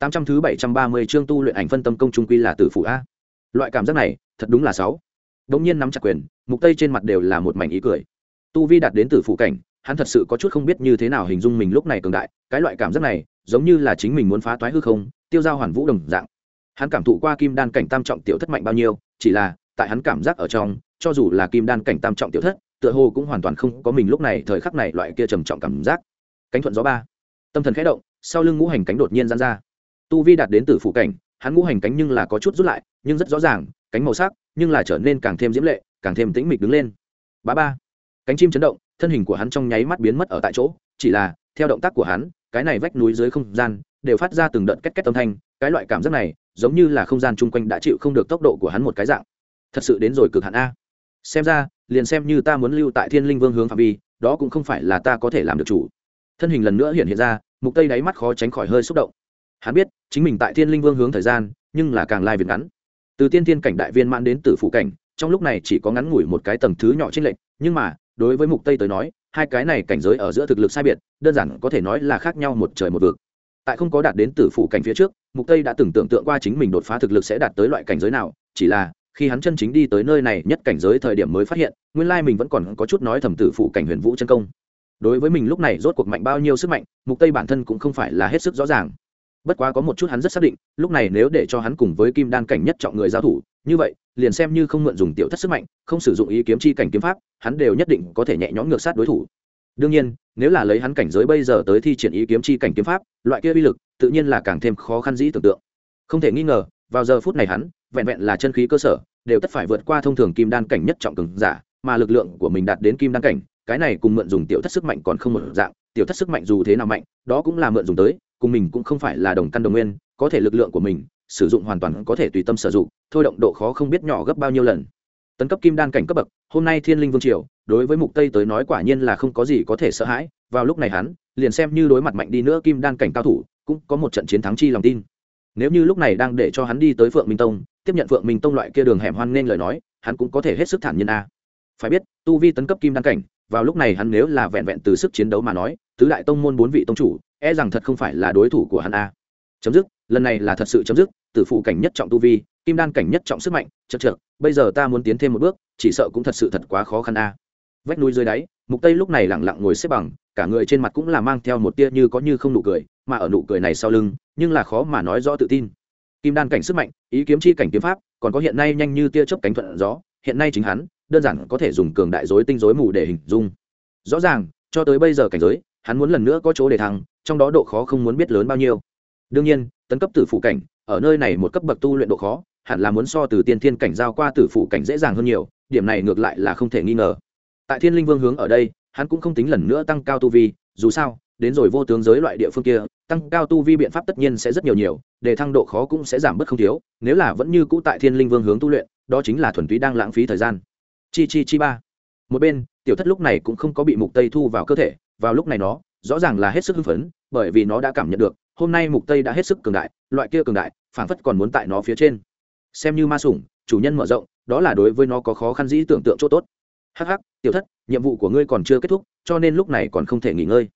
tám trăm thứ bảy trăm ba mươi chương tu luyện ảnh phân tâm công trung quy là tử phụ a. Loại cảm giác này, thật đúng là sáu. Đống nhiên nắm chặt quyền, mục tây trên mặt đều là một mảnh ý cười. Tu vi đạt đến tử phụ cảnh, hắn thật sự có chút không biết như thế nào hình dung mình lúc này cường đại, cái loại cảm giác này, giống như là chính mình muốn phá toái hư không, tiêu giao hoàn vũ đồng dạng. Hắn cảm thụ qua kim đan cảnh tam trọng tiểu thất mạnh bao nhiêu, chỉ là, tại hắn cảm giác ở trong, cho dù là kim đan cảnh tam trọng tiểu thất, tựa hồ cũng hoàn toàn không có mình lúc này thời khắc này loại kia trầm trọng cảm giác. Cánh thuận gió ba. Tâm thần khẽ động, sau lưng ngũ hành cánh đột nhiên giãn ra tu vi đạt đến từ phụ cảnh, hắn ngũ hành cánh nhưng là có chút rút lại, nhưng rất rõ ràng, cánh màu sắc nhưng là trở nên càng thêm diễm lệ, càng thêm tĩnh mịch đứng lên. Bá ba, cánh chim chấn động, thân hình của hắn trong nháy mắt biến mất ở tại chỗ, chỉ là, theo động tác của hắn, cái này vách núi dưới không gian đều phát ra từng đợt két két âm thanh, cái loại cảm giác này, giống như là không gian chung quanh đã chịu không được tốc độ của hắn một cái dạng. Thật sự đến rồi cực hạn a. Xem ra, liền xem như ta muốn lưu tại thiên linh vương hướng phạm vi, đó cũng không phải là ta có thể làm được chủ. Thân hình lần nữa hiện hiện ra, mục tây đáy mắt khó tránh khỏi hơi xúc động hắn biết, chính mình tại thiên linh vương hướng thời gian, nhưng là càng lai việt ngắn. Từ tiên thiên cảnh đại viên mãn đến Tử Phủ cảnh, trong lúc này chỉ có ngắn ngủi một cái tầng thứ nhỏ trên lệnh nhưng mà, đối với mục tây tới nói, hai cái này cảnh giới ở giữa thực lực sai biệt, đơn giản có thể nói là khác nhau một trời một vực. Tại không có đạt đến tử phủ cảnh phía trước, mục tây đã từng tưởng tượng qua chính mình đột phá thực lực sẽ đạt tới loại cảnh giới nào, chỉ là, khi hắn chân chính đi tới nơi này nhất cảnh giới thời điểm mới phát hiện, nguyên lai mình vẫn còn có chút nói thầm tử phủ cảnh huyền vũ chân công. Đối với mình lúc này rốt cuộc mạnh bao nhiêu sức mạnh, mục tây bản thân cũng không phải là hết sức rõ ràng bất quá có một chút hắn rất xác định, lúc này nếu để cho hắn cùng với kim đan cảnh nhất trọng người giao thủ, như vậy, liền xem như không mượn dùng tiểu thất sức mạnh, không sử dụng ý kiếm chi cảnh kiếm pháp, hắn đều nhất định có thể nhẹ nhõm ngược sát đối thủ. Đương nhiên, nếu là lấy hắn cảnh giới bây giờ tới thi triển ý kiếm chi cảnh kiếm pháp, loại kia uy lực, tự nhiên là càng thêm khó khăn dĩ tưởng tượng. Không thể nghi ngờ, vào giờ phút này hắn, vẹn vẹn là chân khí cơ sở, đều tất phải vượt qua thông thường kim đan cảnh nhất trọng cường giả, mà lực lượng của mình đạt đến kim đan cảnh, cái này cùng mượn dùng tiểu thất sức mạnh còn không một dạng, tiểu thất sức mạnh dù thế nào mạnh, đó cũng là mượn dùng tới cùng mình cũng không phải là đồng căn đồng nguyên, có thể lực lượng của mình sử dụng hoàn toàn có thể tùy tâm sử dụng, thôi động độ khó không biết nhỏ gấp bao nhiêu lần. Tấn cấp kim đan cảnh cấp bậc, hôm nay thiên linh vương triều, đối với mục tây tới nói quả nhiên là không có gì có thể sợ hãi, vào lúc này hắn liền xem như đối mặt mạnh đi nữa kim đan cảnh cao thủ, cũng có một trận chiến thắng chi lòng tin. Nếu như lúc này đang để cho hắn đi tới phượng minh tông, tiếp nhận phượng minh tông loại kia đường hẻm hoan nên lời nói, hắn cũng có thể hết sức thản nhiên a. Phải biết, tu vi tấn cấp kim đan cảnh, vào lúc này hắn nếu là vẹn vẹn từ sức chiến đấu mà nói, tứ đại tông môn bốn vị tông chủ e rằng thật không phải là đối thủ của hắn a. Chấm dứt, lần này là thật sự chấm dứt, tử phụ cảnh nhất trọng tu vi, kim đan cảnh nhất trọng sức mạnh, chật chật bây giờ ta muốn tiến thêm một bước, chỉ sợ cũng thật sự thật quá khó khăn a. Vách núi dưới đáy, mục tây lúc này lặng lặng ngồi xếp bằng, cả người trên mặt cũng là mang theo một tia như có như không nụ cười, mà ở nụ cười này sau lưng, nhưng là khó mà nói rõ tự tin. Kim đan cảnh sức mạnh, ý kiếm chi cảnh kiếm pháp, còn có hiện nay nhanh như tia chớp cánh thuận gió, hiện nay chính hắn, đơn giản có thể dùng cường đại rối tinh rối mù để hình dung. Rõ ràng, cho tới bây giờ cảnh giới, hắn muốn lần nữa có chỗ để thăng trong đó độ khó không muốn biết lớn bao nhiêu. Đương nhiên, tấn cấp tử phụ cảnh, ở nơi này một cấp bậc tu luyện độ khó, hẳn là muốn so từ tiên thiên cảnh giao qua tử phụ cảnh dễ dàng hơn nhiều, điểm này ngược lại là không thể nghi ngờ. Tại thiên linh vương hướng ở đây, hắn cũng không tính lần nữa tăng cao tu vi, dù sao, đến rồi vô tướng giới loại địa phương kia, tăng cao tu vi biện pháp tất nhiên sẽ rất nhiều nhiều, để thăng độ khó cũng sẽ giảm bớt không thiếu, nếu là vẫn như cũ tại thiên linh vương hướng tu luyện, đó chính là thuần túy đang lãng phí thời gian. Chi chi chi ba. Một bên, tiểu thất lúc này cũng không có bị mục tây thu vào cơ thể, vào lúc này nó rõ ràng là hết sức hưng phấn, bởi vì nó đã cảm nhận được, hôm nay mục tây đã hết sức cường đại, loại kia cường đại, phảng phất còn muốn tại nó phía trên. Xem như ma sủng, chủ nhân mở rộng, đó là đối với nó có khó khăn dĩ tưởng tượng chỗ tốt. Hắc hắc, tiểu thất, nhiệm vụ của ngươi còn chưa kết thúc, cho nên lúc này còn không thể nghỉ ngơi.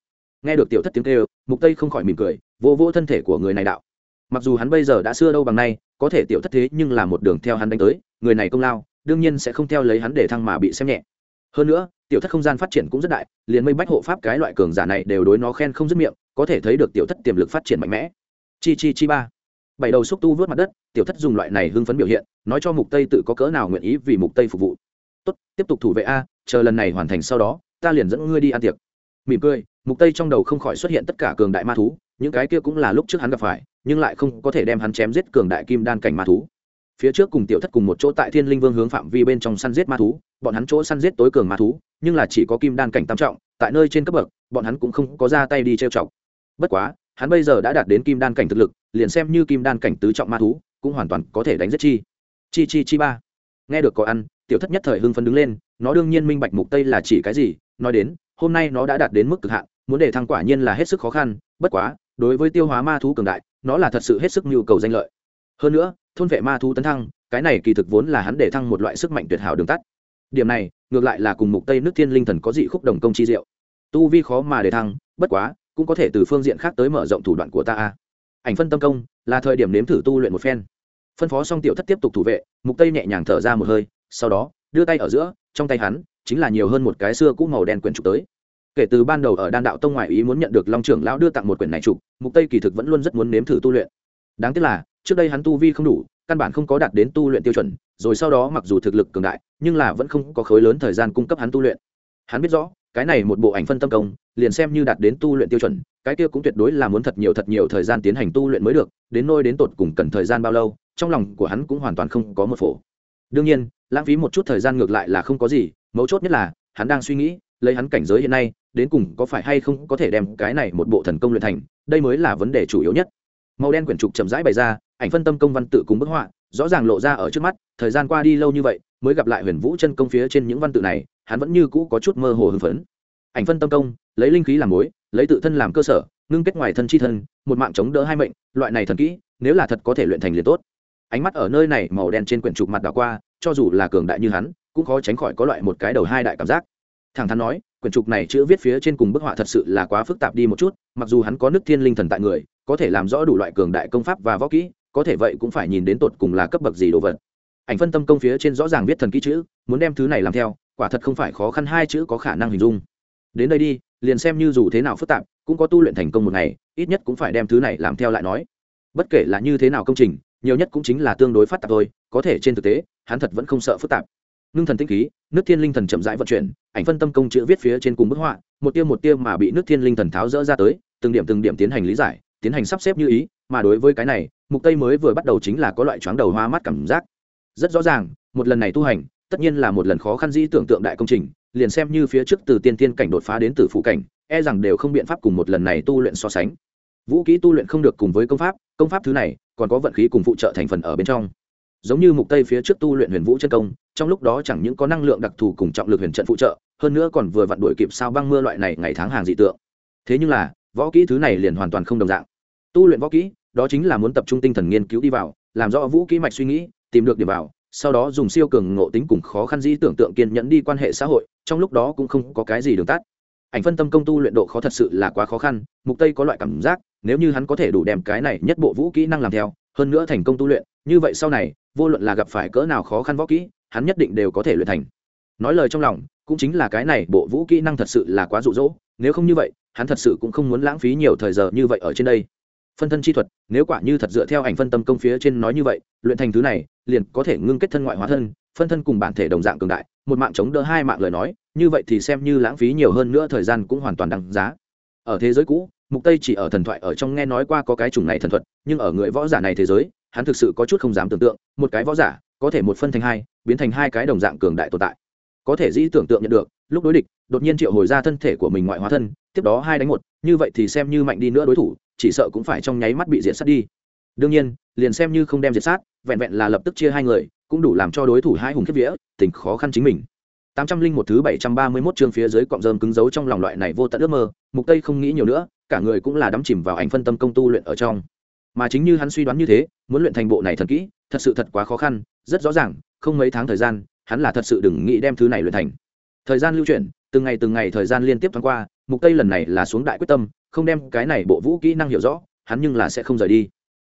Nghe được tiểu thất tiếng kêu, mục tây không khỏi mỉm cười, vô vô thân thể của người này đạo. Mặc dù hắn bây giờ đã xưa đâu bằng nay, có thể tiểu thất thế nhưng là một đường theo hắn đánh tới, người này công lao, đương nhiên sẽ không theo lấy hắn để thăng mà bị xem nhẹ hơn nữa, tiểu thất không gian phát triển cũng rất đại, liền mây bách hộ pháp cái loại cường giả này đều đối nó khen không dứt miệng, có thể thấy được tiểu thất tiềm lực phát triển mạnh mẽ. Chi chi chi ba. Bảy đầu xúc tu vớt mặt đất, tiểu thất dùng loại này hưng phấn biểu hiện, nói cho mục tây tự có cỡ nào nguyện ý vì mục tây phục vụ. Tốt, tiếp tục thủ vệ a, chờ lần này hoàn thành sau đó, ta liền dẫn ngươi đi ăn tiệc. Mỉm cười, mục tây trong đầu không khỏi xuất hiện tất cả cường đại ma thú, những cái kia cũng là lúc trước hắn gặp phải, nhưng lại không có thể đem hắn chém giết cường đại kim đan cảnh ma thú phía trước cùng tiểu thất cùng một chỗ tại thiên linh vương hướng phạm vi bên trong săn giết ma thú, bọn hắn chỗ săn giết tối cường ma thú, nhưng là chỉ có kim đan cảnh tam trọng, tại nơi trên cấp bậc, bọn hắn cũng không có ra tay đi trêu chọc. Bất quá, hắn bây giờ đã đạt đến kim đan cảnh thực lực, liền xem như kim đan cảnh tứ trọng ma thú, cũng hoàn toàn có thể đánh giết chi. Chi chi chi ba. Nghe được có ăn, tiểu thất nhất thời hưng phấn đứng lên, nó đương nhiên minh bạch mục tây là chỉ cái gì, nói đến, hôm nay nó đã đạt đến mức cực hạn, muốn để thăng quả nhiên là hết sức khó khăn, bất quá, đối với tiêu hóa ma thú cường đại, nó là thật sự hết sức nhu cầu danh lợi. Hơn nữa thôn vệ ma thú tấn thăng, cái này kỳ thực vốn là hắn để thăng một loại sức mạnh tuyệt hảo đường tắt. Điểm này, ngược lại là cùng mục tây nước thiên linh thần có dị khúc đồng công chi diệu. Tu vi khó mà để thăng, bất quá, cũng có thể từ phương diện khác tới mở rộng thủ đoạn của ta a. Ảnh phân tâm công, là thời điểm nếm thử tu luyện một phen. Phân phó xong tiểu thất tiếp tục thủ vệ, mục tây nhẹ nhàng thở ra một hơi, sau đó, đưa tay ở giữa, trong tay hắn, chính là nhiều hơn một cái xưa cũ màu đen quyển trục tới. Kể từ ban đầu ở đan đạo tông ngoại ý muốn nhận được long trưởng lão đưa tặng một quyển này trục, mục tây kỳ thực vẫn luôn rất muốn nếm thử tu luyện. Đáng tiếc là trước đây hắn tu vi không đủ, căn bản không có đạt đến tu luyện tiêu chuẩn, rồi sau đó mặc dù thực lực cường đại, nhưng là vẫn không có khối lớn thời gian cung cấp hắn tu luyện. Hắn biết rõ, cái này một bộ ảnh phân tâm công, liền xem như đạt đến tu luyện tiêu chuẩn, cái kia cũng tuyệt đối là muốn thật nhiều thật nhiều thời gian tiến hành tu luyện mới được, đến nôi đến tột cùng cần thời gian bao lâu, trong lòng của hắn cũng hoàn toàn không có một phổ. Đương nhiên, lãng phí một chút thời gian ngược lại là không có gì, mấu chốt nhất là, hắn đang suy nghĩ, lấy hắn cảnh giới hiện nay, đến cùng có phải hay không có thể đem cái này một bộ thần công luyện thành, đây mới là vấn đề chủ yếu nhất màu đen quyển trục chậm rãi bày ra, ảnh phân tâm công văn tự cùng bức họa, rõ ràng lộ ra ở trước mắt, thời gian qua đi lâu như vậy, mới gặp lại huyền vũ chân công phía trên những văn tự này, hắn vẫn như cũ có chút mơ hồ hưng phấn. Ảnh phân tâm công, lấy linh khí làm mối, lấy tự thân làm cơ sở, ngưng kết ngoài thân chi thân, một mạng chống đỡ hai mệnh, loại này thần kỹ, nếu là thật có thể luyện thành liền tốt. Ánh mắt ở nơi này màu đen trên quyển trục mặt đảo qua, cho dù là cường đại như hắn, cũng khó tránh khỏi có loại một cái đầu hai đại cảm giác. Thẳng thắn nói quyển trục này chữ viết phía trên cùng bức họa thật sự là quá phức tạp đi một chút, mặc dù hắn có nước thiên linh thần tại người, có thể làm rõ đủ loại cường đại công pháp và võ kỹ, có thể vậy cũng phải nhìn đến tột cùng là cấp bậc gì đồ vật. Ảnh phân tâm công phía trên rõ ràng viết thần kỹ chữ, muốn đem thứ này làm theo, quả thật không phải khó khăn hai chữ có khả năng hình dung. Đến đây đi, liền xem như dù thế nào phức tạp, cũng có tu luyện thành công một ngày, ít nhất cũng phải đem thứ này làm theo lại nói. Bất kể là như thế nào công trình, nhiều nhất cũng chính là tương đối phát tạp thôi, có thể trên thực tế, hắn thật vẫn không sợ phức tạp. Ngưng thần tinh khí nước thiên linh thần chậm rãi vận chuyển, ảnh phân tâm công chữ viết phía trên cùng bức họa, một tiêu một tiêu mà bị nước thiên linh thần tháo rỡ ra tới, từng điểm từng điểm tiến hành lý giải, tiến hành sắp xếp như ý, mà đối với cái này, mục tây mới vừa bắt đầu chính là có loại chóng đầu hoa mắt cảm giác. Rất rõ ràng, một lần này tu hành, tất nhiên là một lần khó khăn dĩ tưởng tượng đại công trình, liền xem như phía trước từ tiên tiên cảnh đột phá đến từ phụ cảnh e rằng đều không biện pháp cùng một lần này tu luyện so sánh. Vũ kỹ tu luyện không được cùng với công pháp công pháp thứ này, còn có vận khí cùng phụ trợ thành phần ở bên trong giống như mục tây phía trước tu luyện huyền vũ chân công, trong lúc đó chẳng những có năng lượng đặc thù cùng trọng lực huyền trận phụ trợ, hơn nữa còn vừa vặn đuổi kịp sao băng mưa loại này ngày tháng hàng dị tượng. Thế nhưng là, võ kỹ thứ này liền hoàn toàn không đồng dạng. Tu luyện võ kỹ, đó chính là muốn tập trung tinh thần nghiên cứu đi vào, làm rõ vũ kỹ mạch suy nghĩ, tìm được điểm vào, sau đó dùng siêu cường ngộ tính cùng khó khăn dĩ tưởng tượng kiên nhẫn đi quan hệ xã hội, trong lúc đó cũng không có cái gì đường tắt. Ảnh phân tâm công tu luyện độ khó thật sự là quá khó khăn, mục tây có loại cảm giác, nếu như hắn có thể đủ đem cái này nhất bộ vũ kỹ năng làm theo hơn nữa thành công tu luyện, như vậy sau này, vô luận là gặp phải cỡ nào khó khăn võ kỹ, hắn nhất định đều có thể luyện thành. Nói lời trong lòng, cũng chính là cái này bộ vũ kỹ năng thật sự là quá rụ rỗ nếu không như vậy, hắn thật sự cũng không muốn lãng phí nhiều thời giờ như vậy ở trên đây. Phân thân chi thuật, nếu quả như thật dựa theo ảnh phân tâm công phía trên nói như vậy, luyện thành thứ này, liền có thể ngưng kết thân ngoại hóa thân, phân thân cùng bản thể đồng dạng cường đại, một mạng chống đỡ hai mạng lời nói, như vậy thì xem như lãng phí nhiều hơn nữa thời gian cũng hoàn toàn đằng giá. Ở thế giới cũ mục tây chỉ ở thần thoại ở trong nghe nói qua có cái chủng này thần thuật, nhưng ở người võ giả này thế giới, hắn thực sự có chút không dám tưởng tượng, một cái võ giả có thể một phân thành hai, biến thành hai cái đồng dạng cường đại tồn tại. Có thể dĩ tưởng tượng nhận được, lúc đối địch, đột nhiên triệu hồi ra thân thể của mình ngoại hóa thân, tiếp đó hai đánh một, như vậy thì xem như mạnh đi nữa đối thủ, chỉ sợ cũng phải trong nháy mắt bị diệt sát đi. Đương nhiên, liền xem như không đem diệt sát, vẹn vẹn là lập tức chia hai người, cũng đủ làm cho đối thủ hai hùng kiếp vía, tình khó khăn chính mình. Tám trăm linh một thứ bảy trăm ba mươi 731 chương phía dưới cọng rơm cứng dấu trong lòng loại này vô tận ước mơ, mục tây không nghĩ nhiều nữa cả người cũng là đắm chìm vào ảnh phân tâm công tu luyện ở trong. Mà chính như hắn suy đoán như thế, muốn luyện thành bộ này thần kỹ, thật sự thật quá khó khăn, rất rõ ràng, không mấy tháng thời gian, hắn là thật sự đừng nghĩ đem thứ này luyện thành. Thời gian lưu chuyển, từng ngày từng ngày thời gian liên tiếp thoáng qua, mục tây lần này là xuống đại quyết tâm, không đem cái này bộ vũ kỹ năng hiểu rõ, hắn nhưng là sẽ không rời đi.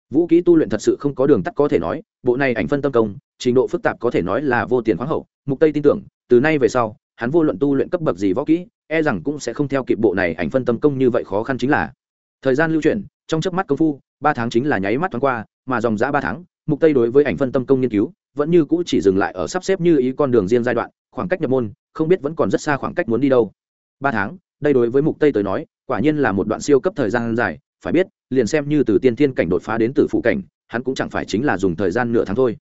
Vũ kỹ tu luyện thật sự không có đường tắt có thể nói, bộ này ảnh phân tâm công, trình độ phức tạp có thể nói là vô tiền khoáng hậu, mục tây tin tưởng, từ nay về sau, hắn vô luận tu luyện cấp bậc gì võ kỹ e rằng cũng sẽ không theo kịp bộ này ảnh phân tâm công như vậy khó khăn chính là. Thời gian lưu chuyển, trong chớp mắt công phu, ba tháng chính là nháy mắt thoáng qua, mà dòng giã ba tháng, mục tây đối với ảnh phân tâm công nghiên cứu, vẫn như cũ chỉ dừng lại ở sắp xếp như ý con đường riêng giai đoạn, khoảng cách nhập môn, không biết vẫn còn rất xa khoảng cách muốn đi đâu. Ba tháng, đây đối với mục tây tới nói, quả nhiên là một đoạn siêu cấp thời gian dài, phải biết, liền xem như từ tiên thiên cảnh đột phá đến từ phụ cảnh, hắn cũng chẳng phải chính là dùng thời gian nửa tháng thôi.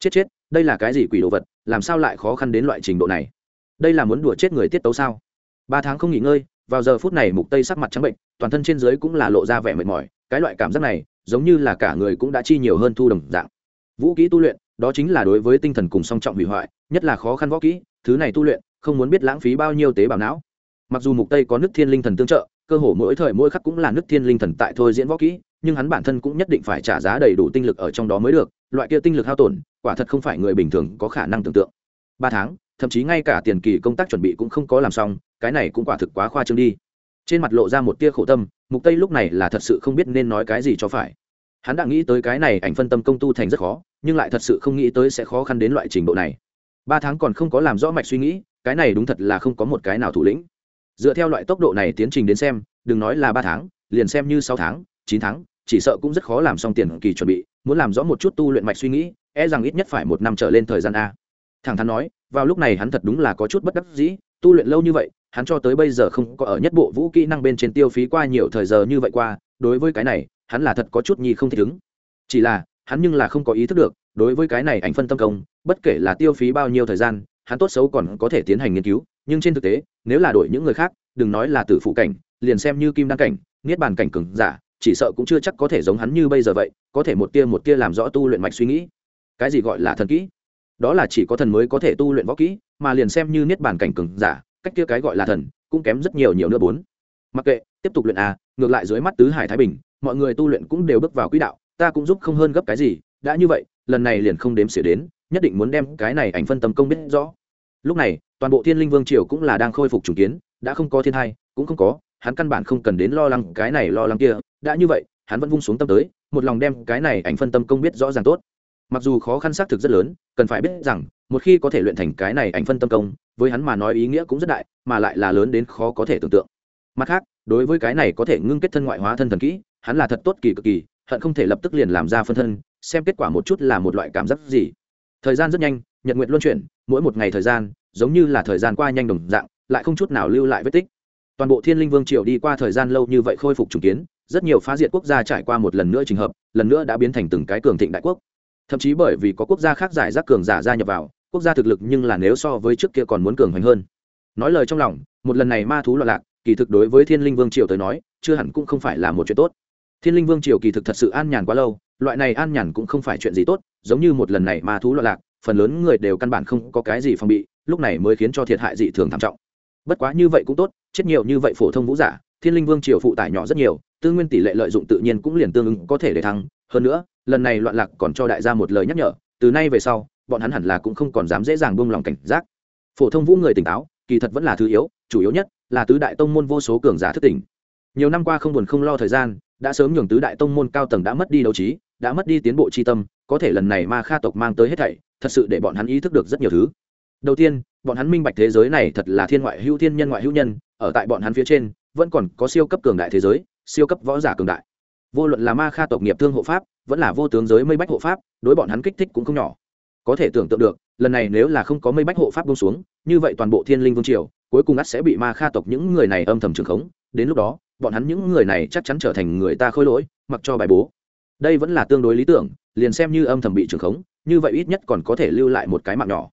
Chết chết, đây là cái gì quỷ đồ vật, làm sao lại khó khăn đến loại trình độ này? Đây là muốn đùa chết người tiết tấu sao? Ba tháng không nghỉ ngơi, vào giờ phút này mục tây sắc mặt trắng bệnh, toàn thân trên dưới cũng là lộ ra vẻ mệt mỏi, cái loại cảm giác này, giống như là cả người cũng đã chi nhiều hơn thu đồng dạng. Vũ kỹ tu luyện, đó chính là đối với tinh thần cùng song trọng hủy hoại, nhất là khó khăn võ kỹ, thứ này tu luyện, không muốn biết lãng phí bao nhiêu tế bào não. Mặc dù mục tây có nước thiên linh thần tương trợ, cơ hồ mỗi thời mỗi khắc cũng là nước thiên linh thần tại thôi diễn võ kỹ, nhưng hắn bản thân cũng nhất định phải trả giá đầy đủ tinh lực ở trong đó mới được, loại kia tinh lực hao tổn, quả thật không phải người bình thường có khả năng tưởng tượng. Ba tháng, thậm chí ngay cả tiền kỳ công tác chuẩn bị cũng không có làm xong cái này cũng quả thực quá khoa trương đi. Trên mặt lộ ra một tia khổ tâm, mục tây lúc này là thật sự không biết nên nói cái gì cho phải. Hắn đã nghĩ tới cái này ảnh phân tâm công tu thành rất khó, nhưng lại thật sự không nghĩ tới sẽ khó khăn đến loại trình độ này. Ba tháng còn không có làm rõ mạch suy nghĩ, cái này đúng thật là không có một cái nào thủ lĩnh. Dựa theo loại tốc độ này tiến trình đến xem, đừng nói là ba tháng, liền xem như sáu tháng, chín tháng, chỉ sợ cũng rất khó làm xong tiền kỳ chuẩn bị, muốn làm rõ một chút tu luyện mạch suy nghĩ e rằng ít nhất phải một năm trở lên thời gian a. Thẳng thắn nói, vào lúc này hắn thật đúng là có chút bất đắc dĩ, tu luyện lâu như vậy hắn cho tới bây giờ không có ở nhất bộ vũ kỹ năng bên trên tiêu phí qua nhiều thời giờ như vậy qua, đối với cái này, hắn là thật có chút nhi không thể ứng. Chỉ là, hắn nhưng là không có ý thức được, đối với cái này ảnh phân tâm công, bất kể là tiêu phí bao nhiêu thời gian, hắn tốt xấu còn có thể tiến hành nghiên cứu, nhưng trên thực tế, nếu là đổi những người khác, đừng nói là tử phụ cảnh, liền xem như kim đăng cảnh, niết bàn cảnh cừng giả, chỉ sợ cũng chưa chắc có thể giống hắn như bây giờ vậy, có thể một tia một tia làm rõ tu luyện mạch suy nghĩ. Cái gì gọi là thần kỹ? Đó là chỉ có thần mới có thể tu luyện võ kỹ, mà liền xem như niết bàn cảnh cừng giả cách kia cái gọi là thần, cũng kém rất nhiều nhiều nữa bốn. Mặc kệ, tiếp tục luyện à ngược lại dưới mắt tứ hải thái bình, mọi người tu luyện cũng đều bước vào quỹ đạo, ta cũng giúp không hơn gấp cái gì, đã như vậy, lần này liền không đếm xỉa đến, nhất định muốn đem cái này ảnh phân tâm công biết rõ. Lúc này, toàn bộ thiên linh vương triều cũng là đang khôi phục chủ kiến, đã không có thiên hai cũng không có, hắn căn bản không cần đến lo lắng cái này lo lắng kia, đã như vậy, hắn vẫn vung xuống tâm tới, một lòng đem cái này ảnh phân tâm công biết rõ ràng tốt. Mặc dù khó khăn xác thực rất lớn, cần phải biết rằng, một khi có thể luyện thành cái này ảnh phân tâm công với hắn mà nói ý nghĩa cũng rất đại, mà lại là lớn đến khó có thể tưởng tượng. Mặt khác, đối với cái này có thể ngưng kết thân ngoại hóa thân thần kỹ, hắn là thật tốt kỳ cực kỳ, hận không thể lập tức liền làm ra phân thân, xem kết quả một chút là một loại cảm giác gì. Thời gian rất nhanh, nhật nguyện luân chuyển, mỗi một ngày thời gian, giống như là thời gian qua nhanh đồng dạng, lại không chút nào lưu lại vết tích. Toàn bộ thiên linh vương triều đi qua thời gian lâu như vậy khôi phục trùng kiến, rất nhiều phá diệt quốc gia trải qua một lần nữa trình hợp, lần nữa đã biến thành từng cái cường thịnh đại quốc. Thậm chí bởi vì có quốc gia khác giải rác cường giả gia nhập vào quốc gia thực lực nhưng là nếu so với trước kia còn muốn cường hoành hơn. Nói lời trong lòng, một lần này ma thú loạn lạc, kỳ thực đối với thiên linh vương triều tới nói, chưa hẳn cũng không phải là một chuyện tốt. Thiên linh vương triều kỳ thực thật sự an nhàn quá lâu, loại này an nhàn cũng không phải chuyện gì tốt, giống như một lần này ma thú loạn lạc, phần lớn người đều căn bản không có cái gì phòng bị, lúc này mới khiến cho thiệt hại dị thường thảm trọng. Bất quá như vậy cũng tốt, chết nhiều như vậy phổ thông vũ giả, thiên linh vương triều phụ tải nhỏ rất nhiều, tư nguyên tỷ lệ lợi dụng tự nhiên cũng liền tương ứng có thể để thắng hơn nữa, lần này loạn lạc còn cho đại gia một lời nhắc nhở, từ nay về sau bọn hắn hẳn là cũng không còn dám dễ dàng buông lòng cảnh giác. Phổ thông vũ người tỉnh táo, kỳ thật vẫn là thứ yếu, chủ yếu nhất là tứ đại tông môn vô số cường giả thức tỉnh. Nhiều năm qua không buồn không lo thời gian, đã sớm nhường tứ đại tông môn cao tầng đã mất đi đấu trí, đã mất đi tiến bộ tri tâm, có thể lần này ma kha tộc mang tới hết thảy, thật sự để bọn hắn ý thức được rất nhiều thứ. Đầu tiên, bọn hắn minh bạch thế giới này thật là thiên ngoại hữu thiên nhân ngoại hữu nhân, ở tại bọn hắn phía trên, vẫn còn có siêu cấp cường đại thế giới, siêu cấp võ giả cường đại. Vô luận là ma kha tộc nghiệp thương hộ pháp, vẫn là vô tướng giới mây bách hộ pháp, đối bọn hắn kích thích cũng không nhỏ có thể tưởng tượng được, lần này nếu là không có mây bách hộ pháp bông xuống, như vậy toàn bộ thiên linh vương triều, cuối cùng ắt sẽ bị ma kha tộc những người này âm thầm trường khống. Đến lúc đó, bọn hắn những người này chắc chắn trở thành người ta khôi lỗi, mặc cho bài bố. Đây vẫn là tương đối lý tưởng, liền xem như âm thầm bị trường khống, như vậy ít nhất còn có thể lưu lại một cái mạng nhỏ.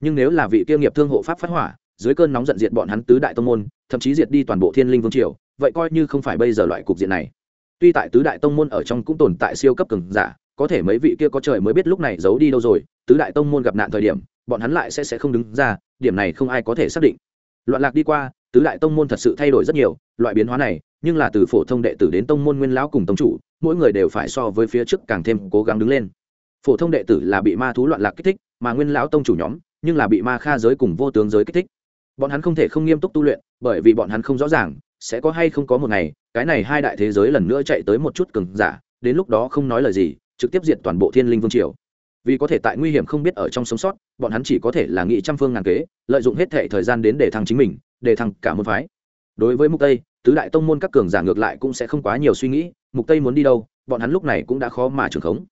Nhưng nếu là vị kia nghiệp thương hộ pháp phát hỏa, dưới cơn nóng giận diệt bọn hắn tứ đại tông môn, thậm chí diệt đi toàn bộ thiên linh vương triều, vậy coi như không phải bây giờ loại cục diện này. Tuy tại tứ đại tông môn ở trong cũng tồn tại siêu cấp cường giả có thể mấy vị kia có trời mới biết lúc này giấu đi đâu rồi, tứ đại tông môn gặp nạn thời điểm, bọn hắn lại sẽ sẽ không đứng ra, điểm này không ai có thể xác định. Loạn lạc đi qua, tứ đại tông môn thật sự thay đổi rất nhiều, loại biến hóa này, nhưng là từ phổ thông đệ tử đến tông môn nguyên lão cùng tông chủ, mỗi người đều phải so với phía trước càng thêm cố gắng đứng lên. Phổ thông đệ tử là bị ma thú loạn lạc kích thích, mà nguyên lão tông chủ nhóm, nhưng là bị ma kha giới cùng vô tướng giới kích thích. Bọn hắn không thể không nghiêm túc tu luyện, bởi vì bọn hắn không rõ ràng, sẽ có hay không có một ngày, cái này hai đại thế giới lần nữa chạy tới một chút cường giả, đến lúc đó không nói lời gì trực tiếp diệt toàn bộ thiên linh vương triều. Vì có thể tại nguy hiểm không biết ở trong sống sót, bọn hắn chỉ có thể là nghị trăm phương ngàn kế, lợi dụng hết thệ thời gian đến để thăng chính mình, để thăng cả môn phái. Đối với mục tây, tứ đại tông môn các cường giả ngược lại cũng sẽ không quá nhiều suy nghĩ, mục tây muốn đi đâu, bọn hắn lúc này cũng đã khó mà trường khống.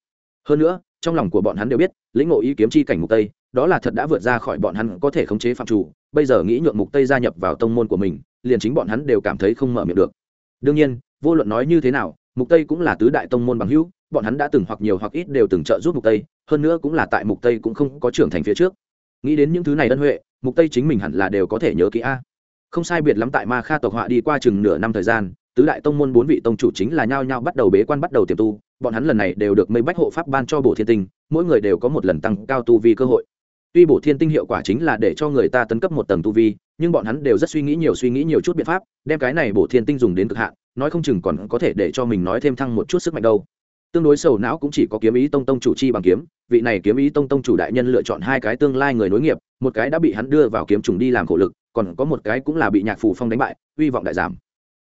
Hơn nữa, trong lòng của bọn hắn đều biết, lĩnh ngộ ý kiếm chi cảnh mục tây, đó là thật đã vượt ra khỏi bọn hắn có thể khống chế phạm chủ, bây giờ nghĩ nhượng mục tây gia nhập vào tông môn của mình, liền chính bọn hắn đều cảm thấy không mở miệng được. Đương nhiên, vô luận nói như thế nào, mục tây cũng là tứ đại tông môn bằng hữu bọn hắn đã từng hoặc nhiều hoặc ít đều từng trợ giúp mục tây, hơn nữa cũng là tại mục tây cũng không có trưởng thành phía trước. Nghĩ đến những thứ này ân huệ, mục tây chính mình hẳn là đều có thể nhớ kỹ a. Không sai biệt lắm tại ma kha tộc họa đi qua chừng nửa năm thời gian, tứ đại tông môn bốn vị tông chủ chính là nhao nhao bắt đầu bế quan bắt đầu tiềm tu, bọn hắn lần này đều được mây bách hộ pháp ban cho bổ thiên tinh, mỗi người đều có một lần tăng cao tu vi cơ hội. Tuy bổ thiên tinh hiệu quả chính là để cho người ta tấn cấp một tầng tu vi, nhưng bọn hắn đều rất suy nghĩ nhiều suy nghĩ nhiều chút biện pháp, đem cái này bổ thiên tinh dùng đến cực hạn, nói không chừng còn có thể để cho mình nói thêm thăng một chút sức mạnh đâu tương đối sầu não cũng chỉ có kiếm ý tông tông chủ chi bằng kiếm, vị này kiếm ý tông tông chủ đại nhân lựa chọn hai cái tương lai người nối nghiệp, một cái đã bị hắn đưa vào kiếm trùng đi làm khổ lực, còn có một cái cũng là bị nhạc phủ phong đánh bại, hy vọng đại giảm.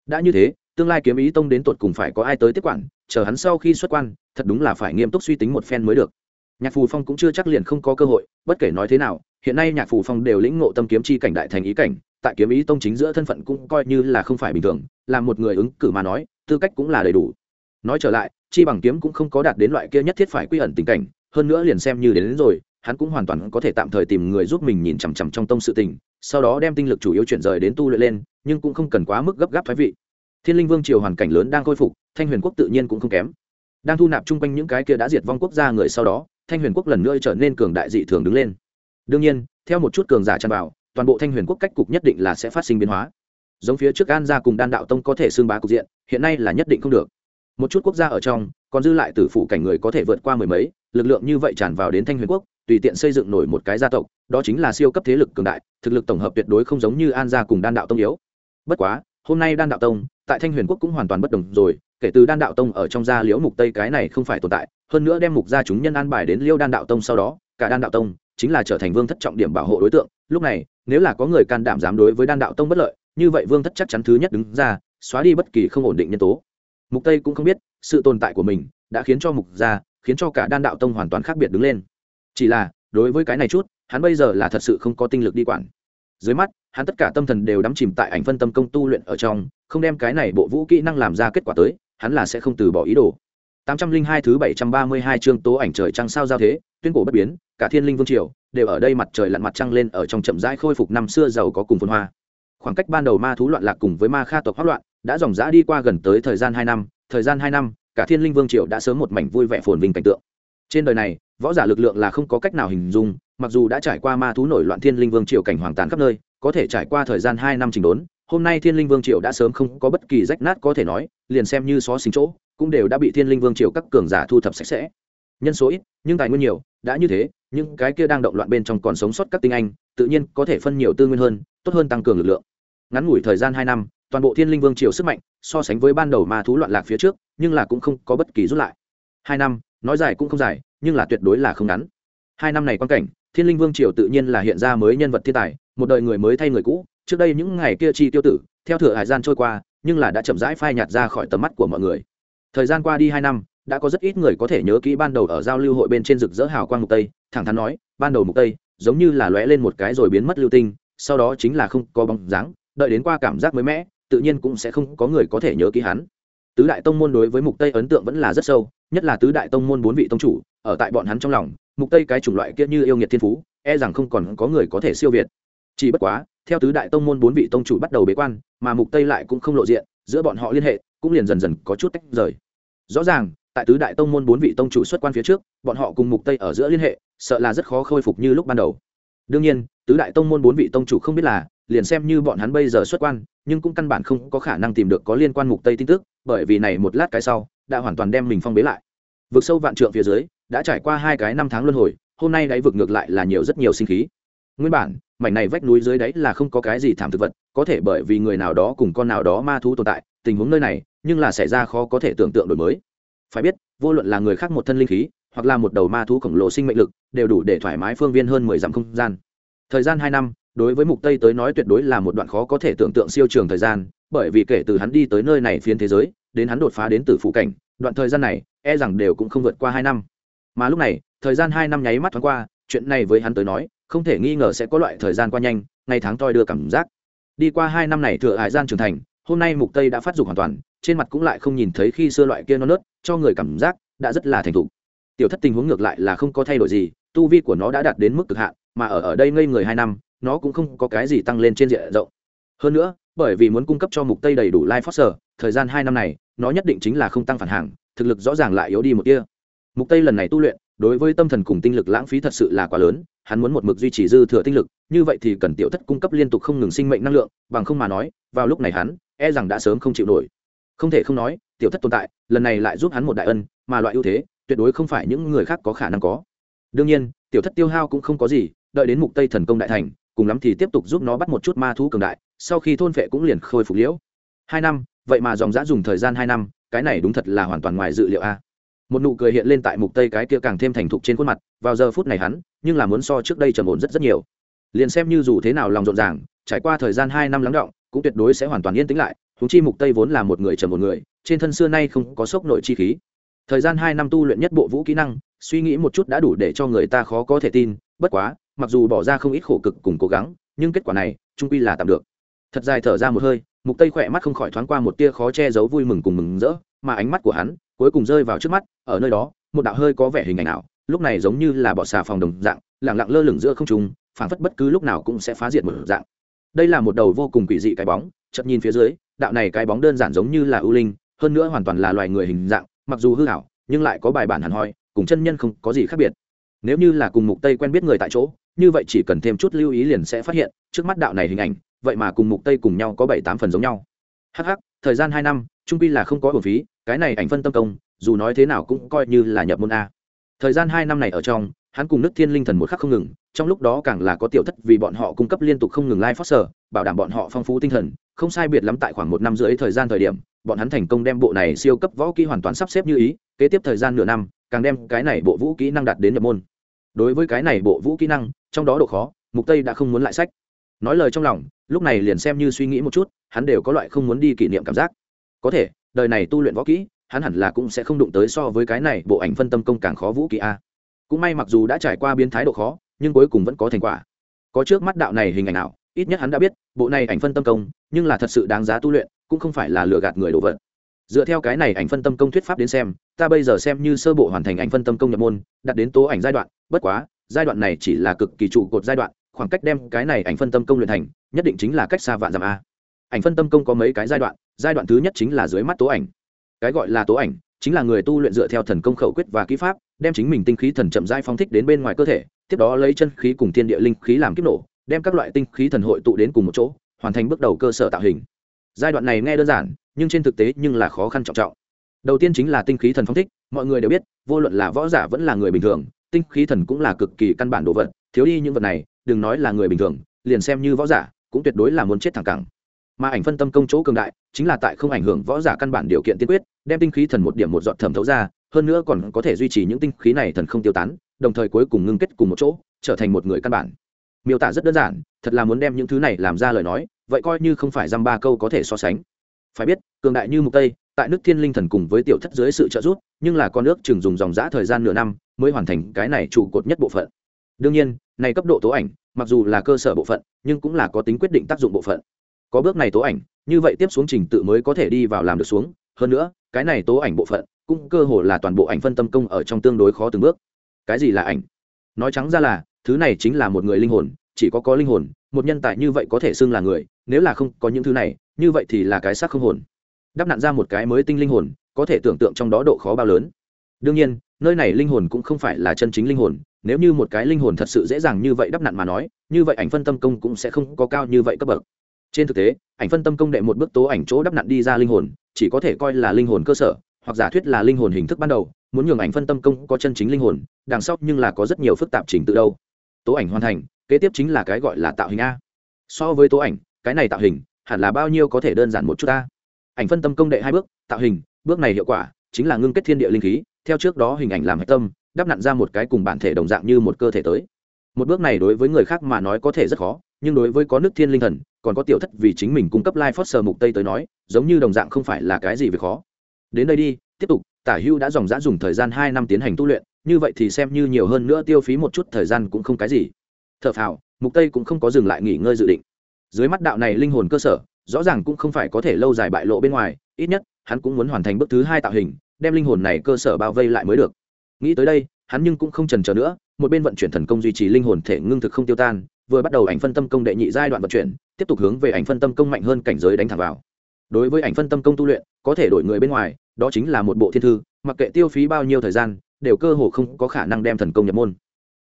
Đã như thế, tương lai kiếm ý tông đến tột cùng phải có ai tới tiếp quản, chờ hắn sau khi xuất quan, thật đúng là phải nghiêm túc suy tính một phen mới được. Nhạc phù phong cũng chưa chắc liền không có cơ hội, bất kể nói thế nào, hiện nay nhạc phù phong đều lĩnh ngộ tâm kiếm chi cảnh đại thành ý cảnh, tại kiếm ý tông chính giữa thân phận cũng coi như là không phải bình thường, là một người ứng cử mà nói, tư cách cũng là đầy đủ. Nói trở lại chi bằng kiếm cũng không có đạt đến loại kia nhất thiết phải quy ẩn tình cảnh hơn nữa liền xem như đến, đến rồi hắn cũng hoàn toàn có thể tạm thời tìm người giúp mình nhìn chằm chằm trong tông sự tình sau đó đem tinh lực chủ yếu chuyển rời đến tu luyện lên nhưng cũng không cần quá mức gấp gáp thoái vị. Thiên linh vương triều hoàn cảnh lớn đang khôi phục thanh huyền quốc tự nhiên cũng không kém. Đang thu nạp chung quanh những cái kia đã diệt vong quốc gia người sau đó thanh huyền quốc lần nữa trở nên cường đại dị thường đứng lên. Đương nhiên theo một chút cường giả tràn vào toàn bộ thanh huyền quốc cách cục nhất định là sẽ phát sinh biến hóa. Giống phía trước an gia cùng đan đạo tông có thể xương bá cục diện hiện nay là nhất định không được một chút quốc gia ở trong, còn dư lại tử phủ cảnh người có thể vượt qua mười mấy, lực lượng như vậy tràn vào đến thanh huyền quốc, tùy tiện xây dựng nổi một cái gia tộc, đó chính là siêu cấp thế lực cường đại, thực lực tổng hợp tuyệt đối không giống như an gia cùng đan đạo tông yếu. Bất quá, hôm nay đan đạo tông, tại thanh huyền quốc cũng hoàn toàn bất đồng rồi, kể từ đan đạo tông ở trong gia liễu mục tây cái này không phải tồn tại, hơn nữa đem mục gia chúng nhân an bài đến liêu đan đạo tông sau đó, cả đan đạo tông chính là trở thành vương thất trọng điểm bảo hộ đối tượng. Lúc này, nếu là có người can đảm dám đối với đan đạo tông bất lợi, như vậy vương thất chắc chắn thứ nhất đứng ra, xóa đi bất kỳ không ổn định nhân tố mục tây cũng không biết, sự tồn tại của mình đã khiến cho mục gia, khiến cho cả đan đạo tông hoàn toàn khác biệt đứng lên. Chỉ là, đối với cái này chút, hắn bây giờ là thật sự không có tinh lực đi quản. Dưới mắt, hắn tất cả tâm thần đều đắm chìm tại ảnh phân tâm công tu luyện ở trong, không đem cái này bộ vũ kỹ năng làm ra kết quả tới, hắn là sẽ không từ bỏ ý đồ. 802 thứ 732 chương tố ảnh trời trăng sao giao thế, tuyên cổ bất biến, cả thiên linh vương triều đều ở đây mặt trời lặn mặt trăng lên ở trong chậm rãi khôi phục năm xưa giàu có cùng phồn hoa khoảng cách ban đầu ma thú loạn lạc cùng với ma kha tộc hoắc loạn đã dòng dã đi qua gần tới thời gian hai năm, thời gian hai năm, cả thiên linh vương triều đã sớm một mảnh vui vẻ phồn vinh cảnh tượng. Trên đời này, võ giả lực lượng là không có cách nào hình dung, mặc dù đã trải qua ma thú nổi loạn thiên linh vương triều cảnh hoàng tàn khắp nơi, có thể trải qua thời gian hai năm trình đốn, hôm nay thiên linh vương triều đã sớm không có bất kỳ rách nát có thể nói, liền xem như xó xính chỗ, cũng đều đã bị thiên linh vương triều các cường giả thu thập sạch sẽ. Nhân số ít, nhưng tài nguyên nhiều, đã như thế, những cái kia đang động loạn bên trong còn sống sót các tinh anh tự nhiên có thể phân nhiều tư nguyên hơn, tốt hơn tăng cường lực lượng. Ngắn ngủi thời gian hai năm, toàn bộ thiên linh vương triều sức mạnh, so sánh với ban đầu ma thú loạn lạc phía trước, nhưng là cũng không có bất kỳ rút lại. Hai năm, nói dài cũng không dài, nhưng là tuyệt đối là không ngắn. Hai năm này quan cảnh, thiên linh vương triều tự nhiên là hiện ra mới nhân vật thiên tài, một đời người mới thay người cũ, trước đây những ngày kia chi tiêu tử, theo thừa hải gian trôi qua, nhưng là đã chậm rãi phai nhạt ra khỏi tầm mắt của mọi người. Thời gian qua đi hai năm, đã có rất ít người có thể nhớ kỹ ban đầu ở giao lưu hội bên trên rực rỡ hào quang mục tây, thẳng thắn nói, ban đầu mục tây giống như là lóe lên một cái rồi biến mất lưu tinh, sau đó chính là không có bóng dáng, đợi đến qua cảm giác mới mẻ, tự nhiên cũng sẽ không có người có thể nhớ ký hắn. Tứ đại tông môn đối với mục tây ấn tượng vẫn là rất sâu, nhất là tứ đại tông môn bốn vị tông chủ, ở tại bọn hắn trong lòng, mục tây cái chủng loại kia như yêu nghiệt thiên phú e rằng không còn có người có thể siêu việt. Chỉ bất quá, theo tứ đại tông môn bốn vị tông chủ bắt đầu bế quan, mà mục tây lại cũng không lộ diện, giữa bọn họ liên hệ, cũng liền dần dần có chút tách rời. Rõ ràng, tại tứ đại tông môn bốn vị tông chủ xuất quan phía trước, bọn họ cùng mục tây ở giữa liên hệ sợ là rất khó khôi phục như lúc ban đầu. Đương nhiên, tứ đại tông môn bốn vị tông chủ không biết là, liền xem như bọn hắn bây giờ xuất quan, nhưng cũng căn bản không có khả năng tìm được có liên quan mục tây tin tức, bởi vì này một lát cái sau, đã hoàn toàn đem mình phong bế lại. Vực sâu vạn trượng phía dưới, đã trải qua hai cái năm tháng luân hồi, hôm nay đáy vực ngược lại là nhiều rất nhiều sinh khí. Nguyên bản, mảnh này vách núi dưới đáy là không có cái gì thảm thực vật, có thể bởi vì người nào đó cùng con nào đó ma thú tồn tại, tình huống nơi này, nhưng là xảy ra khó có thể tưởng tượng đổi mới. Phải biết, vô luận là người khác một thân linh khí hoặc là một đầu ma thú khổng lồ sinh mệnh lực, đều đủ để thoải mái phương viên hơn mười dặm không gian. Thời gian hai năm, đối với mục tây tới nói tuyệt đối là một đoạn khó có thể tưởng tượng siêu trường thời gian, bởi vì kể từ hắn đi tới nơi này phiến thế giới, đến hắn đột phá đến từ phụ cảnh, đoạn thời gian này e rằng đều cũng không vượt qua hai năm. Mà lúc này, thời gian hai năm nháy mắt thoáng qua, chuyện này với hắn tới nói, không thể nghi ngờ sẽ có loại thời gian qua nhanh, ngày tháng toi đưa cảm giác. Đi qua hai năm này thừa hải gian trưởng thành, hôm nay mục tây đã phát dục hoàn toàn, trên mặt cũng lại không nhìn thấy khi xưa loại kia non nớt, cho người cảm giác đã rất là thành thục tiểu thất tình huống ngược lại là không có thay đổi gì, tu vi của nó đã đạt đến mức cực hạn, mà ở ở đây ngây người hai năm, nó cũng không có cái gì tăng lên trên diện rộng. Hơn nữa, bởi vì muốn cung cấp cho mục tây đầy đủ life foster thời gian hai năm này, nó nhất định chính là không tăng phản hàng, thực lực rõ ràng lại yếu đi một tia. Mục tây lần này tu luyện, đối với tâm thần cùng tinh lực lãng phí thật sự là quá lớn, hắn muốn một mực duy trì dư thừa tinh lực, như vậy thì cần tiểu thất cung cấp liên tục không ngừng sinh mệnh năng lượng, bằng không mà nói, vào lúc này hắn e rằng đã sớm không chịu nổi. Không thể không nói, tiểu thất tồn tại, lần này lại giúp hắn một đại ân, mà loại ưu thế tuyệt đối không phải những người khác có khả năng có. Đương nhiên, tiểu thất tiêu hao cũng không có gì, đợi đến mục tây thần công đại thành, cùng lắm thì tiếp tục giúp nó bắt một chút ma thú cường đại, sau khi thôn phệ cũng liền khôi phục liễu. Hai năm, vậy mà dòng dã dùng thời gian hai năm, cái này đúng thật là hoàn toàn ngoài dự liệu a. Một nụ cười hiện lên tại mục tây cái kia càng thêm thành thục trên khuôn mặt, vào giờ phút này hắn, nhưng là muốn so trước đây trầm ổn rất rất nhiều. Liền xem như dù thế nào lòng rộn ràng, trải qua thời gian hai năm lắng động, cũng tuyệt đối sẽ hoàn toàn yên tĩnh lại húng chi mục tây vốn là một người trầm một người, trên thân xưa nay không có sốc nội chi khí thời gian hai năm tu luyện nhất bộ vũ kỹ năng, suy nghĩ một chút đã đủ để cho người ta khó có thể tin, bất quá, mặc dù bỏ ra không ít khổ cực cùng cố gắng, nhưng kết quả này trung quy là tạm được. Thật dài thở ra một hơi, mục tây khỏe mắt không khỏi thoáng qua một tia khó che giấu vui mừng cùng mừng rỡ, mà ánh mắt của hắn cuối cùng rơi vào trước mắt, ở nơi đó, một đạo hơi có vẻ hình ảnh nào lúc này giống như là bỏ xà phòng đồng dạng lẳng lặng lơ lửng giữa không trung, phảng phất bất cứ lúc nào cũng sẽ phá diệt một dạng. Đây là một đầu vô cùng quỷ dị cái bóng chậm nhìn phía dưới, đạo này cái bóng đơn giản giống như là ưu linh, hơn nữa hoàn toàn là loài người hình dạng mặc dù hư hảo, nhưng lại có bài bản hẳn hoi, cùng chân nhân không có gì khác biệt. Nếu như là cùng mục tây quen biết người tại chỗ, như vậy chỉ cần thêm chút lưu ý liền sẽ phát hiện, trước mắt đạo này hình ảnh, vậy mà cùng mục tây cùng nhau có bảy tám phần giống nhau. Hh thời gian hai năm, trung pi là không có hồn phí, cái này ảnh phân tâm công, dù nói thế nào cũng coi như là nhập môn a. Thời gian hai năm này ở trong, hắn cùng nước thiên linh thần một khắc không ngừng, trong lúc đó càng là có tiểu thất vì bọn họ cung cấp liên tục không ngừng lai like foster, bảo đảm bọn họ phong phú tinh thần, không sai biệt lắm tại khoảng một năm rưỡi thời gian thời điểm bọn hắn thành công đem bộ này siêu cấp võ kỹ hoàn toàn sắp xếp như ý, kế tiếp thời gian nửa năm, càng đem cái này bộ vũ kỹ năng đạt đến nhập môn. Đối với cái này bộ vũ kỹ năng, trong đó độ khó, mục tây đã không muốn lại sách. Nói lời trong lòng, lúc này liền xem như suy nghĩ một chút, hắn đều có loại không muốn đi kỷ niệm cảm giác. Có thể, đời này tu luyện võ kỹ, hắn hẳn là cũng sẽ không đụng tới so với cái này bộ ảnh phân tâm công càng khó vũ kỹ a. Cũng may mặc dù đã trải qua biến thái độ khó, nhưng cuối cùng vẫn có thành quả. Có trước mắt đạo này hình ảnh nào ít nhất hắn đã biết, bộ này ảnh phân tâm công, nhưng là thật sự đáng giá tu luyện cũng không phải là lừa gạt người đồ vật. Dựa theo cái này ảnh phân tâm công thuyết pháp đến xem, ta bây giờ xem như sơ bộ hoàn thành ảnh phân tâm công nhập môn, đặt đến tố ảnh giai đoạn, bất quá, giai đoạn này chỉ là cực kỳ trụ cột giai đoạn, khoảng cách đem cái này ảnh phân tâm công luyện thành, nhất định chính là cách xa vạn dặm a. Ảnh phân tâm công có mấy cái giai đoạn giai đoạn thứ nhất chính là dưới mắt tố ảnh. Cái gọi là tố ảnh, chính là người tu luyện dựa theo thần công khẩu quyết và kỹ pháp, đem chính mình tinh khí thần chậm dai phong thích đến bên ngoài cơ thể, tiếp đó lấy chân khí cùng thiên địa linh khí làm kiếp nổ, đem các loại tinh khí thần hội tụ đến cùng một chỗ, hoàn thành bước đầu cơ sở tạo hình giai đoạn này nghe đơn giản, nhưng trên thực tế nhưng là khó khăn trọng trọng. Đầu tiên chính là tinh khí thần phong thích, mọi người đều biết, vô luận là võ giả vẫn là người bình thường, tinh khí thần cũng là cực kỳ căn bản đồ vật, thiếu đi những vật này, đừng nói là người bình thường, liền xem như võ giả, cũng tuyệt đối là muốn chết thẳng cẳng. Mà ảnh phân tâm công chỗ cường đại, chính là tại không ảnh hưởng võ giả căn bản điều kiện tiên quyết, đem tinh khí thần một điểm một giọt thẩm thấu ra, hơn nữa còn có thể duy trì những tinh khí này thần không tiêu tán, đồng thời cuối cùng ngưng kết cùng một chỗ, trở thành một người căn bản. Miêu tả rất đơn giản, thật là muốn đem những thứ này làm ra lời nói vậy coi như không phải dăm ba câu có thể so sánh. Phải biết, cường đại như mục tây, tại nước thiên linh thần cùng với tiểu thất dưới sự trợ giúp, nhưng là con nước chừng dùng dòng dã thời gian nửa năm mới hoàn thành cái này trụ cột nhất bộ phận. Đương nhiên, này cấp độ tố ảnh, mặc dù là cơ sở bộ phận, nhưng cũng là có tính quyết định tác dụng bộ phận. Có bước này tố ảnh, như vậy tiếp xuống trình tự mới có thể đi vào làm được xuống. Hơn nữa, cái này tố ảnh bộ phận, cũng cơ hồ là toàn bộ ảnh phân tâm công ở trong tương đối khó từng bước. Cái gì là ảnh? Nói trắng ra là, thứ này chính là một người linh hồn, chỉ có có linh hồn, một nhân tài như vậy có thể xưng là người nếu là không có những thứ này, như vậy thì là cái xác không hồn. Đắp nặn ra một cái mới tinh linh hồn, có thể tưởng tượng trong đó độ khó bao lớn. Đương nhiên, nơi này linh hồn cũng không phải là chân chính linh hồn, nếu như một cái linh hồn thật sự dễ dàng như vậy đắp nặn mà nói, như vậy ảnh phân tâm công cũng sẽ không có cao như vậy cấp bậc. Trên thực tế, ảnh phân tâm công đệ một bước tố ảnh chỗ đắp nặn đi ra linh hồn, chỉ có thể coi là linh hồn cơ sở, hoặc giả thuyết là linh hồn hình thức ban đầu, muốn nhường ảnh phân tâm công có chân chính linh hồn, đằng sau nhưng là có rất nhiều phức tạp trình tự đâu. Tố ảnh hoàn thành, kế tiếp chính là cái gọi là tạo hình a. So với tố ảnh cái này tạo hình, hẳn là bao nhiêu có thể đơn giản một chút ta. Ảnh phân tâm công đệ hai bước, tạo hình, bước này hiệu quả chính là ngưng kết thiên địa linh khí, theo trước đó hình ảnh làm hạch tâm, đắp nặn ra một cái cùng bản thể đồng dạng như một cơ thể tới. Một bước này đối với người khác mà nói có thể rất khó, nhưng đối với có nước thiên linh thần, còn có tiểu thất vì chính mình cung cấp lai phót sờ mục tây tới nói, giống như đồng dạng không phải là cái gì về khó. Đến đây đi, tiếp tục, tả hưu đã dòng dã dùng thời gian hai năm tiến hành tu luyện, như vậy thì xem như nhiều hơn nữa tiêu phí một chút thời gian cũng không cái gì. T h ở phào, mục tây cũng không có dừng lại nghỉ ngơi dự định dưới mắt đạo này linh hồn cơ sở, rõ ràng cũng không phải có thể lâu dài bại lộ bên ngoài, ít nhất, hắn cũng muốn hoàn thành bước thứ hai tạo hình, đem linh hồn này cơ sở bao vây lại mới được. Nghĩ tới đây, hắn nhưng cũng không trần chờ nữa, một bên vận chuyển thần công duy trì linh hồn thể ngưng thực không tiêu tan, vừa bắt đầu ảnh phân tâm công đệ nhị giai đoạn vận chuyển, tiếp tục hướng về ảnh phân tâm công mạnh hơn cảnh giới đánh thẳng vào. Đối với ảnh phân tâm công tu luyện, có thể đổi người bên ngoài, đó chính là một bộ thiên thư, mặc kệ tiêu phí bao nhiêu thời gian, đều cơ hồ không có khả năng đem thần công nhập môn.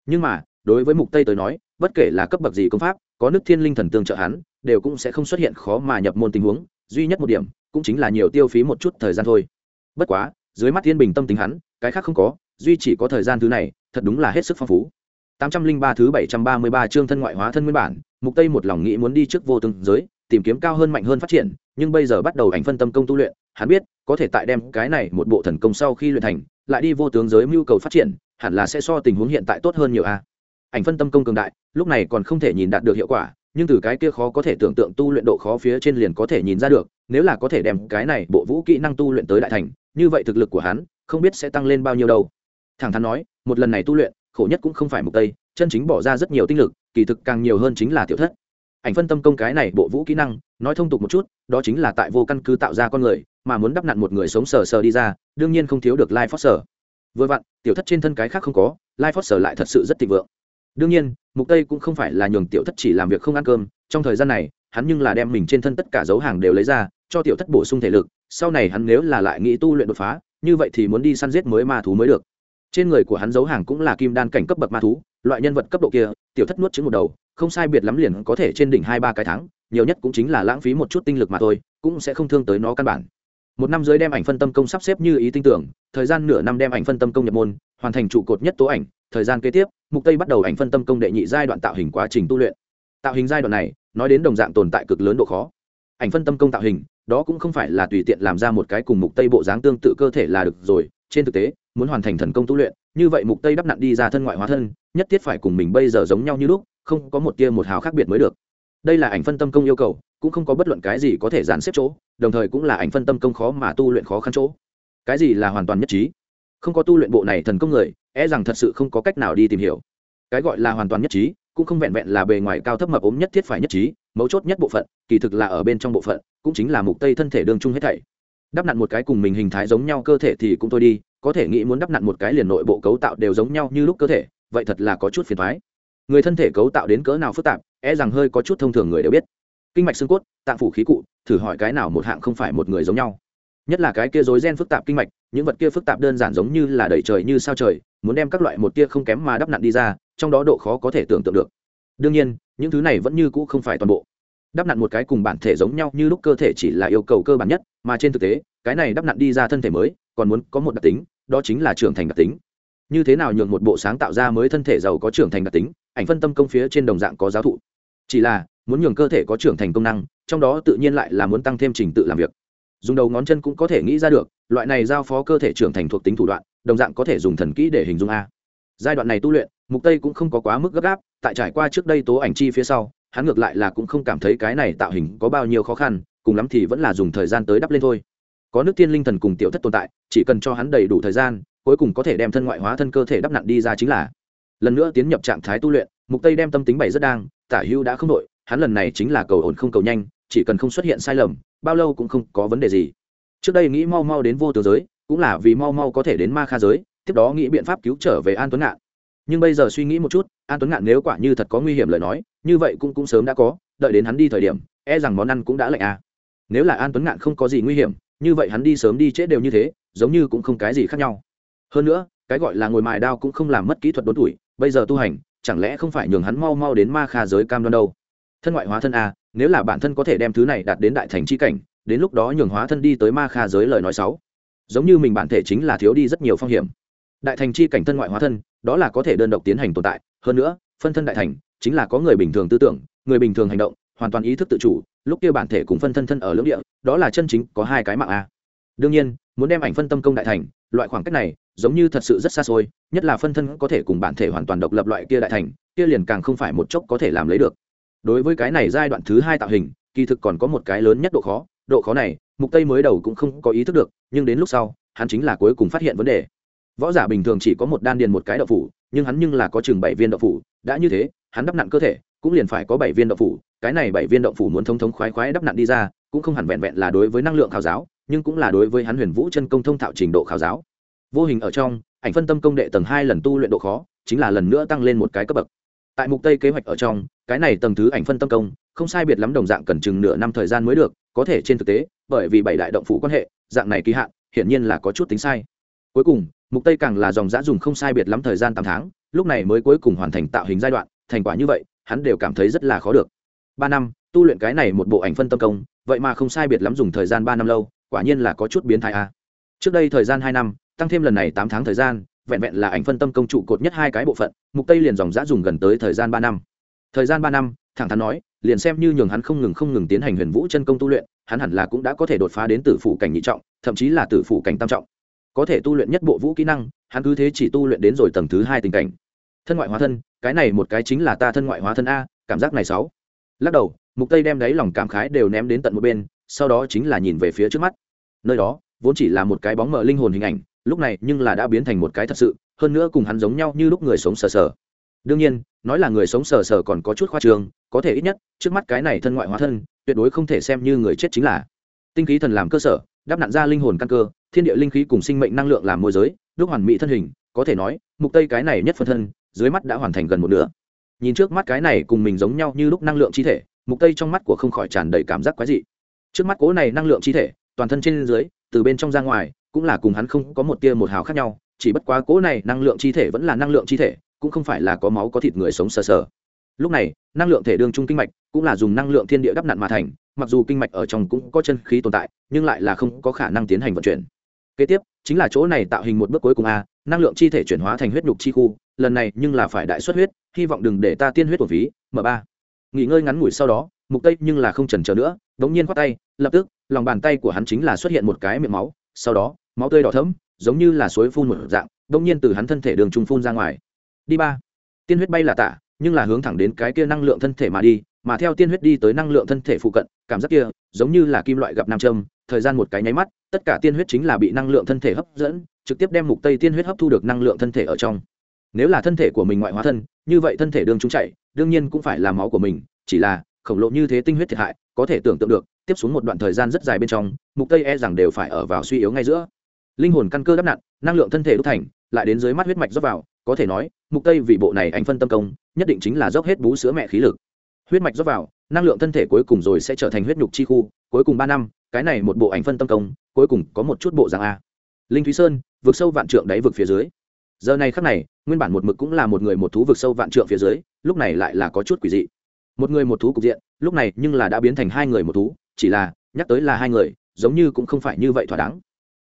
Nhưng mà, đối với mục tây tới nói, bất kể là cấp bậc gì công pháp có nước thiên linh thần tương trợ hắn đều cũng sẽ không xuất hiện khó mà nhập môn tình huống duy nhất một điểm cũng chính là nhiều tiêu phí một chút thời gian thôi bất quá dưới mắt thiên bình tâm tính hắn cái khác không có duy chỉ có thời gian thứ này thật đúng là hết sức phong phú 803 thứ 733 chương thân ngoại hóa thân nguyên bản, Mục Tây một lòng nghĩ muốn đi trước vô tương giới, tìm kiếm cao hơn mạnh hơn phát triển, nhưng bây giờ bắt đầu ảnh phân tâm công tu luyện, hắn biết, có thể tại đem cái này một bộ thần công sau khi luyện thành, lại đi vô tướng giới mưu cầu phát triển, hẳn là sẽ so tình huống hiện tại tốt hơn nhiều a. Ảnh phân tâm công cường đại, lúc này còn không thể nhìn đạt được hiệu quả, nhưng từ cái kia khó có thể tưởng tượng tu luyện độ khó phía trên liền có thể nhìn ra được, nếu là có thể đem cái này bộ vũ kỹ năng tu luyện tới đại thành như vậy thực lực của hắn không biết sẽ tăng lên bao nhiêu đâu. Thẳng thắn nói một lần này tu luyện khổ nhất cũng không phải mục tây chân chính bỏ ra rất nhiều tinh lực kỳ thực càng nhiều hơn chính là tiểu thất. Ảnh phân tâm công cái này bộ vũ kỹ năng nói thông tục một chút đó chính là tại vô căn cứ tạo ra con người mà muốn đắp nặn một người sống sờ sờ đi ra đương nhiên không thiếu được life force. vừa vặn tiểu thất trên thân cái khác không có life force lại thật sự rất thịnh vượng đương nhiên, mục tây cũng không phải là nhường tiểu thất chỉ làm việc không ăn cơm, trong thời gian này, hắn nhưng là đem mình trên thân tất cả dấu hàng đều lấy ra, cho tiểu thất bổ sung thể lực, sau này hắn nếu là lại nghĩ tu luyện đột phá, như vậy thì muốn đi săn giết mới ma thú mới được. Trên người của hắn dấu hàng cũng là kim đan cảnh cấp bậc ma thú, loại nhân vật cấp độ kia, tiểu thất nuốt trứng một đầu, không sai biệt lắm liền có thể trên đỉnh hai ba cái tháng nhiều nhất cũng chính là lãng phí một chút tinh lực mà thôi, cũng sẽ không thương tới nó căn bản. Một năm dưới đem ảnh phân tâm công sắp xếp như ý tin tưởng, thời gian nửa năm đem ảnh phân tâm công nhập môn hoàn thành trụ cột nhất tố ảnh, thời gian kế tiếp, mục tây bắt đầu ảnh phân tâm công đệ nhị giai đoạn tạo hình quá trình tu luyện. Tạo hình giai đoạn này, nói đến đồng dạng tồn tại cực lớn độ khó. Ảnh phân tâm công tạo hình, đó cũng không phải là tùy tiện làm ra một cái cùng mục tây bộ dáng tương tự cơ thể là được rồi, trên thực tế, muốn hoàn thành thần công tu luyện, như vậy mục tây đắp nặn đi ra thân ngoại hóa thân, nhất thiết phải cùng mình bây giờ giống nhau như lúc, không có một tia một hào khác biệt mới được. Đây là ảnh phân tâm công yêu cầu, cũng không có bất luận cái gì có thể dàn xếp chỗ, đồng thời cũng là ảnh phân tâm công khó mà tu luyện khó khăn chỗ. Cái gì là hoàn toàn nhất trí? Không có tu luyện bộ này thần công người e rằng thật sự không có cách nào đi tìm hiểu. Cái gọi là hoàn toàn nhất trí, cũng không vẹn vẹn là bề ngoài cao thấp mập ốm nhất thiết phải nhất trí, mấu chốt nhất bộ phận, kỳ thực là ở bên trong bộ phận, cũng chính là mục tây thân thể đương chung hết thảy. Đắp nặn một cái cùng mình hình thái giống nhau cơ thể thì cũng thôi đi, có thể nghĩ muốn đắp nặn một cái liền nội bộ cấu tạo đều giống nhau như lúc cơ thể, vậy thật là có chút phiền thoái người thân thể cấu tạo đến cỡ nào phức tạp e rằng hơi có chút thông thường người đều biết. Kinh mạch xương cốt, tạng phủ khí cụ, thử hỏi cái nào một hạng không phải một người giống nhau nhất là cái kia rối gen phức tạp kinh mạch, những vật kia phức tạp đơn giản giống như là đẩy trời như sao trời, muốn đem các loại một tia không kém mà đắp nặn đi ra, trong đó độ khó có thể tưởng tượng được. Đương nhiên, những thứ này vẫn như cũ không phải toàn bộ. Đắp nặn một cái cùng bản thể giống nhau như lúc cơ thể chỉ là yêu cầu cơ bản nhất, mà trên thực tế, cái này đắp nặn đi ra thân thể mới, còn muốn có một đặc tính, đó chính là trưởng thành đặc tính. Như thế nào nhường một bộ sáng tạo ra mới thân thể giàu có trưởng thành đặc tính, ảnh phân tâm công phía trên đồng dạng có giáo thụ. Chỉ là, muốn nhường cơ thể có trưởng thành công năng, trong đó tự nhiên lại là muốn tăng thêm trình tự làm việc dùng đầu ngón chân cũng có thể nghĩ ra được, loại này giao phó cơ thể trưởng thành thuộc tính thủ đoạn, đồng dạng có thể dùng thần kỹ để hình dung a. Giai đoạn này tu luyện, mục tây cũng không có quá mức gấp gáp, tại trải qua trước đây tố ảnh chi phía sau, hắn ngược lại là cũng không cảm thấy cái này tạo hình có bao nhiêu khó khăn, cùng lắm thì vẫn là dùng thời gian tới đắp lên thôi. Có nước tiên linh thần cùng tiểu thất tồn tại, chỉ cần cho hắn đầy đủ thời gian, cuối cùng có thể đem thân ngoại hóa thân cơ thể đắp nặn đi ra chính là. Lần nữa tiến nhập trạng thái tu luyện, mục tây đem tâm tính bày rất đang, tả hưu đã không đội hắn lần này chính là cầu ổn không cầu nhanh chỉ cần không xuất hiện sai lầm, bao lâu cũng không có vấn đề gì. Trước đây nghĩ mau mau đến vô tướng giới, cũng là vì mau mau có thể đến ma kha giới, tiếp đó nghĩ biện pháp cứu trở về an tuấn ngạn. Nhưng bây giờ suy nghĩ một chút, an tuấn ngạn nếu quả như thật có nguy hiểm lời nói, như vậy cũng cũng sớm đã có, đợi đến hắn đi thời điểm e rằng món ăn cũng đã lạnh à. Nếu là an tuấn ngạn không có gì nguy hiểm, như vậy hắn đi sớm đi chết đều như thế, giống như cũng không cái gì khác nhau. Hơn nữa, cái gọi là ngồi mài đao cũng không làm mất kỹ thuật đốn tuổi, bây giờ tu hành, chẳng lẽ không phải nhường hắn mau mau đến ma kha giới cam đoan đâu? Thân ngoại hóa thân à? Nếu là bản thân có thể đem thứ này đạt đến đại thành c h i cảnh, đến lúc đó nhường hóa thân đi tới ma kha giới lời nói sáu. Giống như mình bản thể chính là thiếu đi rất nhiều phong hiểm. Đại thành c h i cảnh thân ngoại hóa thân, đó là có thể đơn độc tiến hành tồn tại. Hơn nữa, phân thân đại thành, chính là có người bình thường tư tưởng, người bình thường hành động, hoàn toàn ý thức tự chủ, lúc kia bản thể cùng phân thân thân ở lưỡng địa, đó là chân chính có hai cái mạng a. Đương nhiên, muốn đem ảnh phân tâm công đại thành, loại khoảng cách này, giống như thật sự rất xa xôi, nhất là phân thân có thể cùng bản thể hoàn toàn độc lập loại kia đại thành, kia liền càng không phải một chốc có thể làm lấy được đối với cái này giai đoạn thứ hai tạo hình, kỳ thực còn có một cái lớn nhất độ khó. Độ khó này, mục tây mới đầu cũng không có ý thức được, nhưng đến lúc sau, hắn chính là cuối cùng phát hiện vấn đề. Võ giả bình thường chỉ có một đan điền một cái đậu phủ, nhưng hắn nhưng là có chừng bảy viên đậu phủ. Đã như thế, hắn đắp nặn cơ thể, cũng liền phải có bảy viên đậu phủ. Cái này bảy viên đậu phủ muốn thông thống khoái khoái đắp nặn đi ra, cũng không hẳn vẹn vẹn là đối với năng lượng khảo giáo, nhưng cũng là đối với hắn huyền vũ chân công thông thạo trình độ khảo giáo. Vô hình ở trong, ảnh phân tâm công đệ tầng hai lần tu luyện độ khó, chính là lần nữa tăng lên một cái cấp bậc tại mục tây kế hoạch ở trong, cái này tầng thứ ảnh phân tâm công, không sai biệt lắm đồng dạng cần chừng nửa năm thời gian mới được, có thể trên thực tế, bởi vì bảy đại động phủ quan hệ, dạng này kỳ hạn, hiển nhiên là có chút tính sai. Cuối cùng, mục tây càng là dòng giã dùng không sai biệt lắm thời gian 8 tháng, lúc này mới cuối cùng hoàn thành tạo hình giai đoạn, thành quả như vậy, hắn đều cảm thấy rất là khó được. Ba năm, tu luyện cái này một bộ ảnh phân tâm công, vậy mà không sai biệt lắm dùng thời gian ba năm lâu, quả nhiên là có chút biến thái a trước đây thời gian hai năm, tăng thêm lần này tám tháng thời gian vẹn vẹn là ảnh phân tâm công trụ cột nhất hai cái bộ phận, mục tây liền dòng giã dùng gần tới thời gian ba năm. Thời gian ba năm, thẳng thắn nói, liền xem như nhường hắn không ngừng không ngừng tiến hành huyền vũ chân công tu luyện, hắn hẳn là cũng đã có thể đột phá đến tử phủ cảnh nhị trọng, thậm chí là tử phủ cảnh tam trọng. Có thể tu luyện nhất bộ vũ kỹ năng, hắn cứ thế chỉ tu luyện đến rồi tầng thứ hai tình cảnh. Thân ngoại hóa thân, cái này một cái chính là ta thân ngoại hóa thân a, cảm giác này sáu. Lắc đầu, mục tây đem đấy lòng cảm khái đều ném đến tận một bên, sau đó chính là nhìn về phía trước mắt. Nơi đó, vốn chỉ là một cái bóng mờ linh hồn hình ảnh lúc này nhưng là đã biến thành một cái thật sự, hơn nữa cùng hắn giống nhau như lúc người sống sờ sờ. Đương nhiên, nói là người sống sờ sờ còn có chút khoa trường có thể ít nhất, trước mắt cái này thân ngoại hóa thân, tuyệt đối không thể xem như người chết chính là. Tinh khí thần làm cơ sở đắp nặn ra linh hồn căn cơ, thiên địa linh khí cùng sinh mệnh năng lượng làm môi giới đúc hoàn mỹ thân hình, có thể nói, mục tây cái này nhất phân thân, dưới mắt đã hoàn thành gần một nửa. Nhìn trước mắt cái này cùng mình giống nhau như lúc năng lượng chi thể, mục tây trong mắt của không khỏi tràn đầy cảm giác quái dị. Trước mắt cố này năng lượng chi thể, toàn thân trên dưới, từ bên trong ra ngoài cũng là cùng hắn không có một tia một hào khác nhau, chỉ bất quá cố này năng lượng chi thể vẫn là năng lượng chi thể, cũng không phải là có máu có thịt người sống sờ sờ. Lúc này, năng lượng thể đương trung kinh mạch cũng là dùng năng lượng thiên địa đắp nặn mà thành, mặc dù kinh mạch ở trong cũng có chân khí tồn tại, nhưng lại là không có khả năng tiến hành vận chuyển. Kế tiếp, chính là chỗ này tạo hình một bước cuối cùng a, năng lượng chi thể chuyển hóa thành huyết nhục chi khu, lần này nhưng là phải đại xuất huyết, hy vọng đừng để ta tiên huyết của phí m ba. Nghỉ ngơi ngắn ngủi sau đó, mục tây nhưng là không chần chờ nữa, đống nhiên khoát tay, lập tức, lòng bàn tay của hắn chính là xuất hiện một cái miệng máu, sau đó máu tươi đỏ thẫm, giống như là suối phun một dạng đống nhiên từ hắn thân thể đường trung phun ra ngoài. Đi ba. Tiên huyết bay là tạ nhưng là hướng thẳng đến cái kia năng lượng thân thể mà đi, mà theo tiên huyết đi tới năng lượng thân thể phụ cận, cảm giác kia, giống như là kim loại gặp nam châm, thời gian một cái nháy mắt, tất cả tiên huyết chính là bị năng lượng thân thể hấp dẫn, trực tiếp đem mục tây tiên huyết hấp thu được năng lượng thân thể ở trong. Nếu là thân thể của mình ngoại hóa thân, như vậy thân thể đường trung chạy, đương nhiên cũng phải là máu của mình, chỉ là, khổng lồ như thế tinh huyết thiệt hại, có thể tưởng tượng được, tiếp xuống một đoạn thời gian rất dài bên trong, mục tây e rằng đều phải ở vào suy yếu ngay giữa linh hồn căn cơ đắp nặn, năng lượng thân thể đúc thành, lại đến dưới mắt huyết mạch rót vào, có thể nói, mục tây vì bộ này anh phân tâm công, nhất định chính là dốc hết bú sữa mẹ khí lực. Huyết mạch rót vào, năng lượng thân thể cuối cùng rồi sẽ trở thành huyết nhục chi khu, cuối cùng ba năm, cái này một bộ ảnh phân tâm công, cuối cùng có một chút bộ dạng a. Linh thúy sơn vượt sâu vạn trượng đáy vực phía dưới. Giờ này khắc này, nguyên bản một mực cũng là một người một thú vượt sâu vạn trượng phía dưới, lúc này lại là có chút quỷ dị. Một người một thú cục diện, lúc này nhưng là đã biến thành hai người một thú, chỉ là, nhắc tới là hai người, giống như cũng không phải như vậy thỏa đáng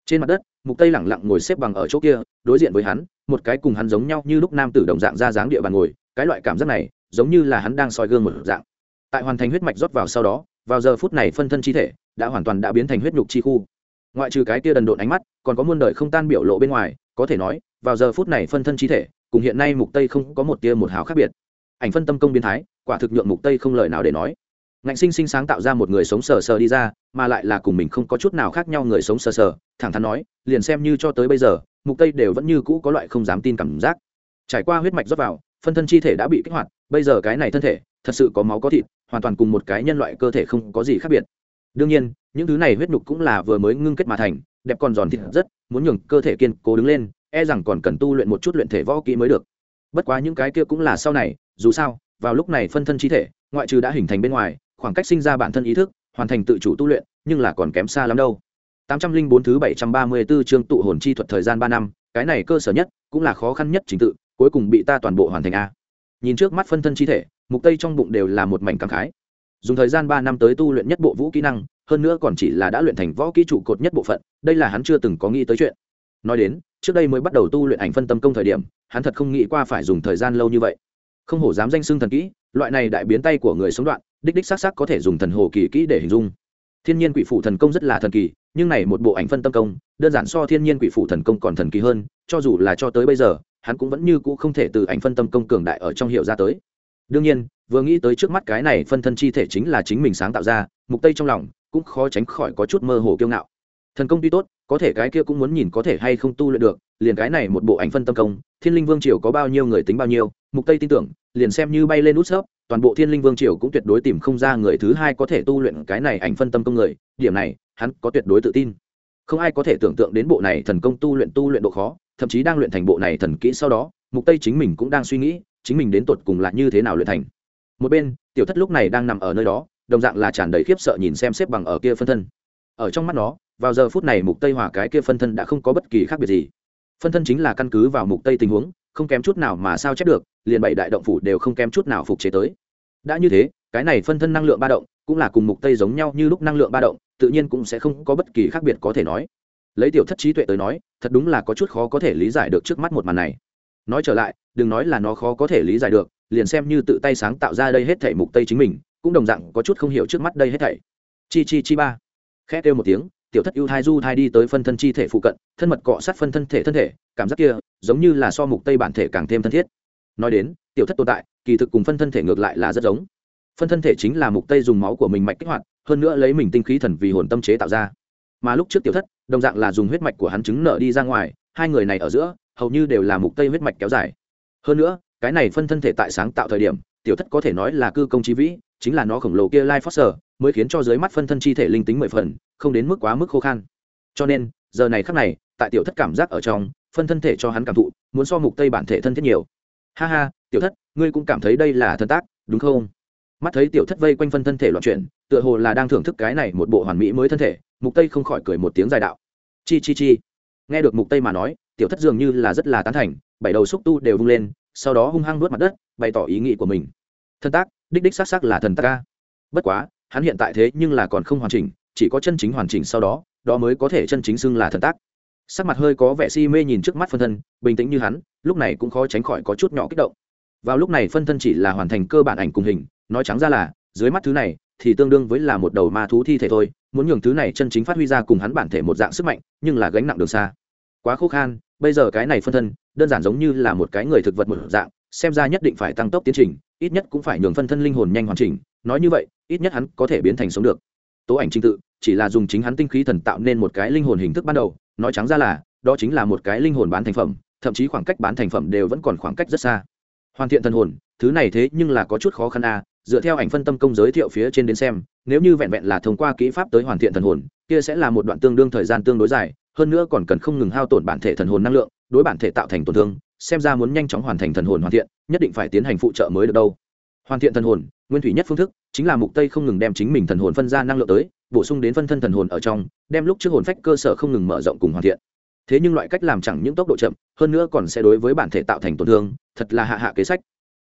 trên mặt đất, mục tây lẳng lặng ngồi xếp bằng ở chỗ kia, đối diện với hắn, một cái cùng hắn giống nhau như lúc nam tử đồng dạng ra dáng địa bàn ngồi, cái loại cảm giác này, giống như là hắn đang soi gương một dạng. Tại hoàn thành huyết mạch rót vào sau đó, vào giờ phút này phân thân chi thể đã hoàn toàn đã biến thành huyết nhục chi khu. Ngoại trừ cái kia đần độn ánh mắt, còn có muôn đời không tan biểu lộ bên ngoài, có thể nói, vào giờ phút này phân thân chi thể, cùng hiện nay mục tây không có một tia một hào khác biệt. Ảnh phân tâm công biến thái, quả thực nhượng mục tây không lời nào để nói ngạnh sinh sinh sáng tạo ra một người sống sờ sờ đi ra, mà lại là cùng mình không có chút nào khác nhau người sống sờ sờ, thẳng thắn nói, liền xem như cho tới bây giờ, mục tây đều vẫn như cũ có loại không dám tin cảm giác. Trải qua huyết mạch rót vào, phân thân chi thể đã bị kích hoạt, bây giờ cái này thân thể, thật sự có máu có thịt, hoàn toàn cùng một cái nhân loại cơ thể không có gì khác biệt. Đương nhiên, những thứ này huyết nhục cũng là vừa mới ngưng kết mà thành, đẹp còn giòn thịt rất, muốn nhường cơ thể kiên cố đứng lên e rằng còn cần tu luyện một chút luyện thể võ kỹ mới được. Bất quá những cái kia cũng là sau này, dù sao, vào lúc này phân thân chi thể, ngoại trừ đã hình thành bên ngoài khoảng cách sinh ra bản thân ý thức hoàn thành tự chủ tu luyện nhưng là còn kém xa lắm đâu 804 thứ 734 chương tụ hồn chi thuật thời gian 3 năm, cái này cơ sở nhất, cũng là khó khăn nhất chính tự, cuối cùng bị ta toàn bộ hoàn thành a. Nhìn trước mắt phân thân chi thể, mục tây trong bụng đều là một mảnh cảm khái. Dùng thời gian 3 năm tới tu luyện nhất bộ vũ kỹ năng, hơn nữa còn chỉ là đã luyện thành võ kỹ trụ cột nhất bộ phận, đây là hắn chưa từng có nghĩ tới chuyện. Nói đến, trước đây mới bắt đầu tu luyện ảnh phân tâm công thời điểm, hắn thật không nghĩ qua phải dùng thời gian lâu như vậy. Không hổ dám danh xưng thần kỹ, loại này đại biến tay của người sống đoạn, đích đích xác xác có thể dùng thần hồ kỳ kỹ để hình dung. Thiên nhiên quỷ phủ thần công rất là thần kỳ, nhưng này một bộ ảnh phân tâm công, đơn giản so thiên nhiên quỷ phủ thần công còn thần kỳ hơn, cho dù là cho tới bây giờ, hắn cũng vẫn như cũ không thể từ ảnh phân tâm công cường đại ở trong hiệu ra tới. Đương nhiên, vừa nghĩ tới trước mắt cái này phân thân chi thể chính là chính mình sáng tạo ra, mục tây trong lòng cũng khó tránh khỏi có chút mơ hồ kiêu ngạo. Thần công tuy tốt, có thể cái kia cũng muốn nhìn có thể hay không tu luyện được, liền cái này một bộ ảnh phân tâm công, thiên linh vương triều có bao nhiêu người tính bao nhiêu, mục tây tin tưởng, liền xem như bay lên nút sớp toàn bộ thiên linh vương triều cũng tuyệt đối tìm không ra người thứ hai có thể tu luyện cái này ảnh phân tâm công người, điểm này, hắn có tuyệt đối tự tin. Không ai có thể tưởng tượng đến bộ này thần công tu luyện tu luyện độ khó, thậm chí đang luyện thành bộ này thần kỹ sau đó, mục tây chính mình cũng đang suy nghĩ, chính mình đến tột cùng là như thế nào luyện thành. Một bên, tiểu thất lúc này đang nằm ở nơi đó, đồng dạng là tràn đầy khiếp sợ nhìn xem xếp bằng ở kia phân thân. Ở trong mắt nó, vào giờ phút này mục tây hòa cái kia phân thân đã không có bất kỳ khác biệt gì. Phân thân chính là căn cứ vào mục tây tình huống không kém chút nào mà sao chép được, liền bảy đại động phủ đều không kém chút nào phục chế tới. Đã như thế, cái này phân thân năng lượng ba động, cũng là cùng mục tây giống nhau như lúc năng lượng ba động, tự nhiên cũng sẽ không có bất kỳ khác biệt có thể nói. Lấy tiểu thất trí tuệ tới nói, thật đúng là có chút khó có thể lý giải được trước mắt một màn này. Nói trở lại, đừng nói là nó khó có thể lý giải được, liền xem như tự tay sáng tạo ra đây hết thảy mục tây chính mình, cũng đồng dạng có chút không hiểu trước mắt đây hết thảy. Chi chi chi ba. Khẽ kêu một tiếng tiểu thất ưu thai du thai đi tới phân thân chi thể phụ cận, thân mật cọ sát phân thân thể thân thể, cảm giác kia giống như là so mục tây bản thể càng thêm thân thiết. Nói đến, tiểu thất tồn tại, kỳ thực cùng phân thân thể ngược lại là rất giống. Phân thân thể chính là mục tây dùng máu của mình mạch kích hoạt, hơn nữa lấy mình tinh khí thần vì hồn tâm chế tạo ra. Mà lúc trước tiểu thất, đồng dạng là dùng huyết mạch của hắn chứng nở đi ra ngoài, hai người này ở giữa, hầu như đều là mục tây huyết mạch kéo dài. Hơn nữa, cái này phân thân thể tại sáng tạo thời điểm, tiểu thất có thể nói là cư công chi vĩ, chính là nó khổng lồ kia lai foster mới khiến cho dưới mắt phân thân chi thể linh tính mười phần, không đến mức quá mức khô khan. Cho nên, giờ này khắc này, tại tiểu thất cảm giác ở trong, phân thân thể cho hắn cảm thụ, muốn so mục tây bản thể thân thiết nhiều. Ha ha, tiểu thất, ngươi cũng cảm thấy đây là thân tác, đúng không? Mắt thấy tiểu thất vây quanh phân thân thể loạn chuyển, tựa hồ là đang thưởng thức cái này một bộ hoàn mỹ mới thân thể, mục tây không khỏi cười một tiếng dài đạo. Chi chi chi. Nghe được mục tây mà nói, tiểu thất dường như là rất là tán thành, bảy đầu xúc tu đều vung lên, sau đó hung hăng nuốt mặt đất, bày tỏ ý nghĩ của mình. Thân tác, đích đích xác xác là thần tác ca bất quá hắn hiện tại thế nhưng là còn không hoàn chỉnh, chỉ có chân chính hoàn chỉnh sau đó đó mới có thể chân chính xưng là thần tác. Sắc mặt hơi có vẻ si mê nhìn trước mắt phân thân, bình tĩnh như hắn, lúc này cũng khó tránh khỏi có chút nhỏ kích động. Vào lúc này phân thân chỉ là hoàn thành cơ bản ảnh cùng hình, nói trắng ra là, dưới mắt thứ này thì tương đương với là một đầu ma thú thi thể thôi, muốn nhường thứ này chân chính phát huy ra cùng hắn bản thể một dạng sức mạnh, nhưng là gánh nặng đường xa. Quá khô khan, bây giờ cái này phân thân, đơn giản giống như là một cái người thực vật một dạng, xem ra nhất định phải tăng tốc tiến trình, ít nhất cũng phải nhường phân thân linh hồn nhanh hoàn chỉnh nói như vậy ít nhất hắn có thể biến thành sống được. Tố ảnh trình tự chỉ là dùng chính hắn tinh khí thần tạo nên một cái linh hồn hình thức ban đầu nói trắng ra là đó chính là một cái linh hồn bán thành phẩm thậm chí khoảng cách bán thành phẩm đều vẫn còn khoảng cách rất xa. Hoàn thiện thần hồn thứ này thế nhưng là có chút khó khăn a à, dựa theo ảnh phân tâm công giới thiệu phía trên đến xem nếu như vẹn vẹn là thông qua kỹ pháp tới hoàn thiện thần hồn kia sẽ là một đoạn tương đương thời gian tương đối dài hơn nữa còn cần không ngừng hao tổn bản thể thần hồn năng lượng đối bản thể tạo thành tổn thương xem ra muốn nhanh chóng hoàn thành thần hồn hoàn thiện nhất định phải tiến hành phụ trợ mới được đâu hoàn thiện thần hồn, nguyên thủy nhất phương thức chính là mục tây không ngừng đem chính mình thần hồn phân ra năng lượng tới, bổ sung đến phân thân thần hồn ở trong, đem lúc trước hồn phách cơ sở không ngừng mở rộng cùng hoàn thiện. Thế nhưng loại cách làm chẳng những tốc độ chậm, hơn nữa còn sẽ đối với bản thể tạo thành tổn thương, thật là hạ hạ kế sách.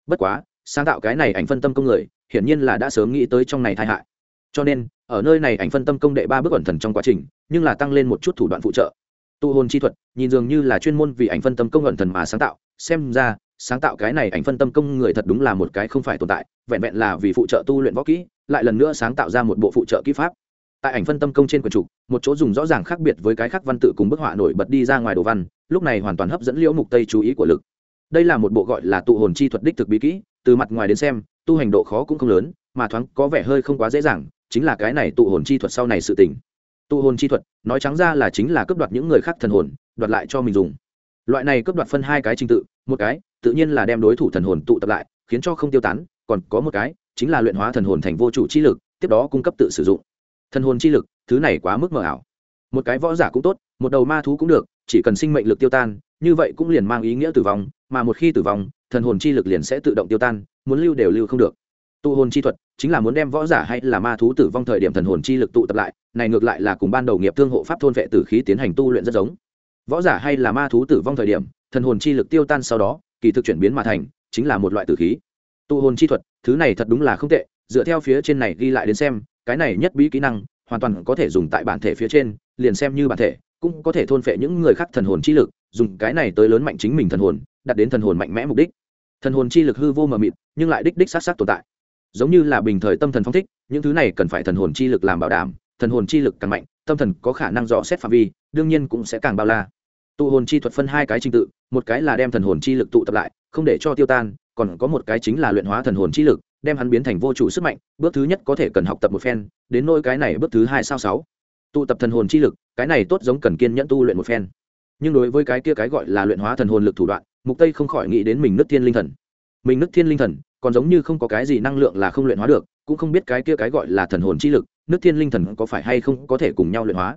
Bất quá, sáng tạo cái này ảnh phân tâm công người, hiển nhiên là đã sớm nghĩ tới trong này tai hại. Cho nên, ở nơi này ảnh phân tâm công đệ ba bước ẩn thần trong quá trình, nhưng là tăng lên một chút thủ đoạn phụ trợ. Tụ hồn chi thuật, nhìn dường như là chuyên môn vì ảnh phân tâm công ẩn thần mà sáng tạo, xem ra sáng tạo cái này ảnh phân tâm công người thật đúng là một cái không phải tồn tại, vẹn vẹn là vì phụ trợ tu luyện võ kỹ, lại lần nữa sáng tạo ra một bộ phụ trợ kỹ pháp. Tại ảnh phân tâm công trên quần trục một chỗ dùng rõ ràng khác biệt với cái khác văn tự cùng bức họa nổi bật đi ra ngoài đồ văn, lúc này hoàn toàn hấp dẫn liễu mục tây chú ý của lực. Đây là một bộ gọi là tụ hồn chi thuật đích thực bí kỹ, từ mặt ngoài đến xem, tu hành độ khó cũng không lớn, mà thoáng có vẻ hơi không quá dễ dàng, chính là cái này tụ hồn chi thuật sau này sự tình. Tụ hồn chi thuật, nói trắng ra là chính là cướp đoạt những người khác thần hồn, đoạt lại cho mình dùng. Loại này cướp đoạt phân hai cái trình tự, một cái tự nhiên là đem đối thủ thần hồn tụ tập lại, khiến cho không tiêu tán, còn có một cái, chính là luyện hóa thần hồn thành vô chủ chi lực, tiếp đó cung cấp tự sử dụng. Thần hồn chi lực, thứ này quá mức mờ ảo. Một cái võ giả cũng tốt, một đầu ma thú cũng được, chỉ cần sinh mệnh lực tiêu tan, như vậy cũng liền mang ý nghĩa tử vong, mà một khi tử vong, thần hồn chi lực liền sẽ tự động tiêu tan, muốn lưu đều lưu không được. Tụ hồn chi thuật, chính là muốn đem võ giả hay là ma thú tử vong thời điểm thần hồn chi lực tụ tập lại, này ngược lại là cùng ban đầu nghiệp thương hộ pháp thôn vệ tử khí tiến hành tu luyện rất giống. Võ giả hay là ma thú tử vong thời điểm, thần hồn chi lực tiêu tan sau đó kỳ thực chuyển biến mà thành, chính là một loại tử khí. Tụ hồn chi thuật, thứ này thật đúng là không tệ, dựa theo phía trên này ghi lại đến xem, cái này nhất bí kỹ năng, hoàn toàn có thể dùng tại bản thể phía trên, liền xem như bản thể, cũng có thể thôn phệ những người khác thần hồn chi lực, dùng cái này tới lớn mạnh chính mình thần hồn đặt đến thần hồn mạnh mẽ mục đích. Thần hồn chi lực hư vô mờ mịt, nhưng lại đích đích sát sát tồn tại. Giống như là bình thời tâm thần phong thích, những thứ này cần phải thần hồn chi lực làm bảo đảm, thần hồn chi lực càng mạnh, tâm thần có khả năng dò xét phạm vi, đương nhiên cũng sẽ càng bao la tụ hồn chi thuật phân hai cái trình tự, một cái là đem thần hồn chi lực tụ tập lại, không để cho tiêu tan, còn có một cái chính là luyện hóa thần hồn chi lực, đem hắn biến thành vô chủ sức mạnh, bước thứ nhất có thể cần học tập một phen, đến nỗi cái này bước thứ hai sao sáu. Tụ tập thần hồn chi lực, cái này tốt giống cần kiên nhẫn tu luyện một phen. Nhưng đối với cái kia cái gọi là luyện hóa thần hồn lực thủ đoạn, mục tây không khỏi nghĩ đến mình nứt thiên linh thần. Mình nứt thiên linh thần, còn giống như không có cái gì năng lượng là không luyện hóa được, cũng không biết cái kia cái gọi là thần hồn chi lực nước thiên linh thần có phải hay không có thể cùng nhau luyện hóa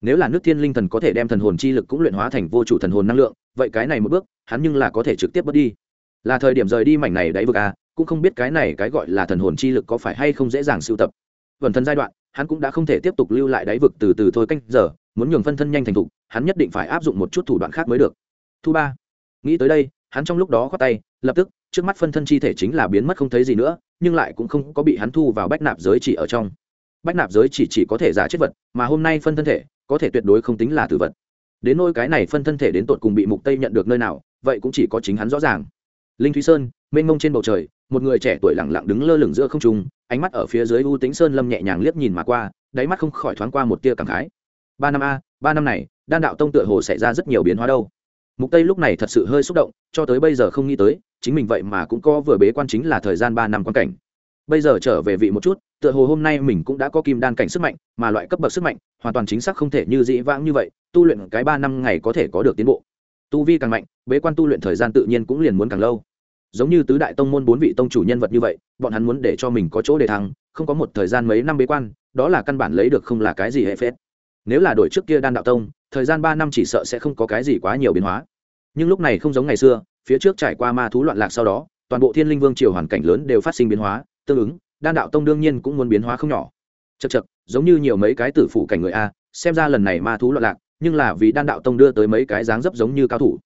nếu là nước thiên linh thần có thể đem thần hồn chi lực cũng luyện hóa thành vô chủ thần hồn năng lượng, vậy cái này một bước, hắn nhưng là có thể trực tiếp bớt đi. Là thời điểm rời đi mảnh này đáy vực à cũng không biết cái này cái gọi là thần hồn chi lực có phải hay không dễ dàng sưu tập. Vần thân giai đoạn, hắn cũng đã không thể tiếp tục lưu lại đáy vực từ từ thôi canh giờ, muốn nhường phân thân nhanh thành thục, hắn nhất định phải áp dụng một chút thủ đoạn khác mới được. Thu ba. Nghĩ tới đây, hắn trong lúc đó khoát tay, lập tức, trước mắt phân thân chi thể chính là biến mất không thấy gì nữa, nhưng lại cũng không có bị hắn thu vào bách nạp giới chỉ ở trong. Bách nạp giới chỉ chỉ có thể giả chết vật, mà hôm nay phân thân thể có thể tuyệt đối không tính là tử vật. Đến nôi cái này phân thân thể đến tột cùng bị mục tây nhận được nơi nào, vậy cũng chỉ có chính hắn rõ ràng. Linh thúy sơn, mênh mông trên bầu trời, một người trẻ tuổi lặng lặng đứng lơ lửng giữa không trung, ánh mắt ở phía dưới u tính sơn lâm nhẹ nhàng liếc nhìn mà qua, đáy mắt không khỏi thoáng qua một tia cảm khái. Ba năm a, ba năm này, đan đạo tông tựa hồ xảy ra rất nhiều biến hóa đâu. Mục tây lúc này thật sự hơi xúc động, cho tới bây giờ không nghĩ tới, chính mình vậy mà cũng có vừa bế quan chính là thời gian ba năm quan cảnh bây giờ trở về vị một chút, tựa hồ hôm nay mình cũng đã có kim đan cảnh sức mạnh, mà loại cấp bậc sức mạnh, hoàn toàn chính xác không thể như dĩ vãng như vậy, tu luyện cái ba năm ngày có thể có được tiến bộ. Tu vi càng mạnh, bế quan tu luyện thời gian tự nhiên cũng liền muốn càng lâu. Giống như tứ đại tông môn bốn vị tông chủ nhân vật như vậy, bọn hắn muốn để cho mình có chỗ để thăng, không có một thời gian mấy năm bế quan, đó là căn bản lấy được không là cái gì hệ phết. Nếu là đổi trước kia đan đạo tông, thời gian ba năm chỉ sợ sẽ không có cái gì quá nhiều biến hóa. Nhưng lúc này không giống ngày xưa, phía trước trải qua ma thú loạn lạc sau đó, toàn bộ thiên linh vương triều hoàn cảnh lớn đều phát sinh biến hóa tương ứng, đan đạo tông đương nhiên cũng muốn biến hóa không nhỏ. Chật chật giống như nhiều mấy cái tử phủ cảnh người a, xem ra lần này ma thú loạn lạc, nhưng là vì đan đạo tông đưa tới mấy cái dáng dấp giống như cao thủ.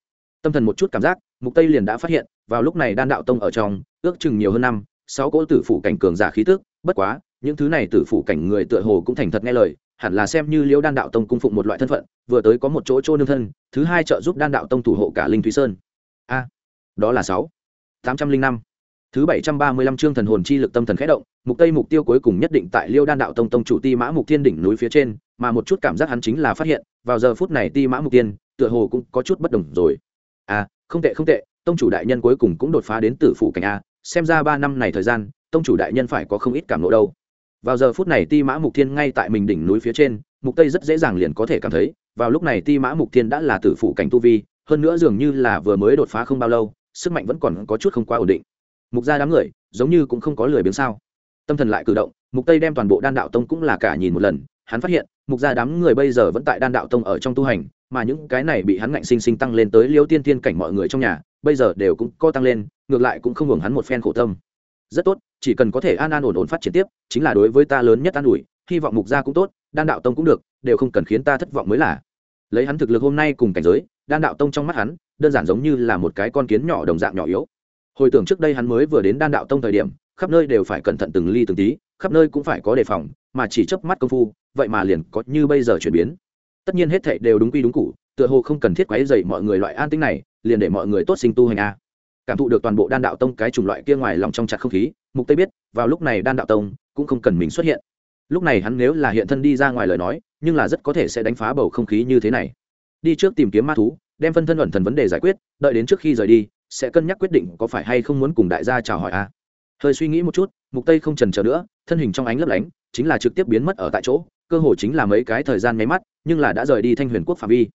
Tâm thần một chút cảm giác, mục tây liền đã phát hiện, vào lúc này đan đạo tông ở trong, ước chừng nhiều hơn năm, sáu cỗ tử phủ cảnh cường giả khí tức, bất quá, những thứ này tử phủ cảnh người tựa hồ cũng thành thật nghe lời, hẳn là xem như liễu đan đạo tông cung phụng một loại thân phận, vừa tới có một chỗ chỗ nương thân, thứ hai trợ giúp đan đạo tông thủ hộ cả linh thúy sơn. A, đó là sáu. Tám trăm linh năm thứ bảy trăm ba mươi lăm chương thần hồn chi lực tâm thần khẽ động, mục tây mục tiêu cuối cùng nhất định tại liêu đan đạo tông tông chủ ti mã mục thiên đỉnh núi phía trên, mà một chút cảm giác hắn chính là phát hiện, vào giờ phút này ti mã mục tiên tựa hồ cũng có chút bất đồng rồi. À không tệ không tệ, tông chủ đại nhân cuối cùng cũng đột phá đến tử phủ cảnh a, xem ra ba năm này thời gian, tông chủ đại nhân phải có không ít cảm ngộ đâu. Vào giờ phút này ti mã mục thiên ngay tại mình đỉnh núi phía trên, mục tây rất dễ dàng liền có thể cảm thấy, vào lúc này ti mã mục thiên đã là tử phủ cảnh tu vi, hơn nữa dường như là vừa mới đột phá không bao lâu, sức mạnh vẫn còn có chút không quá ổn định mục gia đám người, giống như cũng không có lười biếng sao. Tâm thần lại cử động, mục tây đem toàn bộ đan đạo tông cũng là cả nhìn một lần, hắn phát hiện, mục gia đám người bây giờ vẫn tại đan đạo tông ở trong tu hành, mà những cái này bị hắn ngạnh sinh sinh tăng lên tới liêu tiên tiên cảnh mọi người trong nhà, bây giờ đều cũng co tăng lên, ngược lại cũng không hưởng hắn một phen khổ tâm. Rất tốt, chỉ cần có thể an an ổn ổn phát triển tiếp, chính là đối với ta lớn nhất an ủi, hy vọng mục gia cũng tốt, đan đạo tông cũng được, đều không cần khiến ta thất vọng mới là. Lấy hắn thực lực hôm nay cùng cảnh giới, đan đạo tông trong mắt hắn, đơn giản giống như là một cái con kiến nhỏ đồng dạng nhỏ yếu hồi tưởng trước đây hắn mới vừa đến đan đạo tông thời điểm, khắp nơi đều phải cẩn thận từng ly từng tí, khắp nơi cũng phải có đề phòng, mà chỉ chớp mắt công phu, vậy mà liền có như bây giờ chuyển biến. Tất nhiên hết thệ đều đúng quy đúng cụ tựa hồ không cần thiết quấy dậy mọi người loại an tính này, liền để mọi người tốt sinh tu hành a. Cảm thụ được toàn bộ đan đạo tông cái chủng loại kia ngoài lòng trong chặt không khí, mục tây biết, vào lúc này đan đạo tông cũng không cần mình xuất hiện. Lúc này hắn nếu là hiện thân đi ra ngoài lời nói, nhưng là rất có thể sẽ đánh phá bầu không khí như thế này. Đi trước tìm kiếm ma thú, đem phân thân ẩn thần vấn đề giải quyết, đợi đến trước khi rời đi sẽ cân nhắc quyết định có phải hay không muốn cùng đại gia chào hỏi a hơi suy nghĩ một chút, mục tây không trần chờ nữa, thân hình trong ánh lấp lánh, chính là trực tiếp biến mất ở tại chỗ, cơ hội chính là mấy cái thời gian nháy mắt, nhưng là đã rời đi thanh huyền quốc phạm vi.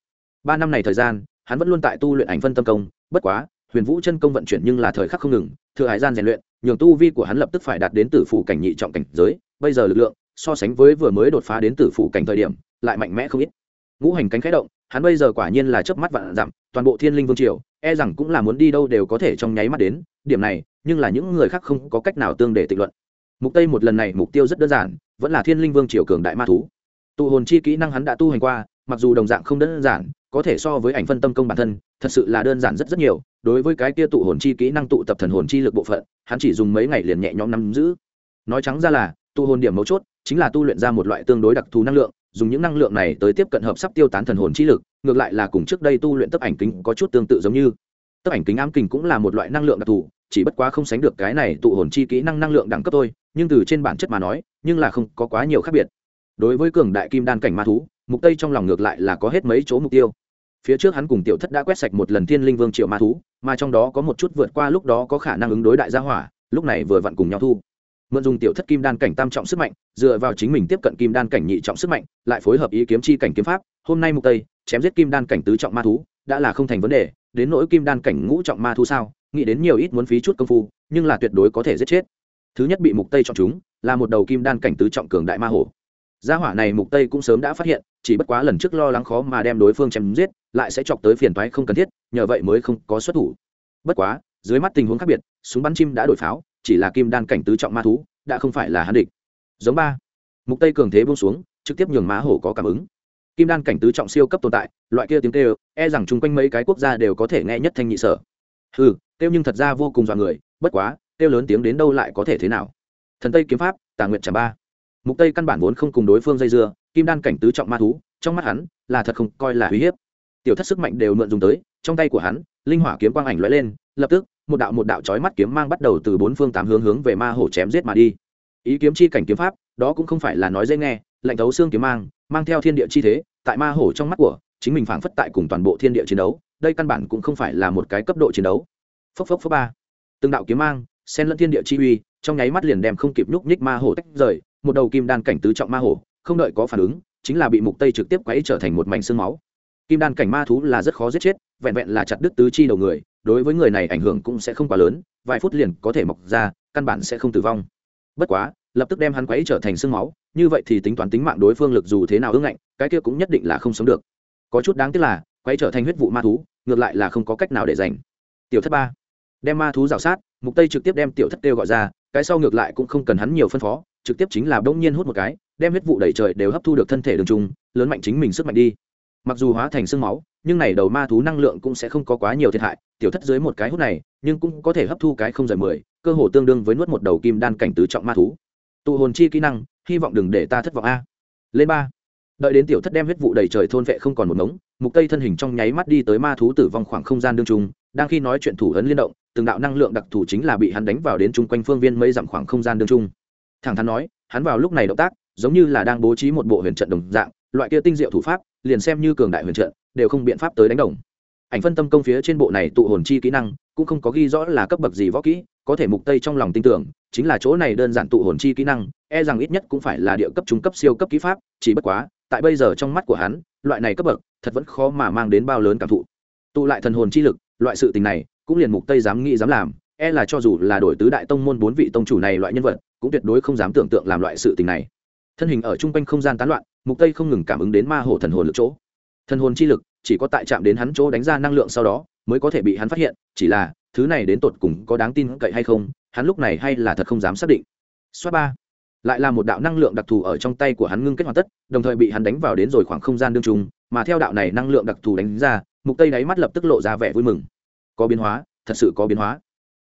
Ba năm này thời gian, hắn vẫn luôn tại tu luyện ảnh phân tâm công, bất quá, huyền vũ chân công vận chuyển nhưng là thời khắc không ngừng, thừa hải gian rèn luyện, nhường tu vi của hắn lập tức phải đạt đến tử phủ cảnh nhị trọng cảnh giới, bây giờ lực lượng, so sánh với vừa mới đột phá đến tử phủ cảnh thời điểm, lại mạnh mẽ không ít. Ngũ hành cánh khẽ động, hắn bây giờ quả nhiên là chớp mắt vạn dặm, toàn bộ thiên linh vương triều e rằng cũng là muốn đi đâu đều có thể trong nháy mắt đến, điểm này, nhưng là những người khác không có cách nào tương để tịch luận. Mục tây một lần này mục tiêu rất đơn giản, vẫn là thiên linh vương triều cường đại ma thú. Tụ hồn chi kỹ năng hắn đã tu hành qua, mặc dù đồng dạng không đơn giản, có thể so với ảnh phân tâm công bản thân, thật sự là đơn giản rất rất nhiều. Đối với cái kia tụ hồn chi kỹ năng tụ tập thần hồn chi lực bộ phận, hắn chỉ dùng mấy ngày liền nhẹ nhõm nắm giữ. Nói trắng ra là, tụ hồn điểm mấu chốt, chính là tu luyện ra một loại tương đối đặc thù năng lượng dùng những năng lượng này tới tiếp cận hợp sắp tiêu tán thần hồn chi lực, ngược lại là cùng trước đây tu luyện tấp ảnh kính có chút tương tự giống như. Tấp ảnh kính ám kình cũng là một loại năng lượng đặc thù, chỉ bất quá không sánh được cái này tụ hồn chi kỹ năng năng lượng đẳng cấp thôi, nhưng từ trên bản chất mà nói, nhưng là không có quá nhiều khác biệt. Đối với cường đại kim đan cảnh ma thú, mục tây trong lòng ngược lại là có hết mấy chỗ mục tiêu. Phía trước hắn cùng tiểu thất đã quét sạch một lần thiên linh vương triệu ma thú, mà trong đó có một chút vượt qua lúc đó có khả năng ứng đối đại gia hỏa, lúc này vừa vặn cùng nhau thu mượn dùng tiểu thất kim đan cảnh tam trọng sức mạnh, dựa vào chính mình tiếp cận kim đan cảnh nhị trọng sức mạnh, lại phối hợp ý kiếm chi cảnh kiếm pháp, hôm nay mục tây, chém giết kim đan cảnh tứ trọng ma thú, đã là không thành vấn đề, đến nỗi kim đan cảnh ngũ trọng ma thú sao, nghĩ đến nhiều ít muốn phí chút công phu, nhưng là tuyệt đối có thể giết chết. Thứ nhất bị mục tây chọn chúng, là một đầu kim đan cảnh tứ trọng cường đại ma hổ. Gia hỏa này mục tây cũng sớm đã phát hiện, chỉ bất quá lần trước lo lắng khó mà đem đối phương chém giết, lại sẽ chọc tới phiền toái không cần thiết, nhờ vậy mới không có xuất thủ. Bất quá, dưới mắt tình huống khác biệt, súng bắn chim đã đổi pháo chỉ là kim đan cảnh tứ trọng ma thú, đã không phải là hắn địch. Giống ba. Mục tây cường thế buông xuống, trực tiếp nhường má hổ có cảm ứng. Kim đan cảnh tứ trọng siêu cấp tồn tại, loại kia tiếng kêu e rằng chung quanh mấy cái quốc gia đều có thể nghe nhất thanh nhị sở. Ừ kêu nhưng thật ra vô cùng dọa người, bất quá, kêu lớn tiếng đến đâu lại có thể thế nào? Thần tây kiếm pháp, tà nguyện trả ba. Mục tây căn bản vốn không cùng đối phương dây dưa, kim đan cảnh tứ trọng ma thú, trong mắt hắn, là thật không coi là uy hiếp. Tiểu thất sức mạnh đều mượn dùng tới, trong tay của hắn, linh hỏa kiếm quang ảnh lóe lên, lập tức một đạo một đạo chói mắt kiếm mang bắt đầu từ bốn phương tám hướng hướng về ma hổ chém giết mà đi. Ý kiếm chi cảnh kiếm pháp, đó cũng không phải là nói dễ nghe, lạnh thấu xương kiếm mang mang theo thiên địa chi thế, tại ma hổ trong mắt của, chính mình phảng phất tại cùng toàn bộ thiên địa chiến đấu, đây căn bản cũng không phải là một cái cấp độ chiến đấu. Phốc phốc phốc ba. Từng đạo kiếm mang, xen lẫn thiên địa chi uy, trong nháy mắt liền đem không kịp nhúc nhích ma hổ tách rời, một đầu kim đan cảnh tứ trọng ma hổ, không đợi có phản ứng, chính là bị mục tây trực tiếp quấy trở thành một mảnh xương máu kim đan cảnh ma thú là rất khó giết chết, vẹn vẹn là chặt đứt tứ chi đầu người, đối với người này ảnh hưởng cũng sẽ không quá lớn, vài phút liền có thể mọc ra, căn bản sẽ không tử vong. Bất quá, lập tức đem hắn quấy trở thành xương máu, như vậy thì tính toán tính mạng đối phương lực dù thế nào ưng ngạnh, cái kia cũng nhất định là không sống được. Có chút đáng tiếc là, quấy trở thành huyết vụ ma thú, ngược lại là không có cách nào để giành. Tiểu thất ba, đem ma thú rào sát, mục tây trực tiếp đem tiểu thất kêu gọi ra, cái sau ngược lại cũng không cần hắn nhiều phân phó, trực tiếp chính là bỗng nhiên hút một cái, đem huyết vụ đẩy trời đều hấp thu được thân thể đường trung, lớn mạnh chính mình sức mạnh đi mặc dù hóa thành xương máu, nhưng này đầu ma thú năng lượng cũng sẽ không có quá nhiều thiệt hại, tiểu thất dưới một cái hút này, nhưng cũng có thể hấp thu cái không rời mười, cơ hồ tương đương với nuốt một đầu kim đan cảnh tứ trọng ma thú. Tụ hồn chi kỹ năng, hy vọng đừng để ta thất vọng a. Lên ba. Đợi đến tiểu thất đem huyết vụ đầy trời thôn vệ không còn một mống mục tây thân hình trong nháy mắt đi tới ma thú tử vong khoảng không gian đương trung, đang khi nói chuyện thủ ấn liên động, từng đạo năng lượng đặc thù chính là bị hắn đánh vào đến chung quanh phương viên mấy dặm khoảng không gian đương trung. Thẳng thắn nói, hắn vào lúc này động tác, giống như là đang bố trí một bộ huyền trận đồng dạng loại kia tinh diệu thủ pháp, liền xem như cường đại huyền trận, đều không biện pháp tới đánh đồng. Ảnh phân tâm công phía trên bộ này tụ hồn chi kỹ năng, cũng không có ghi rõ là cấp bậc gì võ kỹ, có thể mục tây trong lòng tin tưởng, chính là chỗ này đơn giản tụ hồn chi kỹ năng e rằng ít nhất cũng phải là địa cấp, trung cấp, siêu cấp kỹ pháp, chỉ bất quá, tại bây giờ trong mắt của hắn, loại này cấp bậc, thật vẫn khó mà mang đến bao lớn cảm thụ. Tụ lại thần hồn chi lực, loại sự tình này, cũng liền mục tây dám nghĩ dám làm e là cho dù là đổi tứ đại tông môn bốn vị tông chủ này loại nhân vật, cũng tuyệt đối không dám tưởng tượng làm loại sự tình này. Thân hình ở trung quanh không gian tán loạn mục tây không ngừng cảm ứng đến ma hồ thần hồn lực chỗ. Thần hồn chi lực chỉ có tại chạm đến hắn chỗ đánh ra năng lượng sau đó mới có thể bị hắn phát hiện, chỉ là thứ này đến tột cùng có đáng tin cậy hay không, hắn lúc này hay là thật không dám xác định. Xoát ba, lại là một đạo năng lượng đặc thù ở trong tay của hắn ngưng kết hoàn tất, đồng thời bị hắn đánh vào đến rồi khoảng không gian đương trung, mà theo đạo này năng lượng đặc thù đánh ra, mục tây đáy mắt lập tức lộ ra vẻ vui mừng. Có biến hóa, thật sự có biến hóa.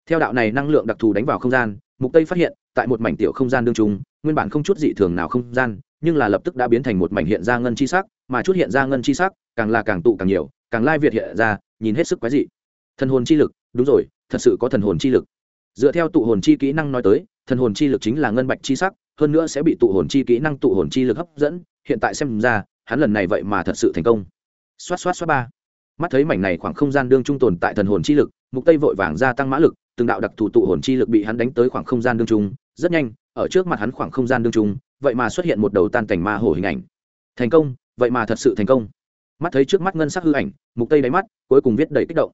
Theo đạo này năng lượng đặc thù đánh vào không gian, mục tây phát hiện, tại một mảnh tiểu không gian đương trung, nguyên bản không chút dị thường nào không gian nhưng là lập tức đã biến thành một mảnh hiện ra ngân chi sắc, mà chút hiện ra ngân chi sắc, càng là càng tụ càng nhiều, càng lai việt hiện ra, nhìn hết sức quái dị. Thần hồn chi lực, đúng rồi, thật sự có thần hồn chi lực. Dựa theo tụ hồn chi kỹ năng nói tới, thần hồn chi lực chính là ngân bạch chi sắc, hơn nữa sẽ bị tụ hồn chi kỹ năng tụ hồn chi lực hấp dẫn, hiện tại xem ra, hắn lần này vậy mà thật sự thành công. Xoát xoát xoát ba. Mắt thấy mảnh này khoảng không gian đương trung tồn tại thần hồn chi lực, mục tây vội vàng gia tăng mã lực, từng đạo đặc thù tụ hồn chi lực bị hắn đánh tới khoảng không gian đương trung rất nhanh, ở trước mặt hắn khoảng không gian đương trung, vậy mà xuất hiện một đầu tan cảnh ma hổ hình ảnh. Thành công, vậy mà thật sự thành công. Mắt thấy trước mắt ngân sắc hư ảnh, mục tây đáy mắt, cuối cùng viết đầy kích động.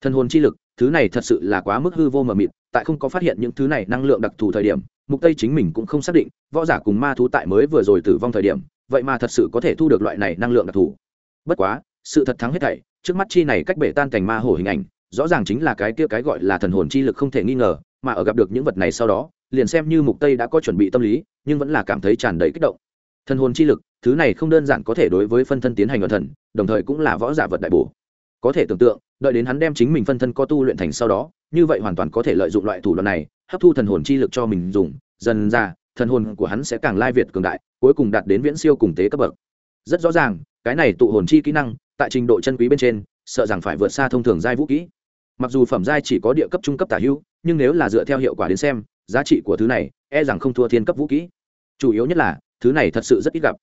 Thần hồn chi lực, thứ này thật sự là quá mức hư vô mờ mịt, tại không có phát hiện những thứ này năng lượng đặc thù thời điểm, mục tây chính mình cũng không xác định, võ giả cùng ma thú tại mới vừa rồi tử vong thời điểm, vậy mà thật sự có thể thu được loại này năng lượng đặc thù. Bất quá, sự thật thắng hết thảy, trước mắt chi này cách bể tan cảnh ma hổ hình ảnh, rõ ràng chính là cái kia cái gọi là thần hồn chi lực không thể nghi ngờ, mà ở gặp được những vật này sau đó liền xem như mục tây đã có chuẩn bị tâm lý, nhưng vẫn là cảm thấy tràn đầy kích động. Thần hồn chi lực, thứ này không đơn giản có thể đối với phân thân tiến hành ẩn thần, đồng thời cũng là võ giả vật đại bổ. Có thể tưởng tượng, đợi đến hắn đem chính mình phân thân có tu luyện thành sau đó, như vậy hoàn toàn có thể lợi dụng loại thủ đoạn này, hấp thu thần hồn chi lực cho mình dùng, dần ra, thần hồn của hắn sẽ càng lai việt cường đại, cuối cùng đạt đến viễn siêu cùng tế cấp bậc. Rất rõ ràng, cái này tụ hồn chi kỹ năng, tại trình độ chân quý bên trên, sợ rằng phải vượt xa thông thường giai vũ kỹ. Mặc dù phẩm giai chỉ có địa cấp trung cấp tả hữu, nhưng nếu là dựa theo hiệu quả đến xem giá trị của thứ này e rằng không thua thiên cấp vũ kỹ. Chủ yếu nhất là, thứ này thật sự rất ít gặp.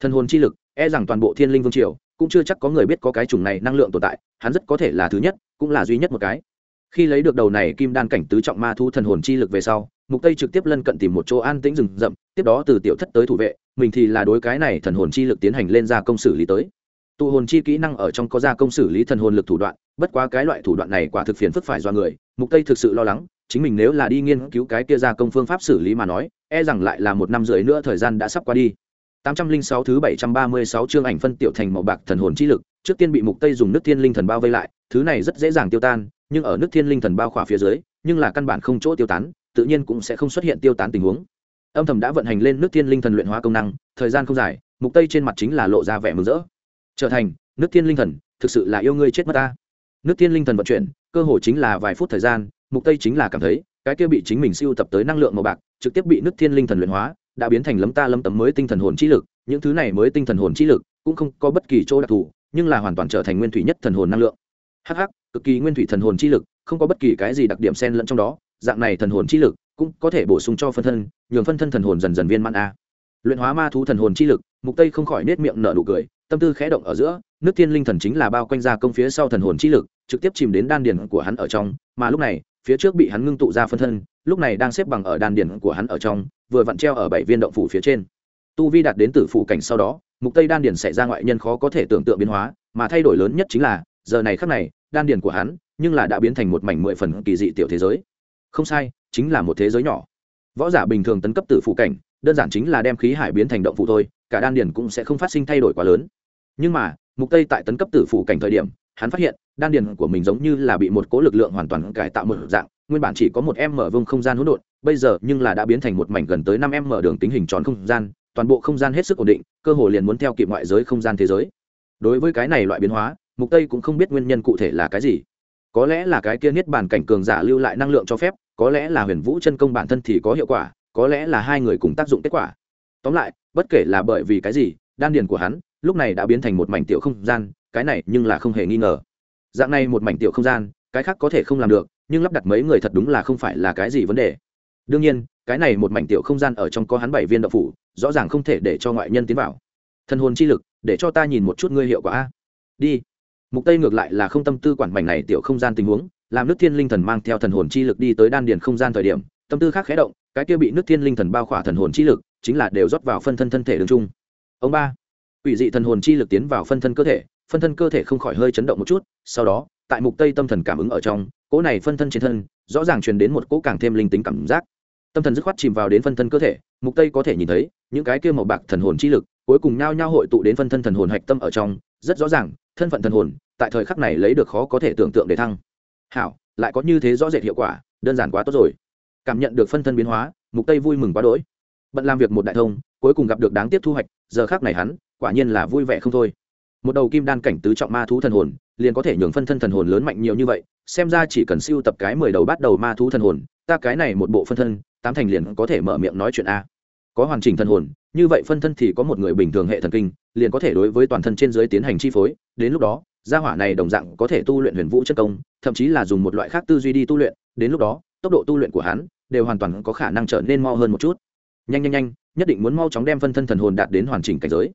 Thần hồn chi lực e rằng toàn bộ thiên linh vương triều, cũng chưa chắc có người biết có cái chủng này năng lượng tồn tại, hắn rất có thể là thứ nhất, cũng là duy nhất một cái. Khi lấy được đầu này kim đan cảnh tứ trọng ma thu thần hồn chi lực về sau, mục tây trực tiếp lân cận tìm một chỗ an tĩnh rừng rậm, tiếp đó từ tiểu thất tới thủ vệ, mình thì là đối cái này thần hồn chi lực tiến hành lên ra công xử lý tới. Tụ hồn chi kỹ năng ở trong có ra công xử lý thần hồn lực thủ đoạn, bất quá cái loại thủ đoạn này quả thực phiền phức phải do người, mục tây thực sự lo lắng chính mình nếu là đi nghiên cứu cái kia ra công phương pháp xử lý mà nói e rằng lại là một năm rưỡi nữa thời gian đã sắp qua đi 806 thứ 736 chương ảnh phân tiểu thành màu bạc thần hồn chi lực, trước tiên bị Mục Tây dùng nước thiên linh thần bao vây lại, thứ này rất dễ dàng tiêu tan, nhưng ở nước thiên linh thần bao khỏa phía dưới, nhưng là căn bản không chỗ tiêu tán, tự nhiên cũng sẽ không xuất hiện tiêu tán tình huống. Âm thầm đã vận hành lên nước thiên linh thần luyện hóa công năng, thời gian không dài, Mục Tây trên mặt chính là lộ ra vẻ mừng rỡ. Trở thành nước thiên linh thần, thực sự là yêu ngươi chết mất ta. Nước thiên linh thần vận chuyển, cơ hồ chính là vài phút thời gian, Mục Tây chính là cảm thấy, cái kia bị chính mình siêu tập tới năng lượng màu bạc, trực tiếp bị nước thiên linh thần luyện hóa, đã biến thành lấm ta lấm tấm mới tinh thần hồn chi lực. Những thứ này mới tinh thần hồn chi lực cũng không có bất kỳ chỗ đặc thù nhưng là hoàn toàn trở thành nguyên thủy nhất thần hồn năng lượng. Hh cực kỳ nguyên thủy thần hồn chi lực không có bất kỳ cái gì đặc điểm xen lẫn trong đó dạng này thần hồn chi lực cũng có thể bổ sung cho phân thân nhường phân thân thần hồn dần dần viên mãn a. Luyện hóa ma thú thần hồn chi lực mục tây không khỏi nết miệng nở nụ cười tâm tư khẽ động ở giữa nước thiên linh thần chính là bao quanh ra công phía sau thần hồn chi lực trực tiếp chìm đến đan điền của hắn ở trong mà lúc này phía trước bị hắn ngưng tụ ra phân thân, lúc này đang xếp bằng ở đan điển của hắn ở trong, vừa vặn treo ở bảy viên động phủ phía trên. Tu vi đạt đến tử phủ cảnh sau đó, mục tây đan điển sẽ ra ngoại nhân khó có thể tưởng tượng biến hóa, mà thay đổi lớn nhất chính là, giờ này khắc này, đan điển của hắn, nhưng là đã biến thành một mảnh mười phần kỳ dị tiểu thế giới. Không sai, chính là một thế giới nhỏ. Võ giả bình thường tấn cấp tử phụ cảnh, đơn giản chính là đem khí hải biến thành động phủ thôi, cả đan điển cũng sẽ không phát sinh thay đổi quá lớn. Nhưng mà, mục tây tại tấn cấp tử phụ cảnh thời điểm hắn phát hiện, đan điền của mình giống như là bị một cố lực lượng hoàn toàn cải tạo một dạng, nguyên bản chỉ có một em mở vương không gian hỗn độn, bây giờ nhưng là đã biến thành một mảnh gần tới năm em mở đường tính hình tròn không gian, toàn bộ không gian hết sức ổn định, cơ hồ liền muốn theo kịp ngoại giới không gian thế giới. Đối với cái này loại biến hóa, mục tây cũng không biết nguyên nhân cụ thể là cái gì. Có lẽ là cái kia niết bàn cảnh cường giả lưu lại năng lượng cho phép, có lẽ là huyền vũ chân công bản thân thì có hiệu quả, có lẽ là hai người cùng tác dụng kết quả. Tóm lại, bất kể là bởi vì cái gì, đan điền của hắn lúc này đã biến thành một mảnh tiểu không gian cái này nhưng là không hề nghi ngờ. Dạng này một mảnh tiểu không gian, cái khác có thể không làm được, nhưng lắp đặt mấy người thật đúng là không phải là cái gì vấn đề. Đương nhiên, cái này một mảnh tiểu không gian ở trong có hắn bảy viên đậu phủ, rõ ràng không thể để cho ngoại nhân tiến vào. Thân hồn chi lực, để cho ta nhìn một chút ngươi hiệu quả. Đi. Mục tây ngược lại là không tâm tư quản mảnh này tiểu không gian tình huống, làm nước thiên linh thần mang theo thần hồn chi lực đi tới đan điền không gian thời điểm, tâm tư khác khẽ động, cái kia bị nước thiên linh thần bao khỏa thần hồn chi lực, chính là đều rót vào phân thân thân thể đường trung. Ông ba. Ủy dị thần hồn chi lực tiến vào phân thân cơ thể phân thân cơ thể không khỏi hơi chấn động một chút, sau đó, tại mục tây tâm thần cảm ứng ở trong, cỗ này phân thân trên thân, rõ ràng truyền đến một cỗ càng thêm linh tính cảm giác. Tâm thần dứt khoát chìm vào đến phân thân cơ thể, mục tây có thể nhìn thấy, những cái kia màu bạc thần hồn chi lực, cuối cùng nhao nhao hội tụ đến phân thân thần hồn hạch tâm ở trong, rất rõ ràng, thân phận thần hồn, tại thời khắc này lấy được khó có thể tưởng tượng để thăng. Hảo, lại có như thế rõ rệt hiệu quả, đơn giản quá tốt rồi. Cảm nhận được phân thân biến hóa, mục tây vui mừng quá đỗi. Bận làm việc một đại thông, cuối cùng gặp được đáng tiếc thu hoạch, giờ khác này hắn, quả nhiên là vui vẻ không thôi một đầu kim đan cảnh tứ trọng ma thú thần hồn, liền có thể nhường phân thân thần hồn lớn mạnh nhiều như vậy, xem ra chỉ cần siêu tập cái mười đầu bắt đầu ma thú thần hồn, ta cái này một bộ phân thân, tám thành liền có thể mở miệng nói chuyện a. Có hoàn chỉnh thần hồn, như vậy phân thân thì có một người bình thường hệ thần kinh, liền có thể đối với toàn thân trên dưới tiến hành chi phối, đến lúc đó, gia hỏa này đồng dạng có thể tu luyện huyền vũ chất công, thậm chí là dùng một loại khác tư duy đi tu luyện, đến lúc đó, tốc độ tu luyện của hắn đều hoàn toàn có khả năng trở nên mo hơn một chút. Nhanh nhanh nhanh, nhất định muốn mau chóng đem phân thân thần hồn đạt đến hoàn chỉnh cảnh giới.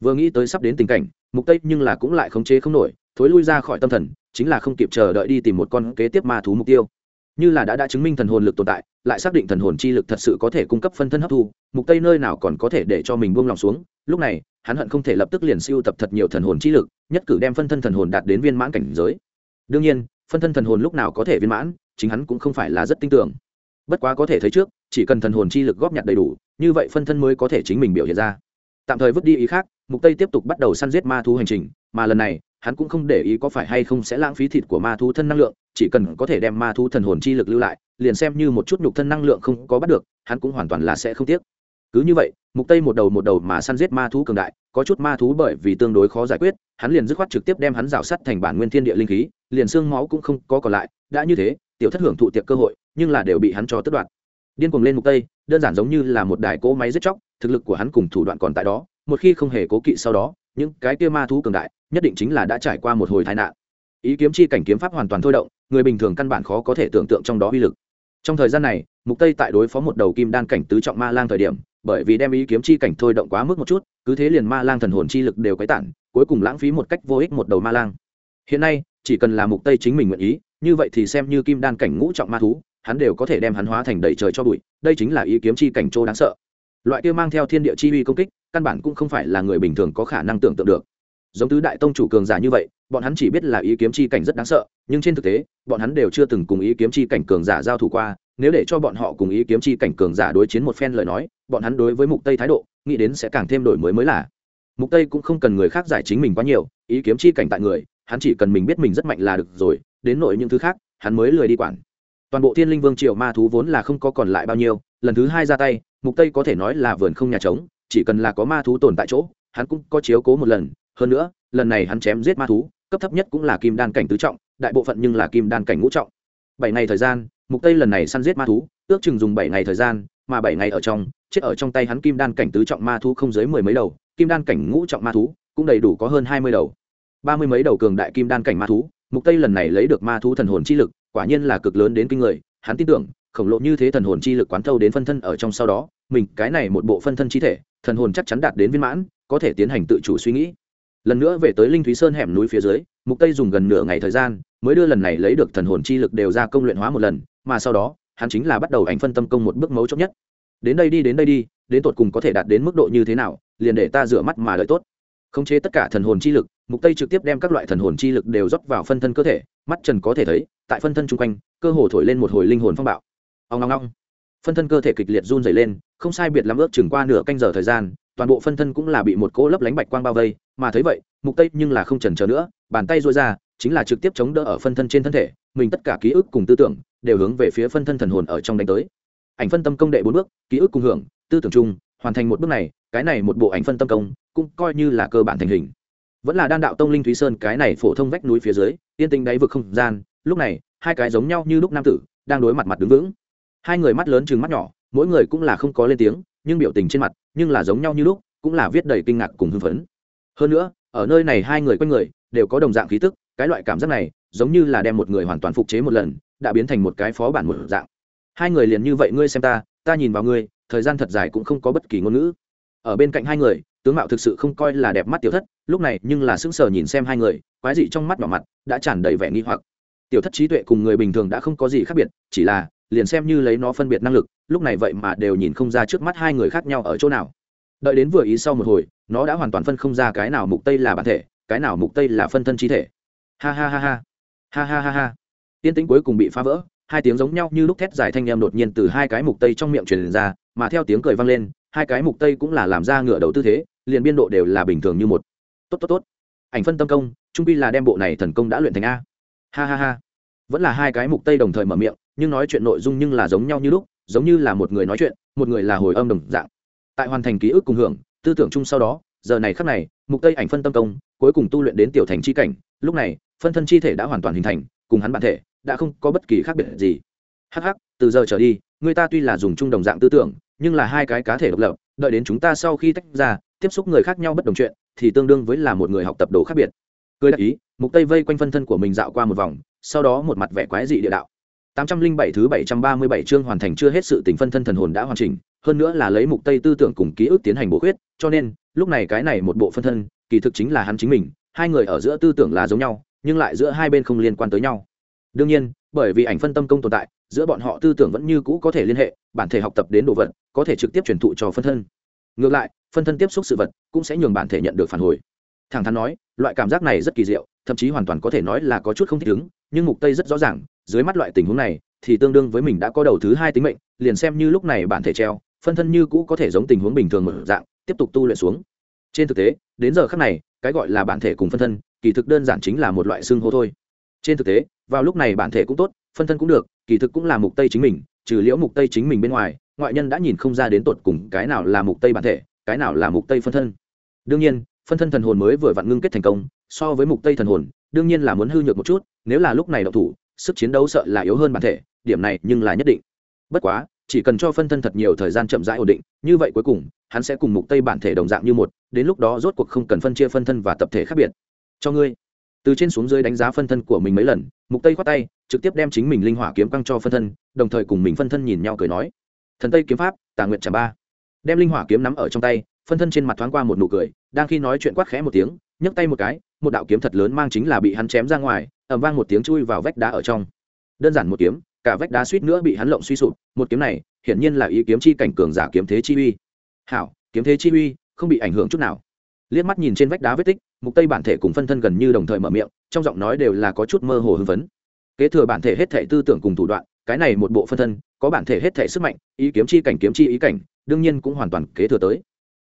Vừa nghĩ tới sắp đến tình cảnh mục tây nhưng là cũng lại khống chế không nổi, thối lui ra khỏi tâm thần, chính là không kịp chờ đợi đi tìm một con kế tiếp ma thú mục tiêu. Như là đã đã chứng minh thần hồn lực tồn tại, lại xác định thần hồn chi lực thật sự có thể cung cấp phân thân hấp thu, mục tây nơi nào còn có thể để cho mình buông lòng xuống, lúc này, hắn hận không thể lập tức liền siêu tập thật nhiều thần hồn chi lực, nhất cử đem phân thân thần hồn đạt đến viên mãn cảnh giới. Đương nhiên, phân thân thần hồn lúc nào có thể viên mãn, chính hắn cũng không phải là rất tin tưởng. Bất quá có thể thấy trước, chỉ cần thần hồn chi lực góp nhặt đầy đủ, như vậy phân thân mới có thể chính mình biểu hiện ra. Tạm thời vứt đi ý khác mục tây tiếp tục bắt đầu săn giết ma thú hành trình, mà lần này, hắn cũng không để ý có phải hay không sẽ lãng phí thịt của ma thú thân năng lượng, chỉ cần có thể đem ma thú thần hồn chi lực lưu lại, liền xem như một chút nhục thân năng lượng không có bắt được, hắn cũng hoàn toàn là sẽ không tiếc cứ như vậy, mục tây một đầu một đầu mà săn giết ma thú cường đại, có chút ma thú bởi vì tương đối khó giải quyết, hắn liền dứt khoát trực tiếp đem hắn rào sắt thành bản nguyên thiên địa linh khí, liền xương máu cũng không có còn lại, đã như thế, tiểu thất hưởng thụ tiệc cơ hội, nhưng là đều bị hắn cho tất đoạt. điên cuồng lên mục tây, đơn giản giống như là một đài cỗ máy giết chóc, thực lực của hắn cùng thủ đoạn còn tại đó một khi không hề cố kỵ sau đó, những cái kia ma thú cường đại, nhất định chính là đã trải qua một hồi tai nạn. Ý kiếm chi cảnh kiếm pháp hoàn toàn thôi động, người bình thường căn bản khó có thể tưởng tượng trong đó uy lực. Trong thời gian này, mục tây tại đối phó một đầu kim đan cảnh tứ trọng ma lang thời điểm, bởi vì đem ý kiếm chi cảnh thôi động quá mức một chút, cứ thế liền ma lang thần hồn chi lực đều quấy tản, cuối cùng lãng phí một cách vô ích một đầu ma lang. Hiện nay, chỉ cần là mục tây chính mình nguyện ý, như vậy thì xem như kim đan cảnh ngũ trọng ma thú, hắn đều có thể đem hắn hóa thành đầy trời cho bụi, đây chính là ý kiếm chi cảnh trô đáng sợ. Loại kia mang theo thiên địa chi uy công kích căn bản cũng không phải là người bình thường có khả năng tưởng tượng được. Giống tứ đại tông chủ cường giả như vậy, bọn hắn chỉ biết là ý kiếm chi cảnh rất đáng sợ, nhưng trên thực tế, bọn hắn đều chưa từng cùng ý kiếm chi cảnh cường giả giao thủ qua. Nếu để cho bọn họ cùng ý kiếm chi cảnh cường giả đối chiến một phen lời nói, bọn hắn đối với mục tây thái độ, nghĩ đến sẽ càng thêm đổi mới mới là. Mục tây cũng không cần người khác giải chính mình quá nhiều, ý kiếm chi cảnh tại người, hắn chỉ cần mình biết mình rất mạnh là được rồi, đến nội những thứ khác, hắn mới lười đi quản. Toàn bộ thiên linh vương triều ma thú vốn là không có còn lại bao nhiêu, lần thứ hai ra tay, mục tây có thể nói là vườn không nhà trống chỉ cần là có ma thú tồn tại chỗ, hắn cũng có chiếu cố một lần. Hơn nữa, lần này hắn chém giết ma thú, cấp thấp nhất cũng là kim đan cảnh tứ trọng, đại bộ phận nhưng là kim đan cảnh ngũ trọng. Bảy ngày thời gian, mục tây lần này săn giết ma thú, ước chừng dùng bảy ngày thời gian, mà bảy ngày ở trong, chết ở trong tay hắn kim đan cảnh tứ trọng ma thú không dưới mười mấy đầu, kim đan cảnh ngũ trọng ma thú cũng đầy đủ có hơn hai mươi đầu. Ba mươi mấy đầu cường đại kim đan cảnh ma thú, mục tây lần này lấy được ma thú thần hồn chi lực, quả nhiên là cực lớn đến kinh người, hắn tin tưởng, khổng lồ như thế thần hồn chi lực quán thâu đến phân thân ở trong sau đó, mình cái này một bộ phân thân chi thể thần hồn chắc chắn đạt đến viên mãn, có thể tiến hành tự chủ suy nghĩ. Lần nữa về tới linh thúy sơn hẻm núi phía dưới, mục tây dùng gần nửa ngày thời gian, mới đưa lần này lấy được thần hồn chi lực đều ra công luyện hóa một lần, mà sau đó, hắn chính là bắt đầu ảnh phân tâm công một bước mấu chốt nhất. Đến đây đi, đến đây đi, đến tột cùng có thể đạt đến mức độ như thế nào, liền để ta rửa mắt mà đợi tốt. Khống chế tất cả thần hồn chi lực, mục tây trực tiếp đem các loại thần hồn chi lực đều rót vào phân thân cơ thể, mắt trần có thể thấy, tại phân thân chung quanh, cơ hồ thổi lên một hồi linh hồn phong bạo. Ông ngong ngong phân thân cơ thể kịch liệt run dày lên, không sai biệt lắm ước chừng qua nửa canh giờ thời gian, toàn bộ phân thân cũng là bị một cỗ lấp lánh bạch quang bao vây, mà thấy vậy, mục tây nhưng là không chần chờ nữa, bàn tay rối ra, chính là trực tiếp chống đỡ ở phân thân trên thân thể, mình tất cả ký ức cùng tư tưởng đều hướng về phía phân thân thần hồn ở trong đánh tới. Ảnh phân tâm công đệ bốn bước, ký ức cùng hưởng, tư tưởng chung, hoàn thành một bước này, cái này một bộ ảnh phân tâm công, cũng coi như là cơ bản thành hình. Vẫn là đan đạo tông linh thúy sơn, cái này phổ thông vách núi phía dưới, yên tĩnh đáy vực không gian, lúc này, hai cái giống nhau như lúc nam tử, đang đối mặt mặt đứng vững hai người mắt lớn chừng mắt nhỏ, mỗi người cũng là không có lên tiếng, nhưng biểu tình trên mặt, nhưng là giống nhau như lúc, cũng là viết đầy kinh ngạc cùng hưng phấn. Hơn nữa, ở nơi này hai người quanh người, đều có đồng dạng khí tức, cái loại cảm giác này, giống như là đem một người hoàn toàn phục chế một lần, đã biến thành một cái phó bản một dạng. Hai người liền như vậy, ngươi xem ta ta nhìn vào ngươi, thời gian thật dài cũng không có bất kỳ ngôn ngữ. Ở bên cạnh hai người, tướng mạo thực sự không coi là đẹp mắt tiểu thất, lúc này nhưng là sững sờ nhìn xem hai người, quái dị trong mắt nhỏ mặt, đã tràn đầy vẻ nghi hoặc. Tiểu thất trí tuệ cùng người bình thường đã không có gì khác biệt, chỉ là liền xem như lấy nó phân biệt năng lực, lúc này vậy mà đều nhìn không ra trước mắt hai người khác nhau ở chỗ nào. Đợi đến vừa ý sau một hồi, nó đã hoàn toàn phân không ra cái nào mục tây là bản thể, cái nào mục tây là phân thân trí thể. Ha ha ha ha. Ha ha ha ha. Tiên tính cuối cùng bị phá vỡ, hai tiếng giống nhau như lúc thét dài thanh em đột nhiên từ hai cái mục tây trong miệng truyền ra, mà theo tiếng cười vang lên, hai cái mục tây cũng là làm ra ngựa đầu tư thế, liền biên độ đều là bình thường như một. Tốt tốt tốt. Ảnh phân tâm công, trung bi là đem bộ này thần công đã luyện thành a. Ha ha ha. Vẫn là hai cái mục tây đồng thời mở miệng nhưng nói chuyện nội dung nhưng là giống nhau như lúc, giống như là một người nói chuyện, một người là hồi âm đồng dạng. Tại hoàn thành ký ức cùng hưởng, tư tưởng chung sau đó, giờ này khắc này, mục tây ảnh phân tâm công, cuối cùng tu luyện đến tiểu thành chi cảnh, lúc này, phân thân chi thể đã hoàn toàn hình thành, cùng hắn bản thể, đã không có bất kỳ khác biệt gì. Hắc hắc, từ giờ trở đi, người ta tuy là dùng chung đồng dạng tư tưởng, nhưng là hai cái cá thể độc lập, đợi đến chúng ta sau khi tách ra, tiếp xúc người khác nhau bất đồng chuyện, thì tương đương với là một người học tập đồ khác biệt. Cười đại ý, mục tây vây quanh phân thân của mình dạo qua một vòng, sau đó một mặt vẻ quái dị địa đạo. 807 thứ 737 chương hoàn thành chưa hết sự tình phân thân thần hồn đã hoàn chỉnh, hơn nữa là lấy mục tây tư tưởng cùng ký ức tiến hành bổ khuyết, cho nên, lúc này cái này một bộ phân thân, kỳ thực chính là hắn chính mình, hai người ở giữa tư tưởng là giống nhau, nhưng lại giữa hai bên không liên quan tới nhau. Đương nhiên, bởi vì ảnh phân tâm công tồn tại, giữa bọn họ tư tưởng vẫn như cũ có thể liên hệ, bản thể học tập đến đồ vật, có thể trực tiếp truyền thụ cho phân thân. Ngược lại, phân thân tiếp xúc sự vật cũng sẽ nhường bản thể nhận được phản hồi. Thẳng thắn nói, loại cảm giác này rất kỳ diệu thậm chí hoàn toàn có thể nói là có chút không thích ứng, nhưng mục tây rất rõ ràng, dưới mắt loại tình huống này, thì tương đương với mình đã có đầu thứ hai tính mệnh, liền xem như lúc này bản thể treo, phân thân như cũ có thể giống tình huống bình thường mở dạng, tiếp tục tu luyện xuống. Trên thực tế, đến giờ khắc này, cái gọi là bản thể cùng phân thân, kỳ thực đơn giản chính là một loại xương hô thôi. Trên thực tế, vào lúc này bản thể cũng tốt, phân thân cũng được, kỳ thực cũng là mục tây chính mình, trừ liễu mục tây chính mình bên ngoài, ngoại nhân đã nhìn không ra đến tột cùng cái nào là mục tây bản thể, cái nào là mục tây phân thân. Đương nhiên, phân thân thần hồn mới vừa vặn ngưng kết thành công so với mục tây thần hồn, đương nhiên là muốn hư nhược một chút, nếu là lúc này độc thủ, sức chiến đấu sợ là yếu hơn bản thể, điểm này nhưng là nhất định. Bất quá, chỉ cần cho phân thân thật nhiều thời gian chậm rãi ổn định, như vậy cuối cùng, hắn sẽ cùng mục tây bản thể đồng dạng như một, đến lúc đó rốt cuộc không cần phân chia phân thân và tập thể khác biệt. Cho ngươi. Từ trên xuống dưới đánh giá phân thân của mình mấy lần, mục tây khoát tay, trực tiếp đem chính mình linh hỏa kiếm căng cho phân thân, đồng thời cùng mình phân thân nhìn nhau cười nói. Thần tây kiếm pháp, tà nguyện trả ba. Đem linh hỏa kiếm nắm ở trong tay, phân thân trên mặt thoáng qua một nụ cười, đang khi nói chuyện quát khẽ một tiếng nhấc tay một cái, một đạo kiếm thật lớn mang chính là bị hắn chém ra ngoài ẩm vang một tiếng chui vào vách đá ở trong. Đơn giản một kiếm, cả vách đá suýt nữa bị hắn lộng suy sụp, một kiếm này, hiển nhiên là ý kiếm chi cảnh cường giả kiếm thế chi uy. Hảo, kiếm thế chi uy, không bị ảnh hưởng chút nào. Liếc mắt nhìn trên vách đá vết tích, mục tây bản thể cùng phân thân gần như đồng thời mở miệng, trong giọng nói đều là có chút mơ hồ hưng phấn. Kế thừa bản thể hết thể tư tưởng cùng thủ đoạn, cái này một bộ phân thân, có bản thể hết thể sức mạnh, ý kiếm chi cảnh kiếm chi ý cảnh, đương nhiên cũng hoàn toàn kế thừa tới.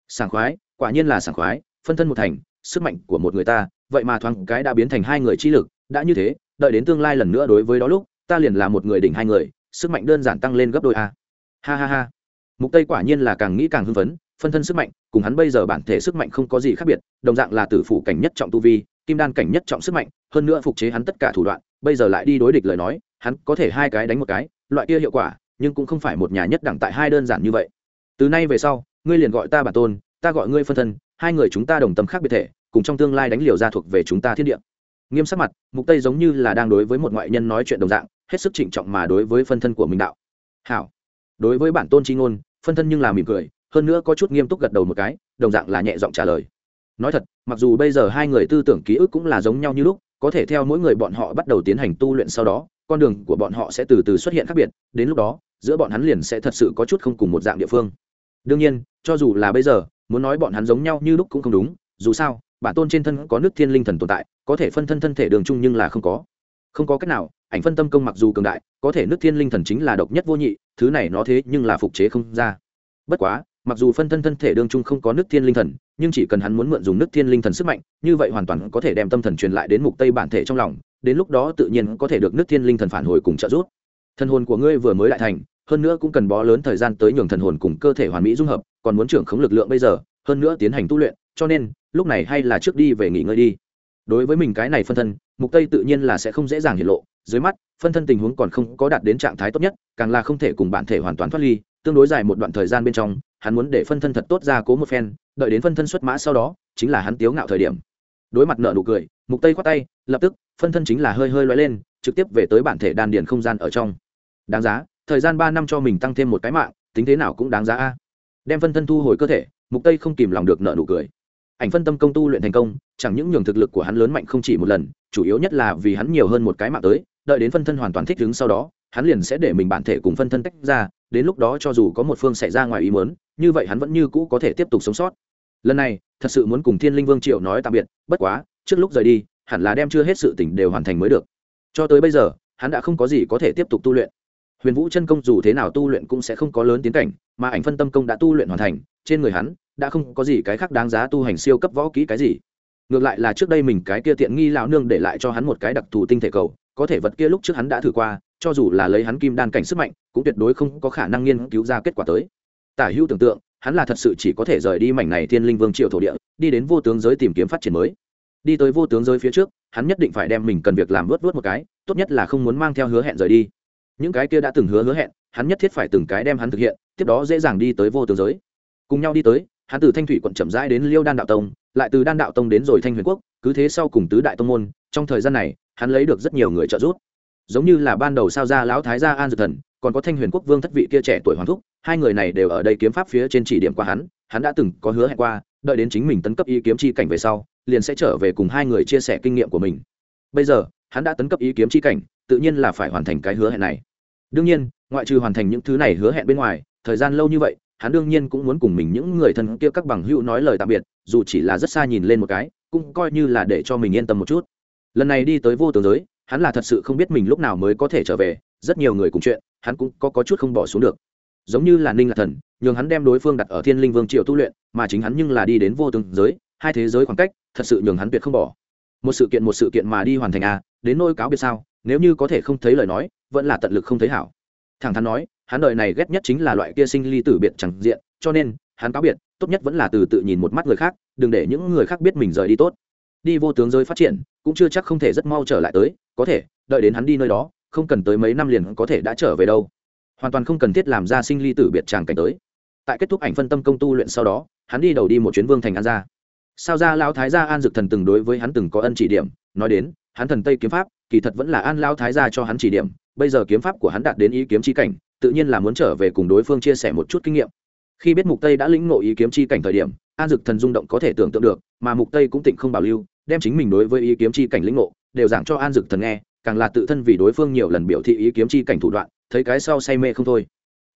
Sảng khoái, quả nhiên là sảng khoái, phân thân một thành sức mạnh của một người ta, vậy mà thoáng cái đã biến thành hai người chi lực, đã như thế, đợi đến tương lai lần nữa đối với đó lúc, ta liền là một người đỉnh hai người, sức mạnh đơn giản tăng lên gấp đôi a. Ha ha ha. Mục tây quả nhiên là càng nghĩ càng hưng phấn, phân thân sức mạnh, cùng hắn bây giờ bản thể sức mạnh không có gì khác biệt, đồng dạng là tử phủ cảnh nhất trọng tu vi, kim đan cảnh nhất trọng sức mạnh, hơn nữa phục chế hắn tất cả thủ đoạn, bây giờ lại đi đối địch lời nói, hắn có thể hai cái đánh một cái, loại kia hiệu quả, nhưng cũng không phải một nhà nhất đẳng tại hai đơn giản như vậy. Từ nay về sau, ngươi liền gọi ta bản tôn, ta gọi ngươi phân thân hai người chúng ta đồng tâm khác biệt thể, cùng trong tương lai đánh liều ra thuộc về chúng ta thiên địa. Nghiêm sắc mặt, mục tây giống như là đang đối với một ngoại nhân nói chuyện đồng dạng, hết sức trịnh trọng mà đối với phân thân của mình đạo. Hảo. Đối với bản tôn chi ngôn, phân thân nhưng là mỉm cười, hơn nữa có chút nghiêm túc gật đầu một cái, đồng dạng là nhẹ giọng trả lời. Nói thật, mặc dù bây giờ hai người tư tưởng ký ức cũng là giống nhau như lúc, có thể theo mỗi người bọn họ bắt đầu tiến hành tu luyện sau đó, con đường của bọn họ sẽ từ từ xuất hiện khác biệt, đến lúc đó, giữa bọn hắn liền sẽ thật sự có chút không cùng một dạng địa phương. Đương nhiên, cho dù là bây giờ muốn nói bọn hắn giống nhau như lúc cũng không đúng, dù sao, bản tôn trên thân có nước thiên linh thần tồn tại, có thể phân thân thân thể đường chung nhưng là không có. Không có cách nào, ảnh phân tâm công mặc dù cường đại, có thể nước thiên linh thần chính là độc nhất vô nhị, thứ này nó thế nhưng là phục chế không ra. Bất quá, mặc dù phân thân thân thể đương chung không có nước thiên linh thần, nhưng chỉ cần hắn muốn mượn dùng nước thiên linh thần sức mạnh, như vậy hoàn toàn có thể đem tâm thần truyền lại đến mục tây bản thể trong lòng, đến lúc đó tự nhiên có thể được nước thiên linh thần phản hồi cùng trợ giúp. Thần hồn của ngươi vừa mới lại thành, hơn nữa cũng cần bó lớn thời gian tới nhường thần hồn cùng cơ thể hoàn mỹ dung hợp còn muốn trưởng khống lực lượng bây giờ, hơn nữa tiến hành tu luyện, cho nên, lúc này hay là trước đi về nghỉ ngơi đi. Đối với mình cái này phân thân, mục tây tự nhiên là sẽ không dễ dàng hiện lộ. Dưới mắt, phân thân tình huống còn không có đạt đến trạng thái tốt nhất, càng là không thể cùng bản thể hoàn toàn thoát ly, tương đối dài một đoạn thời gian bên trong, hắn muốn để phân thân thật tốt ra cố một phen, đợi đến phân thân xuất mã sau đó, chính là hắn tiếu ngạo thời điểm. Đối mặt nợ nụ cười, mục tây khoát tay, lập tức, phân thân chính là hơi hơi loay lên, trực tiếp về tới bản thể đan điền không gian ở trong. Đáng giá, thời gian ba năm cho mình tăng thêm một cái mạng, tính thế nào cũng đáng giá a đem phân thân thu hồi cơ thể, mục tây không kìm lòng được nợ nụ cười. Ảnh phân tâm công tu luyện thành công, chẳng những nhường thực lực của hắn lớn mạnh không chỉ một lần, chủ yếu nhất là vì hắn nhiều hơn một cái mạng tới, đợi đến phân thân hoàn toàn thích ứng sau đó, hắn liền sẽ để mình bản thể cùng phân thân tách ra, đến lúc đó cho dù có một phương xảy ra ngoài ý muốn, như vậy hắn vẫn như cũ có thể tiếp tục sống sót. Lần này, thật sự muốn cùng thiên linh vương triệu nói tạm biệt, bất quá, trước lúc rời đi, hẳn là đem chưa hết sự tỉnh đều hoàn thành mới được. Cho tới bây giờ, hắn đã không có gì có thể tiếp tục tu luyện huyền vũ chân công dù thế nào tu luyện cũng sẽ không có lớn tiến cảnh, mà ảnh phân tâm công đã tu luyện hoàn thành, trên người hắn đã không có gì cái khác đáng giá tu hành siêu cấp võ kỹ cái gì. Ngược lại là trước đây mình cái kia tiện nghi lão nương để lại cho hắn một cái đặc thù tinh thể cầu, có thể vật kia lúc trước hắn đã thử qua, cho dù là lấy hắn kim đan cảnh sức mạnh, cũng tuyệt đối không có khả năng nghiên cứu ra kết quả tới. Tả hữu tưởng tượng, hắn là thật sự chỉ có thể rời đi mảnh này thiên linh vương triệu thổ địa, đi đến vô tướng giới tìm kiếm phát triển mới. Đi tới vô tướng giới phía trước, hắn nhất định phải đem mình cần việc làm vớt vớt một cái, tốt nhất là không muốn mang theo hứa hẹn rời đi những cái kia đã từng hứa hứa hẹn, hắn nhất thiết phải từng cái đem hắn thực hiện, tiếp đó dễ dàng đi tới vô tướng giới. Cùng nhau đi tới, hắn từ thanh thủy quận chậm rãi đến liêu đan đạo tông, lại từ đan đạo tông đến rồi thanh huyền quốc, cứ thế sau cùng tứ đại tông môn, trong thời gian này, hắn lấy được rất nhiều người trợ giúp. Giống như là ban đầu sao ra lão thái gia an dược thần, còn có thanh huyền quốc vương thất vị kia trẻ tuổi hoàng thúc, hai người này đều ở đây kiếm pháp phía trên chỉ điểm qua hắn hắn đã từng có hứa hẹn qua, đợi đến chính mình tấn cấp ý kiếm chi cảnh về sau, liền sẽ trở về cùng hai người chia sẻ kinh nghiệm của mình. Bây giờ, hắn đã tấn cấp ý kiếm chi cảnh tự nhiên là phải hoàn thành cái hứa hẹn này. Đương nhiên ngoại trừ hoàn thành những thứ này hứa hẹn bên ngoài thời gian lâu như vậy hắn đương nhiên cũng muốn cùng mình những người thân kia các bằng hữu nói lời tạm biệt dù chỉ là rất xa nhìn lên một cái cũng coi như là để cho mình yên tâm một chút. Lần này đi tới vô tướng giới hắn là thật sự không biết mình lúc nào mới có thể trở về rất nhiều người cùng chuyện hắn cũng có, có chút không bỏ xuống được. Giống như là ninh lạc thần nhường hắn đem đối phương đặt ở thiên linh vương triều tu luyện mà chính hắn nhưng là đi đến vô tướng giới hai thế giới khoảng cách thật sự nhường hắn tuyệt không bỏ. Một sự kiện một sự kiện mà đi hoàn thành à đến nỗi cáo biệt sao? Nếu như có thể không thấy lời nói, vẫn là tận lực không thấy hảo. Thẳng thắn nói, hắn đời này ghét nhất chính là loại kia sinh ly tử biệt chẳng diện, cho nên, hắn cáo biệt, tốt nhất vẫn là từ tự nhìn một mắt người khác, đừng để những người khác biết mình rời đi tốt. Đi vô tướng giới phát triển, cũng chưa chắc không thể rất mau trở lại tới, có thể, đợi đến hắn đi nơi đó, không cần tới mấy năm liền có thể đã trở về đâu. Hoàn toàn không cần thiết làm ra sinh ly tử biệt tràng cảnh tới. Tại kết thúc ảnh phân tâm công tu luyện sau đó, hắn đi đầu đi một chuyến vương thành an gia. Sao ra lao thái gia an dực thần từng đối với hắn từng có ân chỉ điểm, nói đến, hắn thần tây kiếm pháp kỳ thật vẫn là an lao thái gia cho hắn chỉ điểm, bây giờ kiếm pháp của hắn đạt đến ý kiếm chi cảnh, tự nhiên là muốn trở về cùng đối phương chia sẻ một chút kinh nghiệm. Khi biết mục tây đã lĩnh ngộ ý kiếm chi cảnh thời điểm, an dực thần rung động có thể tưởng tượng được, mà mục tây cũng tịnh không bảo lưu, đem chính mình đối với ý kiếm chi cảnh lĩnh ngộ, đều giảng cho an dực thần nghe, càng là tự thân vì đối phương nhiều lần biểu thị ý kiếm chi cảnh thủ đoạn, thấy cái sau say mê không thôi.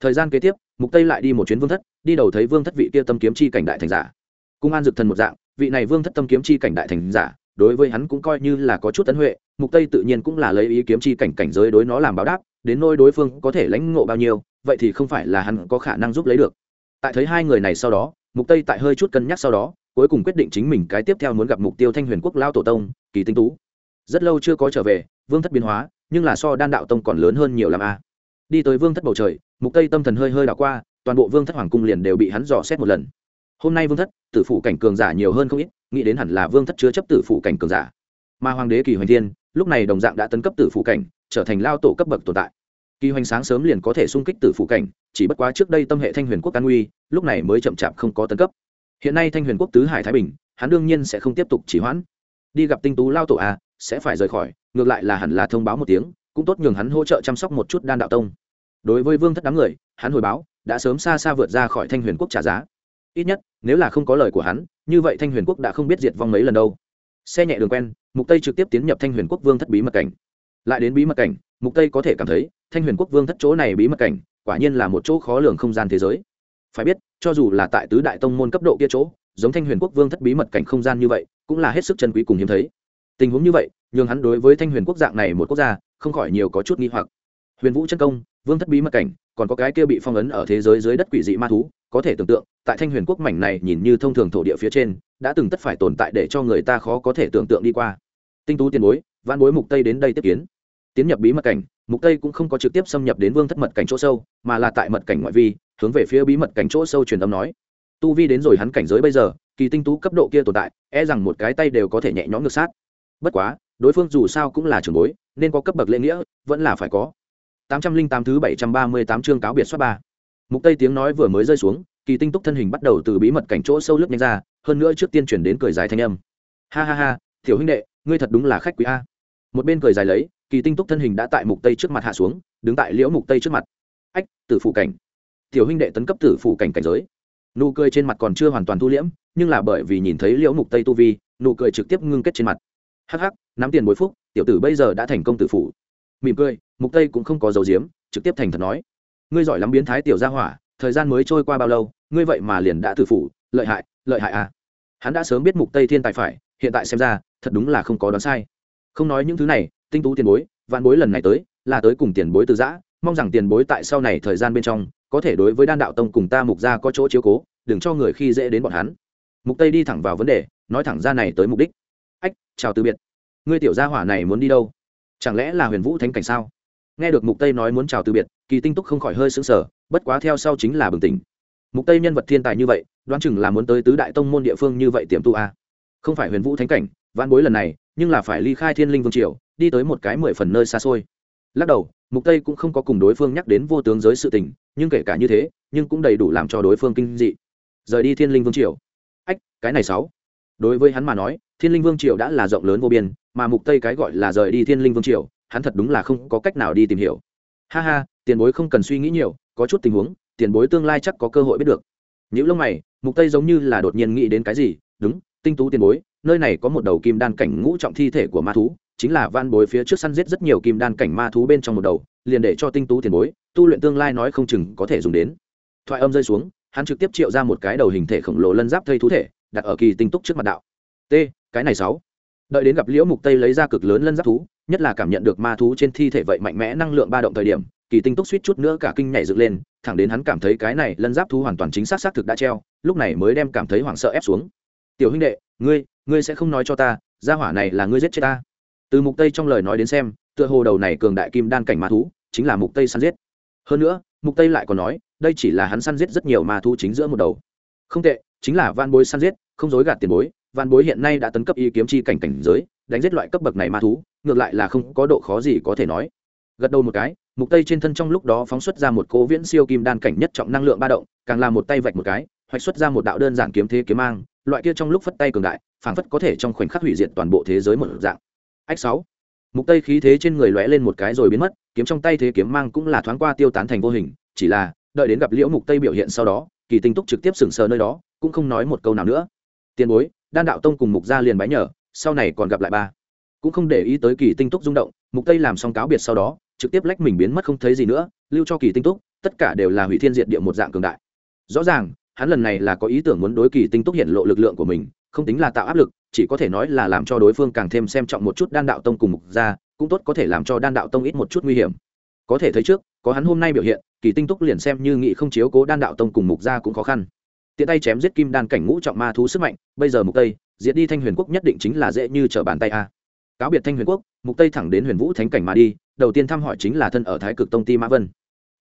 Thời gian kế tiếp, mục tây lại đi một chuyến vương thất, đi đầu thấy vương thất vị kia tâm kiếm chi cảnh đại thành giả. Cung an dực thần một dạng, vị này vương thất tâm kiếm chi cảnh đại thành giả đối với hắn cũng coi như là có chút tấn huệ, mục tây tự nhiên cũng là lấy ý kiếm chi cảnh cảnh giới đối nó làm báo đáp, đến nôi đối phương có thể lãnh ngộ bao nhiêu, vậy thì không phải là hắn có khả năng giúp lấy được. Tại thấy hai người này sau đó, mục tây tại hơi chút cân nhắc sau đó, cuối cùng quyết định chính mình cái tiếp theo muốn gặp mục tiêu thanh huyền quốc lao tổ tông, kỳ tinh tú. Rất lâu chưa có trở về, vương thất biến hóa, nhưng là so đan đạo tông còn lớn hơn nhiều làm a à. đi tới vương thất bầu trời, mục tây tâm thần hơi hơi đảo qua, toàn bộ vương thất hoàng cung liền đều bị hắn dò xét một lần. Hôm nay vương thất, tử phủ cảnh cường giả nhiều hơn không ít nghĩ đến hẳn là vương thất chứa chấp tử phụ cảnh cường giả. Mà hoàng đế kỳ hoành thiên, lúc này đồng dạng đã tấn cấp tử phụ cảnh, trở thành lao tổ cấp bậc tồn tại. Kỳ hoành sáng sớm liền có thể xung kích tử phụ cảnh, chỉ bất quá trước đây tâm hệ thanh huyền quốc an uy lúc này mới chậm chạp không có tấn cấp. Hiện nay thanh huyền quốc tứ hải thái bình, hắn đương nhiên sẽ không tiếp tục chỉ hoãn. Đi gặp tinh tú lao tổ a sẽ phải rời khỏi, ngược lại là hẳn là thông báo một tiếng, cũng tốt nhường hắn hỗ trợ chăm sóc một chút đan đạo tông. Đối với vương thất đám người, hắn hồi báo, đã sớm xa xa vượt ra khỏi thanh huyền quốc trả giá. Ít nhất, nếu là không có lời của hắn như vậy thanh huyền quốc đã không biết diệt vong mấy lần đâu. Xe nhẹ đường quen, mục tây trực tiếp tiến nhập thanh huyền quốc vương thất bí mật cảnh. Lại đến bí mật cảnh, mục tây có thể cảm thấy, thanh huyền quốc vương thất chỗ này bí mật cảnh, quả nhiên là một chỗ khó lường không gian thế giới. Phải biết, cho dù là tại tứ đại tông môn cấp độ kia chỗ, giống thanh huyền quốc vương thất bí mật cảnh không gian như vậy, cũng là hết sức chân quý cùng hiếm thấy. Tình huống như vậy, nhường hắn đối với thanh huyền quốc dạng này một quốc gia, không khỏi nhiều có chút nghi hoặc. Huyền vũ chân công vương thất bí mật cảnh, còn có cái kia bị phong ấn ở thế giới dưới đất quỷ dị ma thú, có thể tưởng tượng, tại thanh huyền quốc mảnh này nhìn như thông thường thổ địa phía trên, đã từng tất phải tồn tại để cho người ta khó có thể tưởng tượng đi qua. Tinh tú tiền bối văn bối mục tây đến đây tiếp kiến. Tiến nhập bí mật cảnh, mục tây cũng không có trực tiếp xâm nhập đến vương thất mật cảnh chỗ sâu, mà là tại mật cảnh ngoại vi, hướng về phía bí mật cảnh chỗ sâu truyền âm nói. Tu vi đến rồi hắn cảnh giới bây giờ, kỳ tinh tú cấp độ kia tồn tại e rằng một cái tay đều có thể nhẹ nhõm ngược sát. Bất quá, đối phương dù sao cũng là trường bối, nên có cấp bậc lễ nghĩa, vẫn là phải có. 808 thứ 738 chương cáo biệt xuất ba. Mục tây tiếng nói vừa mới rơi xuống, kỳ tinh túc thân hình bắt đầu từ bí mật cảnh chỗ sâu lướt nhanh ra, hơn nữa trước tiên chuyển đến cười dài thanh âm. Ha ha ha, tiểu huynh đệ, ngươi thật đúng là khách quý a. Một bên cười dài lấy, kỳ tinh túc thân hình đã tại mục tây trước mặt hạ xuống, đứng tại liễu mục tây trước mặt. Ách, tử phụ cảnh. Tiểu huynh đệ tấn cấp tử phụ cảnh cảnh giới. Nụ cười trên mặt còn chưa hoàn toàn thu liễm, nhưng là bởi vì nhìn thấy liễu mục tây tu vi, nụ cười trực tiếp ngưng kết trên mặt. Hắc hắc, nắm tiền bối phúc, tiểu tử bây giờ đã thành công tử phụ mỉm cười mục tây cũng không có dấu diếm trực tiếp thành thật nói. Ngươi giỏi lắm biến thái tiểu gia hỏa thời gian mới trôi qua bao lâu ngươi vậy mà liền đã tử phủ, lợi hại lợi hại à? Hắn đã sớm biết mục tây thiên tài phải hiện tại xem ra thật đúng là không có đoán sai. Không nói những thứ này tinh tú tiền bối vạn bối lần này tới là tới cùng tiền bối từ giã mong rằng tiền bối tại sau này thời gian bên trong có thể đối với đan đạo tông cùng ta mục gia có chỗ chiếu cố đừng cho người khi dễ đến bọn hắn. Mục tây đi thẳng vào vấn đề nói thẳng ra này tới mục đích. Ách chào từ biệt. Ngươi tiểu gia hỏa này muốn đi đâu? Chẳng lẽ là huyền vũ thánh cảnh sao? Nghe được mục tây nói muốn chào từ biệt, kỳ tinh túc không khỏi hơi sững sờ, bất quá theo sau chính là bừng tỉnh. Mục tây nhân vật thiên tài như vậy, đoán chừng là muốn tới tứ đại tông môn địa phương như vậy tiềm tu a. Không phải huyền vũ thánh cảnh, vãn bối lần này, nhưng là phải ly khai thiên linh vương triều, đi tới một cái mười phần nơi xa xôi. Lắc đầu, mục tây cũng không có cùng đối phương nhắc đến vô tướng giới sự tình, nhưng kể cả như thế, nhưng cũng đầy đủ làm cho đối phương kinh dị. Rời đi thiên linh vương triều. Ách, cái này sáu. Đối với hắn mà nói, thiên linh vương triều đã là rộng lớn vô biên, mà mục tây cái gọi là rời đi thiên linh vương triều hắn thật đúng là không có cách nào đi tìm hiểu. Ha ha, tiền bối không cần suy nghĩ nhiều, có chút tình huống, tiền bối tương lai chắc có cơ hội biết được. Những lông mày, mục tây giống như là đột nhiên nghĩ đến cái gì, đúng, tinh tú tiền bối, nơi này có một đầu kim đan cảnh ngũ trọng thi thể của ma thú, chính là van bối phía trước săn giết rất nhiều kim đan cảnh ma thú bên trong một đầu, liền để cho tinh tú tiền bối, tu luyện tương lai nói không chừng có thể dùng đến. Thoại âm rơi xuống, hắn trực tiếp triệu ra một cái đầu hình thể khổng lồ lân giáp thây thú thể, đặt ở kỳ tinh túc trước mặt đạo. T, cái này sáu. Đợi đến gặp liễu mục tây lấy ra cực lớn lân giáp thú nhất là cảm nhận được ma thú trên thi thể vậy mạnh mẽ năng lượng ba động thời điểm, kỳ tinh túc suýt chút nữa cả kinh nhảy dựng lên, thẳng đến hắn cảm thấy cái này lân giáp thú hoàn toàn chính xác xác thực đã treo, lúc này mới đem cảm thấy hoảng sợ ép xuống. Tiểu huynh đệ, ngươi ngươi sẽ không nói cho ta, gia hỏa này là ngươi giết chết ta. Từ mục tây trong lời nói đến xem, tựa hồ đầu này cường đại kim đan cảnh ma thú, chính là mục tây săn giết. Hơn nữa, mục tây lại còn nói, đây chỉ là hắn săn giết rất nhiều ma thú chính giữa một đầu. Không tệ, chính là van bối săn giết, không dối gạt tiền bối van bối hiện nay đã tấn cấp y kiếm chi cảnh cảnh giới đánh giết loại cấp bậc này ma thú, ngược lại là không có độ khó gì có thể nói. Gật đầu một cái, mục tây trên thân trong lúc đó phóng xuất ra một cố viễn siêu kim đan cảnh nhất trọng năng lượng ba động, càng là một tay vạch một cái, hoạch xuất ra một đạo đơn giản kiếm thế kiếm mang, loại kia trong lúc phất tay cường đại, phảng phất có thể trong khoảnh khắc hủy diệt toàn bộ thế giới một dạng. Ách sáu. Mục tây khí thế trên người lóe lên một cái rồi biến mất, kiếm trong tay thế kiếm mang cũng là thoáng qua tiêu tán thành vô hình, chỉ là, đợi đến gặp liễu mục tây biểu hiện sau đó, kỳ tinh túc trực tiếp sừng sờ nơi đó, cũng không nói một câu nào nữa. Tiền bối, đan đạo tông cùng mục gia liền bái nhờ sau này còn gặp lại ba. Cũng không để ý tới kỳ tinh túc rung động, mục tây làm xong cáo biệt sau đó, trực tiếp lách mình biến mất không thấy gì nữa, lưu cho kỳ tinh túc, tất cả đều là hủy thiên diệt địa một dạng cường đại. Rõ ràng, hắn lần này là có ý tưởng muốn đối kỳ tinh túc hiện lộ lực lượng của mình, không tính là tạo áp lực, chỉ có thể nói là làm cho đối phương càng thêm xem trọng một chút đan đạo tông cùng mục gia, cũng tốt có thể làm cho đan đạo tông ít một chút nguy hiểm. Có thể thấy trước, có hắn hôm nay biểu hiện, kỳ tinh túc liền xem như nghị không chiếu cố đan đạo tông cùng mục gia cũng khó khăn. Tiện tay chém giết kim đan cảnh ngũ trọng ma thú sức mạnh, bây giờ mục tây diệt đi thanh huyền quốc nhất định chính là dễ như trở bàn tay a. Cáo biệt thanh huyền quốc, mục tây thẳng đến huyền vũ thánh cảnh mà đi, đầu tiên thăm hỏi chính là thân ở thái cực tông ti mã vân.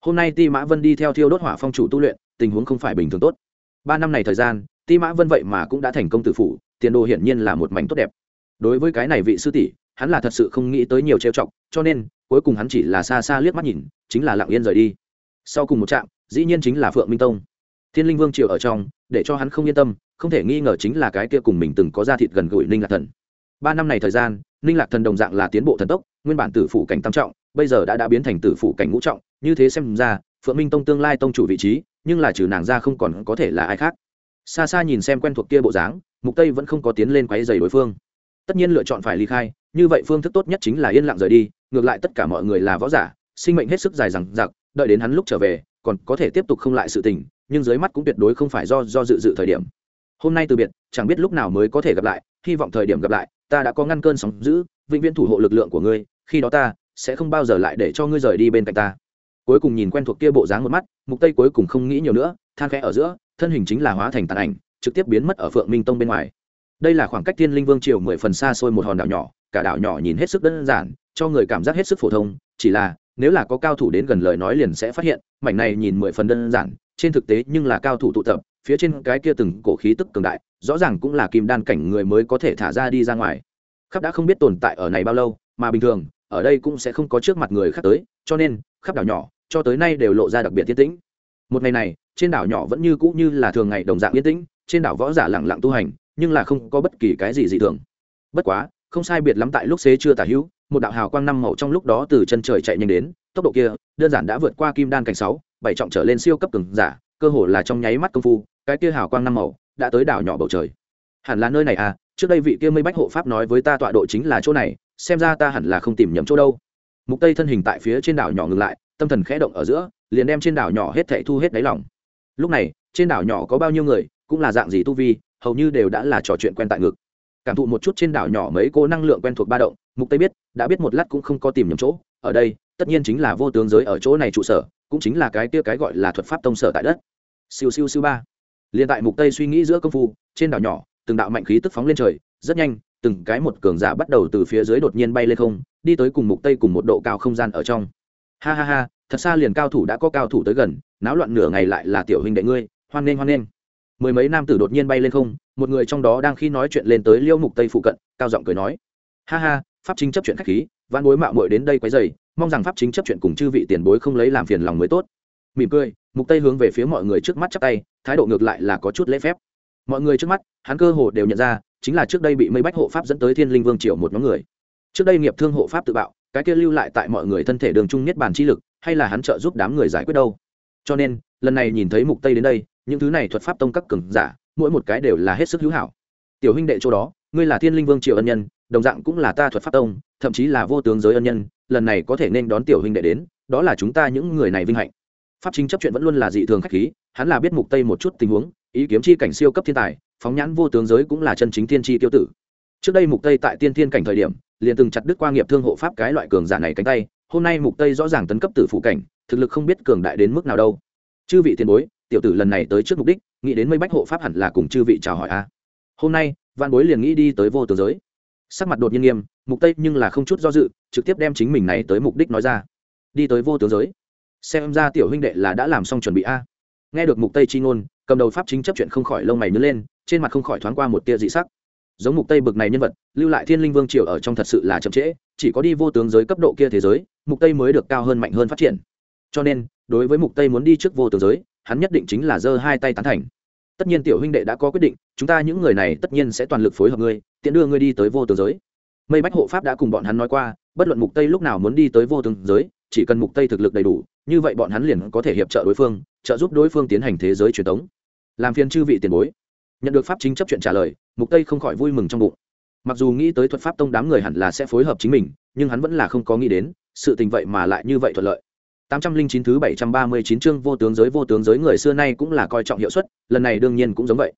Hôm nay ti mã vân đi theo thiêu đốt hỏa phong chủ tu luyện, tình huống không phải bình thường tốt. Ba năm này thời gian, ti mã vân vậy mà cũng đã thành công tử phủ, tiền đồ hiển nhiên là một mảnh tốt đẹp. Đối với cái này vị sư tỷ, hắn là thật sự không nghĩ tới nhiều trêu chọc, cho nên, cuối cùng hắn chỉ là xa xa liếc mắt nhìn, chính là lặng yên rời đi. Sau cùng một trạm, dĩ nhiên chính là phượng minh tông thiên linh vương triều ở trong, để cho hắn không yên tâm, không thể nghi ngờ chính là cái kia cùng mình từng có ra thịt gần gũi ninh lạc thần. Ba năm này thời gian, ninh lạc thần đồng dạng là tiến bộ thần tốc, nguyên bản tử phủ cảnh tam trọng, bây giờ đã đã biến thành tử phủ cảnh ngũ trọng, như thế xem ra, phượng minh tông tương lai tông chủ vị trí, nhưng là trừ nàng ra không còn có thể là ai khác. Xa xa nhìn xem quen thuộc kia bộ dáng, mục tây vẫn không có tiến lên quấy giày đối phương. Tất nhiên lựa chọn phải ly khai, như vậy phương thức tốt nhất chính là yên lặng rời đi, ngược lại tất cả mọi người là võ giả, sinh mệnh hết sức dài rằng giặc đợi đến hắn lúc trở về, còn có thể tiếp tục không lại sự tình nhưng dưới mắt cũng tuyệt đối không phải do do dự dự thời điểm. Hôm nay từ biệt, chẳng biết lúc nào mới có thể gặp lại, hy vọng thời điểm gặp lại, ta đã có ngăn cơn sóng giữ, vĩnh viễn thủ hộ lực lượng của ngươi, khi đó ta sẽ không bao giờ lại để cho ngươi rời đi bên cạnh ta. Cuối cùng nhìn quen thuộc kia bộ dáng một mắt, mục tây cuối cùng không nghĩ nhiều nữa, than khẽ ở giữa, thân hình chính là hóa thành tàn ảnh, trực tiếp biến mất ở phượng minh tông bên ngoài. Đây là khoảng cách thiên linh vương triều mười phần xa xôi một hòn đảo nhỏ, cả đảo nhỏ nhìn hết sức đơn giản, cho người cảm giác hết sức phổ thông, chỉ là, nếu là có cao thủ đến gần lời nói liền sẽ phát hiện, mảnh này nhìn mười phần đơn giản trên thực tế nhưng là cao thủ tụ tập, phía trên cái kia từng cổ khí tức cường đại, rõ ràng cũng là kim đan cảnh người mới có thể thả ra đi ra ngoài. Khắp đã không biết tồn tại ở này bao lâu, mà bình thường, ở đây cũng sẽ không có trước mặt người khác tới, cho nên, khắp đảo nhỏ, cho tới nay đều lộ ra đặc biệt yên tĩnh. Một ngày này, trên đảo nhỏ vẫn như cũ như là thường ngày đồng dạng yên tĩnh, trên đảo võ giả lặng lặng tu hành, nhưng là không có bất kỳ cái gì dị thường. Bất quá, không sai biệt lắm tại lúc xế chưa tả hữu, một đạo hào quang năm màu trong lúc đó từ chân trời chạy nhanh đến, tốc độ kia, đơn giản đã vượt qua kim đan cảnh sáu bảy trọng trở lên siêu cấp cường giả, cơ hồ là trong nháy mắt công phu, cái kia hào quang năm màu đã tới đảo nhỏ bầu trời. Hẳn là nơi này à trước đây vị kia mây bách hộ pháp nói với ta tọa độ chính là chỗ này, xem ra ta hẳn là không tìm nhầm chỗ đâu. Mục tây thân hình tại phía trên đảo nhỏ ngừng lại, tâm thần khẽ động ở giữa, liền đem trên đảo nhỏ hết thảy thu hết đáy lòng. Lúc này, trên đảo nhỏ có bao nhiêu người, cũng là dạng gì tu vi, hầu như đều đã là trò chuyện quen tại ngực. Cảm thụ một chút trên đảo nhỏ mấy cô năng lượng quen thuộc ba động, mục tây biết, đã biết một lát cũng không có tìm nhầm chỗ, ở đây tất nhiên chính là vô tướng giới ở chỗ này trụ sở, cũng chính là cái kia cái gọi là thuật pháp tông sở tại đất. Siêu siêu siêu ba. Liền tại mục tây suy nghĩ giữa công phu, trên đảo nhỏ, từng đạo mạnh khí tức phóng lên trời, rất nhanh, từng cái một cường giả bắt đầu từ phía dưới đột nhiên bay lên không, đi tới cùng mục tây cùng một độ cao không gian ở trong. Ha ha ha, thật xa liền cao thủ đã có cao thủ tới gần, náo loạn nửa ngày lại là tiểu huynh đệ ngươi, hoan nghênh hoan nghênh. Mười mấy nam tử đột nhiên bay lên không, một người trong đó đang khi nói chuyện lên tới liêu mục tây phụ cận, cao giọng cười nói. Ha ha, pháp chính chấp chuyện khách khí văn bối mạo muội đến đây quấy rầy, mong rằng pháp chính chấp chuyện cùng chư vị tiền bối không lấy làm phiền lòng mới tốt. Mỉm cười, mục tây hướng về phía mọi người trước mắt chắp tay, thái độ ngược lại là có chút lễ phép. Mọi người trước mắt, hắn cơ hồ đều nhận ra, chính là trước đây bị mây bách hộ pháp dẫn tới thiên linh vương triều một nhóm người. Trước đây nghiệp thương hộ pháp tự bạo, cái kia lưu lại tại mọi người thân thể đường trung nhất bản chi lực, hay là hắn trợ giúp đám người giải quyết đâu? Cho nên, lần này nhìn thấy mục tây đến đây, những thứ này thuật pháp tông các cường giả, mỗi một cái đều là hết sức hữu hảo. Tiểu huynh đệ chỗ đó, ngươi là thiên linh vương triều ân nhân đồng dạng cũng là ta thuật pháp tông, thậm chí là vô tướng giới ân nhân, lần này có thể nên đón tiểu huynh đệ đến, đó là chúng ta những người này vinh hạnh. Pháp chính chấp chuyện vẫn luôn là dị thường khách khí, hắn là biết mục tây một chút tình huống, ý kiếm chi cảnh siêu cấp thiên tài, phóng nhãn vô tướng giới cũng là chân chính thiên chi tiêu tử. Trước đây mục tây tại tiên thiên cảnh thời điểm, liền từng chặt đứt qua nghiệp thương hộ pháp cái loại cường giả này cánh tay, hôm nay mục tây rõ ràng tấn cấp tử phụ cảnh, thực lực không biết cường đại đến mức nào đâu. Chư vị tiền bối, tiểu tử lần này tới trước mục đích, nghĩ đến mây bách hộ pháp hẳn là cùng chư vị chào hỏi a. Hôm nay văn bối liền nghĩ đi tới vô tướng giới sắc mặt đột nhiên nghiêm, mục tây nhưng là không chút do dự, trực tiếp đem chính mình này tới mục đích nói ra. Đi tới vô tướng giới. Xem ra tiểu huynh đệ là đã làm xong chuẩn bị a. Nghe được mục tây chi ngôn, cầm đầu pháp chính chấp chuyện không khỏi lông mày nhớ lên, trên mặt không khỏi thoáng qua một tia dị sắc. Giống mục tây bực này nhân vật, lưu lại thiên linh vương triều ở trong thật sự là chậm trễ, chỉ có đi vô tướng giới cấp độ kia thế giới, mục tây mới được cao hơn mạnh hơn phát triển. Cho nên, đối với mục tây muốn đi trước vô tướng giới, hắn nhất định chính là giơ hai tay tán thành. Tất nhiên tiểu huynh đệ đã có quyết định, chúng ta những người này tất nhiên sẽ toàn lực phối hợp ngươi tiện đưa ngươi đi tới vô tướng giới. Mây bách hộ pháp đã cùng bọn hắn nói qua bất luận mục tây lúc nào muốn đi tới vô tướng giới chỉ cần mục tây thực lực đầy đủ như vậy bọn hắn liền có thể hiệp trợ đối phương trợ giúp đối phương tiến hành thế giới truyền thống làm phiền chư vị tiền bối. Nhận được pháp chính chấp chuyện trả lời mục tây không khỏi vui mừng trong bụng. Mặc dù nghĩ tới thuật pháp tông đám người hẳn là sẽ phối hợp chính mình nhưng hắn vẫn là không có nghĩ đến sự tình vậy mà lại như vậy thuận lợi. 809 thứ 739 chương vô tướng giới vô tướng giới người xưa nay cũng là coi trọng hiệu suất, lần này đương nhiên cũng giống vậy.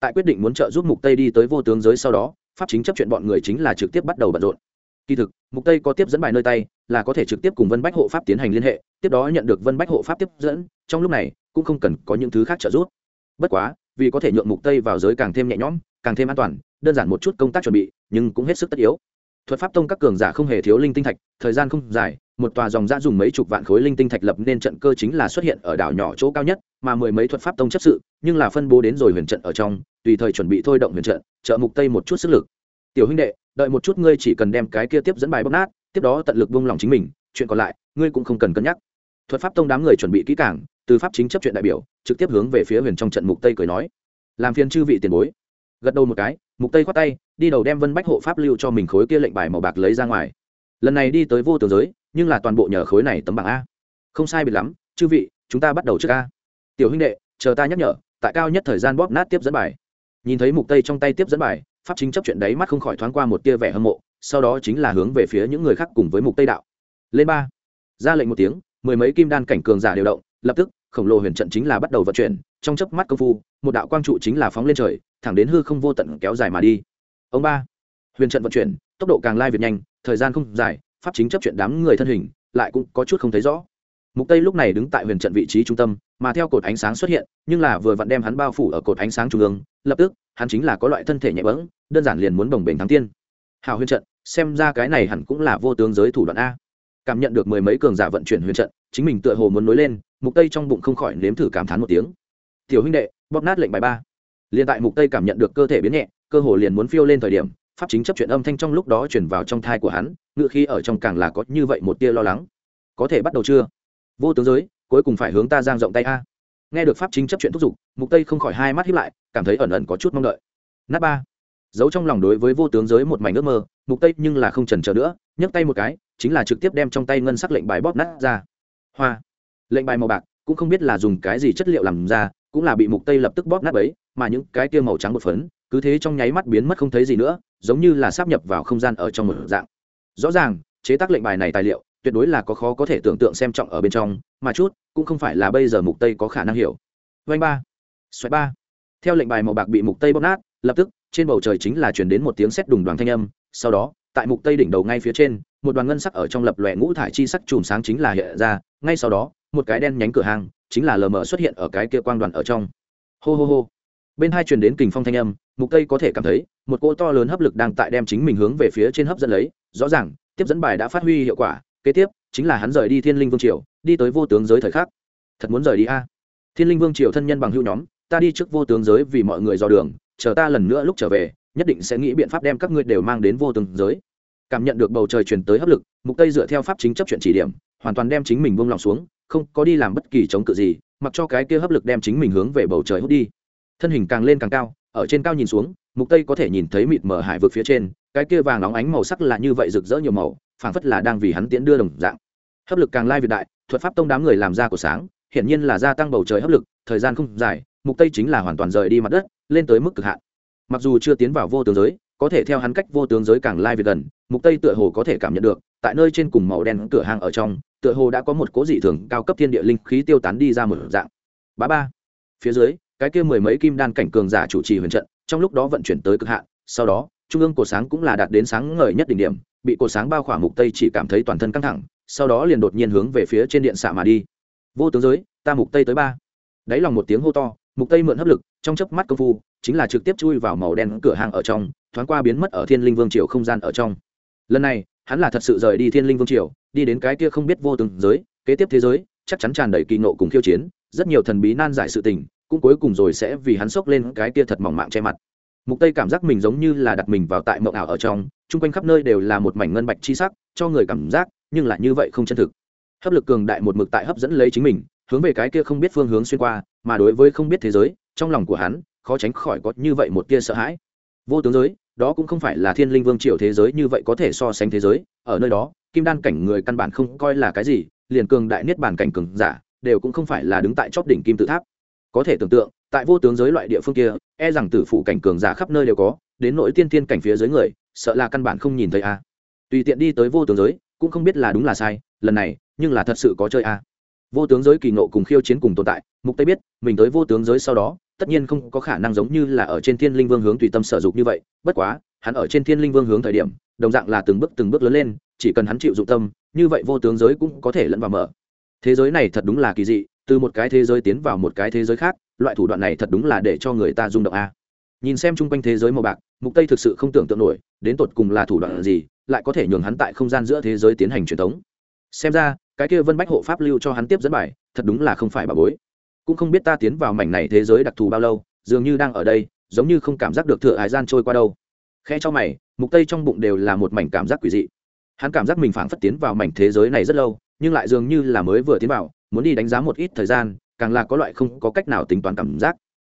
Tại quyết định muốn trợ giúp Mục Tây đi tới vô tướng giới sau đó, pháp chính chấp chuyện bọn người chính là trực tiếp bắt đầu bận rộn. Kỳ thực, Mục Tây có tiếp dẫn bài nơi tay, là có thể trực tiếp cùng Vân Bách hộ pháp tiến hành liên hệ, tiếp đó nhận được Vân Bách hộ pháp tiếp dẫn, trong lúc này cũng không cần có những thứ khác trợ giúp. Bất quá, vì có thể nhượng Mục Tây vào giới càng thêm nhẹ nhõm, càng thêm an toàn, đơn giản một chút công tác chuẩn bị, nhưng cũng hết sức tất yếu. Thuật pháp tông các cường giả không hề thiếu linh tinh thạch, thời gian không dài, một tòa dòng ra dùng mấy chục vạn khối linh tinh thạch lập nên trận cơ chính là xuất hiện ở đảo nhỏ chỗ cao nhất mà mười mấy thuật pháp tông chấp sự, nhưng là phân bố đến rồi huyền trận ở trong, tùy thời chuẩn bị thôi động huyền trận, trợ mục tây một chút sức lực. Tiểu huynh đệ, đợi một chút ngươi chỉ cần đem cái kia tiếp dẫn bài bóc nát, tiếp đó tận lực buông lòng chính mình, chuyện còn lại, ngươi cũng không cần cân nhắc. Thuật pháp tông đám người chuẩn bị kỹ càng, từ pháp chính chấp chuyện đại biểu, trực tiếp hướng về phía huyền trong trận mục tây cười nói. Làm phiền chư vị tiền bối. Gật đầu một cái, mục tây khoát tay, đi đầu đem vân bách hộ pháp lưu cho mình khối kia lệnh bài màu bạc lấy ra ngoài. Lần này đi tới vô tường giới, nhưng là toàn bộ nhờ khối này tấm bảng a. Không sai biệt lắm, chư vị, chúng ta bắt đầu trước a tiểu huynh đệ, chờ ta nhắc nhở, tại cao nhất thời gian bóp nát tiếp dẫn bài. Nhìn thấy mục tây trong tay tiếp dẫn bài, pháp chính chấp chuyện đấy mắt không khỏi thoáng qua một tia vẻ hâm mộ, sau đó chính là hướng về phía những người khác cùng với mục tây đạo. Lên ba. Ra lệnh một tiếng, mười mấy kim đan cảnh cường giả điều động, lập tức, khổng lồ huyền trận chính là bắt đầu vận chuyển, trong chớp mắt công phu, một đạo quang trụ chính là phóng lên trời, thẳng đến hư không vô tận kéo dài mà đi. Ông ba, huyền trận vận chuyển, tốc độ càng lai việt nhanh, thời gian không dài, pháp chính chấp chuyện đám người thân hình lại cũng có chút không thấy rõ mục tây lúc này đứng tại huyền trận vị trí trung tâm, mà theo cột ánh sáng xuất hiện, nhưng là vừa vặn đem hắn bao phủ ở cột ánh sáng trung ương, lập tức, hắn chính là có loại thân thể nhẹ bẫng, đơn giản liền muốn bồng bềnh thắng tiên. Hào huyền trận, xem ra cái này hẳn cũng là vô tướng giới thủ đoạn a. Cảm nhận được mười mấy cường giả vận chuyển huyền trận, chính mình tựa hồ muốn nối lên, mục tây trong bụng không khỏi nếm thử cảm thán một tiếng. Tiểu huynh đệ, bóp nát lệnh bài ba. Liền tại mục tây cảm nhận được cơ thể biến nhẹ, cơ hồ liền muốn phiêu lên thời điểm, pháp chính chấp chuyện âm thanh trong lúc đó chuyển vào trong thai của hắn ngựa khi ở trong càng là có như vậy một tia lo lắng. Có thể bắt đầu chưa? Vô tướng giới, cuối cùng phải hướng ta giang rộng tay a. Nghe được pháp chính chấp chuyện thúc giục, mục tây không khỏi hai mắt hiếp lại, cảm thấy ẩn ẩn có chút mong đợi. Nát ba. Giấu trong lòng đối với vô tướng giới một mảnh ước mơ, mục tây nhưng là không chần chờ nữa, nhấc tay một cái, chính là trực tiếp đem trong tay ngân sắc lệnh bài bóp nát ra. Hoa. Lệnh bài màu bạc, cũng không biết là dùng cái gì chất liệu làm ra, cũng là bị mục tây lập tức bóp nát ấy mà những cái kia màu trắng một phấn, cứ thế trong nháy mắt biến mất không thấy gì nữa, giống như là sắp nhập vào không gian ở trong một dạng. Rõ ràng, chế tác lệnh bài này tài liệu tuyệt đối là có khó có thể tưởng tượng xem trọng ở bên trong, mà chút cũng không phải là bây giờ mục tây có khả năng hiểu. Vanh ba xoáy ba. Theo lệnh bài màu bạc bị mục tây bóp nát, lập tức, trên bầu trời chính là chuyển đến một tiếng sét đùng đoàn thanh âm, sau đó, tại mục tây đỉnh đầu ngay phía trên, một đoàn ngân sắc ở trong lập lòe ngũ thải chi sắc chùm sáng chính là hiện ra, ngay sau đó, một cái đen nhánh cửa hàng chính là lờ mờ xuất hiện ở cái kia quang đoàn ở trong. Hô hô hô. Bên hai truyền đến kình phong thanh âm, mục tây có thể cảm thấy, một cỗ to lớn hấp lực đang tại đem chính mình hướng về phía trên hấp dẫn lấy, rõ ràng, tiếp dẫn bài đã phát huy hiệu quả kế tiếp, chính là hắn rời đi thiên linh vương triều, đi tới vô tướng giới thời khắc. Thật muốn rời đi a? Thiên linh vương triều thân nhân bằng hữu nhóm, ta đi trước vô tướng giới vì mọi người dò đường, chờ ta lần nữa lúc trở về, nhất định sẽ nghĩ biện pháp đem các ngươi đều mang đến vô tướng giới. Cảm nhận được bầu trời truyền tới hấp lực, mục tây dựa theo pháp chính chấp chuyện chỉ điểm, hoàn toàn đem chính mình buông lòng xuống, không có đi làm bất kỳ chống cự gì, mặc cho cái kia hấp lực đem chính mình hướng về bầu trời hút đi. Thân hình càng lên càng cao, ở trên cao nhìn xuống, mục tây có thể nhìn thấy mịt mờ hải vực phía trên, cái kia vàng óng ánh màu sắc là như vậy rực rỡ nhiều màu phảng phất là đang vì hắn tiễn đưa đồng dạng. Hấp lực càng lai việt đại, thuật pháp tông đám người làm ra của sáng, hiển nhiên là gia tăng bầu trời hấp lực, thời gian không dài, mục tây chính là hoàn toàn rời đi mặt đất, lên tới mức cực hạn. Mặc dù chưa tiến vào vô tướng giới, có thể theo hắn cách vô tướng giới càng lai việt gần, mục tây tựa hồ có thể cảm nhận được, tại nơi trên cùng màu đen cửa hàng ở trong, tựa hồ đã có một cố dị thường cao cấp thiên địa linh khí tiêu tán đi ra một dạng. Bá ba. Phía dưới, cái kia mười mấy kim đan cảnh cường giả chủ trì huyền trận, trong lúc đó vận chuyển tới cực hạn, sau đó, trung ương cổ sáng cũng là đạt đến sáng ngời nhất đỉnh điểm bị cột sáng bao khỏa mục tây chỉ cảm thấy toàn thân căng thẳng, sau đó liền đột nhiên hướng về phía trên điện xạ mà đi. Vô tướng giới, ta mục tây tới ba. Đáy lòng một tiếng hô to, mục tây mượn hấp lực, trong chớp mắt công phu, chính là trực tiếp chui vào màu đen cửa hàng ở trong, thoáng qua biến mất ở thiên linh vương triều không gian ở trong. Lần này, hắn là thật sự rời đi thiên linh vương triều, đi đến cái kia không biết vô tướng giới, kế tiếp thế giới, chắc chắn tràn đầy kỳ nộ cùng khiêu chiến, rất nhiều thần bí nan giải sự tình, cũng cuối cùng rồi sẽ vì hắn sốc lên cái kia thật mỏng mạng che mặt. Mục tây cảm giác mình giống như là đặt mình vào tại mộng ảo ở trong chung quanh khắp nơi đều là một mảnh ngân bạch chi sắc, cho người cảm giác, nhưng lại như vậy không chân thực. Hấp lực cường đại một mực tại hấp dẫn lấy chính mình, hướng về cái kia không biết phương hướng xuyên qua, mà đối với không biết thế giới, trong lòng của hắn, khó tránh khỏi có như vậy một tia sợ hãi. Vô tướng giới, đó cũng không phải là thiên linh vương triều thế giới như vậy có thể so sánh thế giới, ở nơi đó, kim đan cảnh người căn bản không coi là cái gì, liền cường đại niết bản cảnh cường giả, đều cũng không phải là đứng tại chóp đỉnh kim tự tháp. Có thể tưởng tượng, tại vô tướng giới loại địa phương kia e rằng tử phụ cảnh cường giả khắp nơi đều có, đến nỗi tiên tiên cảnh phía dưới người sợ là căn bản không nhìn thấy a. Tùy tiện đi tới vô tướng giới, cũng không biết là đúng là sai, lần này, nhưng là thật sự có chơi a. Vô tướng giới kỳ nộ cùng khiêu chiến cùng tồn tại, mục tây biết, mình tới vô tướng giới sau đó, tất nhiên không có khả năng giống như là ở trên thiên linh vương hướng tùy tâm sở dục như vậy, bất quá, hắn ở trên thiên linh vương hướng thời điểm, đồng dạng là từng bước từng bước lớn lên, chỉ cần hắn chịu dụng tâm, như vậy vô tướng giới cũng có thể lẫn vào mở. Thế giới này thật đúng là kỳ dị, từ một cái thế giới tiến vào một cái thế giới khác, loại thủ đoạn này thật đúng là để cho người ta rung động a nhìn xem chung quanh thế giới màu bạc, mục tây thực sự không tưởng tượng nổi, đến tột cùng là thủ đoạn gì, lại có thể nhường hắn tại không gian giữa thế giới tiến hành truyền thống. Xem ra, cái kia vân bách hộ pháp lưu cho hắn tiếp dẫn bài, thật đúng là không phải bà bối. Cũng không biết ta tiến vào mảnh này thế giới đặc thù bao lâu, dường như đang ở đây, giống như không cảm giác được thừa hải gian trôi qua đâu. Khe cho mày, mục tây trong bụng đều là một mảnh cảm giác quỷ dị. Hắn cảm giác mình phảng phất tiến vào mảnh thế giới này rất lâu, nhưng lại dường như là mới vừa tiến vào, muốn đi đánh giá một ít thời gian, càng là có loại không có cách nào tính toán cảm giác.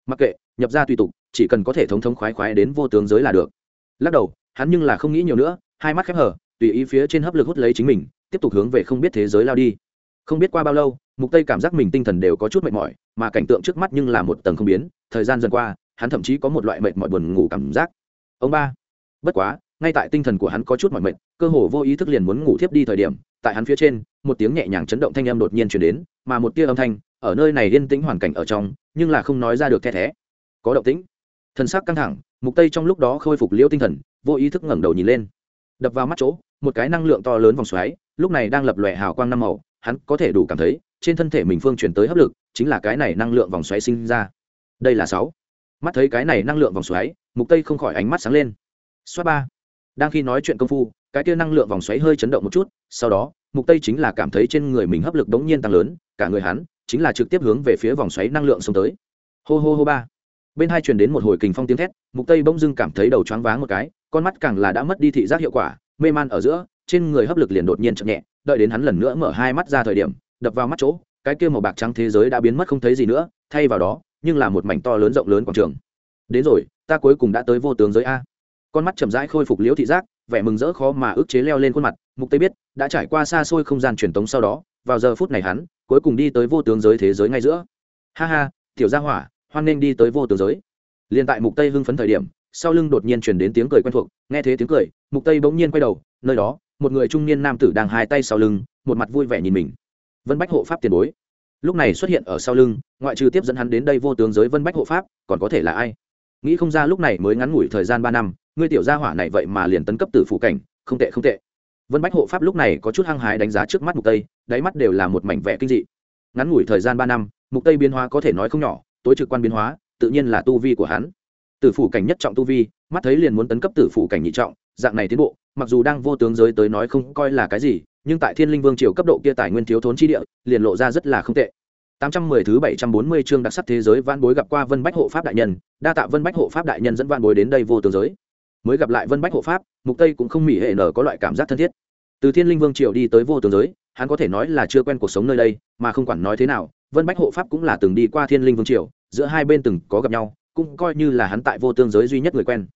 Mặc kệ nhập ra tùy tục, chỉ cần có thể thống thống khoái khoái đến vô tướng giới là được. Lắc đầu, hắn nhưng là không nghĩ nhiều nữa, hai mắt khép hở tùy ý phía trên hấp lực hút lấy chính mình, tiếp tục hướng về không biết thế giới lao đi. Không biết qua bao lâu, mục tây cảm giác mình tinh thần đều có chút mệt mỏi, mà cảnh tượng trước mắt nhưng là một tầng không biến, thời gian dần qua, hắn thậm chí có một loại mệt mỏi buồn ngủ cảm giác. Ông ba, bất quá, ngay tại tinh thần của hắn có chút mỏi mệt, cơ hồ vô ý thức liền muốn ngủ thiếp đi thời điểm, tại hắn phía trên, một tiếng nhẹ nhàng chấn động thanh âm đột nhiên chuyển đến, mà một tia âm thanh, ở nơi này yên tĩnh hoàn cảnh ở trong, nhưng là không nói ra được the thé có động tĩnh. Thân sắc căng thẳng, mục tây trong lúc đó khôi phục liễu tinh thần, vô ý thức ngẩng đầu nhìn lên. Đập vào mắt chỗ, một cái năng lượng to lớn vòng xoáy, lúc này đang lập lòe hào quang năm màu, hắn có thể đủ cảm thấy, trên thân thể mình phương chuyển tới hấp lực, chính là cái này năng lượng vòng xoáy sinh ra. Đây là sáu. Mắt thấy cái này năng lượng vòng xoáy, mục tây không khỏi ánh mắt sáng lên. Xoá ba. Đang khi nói chuyện công phu, cái kia năng lượng vòng xoáy hơi chấn động một chút, sau đó, mục tây chính là cảm thấy trên người mình hấp lực đống nhiên tăng lớn, cả người hắn, chính là trực tiếp hướng về phía vòng xoáy năng lượng xông tới. Hô hô hô ba bên hai truyền đến một hồi kình phong tiếng thét, mục tây bỗng dưng cảm thấy đầu choáng váng một cái, con mắt càng là đã mất đi thị giác hiệu quả, mê man ở giữa, trên người hấp lực liền đột nhiên chậm nhẹ, đợi đến hắn lần nữa mở hai mắt ra thời điểm, đập vào mắt chỗ, cái kia màu bạc trắng thế giới đã biến mất không thấy gì nữa, thay vào đó, nhưng là một mảnh to lớn rộng lớn quảng trường. Đến rồi, ta cuối cùng đã tới vô tướng giới a. Con mắt chậm rãi khôi phục liễu thị giác, vẻ mừng rỡ khó mà ức chế leo lên khuôn mặt, mục tây biết, đã trải qua xa xôi không gian truyền tống sau đó, vào giờ phút này hắn, cuối cùng đi tới vô tướng giới thế giới ngay giữa. Ha ha, tiểu gia hỏa hoan nên đi tới vô tướng giới. Liền tại mục tây hưng phấn thời điểm, sau lưng đột nhiên truyền đến tiếng cười quen thuộc, nghe thế tiếng cười, mục tây bỗng nhiên quay đầu, nơi đó, một người trung niên nam tử đang hai tay sau lưng, một mặt vui vẻ nhìn mình. Vân bách hộ pháp tiền bối. Lúc này xuất hiện ở sau lưng, ngoại trừ tiếp dẫn hắn đến đây vô tướng giới vân bách hộ pháp, còn có thể là ai? Nghĩ không ra lúc này mới ngắn ngủi thời gian ba năm ngươi tiểu gia hỏa này vậy mà liền tấn cấp tử phủ cảnh, không tệ không tệ. Vân bách hộ pháp lúc này có chút hăng hái đánh giá trước mắt mục tây, đáy mắt đều là một mảnh vẽ kinh dị. Ngắn ngủi thời gian ba năm, mục tây biến hóa có thể nói không nhỏ tối trực quan biến hóa tự nhiên là tu vi của hắn tử phủ cảnh nhất trọng tu vi mắt thấy liền muốn tấn cấp tử phủ cảnh nhị trọng dạng này tiến bộ mặc dù đang vô tướng giới tới nói không coi là cái gì nhưng tại thiên linh vương triều cấp độ kia tài nguyên thiếu thốn chi địa liền lộ ra rất là không tệ 810 thứ 740 chương đặc sắc thế giới Vạn Bối gặp qua Vân Bách hộ pháp đại nhân, đa tạ Vân Bách hộ pháp đại nhân dẫn Vạn Bối đến đây vô tướng giới. Mới gặp lại Vân Bách hộ pháp, Mục Tây cũng không mỉ hệ nở có loại cảm giác thân thiết. Từ Thiên Linh Vương triều đi tới vô tướng giới, hắn có thể nói là chưa quen cuộc sống nơi đây, mà không quản nói thế nào, Vân Bách hộ pháp cũng là từng đi qua Thiên Linh Vương triều, giữa hai bên từng có gặp nhau, cũng coi như là hắn tại vô tướng giới duy nhất người quen.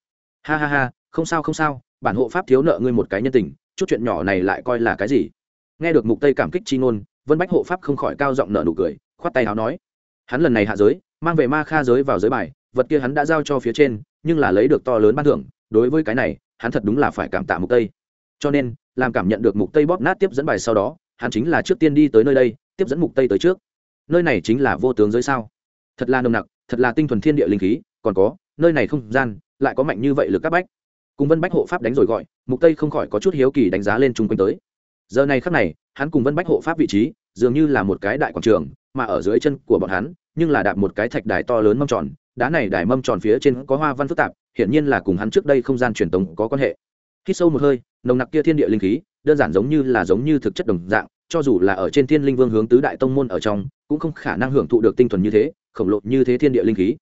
Ha ha ha, không sao không sao, bản hộ pháp thiếu nợ ngươi một cái nhân tình, chút chuyện nhỏ này lại coi là cái gì? Nghe được Mục Tây cảm kích chi ngôn, Vân Bách hộ pháp không khỏi cao giọng nở nụ cười, khoát tay áo nói hắn lần này hạ giới mang về ma kha giới vào giới bài vật kia hắn đã giao cho phía trên nhưng là lấy được to lớn ban thưởng đối với cái này hắn thật đúng là phải cảm tạ mục tây cho nên làm cảm nhận được mục tây bóp nát tiếp dẫn bài sau đó hắn chính là trước tiên đi tới nơi đây tiếp dẫn mục tây tới trước nơi này chính là vô tướng giới sao thật là nồng nặc, thật là tinh thuần thiên địa linh khí, còn có, nơi này không gian, lại có mạnh như vậy lực các bách. Cùng vân bách hộ pháp đánh rồi gọi, mục tây không khỏi có chút hiếu kỳ đánh giá lên chung quanh tới. Giờ này khắc này, hắn cùng vân bách hộ pháp vị trí, dường như là một cái đại quảng trường, mà ở dưới chân của bọn hắn, nhưng là đạp một cái thạch đài to lớn mâm tròn, đá này đài mâm tròn phía trên có hoa văn phức tạp, hiển nhiên là cùng hắn trước đây không gian truyền tống có quan hệ. Khi sâu một hơi, nồng nặc kia thiên địa linh khí, đơn giản giống như là giống như thực chất đồng dạng, cho dù là ở trên thiên linh vương hướng tứ đại tông môn ở trong, cũng không khả năng hưởng thụ được tinh thuần như thế khổng lồ như thế thiên địa linh khí.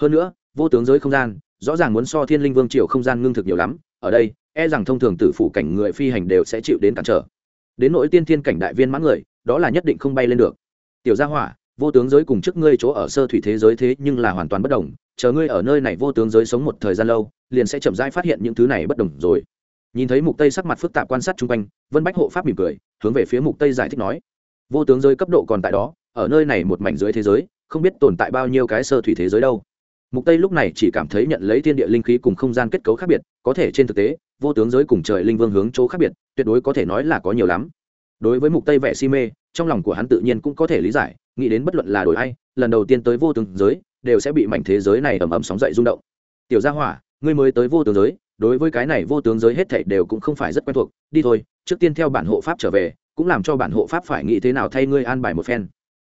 Hơn nữa, vô tướng giới không gian, rõ ràng muốn so thiên linh vương triều không gian ngưng thực nhiều lắm, ở đây e rằng thông thường tử phủ cảnh người phi hành đều sẽ chịu đến cản trở. Đến nỗi tiên thiên cảnh đại viên mãn người, đó là nhất định không bay lên được. Tiểu gia hỏa, vô tướng giới cùng trước ngươi chỗ ở sơ thủy thế giới thế nhưng là hoàn toàn bất đồng, chờ ngươi ở nơi này vô tướng giới sống một thời gian lâu, liền sẽ chậm rãi phát hiện những thứ này bất đồng rồi. Nhìn thấy mục tây sắc mặt phức tạp quan sát chung quanh, vân bách hộ pháp mỉm cười, hướng về phía mục tây giải thích nói, vô tướng giới cấp độ còn tại đó, ở nơi này một mảnh dưới thế giới không biết tồn tại bao nhiêu cái sơ thủy thế giới đâu. Mục tây lúc này chỉ cảm thấy nhận lấy thiên địa linh khí cùng không gian kết cấu khác biệt, có thể trên thực tế, vô tướng giới cùng trời linh vương hướng chỗ khác biệt, tuyệt đối có thể nói là có nhiều lắm. Đối với mục tây vẻ si mê, trong lòng của hắn tự nhiên cũng có thể lý giải, nghĩ đến bất luận là đổi ai, lần đầu tiên tới vô tướng giới, đều sẽ bị mảnh thế giới này ầm ầm sóng dậy rung động. Tiểu gia hỏa, ngươi mới tới vô tướng giới, đối với cái này vô tướng giới hết thảy đều cũng không phải rất quen thuộc, đi thôi, trước tiên theo bản hộ pháp trở về, cũng làm cho bản hộ pháp phải nghĩ thế nào thay ngươi an bài một phen.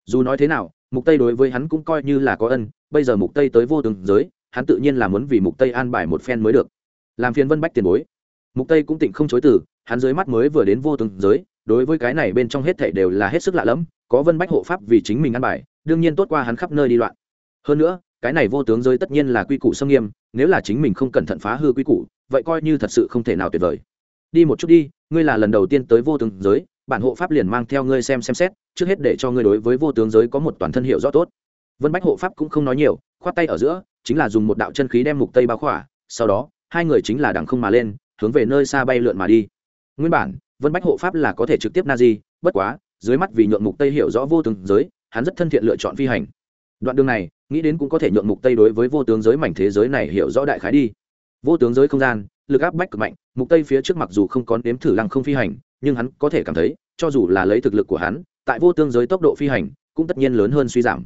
Dù nói thế nào mục tây đối với hắn cũng coi như là có ân, bây giờ mục tây tới vô tướng giới, hắn tự nhiên là muốn vì mục tây an bài một phen mới được. Làm phiền vân bách tiền bối. Mục tây cũng tịnh không chối từ, hắn dưới mắt mới vừa đến vô tướng giới, đối với cái này bên trong hết thảy đều là hết sức lạ lẫm, có vân bách hộ pháp vì chính mình ăn bài, đương nhiên tốt qua hắn khắp nơi đi loạn. Hơn nữa, cái này vô tướng giới tất nhiên là quy củ xâm nghiêm, nếu là chính mình không cẩn thận phá hư quy củ, vậy coi như thật sự không thể nào tuyệt vời. Đi một chút đi, ngươi là lần đầu tiên tới vô tướng giới, bản hộ pháp liền mang theo ngươi xem xem xét trước hết để cho ngươi đối với vô tướng giới có một toàn thân hiệu rõ tốt. Vân bách hộ pháp cũng không nói nhiều, khoát tay ở giữa, chính là dùng một đạo chân khí đem mục tây bao khỏa, sau đó, hai người chính là đằng không mà lên, hướng về nơi xa bay lượn mà đi. Nguyên bản, vân bách hộ pháp là có thể trực tiếp na di, bất quá, dưới mắt vì nhượng mục tây hiểu rõ vô tướng giới, hắn rất thân thiện lựa chọn phi hành. Đoạn đường này, nghĩ đến cũng có thể nhượng mục tây đối với vô tướng giới mảnh thế giới này hiểu rõ đại khái đi. Vô tướng giới không gian, lực áp bách cực mạnh, mục tây phía trước mặc dù không có nếm thử lăng không phi hành, nhưng hắn có thể cảm thấy, cho dù là lấy thực lực của hắn tại vô tướng giới tốc độ phi hành, cũng tất nhiên lớn hơn suy giảm.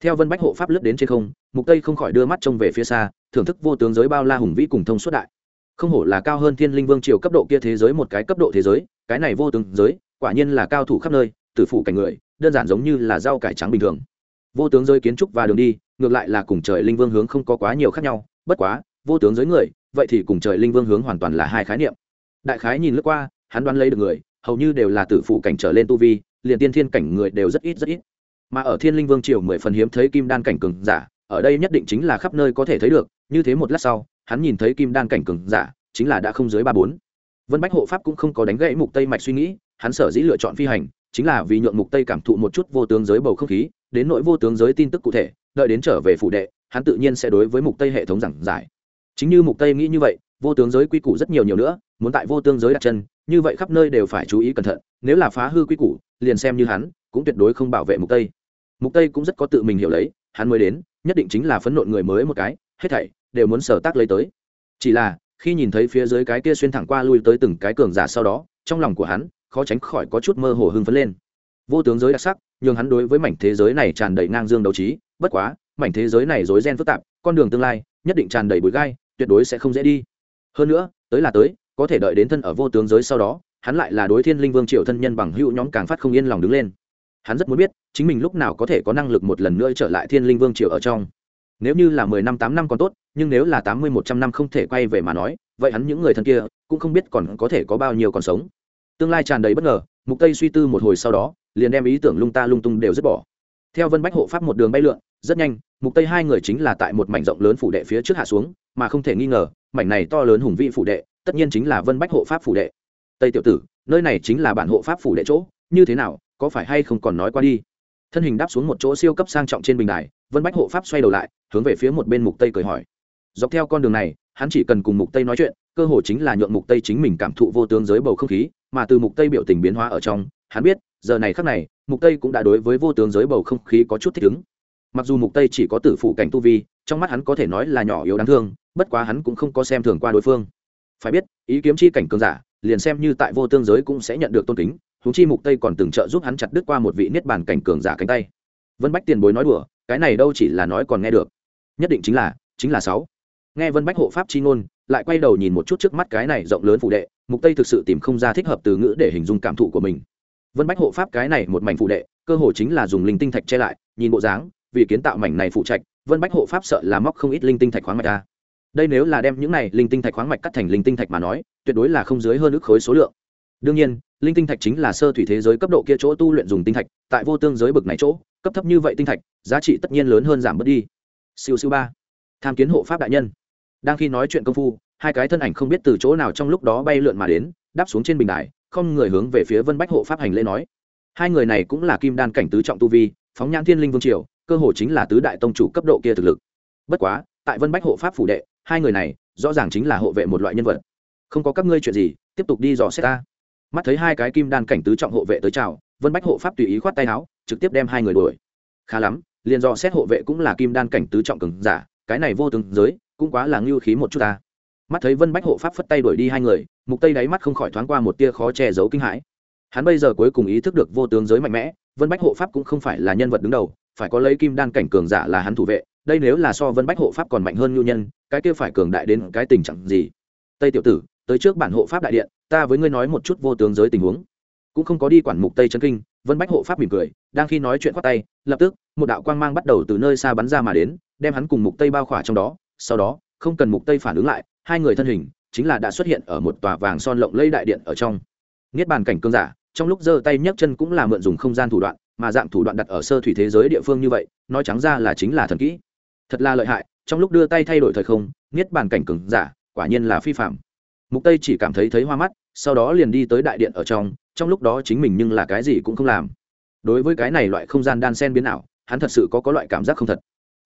Theo vân bách hộ pháp lướt đến trên không, mục tây không khỏi đưa mắt trông về phía xa, thưởng thức vô tướng giới bao la hùng vĩ cùng thông suốt đại. Không hổ là cao hơn thiên linh vương triều cấp độ kia thế giới một cái cấp độ thế giới, cái này vô tướng giới, quả nhiên là cao thủ khắp nơi, tử phụ cảnh người, đơn giản giống như là rau cải trắng bình thường. Vô tướng giới kiến trúc và đường đi, ngược lại là cùng trời linh vương hướng không có quá nhiều khác nhau, bất quá, vô tướng giới người, vậy thì cùng trời linh vương hướng hoàn toàn là hai khái niệm. Đại khái nhìn lướt qua, hắn đoán lấy được người, hầu như đều là tử phụ cảnh trở lên tu vi liền tiên thiên cảnh người đều rất ít rất ít. Mà ở thiên linh vương triều mười phần hiếm thấy kim đan cảnh cường giả, ở đây nhất định chính là khắp nơi có thể thấy được, như thế một lát sau, hắn nhìn thấy kim đan cảnh cường giả, chính là đã không dưới ba bốn. Vân bách hộ pháp cũng không có đánh gãy mục tây mạch suy nghĩ, hắn sở dĩ lựa chọn phi hành, chính là vì nhượng mục tây cảm thụ một chút vô tướng giới bầu không khí, đến nội vô tướng giới tin tức cụ thể, đợi đến trở về phủ đệ, hắn tự nhiên sẽ đối với mục tây hệ thống giảng giải. Chính như mục tây nghĩ như vậy, vô tướng giới quy củ rất nhiều nhiều nữa, muốn tại vô tướng giới đặt chân, như vậy khắp nơi đều phải chú ý cẩn thận, nếu là phá hư quy củ liền xem như hắn, cũng tuyệt đối không bảo vệ mục tây. Mục tây cũng rất có tự mình hiểu lấy, hắn mới đến, nhất định chính là phấn nộn người mới một cái, hết thảy đều muốn sở tác lấy tới. Chỉ là, khi nhìn thấy phía dưới cái kia xuyên thẳng qua lui tới từng cái cường giả sau đó, trong lòng của hắn, khó tránh khỏi có chút mơ hồ hưng phấn lên. Vô tướng giới đặc sắc nhưng hắn đối với mảnh thế giới này tràn đầy ngang dương đấu trí, bất quá, mảnh thế giới này rối ren phức tạp, con đường tương lai, nhất định tràn đầy bụi gai, tuyệt đối sẽ không dễ đi. Hơn nữa, tới là tới, có thể đợi đến thân ở vô tướng giới sau đó hắn lại là đối thiên linh vương triệu thân nhân bằng hữu nhóm càng phát không yên lòng đứng lên. Hắn rất muốn biết, chính mình lúc nào có thể có năng lực một lần nữa trở lại thiên linh vương triều ở trong. Nếu như là mười năm, tám năm còn tốt, nhưng nếu là tám mươi, một trăm năm không thể quay về mà nói, vậy hắn những người thân kia, cũng không biết còn có thể có bao nhiêu còn sống. Tương lai tràn đầy bất ngờ, mục tây suy tư một hồi sau đó, liền đem ý tưởng lung ta lung tung đều dứt bỏ. Theo vân bách hộ pháp một đường bay lượn, rất nhanh, mục tây hai người chính là tại một mảnh rộng lớn phủ đệ phía trước hạ xuống, mà không thể nghi ngờ, mảnh này to lớn hùng vị phủ đệ, tất nhiên chính là vân bách hộ pháp phủ đệ tây tiểu tử, nơi này chính là bản hộ pháp phủ đệ chỗ, như thế nào, có phải hay không còn nói qua đi? Thân hình đáp xuống một chỗ siêu cấp sang trọng trên bình đài, vân bách hộ pháp xoay đầu lại, hướng về phía một bên mục tây cười hỏi. Dọc theo con đường này, hắn chỉ cần cùng mục tây nói chuyện, cơ hội chính là nhượng mục tây chính mình cảm thụ vô tướng giới bầu không khí, mà từ mục tây biểu tình biến hóa ở trong, hắn biết, giờ này khắc này, mục tây cũng đã đối với vô tướng giới bầu không khí có chút thích ứng. Mặc dù mục tây chỉ có tử phụ cảnh tu vi, trong mắt hắn có thể nói là nhỏ yếu đáng thương, bất quá hắn cũng không có xem thường qua đối phương. Phải biết, ý kiếm chi cảnh cường giả liền xem như tại vô tương giới cũng sẽ nhận được tôn kính húng chi mục tây còn từng trợ giúp hắn chặt đứt qua một vị niết bàn cảnh cường giả cánh tay. Vân bách tiền bối nói đùa, cái này đâu chỉ là nói còn nghe được. Nhất định chính là chính là sáu. Nghe vân bách hộ pháp chi ngôn, lại quay đầu nhìn một chút trước mắt cái này rộng lớn phủ đệ, mục tây thực sự tìm không ra thích hợp từ ngữ để hình dung cảm thụ của mình. Vân bách hộ pháp cái này một mảnh phủ đệ, cơ hồ chính là dùng linh tinh thạch che lại, nhìn bộ dáng, vì kiến tạo mảnh này phụ trạch, vân bách hộ pháp sợ là móc không ít linh tinh thạch khoáng mạch ra đây nếu là đem những này linh tinh thạch khoáng mạch cắt thành linh tinh thạch mà nói, tuyệt đối là không dưới hơn ước khối số lượng. Đương nhiên, linh tinh thạch chính là sơ thủy thế giới cấp độ kia chỗ tu luyện dùng tinh thạch, tại vô tương giới bực này chỗ, cấp thấp như vậy tinh thạch, giá trị tất nhiên lớn hơn giảm bớt đi. Siêu siêu ba. Tham kiến hộ pháp đại nhân. Đang khi nói chuyện công phu, hai cái thân ảnh không biết từ chỗ nào trong lúc đó bay lượn mà đến, đáp xuống trên bình đài, không người hướng về phía vân bách hộ pháp hành lễ nói. Hai người này cũng là kim đan cảnh tứ trọng tu vi, phóng nhãn thiên linh vương triều, cơ hồ chính là tứ đại tông chủ cấp độ kia thực lực. Bất quá, tại vân bách hộ pháp phủ đệ hai người này rõ ràng chính là hộ vệ một loại nhân vật. Không có các ngươi chuyện gì, tiếp tục đi dò xét ta. Mắt thấy hai cái kim đan cảnh tứ trọng hộ vệ tới chào, vân bách hộ pháp tùy ý khoát tay áo, trực tiếp đem hai người đuổi. Khá lắm, liền dò xét hộ vệ cũng là kim đan cảnh tứ trọng cường giả, cái này vô tướng giới, cũng quá là ngưu khí một chút ta. Mắt thấy vân bách hộ pháp phất tay đuổi đi hai người, mục tây đáy mắt không khỏi thoáng qua một tia khó che giấu kinh hãi. Hắn bây giờ cuối cùng ý thức được vô tướng giới mạnh mẽ, vân bách hộ pháp cũng không phải là nhân vật đứng đầu, phải có lấy kim đan cảnh cường giả là hắn thủ vệ đây nếu là so vân bách hộ pháp còn mạnh hơn nhu nhân, cái kia phải cường đại đến cái tình trạng gì? Tây tiểu tử, tới trước bản hộ pháp đại điện, ta với ngươi nói một chút vô tướng giới tình huống. Cũng không có đi quản mục tây chân kinh, vân bách hộ pháp mỉm cười, đang khi nói chuyện khoát tay, lập tức, một đạo quang mang bắt đầu từ nơi xa bắn ra mà đến, đem hắn cùng mục tây bao khỏa trong đó. Sau đó, không cần mục tây phản ứng lại, hai người thân hình chính là đã xuất hiện ở một tòa vàng son lộng lây đại điện ở trong. Niết bàn cảnh cương giả, trong lúc giơ tay nhấc chân cũng là mượn dùng không gian thủ đoạn, mà dạng thủ đoạn đặt ở sơ thủy thế giới địa phương như vậy, nói trắng ra là chính là thần kỹ thật là lợi hại, trong lúc đưa tay thay đổi thời không, niết bàn cảnh cường giả, quả nhiên là phi phạm mục tây chỉ cảm thấy thấy hoa mắt, sau đó liền đi tới đại điện ở trong trong lúc đó chính mình nhưng là cái gì cũng không làm. Đối với cái này loại không gian đan sen biến ảo, hắn thật sự có có loại cảm giác không thật.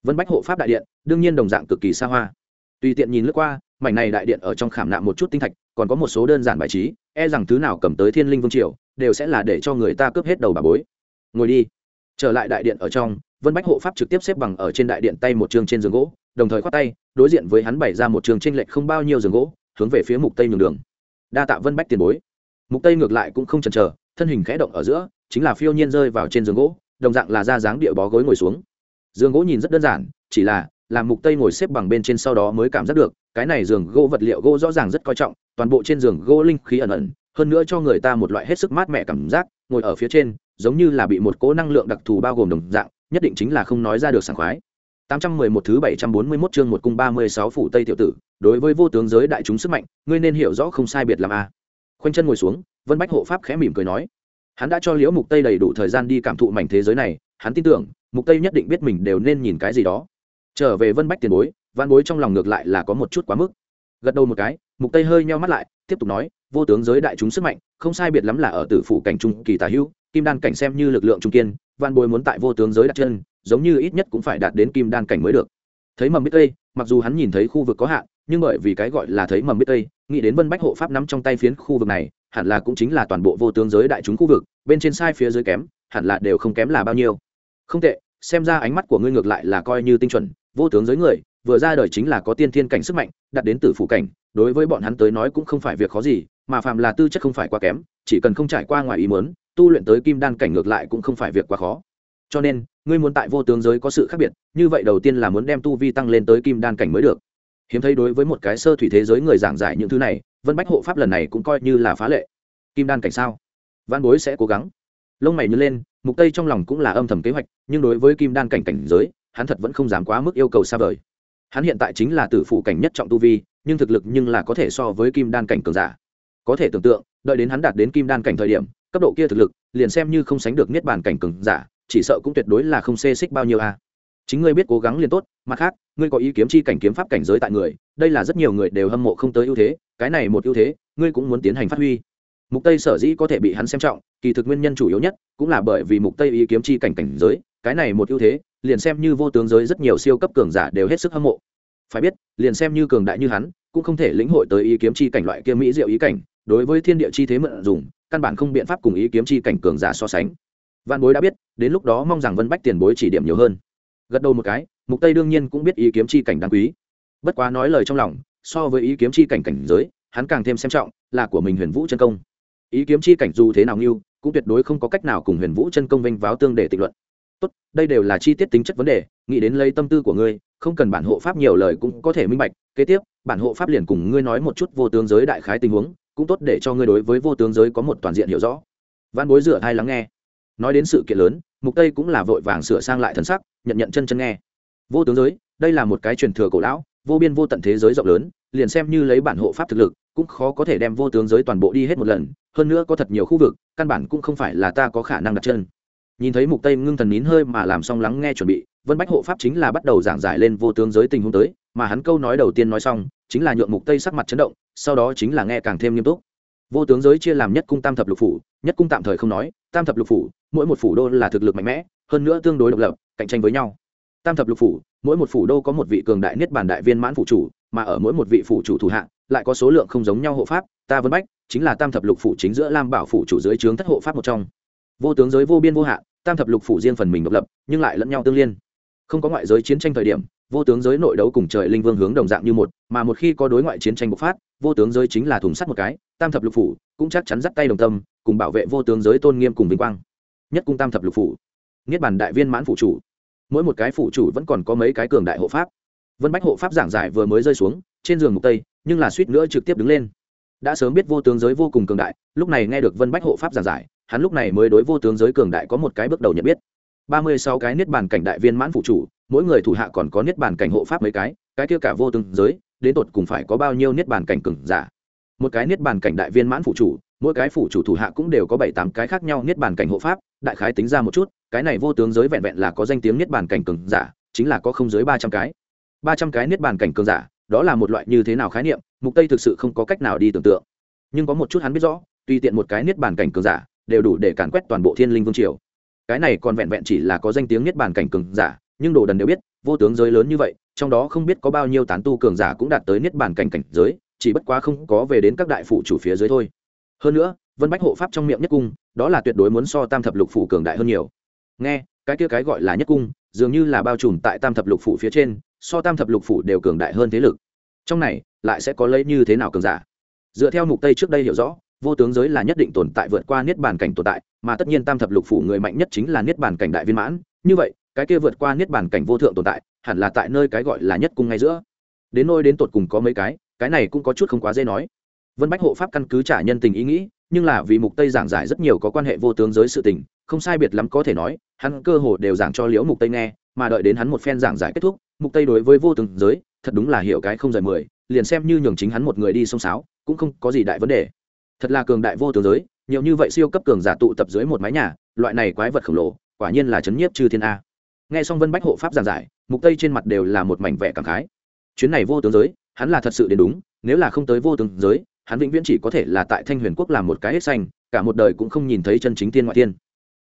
Vân bách hộ pháp đại điện, đương nhiên đồng dạng cực kỳ xa hoa. Tùy tiện nhìn lướt qua, mảnh này đại điện ở trong khảm nạm một chút tinh thạch, còn có một số đơn giản bài trí e rằng thứ nào cầm tới thiên linh vương triều, đều sẽ là để cho người ta cướp hết đầu bà bối. Ngồi đi. Trở lại đại điện ở trong vân bách hộ pháp trực tiếp xếp bằng ở trên đại điện tay một trường trên giường gỗ, đồng thời khoát tay, đối diện với hắn bày ra một trường tranh lệch không bao nhiêu giường gỗ, hướng về phía mục tây nhường đường. Đa tạ vân bách tiền bối. Mục tây ngược lại cũng không chần chờ, thân hình khẽ động ở giữa, chính là phiêu nhiên rơi vào trên giường gỗ, đồng dạng là ra dáng địa bó gối ngồi xuống. Giường gỗ nhìn rất đơn giản, chỉ là, làm mục tây ngồi xếp bằng bên trên sau đó mới cảm giác được, cái này giường gỗ vật liệu gỗ rõ ràng rất coi trọng, toàn bộ trên giường gỗ linh khí ẩn ẩn, hơn nữa cho người ta một loại hết sức mát mẻ cảm giác, ngồi ở phía trên, giống như là bị một cỗ năng lượng đặc thù bao gồm đồng dạng nhất định chính là không nói ra được sảng khoái 811 thứ 741 chương một cung 36 phủ Tây tiểu tử, đối với vô tướng giới đại chúng sức mạnh, ngươi nên hiểu rõ không sai biệt làm a. À. Khoanh chân ngồi xuống, Vân Bách hộ pháp khẽ mỉm cười nói, hắn đã cho Liễu Mục Tây đầy đủ thời gian đi cảm thụ mảnh thế giới này, hắn tin tưởng, Mục Tây nhất định biết mình đều nên nhìn cái gì đó. Trở về Vân Bách tiền bối, Văn bối trong lòng ngược lại là có một chút quá mức. Gật đầu một cái, Mục Tây hơi nheo mắt lại, tiếp tục nói, vô tướng giới đại chúng sức mạnh, không sai biệt lắm là ở tử phủ cảnh trung kỳ tà hữu, kim đan cảnh xem như lực lượng trung kiên, Văn bối muốn tại vô tướng giới đặt chân, giống như ít nhất cũng phải đạt đến kim đan cảnh mới được. Thấy mầm biết tây mặc dù hắn nhìn thấy khu vực có hạn nhưng bởi vì cái gọi là thấy mầm biết tây nghĩ đến vân bách hộ pháp nắm trong tay phiến khu vực này hẳn là cũng chính là toàn bộ vô tướng giới đại chúng khu vực bên trên sai phía dưới kém hẳn là đều không kém là bao nhiêu. Không tệ xem ra ánh mắt của ngươi ngược lại là coi như tinh chuẩn vô tướng giới người vừa ra đời chính là có tiên thiên cảnh sức mạnh đạt đến tử phủ cảnh đối với bọn hắn tới nói cũng không phải việc khó gì mà phàm là tư chất không phải quá kém chỉ cần không trải qua ngoài ý muốn, tu luyện tới kim đan cảnh ngược lại cũng không phải việc quá khó. Cho nên, ngươi muốn tại vô tướng giới có sự khác biệt, như vậy đầu tiên là muốn đem tu vi tăng lên tới kim đan cảnh mới được. Hiếm thấy đối với một cái sơ thủy thế giới người giảng giải những thứ này, vân bách hộ pháp lần này cũng coi như là phá lệ. Kim đan cảnh sao? Văn bối sẽ cố gắng. Lông mày nhíu lên, mục tây trong lòng cũng là âm thầm kế hoạch, nhưng đối với kim đan cảnh cảnh giới, hắn thật vẫn không dám quá mức yêu cầu xa vời. Hắn hiện tại chính là tử phụ cảnh nhất trọng tu vi, nhưng thực lực nhưng là có thể so với kim đan cảnh cường giả có thể tưởng tượng, đợi đến hắn đạt đến kim đan cảnh thời điểm, cấp độ kia thực lực, liền xem như không sánh được niết bàn cảnh cường giả, chỉ sợ cũng tuyệt đối là không xê xích bao nhiêu a. À. chính ngươi biết cố gắng liền tốt, mặt khác, ngươi có ý kiếm chi cảnh kiếm pháp cảnh giới tại người, đây là rất nhiều người đều hâm mộ không tới ưu thế, cái này một ưu thế, ngươi cũng muốn tiến hành phát huy. Mục tây sở dĩ có thể bị hắn xem trọng, kỳ thực nguyên nhân chủ yếu nhất, cũng là bởi vì mục tây ý kiếm chi cảnh cảnh giới, cái này một ưu thế, liền xem như vô tướng giới rất nhiều siêu cấp cường giả đều hết sức hâm mộ. Phải biết, liền xem như cường đại như hắn, cũng không thể lĩnh hội tới ý kiếm chi cảnh loại kia mỹ diệu ý cảnh đối với thiên địa chi thế mượn dùng, căn bản không biện pháp cùng ý kiếm chi cảnh cường giả so sánh. Văn bối đã biết, đến lúc đó mong rằng vân bách tiền bối chỉ điểm nhiều hơn. Gật đầu một cái, mục tây đương nhiên cũng biết ý kiếm chi cảnh đáng quý. Bất quá nói lời trong lòng, so với ý kiếm chi cảnh cảnh giới, hắn càng thêm xem trọng là của mình huyền vũ chân công. Ý kiếm chi cảnh dù thế nào như cũng tuyệt đối không có cách nào cùng huyền vũ chân công vinh váo tương để tịch luận. Tốt, đây đều là chi tiết tính chất vấn đề, nghĩ đến lấy tâm tư của ngươi, không cần bản hộ pháp nhiều lời cũng có thể minh bạch. Kế tiếp, bản hộ pháp liền cùng ngươi nói một chút vô tướng giới đại khái tình huống cũng tốt để cho ngươi đối với vô tướng giới có một toàn diện hiểu rõ. Văn bối rửa hai lắng nghe. Nói đến sự kiện lớn, mục tây cũng là vội vàng sửa sang lại thần sắc, nhận nhận chân chân nghe. Vô tướng giới, đây là một cái truyền thừa cổ lão, vô biên vô tận thế giới rộng lớn, liền xem như lấy bản hộ pháp thực lực, cũng khó có thể đem vô tướng giới toàn bộ đi hết một lần, hơn nữa có thật nhiều khu vực, căn bản cũng không phải là ta có khả năng đặt chân. Nhìn thấy mục tây ngưng thần nín hơi mà làm xong lắng nghe chuẩn bị, vân bách hộ pháp chính là bắt đầu giảng giải lên vô tướng giới tình huống tới, mà hắn câu nói đầu tiên nói xong, chính là nhượng mục tây sắc mặt chấn động sau đó chính là nghe càng thêm nghiêm túc. Vô tướng giới chia làm nhất cung tam thập lục phủ, nhất cung tạm thời không nói, tam thập lục phủ, mỗi một phủ đô là thực lực mạnh mẽ, hơn nữa tương đối độc lập, cạnh tranh với nhau. Tam thập lục phủ, mỗi một phủ đô có một vị cường đại niết bản đại viên mãn phủ chủ, mà ở mỗi một vị phủ chủ thủ hạng, lại có số lượng không giống nhau hộ pháp, ta vân bách, chính là tam thập lục phủ chính giữa lam bảo phủ chủ dưới trướng thất hộ pháp một trong. Vô tướng giới vô biên vô hạn, tam thập lục phủ riêng phần mình độc lập, nhưng lại lẫn nhau tương liên. Không có ngoại giới chiến tranh thời điểm, vô tướng giới nội đấu cùng trời linh vương hướng đồng dạng như một, mà một khi có đối ngoại chiến tranh bộc phát vô tướng giới chính là thùng sắt một cái, tam thập lục phủ cũng chắc chắn dắt tay đồng tâm, cùng bảo vệ vô tướng giới tôn nghiêm cùng vinh quang. Nhất cung tam thập lục phủ, niết bàn đại viên mãn phụ chủ. Mỗi một cái phụ chủ vẫn còn có mấy cái cường đại hộ pháp. Vân bách hộ pháp giảng giải vừa mới rơi xuống, trên giường mục tây, nhưng là suýt nữa trực tiếp đứng lên. Đã sớm biết vô tướng giới vô cùng cường đại, lúc này nghe được vân bách hộ pháp giảng giải, hắn lúc này mới đối vô tướng giới cường đại có một cái bước đầu nhận biết. Ba mươi sáu cái niết bàn cảnh đại viên mãn phụ chủ, mỗi người thủ hạ còn có niết bàn cảnh hộ pháp mấy cái cái kia cả vô tướng giới đến tột cùng phải có bao nhiêu niết bàn cảnh cường giả. Một cái niết bàn cảnh đại viên mãn phụ chủ, mỗi cái phụ chủ thủ hạ cũng đều có bảy tám cái khác nhau niết bàn cảnh hộ pháp, đại khái tính ra một chút, cái này vô tướng giới vẹn vẹn là có danh tiếng niết bàn cảnh cường giả, chính là có không dưới ba trăm cái. Ba trăm cái niết bàn cảnh cường giả, đó là một loại như thế nào khái niệm, mục tây thực sự không có cách nào đi tưởng tượng. Nhưng có một chút hắn biết rõ tùy tiện một cái niết bàn cảnh cường giả, đều đủ để càn quét toàn bộ thiên linh vương triều. Cái này còn vẹn vẹn chỉ là có danh tiếng niết bàn cảnh cường giả nhưng đồ đần đều biết, vô tướng giới lớn như vậy, trong đó không biết có bao nhiêu tán tu cường giả cũng đạt tới niết bàn cảnh cảnh giới, chỉ bất quá không có về đến các đại phụ chủ phía dưới thôi. Hơn nữa, vân bách hộ pháp trong miệng nhất cung, đó là tuyệt đối muốn so tam thập lục phủ cường đại hơn nhiều. Nghe, cái kia cái gọi là nhất cung, dường như là bao trùm tại tam thập lục phủ phía trên, so tam thập lục phủ đều cường đại hơn thế lực. Trong này, lại sẽ có lấy như thế nào cường giả? Dựa theo mục tây trước đây hiểu rõ, vô tướng giới là nhất định tồn tại vượt qua niết bàn cảnh tồn tại, mà tất nhiên tam thập lục phủ người mạnh nhất chính là niết bàn cảnh đại viên mãn. Như vậy cái kia vượt qua niết bàn cảnh vô thượng tồn tại, hẳn là tại nơi cái gọi là nhất cung ngay giữa. Đến nơi đến tột cùng có mấy cái cái này cũng có chút không quá dễ nói. Vân bách hộ pháp căn cứ trả nhân tình ý nghĩ, nhưng là vì mục tây giảng giải rất nhiều có quan hệ vô tướng giới sự tình, không sai biệt lắm có thể nói, hắn cơ hồ đều giảng cho liễu mục tây nghe, mà đợi đến hắn một phen giảng giải kết thúc, mục tây đối với vô tướng giới, thật đúng là hiểu cái không rời mười, liền xem như nhường chính hắn một người đi sông sáo, cũng không có gì đại vấn đề. Thật là cường đại vô tướng giới, nhiều như vậy siêu cấp cường giả tụ tập dưới một mái nhà, loại này quái vật khổng lồ, quả nhiên là chấn nhiếp chư thiên a nghe xong vân bách hộ pháp giảng giải, mục tây trên mặt đều là một mảnh vẻ cảm khái. Chuyến này vô tướng giới, hắn là thật sự đến đúng, nếu là không tới vô tướng giới, hắn vĩnh viễn chỉ có thể là tại thanh huyền quốc làm một cái hết xanh, cả một đời cũng không nhìn thấy chân chính thiên ngoại thiên.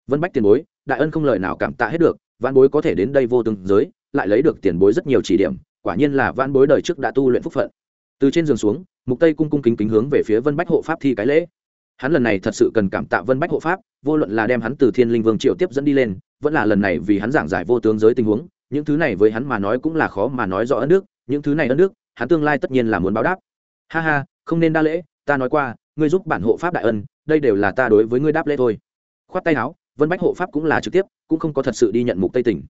vân bách tiền bối, đại ân không lời nào cảm tạ hết được văn bối có thể đến đây vô tướng giới, lại lấy được tiền bối rất nhiều chỉ điểm, quả nhiên là văn bối đời trước đã tu luyện phúc phận. Từ trên giường xuống, mục tây cung cung kính kính hướng về phía vân bách hộ pháp thi cái lễ. Hắn lần này thật sự cần cảm tạ vân bách hộ pháp, vô luận là đem hắn từ thiên linh vương triệu tiếp dẫn đi lên vẫn là lần này vì hắn giảng giải vô tướng giới tình huống, những thứ này với hắn mà nói cũng là khó mà nói rõ ân đức, những thứ này ân đức, hắn tương lai tất nhiên là muốn báo đáp. Ha ha, không nên đa lễ, ta nói qua, ngươi giúp bản hộ pháp đại ân, đây đều là ta đối với ngươi đáp lễ thôi. Khoát tay áo, vân bách hộ pháp cũng là trực tiếp, cũng không có thật sự đi nhận mục tây tỉnh.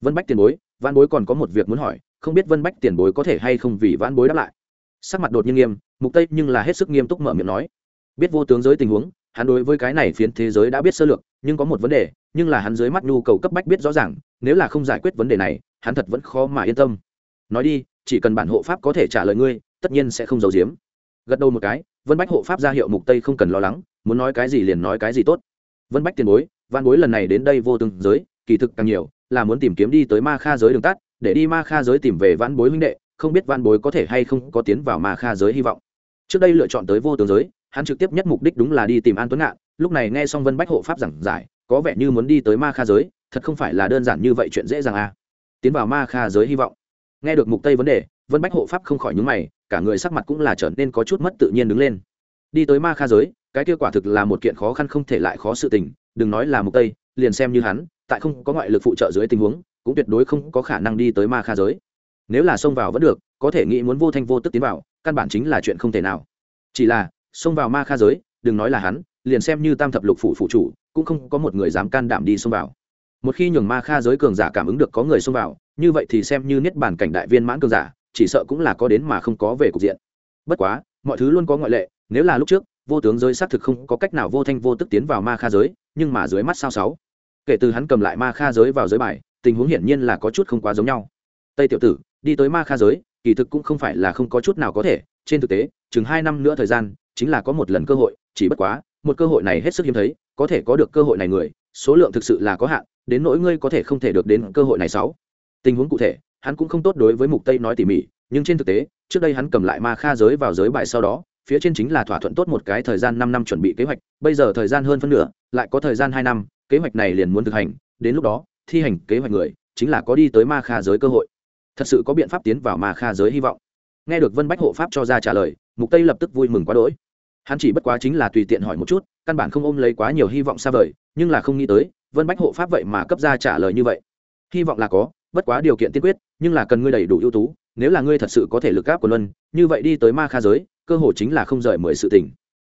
Vân bách tiền bối văn bối còn có một việc muốn hỏi, không biết vân bách tiền bối có thể hay không vì văn bối đáp lại. Sắc mặt đột nhiên nghiêm, mục tây nhưng là hết sức nghiêm túc mở miệng nói. Biết vô tướng giới tình huống, hắn đối với cái này phiến thế giới đã biết sơ lược, nhưng có một vấn đề nhưng là hắn dưới mắt nhu cầu cấp bách biết rõ ràng, nếu là không giải quyết vấn đề này, hắn thật vẫn khó mà yên tâm. Nói đi, chỉ cần bản hộ pháp có thể trả lời ngươi, tất nhiên sẽ không giấu giếm. Gật đầu một cái, vân bách hộ pháp ra hiệu mục tây không cần lo lắng, muốn nói cái gì liền nói cái gì tốt. Vân bách tiền bối văn bối lần này đến đây vô tương giới, kỳ thực càng nhiều là muốn tìm kiếm đi tới ma kha giới đường tắt, để đi ma kha giới tìm về văn bối huynh đệ, không biết văn bối có thể hay không có tiến vào ma kha giới hy vọng. Trước đây lựa chọn tới vô tướng giới, hắn trực tiếp nhất mục đích đúng là đi tìm an tuấn ngạn, lúc này nghe xong vân bách hộ pháp giảng giải có vẻ như muốn đi tới ma kha giới, thật không phải là đơn giản như vậy chuyện dễ dàng à. Tiến vào ma kha giới hy vọng. Nghe được mục tây vấn đề, vân bách hộ pháp không khỏi nhúng mày, cả người sắc mặt cũng là trở nên có chút mất tự nhiên đứng lên. Đi tới ma kha giới, cái kia quả thực là một kiện khó khăn không thể lại khó sự tình, đừng nói là mục tây, liền xem như hắn, tại không có ngoại lực phụ trợ dưới tình huống, cũng tuyệt đối không có khả năng đi tới ma kha giới. Nếu là xông vào vẫn được, có thể nghĩ muốn vô thanh vô tức tiến vào, căn bản chính là chuyện không thể nào. Chỉ là, xông vào ma kha giới, đừng nói là hắn liền xem như tam thập lục phủ phụ chủ, cũng không có một người dám can đảm đi xông vào. Một khi nhường ma kha giới cường giả cảm ứng được có người xông vào, như vậy thì xem như niết bản cảnh đại viên mãn cường giả, chỉ sợ cũng là có đến mà không có về cục diện. Bất quá, mọi thứ luôn có ngoại lệ, nếu là lúc trước, vô tướng giới xác thực không có cách nào vô thanh vô tức tiến vào ma kha giới, nhưng mà dưới mắt sao sáu? Kể từ hắn cầm lại ma kha giới vào giới bài, tình huống hiển nhiên là có chút không quá giống nhau. Tây tiểu tử, đi tới ma kha giới, kỳ thực cũng không phải là không có chút nào có thể, trên thực tế, chừng hai năm nữa thời gian, chính là có một lần cơ hội, chỉ bất quá một cơ hội này hết sức hiếm thấy, có thể có được cơ hội này người, số lượng thực sự là có hạn, đến nỗi ngươi có thể không thể được đến cơ hội này sáu. Tình huống cụ thể, hắn cũng không tốt đối với mục tây nói tỉ mỉ, nhưng trên thực tế, trước đây hắn cầm lại ma kha giới vào giới bài sau đó, phía trên chính là thỏa thuận tốt một cái thời gian 5 năm chuẩn bị kế hoạch, bây giờ thời gian hơn phân nửa, lại có thời gian 2 năm, kế hoạch này liền muốn thực hành, đến lúc đó, thi hành kế hoạch người, chính là có đi tới ma kha giới cơ hội. Thật sự có biện pháp tiến vào ma kha giới hy vọng. Nghe được vân bách hộ pháp cho ra trả lời, mục tây lập tức vui mừng quá đỗi hắn chỉ bất quá chính là tùy tiện hỏi một chút, căn bản không ôm lấy quá nhiều hy vọng xa vời, nhưng là không nghĩ tới, vân bách hộ pháp vậy mà cấp ra trả lời như vậy. Hy vọng là có, bất quá điều kiện tiên quyết, nhưng là cần ngươi đầy đủ ưu tú, nếu là ngươi thật sự có thể lực gáp của luân, như vậy đi tới ma kha giới, cơ hội chính là không rời mười sự tỉnh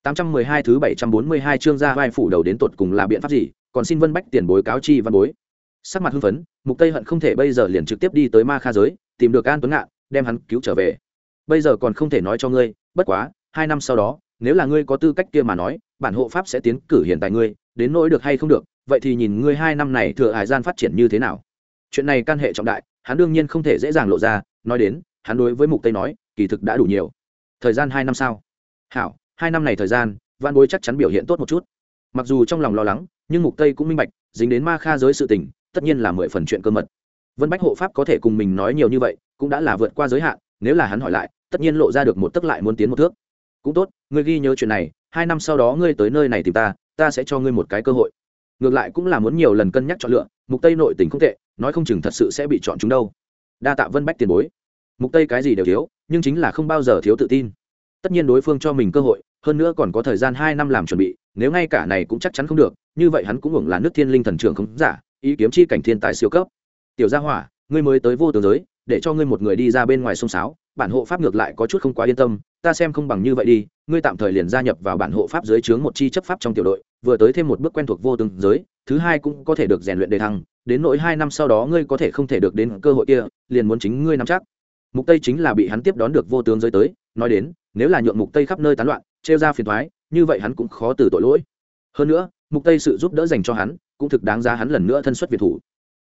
812 thứ 742 chương ra vai phủ đầu đến tột cùng là biện pháp gì, còn xin vân bách tiền bối cáo chi văn bối. Sắc mặt hưng phấn, mục tây hận không thể bây giờ liền trực tiếp đi tới ma kha giới, tìm được an tuấn ngạn, đem hắn cứu trở về. Bây giờ còn không thể nói cho ngươi, bất quá, hai năm sau đó nếu là ngươi có tư cách kia mà nói, bản hộ pháp sẽ tiến cử hiện tại ngươi, đến nỗi được hay không được, vậy thì nhìn ngươi hai năm này thừa hải gian phát triển như thế nào. Chuyện này can hệ trọng đại, hắn đương nhiên không thể dễ dàng lộ ra, nói đến, hắn đối với mục tây nói, kỳ thực đã đủ nhiều. Thời gian hai năm sau hảo, hai năm này thời gian văn bối chắc chắn biểu hiện tốt một chút. Mặc dù trong lòng lo lắng, nhưng mục tây cũng minh bạch, dính đến ma kha giới sự tình, tất nhiên là mười phần chuyện cơ mật. Vân bách hộ pháp có thể cùng mình nói nhiều như vậy, cũng đã là vượt qua giới hạn, nếu là hắn hỏi lại, tất nhiên lộ ra được một tức lại muốn tiến một thước cũng tốt, ngươi ghi nhớ chuyện này, hai năm sau đó ngươi tới nơi này tìm ta ta sẽ cho ngươi một cái cơ hội. Ngược lại cũng là muốn nhiều lần cân nhắc chọn lựa, mục tây nội tình không tệ, nói không chừng thật sự sẽ bị chọn chúng đâu. Đa tạ vân bách tiền bối. Mục tây cái gì đều thiếu, nhưng chính là không bao giờ thiếu tự tin. Tất nhiên đối phương cho mình cơ hội, hơn nữa còn có thời gian hai năm làm chuẩn bị, nếu ngay cả này cũng chắc chắn không được, như vậy hắn cũng hưởng là nước thiên linh thần Trường không giả, ý kiếm chi cảnh thiên tài siêu cấp. Tiểu gia hỏa, ngươi mới tới vô tướng giới, để cho ngươi một người đi ra bên ngoài sông sáo bản hộ pháp ngược lại có chút không quá yên tâm, ta xem không bằng như vậy đi, ngươi tạm thời liền gia nhập vào bản hộ pháp dưới trướng một chi chấp pháp trong tiểu đội, vừa tới thêm một bước quen thuộc vô tương giới, thứ hai cũng có thể được rèn luyện đề thăng, đến nỗi hai năm sau đó ngươi có thể không thể được đến cơ hội kia, liền muốn chính ngươi nắm chắc. Mục tây chính là bị hắn tiếp đón được vô tướng giới tới, nói đến, nếu là nhượng mục tây khắp nơi tán loạn, trêu ra phiền thoái như vậy hắn cũng khó từ tội lỗi. Hơn nữa, mục tây sự giúp đỡ dành cho hắn, cũng thực đáng giá hắn lần nữa thân xuất việt thủ.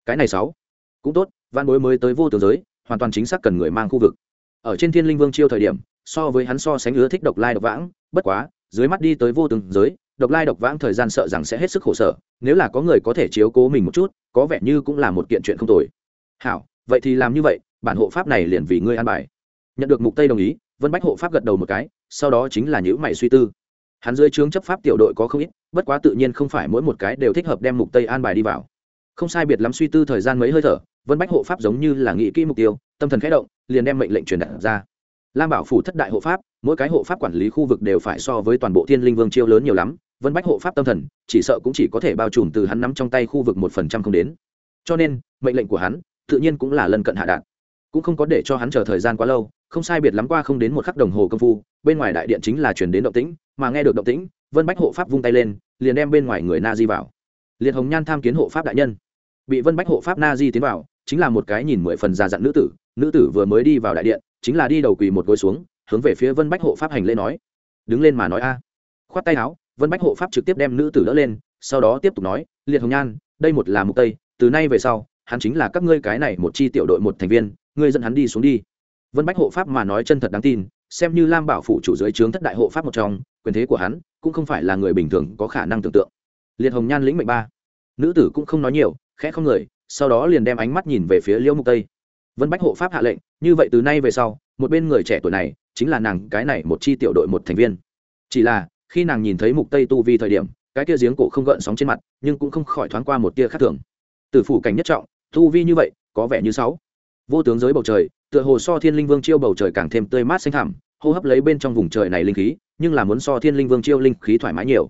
Cái này sáu, cũng tốt, văn bối mới tới vô tướng giới, hoàn toàn chính xác cần người mang khu vực ở trên thiên linh vương chiêu thời điểm, so với hắn so sánh ưa thích độc lai độc vãng, bất quá, dưới mắt đi tới vô tướng giới, độc lai độc vãng thời gian sợ rằng sẽ hết sức khổ sở, nếu là có người có thể chiếu cố mình một chút, có vẻ như cũng là một kiện chuyện không tồi. Hảo, vậy thì làm như vậy, bản hộ pháp này liền vì ngươi an bài. Nhận được mục tây đồng ý, vân bách hộ pháp gật đầu một cái, sau đó chính là những mày suy tư. Hắn dưới trướng chấp pháp tiểu đội có không ít, bất quá tự nhiên không phải mỗi một cái đều thích hợp đem mục tây an bài đi vào. Không sai biệt lắm suy tư thời gian mấy hơi thở, vân bách hộ pháp giống như là nghĩ kỹ mục tiêu tâm thần khẽ động, liền đem mệnh lệnh truyền đạt ra. Lam bảo phủ thất đại hộ pháp, mỗi cái hộ pháp quản lý khu vực đều phải so với toàn bộ thiên linh vương chiêu lớn nhiều lắm, vân bách hộ pháp tâm thần, chỉ sợ cũng chỉ có thể bao trùm từ hắn nắm trong tay khu vực một phần trăm không đến. Cho nên, mệnh lệnh của hắn, tự nhiên cũng là lân cận hạ đạn cũng không có để cho hắn chờ thời gian quá lâu, không sai biệt lắm qua không đến một khắc đồng hồ công phu, bên ngoài đại điện chính là chuyển đến động tĩnh, mà nghe được động tĩnh, vân bách hộ pháp vung tay lên, liền đem bên ngoài người na di vào. Liệt hồng nhan tham kiến hộ pháp đại nhân. Bị vân bách hộ pháp na di tiến vào chính là một cái nhìn mười phần già dặn nữ tử nữ tử vừa mới đi vào đại điện, chính là đi đầu quỳ một gối xuống, hướng về phía vân bách hộ pháp hành lễ nói. Đứng lên mà nói a. Khoát tay áo, vân bách hộ pháp trực tiếp đem nữ tử đỡ lên, sau đó tiếp tục nói, liệt hồng nhan, đây một là mục tây, từ nay về sau, hắn chính là các ngươi cái này một chi tiểu đội một thành viên, ngươi dẫn hắn đi xuống đi. Vân bách hộ pháp mà nói chân thật đáng tin, xem như lam bảo phủ chủ dưới trướng thất đại hộ pháp một trong, quyền thế của hắn cũng không phải là người bình thường có khả năng tưởng tượng. Liệt hồng nhan lĩnh mệnh ba. Nữ tử cũng không nói nhiều, khẽ không người sau đó liền đem ánh mắt nhìn về phía liễu mục tây. Vân bách hộ pháp hạ lệnh, như vậy từ nay về sau, một bên người trẻ tuổi này chính là nàng cái này một chi tiểu đội một thành viên. Chỉ là, khi nàng nhìn thấy mục tây tu vi thời điểm, cái kia giếng cổ không gợn sóng trên mặt, nhưng cũng không khỏi thoáng qua một tia khác thường. Từ phủ cảnh nhất trọng, tu vi như vậy, có vẻ như sáu. Vô tướng giới bầu trời, tựa hồ so thiên linh vương chiêu bầu trời càng thêm tươi mát xanh thẳm, hô hấp lấy bên trong vùng trời này linh khí, nhưng là muốn so thiên linh vương chiêu linh khí thoải mái nhiều.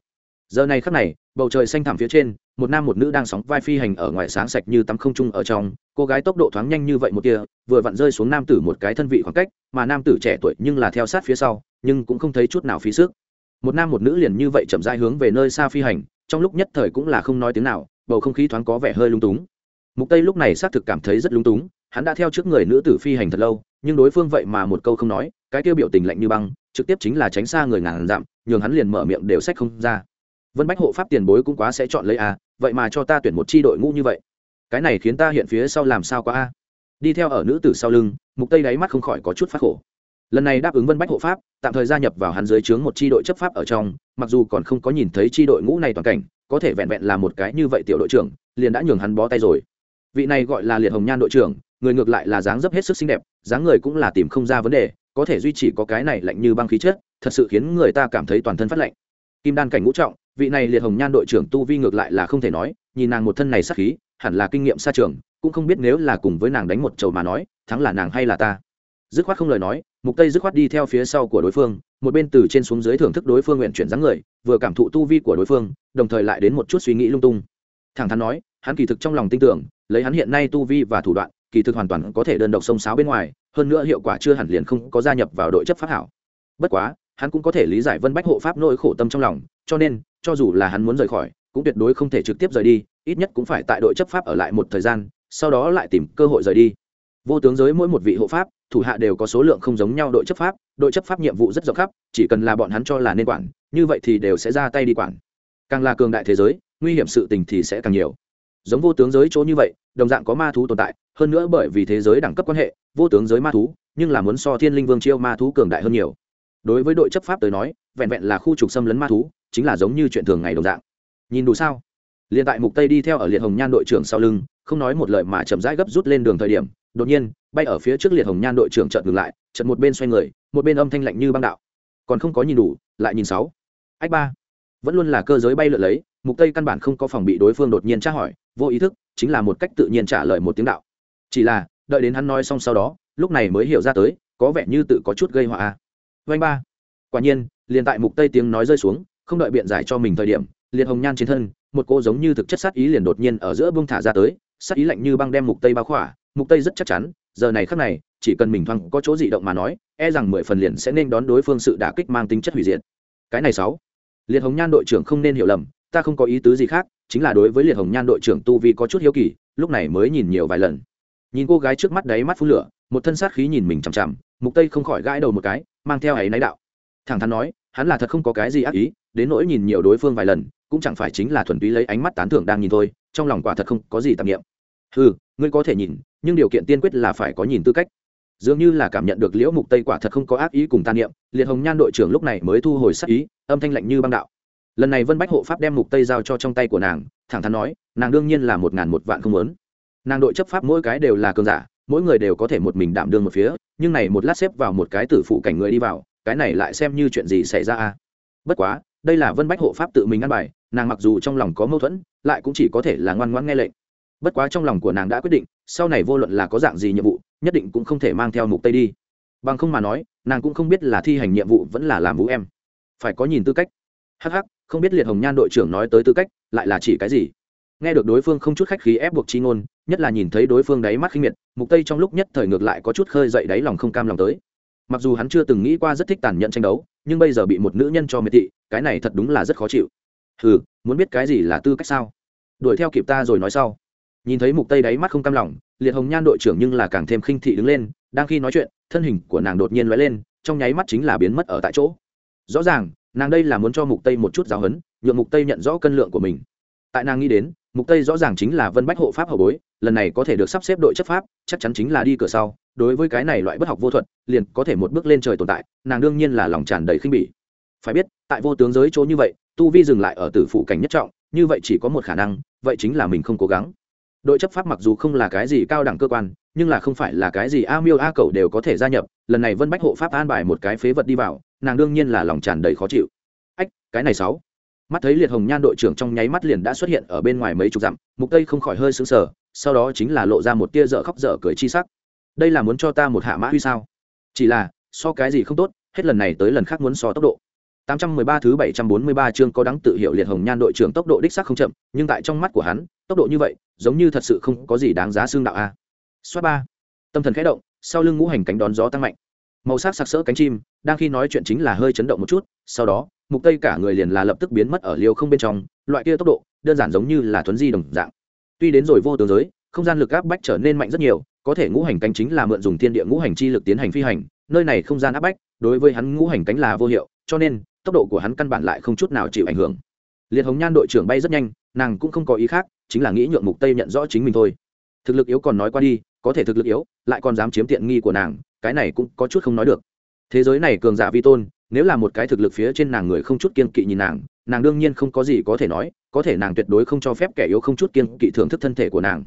Giờ này khắc này, bầu trời xanh thẳm phía trên một nam một nữ đang sóng vai phi hành ở ngoài sáng sạch như tắm không trung ở trong, cô gái tốc độ thoáng nhanh như vậy một kia, vừa vặn rơi xuống nam tử một cái thân vị khoảng cách, mà nam tử trẻ tuổi nhưng là theo sát phía sau, nhưng cũng không thấy chút nào phí sức. Một nam một nữ liền như vậy chậm rãi hướng về nơi xa phi hành, trong lúc nhất thời cũng là không nói tiếng nào, bầu không khí thoáng có vẻ hơi lung túng. Mục tây lúc này xác thực cảm thấy rất lung túng, hắn đã theo trước người nữ tử phi hành thật lâu, nhưng đối phương vậy mà một câu không nói, cái tiêu biểu tình lạnh như băng, trực tiếp chính là tránh xa người ngàn dặm, nhường hắn liền mở miệng đều sách không ra vân bách hộ pháp tiền bối cũng quá sẽ chọn lấy a vậy mà cho ta tuyển một chi đội ngũ như vậy. Cái này khiến ta hiện phía sau làm sao quá a. Đi theo ở nữ tử sau lưng mục tây đáy mắt không khỏi có chút phát khổ. Lần này đáp ứng vân bách hộ pháp tạm thời gia nhập vào hắn dưới trướng một chi đội chấp pháp ở trong mặc dù còn không có nhìn thấy chi đội ngũ này toàn cảnh có thể vẹn vẹn là một cái như vậy tiểu đội trưởng liền đã nhường hắn bó tay rồi. Vị này gọi là liệt hồng nhan đội trưởng người ngược lại là dáng dấp hết sức xinh đẹp dáng người cũng là tìm không ra vấn đề có thể duy trì có cái này lạnh như băng khí chết, thật sự khiến người ta cảm thấy toàn thân phát lạnh. Kim đan cảnh ngũ trọng vị này liệt hồng nhan đội trưởng tu vi ngược lại là không thể nói, nhìn nàng một thân này sắc khí, hẳn là kinh nghiệm xa trường, cũng không biết nếu là cùng với nàng đánh một chầu mà nói, thắng là nàng hay là ta. Dứt khoát không lời nói, mục tây dứt khoát đi theo phía sau của đối phương, một bên từ trên xuống dưới thưởng thức đối phương nguyện chuyển dáng người, vừa cảm thụ tu vi của đối phương, đồng thời lại đến một chút suy nghĩ lung tung. Thẳng thắn nói, hắn kỳ thực trong lòng tin tưởng, lấy hắn hiện nay tu vi và thủ đoạn, kỳ thực hoàn toàn có thể đơn độc sông sáo bên ngoài, hơn nữa hiệu quả chưa hẳn liền không có gia nhập vào đội chấp pháp hảo. Bất quá, hắn cũng có thể lý giải vân bách hộ pháp nỗi khổ tâm trong lòng, cho nên cho dù là hắn muốn rời khỏi, cũng tuyệt đối không thể trực tiếp rời đi, ít nhất cũng phải tại đội chấp pháp ở lại một thời gian, sau đó lại tìm cơ hội rời đi. Vô tướng giới mỗi một vị hộ pháp, thủ hạ đều có số lượng không giống nhau đội chấp pháp, đội chấp pháp nhiệm vụ rất rộng khắp, chỉ cần là bọn hắn cho là nên quản, như vậy thì đều sẽ ra tay đi quản. Càng là cường đại thế giới, nguy hiểm sự tình thì sẽ càng nhiều. Giống vô tướng giới chỗ như vậy, đồng dạng có ma thú tồn tại, hơn nữa bởi vì thế giới đẳng cấp quan hệ, vô tướng giới ma thú, nhưng là muốn so thiên linh vương chiêu ma thú cường đại hơn nhiều. Đối với đội chấp pháp tới nói vẹn vẹn là khu trục xâm lấn ma thú, chính là giống như chuyện thường ngày đồng dạng. Nhìn đủ sao? Liền tại mục tây đi theo ở liệt hồng nhan đội trưởng sau lưng, không nói một lời mà chậm rãi gấp rút lên đường thời điểm, đột nhiên, bay ở phía trước liệt hồng nhan đội trưởng chợt ngừng lại, chợt một bên xoay người, một bên âm thanh lạnh như băng đạo. Còn không có nhìn đủ, lại nhìn sáu. Ách ba. Vẫn luôn là cơ giới bay lượn lấy, mục tây căn bản không có phòng bị đối phương đột nhiên tra hỏi, vô ý thức, chính là một cách tự nhiên trả lời một tiếng đạo. Chỉ là, đợi đến hắn nói xong sau đó, lúc này mới hiểu ra tới, có vẻ như tự có chút gây họa à. a vanh ba. Quả nhiên liền tại mục tây tiếng nói rơi xuống, không đợi biện giải cho mình thời điểm, liệt hồng nhan trên thân, một cô giống như thực chất sát ý liền đột nhiên ở giữa bông thả ra tới, sát ý lạnh như băng đem mục tây bao khỏa, mục tây rất chắc chắn, giờ này khắc này, chỉ cần mình thoáng có chỗ dị động mà nói e rằng mười phần liền sẽ nên đón đối phương sự đả kích mang tính chất hủy diệt. Cái này sáu, liệt hồng nhan đội trưởng không nên hiểu lầm, ta không có ý tứ gì khác, chính là đối với liệt hồng nhan đội trưởng tu vi có chút hiếu kỳ, lúc này mới nhìn nhiều vài lần. Nhìn cô gái trước mắt đấy mắt phun lửa, một thân sát khí nhìn mình chằm chằm, mục tây không khỏi gãi đầu một cái, mang theo ấy náy đạo. Thẳng thắn nói hắn là thật không có cái gì ác ý, đến nỗi nhìn nhiều đối phương vài lần, cũng chẳng phải chính là thuần túy lấy ánh mắt tán thưởng đang nhìn thôi, trong lòng quả thật không có gì tạp nghiệm ừ ngươi có thể nhìn, nhưng điều kiện tiên quyết là phải có nhìn tư cách. Dường như là cảm nhận được liễu mục tây quả thật không có ác ý cùng tan niệm, liệt hồng nhan đội trưởng lúc này mới thu hồi sắc ý, âm thanh lạnh như băng đạo. Lần này vân bách hộ pháp đem mục tây giao cho trong tay của nàng, thẳng thắn nói, nàng đương nhiên là một ngàn một vạn không muốn. Nàng đội chấp pháp mỗi cái đều là cường giả, mỗi người đều có thể một mình đảm đương một phía, nhưng này một lát xếp vào một cái tử phụ cảnh người đi vào cái này lại xem như chuyện gì xảy ra a bất quá đây là vân bách hộ pháp tự mình ăn bài nàng mặc dù trong lòng có mâu thuẫn lại cũng chỉ có thể là ngoan ngoãn nghe lệnh. Bất quá trong lòng của nàng đã quyết định sau này vô luận là có dạng gì nhiệm vụ nhất định cũng không thể mang theo mục tây đi. Bằng không mà nói nàng cũng không biết là thi hành nhiệm vụ vẫn là làm vũ em. Phải có nhìn tư cách. Hắc hắc, không biết liệt hồng nhan đội trưởng nói tới tư cách lại là chỉ cái gì? Nghe được đối phương không chút khách khí ép buộc chi ngôn nhất là nhìn thấy đối phương đáy mắt khinh miệt mục tây trong lúc nhất thời ngược lại có chút khơi dậy đáy lòng không cam lòng tới mặc dù hắn chưa từng nghĩ qua rất thích tàn nhẫn tranh đấu, nhưng bây giờ bị một nữ nhân cho miệt thị, cái này thật đúng là rất khó chịu. Ừ muốn biết cái gì là tư cách sao? Đuổi theo kịp ta rồi nói sau. Nhìn thấy mục tây đáy mắt không cam lòng, liệt hồng nhan đội trưởng nhưng là càng thêm khinh thị đứng lên, đang khi nói chuyện, thân hình của nàng đột nhiên lóe lên, trong nháy mắt chính là biến mất ở tại chỗ. Rõ ràng, nàng đây là muốn cho mục tây một chút giáo hấn nhượng mục tây nhận rõ cân lượng của mình. Tại nàng nghĩ đến, mục tây rõ ràng chính là vân bách hộ pháp hậu bối, lần này có thể được sắp xếp đội chấp pháp, chắc chắn chính là đi cửa sau đối với cái này loại bất học vô thuật, liền có thể một bước lên trời tồn tại, nàng đương nhiên là lòng tràn đầy khinh bỉ. Phải biết, tại vô tướng giới chỗ như vậy, tu vi dừng lại ở tử phụ cảnh nhất trọng, như vậy chỉ có một khả năng, vậy chính là mình không cố gắng. Đội chấp pháp mặc dù không là cái gì cao đẳng cơ quan, nhưng là không phải là cái gì a miêu a cầu đều có thể gia nhập, lần này vân bách hộ pháp an bài một cái phế vật đi vào, nàng đương nhiên là lòng tràn đầy khó chịu. Ách, cái này sáu. Mắt thấy liệt hồng nhan đội trưởng trong nháy mắt liền đã xuất hiện ở bên ngoài mấy chục dặm, mục tây không khỏi hơi sững sờ, sau đó chính là lộ ra một tia dở khóc dở cười chi sắc đây là muốn cho ta một hạ mã huy sao chỉ là so cái gì không tốt hết lần này tới lần khác muốn so tốc độ 813 thứ 743 chương có đáng tự hiệu liệt hồng nhan đội trưởng tốc độ đích xác không chậm, nhưng tại trong mắt của hắn, tốc độ như vậy, giống như thật sự không có gì đáng giá xương đạo a. xoát ba. Tâm thần khẽ động, sau lưng ngũ hành cánh đón gió tăng mạnh. Màu sắc sặc sỡ cánh chim, đang khi nói chuyện chính là hơi chấn động một chút, sau đó, mục tây cả người liền là lập tức biến mất ở liều không bên trong, loại kia tốc độ, đơn giản giống như là thuấn di đồng dạng. Tuy đến rồi vô tướng giới, không gian lực áp bách trở nên mạnh rất nhiều, có thể ngũ hành cánh chính là mượn dùng thiên địa ngũ hành chi lực tiến hành phi hành, nơi này không gian áp bách, đối với hắn ngũ hành cánh là vô hiệu, cho nên tốc độ của hắn căn bản lại không chút nào chịu ảnh hưởng. Liệt hồng nhan đội trưởng bay rất nhanh nàng cũng không có ý khác chính là nghĩ nhượng mục tây nhận rõ chính mình thôi. Thực lực yếu còn nói qua đi có thể thực lực yếu lại còn dám chiếm tiện nghi của nàng cái này cũng có chút không nói được. Thế giới này cường giả vi tôn nếu là một cái thực lực phía trên nàng người không chút kiên kỵ nhìn nàng nàng đương nhiên không có gì có thể nói có thể nàng tuyệt đối không cho phép kẻ yếu không chút kiên kỵ thưởng thức thân thể của nàng.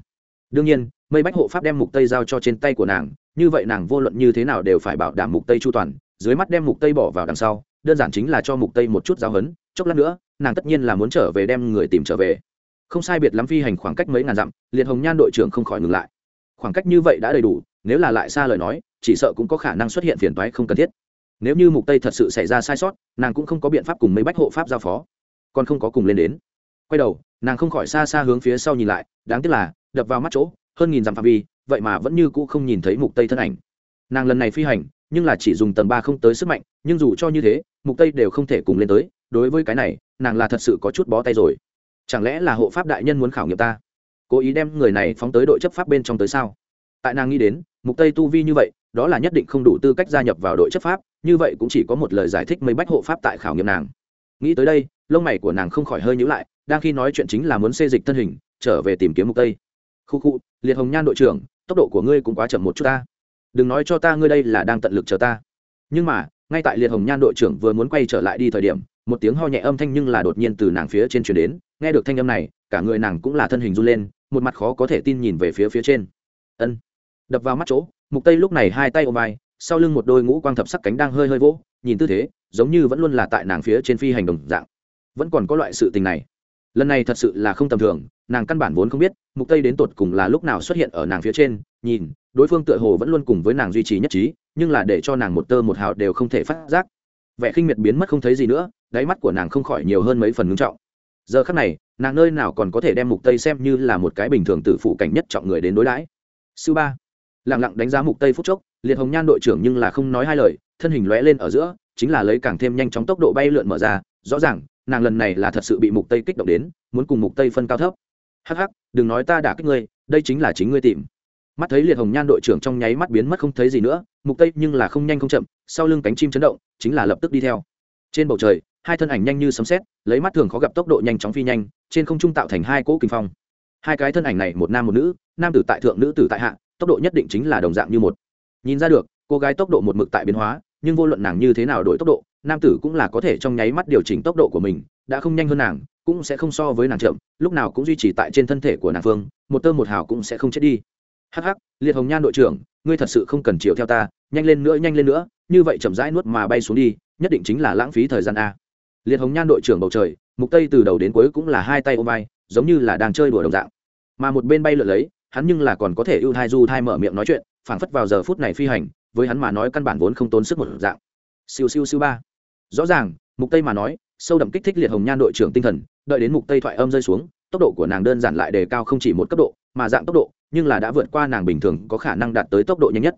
Đương nhiên mây bách hộ pháp đem mục tây giao cho trên tay của nàng, như vậy nàng vô luận như thế nào đều phải bảo đảm mục tây chu toàn, dưới mắt đem mục tây bỏ vào đằng sau, đơn giản chính là cho mục tây một chút giáo hấn chốc lát nữa, nàng tất nhiên là muốn trở về đem người tìm trở về. Không sai biệt lắm phi hành khoảng cách mấy ngàn dặm, liệt hồng nhan đội trưởng không khỏi ngừng lại. Khoảng cách như vậy đã đầy đủ, nếu là lại xa lời nói, chỉ sợ cũng có khả năng xuất hiện phiền toái không cần thiết. Nếu như mục tây thật sự xảy ra sai sót, nàng cũng không có biện pháp cùng mấy bách hộ pháp giao phó. Còn không có cùng lên đến. Quay đầu, nàng không khỏi xa xa hướng phía sau nhìn lại, đáng tiếc là, đập vào mắt chỗ hơn nghìn dặm phạm vi, vậy mà vẫn như cũ không nhìn thấy mục tây thân ảnh. Nàng lần này phi hành, nhưng là chỉ dùng tầng ba không tới sức mạnh, nhưng dù cho như thế, mục tây đều không thể cùng lên tới. Đối với cái này, nàng là thật sự có chút bó tay rồi. Chẳng lẽ là hộ pháp đại nhân muốn khảo nghiệm ta? Cố ý đem người này phóng tới đội chấp pháp bên trong tới sao? Tại nàng nghĩ đến, mục tây tu vi như vậy, đó là nhất định không đủ tư cách gia nhập vào đội chấp pháp, như vậy cũng chỉ có một lời giải thích mấy bách hộ pháp tại khảo nghiệm nàng. Nghĩ tới đây, lông mày của nàng không khỏi hơi nhíu lại, đang khi nói chuyện chính là muốn xê dịch thân hình, trở về tìm kiếm mục tây khu khu, liệt hồng nhan đội trưởng, tốc độ của ngươi cũng quá chậm một chút ta. Đừng nói cho ta ngươi đây là đang tận lực chờ ta. Nhưng mà, ngay tại liệt hồng nhan đội trưởng vừa muốn quay trở lại đi thời điểm, một tiếng ho nhẹ âm thanh nhưng là đột nhiên từ nàng phía trên chuyển đến. Nghe được thanh âm này, cả người nàng cũng là thân hình run lên, một mặt khó có thể tin nhìn về phía phía trên. Ân. Đập vào mắt chỗ, mục tây lúc này hai tay ôm vai, sau lưng một đôi ngũ quang thập sắc cánh đang hơi hơi vỗ, nhìn tư thế, giống như vẫn luôn là tại nàng phía trên phi hành đồng dạng. Vẫn còn có loại sự tình này lần này thật sự là không tầm thường, nàng căn bản vốn không biết, mục tây đến tột cùng là lúc nào xuất hiện ở nàng phía trên, nhìn, đối phương tựa hồ vẫn luôn cùng với nàng duy trì nhất trí, nhưng là để cho nàng một tơ một hào đều không thể phát giác. Vẻ khinh miệt biến mất không thấy gì nữa, đáy mắt của nàng không khỏi nhiều hơn mấy phần ngưng trọng. Giờ khắc này, nàng nơi nào còn có thể đem mục tây xem như là một cái bình thường tử phụ cảnh nhất trọng người đến đối đãi. Sư ba, lặng lặng đánh giá mục tây phút chốc, liệt hồng nhan đội trưởng nhưng là không nói hai lời, thân hình lóe lên ở giữa, chính là lấy càng thêm nhanh chóng tốc độ bay lượn mở ra, rõ ràng nàng lần này là thật sự bị mục tây kích động đến, muốn cùng mục tây phân cao thấp. Hắc hắc, đừng nói ta đã kích ngươi, đây chính là chính ngươi tìm. Mắt thấy liệt hồng nhan đội trưởng trong nháy mắt biến mất không thấy gì nữa, mục tây nhưng là không nhanh không chậm, sau lưng cánh chim chấn động, chính là lập tức đi theo. Trên bầu trời, hai thân ảnh nhanh như sấm sét, lấy mắt thường khó gặp tốc độ nhanh chóng phi nhanh, trên không trung tạo thành hai cỗ kinh phong. Hai cái thân ảnh này, một nam một nữ, nam tử tại thượng, nữ tử tại hạ, tốc độ nhất định chính là đồng dạng như một. Nhìn ra được, cô gái tốc độ một mực tại biến hóa, nhưng vô luận nàng như thế nào đổi tốc độ nam tử cũng là có thể trong nháy mắt điều chỉnh tốc độ của mình, đã không nhanh hơn nàng, cũng sẽ không so với nàng chậm, lúc nào cũng duy trì tại trên thân thể của nàng phương, một tơ một hào cũng sẽ không chết đi. Hắc hắc, liệt hồng nhan đội trưởng, ngươi thật sự không cần chiều theo ta, nhanh lên nữa, nhanh lên nữa, như vậy chậm rãi nuốt mà bay xuống đi, nhất định chính là lãng phí thời gian a. Liệt hồng nhan đội trưởng bầu trời, mục tây từ đầu đến cuối cũng là hai tay ôm vai, giống như là đang chơi đùa đồng dạng. Mà một bên bay lượn lấy, hắn nhưng là còn có thể ưu thai du thai mở miệng nói chuyện, phảng phất vào giờ phút này phi hành, với hắn mà nói căn bản vốn không tốn sức một dạng. Siêu siêu siêu ba rõ ràng, mục tây mà nói, sâu đậm kích thích liệt hồng nhan đội trưởng tinh thần, đợi đến mục tây thoại âm rơi xuống, tốc độ của nàng đơn giản lại đề cao không chỉ một cấp độ, mà dạng tốc độ, nhưng là đã vượt qua nàng bình thường có khả năng đạt tới tốc độ nhanh nhất.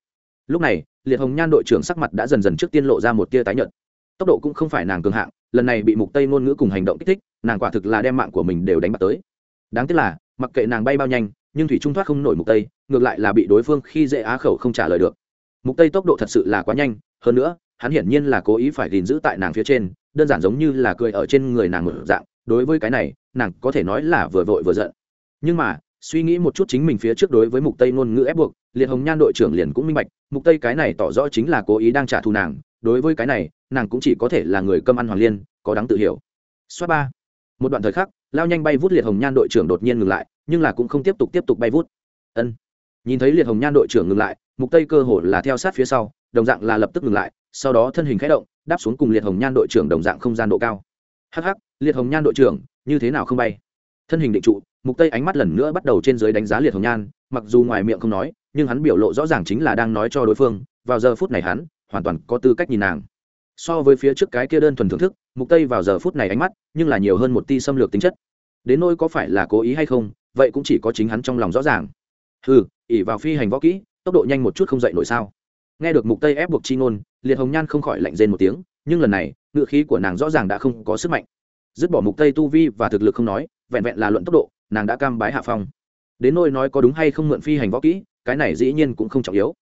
Lúc này, liệt hồng nhan đội trưởng sắc mặt đã dần dần trước tiên lộ ra một tia tái nhợt. Tốc độ cũng không phải nàng cường hạng, lần này bị mục tây ngôn ngữ cùng hành động kích thích, nàng quả thực là đem mạng của mình đều đánh bạc tới. Đáng tiếc là, mặc kệ nàng bay bao nhanh, nhưng thủy trung thoát không nổi mục tây, ngược lại là bị đối phương khi dễ á khẩu không trả lời được. Mục tây tốc độ thật sự là quá nhanh, hơn nữa hắn hiển nhiên là cố ý phải gìn giữ tại nàng phía trên, đơn giản giống như là cười ở trên người nàng một dạng, đối với cái này, nàng có thể nói là vừa vội vừa giận. Nhưng mà, suy nghĩ một chút chính mình phía trước đối với mục tây ngôn ngữ ép buộc, liệt hồng nhan đội trưởng liền cũng minh bạch, mục tây cái này tỏ rõ chính là cố ý đang trả thù nàng, đối với cái này, nàng cũng chỉ có thể là người cơm ăn hoàng liên, có đáng tự hiểu. Xoát ba. Một đoạn thời khắc, lao nhanh bay vút liệt hồng nhan đội trưởng đột nhiên ngừng lại, nhưng là cũng không tiếp tục tiếp tục bay vút. Ân. Nhìn thấy liệt hồng nhan đội trưởng ngừng lại, mục tây cơ hồ là theo sát phía sau, đồng dạng là lập tức ngừng lại sau đó thân hình khẽ động, đáp xuống cùng liệt hồng nhan đội trưởng đồng dạng không gian độ cao. Hắc hắc, liệt hồng nhan đội trưởng, như thế nào không bay? Thân hình định trụ, mục tây ánh mắt lần nữa bắt đầu trên dưới đánh giá liệt hồng nhan, mặc dù ngoài miệng không nói, nhưng hắn biểu lộ rõ ràng chính là đang nói cho đối phương, vào giờ phút này hắn hoàn toàn có tư cách nhìn nàng. So với phía trước cái kia đơn thuần thưởng thức, mục tây vào giờ phút này ánh mắt, nhưng là nhiều hơn một ti xâm lược tính chất. Đến nỗi có phải là cố ý hay không, vậy cũng chỉ có chính hắn trong lòng rõ ràng. Hừ ỉ vào phi hành võ kỹ, tốc độ nhanh một chút không dậy nổi sao? Nghe được mục tây ép buộc chi ngôn liệt hồng nhan không khỏi lạnh rên một tiếng, nhưng lần này ngựa khí của nàng rõ ràng đã không có sức mạnh. Dứt bỏ mục tây tu vi và thực lực không nói, vẹn vẹn là luận tốc độ, nàng đã cam bái hạ phong. Đến nôi nói có đúng hay không mượn phi hành võ kỹ, cái này dĩ nhiên cũng không trọng yếu.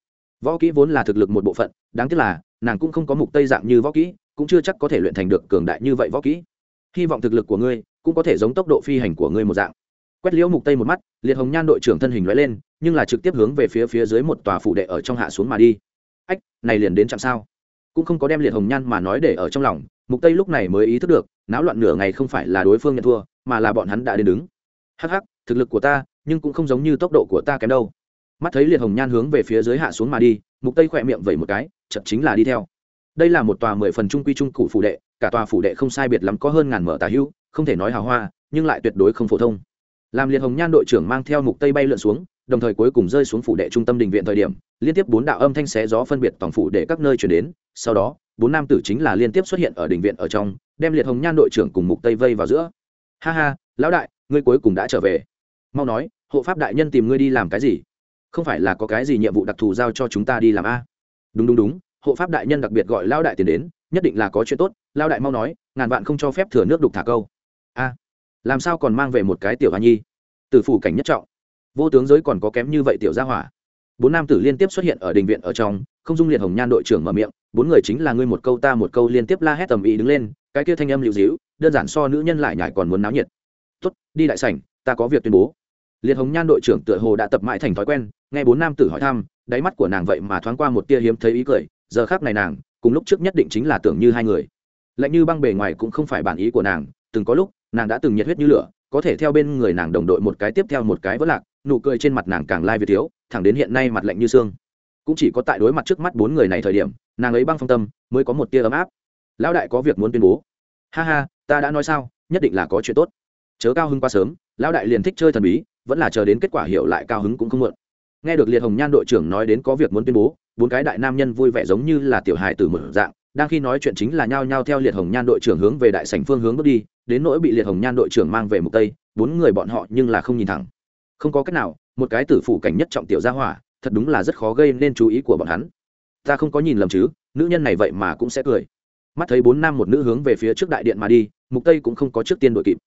Võ kỹ vốn là thực lực một bộ phận, đáng tiếc là, nàng cũng không có mục tây dạng như võ kỹ, cũng chưa chắc có thể luyện thành được cường đại như vậy võ kỹ. Hy vọng thực lực của ngươi cũng có thể giống tốc độ phi hành của ngươi một dạng. Quét liễu mục tây một mắt, liệt hồng nhan đội trưởng thân hình lóe lên, nhưng là trực tiếp hướng về phía phía dưới một tòa phủ đệ ở trong hạ xuống mà đi ách này liền đến chạm sao? Cũng không có đem liệt hồng nhan mà nói để ở trong lòng mục tây lúc này mới ý thức được náo loạn nửa ngày không phải là đối phương nhận thua mà là bọn hắn đã đến đứng. Hắc hắc thực lực của ta nhưng cũng không giống như tốc độ của ta kém đâu. Mắt thấy liệt hồng nhan hướng về phía dưới hạ xuống mà đi mục tây khỏe miệng vẩy một cái chậm chính là đi theo. Đây là một tòa mười phần trung quy trung cụ phủ đệ cả tòa phủ đệ không sai biệt lắm có hơn ngàn mở tà hưu, không thể nói hào hoa nhưng lại tuyệt đối không phổ thông. Làm liệt hồng nhan đội trưởng mang theo mục tây bay lượn xuống đồng thời cuối cùng rơi xuống phủ đệ trung tâm đình viện thời điểm, liên tiếp bốn đạo âm thanh xé gió phân biệt tổng phủ để các nơi chuyển đến, sau đó, bốn nam tử chính là liên tiếp xuất hiện ở đình viện ở trong, đem liệt hồng nhan đội trưởng cùng mục tây vây vào giữa. Ha ha, lão đại, ngươi cuối cùng đã trở về. Mau nói, hộ pháp đại nhân tìm ngươi đi làm cái gì? Không phải là có cái gì nhiệm vụ đặc thù giao cho chúng ta đi làm a? Đúng đúng đúng, hộ pháp đại nhân đặc biệt gọi lao đại tiền đến, nhất định là có chuyện tốt lao đại mau nói, ngàn vạn không cho phép thừa nước đục thả câu. A, làm sao còn mang về một cái tiểu hoa nhi? Từ phủ cảnh nhất trọng vô tướng giới còn có kém như vậy tiểu gia hỏa. Bốn nam tử liên tiếp xuất hiện ở đình viện ở trong, không dung liệt hồng nhan đội trưởng mở miệng, bốn người chính là ngươi một câu ta một câu liên tiếp la hét tầm ý đứng lên, cái kia thanh âm lưu dĩu đơn giản so nữ nhân lại nhải còn muốn náo nhiệt. Tốt, đi đại sảnh, ta có việc tuyên bố. Liệt hồng nhan đội trưởng tựa hồ đã tập mãi thành thói quen, nghe bốn nam tử hỏi thăm, đáy mắt của nàng vậy mà thoáng qua một tia hiếm thấy ý cười, giờ khác này nàng, cùng lúc trước nhất định chính là tưởng như hai người. Lạnh như băng bề ngoài cũng không phải bản ý của nàng, từng có lúc, nàng đã từng nhiệt huyết như lửa, có thể theo bên người nàng đồng đội một cái tiếp theo một cái vỡ lạc nụ cười trên mặt nàng càng lai việt thiếu, thẳng đến hiện nay mặt lạnh như xương. Cũng chỉ có tại đối mặt trước mắt bốn người này thời điểm, nàng ấy băng phong tâm, mới có một tia ấm áp. Lão đại có việc muốn tuyên bố. Ha ha, ta đã nói sao, nhất định là có chuyện tốt. Chớ cao hứng quá sớm, lão đại liền thích chơi thần bí, vẫn là chờ đến kết quả hiểu lại cao hứng cũng không muộn. Nghe được liệt hồng nhan đội trưởng nói đến có việc muốn tuyên bố, bốn cái đại nam nhân vui vẻ giống như là tiểu hài từ một dạng, đang khi nói chuyện chính là nhao nhao theo liệt hồng nhan đội trưởng hướng về đại sảnh phương hướng bước đi, đến nỗi bị liệt hồng nhan đội trưởng mang về mục tây, bốn người bọn họ nhưng là không nhìn thẳng không có cách nào, một cái tử phủ cảnh nhất trọng tiểu gia hỏa, thật đúng là rất khó gây nên chú ý của bọn hắn. Ta không có nhìn lầm chứ, nữ nhân này vậy mà cũng sẽ cười. Mắt thấy bốn nam một nữ hướng về phía trước đại điện mà đi, mục tây cũng không có trước tiên đội kịp.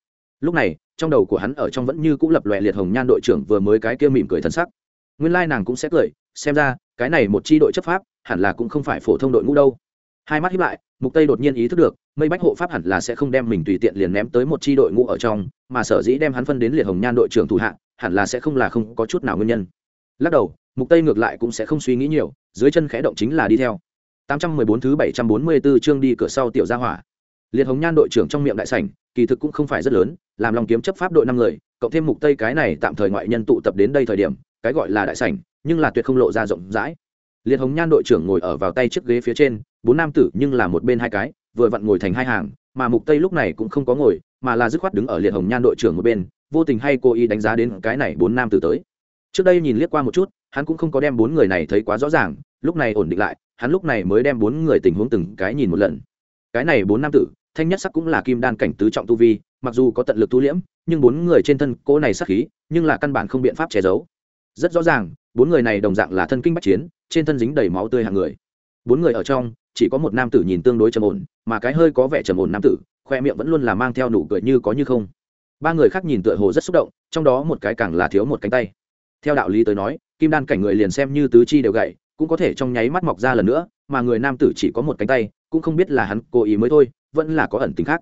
Lúc này, trong đầu của hắn ở trong vẫn như cũng lập lòe liệt hồng nhan đội trưởng vừa mới cái kia mỉm cười thân sắc. Nguyên lai nàng cũng sẽ cười, xem ra, cái này một chi đội chấp pháp, hẳn là cũng không phải phổ thông đội ngũ đâu. Hai mắt hiếp lại, mục tây đột nhiên ý thức được mây bách hộ pháp hẳn là sẽ không đem mình tùy tiện liền ném tới một chi đội ngũ ở trong, mà sở dĩ đem hắn phân đến liệt hồng nhan đội trưởng thủ hạ, hẳn là sẽ không là không có chút nào nguyên nhân. Lắc đầu, mục tây ngược lại cũng sẽ không suy nghĩ nhiều, dưới chân khẽ động chính là đi theo. 814 thứ 744 chương đi cửa sau tiểu gia hỏa. Liệt hồng nhan đội trưởng trong miệng đại sảnh, kỳ thực cũng không phải rất lớn, làm lòng kiếm chấp pháp đội năm người, cộng thêm mục tây cái này tạm thời ngoại nhân tụ tập đến đây thời điểm, cái gọi là đại sảnh, nhưng là tuyệt không lộ ra rộng rãi. Liệt hồng nhan đội trưởng ngồi ở vào tay chiếc ghế phía trên, bốn nam tử nhưng là một bên hai cái vừa vặn ngồi thành hai hàng, mà mục tây lúc này cũng không có ngồi, mà là dứt khoát đứng ở liệt hồng nhan đội trưởng một bên, vô tình hay cố ý đánh giá đến cái này bốn nam tử tới. Trước đây nhìn liếc qua một chút, hắn cũng không có đem bốn người này thấy quá rõ ràng, lúc này ổn định lại, hắn lúc này mới đem bốn người tình huống từng cái nhìn một lần. Cái này bốn nam tử, thanh nhất sắc cũng là kim đan cảnh tứ trọng tu vi, mặc dù có tận lực tu liễm, nhưng bốn người trên thân cỗ này sắc khí, nhưng là căn bản không biện pháp che giấu. Rất rõ ràng, bốn người này đồng dạng là thân kinh bách chiến, trên thân dính đầy máu tươi hàng người. Bốn người ở trong chỉ có một nam tử nhìn tương đối trầm ổn, mà cái hơi có vẻ trầm ổn nam tử, khoe miệng vẫn luôn là mang theo nụ cười như có như không. Ba người khác nhìn tựa hồ rất xúc động, trong đó một cái càng là thiếu một cánh tay. Theo đạo lý tới nói, kim đan cảnh người liền xem như tứ chi đều gậy cũng có thể trong nháy mắt mọc ra lần nữa, mà người nam tử chỉ có một cánh tay, cũng không biết là hắn cố ý mới thôi, vẫn là có ẩn tính khác.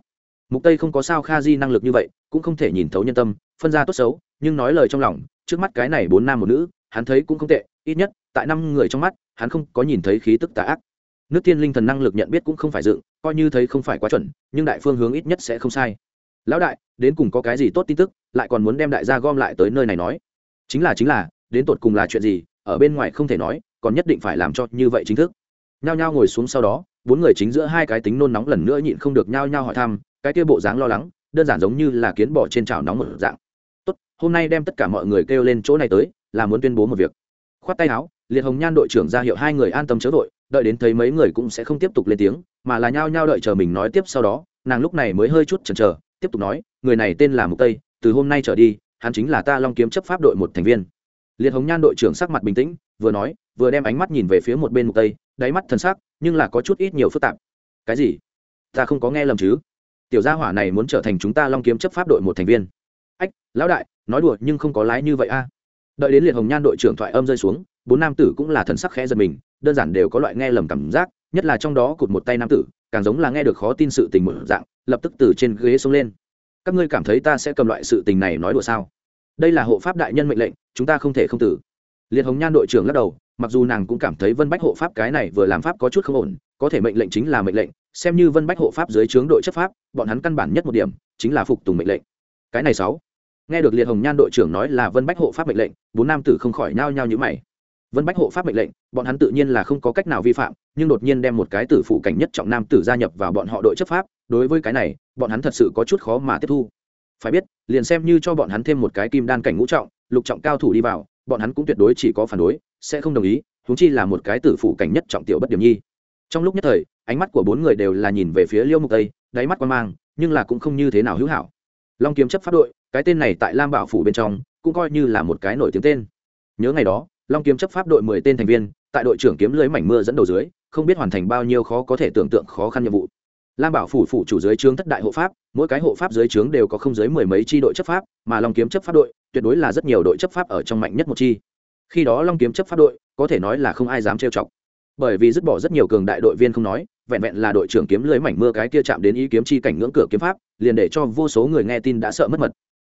Mục tây không có sao kha di năng lực như vậy, cũng không thể nhìn thấu nhân tâm, phân ra tốt xấu, nhưng nói lời trong lòng, trước mắt cái này bốn nam một nữ, hắn thấy cũng không tệ, ít nhất, tại năm người trong mắt, hắn không có nhìn thấy khí tức tà ác nước tiên linh thần năng lực nhận biết cũng không phải dựng, coi như thấy không phải quá chuẩn, nhưng đại phương hướng ít nhất sẽ không sai. Lão đại, đến cùng có cái gì tốt tin tức, lại còn muốn đem đại gia gom lại tới nơi này nói. Chính là chính là, đến tột cùng là chuyện gì, ở bên ngoài không thể nói, còn nhất định phải làm cho như vậy chính thức. Nhao nhao ngồi xuống sau đó, bốn người chính giữa hai cái tính nôn nóng lần nữa nhịn không được nhao nhao hỏi thăm, cái kia bộ dáng lo lắng, đơn giản giống như là kiến bỏ trên chảo nóng một dạng. Tốt, hôm nay đem tất cả mọi người kêu lên chỗ này tới, là muốn tuyên bố một việc. Khoát tay áo, liệt hồng nhan đội trưởng ra hiệu hai người an tâm chớ vội đợi đến thấy mấy người cũng sẽ không tiếp tục lên tiếng, mà là nhao nhao đợi chờ mình nói tiếp sau đó, nàng lúc này mới hơi chút chần chờ, tiếp tục nói, người này tên là mục tây, từ hôm nay trở đi, hắn chính là ta long kiếm chấp pháp đội một thành viên. Liệt hồng nhan đội trưởng sắc mặt bình tĩnh, vừa nói, vừa đem ánh mắt nhìn về phía một bên mục tây, đáy mắt thần sắc, nhưng là có chút ít nhiều phức tạp. Cái gì? Ta không có nghe lầm chứ? Tiểu gia hỏa này muốn trở thành chúng ta long kiếm chấp pháp đội một thành viên. Ách, lão đại, nói đùa nhưng không có lái như vậy a. Đợi đến liệt hồng nhan đội trưởng thoại âm rơi xuống, bốn nam tử cũng là thần sắc khẽ giật mình đơn giản đều có loại nghe lầm cảm giác, nhất là trong đó cụt một tay nam tử, càng giống là nghe được khó tin sự tình một dạng, lập tức từ trên ghế xuống lên. Các ngươi cảm thấy ta sẽ cầm loại sự tình này nói đùa sao? Đây là hộ pháp đại nhân mệnh lệnh, chúng ta không thể không tử. Liệt hồng nhan đội trưởng lắc đầu, mặc dù nàng cũng cảm thấy vân bách hộ pháp cái này vừa làm pháp có chút không ổn, có thể mệnh lệnh chính là mệnh lệnh, xem như vân bách hộ pháp dưới trướng đội chấp pháp, bọn hắn căn bản nhất một điểm, chính là phục tùng mệnh lệnh. Cái này sáu. Nghe được liệt hồng nhan đội trưởng nói là vân bách hộ pháp mệnh lệnh, bốn nam tử không khỏi nhao nhao như mày vân bách hộ pháp mệnh lệnh, bọn hắn tự nhiên là không có cách nào vi phạm, nhưng đột nhiên đem một cái tử phụ cảnh nhất trọng nam tử gia nhập vào bọn họ đội chấp pháp, đối với cái này, bọn hắn thật sự có chút khó mà tiếp thu. Phải biết, liền xem như cho bọn hắn thêm một cái kim đan cảnh ngũ trọng, lục trọng cao thủ đi vào, bọn hắn cũng tuyệt đối chỉ có phản đối, sẽ không đồng ý húng chi là một cái tử phụ cảnh nhất trọng tiểu bất điểm nhi. Trong lúc nhất thời, ánh mắt của bốn người đều là nhìn về phía liêu mục tây, đáy mắt quan mang, nhưng là cũng không như thế nào hữu hảo. Long kiếm chấp pháp đội, cái tên này tại lam bảo phủ bên trong, cũng coi như là một cái nổi tiếng tên. Nhớ ngày đó long kiếm chấp pháp đội mười tên thành viên, tại đội trưởng kiếm lưới mảnh mưa dẫn đầu dưới, không biết hoàn thành bao nhiêu khó có thể tưởng tượng khó khăn nhiệm vụ. Lam bảo phủ phủ chủ dưới trướng thất đại hộ pháp, mỗi cái hộ pháp dưới trướng đều có không dưới mười mấy tri đội chấp pháp, mà long kiếm chấp pháp đội, tuyệt đối là rất nhiều đội chấp pháp ở trong mạnh nhất một chi. Khi đó long kiếm chấp pháp đội, có thể nói là không ai dám trêu chọc. Bởi vì dứt bỏ rất nhiều cường đại đội viên không nói, vẹn vẹn là đội trưởng kiếm lưới mảnh mưa cái kia chạm đến ý kiếm chi cảnh ngưỡng cửa kiếm pháp, liền để cho vô số người nghe tin đã sợ mất mật.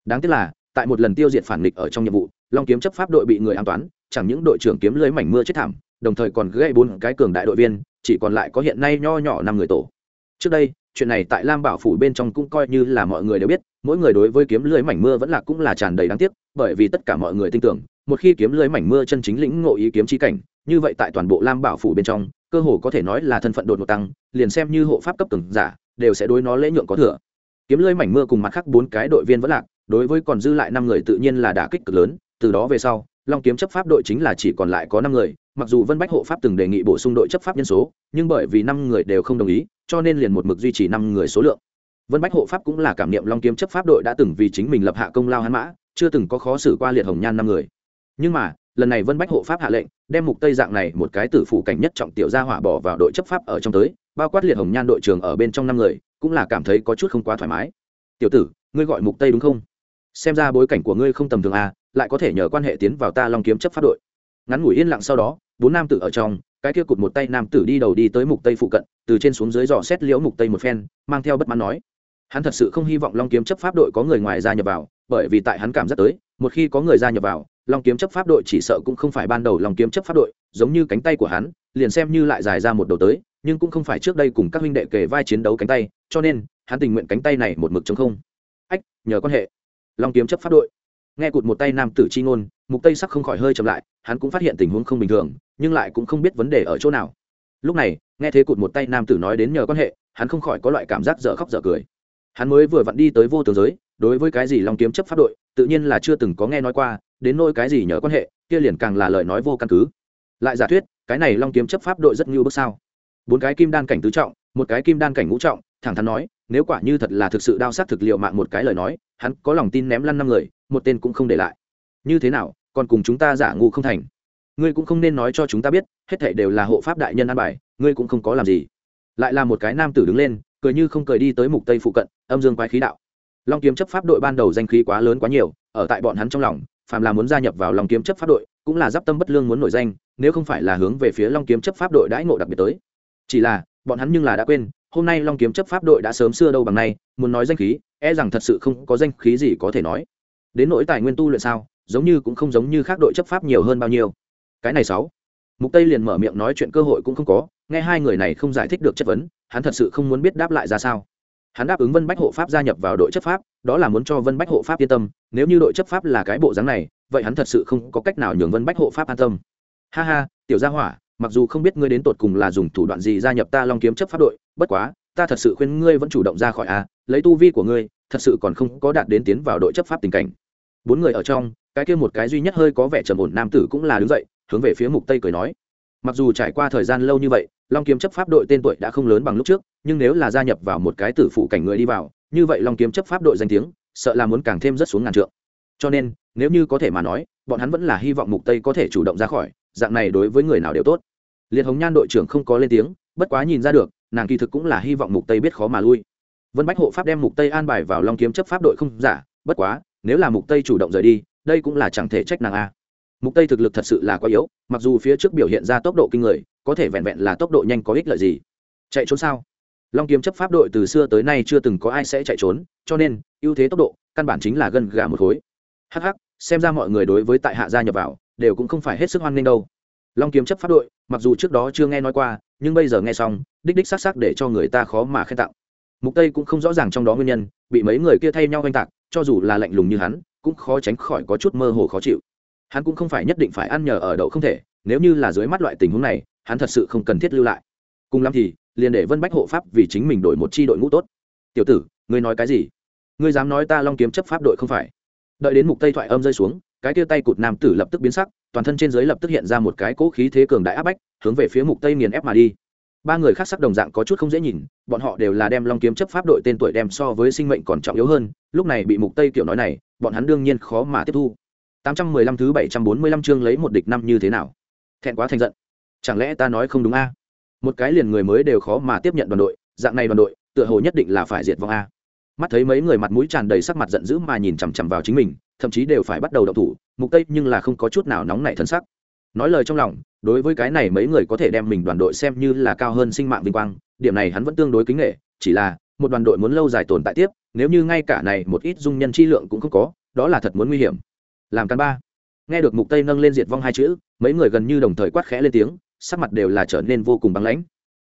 Đáng tiếc là tại một lần tiêu diệt phản nghịch ở trong nhiệm vụ, long kiếm chấp pháp đội bị người an toán, chẳng những đội trưởng kiếm lưới mảnh mưa chết thảm, đồng thời còn gây bốn cái cường đại đội viên, chỉ còn lại có hiện nay nho nhỏ năm người tổ. Trước đây, chuyện này tại lam bảo phủ bên trong cũng coi như là mọi người đều biết, mỗi người đối với kiếm lưới mảnh mưa vẫn là cũng là tràn đầy đáng tiếc, bởi vì tất cả mọi người tin tưởng, một khi kiếm lưới mảnh mưa chân chính lĩnh ngộ ý kiếm chi cảnh, như vậy tại toàn bộ lam bảo phủ bên trong, cơ hồ có thể nói là thân phận đột ngột tăng, liền xem như hộ pháp cấp từng giả, đều sẽ đối nó lễ nhượng có thừa. Kiếm lưới mảnh mưa cùng mặt khác bốn cái đội viên vẫn lạc đối với còn dư lại năm người tự nhiên là đả kích cực lớn, từ đó về sau, long kiếm chấp pháp đội chính là chỉ còn lại có năm người, mặc dù vân bách hộ pháp từng đề nghị bổ sung đội chấp pháp nhân số, nhưng bởi vì năm người đều không đồng ý, cho nên liền một mực duy trì năm người số lượng. Vân bách hộ pháp cũng là cảm niệm long kiếm chấp pháp đội đã từng vì chính mình lập hạ công lao hắn mã, chưa từng có khó xử qua liệt hồng nhan năm người. Nhưng mà, lần này vân bách hộ pháp hạ lệnh, đem mục tây dạng này một cái tử phủ cảnh nhất trọng tiểu gia hỏa bỏ vào đội chấp pháp ở trong tới, bao quát liệt hồng nhan đội trưởng ở bên trong năm người, cũng là cảm thấy có chút không quá thoải mái. Tiểu tử, ngươi gọi mục tây đúng không? Xem ra bối cảnh của ngươi không tầm thường à lại có thể nhờ quan hệ tiến vào ta long kiếm chấp pháp đội. Ngắn ngủi yên lặng sau đó, bốn nam tử ở trong, cái kia cụt một tay nam tử đi đầu đi tới mục tây phụ cận, từ trên xuống dưới dò xét liễu mục tây một phen, mang theo bất mãn nói. Hắn thật sự không hy vọng long kiếm chấp pháp đội có người ngoài gia nhập vào, bởi vì tại hắn cảm giác tới, một khi có người gia nhập vào, long kiếm chấp pháp đội chỉ sợ cũng không phải ban đầu long kiếm chấp pháp đội, giống như cánh tay của hắn, liền xem như lại dài ra một đầu tới, nhưng cũng không phải trước đây cùng các huynh đệ kề vai chiến đấu cánh tay, cho nên, hắn tình nguyện cánh tay này một mực chống không. Ách, nhờ quan hệ long kiếm chấp pháp đội. Nghe cụt một tay nam tử chi ngôn, mục tây sắc không khỏi hơi chậm lại, hắn cũng phát hiện tình huống không bình thường, nhưng lại cũng không biết vấn đề ở chỗ nào. Lúc này, nghe thế cụt một tay nam tử nói đến nhờ quan hệ, hắn không khỏi có loại cảm giác dở khóc dở cười. Hắn mới vừa vặn đi tới vô tường giới, đối với cái gì long kiếm chấp pháp đội, tự nhiên là chưa từng có nghe nói qua, đến nôi cái gì nhờ quan hệ, kia liền càng là lời nói vô căn cứ. Lại giả thuyết, cái này long kiếm chấp pháp đội rất như bước sao. Bốn cái kim đan cảnh tứ trọng, một cái kim đan cảnh ngũ trọng, thẳng thắn nói nếu quả như thật là thực sự đao sát thực liệu mạng một cái lời nói, hắn có lòng tin ném lăn năm người, một tên cũng không để lại. Như thế nào, còn cùng chúng ta giả ngu không thành? Ngươi cũng không nên nói cho chúng ta biết, hết thảy đều là hộ pháp đại nhân an bài, ngươi cũng không có làm gì. Lại là một cái nam tử đứng lên, cười như không cười đi tới mục tây phụ cận, âm dương quái khí đạo. Long kiếm chấp pháp đội ban đầu danh khí quá lớn quá nhiều, ở tại bọn hắn trong lòng, phàm là muốn gia nhập vào long kiếm chấp pháp đội, cũng là giáp tâm bất lương muốn nổi danh, nếu không phải là hướng về phía long kiếm chấp pháp đội đãi ngộ đặc biệt tới. Chỉ là, bọn hắn nhưng là đã quên hôm nay long kiếm chấp pháp đội đã sớm xưa đâu bằng nay, muốn nói danh khí e rằng thật sự không có danh khí gì có thể nói. Đến nỗi tài nguyên tu luyện sao, giống như cũng không giống như khác đội chấp pháp nhiều hơn bao nhiêu. Cái này sáu. Mục tây liền mở miệng nói chuyện cơ hội cũng không có, nghe hai người này không giải thích được chất vấn, hắn thật sự không muốn biết đáp lại ra sao. Hắn đáp ứng vân bách hộ pháp gia nhập vào đội chấp pháp, đó là muốn cho vân bách hộ pháp yên tâm, nếu như đội chấp pháp là cái bộ dáng này, vậy hắn thật sự không có cách nào nhường vân bách hộ pháp an tâm. Ha ha, tiểu gia hỏa mặc dù không biết ngươi đến tột cùng là dùng thủ đoạn gì gia nhập ta long kiếm chấp pháp đội, bất quá, ta thật sự khuyên ngươi vẫn chủ động ra khỏi a, lấy tu vi của ngươi, thật sự còn không có đạt đến tiến vào đội chấp pháp tình cảnh. Bốn người ở trong, cái kia một cái duy nhất hơi có vẻ trầm ổn nam tử cũng là đứng dậy, hướng về phía mục tây cười nói. Mặc dù trải qua thời gian lâu như vậy, long kiếm chấp pháp đội tên tuổi đã không lớn bằng lúc trước, nhưng nếu là gia nhập vào một cái tử phụ cảnh người đi vào, như vậy long kiếm chấp pháp đội danh tiếng, sợ là muốn càng thêm rất xuống ngàn trượng. Cho nên, nếu như có thể mà nói, bọn hắn vẫn là hy vọng mục tây có thể chủ động ra khỏi, dạng này đối với người nào đều tốt liệt hồng nhan đội trưởng không có lên tiếng bất quá nhìn ra được nàng kỳ thực cũng là hy vọng mục tây biết khó mà lui. Vân bách hộ pháp đem mục tây an bài vào long kiếm chấp pháp đội không giả bất quá nếu là mục tây chủ động rời đi đây cũng là chẳng thể trách nàng a. Mục tây thực lực thật sự là quá yếu mặc dù phía trước biểu hiện ra tốc độ kinh người có thể vẹn vẹn là tốc độ nhanh có ích lợi gì. Chạy trốn sao? Long kiếm chấp pháp đội từ xưa tới nay chưa từng có ai sẽ chạy trốn cho nên ưu thế tốc độ căn bản chính là gần gà một khối. Hắc, xem ra mọi người đối với tại hạ gia nhập vào đều cũng không phải hết sức hoan nghênh đâu long kiếm chấp pháp đội, mặc dù trước đó chưa nghe nói qua, nhưng bây giờ nghe xong, đích đích xác xác để cho người ta khó mà khen tặng. Mục tây cũng không rõ ràng trong đó nguyên nhân, bị mấy người kia thay nhau oanh tạc, cho dù là lạnh lùng như hắn, cũng khó tránh khỏi có chút mơ hồ khó chịu. Hắn cũng không phải nhất định phải ăn nhờ ở đậu không thể, nếu như là dưới mắt loại tình huống này, hắn thật sự không cần thiết lưu lại. Cùng lắm thì, liền để vân bách hộ pháp vì chính mình đổi một chi đội ngũ tốt. Tiểu tử, ngươi nói cái gì? Ngươi dám nói ta long kiếm chấp pháp đội không phải? Đợi đến mục tây thoại âm rơi xuống, cái tia tay cụt nam tử lập tức biến sắc toàn thân trên dưới lập tức hiện ra một cái cỗ khí thế cường đại áp bách, hướng về phía mục tây nghiền ép mà đi. Ba người khác sắc đồng dạng có chút không dễ nhìn, bọn họ đều là đem long kiếm chấp pháp đội tên tuổi đem so với sinh mệnh còn trọng yếu hơn, lúc này bị mục tây kiểu nói này, bọn hắn đương nhiên khó mà tiếp thu. 815 thứ 745 chương lấy một địch năm như thế nào? Thẹn quá thành giận. Chẳng lẽ ta nói không đúng a? Một cái liền người mới đều khó mà tiếp nhận đoàn đội, dạng này đoàn đội, tựa hồ nhất định là phải diệt vong a. Mắt thấy mấy người mặt mũi tràn đầy sắc mặt giận dữ mà nhìn chằm chằm vào chính mình thậm chí đều phải bắt đầu động thủ, mục tây nhưng là không có chút nào nóng nảy thân sắc. Nói lời trong lòng, đối với cái này mấy người có thể đem mình đoàn đội xem như là cao hơn sinh mạng vinh quang, điểm này hắn vẫn tương đối kính nghệ chỉ là, một đoàn đội muốn lâu dài tồn tại tiếp, nếu như ngay cả này một ít dung nhân chi lượng cũng không có, đó là thật muốn nguy hiểm. Làm căn ba. Nghe được mục tây nâng lên diệt vong hai chữ, mấy người gần như đồng thời quát khẽ lên tiếng, sắc mặt đều là trở nên vô cùng băng lãnh.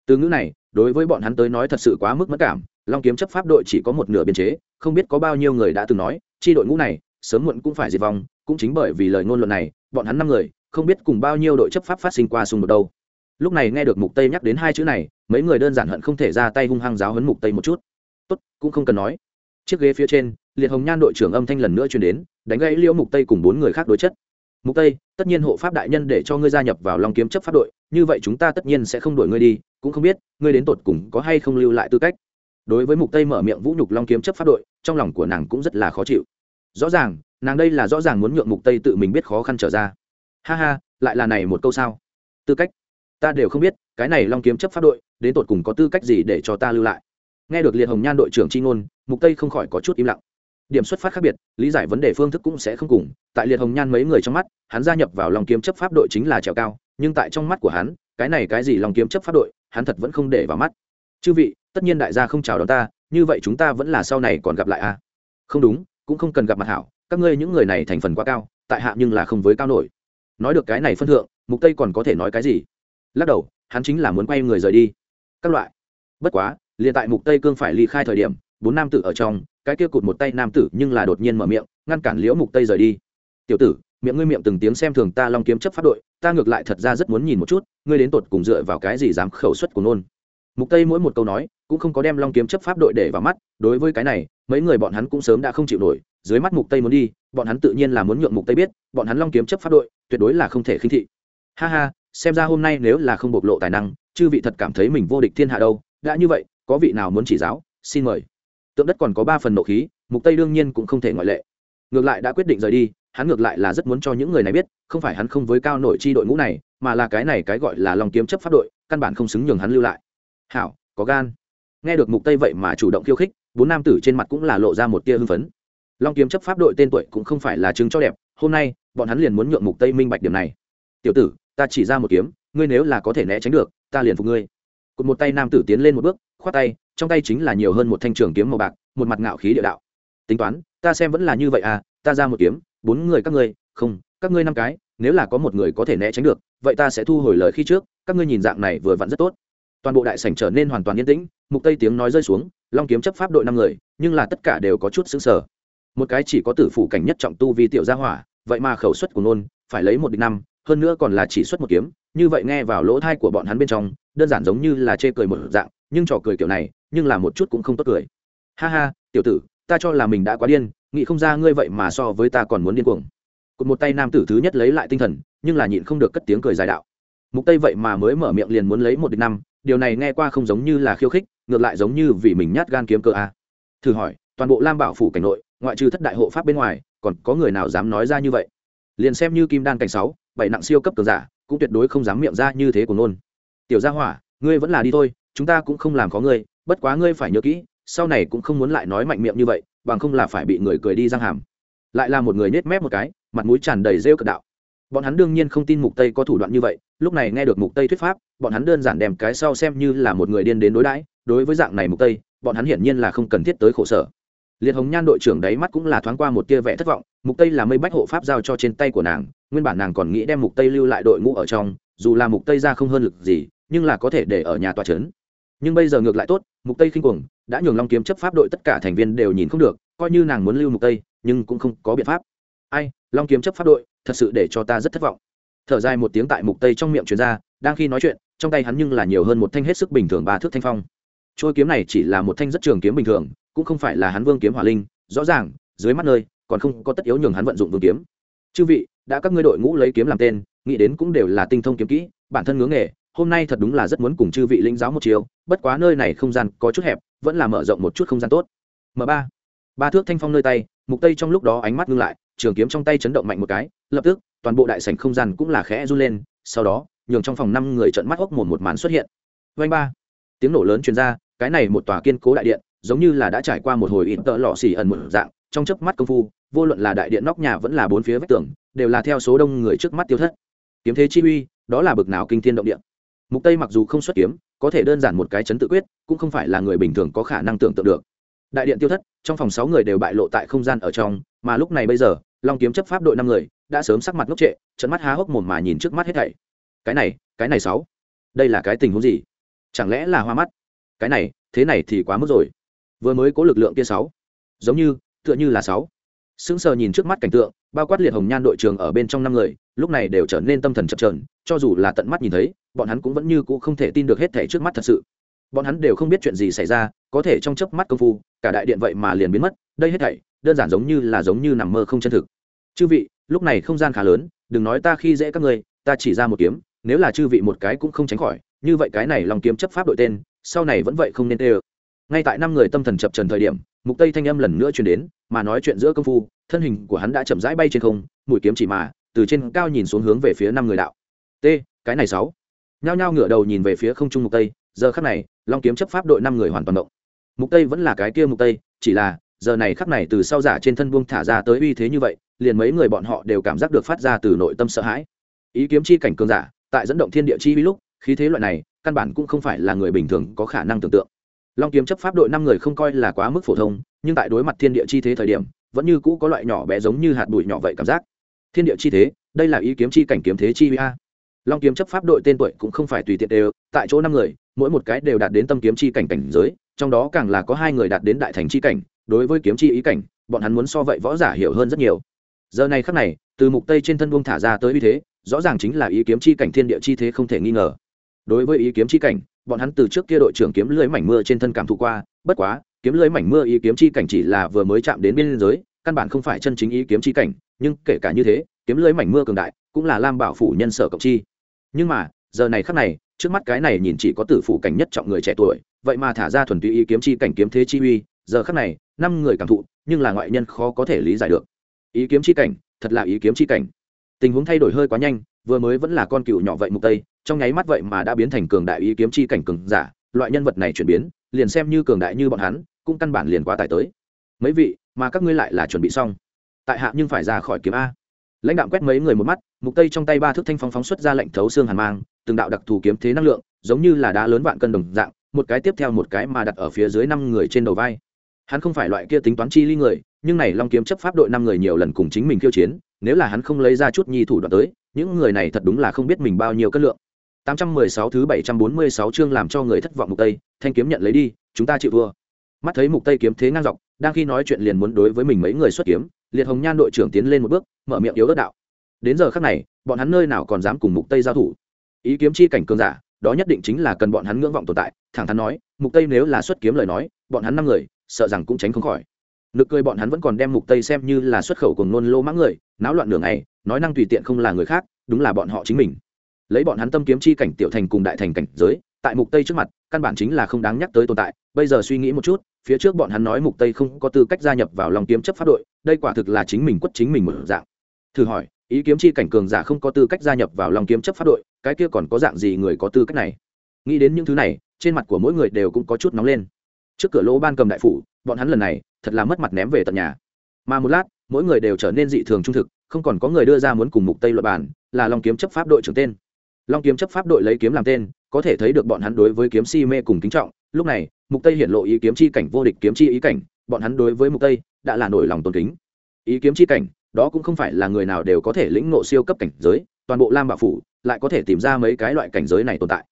Từ ngữ này, đối với bọn hắn tới nói thật sự quá mức mất cảm, long kiếm chấp pháp đội chỉ có một nửa biên chế, không biết có bao nhiêu người đã từng nói, chi đội ngũ này sớm muộn cũng phải diệt vong, cũng chính bởi vì lời ngôn luận này, bọn hắn năm người, không biết cùng bao nhiêu đội chấp pháp phát sinh qua xung đột đâu. Lúc này nghe được mục tây nhắc đến hai chữ này, mấy người đơn giản hận không thể ra tay hung hăng giáo hấn mục tây một chút. Tốt, cũng không cần nói. Chiếc ghế phía trên, liệt hồng nhan đội trưởng âm thanh lần nữa truyền đến, đánh gãy liễu mục tây cùng bốn người khác đối chất. Mục tây, tất nhiên hộ pháp đại nhân để cho ngươi gia nhập vào long kiếm chấp pháp đội, như vậy chúng ta tất nhiên sẽ không đuổi ngươi đi, cũng không biết ngươi đến tột cùng có hay không lưu lại tư cách. Đối với mục tây mở miệng vũ nhục long kiếm chấp pháp đội, trong lòng của nàng cũng rất là khó chịu rõ ràng, nàng đây là rõ ràng muốn nhượng mục tây tự mình biết khó khăn trở ra. Ha ha, lại là này một câu sao? Tư cách? Ta đều không biết, cái này long kiếm chấp pháp đội, đến tột cùng có tư cách gì để cho ta lưu lại? Nghe được liệt hồng nhan đội trưởng chi ngôn, mục tây không khỏi có chút im lặng. Điểm xuất phát khác biệt, lý giải vấn đề phương thức cũng sẽ không cùng. Tại liệt hồng nhan mấy người trong mắt, hắn gia nhập vào long kiếm chấp pháp đội chính là trèo cao, nhưng tại trong mắt của hắn, cái này cái gì long kiếm chấp pháp đội, hắn thật vẫn không để vào mắt. Chư vị, tất nhiên đại gia không chào đón ta, như vậy chúng ta vẫn là sau này còn gặp lại a à? không đúng cũng không cần gặp mặt hảo, các ngươi những người này thành phần quá cao, tại hạ nhưng là không với cao nổi. Nói được cái này phân thượng, mục tây còn có thể nói cái gì? Lắc đầu, hắn chính là muốn quay người rời đi. Các loại. Bất quá, liền tại mục tây cương phải ly khai thời điểm, bốn nam tử ở trong, cái kia cụt một tay nam tử nhưng là đột nhiên mở miệng, ngăn cản liễu mục tây rời đi. Tiểu tử, miệng ngươi miệng từng tiếng xem thường ta long kiếm chấp pháp đội, ta ngược lại thật ra rất muốn nhìn một chút, ngươi đến tột cùng dựa vào cái gì dám khẩu suất của nôn? Mục tây mỗi một câu nói cũng không có đem long kiếm chấp pháp đội để vào mắt, đối với cái này, mấy người bọn hắn cũng sớm đã không chịu nổi, dưới mắt mục tây muốn đi, bọn hắn tự nhiên là muốn nhượng mục tây biết, bọn hắn long kiếm chấp pháp đội, tuyệt đối là không thể khinh thị. Ha ha, xem ra hôm nay nếu là không bộc lộ tài năng, chư vị thật cảm thấy mình vô địch thiên hạ đâu, đã như vậy, có vị nào muốn chỉ giáo, xin mời. Tượng đất còn có ba phần nộ khí, mục tây đương nhiên cũng không thể ngoại lệ. Ngược lại đã quyết định rời đi, hắn ngược lại là rất muốn cho những người này biết, không phải hắn không với cao nổi chi đội ngũ này, mà là cái này cái gọi là lòng kiếm chấp pháp đội, căn bản không xứng nhường hắn lưu lại. Hảo, có gan nghe được mục tây vậy mà chủ động khiêu khích, bốn nam tử trên mặt cũng là lộ ra một tia hưng phấn. Long kiếm chấp pháp đội tên tuổi cũng không phải là chứng cho đẹp, hôm nay, bọn hắn liền muốn nhượng mục tây minh bạch điểm này. Tiểu tử, ta chỉ ra một kiếm, ngươi nếu là có thể né tránh được, ta liền phục ngươi. Cụt một tay nam tử tiến lên một bước, khoát tay, trong tay chính là nhiều hơn một thanh trường kiếm màu bạc, một mặt ngạo khí địa đạo. Tính toán, ta xem vẫn là như vậy à ta ra một kiếm, bốn người các ngươi, không, các ngươi năm cái, nếu là có một người có thể né tránh được, vậy ta sẽ thu hồi lời khi trước, các ngươi nhìn dạng này vừa vặn rất tốt toàn bộ đại sảnh trở nên hoàn toàn yên tĩnh, mục tây tiếng nói rơi xuống, long kiếm chấp pháp đội năm người, nhưng là tất cả đều có chút xứng sở một cái chỉ có tử phủ cảnh nhất trọng tu vi tiểu gia hỏa, vậy mà khẩu suất của nôn, phải lấy một địch năm, hơn nữa còn là chỉ xuất một kiếm, như vậy nghe vào lỗ thai của bọn hắn bên trong, đơn giản giống như là chê cười một dạng, nhưng trò cười kiểu này, nhưng là một chút cũng không tốt cười. Ha ha, tiểu tử, ta cho là mình đã quá điên, nghĩ không ra ngươi vậy mà so với ta còn muốn điên cuồng. Cụt một tay nam tử thứ nhất lấy lại tinh thần, nhưng là nhịn không được cất tiếng cười dài đạo mục tây vậy mà mới mở miệng liền muốn lấy một địch năm, điều này nghe qua không giống như là khiêu khích, ngược lại giống như vì mình nhát gan kiếm cơ a. Thử hỏi, toàn bộ lam bảo phủ cảnh nội, ngoại trừ thất đại hộ pháp bên ngoài, còn có người nào dám nói ra như vậy? Liền xem như kim đan cảnh sáu, bảy nặng siêu cấp cường giả, cũng tuyệt đối không dám miệng ra như thế của nôn tiểu gia hỏa, ngươi vẫn là đi thôi, chúng ta cũng không làm có ngươi, bất quá ngươi phải nhớ kỹ, sau này cũng không muốn lại nói mạnh miệng như vậy, bằng không là phải bị người cười đi răng hàm. Lại là một người nết mép một cái, mặt mũi tràn đầy rêu cực đạo bọn hắn đương nhiên không tin mục tây có thủ đoạn như vậy, lúc này nghe được mục tây thuyết pháp, bọn hắn đơn giản đem cái sau xem như là một người điên đến đối đãi. Đối với dạng này mục tây, bọn hắn hiển nhiên là không cần thiết tới khổ sở. Liệt hồng nhan đội trưởng đáy mắt cũng là thoáng qua một tia vẻ thất vọng, mục tây là mây bách hộ pháp giao cho trên tay của nàng, nguyên bản nàng còn nghĩ đem mục tây lưu lại đội ngũ ở trong, dù là mục tây ra không hơn lực gì, nhưng là có thể để ở nhà tòa trấn. Nhưng bây giờ ngược lại tốt, mục tây khinh cuồng, đã nhường long kiếm chấp pháp đội tất cả thành viên đều nhìn không được, coi như nàng muốn lưu mục tây, nhưng cũng không có biện pháp. Ai, long kiếm chấp pháp đội thật sự để cho ta rất thất vọng. Thở dài một tiếng tại mục tây trong miệng truyền ra, đang khi nói chuyện, trong tay hắn nhưng là nhiều hơn một thanh hết sức bình thường ba thước thanh phong. Trôi kiếm này chỉ là một thanh rất trường kiếm bình thường, cũng không phải là hắn vương kiếm hỏa linh, rõ ràng, dưới mắt nơi, còn không có tất yếu nhường hắn vận dụng vương kiếm. Chư vị, đã các ngươi đội ngũ lấy kiếm làm tên, nghĩ đến cũng đều là tinh thông kiếm kỹ, bản thân ngưỡng nghề, hôm nay thật đúng là rất muốn cùng chư vị linh giáo một chiều, bất quá nơi này không gian có chút hẹp, vẫn là mở rộng một chút không gian tốt. M ba. Ba thước thanh phong nơi tay, mục tây trong lúc đó ánh mắt ngưng lại, trường kiếm trong tay chấn động mạnh một cái lập tức, toàn bộ đại sảnh không gian cũng là khẽ run lên, sau đó, nhường trong phòng năm người trợn mắt hốc một một màn xuất hiện. Vanh ba. Tiếng nổ lớn truyền ra, cái này một tòa kiên cố đại điện, giống như là đã trải qua một hồi ít tợ lọ xỉ ẩn một dạng, trong chớp mắt công phu, vô luận là đại điện nóc nhà vẫn là bốn phía vách tường, đều là theo số đông người trước mắt tiêu thất. Kiếm thế chi uy, đó là bực nào kinh thiên động địa. Mục tây mặc dù không xuất kiếm, có thể đơn giản một cái chấn tự quyết, cũng không phải là người bình thường có khả năng tưởng tượng được. Đại điện tiêu thất, trong phòng sáu người đều bại lộ tại không gian ở trong, mà lúc này bây giờ, long kiếm chấp pháp đội năm người đã sớm sắc mặt ngốc trệ trận mắt há hốc mồm mà nhìn trước mắt hết thảy. Cái này cái này sáu, đây là cái tình huống gì? Chẳng lẽ là hoa mắt? Cái này, thế này thì quá mức rồi. Vừa mới có lực lượng kia sáu, giống như, tựa như là sáu. Sững sờ nhìn trước mắt cảnh tượng, bao quát liệt hồng nhan đội trường ở bên trong năm người, lúc này đều trở nên tâm thần chập trờn cho dù là tận mắt nhìn thấy, bọn hắn cũng vẫn như cũ không thể tin được hết thảy trước mắt thật sự. Bọn hắn đều không biết chuyện gì xảy ra, có thể trong chớp mắt công phu, cả đại điện vậy mà liền biến mất, đây hết thảy, đơn giản giống như là giống như nằm mơ không chân thực. Chư vị lúc này không gian khá lớn, đừng nói ta khi dễ các ngươi, ta chỉ ra một kiếm, nếu là chư vị một cái cũng không tránh khỏi, như vậy cái này lòng kiếm chấp pháp đội tên, sau này vẫn vậy không nên tê ơ. Ngay tại năm người tâm thần chập trần thời điểm, mục tây thanh âm lần nữa truyền đến, mà nói chuyện giữa công phu, thân hình của hắn đã chậm rãi bay trên không, mũi kiếm chỉ mà, từ trên cao nhìn xuống hướng về phía năm người đạo. T, cái này sáu. Nhao nhao ngửa đầu nhìn về phía không trung mục tây, giờ khắc này, long kiếm chấp pháp đội năm người hoàn toàn động. Mục tây vẫn là cái kia mục tây, chỉ là, giờ này khắc này từ sau giả trên thân buông thả ra tới uy thế như vậy liền mấy người bọn họ đều cảm giác được phát ra từ nội tâm sợ hãi. Ý kiếm chi cảnh cường giả, tại dẫn động thiên địa chi uy lúc, khí thế loại này, căn bản cũng không phải là người bình thường có khả năng tưởng tượng. Long kiếm chấp pháp đội năm người không coi là quá mức phổ thông, nhưng tại đối mặt thiên địa chi thế thời điểm, vẫn như cũ có loại nhỏ bé giống như hạt bụi nhỏ vậy cảm giác. Thiên địa chi thế, đây là ý kiếm chi cảnh kiếm thế chi uy a. Long kiếm chấp pháp đội tên tuổi cũng không phải tùy tiện đều, tại chỗ năm người, mỗi một cái đều đạt đến tâm kiếm chi cảnh cảnh giới, trong đó càng là có hai người đạt đến đại thành chi cảnh, đối với kiếm chi ý cảnh, bọn hắn muốn so vậy võ giả hiểu hơn rất nhiều giờ này khắc này, từ mục tây trên thân buông thả ra tới uy thế, rõ ràng chính là ý kiếm chi cảnh thiên địa chi thế không thể nghi ngờ. Đối với ý kiếm chi cảnh, bọn hắn từ trước kia đội trưởng kiếm lưới mảnh mưa trên thân cảm thụ qua, bất quá, kiếm lưới mảnh mưa ý kiếm chi cảnh chỉ là vừa mới chạm đến biên giới, căn bản không phải chân chính ý kiếm chi cảnh, nhưng kể cả như thế, kiếm lưới mảnh mưa cường đại, cũng là lam bảo phủ nhân sở cộng chi. Nhưng mà, giờ này khắc này, trước mắt cái này nhìn chỉ có tử phủ cảnh nhất trọng người trẻ tuổi, vậy mà thả ra thuần túy ý kiếm chi cảnh kiếm thế chi uy, giờ khắc này, năm người cảm thụ, nhưng là ngoại nhân khó có thể lý giải được ý kiếm chi cảnh, thật là ý kiếm chi cảnh. Tình huống thay đổi hơi quá nhanh, vừa mới vẫn là con cựu nhỏ vậy mục tây, trong nháy mắt vậy mà đã biến thành cường đại ý kiếm chi cảnh cường giả, loại nhân vật này chuyển biến, liền xem như cường đại như bọn hắn, cũng căn bản liền quá tải tới. Mấy vị, mà các ngươi lại là chuẩn bị xong. Tại hạ nhưng phải ra khỏi kiếm a. Lãnh đạo quét mấy người một mắt, mục tây trong tay ba thước thanh phong phóng xuất ra lệnh thấu xương hàn mang, từng đạo đặc thù kiếm thế năng lượng, giống như là đá lớn vạn cân đồng dạng, một cái tiếp theo một cái mà đặt ở phía dưới năm người trên đầu vai. Hắn không phải loại kia tính toán chi ly người nhưng này long kiếm chấp pháp đội năm người nhiều lần cùng chính mình khiêu chiến, nếu là hắn không lấy ra chút nhi thủ đoạn tới, những người này thật đúng là không biết mình bao nhiêu cân lượng. 816 thứ 746 chương làm cho người thất vọng mục tây, thanh kiếm nhận lấy đi, chúng ta chịu thua. Mắt thấy mục tây kiếm thế ngang dọc, đang khi nói chuyện liền muốn đối với mình mấy người xuất kiếm, liệt hồng nhan đội trưởng tiến lên một bước, mở miệng yếu ớt đạo. Đến giờ khắc này, bọn hắn nơi nào còn dám cùng mục tây giao thủ? Ý kiếm chi cảnh cường giả, đó nhất định chính là cần bọn hắn ngưỡng vọng tồn tại, thẳng thắn nói, mục tây nếu là xuất kiếm lời nói, bọn hắn năm người, sợ rằng cũng tránh không khỏi nực cười bọn hắn vẫn còn đem mục tây xem như là xuất khẩu cùng nôn lô mãng người, náo loạn đường này nói năng tùy tiện không là người khác, đúng là bọn họ chính mình. Lấy bọn hắn tâm kiếm chi cảnh tiểu thành cùng đại thành cảnh giới, tại mục tây trước mặt, căn bản chính là không đáng nhắc tới tồn tại. Bây giờ suy nghĩ một chút, phía trước bọn hắn nói mục tây không có tư cách gia nhập vào lòng kiếm chấp pháp đội, đây quả thực là chính mình quất chính mình một dạng. Thử hỏi, ý kiếm chi cảnh cường giả không có tư cách gia nhập vào lòng kiếm chấp pháp đội, cái kia còn có dạng gì người có tư cách này? Nghĩ đến những thứ này, trên mặt của mỗi người đều cũng có chút nóng lên. Trước cửa lỗ ban cầm đại phủ bọn hắn lần này thật là mất mặt ném về tận nhà. Mà một lát, mỗi người đều trở nên dị thường trung thực, không còn có người đưa ra muốn cùng mục tây luật bản là long kiếm chấp pháp đội trưởng tên. Long kiếm chấp pháp đội lấy kiếm làm tên, có thể thấy được bọn hắn đối với kiếm si mê cùng kính trọng. Lúc này, mục tây hiển lộ ý kiếm chi cảnh vô địch kiếm chi ý cảnh, bọn hắn đối với mục tây đã là nổi lòng tôn kính. Ý kiếm chi cảnh, đó cũng không phải là người nào đều có thể lĩnh ngộ siêu cấp cảnh giới, toàn bộ lam bạo phủ lại có thể tìm ra mấy cái loại cảnh giới này tồn tại.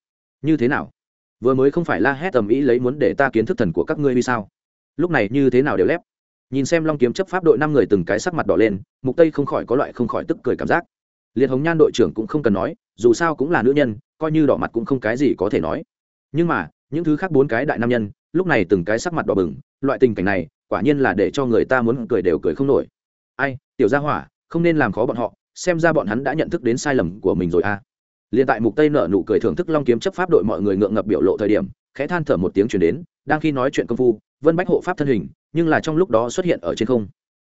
Như thế nào? Vừa mới không phải la hét tầm ý lấy muốn để ta kiến thức thần của các ngươi vì sao? Lúc này như thế nào đều lép. Nhìn xem long kiếm chấp pháp đội năm người từng cái sắc mặt đỏ lên, mục tây không khỏi có loại không khỏi tức cười cảm giác. Liệt hồng nhan đội trưởng cũng không cần nói, dù sao cũng là nữ nhân, coi như đỏ mặt cũng không cái gì có thể nói. Nhưng mà, những thứ khác bốn cái đại nam nhân, lúc này từng cái sắc mặt đỏ bừng, loại tình cảnh này, quả nhiên là để cho người ta muốn cười đều cười không nổi. Ai, tiểu gia hỏa, không nên làm khó bọn họ, xem ra bọn hắn đã nhận thức đến sai lầm của mình rồi à. Liền tại mục tây nở nụ cười thưởng thức long kiếm chấp pháp đội mọi người ngượng ngập biểu lộ thời điểm, khẽ than thở một tiếng chuyển đến, đang khi nói chuyện công phu vân bách hộ pháp thân hình, nhưng là trong lúc đó xuất hiện ở trên không.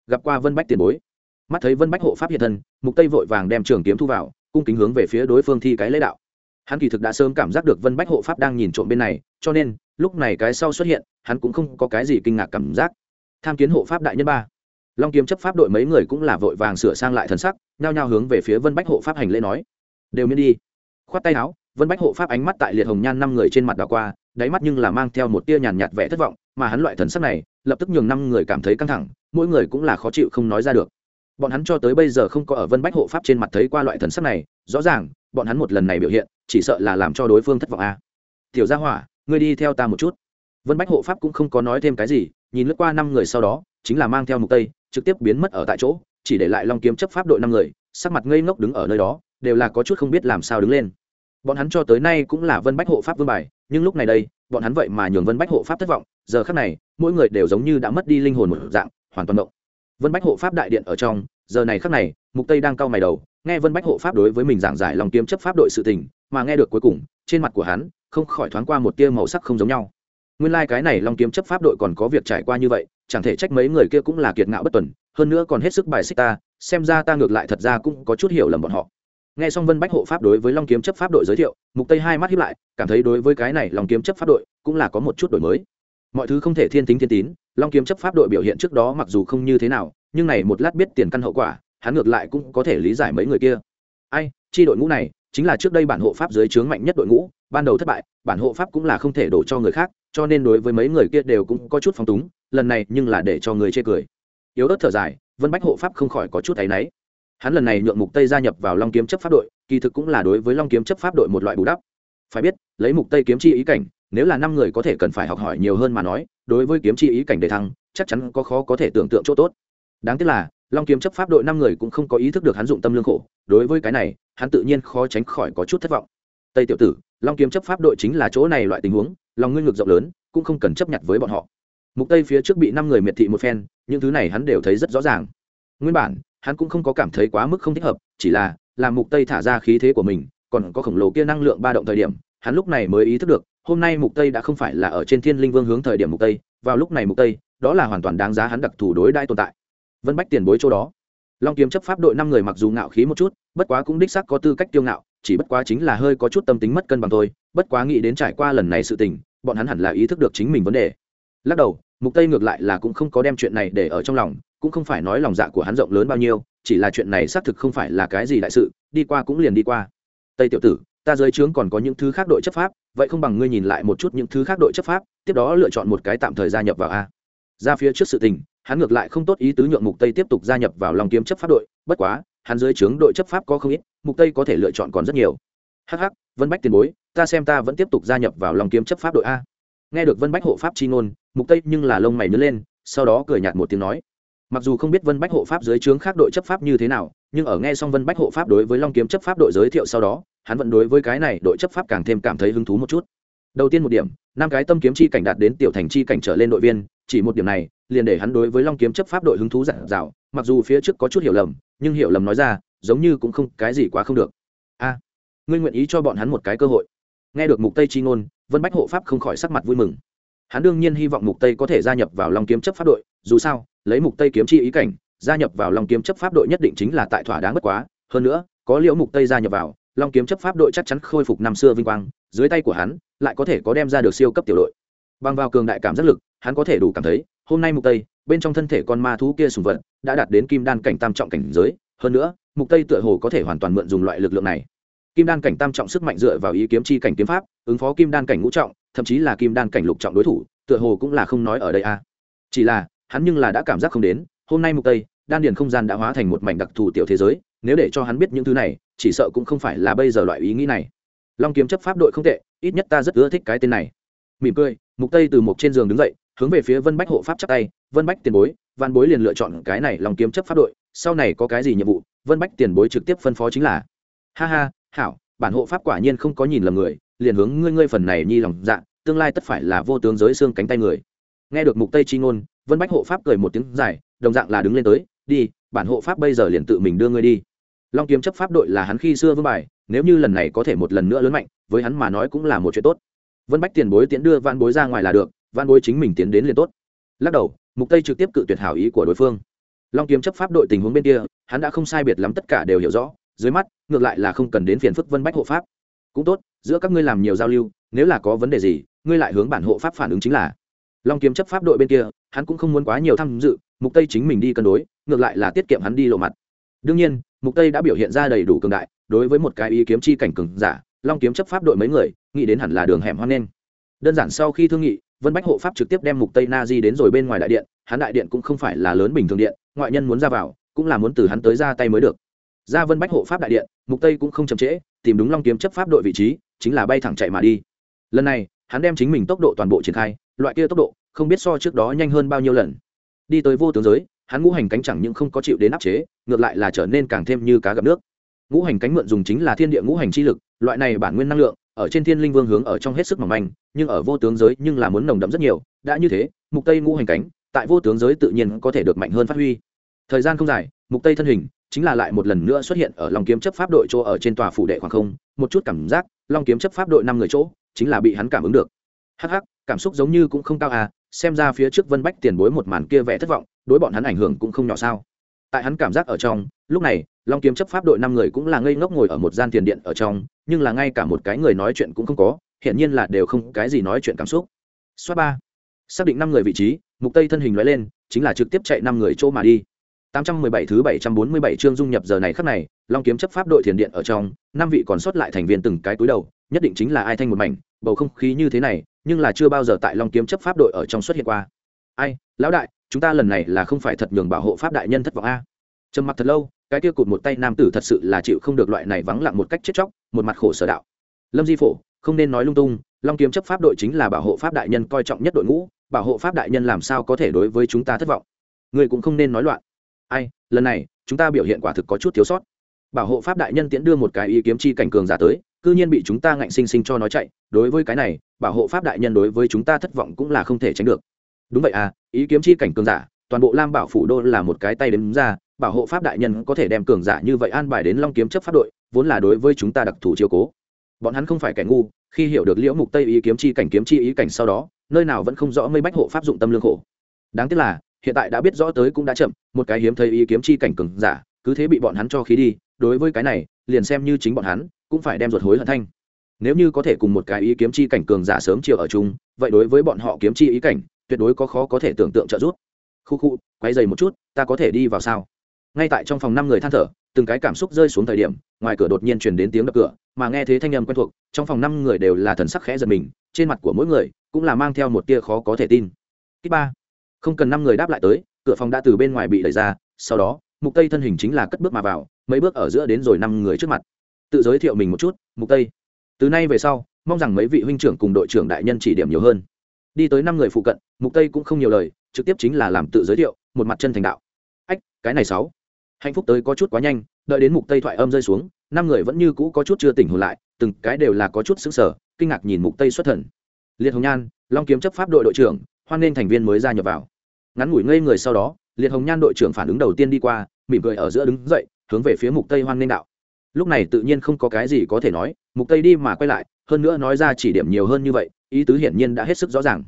Gặp qua vân bách tiền bối. Mắt thấy vân bách hộ pháp hiện thân, mục tây vội vàng đem trường kiếm thu vào, cung kính hướng về phía đối phương thi cái lễ đạo. Hắn kỳ thực đã sớm cảm giác được vân bách hộ pháp đang nhìn trộm bên này, cho nên, lúc này cái sau xuất hiện, hắn cũng không có cái gì kinh ngạc cảm giác. Tham kiến hộ pháp đại nhân ba. Long kiếm chấp pháp đội mấy người cũng là vội vàng sửa sang lại thần sắc, nhao nhao hướng về phía vân bách hộ pháp hành lễ nói. Đều miễn đi. Khoát tay áo, vân bách hộ pháp ánh mắt tại liệt hồng nhan năm người trên mặt đảo qua, đáy mắt nhưng là mang theo một tia nhàn nhạt vẻ thất vọng mà hắn loại thần sắc này, lập tức nhường năm người cảm thấy căng thẳng, mỗi người cũng là khó chịu không nói ra được. Bọn hắn cho tới bây giờ không có ở vân bách hộ pháp trên mặt thấy qua loại thần sắc này, rõ ràng, bọn hắn một lần này biểu hiện, chỉ sợ là làm cho đối phương thất vọng a. À. tiểu gia hỏa, ngươi đi theo ta một chút. Vân bách hộ pháp cũng không có nói thêm cái gì, nhìn lướt qua năm người sau đó, chính là mang theo mục tây, trực tiếp biến mất ở tại chỗ, chỉ để lại long kiếm chấp pháp đội năm người, sắc mặt ngây ngốc đứng ở nơi đó, đều là có chút không biết làm sao đứng lên. Bọn hắn cho tới nay cũng là vân bách hộ pháp vương bài, nhưng lúc này đây bọn hắn vậy mà nhường vân bách hộ pháp thất vọng, giờ khác này, mỗi người đều giống như đã mất đi linh hồn một dạng, hoàn toàn động vân bách hộ pháp đại điện ở trong, giờ này khắc này, mục tây đang cau mày đầu, nghe vân bách hộ pháp đối với mình giảng giải lòng kiếm chấp pháp đội sự tình, mà nghe được cuối cùng, trên mặt của hắn, không khỏi thoáng qua một tia màu sắc không giống nhau. Nguyên lai like cái này long kiếm chấp pháp đội còn có việc trải qua như vậy, chẳng thể trách mấy người kia cũng là kiệt ngạo bất tuần, hơn nữa còn hết sức bài xích ta, xem ra ta ngược lại thật ra cũng có chút hiểu lầm bọn họ nghe xong vân bách hộ pháp đối với long kiếm chấp pháp đội giới thiệu, mục tây hai mắt hiếp lại, cảm thấy đối với cái này long kiếm chấp pháp đội cũng là có một chút đổi mới. Mọi thứ không thể thiên tính thiên tín, long kiếm chấp pháp đội biểu hiện trước đó mặc dù không như thế nào, nhưng này một lát biết tiền căn hậu quả, hắn ngược lại cũng có thể lý giải mấy người kia. Ai, chi đội ngũ này, chính là trước đây bản hộ pháp dưới trướng mạnh nhất đội ngũ, ban đầu thất bại, bản hộ pháp cũng là không thể đổ cho người khác, cho nên đối với mấy người kia đều cũng có chút phong túng, lần này nhưng là để cho người chê cười. Yếu ớt thở dài, vân bách hộ pháp không khỏi có chút áy náy hắn lần này nhượng mục tây gia nhập vào long kiếm chấp pháp đội, kỳ thực cũng là đối với long kiếm chấp pháp đội một loại bù đắp. Phải biết, lấy mục tây kiếm chi ý cảnh, nếu là năm người có thể cần phải học hỏi nhiều hơn mà nói, đối với kiếm chi ý cảnh đề thăng, chắc chắn có khó có thể tưởng tượng chỗ tốt. Đáng tiếc là, long kiếm chấp pháp đội năm người cũng không có ý thức được hắn dụng tâm lương khổ, đối với cái này, hắn tự nhiên khó tránh khỏi có chút thất vọng. Tây tiểu tử, long kiếm chấp pháp đội chính là chỗ này loại tình huống, lòng ngươi ngược rộng lớn, cũng không cần chấp nhận với bọn họ. Mục tây phía trước bị năm người miệt thị một phen, những thứ này hắn đều thấy rất rõ ràng. Nguyên bản hắn cũng không có cảm thấy quá mức không thích hợp, chỉ là, làm mục tây thả ra khí thế của mình, còn có khổng lồ kia năng lượng ba động thời điểm, hắn lúc này mới ý thức được, hôm nay mục tây đã không phải là ở trên thiên linh vương hướng thời điểm mục tây, vào lúc này mục tây, đó là hoàn toàn đáng giá hắn đặc thù đối đãi tồn tại. Vân bách tiền bối chỗ đó. Long kiếm chấp pháp đội năm người mặc dù ngạo khí một chút, bất quá cũng đích xác có tư cách tiêu ngạo, chỉ bất quá chính là hơi có chút tâm tính mất cân bằng thôi, bất quá nghĩ đến trải qua lần này sự tình, bọn hắn hẳn là ý thức được chính mình vấn đề. Lắc đầu mục tây ngược lại là cũng không có đem chuyện này để ở trong lòng, cũng không phải nói lòng dạ của hắn rộng lớn bao nhiêu, chỉ là chuyện này xác thực không phải là cái gì đại sự, đi qua cũng liền đi qua. Tây tiểu tử, ta dưới trướng còn có những thứ khác đội chấp pháp, vậy không bằng ngươi nhìn lại một chút những thứ khác đội chấp pháp, tiếp đó lựa chọn một cái tạm thời gia nhập vào a. Ra phía trước sự tình, hắn ngược lại không tốt ý tứ nhượng mục tây tiếp tục gia nhập vào lòng kiếm chấp pháp đội, bất quá, hắn dưới trướng đội chấp pháp có không ít, mục tây có thể lựa chọn còn rất nhiều. Hắc hắc, vân bách tiền bối, ta xem ta vẫn tiếp tục gia nhập vào lòng kiếm chấp pháp đội a nghe được vân bách hộ pháp chi ngôn, mục tây nhưng là lông mày nhớ lên, sau đó cười nhạt một tiếng nói, mặc dù không biết vân bách hộ pháp dưới trướng khác đội chấp pháp như thế nào, nhưng ở nghe xong vân bách hộ pháp đối với long kiếm chấp pháp đội giới thiệu sau đó, hắn vẫn đối với cái này đội chấp pháp càng thêm cảm thấy hứng thú một chút đầu tiên một điểm, năm cái tâm kiếm chi cảnh đạt đến tiểu thành chi cảnh trở lên đội viên, chỉ một điểm này, liền để hắn đối với long kiếm chấp pháp đội hứng thú dặn dạo. mặc dù phía trước có chút hiểu lầm, nhưng hiểu lầm nói ra, giống như cũng không, cái gì quá không được a, ngươi nguyện ý cho bọn hắn một cái cơ hội nghe được mục tây chi ngôn vân bách hộ pháp không khỏi sắc mặt vui mừng. Hắn đương nhiên hy vọng mục tây có thể gia nhập vào long kiếm chấp pháp đội, dù sao, lấy mục tây kiếm chi ý cảnh, gia nhập vào long kiếm chấp pháp đội nhất định chính là tại thỏa đáng bất quá. Hơn nữa, có liễu mục tây gia nhập vào, long kiếm chấp pháp đội chắc chắn khôi phục năm xưa vinh quang, dưới tay của hắn, lại có thể có đem ra được siêu cấp tiểu đội. Bằng vào cường đại cảm giác lực, hắn có thể đủ cảm thấy, hôm nay mục tây, bên trong thân thể con ma thú kia sùng vật, đã đạt đến kim đan cảnh tam trọng cảnh giới. Hơn nữa, mục tây tựa hồ có thể hoàn toàn mượn dùng loại lực lượng này kim đan cảnh tam trọng sức mạnh dựa vào ý kiếm chi cảnh kiếm pháp, ứng phó kim đan cảnh ngũ trọng, thậm chí là kim đan cảnh lục trọng đối thủ, tựa hồ cũng là không nói ở đây a chỉ là, hắn nhưng là đã cảm giác không đến, hôm nay mục tây, đan điền không gian đã hóa thành một mảnh đặc thù tiểu thế giới, nếu để cho hắn biết những thứ này, chỉ sợ cũng không phải là bây giờ loại ý nghĩ này. Long kiếm chấp pháp đội không tệ, ít nhất ta rất ưa thích cái tên này. Mỉm cười, mục tây từ một trên giường đứng dậy, hướng về phía vân bách hộ pháp chắp tay, vân bách tiền bối văn bối liền lựa chọn cái này long kiếm chấp pháp đội, sau này có cái gì nhiệm vụ, vân bách tiền bối trực tiếp phân phó chính là. Ha ha hảo, bản hộ pháp quả nhiên không có nhìn lầm người, liền hướng ngươi ngươi phần này nhi lòng dạ tương lai tất phải là vô tướng giới xương cánh tay người. Nghe được mục tây chi ngôn, vân bách hộ pháp cười một tiếng dài, đồng dạng là đứng lên tới, đi, bản hộ pháp bây giờ liền tự mình đưa ngươi đi. Long kiếm chấp pháp đội là hắn khi xưa vương bài, nếu như lần này có thể một lần nữa lớn mạnh, với hắn mà nói cũng là một chuyện tốt. Vân bách tiền bối tiến đưa van bối ra ngoài là được van bối chính mình tiến đến liền tốt. Lắc đầu, mục tây trực tiếp cự tuyệt hảo ý của đối phương. Long kiếm chấp pháp đội tình huống bên kia, hắn đã không sai biệt lắm tất cả đều hiểu rõ dưới mắt, ngược lại là không cần đến phiền phức vân bách hộ pháp. Cũng tốt, giữa các ngươi làm nhiều giao lưu, nếu là có vấn đề gì, ngươi lại hướng bản hộ pháp phản ứng chính là. Long kiếm chấp pháp đội bên kia, hắn cũng không muốn quá nhiều tham dự, mục tây chính mình đi cân đối, ngược lại là tiết kiệm hắn đi lộ mặt. Đương nhiên, mục tây đã biểu hiện ra đầy đủ cường đại, đối với một cái ý kiếm chi cảnh cường giả, long kiếm chấp pháp đội mấy người, nghĩ đến hẳn là đường hẻm hoan nên. Đơn giản sau khi thương nghị, vân bách hộ pháp trực tiếp đem mục tây na di đến rồi bên ngoài đại điện, hắn đại điện cũng không phải là lớn bình thường điện, ngoại nhân muốn ra vào, cũng là muốn từ hắn tới ra tay mới được ra vân bách hộ pháp đại điện, mục tây cũng không chậm trễ, tìm đúng long kiếm chấp pháp đội vị trí, chính là bay thẳng chạy mà đi. Lần này, hắn đem chính mình tốc độ toàn bộ triển khai, loại kia tốc độ, không biết so trước đó nhanh hơn bao nhiêu lần. Đi tới vô tướng giới, hắn ngũ hành cánh chẳng những không có chịu đến áp chế, ngược lại là trở nên càng thêm như cá gặp nước. Ngũ hành cánh mượn dùng chính là thiên địa ngũ hành chi lực, loại này bản nguyên năng lượng, ở trên thiên linh vương hướng ở trong hết sức mỏng manh, nhưng ở vô tướng giới nhưng là muốn nồng đậm rất nhiều. Đã như thế, mục tây ngũ hành cánh, tại vô tướng giới tự nhiên có thể được mạnh hơn phát huy. Thời gian không dài mục tây thân hình chính là lại một lần nữa xuất hiện ở long kiếm chấp pháp đội chỗ ở trên tòa phủ đệ khoảng không, một chút cảm giác long kiếm chấp pháp đội năm người chỗ chính là bị hắn cảm ứng được. Hắc hắc, cảm xúc giống như cũng không cao à xem ra phía trước vân bách tiền bối một màn kia vẻ thất vọng, đối bọn hắn ảnh hưởng cũng không nhỏ sao. Tại hắn cảm giác ở trong, lúc này, long kiếm chấp pháp đội năm người cũng là ngây ngốc ngồi ở một gian tiền điện ở trong, nhưng là ngay cả một cái người nói chuyện cũng không có hiện nhiên là đều không cái gì nói chuyện cảm xúc. Xoát ba, xác định năm người vị trí, mục tây thân hình lóe lên, chính là trực tiếp chạy năm người chỗ mà đi. 817 thứ 747 chương dung nhập giờ này khắc này, Long kiếm chấp pháp đội thiền điện ở trong, năm vị còn sót lại thành viên từng cái túi đầu, nhất định chính là ai thanh một mảnh, bầu không khí như thế này, nhưng là chưa bao giờ tại Long kiếm chấp pháp đội ở trong xuất hiện qua. Ai, lão đại, chúng ta lần này là không phải thật nhường bảo hộ pháp đại nhân thất vọng a. Trầm mặc thật lâu, cái kia cụt một tay nam tử thật sự là chịu không được loại này vắng lặng một cách chết chóc, một mặt khổ sở đạo. Lâm Di Phổ, không nên nói lung tung, Long kiếm chấp pháp đội chính là bảo hộ pháp đại nhân coi trọng nhất đội ngũ, bảo hộ pháp đại nhân làm sao có thể đối với chúng ta thất vọng. Người cũng không nên nói loạn ai, lần này, chúng ta biểu hiện quả thực có chút thiếu sót. Bảo hộ pháp đại nhân tiễn đưa một cái ý kiếm chi cảnh cường giả tới, cư nhiên bị chúng ta ngạnh sinh sinh cho nói chạy. Đối với cái này, bảo hộ pháp đại nhân đối với chúng ta thất vọng cũng là không thể tránh được. Đúng vậy à ý kiếm chi cảnh cường giả, toàn bộ lam bảo phủ đô là một cái tay đếm ra, bảo hộ pháp đại nhân có thể đem cường giả như vậy an bài đến long kiếm chấp pháp đội, vốn là đối với chúng ta đặc thù chiếu cố. Bọn hắn không phải kẻ ngu, khi hiểu được liễu mục tây ý kiếm chi cảnh kiếm chi ý cảnh sau đó, nơi nào vẫn không rõ mây bách hộ pháp dụng tâm lương khổ. Đáng tiếc là hiện tại đã biết rõ tới cũng đã chậm, một cái hiếm thấy ý kiếm chi cảnh cường giả, cứ thế bị bọn hắn cho khí đi, đối với cái này, liền xem như chính bọn hắn, cũng phải đem ruột hối hận thanh. Nếu như có thể cùng một cái ý kiếm chi cảnh cường giả sớm chiều ở chung, vậy đối với bọn họ kiếm chi ý cảnh, tuyệt đối có khó có thể tưởng tượng trợ giúp. Khu khu, quay dày một chút, ta có thể đi vào sao? Ngay tại trong phòng năm người than thở, từng cái cảm xúc rơi xuống thời điểm, ngoài cửa đột nhiên truyền đến tiếng đập cửa, mà nghe thấy thanh âm quen thuộc, trong phòng năm người đều là thần sắc khẽ giật mình, trên mặt của mỗi người cũng là mang theo một tia khó có thể tin. Kích ba không cần năm người đáp lại tới, cửa phòng đã từ bên ngoài bị đẩy ra, sau đó, mục tây thân hình chính là cất bước mà vào, mấy bước ở giữa đến rồi năm người trước mặt. Tự giới thiệu mình một chút, mục tây. Từ nay về sau, mong rằng mấy vị huynh trưởng cùng đội trưởng đại nhân chỉ điểm nhiều hơn. Đi tới năm người phụ cận, mục tây cũng không nhiều lời, trực tiếp chính là làm tự giới thiệu, một mặt chân thành đạo. Ách, cái này sáu. Hạnh phúc tới có chút quá nhanh, đợi đến mục tây thoại âm rơi xuống, năm người vẫn như cũ có chút chưa tỉnh hồn lại, từng cái đều là có chút sững sờ, kinh ngạc nhìn mục tây xuất thần. Liệt hồng nhan, long kiếm chấp pháp đội đội trưởng hoan nên thành viên mới gia nhập vào. Ngắn ngủi ngây người sau đó, liệt hồng nhan đội trưởng phản ứng đầu tiên đi qua, mỉm cười ở giữa đứng dậy, hướng về phía mục tây hoan nên đạo. Lúc này tự nhiên không có cái gì có thể nói, mục tây đi mà quay lại, hơn nữa nói ra chỉ điểm nhiều hơn như vậy, ý tứ hiển nhiên đã hết sức rõ ràng.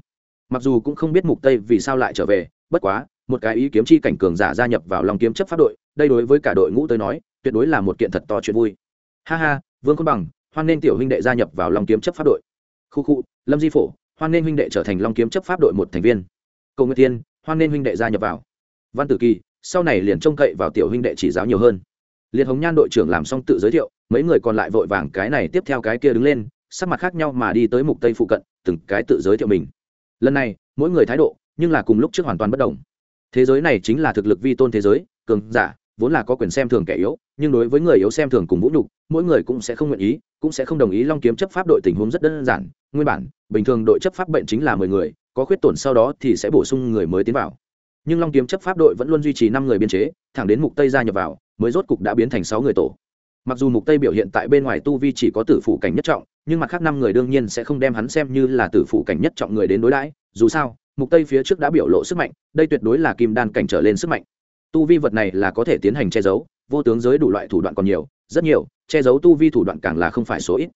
Mặc dù cũng không biết mục tây vì sao lại trở về, bất quá, một cái ý kiếm chi cảnh cường giả gia nhập vào lòng kiếm chấp pháp đội, đây đối với cả đội ngũ tới nói, tuyệt đối là một kiện thật to chuyện vui. Ha ha, vương khôn bằng, hoan nên tiểu huynh đệ gia nhập vào lòng kiếm chấp pháp đội. Khu khu, lâm di phổ hoan nên huynh đệ trở thành long kiếm chấp pháp đội một thành viên. Cầu nguyện tiên, hoan nên huynh đệ gia nhập vào. Văn tử kỳ, sau này liền trông cậy vào tiểu huynh đệ chỉ giáo nhiều hơn. Liệt hồng nhan đội trưởng làm xong tự giới thiệu, mấy người còn lại vội vàng cái này tiếp theo cái kia đứng lên, sắc mặt khác nhau mà đi tới mục tây phụ cận, từng cái tự giới thiệu mình. Lần này, mỗi người thái độ, nhưng là cùng lúc trước hoàn toàn bất đồng. Thế giới này chính là thực lực vi tôn thế giới, cường giả, vốn là có quyền xem thường kẻ yếu, nhưng đối với người yếu xem thường cùng vũ nhục, mỗi người cũng sẽ không nguyện ý, cũng sẽ không đồng ý long kiếm chấp pháp đội tình huống rất đơn giản, nguyên bản bình thường đội chấp pháp bệnh chính là mười người, có khuyết tổn sau đó thì sẽ bổ sung người mới tiến vào. Nhưng long kiếm chấp pháp đội vẫn luôn duy trì năm người biên chế, thẳng đến mục tây gia nhập vào, mới rốt cục đã biến thành sáu người tổ. Mặc dù mục tây biểu hiện tại bên ngoài tu vi chỉ có tử phụ cảnh nhất trọng, nhưng mặt khác năm người đương nhiên sẽ không đem hắn xem như là tử phụ cảnh nhất trọng người đến đối đãi. Dù sao, mục tây phía trước đã biểu lộ sức mạnh, đây tuyệt đối là kim đan cảnh trở lên sức mạnh. Tu vi vật này là có thể tiến hành che giấu, vô tướng giới đủ loại thủ đoạn còn nhiều, rất nhiều, che giấu tu vi thủ đoạn càng là không phải số ít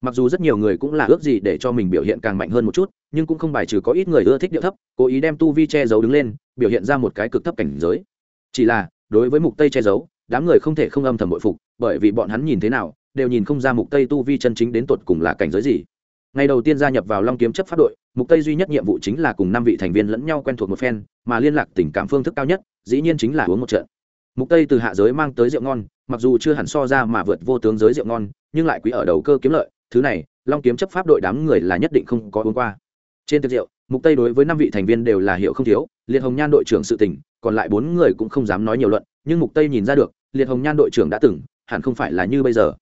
mặc dù rất nhiều người cũng là ước gì để cho mình biểu hiện càng mạnh hơn một chút, nhưng cũng không bài trừ có ít người ưa thích điệu thấp, cố ý đem tu vi che giấu đứng lên, biểu hiện ra một cái cực thấp cảnh giới. Chỉ là, đối với mục tây che giấu, đám người không thể không âm thầm bội phục, bởi vì bọn hắn nhìn thế nào, đều nhìn không ra mục tây tu vi chân chính đến tột cùng là cảnh giới gì. Ngày đầu tiên gia nhập vào long kiếm chấp pháp đội, mục tây duy nhất nhiệm vụ chính là cùng năm vị thành viên lẫn nhau quen thuộc một phen, mà liên lạc tình cảm phương thức cao nhất, dĩ nhiên chính là uống một trận. Mục tây từ hạ giới mang tới rượu ngon, mặc dù chưa hẳn so ra mà vượt vô tướng giới rượu ngon, nhưng lại quý ở đầu cơ kiếm lợi thứ này, long kiếm chấp pháp đội đám người là nhất định không có uống qua. Trên tiệc rượu, mục tây đối với năm vị thành viên đều là hiệu không thiếu, liệt hồng nhan đội trưởng sự tình, còn lại bốn người cũng không dám nói nhiều luận, nhưng mục tây nhìn ra được, liệt hồng nhan đội trưởng đã từng, hẳn không phải là như bây giờ.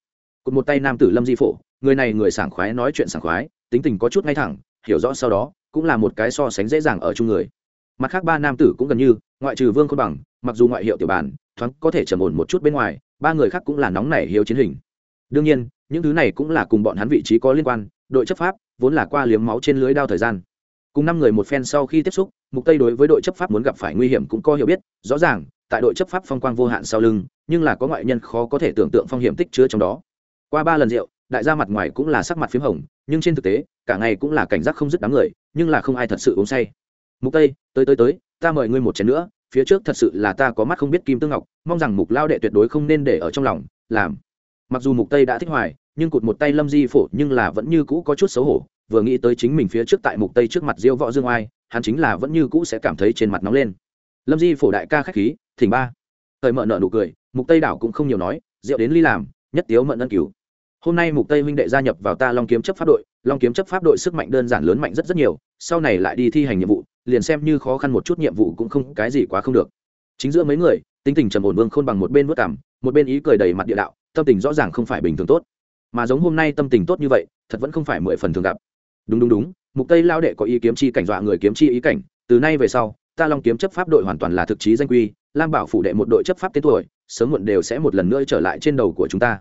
Cụt một tay nam tử lâm di phổ, người này người sảng khoái nói chuyện sảng khoái, tính tình có chút ngay thẳng, hiểu rõ sau đó, cũng là một cái so sánh dễ dàng ở chung người. Mặt khác ba nam tử cũng gần như, ngoại trừ vương khôn bằng, mặc dù ngoại hiệu tiểu bản thoáng có thể trầm ổn một chút bên ngoài, ba người khác cũng là nóng nảy hiếu chiến hình. Đương nhiên những thứ này cũng là cùng bọn hắn vị trí có liên quan, đội chấp pháp vốn là qua liếm máu trên lưới đao thời gian. Cùng năm người một phen sau khi tiếp xúc, mục tây đối với đội chấp pháp muốn gặp phải nguy hiểm cũng có hiểu biết, rõ ràng, tại đội chấp pháp phong quang vô hạn sau lưng, nhưng là có ngoại nhân khó có thể tưởng tượng phong hiểm tích chứa trong đó. Qua ba lần rượu, đại gia mặt ngoài cũng là sắc mặt p h í m hồng, nhưng trên thực tế, cả ngày cũng là cảnh giác không dứt đám người, nhưng là không ai thật sự uống say. Mục tây, tới tới tới, ta mời ngươi một chén nữa, phía trước thật sự là ta có mắt không biết kim tương ngọc, mong rằng mục lao đệ tuyệt đối không nên để ở trong lòng, làm mặc dù mục tây đã thích hoài, nhưng cụt một tay lâm di phổ nhưng là vẫn như cũ có chút xấu hổ, vừa nghĩ tới chính mình phía trước tại mục tây trước mặt diêu võ dương oai, hắn chính là vẫn như cũ sẽ cảm thấy trên mặt nóng lên. Lâm di phổ đại ca khách khí, thỉnh ba. Thời mợ nợ nụ cười, mục tây đảo cũng không nhiều nói rượu đến ly làm, nhất tiếu mận ân cứu. Hôm nay mục tây huynh đệ gia nhập vào ta long kiếm chấp pháp đội, long kiếm chấp pháp đội sức mạnh đơn giản lớn mạnh rất rất nhiều, sau này lại đi thi hành nhiệm vụ, liền xem như khó khăn một chút nhiệm vụ cũng không, cái gì quá không được. Chính giữa mấy người, tính tình trầm ổn vương khôn bằng một bên vớt cảm một bên ý cười đầy mặt địa đạo tâm tình rõ ràng không phải bình thường tốt. Mà giống hôm nay tâm tình tốt như vậy, thật vẫn không phải mười phần thường gặp. Đúng đúng đúng, mục tây lao đệ có ý kiếm chi cảnh dọa người kiếm chi ý cảnh, từ nay về sau, ta long kiếm chấp pháp đội hoàn toàn là thực chí danh quy, lam bảo phủ đệ một đội chấp pháp tên tuổi, sớm muộn đều sẽ một lần nữa trở lại trên đầu của chúng ta.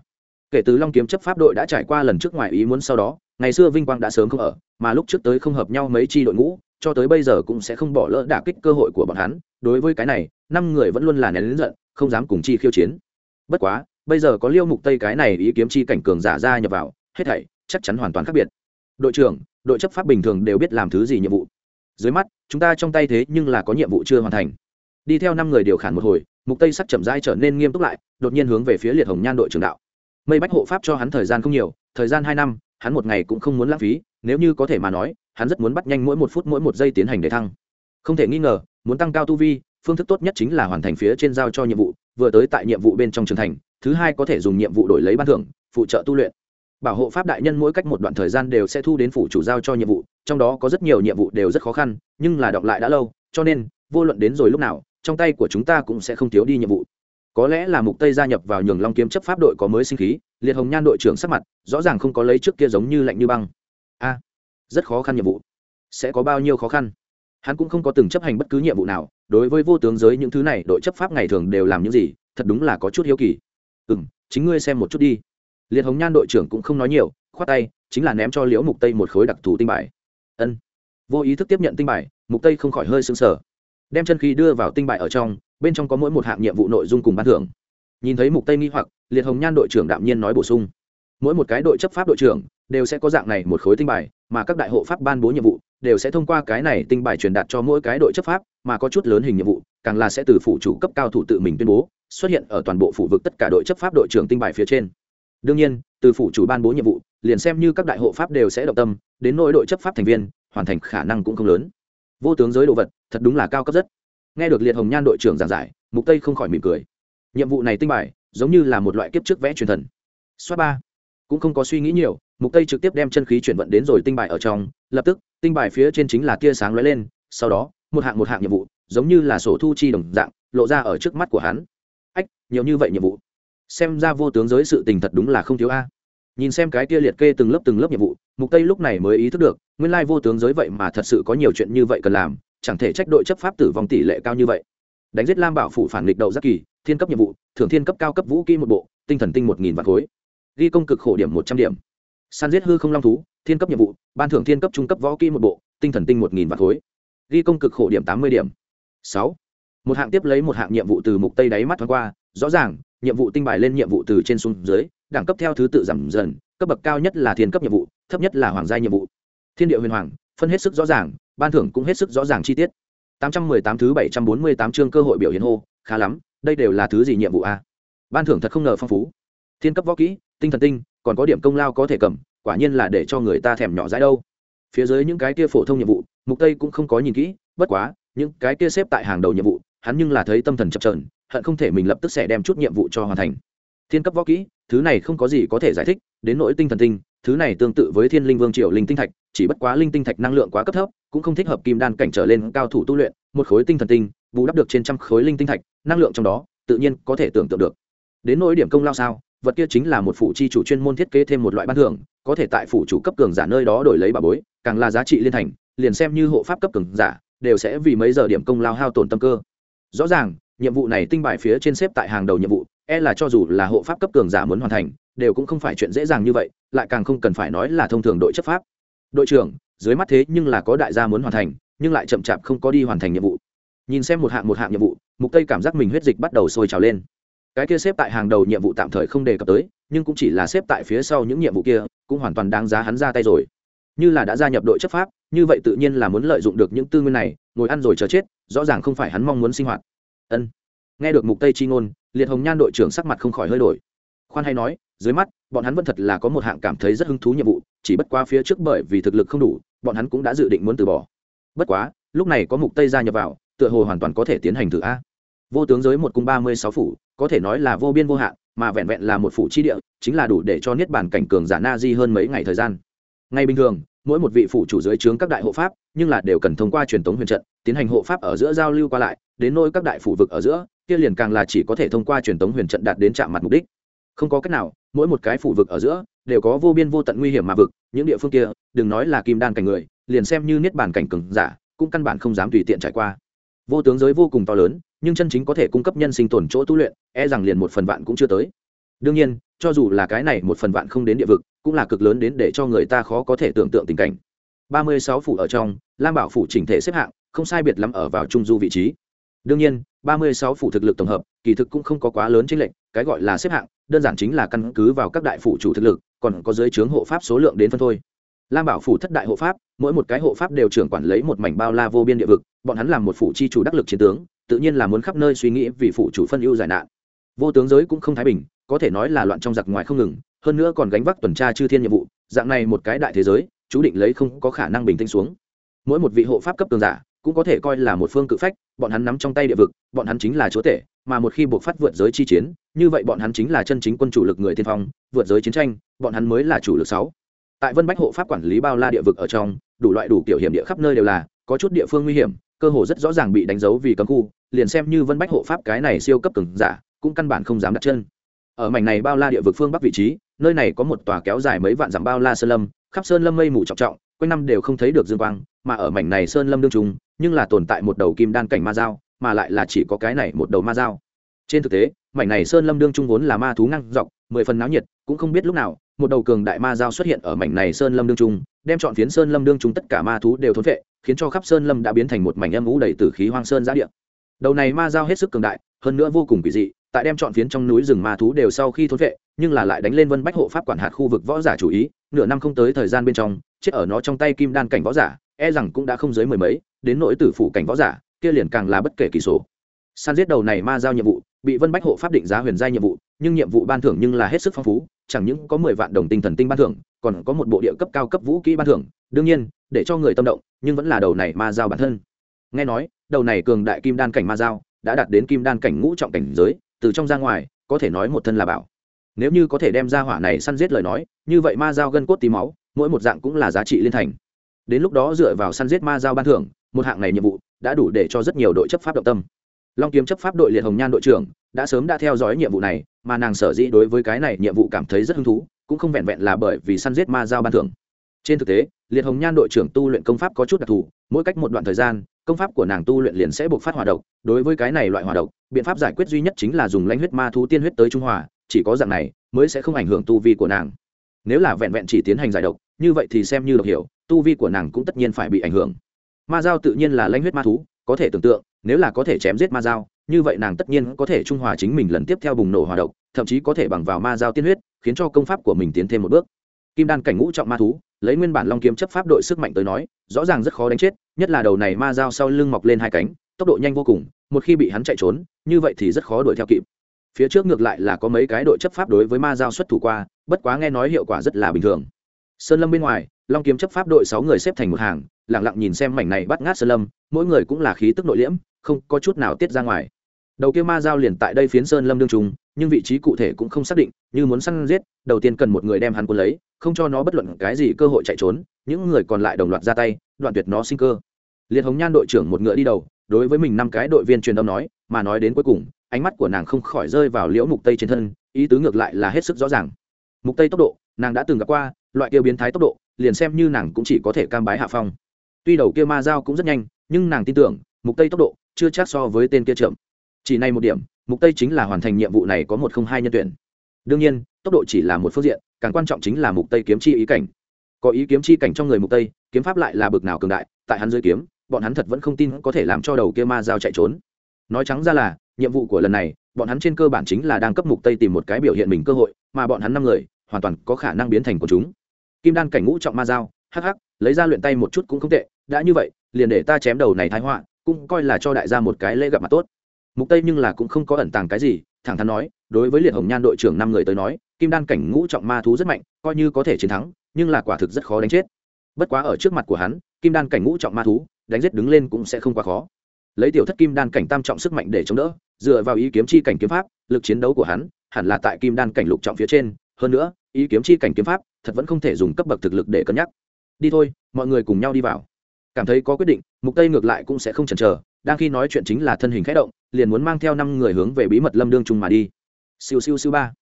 Kể từ long kiếm chấp pháp đội đã trải qua lần trước ngoài ý muốn sau đó, ngày xưa vinh quang đã sớm không ở, mà lúc trước tới không hợp nhau mấy chi đội ngũ, cho tới bây giờ cũng sẽ không bỏ lỡ đả kích cơ hội của bọn hắn. Đối với cái này, năm người vẫn luôn là nén lớn giận, không dám cùng chi khiêu chiến. Bất quá bây giờ có liêu mục tây cái này ý kiếm chi cảnh cường giả ra nhập vào, hết thảy chắc chắn hoàn toàn khác biệt. Đội trưởng, đội chấp pháp bình thường đều biết làm thứ gì nhiệm vụ. Dưới mắt, chúng ta trong tay thế nhưng là có nhiệm vụ chưa hoàn thành. Đi theo năm người điều khản một hồi, mục tây sắc chậm rãi trở nên nghiêm túc lại, đột nhiên hướng về phía liệt hồng nhan đội trưởng đạo. Mây bách hộ pháp cho hắn thời gian không nhiều, thời gian hai năm, hắn một ngày cũng không muốn lãng phí, nếu như có thể mà nói, hắn rất muốn bắt nhanh mỗi một phút mỗi một giây tiến hành để thăng. Không thể nghi ngờ, muốn tăng cao tu vi, phương thức tốt nhất chính là hoàn thành phía trên giao cho nhiệm vụ, vừa tới tại nhiệm vụ bên trong trường thành thứ hai có thể dùng nhiệm vụ đổi lấy ban thưởng, phụ trợ tu luyện. Bảo hộ pháp đại nhân mỗi cách một đoạn thời gian đều sẽ thu đến phủ chủ giao cho nhiệm vụ, trong đó có rất nhiều nhiệm vụ đều rất khó khăn, nhưng là đọc lại đã lâu, cho nên, vô luận đến rồi lúc nào, trong tay của chúng ta cũng sẽ không thiếu đi nhiệm vụ. Có lẽ là mục tây gia nhập vào nhường long kiếm chấp pháp đội có mới sinh khí, liệt hồng nhan đội trưởng sắc mặt, rõ ràng không có lấy trước kia giống như lạnh như băng. A, rất khó khăn nhiệm vụ. Sẽ có bao nhiêu khó khăn? Hắn cũng không có từng chấp hành bất cứ nhiệm vụ nào, đối với vô tướng giới những thứ này, đội chấp pháp ngày thường đều làm những gì, thật đúng là có chút hiếu kỳ ừ m chính ngươi xem một chút đi. Liệt hồng nhan đội trưởng cũng không nói nhiều, khoát tay, chính là ném cho liễu mục tây một khối đặc thù tinh bài. Ân. Vô ý thức tiếp nhận tinh bài, mục tây không khỏi hơi sưng sờ. Đem chân khí đưa vào tinh bài ở trong, bên trong có mỗi một hạng nhiệm vụ nội dung cùng ban thưởng. Nhìn thấy mục tây nghi hoặc, liệt hồng nhan đội trưởng đạm nhiên nói bổ sung. Mỗi một cái đội chấp pháp đội trưởng đều sẽ có dạng này một khối tinh bài, mà các đại hộ pháp ban bố nhiệm vụ đều sẽ thông qua cái này tinh bài truyền đạt cho mỗi cái đội chấp pháp, mà có chút lớn hình nhiệm vụ, càng là sẽ từ phủ chủ cấp cao thủ tự mình tuyên bố, xuất hiện ở toàn bộ phủ vực tất cả đội chấp pháp đội trưởng tinh bài phía trên. Đương nhiên, từ phủ chủ ban bố nhiệm vụ, liền xem như các đại hộ pháp đều sẽ động tâm, đến nỗi đội chấp pháp thành viên, hoàn thành khả năng cũng không lớn. Vô tướng giới đồ vật, thật đúng là cao cấp rất. Nghe được liệt hồng nhan đội trưởng giảng giải, mục tây không khỏi mỉm cười. Nhiệm vụ này tinh bài, giống như là một loại kiếp trước vẽ truyền thần. Xoát ba. Cũng không có suy nghĩ nhiều mục tây trực tiếp đem chân khí chuyển vận đến rồi tinh bài ở trong, lập tức, tinh bài phía trên chính là tia sáng lóe lên, sau đó, một hạng một hạng nhiệm vụ, giống như là sổ thu chi đồng dạng, lộ ra ở trước mắt của hắn. Ách, nhiều như vậy nhiệm vụ. Xem ra vô tướng giới sự tình thật đúng là không thiếu a. Nhìn xem cái kia liệt kê từng lớp từng lớp nhiệm vụ, mục tây lúc này mới ý thức được, nguyên lai vô tướng giới vậy mà thật sự có nhiều chuyện như vậy cần làm, chẳng thể trách đội chấp pháp tử vong tỷ lệ cao như vậy. Đánh giết lam bảo phủ phản nghịch đầu giác kỳ, thiên cấp nhiệm vụ, thưởng thiên cấp cao cấp vũ kỹ một bộ, tinh thần tinh một nghìn vạn khối. Ghi công cực khổ điểm một trăm điểm san giết hư không long thú, thiên cấp nhiệm vụ, ban thưởng thiên cấp trung cấp võ kỹ một bộ, tinh thần tinh một nghìn vạn khối. Ghi công cực khổ điểm tám mươi điểm. Sáu. Một hạng tiếp lấy một hạng nhiệm vụ từ mục tây đáy mắt thoáng qua, rõ ràng, nhiệm vụ tinh bài lên nhiệm vụ từ trên xuống dưới, đẳng cấp theo thứ tự giảm dần, cấp bậc cao nhất là thiên cấp nhiệm vụ, thấp nhất là hoàng gia nhiệm vụ. Thiên địa huyền hoàng, phân hết sức rõ ràng, ban thưởng cũng hết sức rõ ràng chi tiết. 818 thứ 748 chương cơ hội biểu hiện hô, khá lắm, đây đều là thứ gì nhiệm vụ a? Ban thưởng thật không ngờ phong phú. Thiên cấp võ kỹ tinh thần tinh, còn có điểm công lao có thể cầm, quả nhiên là để cho người ta thèm nhỏ dãi đâu. Phía dưới những cái kia phổ thông nhiệm vụ, mục tây cũng không có nhìn kỹ, bất quá, những cái kia xếp tại hàng đầu nhiệm vụ, hắn nhưng là thấy tâm thần chập trờn hận không thể mình lập tức sẽ đem chút nhiệm vụ cho hoàn thành. Thiên cấp võ kỹ, thứ này không có gì có thể giải thích, đến nỗi tinh thần tinh, thứ này tương tự với thiên linh vương triệu linh tinh thạch, chỉ bất quá linh tinh thạch năng lượng quá cấp thấp, cũng không thích hợp kim đan cảnh trở lên cao thủ tu luyện, một khối tinh thần tinh, bù đắp được trên trăm khối linh tinh thạch, năng lượng trong đó, tự nhiên có thể tưởng tượng được. Đến nỗi điểm công lao sao? Vật kia chính là một phụ chi chủ chuyên môn thiết kế thêm một loại ban thưởng, có thể tại phụ chủ cấp cường giả nơi đó đổi lấy bà bối, càng là giá trị liên thành, liền xem như hộ pháp cấp cường giả, đều sẽ vì mấy giờ điểm công lao hao tổn tâm cơ. Rõ ràng, nhiệm vụ này tinh bài phía trên xếp tại hàng đầu nhiệm vụ e là cho dù là hộ pháp cấp cường giả muốn hoàn thành, đều cũng không phải chuyện dễ dàng như vậy, lại càng không cần phải nói là thông thường đội chấp pháp. Đội trưởng, dưới mắt thế nhưng là có đại gia muốn hoàn thành, nhưng lại chậm chạp không có đi hoàn thành nhiệm vụ. Nhìn xem một hạng một hạng nhiệm vụ, mục tây cảm giác mình huyết dịch bắt đầu sôi trào lên cái kia xếp tại hàng đầu nhiệm vụ tạm thời không đề cập tới, nhưng cũng chỉ là xếp tại phía sau những nhiệm vụ kia, cũng hoàn toàn đáng giá hắn ra tay rồi. Như là đã gia nhập đội chấp pháp, như vậy tự nhiên là muốn lợi dụng được những tư nguyên này, ngồi ăn rồi chờ chết, rõ ràng không phải hắn mong muốn sinh hoạt. Ân. Nghe được mục tây chi ngôn, liệt hồng nhan đội trưởng sắc mặt không khỏi hơi đổi. Khoan hay nói, dưới mắt, bọn hắn vẫn thật là có một hạng cảm thấy rất hứng thú nhiệm vụ, chỉ bất quá phía trước bởi vì thực lực không đủ, bọn hắn cũng đã dự định muốn từ bỏ. Bất quá, lúc này có mục tây gia nhập vào, tựa hồ hoàn toàn có thể tiến hành thử a vô tướng giới một cung ba mươi sáu phủ, có thể nói là vô biên vô hạn, mà vẹn vẹn là một phủ chi địa, chính là đủ để cho niết bản cảnh cường giả na di hơn mấy ngày thời gian. Ngay bình thường, mỗi một vị phủ chủ dưới trướng các đại hộ pháp, nhưng là đều cần thông qua truyền thống huyền trận, tiến hành hộ pháp ở giữa giao lưu qua lại, đến nôi các đại phủ vực ở giữa, kia liền càng là chỉ có thể thông qua truyền thống huyền trận đạt đến chạm mặt mục đích. Không có cách nào, mỗi một cái phủ vực ở giữa, đều có vô biên vô tận nguy hiểm mà vực, những địa phương kia, đừng nói là kim đan cảnh người, liền xem như niết bàn cảnh cường giả, cũng căn bản không dám tùy tiện trải qua. Vô tướng giới vô cùng to lớn nhưng chân chính có thể cung cấp nhân sinh tồn chỗ tu luyện e rằng liền một phần vạn cũng chưa tới. Đương nhiên, cho dù là cái này một phần vạn không đến địa vực, cũng là cực lớn đến để cho người ta khó có thể tưởng tượng tình cảnh. Ba mươi sáu phủ ở trong, lam bảo phủ chỉnh thể xếp hạng, không sai biệt lắm ở vào trung du vị trí. Đương nhiên, ba mươi sáu phủ thực lực tổng hợp, kỳ thực cũng không có quá lớn chênh lệch, cái gọi là xếp hạng, đơn giản chính là căn cứ vào các đại phủ chủ thực lực, còn có dưới trướng hộ pháp số lượng đến phân thôi. Lam bảo phủ thất đại hộ pháp, mỗi một cái hộ pháp đều trưởng quản lấy một mảnh bao la vô biên địa vực, bọn hắn làm một phủ chi chủ đắc lực chiến tướng tự nhiên là muốn khắp nơi suy nghĩ vì phụ chủ phân ưu giải nạn. Vô tướng giới cũng không thái bình, có thể nói là loạn trong giặc ngoài không ngừng, hơn nữa còn gánh vác tuần tra chư thiên nhiệm vụ, dạng này một cái đại thế giới, chú định lấy không có khả năng bình tĩnh xuống. Mỗi một vị hộ pháp cấp cường giả cũng có thể coi là một phương cự phách, bọn hắn nắm trong tay địa vực, bọn hắn chính là chúa tể, mà một khi buộc phát vượt giới chi chiến, như vậy bọn hắn chính là chân chính quân chủ lực người tiên phong, vượt giới chiến tranh, bọn hắn mới là chủ lực sáu. Tại vân bách hộ pháp quản lý bao la địa vực ở trong, đủ loại đủ kiểu hiểm địa khắp nơi đều là, có chút địa phương nguy hiểm cơ hồ rất rõ ràng bị đánh dấu vì cấm khu, liền xem như vân bách hộ pháp cái này siêu cấp cường giả, cũng căn bản không dám đặt chân. Ở mảnh này bao la địa vực phương bắc vị trí, nơi này có một tòa kéo dài mấy vạn dặm bao la sơn lâm, khắp sơn lâm mây mù trọng trọng, quanh năm đều không thấy được dương quang, mà ở mảnh này sơn lâm đương trùng nhưng là tồn tại một đầu kim đan cảnh ma dao, mà lại là chỉ có cái này một đầu ma dao. Trên thực tế, mảnh này sơn lâm đương trung vốn là ma thú ngang dọc, mười phần náo nhiệt, cũng không biết lúc nào một đầu cường đại ma giao xuất hiện ở mảnh này sơn lâm đương trung, đem chọn phiến sơn lâm đương trung tất cả ma thú đều thốn vệ, khiến cho khắp sơn lâm đã biến thành một mảnh âm ngũ đầy tử khí hoang sơn giá địa. Đầu này ma giao hết sức cường đại, hơn nữa vô cùng kỳ dị, tại đem chọn phiến trong núi rừng ma thú đều sau khi thốn vệ, nhưng là lại đánh lên vân bách hộ pháp quản hạt khu vực võ giả chủ ý, nửa năm không tới thời gian bên trong, chết ở nó trong tay kim đan cảnh võ giả e rằng cũng đã không dưới mười mấy, đến nỗi tử phủ cảnh võ giả, kia liền càng là bất kể kỳ số san giết đầu này ma giao nhiệm vụ, bị vân bách hộ pháp định giá huyền giai nhiệm vụ, nhưng nhiệm vụ ban thưởng nhưng là hết sức phong phú, chẳng những có mười vạn đồng tinh thần tinh ban thưởng, còn có một bộ địa cấp cao cấp vũ kỹ ban thưởng. Đương nhiên, để cho người tâm động, nhưng vẫn là đầu này ma giao bản thân. Nghe nói, đầu này cường đại kim đan cảnh ma giao đã đạt đến kim đan cảnh ngũ trọng cảnh giới, từ trong ra ngoài, có thể nói một thân là bảo. Nếu như có thể đem ra hỏa này săn giết lời nói, như vậy ma giao gân cốt tí máu, mỗi một dạng cũng là giá trị liên thành. Đến lúc đó dựa vào săn giết ma giao ban thưởng, một hạng này nhiệm vụ đã đủ để cho rất nhiều đội chấp pháp động tâm long kiếm chấp pháp đội liệt hồng nhan đội trưởng, đã sớm đã theo dõi nhiệm vụ này, mà nàng sở dĩ đối với cái này nhiệm vụ cảm thấy rất hứng thú, cũng không vẹn vẹn là bởi vì săn giết ma giao ban thưởng. Trên thực tế, liệt hồng nhan đội trưởng tu luyện công pháp có chút đặc thù, mỗi cách một đoạn thời gian, công pháp của nàng tu luyện liền sẽ buộc phát hỏa độc. Đối với cái này loại hỏa độc, biện pháp giải quyết duy nhất chính là dùng lãnh huyết ma thú tiên huyết tới trung hòa, chỉ có dạng này mới sẽ không ảnh hưởng tu vi của nàng. Nếu là vẹn vẹn chỉ tiến hành giải độc, như vậy thì xem như độc hiểu, tu vi của nàng cũng tất nhiên phải bị ảnh hưởng. Ma giao tự nhiên là lãnh huyết ma thú, có thể tưởng tượng nếu là có thể chém giết ma giao như vậy nàng tất nhiên có thể trung hòa chính mình lần tiếp theo bùng nổ hòa độc, thậm chí có thể bằng vào ma giao tiên huyết, khiến cho công pháp của mình tiến thêm một bước. Kim đan cảnh ngũ trọng ma thú, lấy nguyên bản long kiếm chấp pháp đội sức mạnh tới nói, rõ ràng rất khó đánh chết, nhất là đầu này ma giao sau lưng mọc lên hai cánh, tốc độ nhanh vô cùng, một khi bị hắn chạy trốn, như vậy thì rất khó đuổi theo kịp. Phía trước ngược lại là có mấy cái đội chấp pháp đối với ma giao xuất thủ qua, bất quá nghe nói hiệu quả rất là bình thường. Sơn lâm bên ngoài, long kiếm chấp pháp đội sáu người xếp thành một hàng lẳng lặng nhìn xem mảnh này bắt ngát sơn lâm, mỗi người cũng là khí tức nội liễm không có chút nào tiết ra ngoài. Đầu kia ma giao liền tại đây phiến sơn lâm đương trùng, nhưng vị trí cụ thể cũng không xác định như muốn săn giết đầu tiên cần một người đem hắn cuốn lấy không cho nó bất luận cái gì cơ hội chạy trốn những người còn lại đồng loạt ra tay đoạn tuyệt nó sinh cơ. Liệt hồng nhan đội trưởng một ngựa đi đầu đối với mình năm cái đội viên truyền âm nói mà nói đến cuối cùng ánh mắt của nàng không khỏi rơi vào liễu mục tây trên thân ý tứ ngược lại là hết sức rõ ràng. Mục tây tốc độ nàng đã từng gặp qua loại kia biến thái tốc độ liền xem như nàng cũng chỉ có thể cam bái hạ phong. Tuy đầu kia ma dao cũng rất nhanh nhưng nàng tin tưởng mục tây tốc độ chưa chắc so với tên kia chậm. Chỉ này một điểm, mục tây chính là hoàn thành nhiệm vụ này có một không hai nhân tuyển. Đương nhiên, tốc độ chỉ là một phương diện, càng quan trọng chính là mục tây kiếm chi ý cảnh. Có ý kiếm chi cảnh trong người mục tây, kiếm pháp lại là bực nào cường đại, tại hắn dưới kiếm, bọn hắn thật vẫn không tin có thể làm cho đầu kia ma giao chạy trốn. Nói trắng ra là, nhiệm vụ của lần này, bọn hắn trên cơ bản chính là đang cấp mục tây tìm một cái biểu hiện mình cơ hội, mà bọn hắn năm người, hoàn toàn có khả năng biến thành của chúng. Kim đan cảnh ngũ trọng ma giao hắc hắc, lấy ra luyện tay một chút cũng không tệ, đã như vậy, liền để ta chém đầu này thái họa cũng coi là cho đại gia một cái lễ gặp mặt tốt. Mục tây nhưng là cũng không có ẩn tàng cái gì, thẳng thắn nói, đối với liệt hồng nhan đội trưởng năm người tới nói, kim đan cảnh ngũ trọng ma thú rất mạnh, coi như có thể chiến thắng, nhưng là quả thực rất khó đánh chết. Bất quá ở trước mặt của hắn, kim đan cảnh ngũ trọng ma thú, đánh giết đứng lên cũng sẽ không quá khó. Lấy tiểu thất kim đan cảnh tam trọng sức mạnh để chống đỡ, dựa vào ý kiếm chi cảnh kiếm pháp, lực chiến đấu của hắn, hẳn là tại kim đan cảnh lục trọng phía trên. Hơn nữa, ý kiếm chi cảnh kiếm pháp, thật vẫn không thể dùng cấp bậc thực lực để cân nhắc. Đi thôi, mọi người cùng nhau đi vào cảm thấy có quyết định, mục tây ngược lại cũng sẽ không chần chờ, đang khi nói chuyện chính là thân hình khẽ động, liền muốn mang theo năm người hướng về bí mật lâm đương trung mà đi. Siêu siêu siêu ba.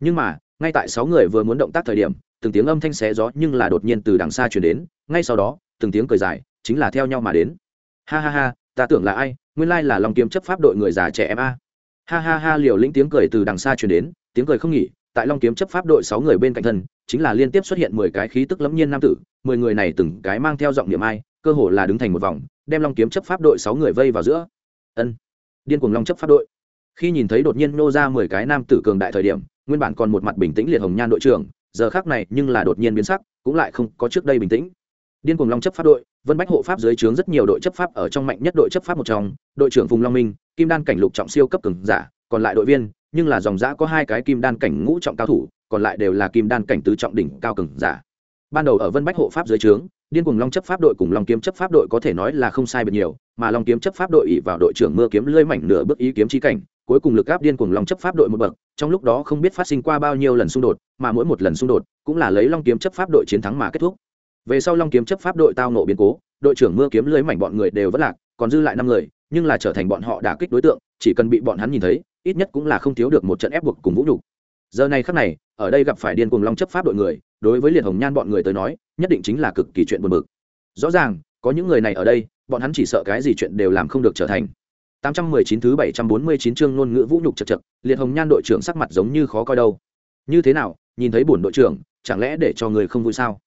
Nhưng mà, ngay tại sáu người vừa muốn động tác thời điểm, từng tiếng âm thanh xé gió nhưng là đột nhiên từ đằng xa truyền đến, ngay sau đó, từng tiếng cười dài, chính là theo nhau mà đến. Ha ha ha, ta tưởng là ai? Nguyên lai là long kiếm chấp pháp đội người già trẻ em a. Ha ha ha, liều lĩnh tiếng cười từ đằng xa truyền đến, tiếng cười không nghỉ, tại long kiếm chấp pháp đội sáu người bên cạnh thân, chính là liên tiếp xuất hiện mười cái khí tức lẫm nhiên nam tử, mười người này từng cái mang theo giọng niệm ai cơ hồ là đứng thành một vòng, đem long kiếm chấp pháp đội sáu người vây vào giữa. Ân, điên cuồng long chấp pháp đội. Khi nhìn thấy đột nhiên nô ra mười cái nam tử cường đại thời điểm, nguyên bản còn một mặt bình tĩnh liệt hồng nhan đội trưởng, giờ khác này nhưng là đột nhiên biến sắc, cũng lại không có trước đây bình tĩnh. Điên cuồng long chấp pháp đội, vân bách hộ pháp dưới trướng rất nhiều đội chấp pháp ở trong mạnh nhất đội chấp pháp một trong, đội trưởng phùng long minh, kim đan cảnh lục trọng siêu cấp cường giả, còn lại đội viên, nhưng là dòng giã có hai cái kim đan cảnh ngũ trọng cao thủ, còn lại đều là kim đan cảnh tứ trọng đỉnh cao cường giả. Ban đầu ở vân bách hộ pháp dưới trướng điên cuồng long chấp pháp đội cùng long kiếm chấp pháp đội có thể nói là không sai biệt nhiều, mà long kiếm chấp pháp đội ỉ vào đội trưởng mưa kiếm lơi mảnh nửa bước ý kiếm trí cảnh, cuối cùng lực áp điên cuồng long chấp pháp đội một bậc, trong lúc đó không biết phát sinh qua bao nhiêu lần xung đột, mà mỗi một lần xung đột cũng là lấy long kiếm chấp pháp đội chiến thắng mà kết thúc. Về sau long kiếm chấp pháp đội tao nộ biến cố, đội trưởng mưa kiếm lưới mảnh bọn người đều vất lạc, còn dư lại năm người, nhưng là trở thành bọn họ đả kích đối tượng, chỉ cần bị bọn hắn nhìn thấy, ít nhất cũng là không thiếu được một trận ép buộc cùng vũ nhục. Giờ này khắc này ở đây gặp phải điên cuồng long chấp pháp đội người, đối với liệt hồng nhan bọn người tới nói, nhất định chính là cực kỳ chuyện buồn bực. Rõ ràng, có những người này ở đây, bọn hắn chỉ sợ cái gì chuyện đều làm không được trở thành. 819 thứ 749 chương ngôn ngữ vũ nhục chật chật, liệt hồng nhan đội trưởng sắc mặt giống như khó coi đâu. Như thế nào, nhìn thấy bổn đội trưởng, chẳng lẽ để cho người không vui sao?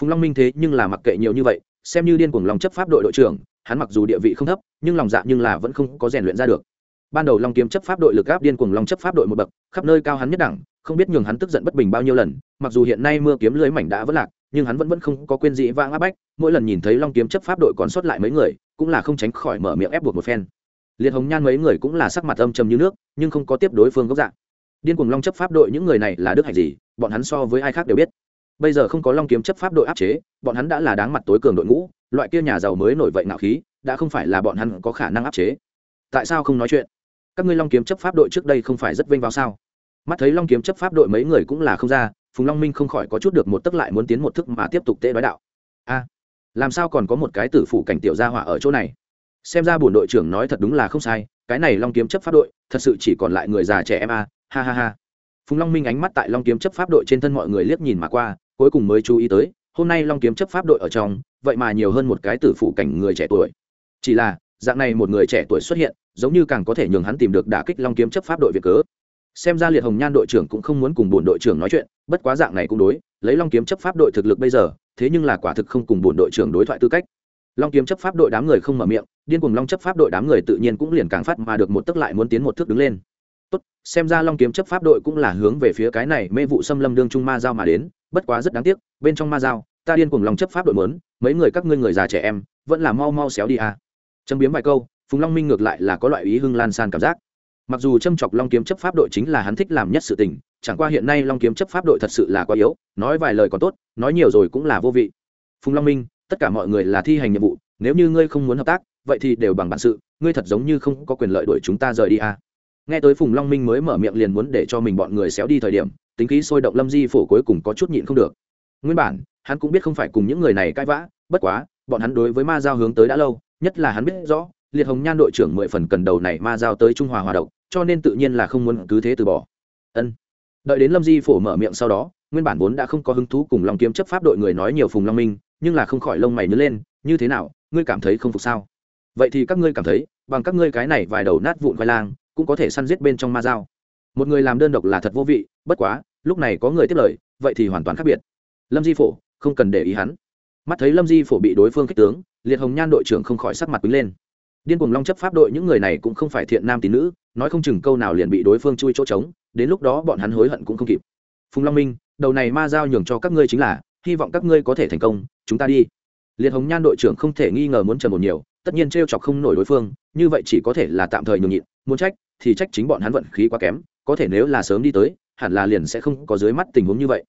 Phùng long minh thế nhưng là mặc kệ nhiều như vậy, xem như điên cuồng lòng chấp pháp đội đội trưởng, hắn mặc dù địa vị không thấp, nhưng lòng dạ nhưng là vẫn không có rèn luyện ra được ban đầu long kiếm chấp pháp đội lực áp điên cuồng long chấp pháp đội một bậc, khắp nơi cao hắn nhất đẳng, không biết nhường hắn tức giận bất bình bao nhiêu lần, mặc dù hiện nay mưa kiếm lưới mảnh đã vất lạc, nhưng hắn vẫn vẫn không có quên dĩ vãng áp bách, mỗi lần nhìn thấy long kiếm chấp pháp đội còn sót lại mấy người, cũng là không tránh khỏi mở miệng ép buộc một phen. Liệt hồng nhan mấy người cũng là sắc mặt âm trầm như nước, nhưng không có tiếp đối phương gốc dạng. Điên cuồng long chấp pháp đội những người này là đức hạnh gì, bọn hắn so với ai khác đều biết. Bây giờ không có long kiếm chấp pháp đội áp chế, bọn hắn đã là đáng mặt tối cường đội ngũ, loại kia nhà giàu mới nổi vậy nạo khí, đã không phải là bọn hắn có khả năng áp chế. Tại sao không nói chuyện? Các ngươi long kiếm chấp pháp đội trước đây không phải rất vinh vào sao? Mắt thấy long kiếm chấp pháp đội mấy người cũng là không ra, phùng long minh không khỏi có chút được một tức lại muốn tiến một thức mà tiếp tục tệ đói đạo. A, làm sao còn có một cái tử phủ cảnh tiểu gia hỏa ở chỗ này? Xem ra bổn đội trưởng nói thật đúng là không sai, cái này long kiếm chấp pháp đội, thật sự chỉ còn lại người già trẻ em a, ha ha ha. Phùng long minh ánh mắt tại long kiếm chấp pháp đội trên thân mọi người liếc nhìn mà qua, cuối cùng mới chú ý tới, hôm nay long kiếm chấp pháp đội ở trong, vậy mà nhiều hơn một cái tử phụ cảnh người trẻ tuổi. Chỉ là, dạng này một người trẻ tuổi xuất hiện giống như càng có thể nhường hắn tìm được đả kích long kiếm chấp pháp đội việc cớ. Xem ra liệt hồng nhan đội trưởng cũng không muốn cùng bổn đội trưởng nói chuyện, bất quá dạng này cũng đối, lấy long kiếm chấp pháp đội thực lực bây giờ, thế nhưng là quả thực không cùng bổn đội trưởng đối thoại tư cách. Long kiếm chấp pháp đội đám người không mở miệng, điên cùng long chấp pháp đội đám người tự nhiên cũng liền càng phát mà được một tức lại muốn tiến một thước đứng lên. Tốt, xem ra long kiếm chấp pháp đội cũng là hướng về phía cái này mê vụ xâm lâm đương trung ma giao mà đến, bất quá rất đáng tiếc, bên trong ma giao, ta điên cùng long chấp pháp đội mớn mấy người các ngươi người già trẻ em, vẫn là mau mau xéo đi à. chấm biếm vài câu phùng long minh ngược lại là có loại ý hưng lan san cảm giác. Mặc dù châm chọc long kiếm chấp pháp đội chính là hắn thích làm nhất sự tình, chẳng qua hiện nay long kiếm chấp pháp đội thật sự là quá yếu, nói vài lời còn tốt, nói nhiều rồi cũng là vô vị. Phùng long minh, tất cả mọi người là thi hành nhiệm vụ, nếu như ngươi không muốn hợp tác, vậy thì đều bằng bản sự, ngươi thật giống như không có quyền lợi đuổi chúng ta rời đi à. nghe tới phùng long minh mới mở miệng liền muốn để cho mình bọn người xéo đi thời điểm, tính khí sôi động lâm di phổ cuối cùng có chút nhịn không được. Nguyên bản, hắn cũng biết không phải cùng những người này cãi vã, bất quá, bọn hắn đối với ma giao hướng tới đã lâu, nhất là hắn biết rõ liệt hồng nhan đội trưởng mười phần cần đầu này ma giao tới trung hòa hòa độc, cho nên tự nhiên là không muốn cứ thế từ bỏ. Ân. Đợi đến lâm di phổ mở miệng sau đó, nguyên bản vốn đã không có hứng thú cùng lòng kiếm chấp pháp đội người nói nhiều phùng long minh, nhưng là không khỏi lông mày nhớ lên, như thế nào, ngươi cảm thấy không phục sao? Vậy thì các ngươi cảm thấy, bằng các ngươi cái này vài đầu nát vụn khoai lang, cũng có thể săn giết bên trong ma dao một người làm đơn độc là thật vô vị, bất quá, lúc này có người tiếp lời, vậy thì hoàn toàn khác biệt. Lâm di phổ không cần để ý hắn. Mắt thấy lâm di phổ bị đối phương kích tướng, liệt hồng nhan đội trưởng không khỏi sắc mặt quý lên điên cuồng long chấp pháp đội những người này cũng không phải thiện nam tín nữ, nói không chừng câu nào liền bị đối phương chui chỗ trống, đến lúc đó bọn hắn hối hận cũng không kịp. Phùng long minh, đầu này ma giao nhường cho các ngươi chính là, hy vọng các ngươi có thể thành công, chúng ta đi. Liệt hồng nhan đội trưởng không thể nghi ngờ muốn trần một nhiều, tất nhiên t r e o chọc không nổi đối phương, như vậy chỉ có thể là tạm thời nhường nhịn, muốn trách, thì trách chính bọn hắn vận khí quá kém, có thể nếu là sớm đi tới, hẳn là liền sẽ không có dưới mắt tình huống như vậy.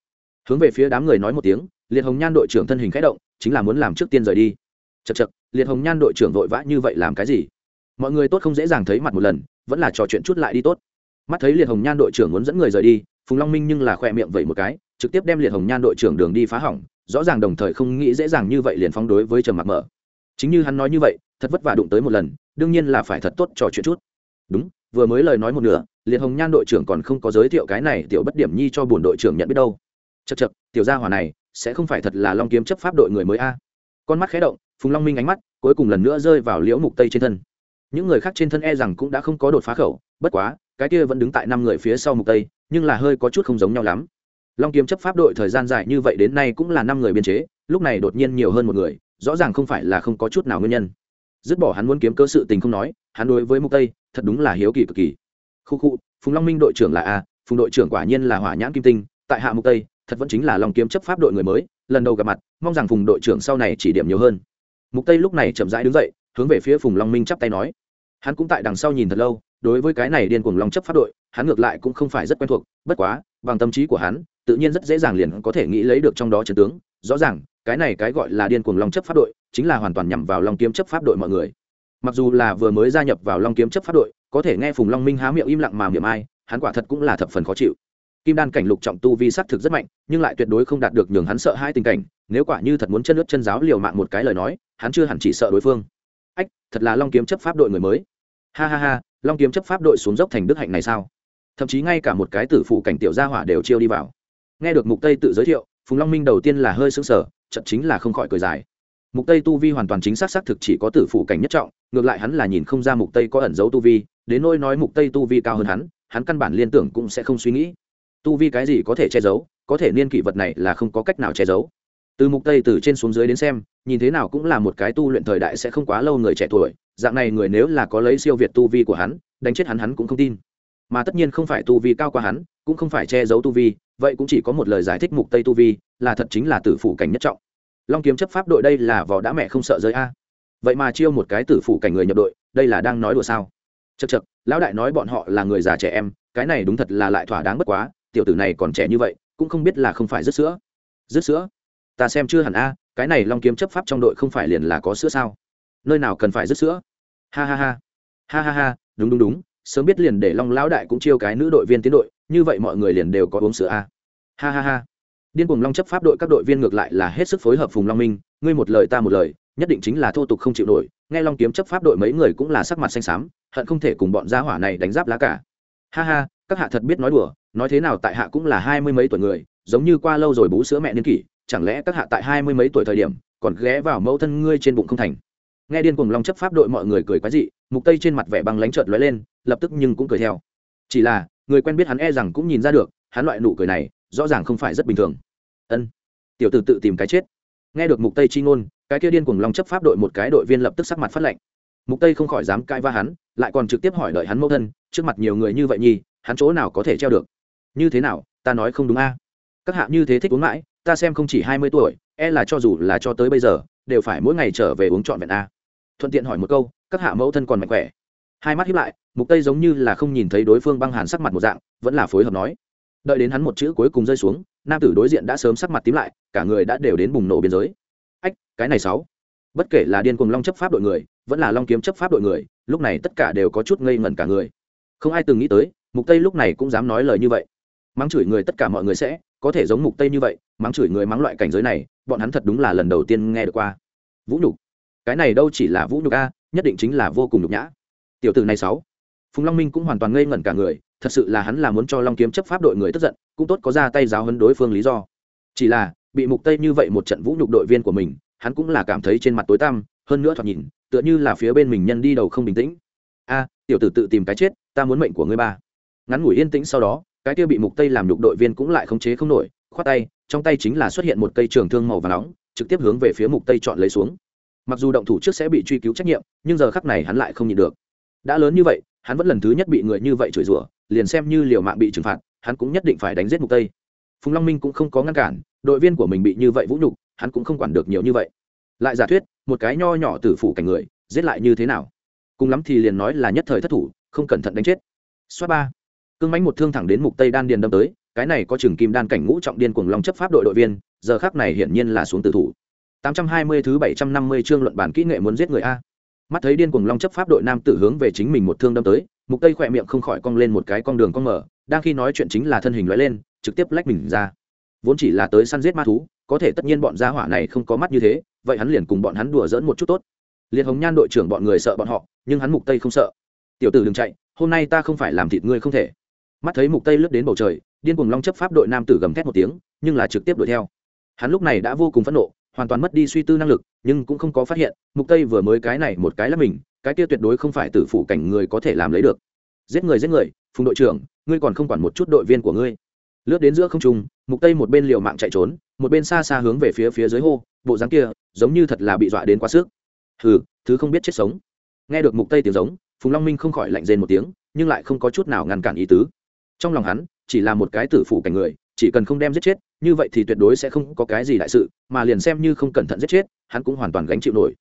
Hướng về phía đám người nói một tiếng, liệt hồng nhan đội trưởng thân hình k h ẽ động, chính là muốn làm trước tiên rời đi chật chật liệt hồng nhan đội trưởng vội vã như vậy làm cái gì? Mọi người tốt không dễ dàng thấy mặt một lần, vẫn là trò chuyện chút lại đi tốt. Mắt thấy liệt hồng nhan đội trưởng muốn dẫn người rời đi, phùng long minh nhưng là khoe miệng vậy một cái, trực tiếp đem liệt hồng nhan đội trưởng đường đi phá hỏng, rõ ràng đồng thời không nghĩ dễ dàng như vậy liền phóng đối với trầm mặc mở. Chính như hắn nói như vậy, thật vất vả đụng tới một lần, đương nhiên là phải thật tốt trò chuyện chút. Đúng, vừa mới lời nói một nửa, liệt hồng nhan đội trưởng còn không có giới thiệu cái này, tiểu bất điểm nhi cho bổn đội trưởng nhận biết đâu. Chật chật tiểu gia hỏa này, sẽ không phải thật là long kiếm chấp pháp đội người mới a. Con mắt khé động phùng long minh ánh mắt cuối cùng lần nữa rơi vào liễu mục tây trên thân. Những người khác trên thân e rằng cũng đã không có đột phá khẩu, bất quá, cái kia vẫn đứng tại năm người phía sau mục tây, nhưng là hơi có chút không giống nhau lắm. Long kiếm chấp pháp đội thời gian dài như vậy đến nay cũng là năm người biên chế, lúc này đột nhiên nhiều hơn một người, rõ ràng không phải là không có chút nào nguyên nhân. Dứt bỏ hắn muốn kiếm cơ sự tình không nói, hắn đối với mục tây, thật đúng là hiếu kỳ cực kỳ. Khu khu, phùng long minh đội trưởng là a, phùng đội trưởng quả nhiên là hỏa nhãn kim tinh, tại hạ mục tây, thật vẫn chính là long kiếm chấp pháp đội người mới, lần đầu gặp mặt, mong rằng phùng đội trưởng sau này chỉ điểm nhiều hơn mục tây lúc này chậm rãi đứng dậy, hướng về phía phùng long minh chắp tay nói. Hắn cũng tại đằng sau nhìn thật lâu, đối với cái này điên cuồng long chấp pháp đội, hắn ngược lại cũng không phải rất quen thuộc, bất quá, bằng tâm trí của hắn, tự nhiên rất dễ dàng liền có thể nghĩ lấy được trong đó trận tướng. Rõ ràng, cái này cái gọi là điên cuồng long chấp pháp đội, chính là hoàn toàn nhằm vào long kiếm chấp pháp đội mọi người. Mặc dù là vừa mới gia nhập vào long kiếm chấp pháp đội, có thể nghe phùng long minh há miệng im lặng mà miệng ai, hắn quả thật cũng là thập phần khó chịu. Kim đan cảnh lục trọng tu vi sắc thực rất mạnh, nhưng lại tuyệt đối không đạt được nhường hắn sợ hai tình cảnh, nếu quả như thật muốn chân ướt chân giáo liều mạng một cái lời nói hắn chưa hẳn chỉ sợ đối phương. Ách, thật là long kiếm chấp pháp đội người mới. Ha ha ha, long kiếm chấp pháp đội xuống dốc thành đức hạnh này sao? Thậm chí ngay cả một cái tử phụ cảnh tiểu gia hỏa đều chiêu đi vào. Nghe được mục tây tự giới thiệu, phùng long minh đầu tiên là hơi sững sờ, chậm chính là không khỏi cười dài. Mục tây tu vi hoàn toàn chính xác xác thực chỉ có tử phụ cảnh nhất trọng, ngược lại hắn là nhìn không ra mục tây có ẩn giấu tu vi, đến nỗi nói mục tây tu vi cao hơn hắn hắn căn bản liên tưởng cũng sẽ không suy nghĩ. Tu vi cái gì có thể che giấu, có thể niên kỷ vật này là không có cách nào che giấu từ mục tây từ trên xuống dưới đến xem, nhìn thế nào cũng là một cái tu luyện thời đại sẽ không quá lâu người trẻ tuổi, dạng này người nếu là có lấy siêu việt tu vi của hắn, đánh chết hắn hắn cũng không tin. Mà tất nhiên không phải tu vi cao qua hắn, cũng không phải che giấu tu vi, vậy cũng chỉ có một lời giải thích mục tây tu vi, là thật chính là tử phủ cảnh nhất trọng. Long kiếm chấp pháp đội đây là vò đã mẹ không sợ giới a. Vậy mà chiêu một cái tử phủ cảnh người nhập đội, đây là đang nói đùa sao? Chật chật lão đại nói bọn họ là người già trẻ em, cái này đúng thật là lại thỏa đáng bất quá, tiểu tử này còn trẻ như vậy, cũng không biết là không phải rứt sữa. Rứt sữa? Ta xem chưa hẳn a, cái này long kiếm chấp pháp trong đội không phải liền là có sữa sao? Nơi nào cần phải rứt sữa? Ha ha ha. Ha ha ha, đúng đúng đúng, sớm biết liền để long lão đại cũng chiêu cái nữ đội viên tiến đội, như vậy mọi người liền đều có uống sữa a. Ha ha ha. Điên cùng long chấp pháp đội các đội viên ngược lại là hết sức phối hợp phùng long minh, ngươi một lời ta một lời, nhất định chính là thô tục không chịu nổi, nghe long kiếm chấp pháp đội mấy người cũng là sắc mặt xanh xám, hận không thể cùng bọn gia hỏa này đánh giáp lá cả. Ha ha, các hạ thật biết nói đùa, nói thế nào tại hạ cũng là hai mươi mấy tuổi người, giống như qua lâu rồi bú sữa mẹ niên kỷ chẳng lẽ các hạ tại hai mươi mấy tuổi thời điểm, còn ghé vào mẫu thân ngươi trên bụng không thành? Nghe điên cùng long chấp pháp đội mọi người cười quái dị, mục tây trên mặt vẻ băng lánh trợt lóe lên, lập tức nhưng cũng cười theo. Chỉ là, người quen biết hắn e rằng cũng nhìn ra được, hắn loại nụ cười này, rõ ràng không phải rất bình thường. Ân. Tiểu tử tự tìm cái chết. Nghe được mục tây chi ngôn, cái kia điên cùng long chấp pháp đội một cái đội viên lập tức sắc mặt phát lệnh mục tây không khỏi dám cãi va hắn, lại còn trực tiếp hỏi đợi hắn mẫu thân, trước mặt nhiều người như vậy nhi hắn chỗ nào có thể treo được? Như thế nào, ta nói không đúng a. Các hạ như thế thích uống mãi ta xem không chỉ hai mươi tuổi e là cho dù là cho tới bây giờ, đều phải mỗi ngày trở về uống trọn vẹn a. Thuận tiện hỏi một câu, các hạ mẫu thân còn mạnh khỏe? Hai mắt hiếp lại, mục tây giống như là không nhìn thấy đối phương băng hàn sắc mặt một dạng, vẫn là phối hợp nói. Đợi đến hắn một chữ cuối cùng rơi xuống, nam tử đối diện đã sớm sắc mặt tím lại, cả người đã đều đến bùng nổ biên giới. Ách, cái này sáu. Bất kể là điên cùng long chấp pháp đội người, vẫn là long kiếm chấp pháp đội người, lúc này tất cả đều có chút ngây ngẩn cả người. Không ai từng nghĩ tới, mục tây lúc này cũng dám nói lời như vậy mắng chửi người tất cả mọi người sẽ có thể giống mục tây như vậy, mắng chửi người mắng loại cảnh giới này, bọn hắn thật đúng là lần đầu tiên nghe được qua. Vũ nhục. Cái này đâu chỉ là vũ nhục a, nhất định chính là vô cùng nhục nhã. Tiểu tử này sáu. Phùng long minh cũng hoàn toàn ngây ngẩn cả người, thật sự là hắn là muốn cho long kiếm chấp pháp đội người tức giận, cũng tốt có ra tay giáo hấn đối phương lý do. Chỉ là, bị mục tây như vậy một trận vũ nhục đội viên của mình, hắn cũng là cảm thấy trên mặt tối tăm, hơn nữa thoạt nhìn, tựa như là phía bên mình nhân đi đầu không bình tĩnh. A, tiểu tử tự tìm cái chết, ta muốn mệnh của ngươi ba. Ngắn ngủi yên tĩnh sau đó cái kia bị mục tây làm nhục đội viên cũng lại khống chế không nổi, khoát tay, trong tay chính là xuất hiện một cây trường thương màu và nóng, trực tiếp hướng về phía mục tây chọn lấy xuống. Mặc dù động thủ trước sẽ bị truy cứu trách nhiệm, nhưng giờ khắc này hắn lại không nhịn được. Đã lớn như vậy, hắn vẫn lần thứ nhất bị người như vậy chửi rủa, liền xem như liều mạng bị trừng phạt, hắn cũng nhất định phải đánh giết mục tây. Phùng long minh cũng không có ngăn cản, đội viên của mình bị như vậy vũ nhục, hắn cũng không quản được nhiều như vậy. Lại giả thuyết, một cái nho nhỏ tử phủ cảnh người, giết lại như thế nào? Cùng lắm thì liền nói là nhất thời thất thủ, không cẩn thận đánh chết. Xoát ba cương mánh một thương thẳng đến mục tây đan điền đâm tới, cái này có chừng kim đan cảnh ngũ trọng điên cuồng long chấp pháp đội đội viên, giờ khác này hiển nhiên là xuống tử thủ. 820 thứ 750 chương luận bản kỹ nghệ muốn giết người a. Mắt thấy điên cuồng long chấp pháp đội nam tử hướng về chính mình một thương đâm tới, mục tây khỏe miệng không khỏi cong lên một cái con đường cong mở, đang khi nói chuyện chính là thân hình lóe lên, trực tiếp lách mình ra. Vốn chỉ là tới săn giết ma thú, có thể tất nhiên bọn gia hỏa này không có mắt như thế, vậy hắn liền cùng bọn hắn đùa dỡn một chút tốt. Liệt hồng nhan đội trưởng bọn người sợ bọn họ, nhưng hắn mục tây không sợ. Tiểu tử đừng chạy, hôm nay ta không phải làm thịt ngươi không thể mắt thấy mục tây lướt đến bầu trời, điên cuồng long chấp pháp đội nam tử gầm thét một tiếng, nhưng là trực tiếp đuổi theo. Hắn lúc này đã vô cùng phẫn nộ, hoàn toàn mất đi suy tư năng lực, nhưng cũng không có phát hiện, mục tây vừa mới cái này một cái là mình, cái kia tuyệt đối không phải tử phủ cảnh người có thể làm lấy được. Giết người giết người, phùng đội trưởng, ngươi còn không quản một chút đội viên của ngươi. Lướt đến giữa không trung, mục tây một bên liều mạng chạy trốn, một bên xa xa hướng về phía phía dưới hô, bộ dáng kia, giống như thật là bị dọa đến quá sức. Hừ, thứ không biết chết sống. Nghe được mục tây tiếng giống, phùng long minh không khỏi lạnh rên một tiếng, nhưng lại không có chút nào ngăn cản ý tứ trong lòng hắn, chỉ là một cái tử phủ cảnh người, chỉ cần không đem giết chết, như vậy thì tuyệt đối sẽ không có cái gì đại sự, mà liền xem như không cẩn thận giết chết, hắn cũng hoàn toàn gánh chịu nổi.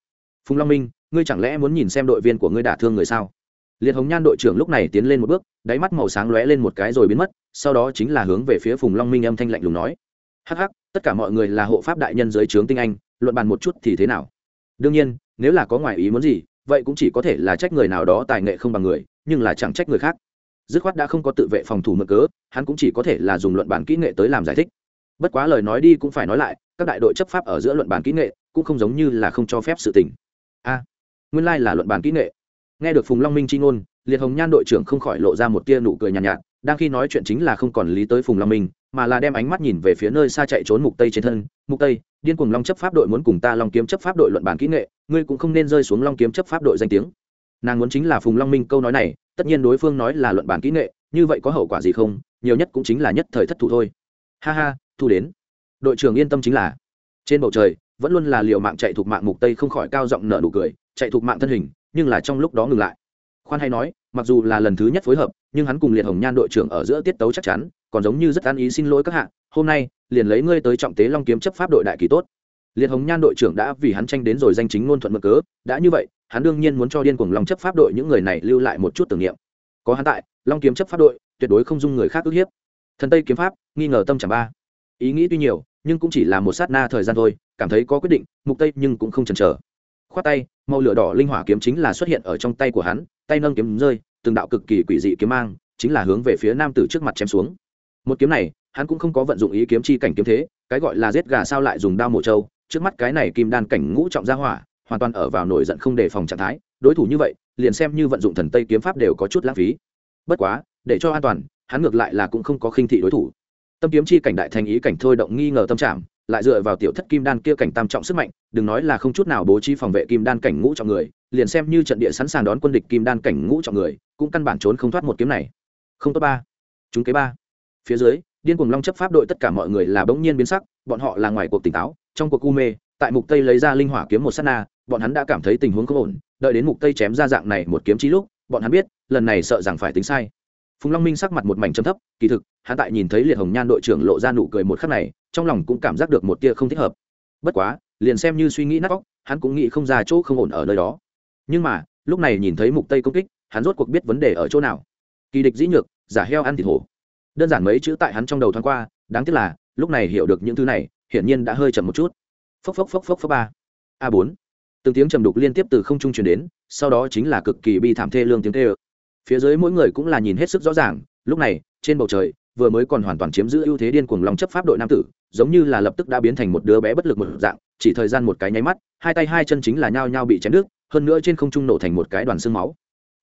Phùng long minh, ngươi chẳng lẽ muốn nhìn xem đội viên của ngươi đả thương người sao? Liệt hồng nhan đội trưởng lúc này tiến lên một bước, đáy mắt màu sáng lóe lên một cái rồi biến mất, sau đó chính là hướng về phía phùng long minh âm thanh lạnh lùng nói. Hắc hắc, tất cả mọi người là hộ pháp đại nhân dưới trướng tinh anh, luận bàn một chút thì thế nào? Đương nhiên, nếu là có ngoài ý muốn gì, vậy cũng chỉ có thể là trách người nào đó tài nghệ không bằng người, nhưng là chẳng trách người khác dứt khoát đã không có tự vệ phòng thủ mực cớ hắn cũng chỉ có thể là dùng luận bản kỹ nghệ tới làm giải thích. Bất quá lời nói đi cũng phải nói lại các đại đội chấp pháp ở giữa luận bản kỹ nghệ cũng không giống như là không cho phép sự tình. A nguyên lai là luận bản kỹ nghệ. Nghe được phùng long minh chi ngôn liệt hồng nhan đội trưởng không khỏi lộ ra một tia nụ cười nhàn nhạt, nhạt đang khi nói chuyện chính là không còn lý tới phùng long minh mà là đem ánh mắt nhìn về phía nơi xa chạy trốn mục tây trên thân. Mục tây điên cuồng long chấp pháp đội muốn cùng ta long kiếm chấp pháp đội luận bản kỹ nghệ ngươi cũng không nên rơi xuống long kiếm chấp pháp đội danh tiếng. Nàng muốn chính là phùng long minh câu nói này tất nhiên đối phương nói là luận bản kỹ nghệ, như vậy có hậu quả gì không? Nhiều nhất cũng chính là nhất thời thất thủ thôi. Ha ha, thu đến. Đội trưởng yên tâm chính là, trên bầu trời, vẫn luôn là liều mạng chạy thuộc mạng mục tây không khỏi cao giọng nở nụ cười, chạy thuộc mạng thân hình, nhưng là trong lúc đó ngừng lại. Khoan hay nói, mặc dù là lần thứ nhất phối hợp, nhưng hắn cùng liệt hồng nhan đội trưởng ở giữa tiết tấu chắc chắn, còn giống như rất an ý xin lỗi các hạng hôm nay, liền lấy ngươi tới trọng tế long kiếm chấp pháp đội đại kỳ tốt. Liệt hồng nhan đội trưởng đã vì hắn tranh đến rồi danh chính ngôn thuận mực cớ, đã như vậy hắn đương nhiên muốn cho điên cuồng long chấp pháp đội những người này lưu lại một chút tưởng niệm. Có hắn tại, long kiếm chấp pháp đội tuyệt đối không dung người khác ức hiếp. Thần tây kiếm pháp, nghi ngờ tâm chẳng ba. Ý nghĩ tuy nhiều, nhưng cũng chỉ là một sát na thời gian thôi, cảm thấy có quyết định, mục tây nhưng cũng không chần chờ. Khoát tay, màu lửa đỏ linh hỏa kiếm chính là xuất hiện ở trong tay của hắn, tay nâng kiếm rơi, từng đạo cực kỳ quỷ dị kiếm mang, chính là hướng về phía nam tử trước mặt chém xuống. Một kiếm này, hắn cũng không có vận dụng ý kiếm chi cảnh kiếm thế, cái gọi là giết gà sao lại dùng đao mổ trâu, trước mắt cái này kim đan cảnh ngũ trọng gia hỏa hoàn toàn ở vào nổi giận không đề phòng trạng thái, đối thủ như vậy, liền xem như vận dụng thần tây kiếm pháp đều có chút lãng phí. Bất quá, để cho an toàn, hắn ngược lại là cũng không có khinh thị đối thủ. Tâm kiếm chi cảnh đại thành ý cảnh thôi động nghi ngờ tâm trạng, lại dựa vào tiểu thất kim đan kia cảnh tam trọng sức mạnh, đừng nói là không chút nào bố trí phòng vệ kim đan cảnh ngũ trọng người, liền xem như trận địa sẵn sàng đón quân địch kim đan cảnh ngũ trọng người, cũng căn bản trốn không thoát một kiếm này. Không tốt ba. Chúng kế ba. Phía dưới, điên cuồng long chấp pháp đội tất cả mọi người là bỗng nhiên biến sắc, bọn họ là ngoài cuộc tỉnh táo, trong cuộc u mê tại mục tây lấy ra linh hỏa kiếm một sát na, bọn hắn đã cảm thấy tình huống không ổn, đợi đến mục tây chém ra dạng này một kiếm chí lúc, bọn hắn biết, lần này sợ rằng phải tính sai. Phùng long minh sắc mặt một mảnh chấm thấp, kỳ thực, hắn tại nhìn thấy liệt hồng nhan đội trưởng lộ ra nụ cười một khắc này, trong lòng cũng cảm giác được một tia không thích hợp. Bất quá, liền xem như suy nghĩ nát óc, hắn cũng nghĩ không ra chỗ không ổn ở nơi đó. Nhưng mà, lúc này nhìn thấy mục tây công kích, hắn rốt cuộc biết vấn đề ở chỗ nào. Kỳ địch dĩ nhược, giả heo ăn thịt hổ. Đơn giản mấy chữ tại hắn trong đầu thoáng qua, đáng tiếc là, lúc này hiểu được những thứ này, hiển nhiên đã hơi chậm một chút phốc phốc phốc phốc phốc ba. A bốn. Từng tiếng trầm đục liên tiếp từ không trung truyền đến, sau đó chính là cực kỳ bi thảm thê lương tiếng thê ơ. Phía dưới mỗi người cũng là nhìn hết sức rõ ràng, lúc này, trên bầu trời, vừa mới còn hoàn toàn chiếm giữ ưu thế điên cuồng lòng chấp pháp đội nam tử, giống như là lập tức đã biến thành một đứa bé bất lực một dạng, chỉ thời gian một cái nháy mắt, hai tay hai chân chính là nhao nhao bị chém nước. hơn nữa trên không trung nổ thành một cái đoàn xương máu.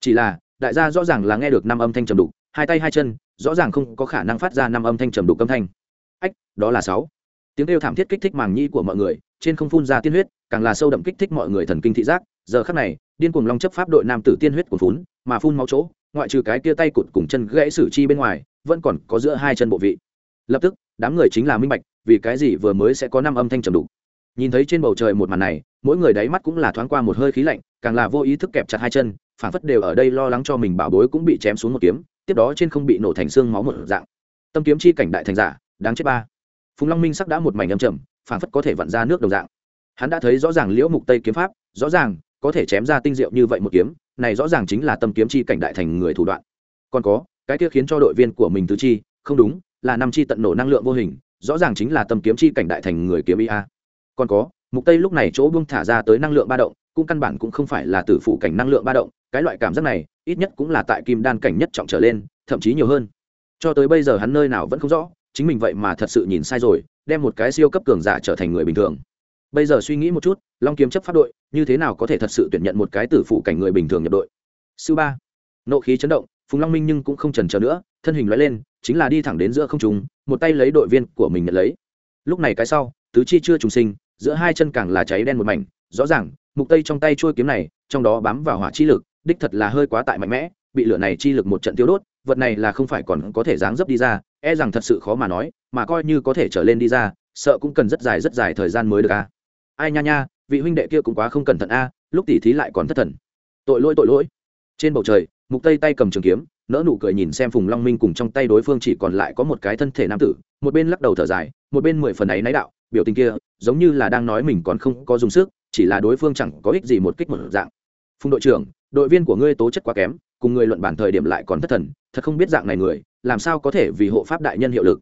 Chỉ là, đại gia rõ ràng là nghe được năm âm thanh trầm đục, hai tay hai chân, rõ ràng không có khả năng phát ra năm âm thanh trầm đục âm thanh. Ách, đó là sáu tiếng kêu thảm thiết kích thích màng nhĩ của mọi người, trên không phun ra tiên huyết, càng là sâu đậm kích thích mọi người thần kinh thị giác. Giờ khắc này, điên cuồng long chấp pháp đội nam tử tiên huyết cuồn phún, mà phun máu chỗ, ngoại trừ cái kia tay cụt cùng chân gãy sử chi bên ngoài, vẫn còn có giữa hai chân bộ vị. Lập tức, đám người chính là minh bạch, vì cái gì vừa mới sẽ có năm âm thanh trầm đủ nhìn thấy trên bầu trời một màn này, mỗi người đáy mắt cũng là thoáng qua một hơi khí lạnh, càng là vô ý thức kẹp chặt hai chân, phản phất đều ở đây lo lắng cho mình bảo bối cũng bị chém xuống một kiếm, tiếp đó trên không bị nổ thành xương máu một dạng. Tâm kiếm chi cảnh đại thành giả, đáng chết ba phùng long minh sắc đã một mảnh âm trầm, phảng phất có thể vặn ra nước đồng dạng. Hắn đã thấy rõ ràng liễu mục tây kiếm pháp, rõ ràng có thể chém ra tinh diệu như vậy một kiếm, này rõ ràng chính là tâm kiếm chi cảnh đại thành người thủ đoạn. Còn có, cái kia khiến cho đội viên của mình tứ chi, không đúng, là năm chi tận nổ năng lượng vô hình, rõ ràng chính là tâm kiếm chi cảnh đại thành người kiếm ia còn có, mục tây lúc này chỗ buông thả ra tới năng lượng ba động, cũng căn bản cũng không phải là tử phụ cảnh năng lượng ba động, cái loại cảm giác này, ít nhất cũng là tại kim đan cảnh nhất trọng trở lên, thậm chí nhiều hơn. Cho tới bây giờ hắn nơi nào vẫn không rõ chính mình vậy mà thật sự nhìn sai rồi, đem một cái siêu cấp cường giả trở thành người bình thường. Bây giờ suy nghĩ một chút, long kiếm chấp pháp đội, như thế nào có thể thật sự tuyển nhận một cái tử phụ cảnh người bình thường nhập đội? Sư ba, nộ khí chấn động, phùng long minh nhưng cũng không trần trờ nữa, thân hình loại lên, chính là đi thẳng đến giữa không trùng một tay lấy đội viên của mình nhận lấy. Lúc này cái sau, tứ chi chưa trùng sinh, giữa hai chân càng là cháy đen một mảnh, rõ ràng, mục tây trong tay trôi kiếm này, trong đó bám vào hỏa chi lực, đích thật là hơi quá tại mạnh mẽ, bị lửa này chi lực một trận tiêu đốt vật này là không phải còn có thể dáng dấp đi ra e rằng thật sự khó mà nói, mà coi như có thể trở lên đi ra, sợ cũng cần rất dài rất dài thời gian mới được a. Ai nha nha, vị huynh đệ kia cũng quá không cẩn thận a, lúc tỉ thí lại còn thất thần. Tội lỗi tội lỗi. Trên bầu trời, mục tây tay cầm trường kiếm nỡ nụ cười nhìn xem phùng long minh cùng trong tay đối phương chỉ còn lại có một cái thân thể nam tử, một bên lắc đầu thở dài, một bên mười phần ấy náy đạo, biểu tình kia, giống như là đang nói mình còn không có dùng sức, chỉ là đối phương chẳng có ích gì một kích một dạng. Phùng đội trưởng, đội viên của ngươi tố chất quá kém cùng người luận bản thời điểm lại còn thất thần, thật không biết dạng này người, làm sao có thể vì hộ pháp đại nhân hiệu lực.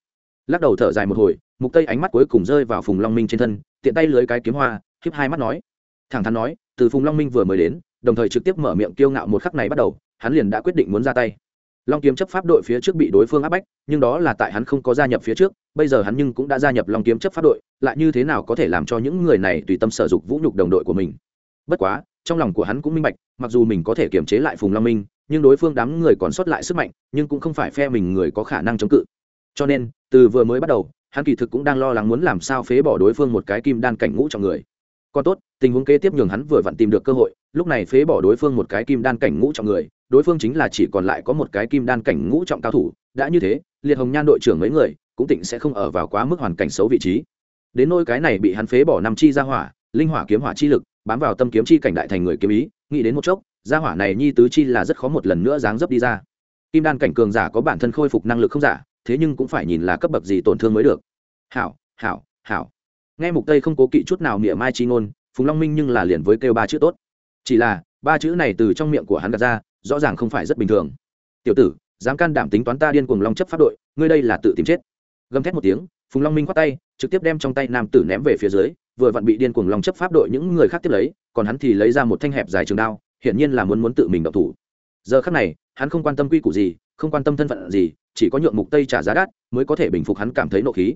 Lắc đầu thở dài một hồi, mục tây ánh mắt cuối cùng rơi vào phùng long minh trên thân, tiện tay lưới cái kiếm hoa, khiếp hai mắt nói. Thẳng thắn nói, từ phùng long minh vừa mới đến, đồng thời trực tiếp mở miệng kiêu ngạo một khắc này bắt đầu, hắn liền đã quyết định muốn ra tay. Long kiếm chấp pháp đội phía trước bị đối phương áp bách, nhưng đó là tại hắn không có gia nhập phía trước, bây giờ hắn nhưng cũng đã gia nhập long kiếm chấp pháp đội, lại như thế nào có thể làm cho những người này tùy tâm sở dục vũ nhục đồng đội của mình? Bất quá trong lòng của hắn cũng minh bạch, mặc dù mình có thể kiềm chế lại phùng long minh, nhưng đối phương đám người còn sót lại sức mạnh, nhưng cũng không phải phe mình người có khả năng chống cự. Cho nên, từ vừa mới bắt đầu, hắn kỳ thực cũng đang lo lắng muốn làm sao phế bỏ đối phương một cái kim đan cảnh ngũ trọng người. Còn tốt, tình huống kế tiếp nhường hắn vừa vặn tìm được cơ hội, lúc này phế bỏ đối phương một cái kim đan cảnh ngũ trọng người, đối phương chính là chỉ còn lại có một cái kim đan cảnh ngũ trọng cao thủ, đã như thế, liệt hồng nhan đội trưởng mấy người, cũng tịnh sẽ không ở vào quá mức hoàn cảnh xấu vị trí. Đến nôi cái này bị hắn phế bỏ năm chi ra hỏa, linh hỏa kiếm hỏa chi lực bám vào tâm kiếm chi cảnh đại thành người kiếm ý, nghĩ đến một chốc, gia hỏa này nhi tứ chi là rất khó một lần nữa dáng dấp đi ra. Kim đan cảnh cường giả có bản thân khôi phục năng lực không giả, thế nhưng cũng phải nhìn là cấp bậc gì tổn thương mới được. Hảo hảo hảo. Nghe mục tây không cố kỵ chút nào mỉa mai chi ngôn, phùng long minh nhưng là liền với kêu ba chữ tốt. Chỉ là, ba chữ này từ trong miệng của hắn gạt ra, rõ ràng không phải rất bình thường. Tiểu tử, dám can đảm tính toán ta điên cuồng long chấp pháp đội, ngươi đây là tự tìm chết. Gầm thét một tiếng, phùng long minh khoát tay, trực tiếp đem trong tay nam tử ném về phía dưới vừa vặn bị điên cuồng long chấp pháp đội những người khác tiếp lấy, còn hắn thì lấy ra một thanh hẹp dài trường đao, hiển nhiên là muốn muốn tự mình động thủ. Giờ khắc này, hắn không quan tâm quy củ gì, không quan tâm thân phận gì, chỉ có nhượng mục tây trả giá đắt, mới có thể bình phục hắn cảm thấy nộ khí.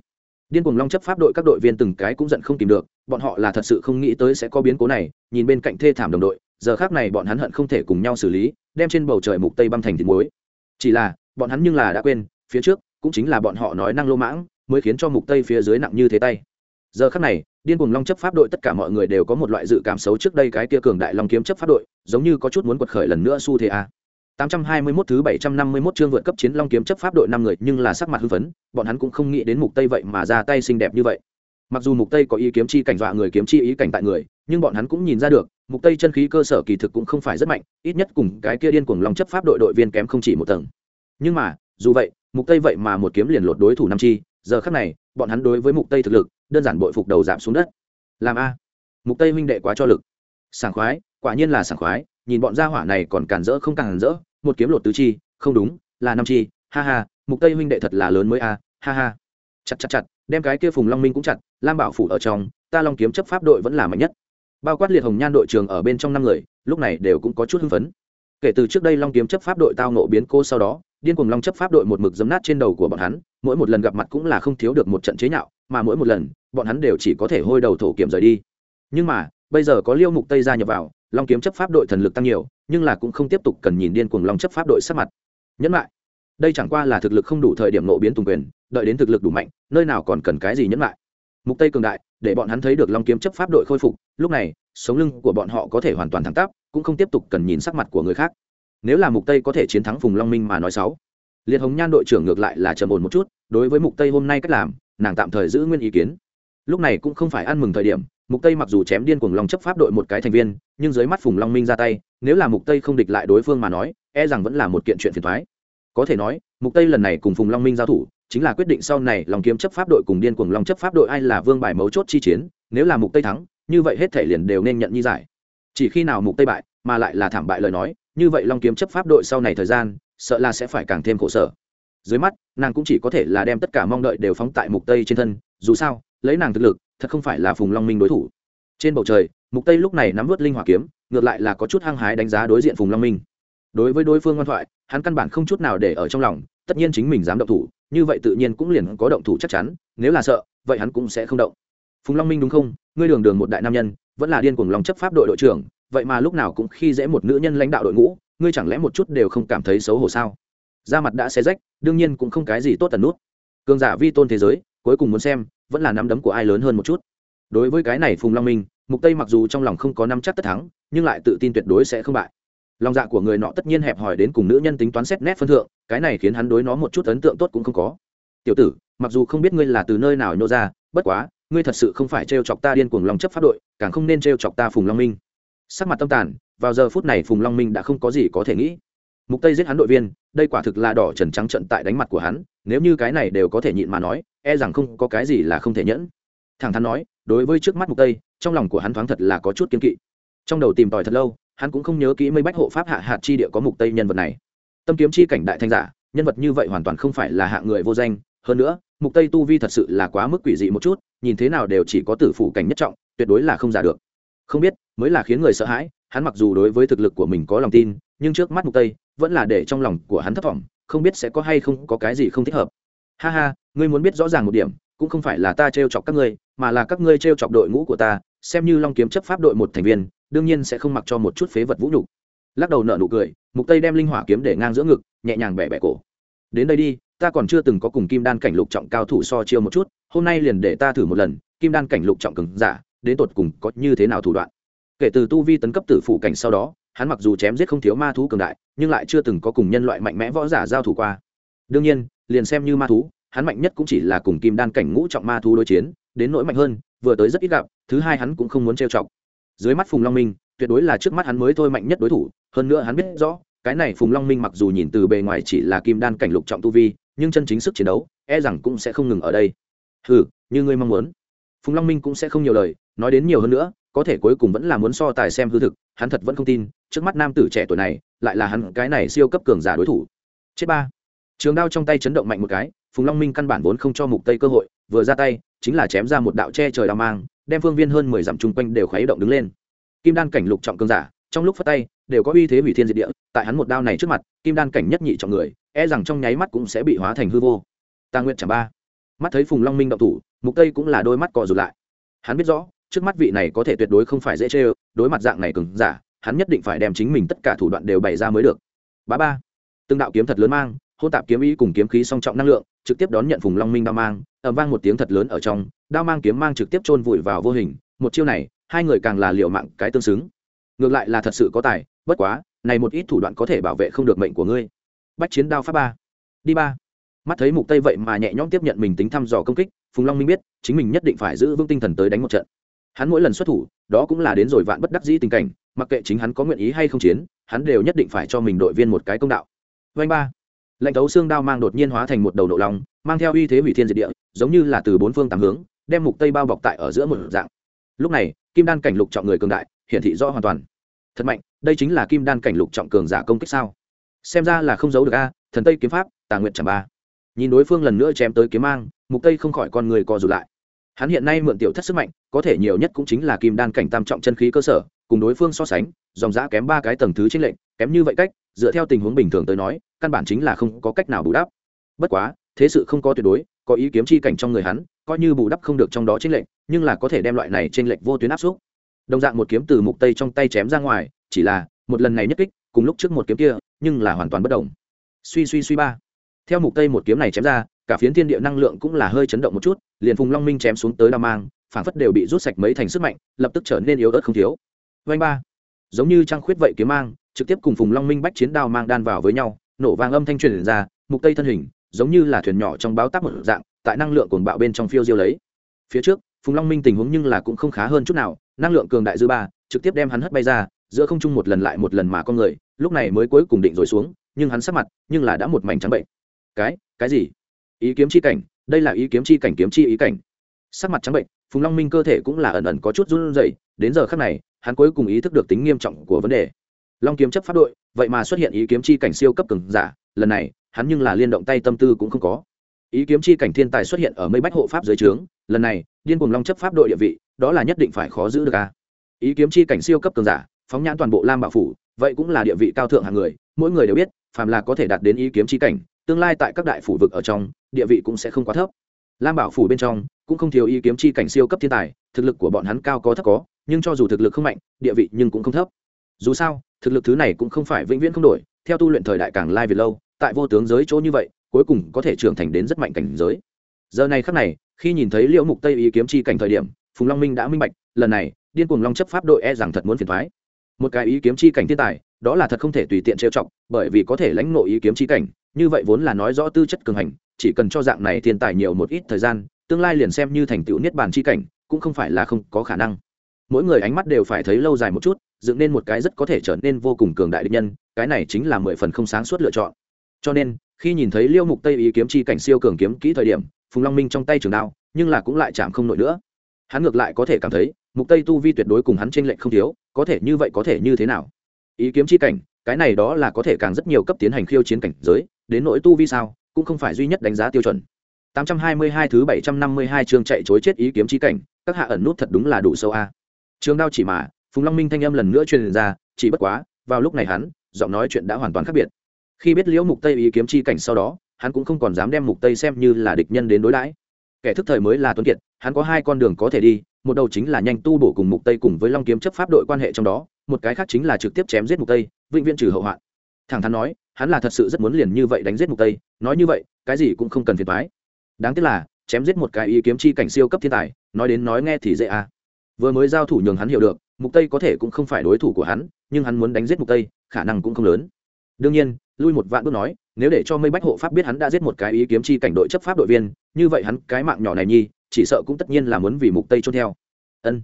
Điên cuồng long chấp pháp đội các đội viên từng cái cũng giận không tìm được, bọn họ là thật sự không nghĩ tới sẽ có biến cố này, nhìn bên cạnh thê thảm đồng đội, giờ khác này bọn hắn hận không thể cùng nhau xử lý, đem trên bầu trời mục tây băng thành thịt muối. Chỉ là, bọn hắn nhưng là đã quên, phía trước, cũng chính là bọn họ nói năng lô mãng, mới khiến cho mục tây phía dưới nặng như thế tay giờ khắc này, điên cuồng long chấp pháp đội tất cả mọi người đều có một loại dự cảm xấu trước đây cái kia cường đại long kiếm chấp pháp đội, giống như có chút muốn quật khởi lần nữa xu thế a. 821 thứ 751 chương vượt cấp chiến long kiếm chấp pháp đội năm người, nhưng là sắc mặt hưng phấn, bọn hắn cũng không nghĩ đến mục tây vậy mà ra tay xinh đẹp như vậy. Mặc dù mục tây có ý kiếm chi cảnh dọa người kiếm chi ý cảnh tại người, nhưng bọn hắn cũng nhìn ra được, mục tây chân khí cơ sở kỳ thực cũng không phải rất mạnh, ít nhất cùng cái kia điên cuồng long chấp pháp đội đội viên kém không chỉ một tầng. Nhưng mà, dù vậy, mục tây vậy mà một kiếm liền lột đối thủ năm chi, giờ khắc này, bọn hắn đối với mục tây thực lực đơn giản bội phục đầu giảm xuống đất. Làm a. Mục tây huynh đệ quá cho lực. Sảng khoái, quả nhiên là sảng khoái, nhìn bọn gia hỏa này còn cản rỡ không cản rỡ, một kiếm lột tứ chi, không đúng, là năm chi, ha ha, mục tây huynh đệ thật là lớn mới a, ha ha. Chặt chặt chặt, đem cái kia phùng long minh cũng chặt, lam bảo phủ ở trong, ta long kiếm chấp pháp đội vẫn là mạnh nhất. Bao quát liệt hồng nhan đội trường ở bên trong năm người, lúc này đều cũng có chút hưng phấn. Kể từ trước đây long kiếm chấp pháp đội tao nộ biến cô sau đó, điên cùng long chấp pháp đội một mực dấm nát trên đầu của bọn hắn, mỗi một lần gặp mặt cũng là không thiếu được một trận chế nhạo mà mỗi một lần, bọn hắn đều chỉ có thể hôi đầu thổ kiểm rời đi. Nhưng mà, bây giờ có liêu mục tây gia nhập vào, long kiếm chấp pháp đội thần lực tăng nhiều, nhưng là cũng không tiếp tục cần nhìn điên cuồng long chấp pháp đội sát mặt. Nhẫn lại. Đây chẳng qua là thực lực không đủ thời điểm nộ biến tùng quyền, đợi đến thực lực đủ mạnh, nơi nào còn cần cái gì nhẫn lại. Mục tây cường đại, để bọn hắn thấy được long kiếm chấp pháp đội khôi phục, lúc này, sống lưng của bọn họ có thể hoàn toàn thẳng tắp, cũng không tiếp tục cần nhìn sắc mặt của người khác. Nếu là mục tây có thể chiến thắng phùng long minh mà nói xấu. Liệt hồng nhan đội trưởng ngược lại là trầm ổn một chút, đối với mục tây hôm nay cách làm nàng tạm thời giữ nguyên ý kiến. Lúc này cũng không phải ăn mừng thời điểm, mục tây mặc dù chém điên cuồng long chấp pháp đội một cái thành viên, nhưng dưới mắt phùng long minh ra tay, nếu là mục tây không địch lại đối phương mà nói e rằng vẫn là một kiện chuyện phiền thoái có thể nói, mục tây lần này cùng phùng long minh giao thủ, chính là quyết định sau này lòng kiếm chấp pháp đội cùng điên cuồng long chấp pháp đội ai là vương bài mấu chốt chi chiến, nếu là mục tây thắng, như vậy hết thể liền đều nên nhận như giải. Chỉ khi nào mục tây bại, mà lại là thảm bại lời nói, như vậy long kiếm chấp pháp đội sau này thời gian, sợ là sẽ phải càng thêm khổ sở dưới mắt, nàng cũng chỉ có thể là đem tất cả mong đợi đều phóng tại mục tây trên thân, dù sao, lấy nàng thực lực, thật không phải là phùng long minh đối thủ. Trên bầu trời, mục tây lúc này nắm vớt linh hỏa kiếm, ngược lại là có chút hăng hái đánh giá đối diện phùng long minh. Đối với đối phương ngoan thoại, hắn căn bản không chút nào để ở trong lòng, tất nhiên chính mình dám động thủ, như vậy tự nhiên cũng liền có động thủ chắc chắn, nếu là sợ, vậy hắn cũng sẽ không động. Phùng long minh đúng không? Ngươi đường đường một đại nam nhân, vẫn là điên cuồng lòng chấp pháp đội đội trưởng, vậy mà lúc nào cũng khi dễ một nữ nhân lãnh đạo đội ngũ, ngươi chẳng lẽ một chút đều không cảm thấy xấu hổ sao? Da mặt đã xé rách, đương nhiên cũng không cái gì tốt tần nút. Cường giả vi tôn thế giới, cuối cùng muốn xem, vẫn là nắm đấm của ai lớn hơn một chút. Đối với cái này phùng long minh, mục tây mặc dù trong lòng không có năm chắc tất thắng, nhưng lại tự tin tuyệt đối sẽ không bại. Lòng dạ của người nọ tất nhiên hẹp hòi đến cùng nữ nhân tính toán xét nét phân thượng, cái này khiến hắn đối nó một chút ấn tượng tốt cũng không có. Tiểu tử, mặc dù không biết ngươi là từ nơi nào nhô ra, bất quá, ngươi thật sự không phải trêu chọc ta điên cuồng lòng chấp pháp đội, càng không nên trêu chọc ta phùng long minh. Sắc mặt tâm tàn, vào giờ phút này phùng long minh đã không có gì có thể nghĩ mục tây giết hắn đội viên, đây quả thực là đỏ trần trắng trận tại đánh mặt của hắn, nếu như cái này đều có thể nhịn mà nói e rằng không có cái gì là không thể nhẫn. Thẳng thắn nói, đối với trước mắt mục tây, trong lòng của hắn thoáng thật là có chút kiên kỵ. Trong đầu tìm tòi thật lâu, hắn cũng không nhớ kỹ mây bách hộ pháp hạ hạt chi địa có mục tây nhân vật này. Tâm kiếm chi cảnh đại thanh giả, nhân vật như vậy hoàn toàn không phải là hạng người vô danh. Hơn nữa, mục tây tu vi thật sự là quá mức quỷ dị một chút, nhìn thế nào đều chỉ có tử phủ cảnh nhất trọng, tuyệt đối là không giả được. Không biết, mới là khiến người sợ hãi, hắn mặc dù đối với thực lực của mình có lòng tin, nhưng trước mắt mục tây vẫn là để trong lòng của hắn thất vọng không biết sẽ có hay không có cái gì không thích hợp. Ha ha, ngươi muốn biết rõ ràng một điểm, cũng không phải là ta trêu chọc các ngươi, mà là các ngươi trêu chọc đội ngũ của ta, xem như long kiếm chấp pháp đội một thành viên, đương nhiên sẽ không mặc cho một chút phế vật vũ nhục. Lắc đầu nở nụ cười, mục tây đem linh hỏa kiếm để ngang giữa ngực, nhẹ nhàng bẻ bẻ cổ. Đến đây đi, ta còn chưa từng có cùng kim đan cảnh lục trọng cao thủ so chiêu một chút, hôm nay liền để ta thử một lần, kim đan cảnh lục trọng cường giả, đến tột cùng có như thế nào thủ đoạn. Kể từ tu vi tấn cấp tử phụ cảnh sau đó hắn mặc dù chém giết không thiếu ma thú cường đại, nhưng lại chưa từng có cùng nhân loại mạnh mẽ võ giả giao thủ qua. Đương nhiên, liền xem như ma thú, hắn mạnh nhất cũng chỉ là cùng kim đan cảnh ngũ trọng ma thú đối chiến, đến nỗi mạnh hơn, vừa tới rất ít gặp, thứ hai hắn cũng không muốn trêu chọc. Dưới mắt phùng long minh, tuyệt đối là trước mắt hắn mới thôi mạnh nhất đối thủ, hơn nữa hắn biết rõ, cái này phùng long minh mặc dù nhìn từ bề ngoài chỉ là kim đan cảnh lục trọng tu vi, nhưng chân chính sức chiến đấu e rằng cũng sẽ không ngừng ở đây. Ừ như ngươi mong muốn. Phùng long minh cũng sẽ không nhiều lời, nói đến nhiều hơn nữa, có thể cuối cùng vẫn là muốn so tài xem hư thực hắn thật vẫn không tin, trước mắt nam tử trẻ tuổi này, lại là hắn cái này siêu cấp cường giả đối thủ. Chết ba. Trường đao trong tay chấn động mạnh một cái, phùng long minh căn bản vốn không cho mục tây cơ hội, vừa ra tay, chính là chém ra một đạo che trời đao mang, đem phương viên hơn mười dặm chung quanh đều khuấy động đứng lên. Kim đan cảnh lục trọng cường giả, trong lúc phát tay, đều có uy thế hủy thiên diệt địa, tại hắn một đao này trước mặt, kim đan cảnh nhất nhị trọng người e rằng trong nháy mắt cũng sẽ bị hóa thành hư vô. Ta nguyện chẳng ba. Mắt thấy phùng long minh động thủ, mục tây cũng là đôi mắt cò rụt lại. Hắn biết rõ trước mắt vị này có thể tuyệt đối không phải dễ chê đối mặt dạng này cứng, giả, hắn nhất định phải đem chính mình tất cả thủ đoạn đều bày ra mới được. Bá ba, từng đạo kiếm thật lớn mang hôn tạp kiếm ý cùng kiếm khí song trọng năng lượng, trực tiếp đón nhận phùng long minh đao mang ẩm vang một tiếng thật lớn ở trong, đao mang kiếm mang trực tiếp chôn vùi vào vô hình, một chiêu này, hai người càng là liệu mạng cái tương xứng. Ngược lại là thật sự có tài, bất quá, này một ít thủ đoạn có thể bảo vệ không được mệnh của ngươi. Bách chiến đao pháp ba, đi ba. Mắt thấy mục tây vậy mà nhẹ nhõm tiếp nhận mình tính thăm dò công kích, phùng long minh biết, chính mình nhất định phải giữ vững tinh thần tới đánh một trận hắn mỗi lần xuất thủ, đó cũng là đến rồi vạn bất đắc dĩ tình cảnh, mặc kệ chính hắn có nguyện ý hay không chiến, hắn đều nhất định phải cho mình đội viên một cái công đạo. Vanh ba. Lệnh thấu xương đao mang đột nhiên hóa thành một đầu nộ lòng, mang theo uy thế hủy thiên diệt địa, giống như là từ bốn phương tám hướng, đem mục tây bao bọc tại ở giữa một dạng. Lúc này, kim đan cảnh lục trọng người cường đại, hiển thị rõ hoàn toàn. Thật mạnh, đây chính là kim đan cảnh lục trọng cường giả công kích sao? Xem ra là không giấu được a, thần tây kiếm pháp, tà nguyện chẳng ba. Nhìn đối phương lần nữa chém tới kiếm mang, mục tây không khỏi con người co rụt lại hắn hiện nay mượn tiểu thất sức mạnh, có thể nhiều nhất cũng chính là kim đan cảnh tam trọng chân khí cơ sở, cùng đối phương so sánh, dòng giã kém ba cái tầng thứ trên lệnh kém như vậy cách, dựa theo tình huống bình thường tới nói, căn bản chính là không có cách nào bù đắp. Bất quá, thế sự không có tuyệt đối, có ý kiếm chi cảnh trong người hắn, coi như bù đắp không được trong đó trên lệnh nhưng là có thể đem loại này trên lệnh vô tuyến áp xúc đồng dạng một kiếm từ mục tây trong tay chém ra ngoài, chỉ là, một lần này nhất kích, cùng lúc trước một kiếm kia, nhưng là hoàn toàn bất đồng. Suy suy suy ba. Theo mục tây một kiếm này chém ra cả phiến thiên địa năng lượng cũng là hơi chấn động một chút, liền phùng long minh chém xuống tới đao mang phản phất đều bị rút sạch mấy thành sức mạnh, lập tức trở nên yếu ớt không thiếu. Vanh ba, giống như trăng khuyết vậy kiếm mang, trực tiếp cùng phùng long minh bách chiến đao mang đan vào với nhau, nổ vang âm thanh truyền ra, mục tây thân hình, giống như là thuyền nhỏ trong báo táp một dạng, tại năng lượng cuồng bạo bên trong phiêu diêu lấy. Phía trước, phùng long minh tình huống nhưng là cũng không khá hơn chút nào, năng lượng cường đại dư ba, trực tiếp đem hắn hất bay ra, giữa không trung một lần lại một lần mà con người, lúc này mới cuối cùng định rồi xuống, nhưng hắn sắc mặt nhưng là đã một mảnh trắng bệnh. Cái cái gì? Ý kiếm chi cảnh, đây là ý kiếm chi cảnh kiếm chi ý cảnh. Sắc mặt trắng bệnh, phùng long minh cơ thể cũng là ẩn ẩn có chút run rẩy, đến giờ khắc này, hắn cuối cùng ý thức được tính nghiêm trọng của vấn đề. Long kiếm chấp pháp đội, vậy mà xuất hiện ý kiếm chi cảnh siêu cấp cường giả, lần này, hắn nhưng là liên động tay tâm tư cũng không có. Ý kiếm chi cảnh thiên tài xuất hiện ở mây bách hộ pháp dưới trướng, lần này, điên cùng long chấp pháp đội địa vị, đó là nhất định phải khó giữ được a. Ý kiếm chi cảnh siêu cấp cường giả, phóng nhãn toàn bộ lam bảo phủ, vậy cũng là địa vị cao thượng hàng người, mỗi người đều biết, phàm là có thể đạt đến ý kiếm chi cảnh tương lai tại các đại phủ vực ở trong, địa vị cũng sẽ không quá thấp. Lam bảo phủ bên trong, cũng không thiếu ý kiếm chi cảnh siêu cấp thiên tài, thực lực của bọn hắn cao có thấp có, nhưng cho dù thực lực không mạnh, địa vị nhưng cũng không thấp. Dù sao, thực lực thứ này cũng không phải vĩnh viễn không đổi, theo tu luyện thời đại càng lai về lâu, tại vô tướng giới chỗ như vậy, cuối cùng có thể trưởng thành đến rất mạnh cảnh giới. Giờ này khắc này, khi nhìn thấy liễu mục tây ý kiếm chi cảnh thời điểm, phùng long minh đã minh bạch, lần này, điên cuồng long chấp pháp đội e rằng thật muốn phiền thoái một cái ý kiếm chi cảnh thiên tài đó là thật không thể tùy tiện trêu chọc, bởi vì có thể lãnh ngộ ý kiếm chi cảnh, như vậy vốn là nói rõ tư chất cường hành, chỉ cần cho dạng này thiên tài nhiều một ít thời gian, tương lai liền xem như thành tựu niết bàn chi cảnh, cũng không phải là không có khả năng. Mỗi người ánh mắt đều phải thấy lâu dài một chút, dựng nên một cái rất có thể trở nên vô cùng cường đại địch nhân, cái này chính là mười phần không sáng suốt lựa chọn. Cho nên, khi nhìn thấy liêu mục tây ý kiếm chi cảnh siêu cường kiếm kỹ thời điểm, phùng long minh trong tay trường đao, nhưng là cũng lại chạm không nổi nữa. Hắn ngược lại có thể cảm thấy, mục tây tu vi tuyệt đối cùng hắn trên lệnh không thiếu, có thể như vậy có thể như thế nào? Ý kiếm chi cảnh, cái này đó là có thể càng rất nhiều cấp tiến hành khiêu chiến cảnh giới, đến nỗi tu vi sao, cũng không phải duy nhất đánh giá tiêu chuẩn. 822 thứ 752 chương chạy chối chết ý kiếm chi cảnh, các hạ ẩn nút thật đúng là đủ sâu a. Trường đao chỉ mà, phùng long minh thanh âm lần nữa truyền ra, chỉ bất quá, vào lúc này hắn, giọng nói chuyện đã hoàn toàn khác biệt. Khi biết liễu mục tây ý kiếm chi cảnh sau đó, hắn cũng không còn dám đem mục tây xem như là địch nhân đến đối đãi. Kẻ thức thời mới là tuấn kiệt, hắn có hai con đường có thể đi, một đầu chính là nhanh tu bổ cùng mục tây cùng với long kiếm chấp pháp đội quan hệ trong đó một cái khác chính là trực tiếp chém giết mục tây, vĩnh viễn trừ hậu hoạn. Thẳng thắn nói, hắn là thật sự rất muốn liền như vậy đánh giết mục tây, nói như vậy, cái gì cũng không cần phiền toái. Đáng tiếc là, chém giết một cái ý kiếm chi cảnh siêu cấp thiên tài, nói đến nói nghe thì dễ à. Vừa mới giao thủ nhường hắn hiểu được, mục tây có thể cũng không phải đối thủ của hắn, nhưng hắn muốn đánh giết mục tây, khả năng cũng không lớn. Đương nhiên, lui một vạn bước nói, nếu để cho mây bách hộ pháp biết hắn đã giết một cái ý kiếm chi cảnh đội chấp pháp đội viên, như vậy hắn cái mạng nhỏ này nhi, chỉ sợ cũng tất nhiên là muốn vì mục tây trôn theo. Ân.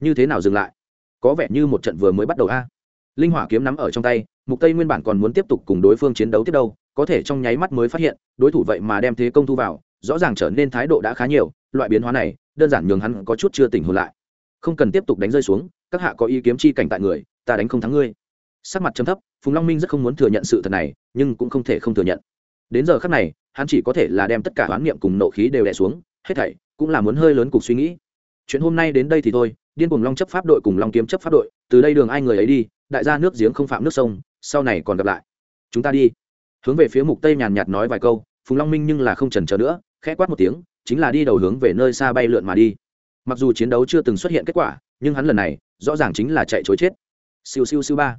Như thế nào dừng lại? Có vẻ như một trận vừa mới bắt đầu a. Linh hỏa kiếm nắm ở trong tay, mục tây nguyên bản còn muốn tiếp tục cùng đối phương chiến đấu tiếp đâu, có thể trong nháy mắt mới phát hiện, đối thủ vậy mà đem thế công thu vào, rõ ràng trở nên thái độ đã khá nhiều, loại biến hóa này, đơn giản nhường hắn có chút chưa tỉnh hồn lại. Không cần tiếp tục đánh rơi xuống, các hạ có ý kiếm chi cảnh tại người, ta đánh không thắng ngươi. Sắc mặt trầm thấp, phùng long minh rất không muốn thừa nhận sự thật này, nhưng cũng không thể không thừa nhận. Đến giờ khắc này, hắn chỉ có thể là đem tất cả oán niệm cùng nộ khí đều đè xuống, hết thảy cũng là muốn hơi lớn cục suy nghĩ chuyện hôm nay đến đây thì thôi, điên cùng long chấp pháp đội cùng long kiếm chấp pháp đội, từ đây đường ai người ấy đi, đại gia nước giếng không phạm nước sông, sau này còn gặp lại. Chúng ta đi. Hướng về phía mục tây nhàn nhạt nói vài câu, phùng long minh nhưng là không chần chờ nữa, khẽ quát một tiếng, chính là đi đầu hướng về nơi xa bay lượn mà đi. Mặc dù chiến đấu chưa từng xuất hiện kết quả, nhưng hắn lần này, rõ ràng chính là chạy chối chết. Siêu siêu siêu ba.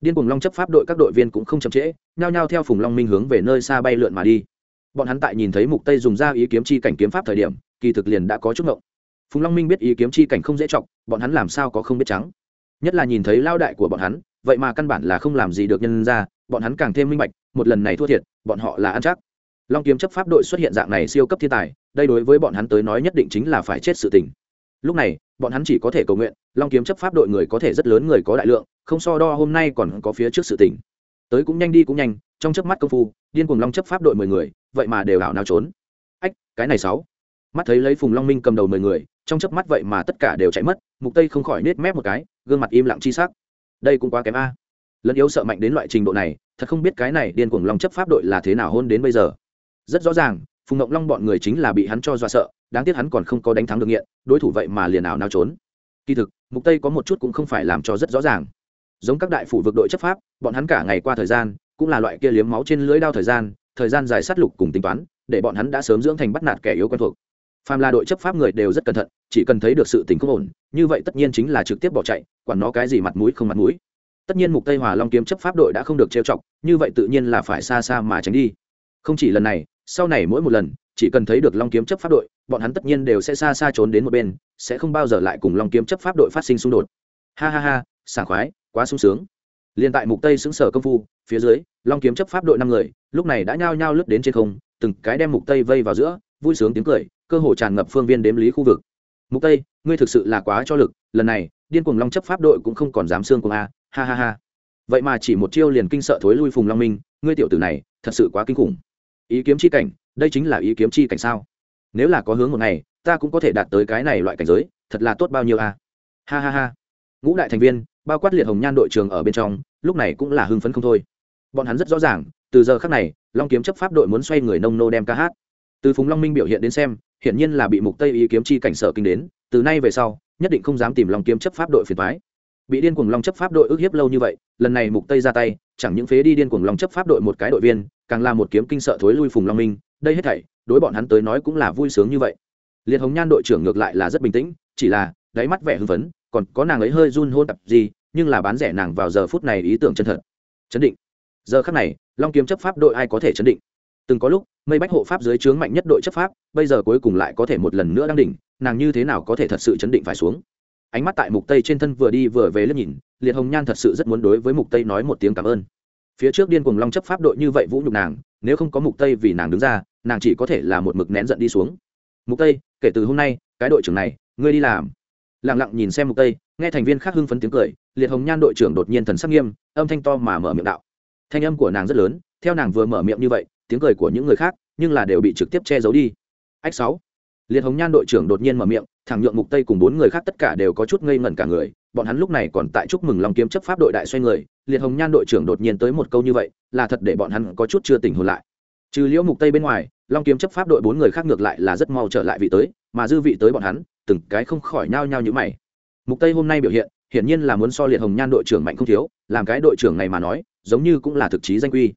Điên cùng long chấp pháp đội các đội viên cũng không chậm trễ, nhao nhao theo phùng long minh hướng về nơi xa bay lượn mà đi. Bọn hắn tại nhìn thấy mục tây dùng ra ý kiếm chi cảnh kiếm pháp thời điểm, kỳ thực liền đã có chút ngộng phùng long minh biết ý kiếm chi cảnh không dễ chọc, bọn hắn làm sao có không biết trắng? Nhất là nhìn thấy lao đại của bọn hắn, vậy mà căn bản là không làm gì được nhân ra, bọn hắn càng thêm minh bạch, một lần này thua thiệt, bọn họ là ăn chắc. Long kiếm chấp pháp đội xuất hiện dạng này siêu cấp thiên tài, đây đối với bọn hắn tới nói nhất định chính là phải chết sự tình. Lúc này, bọn hắn chỉ có thể cầu nguyện, long kiếm chấp pháp đội người có thể rất lớn người có đại lượng, không so đo hôm nay còn có phía trước sự tình. Tới cũng nhanh đi cũng nhanh, trong chớp mắt công phu, điên cùng long chấp pháp đội mười người, vậy mà đều ảo nào trốn. Ách, cái này sáu mắt thấy lấy phùng long minh cầm đầu mười người, trong chớp mắt vậy mà tất cả đều chạy mất, mục tây không khỏi nết mép một cái, gương mặt im lặng chi sắc. Đây cũng quá kém a. Lẫn yếu sợ mạnh đến loại trình độ này, thật không biết cái này điên cuồng long chấp pháp đội là thế nào hôn đến bây giờ. Rất rõ ràng, phùng ngộng long bọn người chính là bị hắn cho dọa sợ, đáng tiếc hắn còn không có đánh thắng được nghiện, đối thủ vậy mà liền ảo nào trốn. Kỳ thực, mục tây có một chút cũng không phải làm cho rất rõ ràng. Giống các đại phủ vực đội chấp pháp, bọn hắn cả ngày qua thời gian, cũng là loại kia liếm máu trên lưỡi đao thời gian thời gian dài sát lục cùng tính toán, để bọn hắn đã sớm dưỡng thành bắt nạt kẻ yếu quen thuộc phàm là đội chấp pháp người đều rất cẩn thận, chỉ cần thấy được sự tình không ổn, như vậy tất nhiên chính là trực tiếp bỏ chạy, quản nó cái gì mặt mũi không mặt mũi. Tất nhiên mục tây hòa long kiếm chấp pháp đội đã không được trêu chọc, như vậy tự nhiên là phải xa xa mà tránh đi. Không chỉ lần này, sau này mỗi một lần, chỉ cần thấy được long kiếm chấp pháp đội, bọn hắn tất nhiên đều sẽ xa xa trốn đến một bên, sẽ không bao giờ lại cùng long kiếm chấp pháp đội phát sinh xung đột. Ha ha ha, sảng khoái, quá sung sướng. Liền tại mục tây xứng sở công phu, phía dưới, long kiếm chấp pháp đội năm người, lúc này đã nhao nhao lướt đến trên không, từng cái đem mục tây vây vào giữa vui sướng tiếng cười, cơ hồ tràn ngập phương viên đếm lý khu vực. Mục tây, ngươi thực sự là quá cho lực, lần này, điên cuồng long chấp pháp đội cũng không còn dám xương cùng a, ha ha ha. Vậy mà chỉ một chiêu liền kinh sợ thối lui phùng long minh, ngươi tiểu tử này, thật sự quá kinh khủng. Ý kiếm chi cảnh, đây chính là ý kiếm chi cảnh sao? Nếu là có hướng một ngày, ta cũng có thể đạt tới cái này loại cảnh giới, thật là tốt bao nhiêu a. Ha ha ha. Ngũ đại thành viên, bao quát liệt hồng nhan đội trường ở bên trong, lúc này cũng là hưng phấn không thôi. Bọn hắn rất rõ ràng, từ giờ khác này, long kiếm chấp pháp đội muốn xoay người nông nô đem ca hát từ phùng long minh biểu hiện đến xem, hiển nhiên là bị mục tây ý kiếm chi cảnh sở kinh đến, từ nay về sau, nhất định không dám tìm long kiếm chấp pháp đội phiền thoái bị điên cuồng long chấp pháp đội ức hiếp lâu như vậy, lần này mục tây ra tay, chẳng những phế đi điên cuồng long chấp pháp đội một cái đội viên, càng là một kiếm kinh sợ thối lui phùng long minh, đây hết thảy, đối bọn hắn tới nói cũng là vui sướng như vậy. Liệt hồng nhan đội trưởng ngược lại là rất bình tĩnh, chỉ là, đáy mắt vẻ hưng phấn, còn có nàng ấy hơi run hôn tập gì, nhưng là bán rẻ nàng vào giờ phút này ý tưởng chân thật. Chấn định. Giờ khắc này, long kiếm chấp pháp đội ai có thể chấn định? Từng có lúc, mây bách hộ pháp dưới trướng mạnh nhất đội chấp pháp, bây giờ cuối cùng lại có thể một lần nữa đang đỉnh, nàng như thế nào có thể thật sự chấn định phải xuống? Ánh mắt tại mục tây trên thân vừa đi vừa về liếc nhìn, liệt hồng nhan thật sự rất muốn đối với mục tây nói một tiếng cảm ơn. Phía trước điên cuồng long chấp pháp đội như vậy vũ nhục nàng, nếu không có mục tây vì nàng đứng ra, nàng chỉ có thể là một mực nén giận đi xuống. Mục tây, kể từ hôm nay, cái đội trưởng này, ngươi đi làm. Lặng lặng nhìn xem mục tây, nghe thành viên khác hưng phấn tiếng cười, liệt hồng nhan đội trưởng đột nhiên thần sắc nghiêm, âm thanh to mà mở miệng đạo. Thanh âm của nàng rất lớn, theo nàng vừa mở miệng như vậy tiếng cười của những người khác, nhưng là đều bị trực tiếp che giấu đi. Ách sáu. Liệt hồng nhan đội trưởng đột nhiên mở miệng, thẳng nhượng mục tây cùng bốn người khác tất cả đều có chút ngây ngẩn cả người, bọn hắn lúc này còn tại chúc mừng long kiếm chấp pháp đội đại xoay người, liệt hồng nhan đội trưởng đột nhiên tới một câu như vậy, là thật để bọn hắn có chút chưa tỉnh hồn lại. Trừ liễu mục tây bên ngoài, long kiếm chấp pháp đội bốn người khác ngược lại là rất mau trở lại vị tới, mà dư vị tới bọn hắn, từng cái không khỏi nhao nhao như mày. Mục tây hôm nay biểu hiện, hiển nhiên là muốn so liệt hồng nhan đội trưởng mạnh không thiếu, làm cái đội trưởng này mà nói, giống như cũng là thực chí danh quy.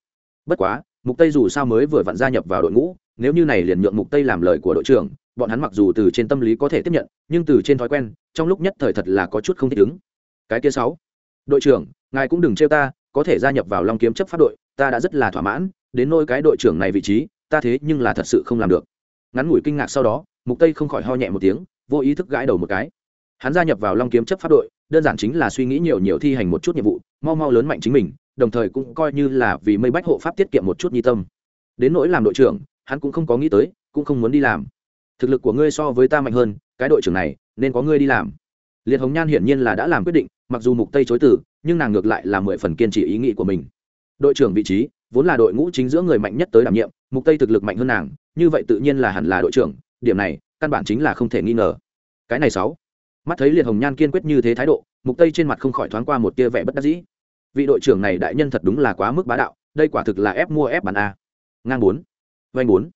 Bất quá mục tây dù sao mới vừa vặn gia nhập vào đội ngũ, nếu như này liền nhượng mục tây làm lời của đội trưởng, bọn hắn mặc dù từ trên tâm lý có thể tiếp nhận, nhưng từ trên thói quen, trong lúc nhất thời thật là có chút không thích ứng. Cái kia sáu, đội trưởng, ngài cũng đừng trêu ta, có thể gia nhập vào long kiếm chấp pháp đội, ta đã rất là thỏa mãn, đến nôi cái đội trưởng này vị trí, ta thế nhưng là thật sự không làm được. Ngắn ngủi kinh ngạc sau đó, mục tây không khỏi ho nhẹ một tiếng, vô ý thức gãi đầu một cái. Hắn gia nhập vào long kiếm chấp pháp đội, đơn giản chính là suy nghĩ nhiều nhiều thi hành một chút nhiệm vụ, mau mau lớn mạnh chính mình đồng thời cũng coi như là vì mây bách hộ pháp tiết kiệm một chút nhi tâm. Đến nỗi làm đội trưởng, hắn cũng không có nghĩ tới, cũng không muốn đi làm. Thực lực của ngươi so với ta mạnh hơn, cái đội trưởng này, nên có ngươi đi làm. Liệt hồng nhan hiển nhiên là đã làm quyết định, mặc dù mục tây chối từ, nhưng nàng ngược lại là mười phần kiên trì ý nghĩ của mình. Đội trưởng vị trí, vốn là đội ngũ chính giữa người mạnh nhất tới đảm nhiệm, mục tây thực lực mạnh hơn nàng, như vậy tự nhiên là hẳn là đội trưởng, điểm này, căn bản chính là không thể nghi ngờ. Cái này sáu, mắt thấy liệt hồng nhan kiên quyết như thế thái độ, mục tây trên mặt không khỏi thoáng qua một tia vẻ bất đắc dĩ vị đội trưởng này đại nhân thật đúng là quá mức bá đạo, đây quả thực là ép mua ép bán a. Ngang bốn, vanh bốn.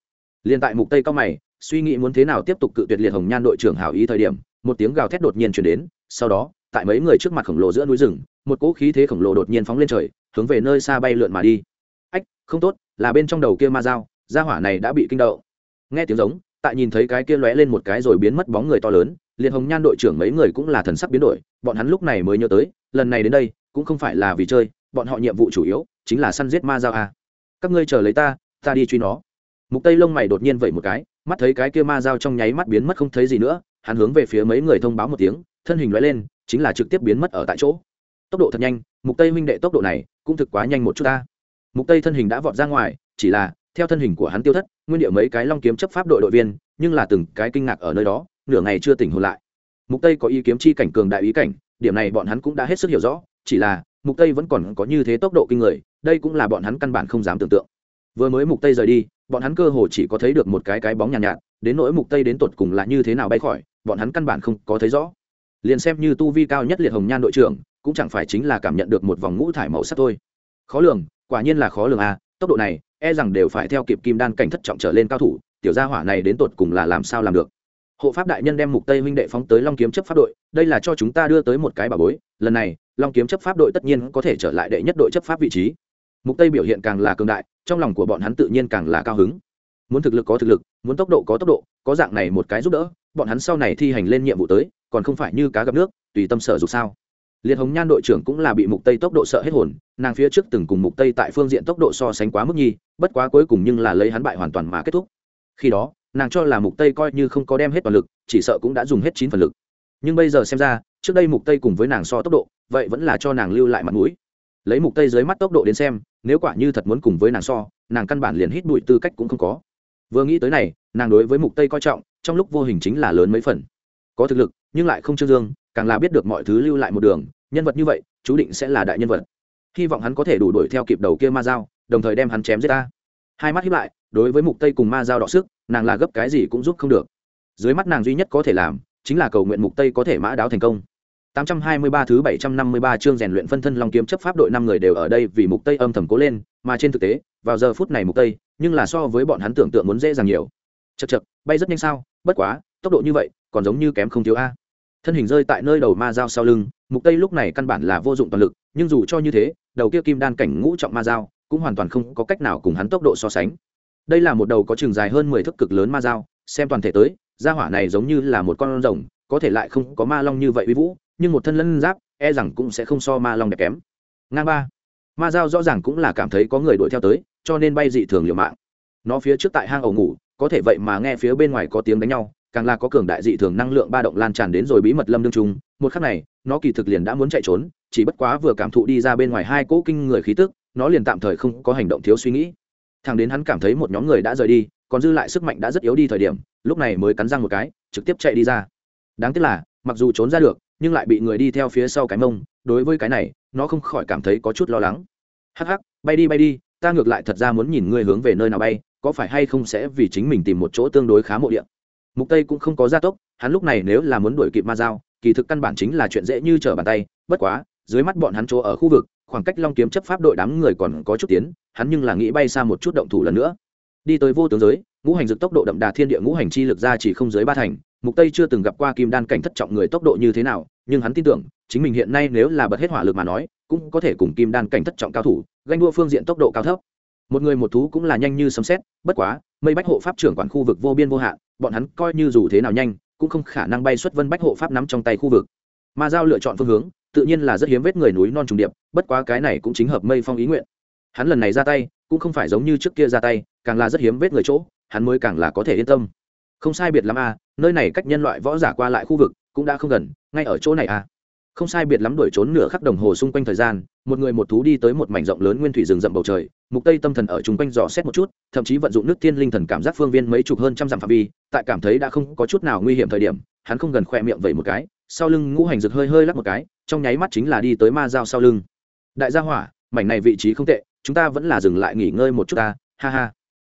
Liền tại mục tây cao mày, suy nghĩ muốn thế nào tiếp tục cự tuyệt liệt hồng nhan đội trưởng hảo ý thời điểm, một tiếng gào thét đột nhiên chuyển đến, sau đó, tại mấy người trước mặt khổng lồ giữa núi rừng, một cỗ khí thế khổng lồ đột nhiên phóng lên trời, hướng về nơi xa bay lượn mà đi. Ách, không tốt, là bên trong đầu kia ma dao, gia hỏa này đã bị kinh động. nghe tiếng giống, tại nhìn thấy cái kia lóe lên một cái rồi biến mất bóng người to lớn, liệt hồng nhan đội trưởng mấy người cũng là thần sắc biến đổi, bọn hắn lúc này mới nhớ tới, lần này đến đây cũng không phải là vì chơi, bọn họ nhiệm vụ chủ yếu chính là săn giết ma dao a. Các ngươi chờ lấy ta ta đi truy nó. Mục tây lông mày đột nhiên vậy một cái, mắt thấy cái kia ma dao trong nháy mắt biến mất không thấy gì nữa, hắn hướng về phía mấy người thông báo một tiếng, thân hình lóe lên, chính là trực tiếp biến mất ở tại chỗ. Tốc độ thật nhanh, mục tây minh đệ tốc độ này cũng thực quá nhanh một chút ta. Mục tây thân hình đã vọt ra ngoài, chỉ là, theo thân hình của hắn tiêu thất, nguyên địa mấy cái long kiếm chấp pháp đội đội viên, nhưng là từng cái kinh ngạc ở nơi đó, nửa ngày chưa tỉnh hồn lại. Mục tây có ý kiếm chi cảnh, cường đại ý cảnh, điểm này bọn hắn cũng đã hết sức hiểu rõ chỉ là mục tây vẫn còn có như thế tốc độ kinh người đây cũng là bọn hắn căn bản không dám tưởng tượng. Vừa mới mục tây rời đi bọn hắn cơ hồ chỉ có thấy được một cái cái bóng nhàn nhạt, nhạt đến nỗi mục tây đến tột cùng là như thế nào bay khỏi bọn hắn căn bản không có thấy rõ. Liền xem như tu vi cao nhất liệt hồng nhan đội trưởng cũng chẳng phải chính là cảm nhận được một vòng ngũ thải màu sắc thôi. Khó lường quả nhiên là khó lường à tốc độ này e rằng đều phải theo kịp kim đan cảnh thất trọng trở lên cao thủ tiểu gia hỏa này đến tột cùng là làm sao làm được hộ pháp đại nhân đem mục tây huynh đệ phóng tới long kiếm chấp pháp đội, đây là cho chúng ta đưa tới một cái bảo bối, lần này, long kiếm chấp pháp đội tất nhiên có thể trở lại đệ nhất đội chấp pháp vị trí. Mục tây biểu hiện càng là cường đại, trong lòng của bọn hắn tự nhiên càng là cao hứng. Muốn thực lực có thực lực, muốn tốc độ có tốc độ, có dạng này một cái giúp đỡ, bọn hắn sau này thi hành lên nhiệm vụ tới, còn không phải như cá gặp nước, tùy tâm sở dục sao? Liệt hồng nhan đội trưởng cũng là bị mục tây tốc độ sợ hết hồn, nàng phía trước từng cùng mục tây tại phương diện tốc độ so sánh quá mức nhi, bất quá cuối cùng nhưng là lấy hắn bại hoàn toàn mà kết thúc. Khi đó nàng cho là mục tây coi như không có đem hết toàn lực, chỉ sợ cũng đã dùng hết chín phần lực. Nhưng bây giờ xem ra, trước đây mục tây cùng với nàng so tốc độ, vậy vẫn là cho nàng lưu lại mặt mũi. Lấy mục tây dưới mắt tốc độ đến xem, nếu quả như thật muốn cùng với nàng so, nàng căn bản liền hít bụi tư cách cũng không có. Vừa nghĩ tới này, nàng đối với mục tây coi trọng, trong lúc vô hình chính là lớn mấy phần. Có thực lực, nhưng lại không trương dương, càng là biết được mọi thứ lưu lại một đường, nhân vật như vậy, chú định sẽ là đại nhân vật. Hy vọng hắn có thể đủ đuổi theo kịp đầu kia ma dao, đồng thời đem hắn chém giết ta. Hai mắt hiếp lại đối với mục tây cùng ma giao đọ sức, nàng là gấp cái gì cũng giúp không được. Dưới mắt nàng duy nhất có thể làm, chính là cầu nguyện mục tây có thể mã đáo thành công. 823 thứ 753 chương rèn luyện phân thân long kiếm chấp pháp đội năm người đều ở đây vì mục tây âm thầm cố lên, mà trên thực tế, vào giờ phút này mục tây, nhưng là so với bọn hắn tưởng tượng muốn dễ dàng nhiều. Chật chật bay rất nhanh sao, bất quá, tốc độ như vậy, còn giống như kém không thiếu a. Thân hình rơi tại nơi đầu ma dao sau lưng, mục tây lúc này căn bản là vô dụng toàn lực, nhưng dù cho như thế, đầu kia kim đan cảnh ngũ trọng ma dao cũng hoàn toàn không có cách nào cùng hắn tốc độ so sánh đây là một đầu có trường dài hơn 10 thước cực lớn ma dao, xem toàn thể tới gia hỏa này giống như là một con rồng, có thể lại không có ma long như vậy uy vũ, nhưng một thân lân giáp e rằng cũng sẽ không so ma long đẹp kém. Ngang ba. Ma dao rõ ràng cũng là cảm thấy có người đuổi theo tới, cho nên bay dị thường liều mạng. Nó phía trước tại hang ổ ngủ, có thể vậy mà nghe phía bên ngoài có tiếng đánh nhau, càng là có cường đại dị thường năng lượng ba động lan tràn đến rồi bí mật lâm đương trung. Một khắc này, nó kỳ thực liền đã muốn chạy trốn, chỉ bất quá vừa cảm thụ đi ra bên ngoài hai cỗ kinh người khí tức, nó liền tạm thời không có hành động thiếu suy nghĩ thằng đến hắn cảm thấy một nhóm người đã rời đi, còn dư lại sức mạnh đã rất yếu đi thời điểm, lúc này mới cắn răng một cái, trực tiếp chạy đi ra. Đáng tiếc là, mặc dù trốn ra được, nhưng lại bị người đi theo phía sau cái mông, đối với cái này, nó không khỏi cảm thấy có chút lo lắng. Hắc hắc, bay đi bay đi, ta ngược lại thật ra muốn nhìn ngươi hướng về nơi nào bay, có phải hay không sẽ vì chính mình tìm một chỗ tương đối khá mộ địa. Mục tây cũng không có gia tốc, hắn lúc này nếu là muốn đuổi kịp ma dao, kỳ thực căn bản chính là chuyện dễ như trở bàn tay, bất quá dưới mắt bọn hắn chỗ ở khu vực, khoảng cách long kiếm chấp pháp đội đám người còn có chút tiến, hắn nhưng là nghĩ bay xa một chút động thủ lần nữa. Đi tới vô tướng giới, ngũ hành dực tốc độ đậm đà thiên địa ngũ hành chi lực ra chỉ không dưới ba thành, mục tây chưa từng gặp qua kim đan cảnh thất trọng người tốc độ như thế nào, nhưng hắn tin tưởng, chính mình hiện nay nếu là bật hết hỏa lực mà nói, cũng có thể cùng kim đan cảnh thất trọng cao thủ, ganh đua phương diện tốc độ cao thấp. Một người một thú cũng là nhanh như sấm xét bất quá, mây bách hộ pháp trưởng quản khu vực vô biên vô hạn, bọn hắn coi như dù thế nào nhanh, cũng không khả năng bay xuất vân bách hộ pháp nắm trong tay khu vực. Mà giao lựa chọn phương hướng tự nhiên là rất hiếm vết người núi non trùng điệp, bất quá cái này cũng chính hợp mây phong ý nguyện. Hắn lần này ra tay, cũng không phải giống như trước kia ra tay, càng là rất hiếm vết người chỗ, hắn mới càng là có thể yên tâm. Không sai biệt lắm a nơi này cách nhân loại võ giả qua lại khu vực cũng đã không gần, ngay ở chỗ này a không sai biệt lắm đuổi trốn nửa khắc đồng hồ xung quanh thời gian, một người một thú đi tới một mảnh rộng lớn nguyên thủy rừng rậm bầu trời, mục tây tâm thần ở chung quanh dò xét một chút, thậm chí vận dụng nước tiên linh thần cảm giác phương viên mấy chục hơn trăm dặm phạm vi, tại cảm thấy đã không có chút nào nguy hiểm thời điểm, hắn không gần khoe miệng vậy một cái, sau lưng ngũ hành rực hơi hơi lắc một cái trong nháy mắt chính là đi tới ma dao sau lưng. Đại gia hỏa, mảnh này vị trí không tệ, chúng ta vẫn là dừng lại nghỉ ngơi một chút ta, ha ha.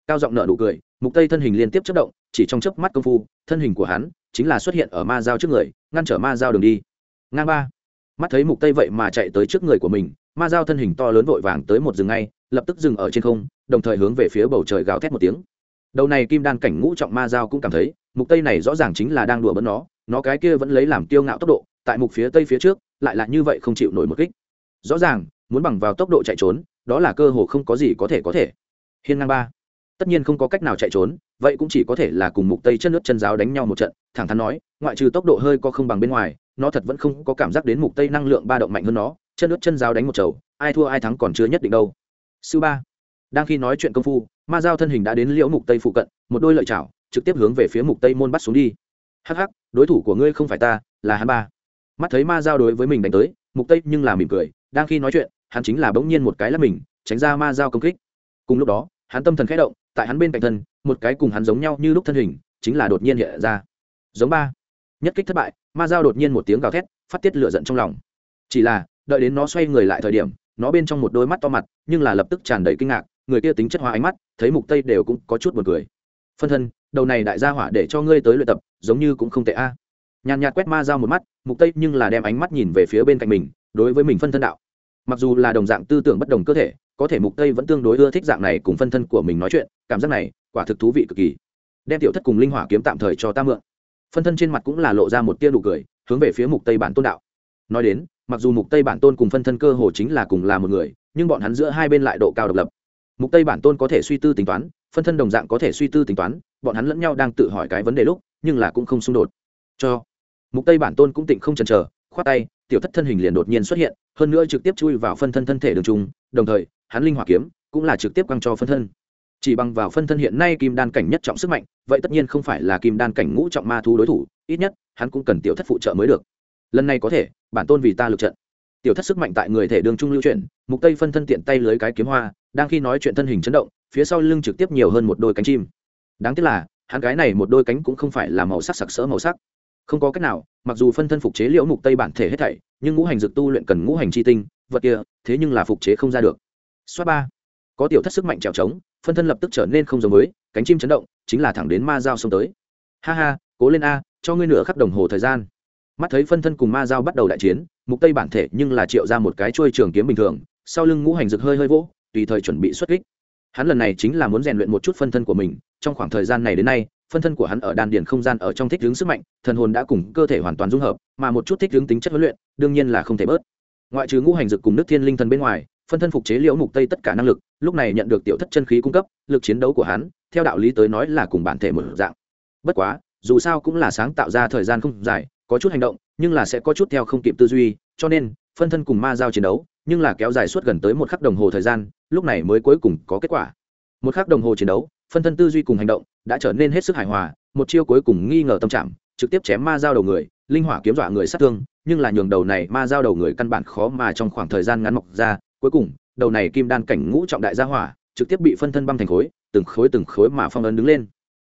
Cao giọng nợ nụ cười, mục tây thân hình liên tiếp chất động, chỉ trong chớp mắt công phu, thân hình của hắn chính là xuất hiện ở ma dao trước người, ngăn trở ma dao đường đi. Ngang ba. Mắt thấy mục tây vậy mà chạy tới trước người của mình, ma dao thân hình to lớn vội vàng tới một rừng ngay, lập tức dừng ở trên không, đồng thời hướng về phía bầu trời gào thét một tiếng. Đầu này kim đan cảnh ngũ trọng ma dao cũng cảm thấy, mục tây này rõ ràng chính là đang đùa bỡn nó nó cái kia vẫn lấy làm tiêu ngạo tốc độ, tại mục phía tây phía trước lại là như vậy không chịu nổi một kích. Rõ ràng, muốn bằng vào tốc độ chạy trốn, đó là cơ hồ không có gì có thể có thể. Hiên ngang ba. Tất nhiên không có cách nào chạy trốn, vậy cũng chỉ có thể là cùng mục tây chân nước chân giáo đánh nhau một trận. Thẳng thắn nói, ngoại trừ tốc độ hơi có không bằng bên ngoài, nó thật vẫn không có cảm giác đến mục tây năng lượng ba động mạnh hơn nó. Chân nước chân giáo đánh một chầu, ai thua ai thắng còn chưa nhất định đâu. Sư ba. Đang khi nói chuyện công phu, ma giao thân hình đã đến liễu mục tây phụ cận, một đôi lợi chảo, trực tiếp hướng về phía mục tây môn bắt xuống đi. Hắc hắc, đối thủ của ngươi không phải ta, là hắn ba mắt thấy ma giao đối với mình đánh tới, mục tây nhưng là mỉm cười, đang khi nói chuyện, hắn chính là bỗng nhiên một cái là mình, tránh ra ma giao công kích. Cùng lúc đó, hắn tâm thần khẽ động, tại hắn bên cạnh thân, một cái cùng hắn giống nhau như lúc thân hình, chính là đột nhiên hiện ra. Giống ba. Nhất kích thất bại, ma giao đột nhiên một tiếng gào thét, phát tiết lửa giận trong lòng. Chỉ là, đợi đến nó xoay người lại thời điểm, nó bên trong một đôi mắt to mặt, nhưng là lập tức tràn đầy kinh ngạc, người kia tính chất hóa ánh mắt, thấy mục tây đều cũng có chút buồn cười. Phân thân, đầu này đại gia hỏa để cho ngươi tới luyện tập, giống như cũng không tệ a nhàn nhạt quét ma dao một mắt, mục tây nhưng là đem ánh mắt nhìn về phía bên cạnh mình, đối với mình phân thân đạo. Mặc dù là đồng dạng tư tưởng bất đồng cơ thể, có thể mục tây vẫn tương đối ưa thích dạng này cùng phân thân của mình nói chuyện, cảm giác này, quả thực thú vị cực kỳ. Đem tiểu thất cùng linh hỏa kiếm tạm thời cho ta mượn. Phân thân trên mặt cũng là lộ ra một tia nụ cười, hướng về phía mục tây bản tôn đạo. Nói đến, mặc dù mục tây bản tôn cùng phân thân cơ hồ chính là cùng là một người, nhưng bọn hắn giữa hai bên lại độ cao độc lập. Mục tây bản tôn có thể suy tư tính toán, phân thân đồng dạng có thể suy tư tính toán, bọn hắn lẫn nhau đang tự hỏi cái vấn đề lúc, nhưng là cũng không xung đột. Cho mục tây bản tôn cũng tịnh không chần chờ, khoát tay, tiểu thất thân hình liền đột nhiên xuất hiện, hơn nữa trực tiếp chui vào phân thân thân thể đường trung, đồng thời, hắn linh hỏa kiếm cũng là trực tiếp quăng cho phân thân. Chỉ bằng vào phân thân hiện nay kim đan cảnh nhất trọng sức mạnh, vậy tất nhiên không phải là kim đan cảnh ngũ trọng ma thú đối thủ, ít nhất, hắn cũng cần tiểu thất phụ trợ mới được. Lần này có thể, bản tôn vì ta lực trận. Tiểu thất sức mạnh tại người thể đường trung lưu chuyển, mục tây phân thân tiện tay lưới cái kiếm hoa, đang khi nói chuyện thân hình chấn động, phía sau lưng trực tiếp nhiều hơn một đôi cánh chim. Đáng tiếc là, hắn cái này một đôi cánh cũng không phải là màu sắc sặc sỡ màu sắc không có cách nào mặc dù phân thân phục chế liễu mục tây bản thể hết thảy nhưng ngũ hành dược tu luyện cần ngũ hành chi tinh vật kia thế nhưng là phục chế không ra được. Xoát ba. Có tiểu thất sức mạnh trèo trống phân thân lập tức trở nên không giống mới, cánh chim chấn động chính là thẳng đến ma giao xông tới. Ha ha cố lên a cho ngươi nửa khắc đồng hồ thời gian. Mắt thấy phân thân cùng ma giao bắt đầu đại chiến mục tây bản thể nhưng là triệu ra một cái chuôi trường kiếm bình thường sau lưng ngũ hành rực hơi hơi vỗ tùy thời chuẩn bị xuất kích. Hắn lần này chính là muốn rèn luyện một chút phân thân của mình trong khoảng thời gian này đến nay phân thân của hắn ở đan điền không gian ở trong thích hướng sức mạnh, thần hồn đã cùng cơ thể hoàn toàn dung hợp, mà một chút thích hướng tính chất huấn luyện, đương nhiên là không thể bớt. Ngoại trừ ngũ hành dực cùng nước thiên linh thần bên ngoài, phân thân phục chế liễu mục tây tất cả năng lực, lúc này nhận được tiểu thất chân khí cung cấp, lực chiến đấu của hắn, theo đạo lý tới nói là cùng bản thể một dạng. Bất quá, dù sao cũng là sáng tạo ra thời gian không dài, có chút hành động, nhưng là sẽ có chút theo không kịp tư duy, cho nên, phân thân cùng ma giao chiến đấu, nhưng là kéo dài suốt gần tới một khắc đồng hồ thời gian, lúc này mới cuối cùng có kết quả. Một khắc đồng hồ chiến đấu phân thân tư duy cùng hành động đã trở nên hết sức hài hòa, một chiêu cuối cùng nghi ngờ tâm trạng, trực tiếp chém ma giao đầu người, linh hỏa kiếm dọa người sát thương, nhưng là nhường đầu này ma giao đầu người căn bản khó mà trong khoảng thời gian ngắn mọc ra, cuối cùng, đầu này kim đan cảnh ngũ trọng đại gia hỏa trực tiếp bị phân thân băng thành khối, từng khối từng khối mà phong ấn đứng lên.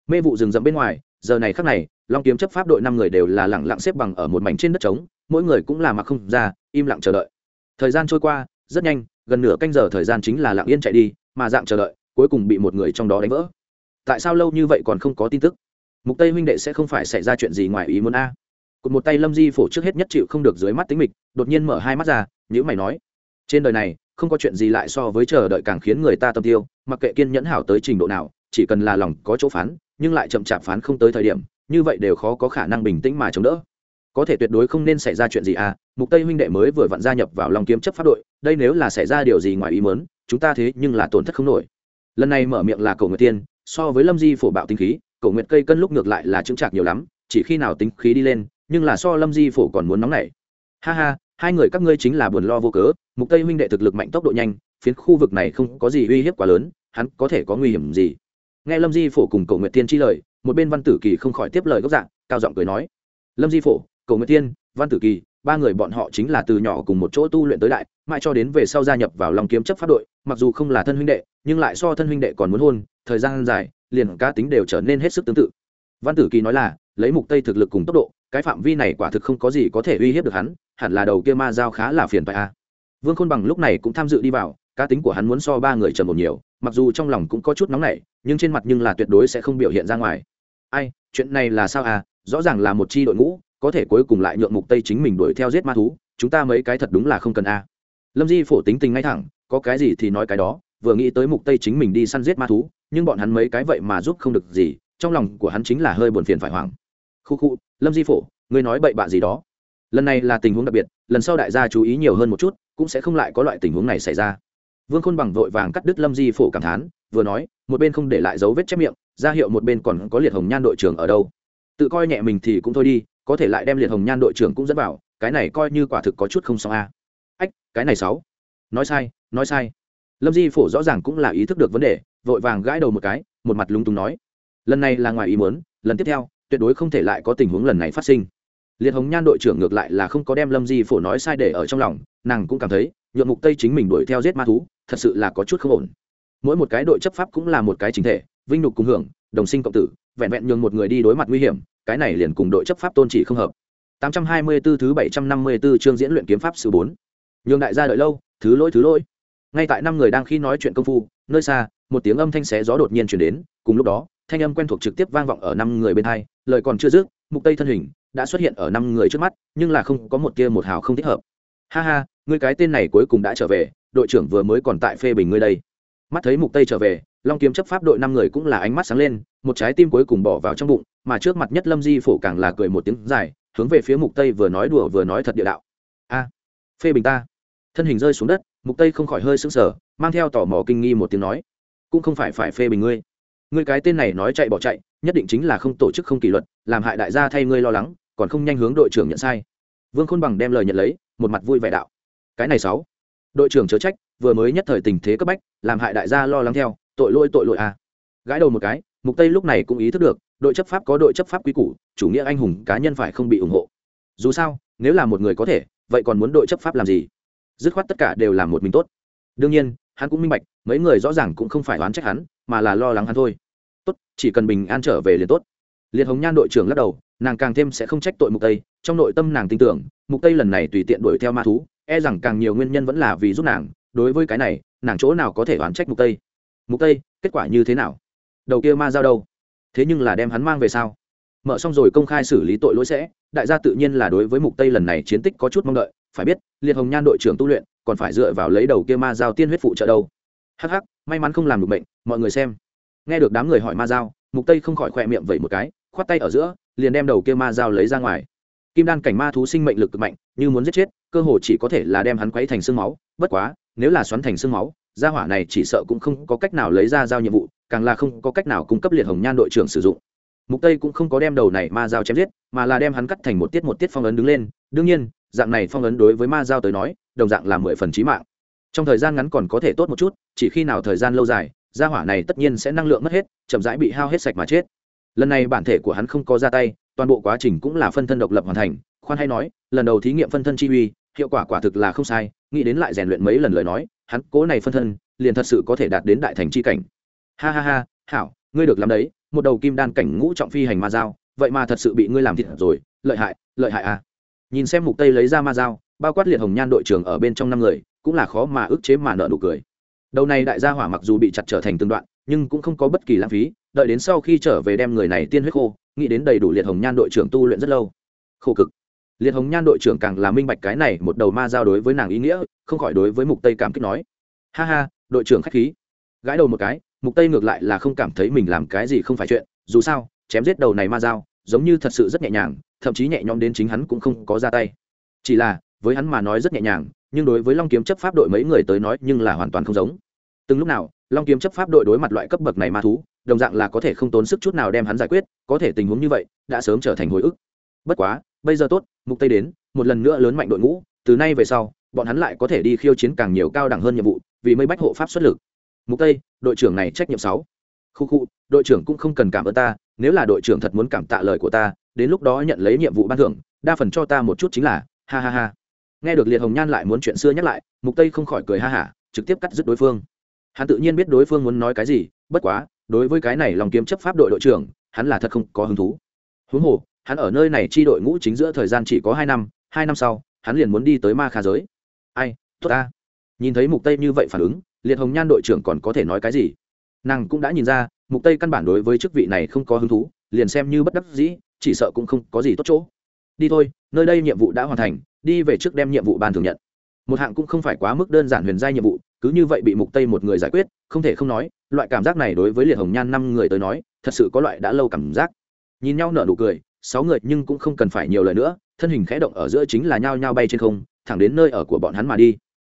Mê vụ rừng rậm bên ngoài, giờ này khắc này, long kiếm chấp pháp đội năm người đều là lẳng lặng xếp bằng ở một mảnh trên đất trống, mỗi người cũng là mặc không ra, im lặng chờ đợi. Thời gian trôi qua, rất nhanh, gần nửa canh giờ thời gian chính là lặng yên chạy đi, mà dạng chờ đợi cuối cùng bị một người trong đó đánh vỡ. Tại sao lâu như vậy còn không có tin tức? Mục tây huynh đệ sẽ không phải xảy ra chuyện gì ngoài ý muốn a. À. cụt một tay lâm di phổ trước hết nhất chịu không được dưới mắt tính mịch, đột nhiên mở hai mắt ra nhữ mày nói, trên đời này, không có chuyện gì lại so với chờ đợi càng khiến người ta tâm tiêu, mặc kệ kiên nhẫn hảo tới trình độ nào, chỉ cần là lòng có chỗ phán, nhưng lại chậm chạp phán không tới thời điểm, như vậy đều khó có khả năng bình tĩnh mà chống đỡ. Có thể tuyệt đối không nên xảy ra chuyện gì à mục tây huynh đệ mới vừa vặn gia nhập vào lòng kiếm chấp pháp đội, đây nếu là xảy ra điều gì ngoài ý muốn, chúng ta thế nhưng là tổn thất không nổi lần này mở miệng là cầu nguyệt tiên, so với lâm di phổ bạo tinh khí cầu nguyệt cây cân lúc ngược lại là chững trạc nhiều lắm, chỉ khi nào tính khí đi lên, nhưng là so lâm di phổ còn muốn nóng nảy. Ha ha, hai người các ngươi chính là buồn lo vô cớ, mục tây huynh đệ thực lực mạnh tốc độ nhanh, phiến khu vực này không có gì uy hiếp quá lớn, hắn có thể có nguy hiểm gì? Nghe lâm di phổ cùng cầu nguyệt tiên chi lời, một bên văn tử kỳ không khỏi tiếp lời gốc dạng, cao giọng cười nói. Lâm di phổ cầu nguyệt tiên, văn tử kỳ ba người bọn họ chính là từ nhỏ cùng một chỗ tu luyện tới đại, mãi cho đến về sau gia nhập vào lòng kiếm chấp pháp đội, mặc dù không là thân huynh đệ, nhưng lại so thân huynh đệ còn muốn hôn, thời gian dài, liền cá tính đều trở nên hết sức tương tự. Văn tử kỳ nói là, lấy mục tây thực lực cùng tốc độ, cái phạm vi này quả thực không có gì có thể uy hiếp được hắn, hẳn là đầu kia ma giao khá là phiền phải a. Vương khôn bằng lúc này cũng tham dự đi vào, cá tính của hắn muốn so ba người trầm một nhiều, mặc dù trong lòng cũng có chút nóng nảy, nhưng trên mặt nhưng là tuyệt đối sẽ không biểu hiện ra ngoài. Ai, chuyện này là sao à? Rõ ràng là một chi đội ngũ có thể cuối cùng lại nhượng mục tây chính mình đuổi theo giết ma thú, chúng ta mấy cái thật đúng là không cần a. Lâm di phổ tính tình ngay thẳng, có cái gì thì nói cái đó, vừa nghĩ tới mục tây chính mình đi săn giết ma thú, nhưng bọn hắn mấy cái vậy mà giúp không được gì, trong lòng của hắn chính là hơi buồn phiền phải hoảng. Khu khu, lâm di phổ, ngươi nói bậy bạ gì đó. Lần này là tình huống đặc biệt, lần sau đại gia chú ý nhiều hơn một chút, cũng sẽ không lại có loại tình huống này xảy ra. Vương khôn bằng vội vàng cắt đứt lâm di phổ cảm thán, vừa nói, một bên không để lại dấu vết chép miệng, ra hiệu một bên còn có liệt hồng nhan đội trưởng ở đâu. Tự coi nhẹ mình thì cũng thôi đi có thể lại đem liệt hồng nhan đội trưởng cũng dẫn vào, cái này coi như quả thực có chút không xong a. Ách, cái này sáu. Nói sai nói sai. Lâm di phổ rõ ràng cũng là ý thức được vấn đề, vội vàng gãi đầu một cái, một mặt lung túng nói. Lần này là ngoài ý muốn, lần tiếp theo, tuyệt đối không thể lại có tình huống lần này phát sinh. Liệt hồng nhan đội trưởng ngược lại là không có đem lâm di phổ nói sai để ở trong lòng, nàng cũng cảm thấy nhuộm mục tây chính mình đuổi theo giết ma thú, thật sự là có chút không ổn. Mỗi một cái đội chấp pháp cũng là một cái chính thể, vinh nhục cùng hưởng, đồng sinh cộng tử vẹn vẹn nhường một người đi đối mặt nguy hiểm cái này liền cùng đội chấp pháp tôn chỉ không hợp 824 thứ 754 chương diễn luyện kiếm pháp sự 4. Nhường đại gia đợi lâu, thứ lỗi thứ lỗi. Ngay tại năm người đang khi nói chuyện công phu, nơi xa, một tiếng âm thanh xé gió đột nhiên truyền đến, cùng lúc đó, thanh âm quen thuộc trực tiếp vang vọng ở năm người bên hai, lời còn chưa dứt, mục tây thân hình đã xuất hiện ở năm người trước mắt, nhưng là không có một kia một hào không thích hợp. Ha ha, ngươi cái tên này cuối cùng đã trở về, đội trưởng vừa mới còn tại phê bình ngươi đây. Mắt thấy mục tây trở về, long kiếm chấp pháp đội năm người cũng là ánh mắt sáng lên một trái tim cuối cùng bỏ vào trong bụng mà trước mặt nhất lâm di phổ càng là cười một tiếng dài hướng về phía mục tây vừa nói đùa vừa nói thật địa đạo. A phê bình ta. Thân hình rơi xuống đất mục tây không khỏi hơi sững sờ mang theo tò mò kinh nghi một tiếng nói cũng không phải phải phê bình ngươi. Ngươi cái tên này nói chạy bỏ chạy nhất định chính là không tổ chức không kỷ luật làm hại đại gia thay ngươi lo lắng còn không nhanh hướng đội trưởng nhận sai. Vương khôn bằng đem lời nhận lấy một mặt vui vẻ đạo. Cái này sáu đội trưởng chớ trách vừa mới nhất thời tình thế cấp bách, làm hại đại gia lo lắng theo, tội lỗi tội lỗi à. gãi đầu một cái, mục tây lúc này cũng ý thức được, đội chấp pháp có đội chấp pháp quý củ, chủ nghĩa anh hùng cá nhân phải không bị ủng hộ. Dù sao, nếu là một người có thể, vậy còn muốn đội chấp pháp làm gì? Dứt khoát tất cả đều làm một mình tốt. Đương nhiên, hắn cũng minh bạch, mấy người rõ ràng cũng không phải oán trách hắn, mà là lo lắng hắn thôi. Tốt, chỉ cần bình an trở về liền tốt. Liệt hồng nhan đội trưởng lắc đầu, nàng càng thêm sẽ không trách tội mục tây, trong nội tâm nàng tin tưởng, mục tây lần này tùy tiện đuổi theo ma thú e rằng càng nhiều nguyên nhân vẫn là vì giúp nàng đối với cái này, nàng chỗ nào có thể oán trách mục tây? Mục tây, kết quả như thế nào? Đầu kia ma giao đâu? Thế nhưng là đem hắn mang về sao? Mở xong rồi công khai xử lý tội lỗi sẽ, đại gia tự nhiên là đối với mục tây lần này chiến tích có chút mong đợi, phải biết, liệt hồng nhan đội trưởng tu luyện, còn phải dựa vào lấy đầu kia ma giao tiên huyết phụ trợ đâu. Hắc hắc, may mắn không làm được bệnh, mọi người xem. Nghe được đám người hỏi ma giao, mục tây không khỏi khỏe miệng vậy một cái, khoát tay ở giữa, liền đem đầu kia ma giao lấy ra ngoài. Kim đan cảnh ma thú sinh mệnh lực cực mạnh, như muốn giết chết, cơ hồ chỉ có thể là đem hắn quấy thành xương máu, bất quá nếu là xoắn thành xương máu, gia hỏa này chỉ sợ cũng không có cách nào lấy ra giao nhiệm vụ, càng là không có cách nào cung cấp liệt hồng nhan đội trưởng sử dụng. Mục tây cũng không có đem đầu này ma giao chém giết, mà là đem hắn cắt thành một tiết một tiết phong ấn đứng lên. Đương nhiên, dạng này phong ấn đối với ma giao tới nói, đồng dạng là mười phần chí mạng. Trong thời gian ngắn còn có thể tốt một chút, chỉ khi nào thời gian lâu dài, gia hỏa này tất nhiên sẽ năng lượng mất hết, chậm rãi bị hao hết sạch mà chết. Lần này bản thể của hắn không có ra tay, toàn bộ quá trình cũng là phân thân độc lập hoàn thành. Khoan hay nói, lần đầu thí nghiệm phân thân chi uy, hiệu quả quả thực là không sai nghĩ đến lại rèn luyện mấy lần lời nói, hắn cố này phân thân, liền thật sự có thể đạt đến đại thành chi cảnh. Ha ha ha, hảo, ngươi được làm đấy, một đầu kim đan cảnh ngũ trọng phi hành ma dao, vậy mà thật sự bị ngươi làm thịt rồi, lợi hại lợi hại à. Nhìn xem mục tây lấy ra ma dao, bao quát liệt hồng nhan đội trưởng ở bên trong năm người, cũng là khó mà ức chế mà nợ nụ cười. Đầu này đại gia hỏa mặc dù bị chặt trở thành từng đoạn, nhưng cũng không có bất kỳ lãng phí, đợi đến sau khi trở về đem người này tiên huyết khô, nghĩ đến đầy đủ liệt hồng nhan đội trưởng tu luyện rất lâu. Khổ cực liệt hồng nhan đội trưởng càng là minh bạch cái này một đầu ma giao đối với nàng ý nghĩa, không khỏi đối với mục tây cảm kích nói. Ha ha, đội trưởng khách khí. Gãi đầu một cái, mục tây ngược lại là không cảm thấy mình làm cái gì không phải chuyện, dù sao, chém giết đầu này ma dao giống như thật sự rất nhẹ nhàng, thậm chí nhẹ nhõm đến chính hắn cũng không có ra tay. Chỉ là, với hắn mà nói rất nhẹ nhàng, nhưng đối với long kiếm chấp pháp đội mấy người tới nói nhưng là hoàn toàn không giống. Từng lúc nào, long kiếm chấp pháp đội đối mặt loại cấp bậc này ma thú, đồng dạng là có thể không tốn sức chút nào đem hắn giải quyết, có thể tình huống như vậy, đã sớm trở thành hồi ức. Bất quá bây giờ tốt, mục tây đến, một lần nữa lớn mạnh đội ngũ, từ nay về sau, bọn hắn lại có thể đi khiêu chiến càng nhiều cao đẳng hơn nhiệm vụ, vì mây bách hộ pháp xuất lực. Mục tây, đội trưởng này trách nhiệm 6. khu khu, đội trưởng cũng không cần cảm ơn ta, nếu là đội trưởng thật muốn cảm tạ lời của ta, đến lúc đó nhận lấy nhiệm vụ ban thưởng, đa phần cho ta một chút chính là, ha ha ha. Nghe được liệt hồng nhan lại muốn chuyện xưa nhắc lại, mục tây không khỏi cười ha hả, trực tiếp cắt dứt đối phương. Hắn tự nhiên biết đối phương muốn nói cái gì, bất quá, đối với cái này lòng kiếm chấp pháp đội đội trưởng, hắn là thật không có hứng thú. Huống hồ hắn ở nơi này chi đội ngũ chính giữa thời gian chỉ có hai năm hai năm sau, hắn liền muốn đi tới ma kha giới. Ai, tốt ta. Nhìn thấy mục tây như vậy phản ứng, liệt hồng nhan đội trưởng còn có thể nói cái gì? Nàng cũng đã nhìn ra, mục tây căn bản đối với chức vị này không có hứng thú, liền xem như bất đắc dĩ, chỉ sợ cũng không có gì tốt chỗ. Đi thôi, nơi đây nhiệm vụ đã hoàn thành, đi về trước đem nhiệm vụ ban thường nhận. Một hạng cũng không phải quá mức đơn giản huyền giai nhiệm vụ, cứ như vậy bị mục tây một người giải quyết, không thể không nói, loại cảm giác này đối với liệt hồng nhan năm người tới nói, thật sự có loại đã lâu cảm giác. Nhìn nhau nở nụ cười sáu người nhưng cũng không cần phải nhiều lời nữa, thân hình khẽ động ở giữa chính là nhao nhao bay trên không, thẳng đến nơi ở của bọn hắn mà đi.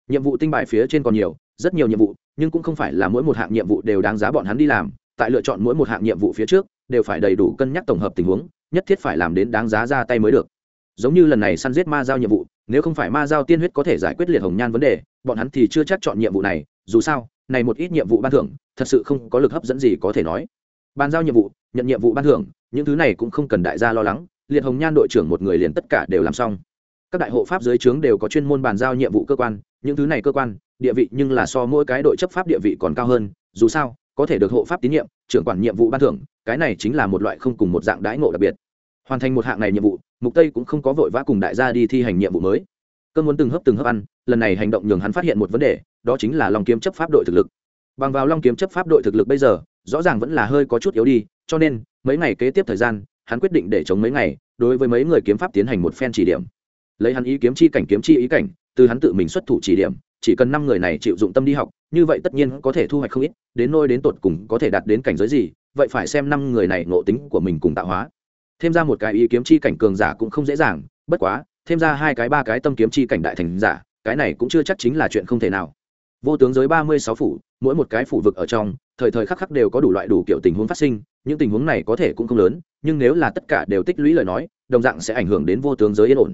Nhiệm vụ tinh bại phía trên còn nhiều, rất nhiều nhiệm vụ, nhưng cũng không phải là mỗi một hạng nhiệm vụ đều đáng giá bọn hắn đi làm. Tại lựa chọn mỗi một hạng nhiệm vụ phía trước, đều phải đầy đủ cân nhắc tổng hợp tình huống, nhất thiết phải làm đến đáng giá ra tay mới được. Giống như lần này săn giết ma giao nhiệm vụ, nếu không phải ma giao tiên huyết có thể giải quyết liệt hồng nhan vấn đề, bọn hắn thì chưa chắc chọn nhiệm vụ này. Dù sao, này một ít nhiệm vụ ban thưởng, thật sự không có lực hấp dẫn gì có thể nói bàn giao nhiệm vụ, nhận nhiệm vụ ban thưởng, những thứ này cũng không cần đại gia lo lắng, liệt hồng nhan đội trưởng một người liền tất cả đều làm xong. Các đại hộ pháp dưới trướng đều có chuyên môn bàn giao nhiệm vụ cơ quan, những thứ này cơ quan, địa vị nhưng là so mỗi cái đội chấp pháp địa vị còn cao hơn, dù sao, có thể được hộ pháp tín nhiệm, trưởng quản nhiệm vụ ban thưởng, cái này chính là một loại không cùng một dạng đãi ngộ đặc biệt. Hoàn thành một hạng này nhiệm vụ, mục tây cũng không có vội vã cùng đại gia đi thi hành nhiệm vụ mới. Cơn muốn từng hấp từng hấp ăn, lần này hành động nhường hắn phát hiện một vấn đề, đó chính là long kiếm chấp pháp đội thực lực bằng vào long kiếm chấp pháp đội thực lực bây giờ, rõ ràng vẫn là hơi có chút yếu đi, cho nên, mấy ngày kế tiếp thời gian, hắn quyết định để chống mấy ngày, đối với mấy người kiếm pháp tiến hành một phen chỉ điểm. Lấy hắn ý kiếm chi cảnh kiếm chi ý cảnh, từ hắn tự mình xuất thủ chỉ điểm, chỉ cần năm người này chịu dụng tâm đi học, như vậy tất nhiên có thể thu hoạch không ít, đến nôi đến tột cùng có thể đạt đến cảnh giới gì, vậy phải xem năm người này ngộ tính của mình cùng tạo hóa. Thêm ra một cái ý kiếm chi cảnh cường giả cũng không dễ dàng, bất quá, thêm ra hai cái ba cái tâm kiếm chi cảnh đại thành giả, cái này cũng chưa chắc chính là chuyện không thể nào. Vô tướng giới ba mươi sáu phủ mỗi một cái phủ vực ở trong, thời thời khắc khắc đều có đủ loại đủ kiểu tình huống phát sinh, những tình huống này có thể cũng không lớn, nhưng nếu là tất cả đều tích lũy lời nói, đồng dạng sẽ ảnh hưởng đến vô tướng giới yên ổn.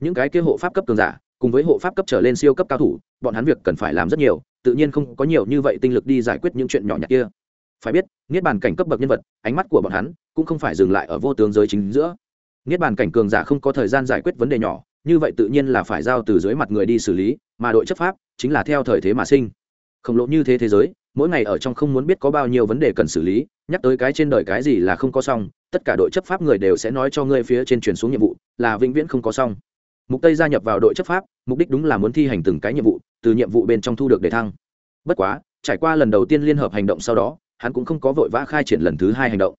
Những cái kia hộ pháp cấp cường giả, cùng với hộ pháp cấp trở lên siêu cấp cao thủ, bọn hắn việc cần phải làm rất nhiều, tự nhiên không có nhiều như vậy tinh lực đi giải quyết những chuyện nhỏ nhặt kia. Phải biết, niết bàn cảnh cấp bậc nhân vật, ánh mắt của bọn hắn cũng không phải dừng lại ở vô tướng giới chính giữa. Niết bàn cảnh cường giả không có thời gian giải quyết vấn đề nhỏ, như vậy tự nhiên là phải giao từ dưới mặt người đi xử lý, mà đội chấp pháp chính là theo thời thế mà sinh khổng lồ như thế thế giới, mỗi ngày ở trong không muốn biết có bao nhiêu vấn đề cần xử lý, nhắc tới cái trên đời cái gì là không có xong, tất cả đội chấp pháp người đều sẽ nói cho ngươi phía trên truyền xuống nhiệm vụ, là vĩnh viễn không có xong. Mục tây gia nhập vào đội chấp pháp, mục đích đúng là muốn thi hành từng cái nhiệm vụ, từ nhiệm vụ bên trong thu được đề thăng. Bất quá, trải qua lần đầu tiên liên hợp hành động sau đó, hắn cũng không có vội vã khai triển lần thứ hai hành động.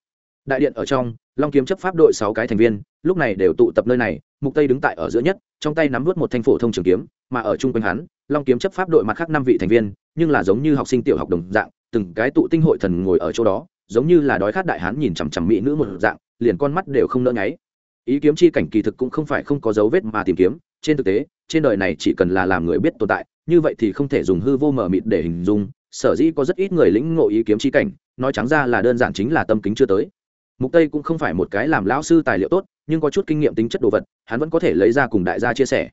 Đại điện ở trong, long kiếm chấp pháp đội sáu cái thành viên lúc này đều tụ tập nơi này, mục tây đứng tại ở giữa nhất, trong tay nắm vút một thanh phổ thông trường kiếm, mà ở chung quanh hắn, long kiếm chấp pháp đội mặt khác năm vị thành viên, nhưng là giống như học sinh tiểu học đồng dạng, từng cái tụ tinh hội thần ngồi ở chỗ đó, giống như là đói khát đại hán nhìn chằm chằm mỹ nữ một dạng, liền con mắt đều không nỡ nháy. Ý kiếm chi cảnh kỳ thực cũng không phải không có dấu vết mà tìm kiếm, trên thực tế, trên đời này chỉ cần là làm người biết tồn tại, như vậy thì không thể dùng hư vô mờ mịt để hình dung, sở dĩ có rất ít người lĩnh ngộ ý kiếm chi cảnh, nói trắng ra là đơn giản chính là tâm kính chưa tới mục tây cũng không phải một cái làm lão sư tài liệu tốt, nhưng có chút kinh nghiệm tính chất đồ vật, hắn vẫn có thể lấy ra cùng đại gia chia sẻ.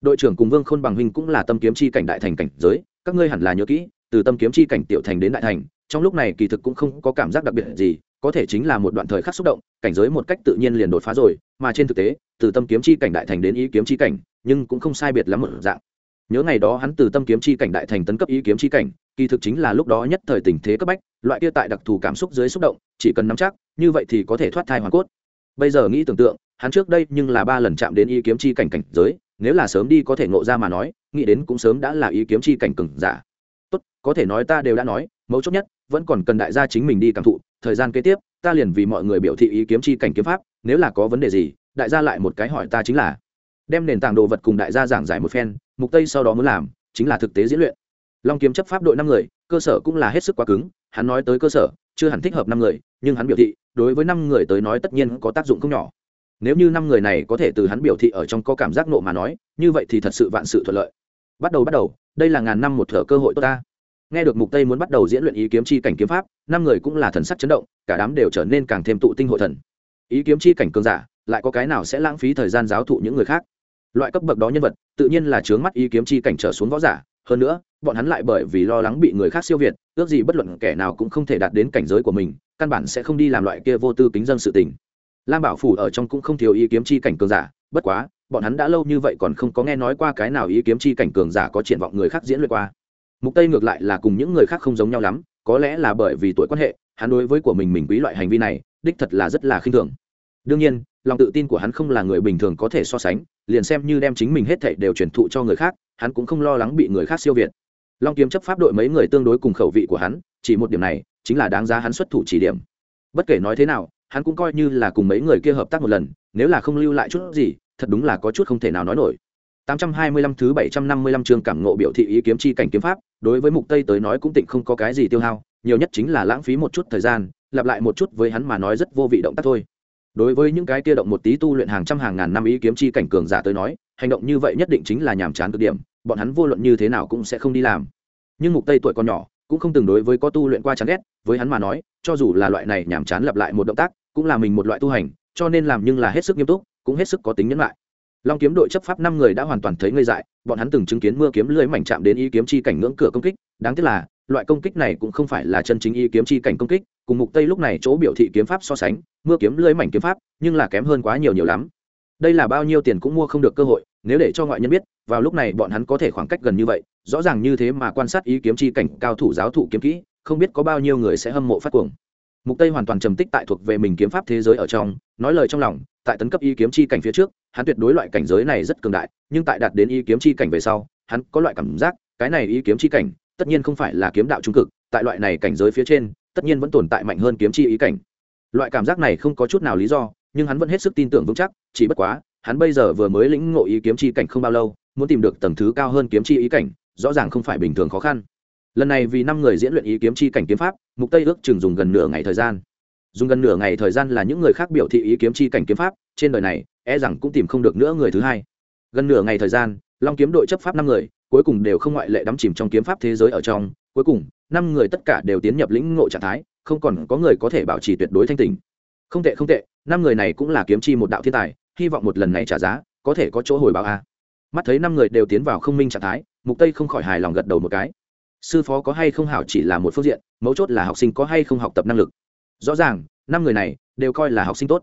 Đội trưởng cùng vương khôn bằng huynh cũng là tâm kiếm chi cảnh đại thành cảnh giới, các ngươi hẳn là nhớ kỹ, từ tâm kiếm chi cảnh tiểu thành đến đại thành, trong lúc này kỳ thực cũng không có cảm giác đặc biệt gì, có thể chính là một đoạn thời khắc xúc động, cảnh giới một cách tự nhiên liền đột phá rồi, mà trên thực tế, từ tâm kiếm chi cảnh đại thành đến ý kiếm chi cảnh, nhưng cũng không sai biệt lắm một dạng nhớ ngày đó hắn từ tâm kiếm chi cảnh đại thành tấn cấp ý kiếm chi cảnh, kỳ thực chính là lúc đó nhất thời tình thế cấp bách, loại kia tại đặc thù cảm xúc dưới xúc động, chỉ cần nắm chắc, như vậy thì có thể thoát thai hoàn cốt. Bây giờ nghĩ tưởng tượng, hắn trước đây nhưng là ba lần chạm đến ý kiếm chi cảnh cảnh giới, nếu là sớm đi có thể ngộ ra mà nói, nghĩ đến cũng sớm đã là ý kiếm chi cảnh cừng giả. Tốt, có thể nói ta đều đã nói, mấu chốt nhất, vẫn còn cần đại gia chính mình đi cảm thụ, thời gian kế tiếp, ta liền vì mọi người biểu thị ý kiếm chi cảnh kiếm pháp, nếu là có vấn đề gì, đại gia lại một cái hỏi ta chính là, đem nền tảng đồ vật cùng đại gia giảng giải một phen mục tây sau đó muốn làm chính là thực tế diễn luyện. Long kiếm chấp pháp đội năm người, cơ sở cũng là hết sức quá cứng, hắn nói tới cơ sở, chưa hẳn thích hợp năm người, nhưng hắn biểu thị, đối với năm người tới nói tất nhiên có tác dụng không nhỏ. Nếu như năm người này có thể từ hắn biểu thị ở trong có cảm giác nộ mà nói, như vậy thì thật sự vạn sự thuận lợi. Bắt đầu bắt đầu, đây là ngàn năm một thở cơ hội tốt ta. Nghe được mục tây muốn bắt đầu diễn luyện ý kiếm chi cảnh kiếm pháp, năm người cũng là thần sắc chấn động, cả đám đều trở nên càng thêm tụ tinh hội thần. Ý kiếm chi cảnh cường giả, lại có cái nào sẽ lãng phí thời gian giáo thụ những người khác? Loại cấp bậc đó nhân vật, tự nhiên là chướng mắt ý kiếm chi cảnh trở xuống võ giả. Hơn nữa, bọn hắn lại bởi vì lo lắng bị người khác siêu việt, ước gì bất luận kẻ nào cũng không thể đạt đến cảnh giới của mình, căn bản sẽ không đi làm loại kia vô tư kính dân sự tình. Lam bảo phủ ở trong cũng không thiếu ý kiếm chi cảnh cường giả, bất quá, bọn hắn đã lâu như vậy còn không có nghe nói qua cái nào ý kiếm chi cảnh cường giả có triển vọng người khác diễn luyện qua. Mục tây ngược lại là cùng những người khác không giống nhau lắm, có lẽ là bởi vì tuổi quan hệ, hắn đối với của mình mình quý loại hành vi này, đích thật là rất là khinh thường. Đương nhiên, lòng tự tin của hắn không là người bình thường có thể so sánh liền xem như đem chính mình hết thảy đều truyền thụ cho người khác hắn cũng không lo lắng bị người khác siêu việt. Long kiếm chấp pháp đội mấy người tương đối cùng khẩu vị của hắn chỉ một điểm này chính là đáng giá hắn xuất thủ chỉ điểm. Bất kể nói thế nào hắn cũng coi như là cùng mấy người kia hợp tác một lần nếu là không lưu lại chút gì thật đúng là có chút không thể nào nói nổi. 825 thứ 755 chương cảm ngộ biểu thị ý kiếm chi cảnh kiếm pháp, đối với Mục Tây tới nói cũng tịnh không có cái gì tiêu hao, nhiều nhất chính là lãng phí một chút thời gian, lặp lại một chút với hắn mà nói rất vô vị động tác thôi. Đối với những cái kia động một tí tu luyện hàng trăm hàng ngàn năm ý kiếm chi cảnh cường giả tới nói, hành động như vậy nhất định chính là nhàm chán cực điểm, bọn hắn vô luận như thế nào cũng sẽ không đi làm. Nhưng Mục Tây tuổi còn nhỏ, cũng không từng đối với có tu luyện qua chán ghét, với hắn mà nói, cho dù là loại này nhàm chán lặp lại một động tác, cũng là mình một loại tu hành, cho nên làm nhưng là hết sức nghiêm túc, cũng hết sức có tính nhẫn lại long kiếm đội chấp pháp năm người đã hoàn toàn thấy ngây dại bọn hắn từng chứng kiến mưa kiếm lưới mảnh chạm đến ý kiếm chi cảnh ngưỡng cửa công kích đáng tiếc là loại công kích này cũng không phải là chân chính ý kiếm chi cảnh công kích cùng mục tây lúc này chỗ biểu thị kiếm pháp so sánh, mưa kiếm lưới mảnh kiếm pháp, nhưng là kém hơn quá nhiều nhiều lắm. Đây là bao nhiêu tiền cũng mua không được cơ hội, nếu để cho ngoại nhân biết, vào lúc này bọn hắn có thể khoảng cách gần như vậy, rõ ràng như thế mà quan sát ý kiếm chi cảnh, cao thủ giáo thụ kiếm kỹ, không biết có bao nhiêu người sẽ hâm mộ phát cuồng. Mục tây hoàn toàn trầm tích tại thuộc về mình kiếm pháp thế giới ở trong, nói lời trong lòng, tại tấn cấp ý kiếm chi cảnh phía trước, hắn tuyệt đối loại cảnh giới này rất cường đại, nhưng tại đạt đến ý kiếm chi cảnh về sau, hắn có loại cảm giác, cái này ý kiếm chi cảnh, tất nhiên không phải là kiếm đạo trung cực, tại loại này cảnh giới phía trên tất nhiên vẫn tồn tại mạnh hơn kiếm chi ý cảnh. Loại cảm giác này không có chút nào lý do, nhưng hắn vẫn hết sức tin tưởng vững chắc, chỉ bất quá, hắn bây giờ vừa mới lĩnh ngộ ý kiếm chi cảnh không bao lâu, muốn tìm được tầng thứ cao hơn kiếm chi ý cảnh, rõ ràng không phải bình thường khó khăn. Lần này vì năm người diễn luyện ý kiếm chi cảnh kiếm pháp, mục tây ước chừng dùng gần nửa ngày thời gian. Dùng gần nửa ngày thời gian là những người khác biểu thị ý kiếm chi cảnh kiếm pháp, trên đời này e rằng cũng tìm không được nữa người thứ hai. Gần nửa ngày thời gian, long kiếm đội chấp pháp năm người, cuối cùng đều không ngoại lệ đắm chìm trong kiếm pháp thế giới ở trong cuối cùng, năm người tất cả đều tiến nhập lĩnh ngộ trạng thái, không còn có người có thể bảo trì tuyệt đối thanh tình không tệ không tệ, năm người này cũng là kiếm chi một đạo thiên tài, hy vọng một lần này trả giá, có thể có chỗ hồi báo a. Mắt thấy năm người đều tiến vào không minh trạng thái, mục tây không khỏi hài lòng gật đầu một cái. Sư phó có hay không hảo chỉ là một phương diện, mấu chốt là học sinh có hay không học tập năng lực. Rõ ràng, năm người này đều coi là học sinh tốt.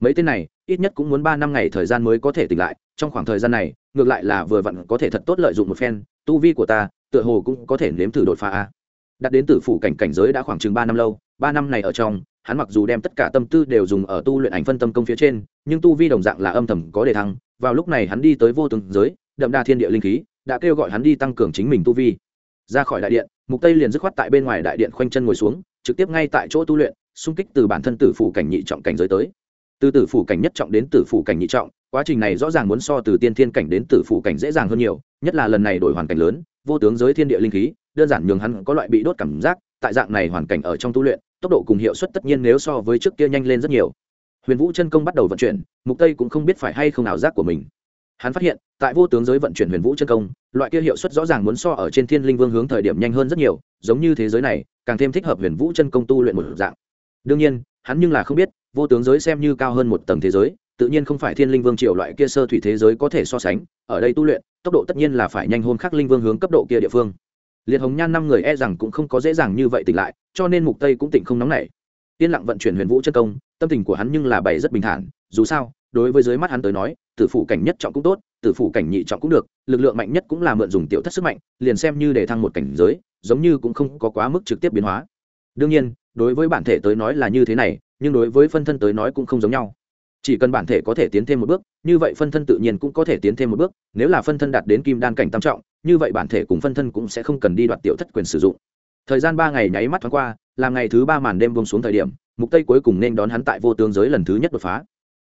Mấy tên này, ít nhất cũng muốn ba năm ngày thời gian mới có thể tỉnh lại, trong khoảng thời gian này, ngược lại là vừa vặn có thể thật tốt lợi dụng một phen, tu vi của ta tựa hồ cũng có thể nếm thử đột phá a. Đặt đến tử phủ cảnh cảnh giới đã khoảng chừng ba năm lâu, ba năm này ở trong, hắn mặc dù đem tất cả tâm tư đều dùng ở tu luyện ảnh phân tâm công phía trên, nhưng tu vi đồng dạng là âm thầm có đề thăng, vào lúc này hắn đi tới vô tướng giới, đậm đa thiên địa linh khí, đã kêu gọi hắn đi tăng cường chính mình tu vi. Ra khỏi đại điện, mục tây liền dứt khoát tại bên ngoài đại điện khoanh chân ngồi xuống, trực tiếp ngay tại chỗ tu luyện, xung kích từ bản thân tử phủ cảnh nhị trọng cảnh giới tới. Từ tử phủ cảnh nhất trọng đến tử phủ cảnh nhị trọng, quá trình này rõ ràng muốn so từ tiên thiên cảnh đến tử phủ cảnh dễ dàng hơn nhiều, nhất là lần này đổi hoàn cảnh lớn vô tướng giới thiên địa linh khí, đơn giản nhường hắn có loại bị đốt cảm giác, tại dạng này hoàn cảnh ở trong tu luyện, tốc độ cùng hiệu suất tất nhiên nếu so với trước kia nhanh lên rất nhiều. Huyền vũ chân công bắt đầu vận chuyển, mục tây cũng không biết phải hay không ảo giác của mình. Hắn phát hiện, tại vô tướng giới vận chuyển huyền vũ chân công, loại kia hiệu suất rõ ràng muốn so ở trên thiên linh vương hướng thời điểm nhanh hơn rất nhiều, giống như thế giới này, càng thêm thích hợp huyền vũ chân công tu luyện một dạng. Đương nhiên, hắn nhưng là không biết, vô tướng giới xem như cao hơn một tầng thế giới tự nhiên không phải thiên linh vương triều loại kia sơ thủy thế giới có thể so sánh, ở đây tu luyện, tốc độ tất nhiên là phải nhanh hơn khắc linh vương hướng cấp độ kia địa phương. Liệt hồng nhan năm người e rằng cũng không có dễ dàng như vậy tỉnh lại, cho nên mục tây cũng tỉnh không nóng nảy. Yên lặng vận chuyển huyền vũ chân công, tâm tình của hắn nhưng là bày rất bình thản, dù sao, đối với dưới mắt hắn tới nói, tử phủ cảnh nhất trọng cũng tốt, tử phủ cảnh nhị trọng cũng được, lực lượng mạnh nhất cũng là mượn dùng tiểu thất sức mạnh, liền xem như để thăng một cảnh giới, giống như cũng không có quá mức trực tiếp biến hóa. Đương nhiên, đối với bản thể tới nói là như thế này, nhưng đối với phân thân tới nói cũng không giống nhau chỉ cần bản thể có thể tiến thêm một bước, như vậy phân thân tự nhiên cũng có thể tiến thêm một bước, nếu là phân thân đạt đến kim đan cảnh tam trọng, như vậy bản thể cùng phân thân cũng sẽ không cần đi đoạt tiểu thất quyền sử dụng. Thời gian ba ngày nháy mắt thoáng qua, là ngày thứ ba màn đêm bông xuống thời điểm, mục tây cuối cùng nên đón hắn tại vô tướng giới lần thứ nhất đột phá.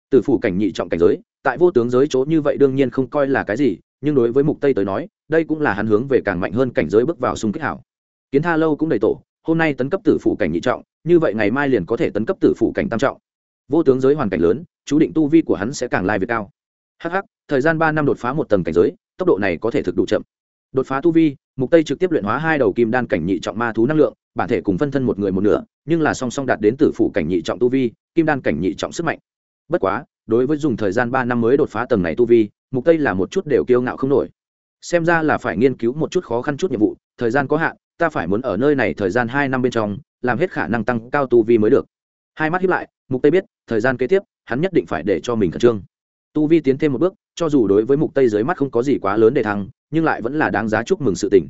Từ phủ cảnh nhị trọng cảnh giới, tại vô tướng giới chỗ như vậy đương nhiên không coi là cái gì, nhưng đối với mục tây tới nói, đây cũng là hắn hướng về càng mạnh hơn cảnh giới bước vào xung kích hảo. Kiến tha lâu cũng đầy tổ, hôm nay tấn cấp tử phủ cảnh nhị trọng, như vậy ngày mai liền có thể tấn cấp tử phủ cảnh tam trọng. Vô tướng giới hoàn cảnh lớn chú định tu vi của hắn sẽ càng lai việc cao. Hh thời gian ba năm đột phá một tầng cảnh giới, tốc độ này có thể thực đủ chậm. Đột phá tu vi, mục tây trực tiếp luyện hóa hai đầu kim đan cảnh nhị trọng ma thú năng lượng, bản thể cùng phân thân một người một nửa, nhưng là song song đạt đến tử phủ cảnh nhị trọng tu vi, kim đan cảnh nhị trọng sức mạnh. Bất quá, đối với dùng thời gian ba năm mới đột phá tầng này tu vi, mục tây là một chút đều kiêu ngạo không nổi. Xem ra là phải nghiên cứu một chút khó khăn chút nhiệm vụ, thời gian có hạn, ta phải muốn ở nơi này thời gian hai năm bên trong, làm hết khả năng tăng cao tu vi mới được. Hai mắt hiếp lại, mục tây biết, thời gian kế tiếp hắn nhất định phải để cho mình khẩn trương. Tu vi tiến thêm một bước, cho dù đối với mục tây dưới mắt không có gì quá lớn để thăng, nhưng lại vẫn là đáng giá chúc mừng sự tình.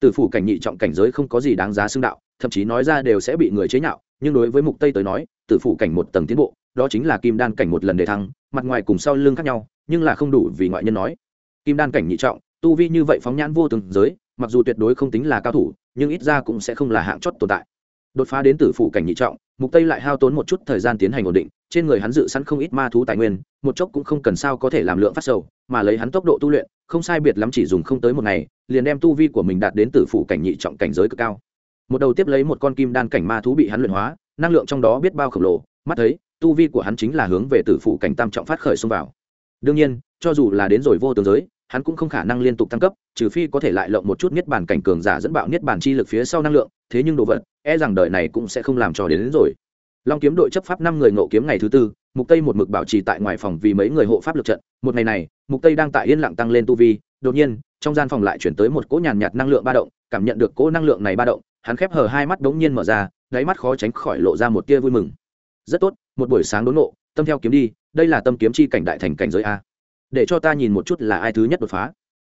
Từ phủ cảnh nhị trọng cảnh giới không có gì đáng giá xưng đạo, thậm chí nói ra đều sẽ bị người chế nhạo, nhưng đối với mục tây tới nói tử phủ cảnh một tầng tiến bộ, đó chính là kim đan cảnh một lần để thăng, mặt ngoài cùng sau lưng khác nhau, nhưng là không đủ vì ngoại nhân nói. Kim đan cảnh nhị trọng, tu vi như vậy phóng nhãn vô từng giới, mặc dù tuyệt đối không tính là cao thủ, nhưng ít ra cũng sẽ không là hạng chót tồn tại. Đột phá đến tử phủ cảnh nhị trọng, mục tây lại hao tốn một chút thời gian tiến hành ổn định trên người hắn dự sẵn không ít ma thú tài nguyên một chốc cũng không cần sao có thể làm lượng phát sầu mà lấy hắn tốc độ tu luyện không sai biệt lắm chỉ dùng không tới một ngày liền đem tu vi của mình đạt đến tử phủ cảnh nhị trọng cảnh giới cực cao. Một đầu tiếp lấy một con kim đan cảnh ma thú bị hắn luyện hóa năng lượng trong đó biết bao khổng lồ mắt thấy tu vi của hắn chính là hướng về tử phủ cảnh tam trọng phát khởi xông vào. Đương nhiên cho dù là đến rồi vô tướng giới hắn cũng không khả năng liên tục tăng cấp trừ phi có thể lại lộng một chút niết bàn cảnh cường giả dẫn bạo niết bàn chi lực phía sau năng lượng thế nhưng đồ vật e rằng đời này cũng sẽ không làm cho đến, đến rồi long kiếm đội chấp pháp năm người ngộ kiếm ngày thứ tư, mục tây một mực bảo trì tại ngoài phòng vì mấy người hộ pháp lực trận. Một ngày này, mục tây đang tại yên lặng tăng lên tu vi, đột nhiên, trong gian phòng lại chuyển tới một cỗ nhàn nhạt năng lượng ba động, cảm nhận được cỗ năng lượng này ba động, hắn khép hờ hai mắt đống nhiên mở ra, đáy mắt khó tránh khỏi lộ ra một tia vui mừng. Rất tốt, một buổi sáng đốn nộ tâm theo kiếm đi, đây là tâm kiếm chi cảnh đại thành cảnh giới a. Để cho ta nhìn một chút là ai thứ nhất đột phá.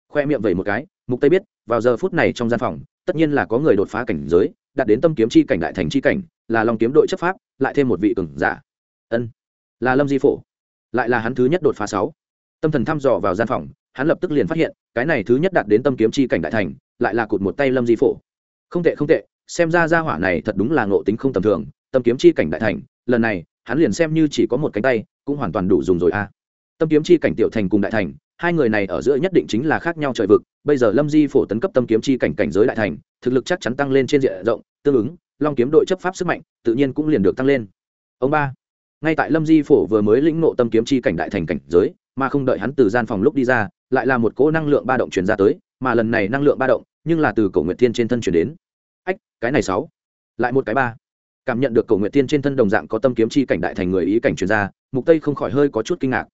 Khoe miệng vẩy một cái, mục tây biết, vào giờ phút này trong gian phòng tất nhiên là có người đột phá cảnh giới, đạt đến tâm kiếm chi cảnh, đại thành chi cảnh, là long kiếm đội chấp pháp, lại thêm một vị cường giả. Ân, là lâm di phổ. Lại là hắn thứ nhất đột phá sáu. Tâm thần thăm dò vào gian phòng, hắn lập tức liền phát hiện, cái này thứ nhất đạt đến tâm kiếm chi cảnh đại thành, lại là cụt một tay lâm di phổ. Không tệ không tệ, xem ra gia hỏa này thật đúng là ngộ tính không tầm thường, tâm kiếm chi cảnh đại thành, lần này, hắn liền xem như chỉ có một cánh tay, cũng hoàn toàn đủ dùng rồi a tâm kiếm chi cảnh tiểu thành cùng đại thành hai người này ở giữa nhất định chính là khác nhau trời vực, bây giờ lâm di phổ tấn cấp tâm kiếm chi cảnh cảnh giới đại thành, thực lực chắc chắn tăng lên trên diện rộng, tương ứng, long kiếm đội chấp pháp sức mạnh, tự nhiên cũng liền được tăng lên. Ông ba, ngay tại lâm di phổ vừa mới lĩnh nộ tâm kiếm chi cảnh đại thành cảnh giới, mà không đợi hắn từ gian phòng lúc đi ra, lại là một cỗ năng lượng ba động truyền ra tới, mà lần này năng lượng ba động, nhưng là từ cổ nguyệt thiên trên thân chuyển đến. Ách, cái này sáu, lại một cái ba. Cảm nhận được cổ nguyệt thiên trên thân đồng dạng có tâm kiếm chi cảnh đại thành người ý cảnh truyền ra, mục tây không khỏi hơi có chút kinh ngạc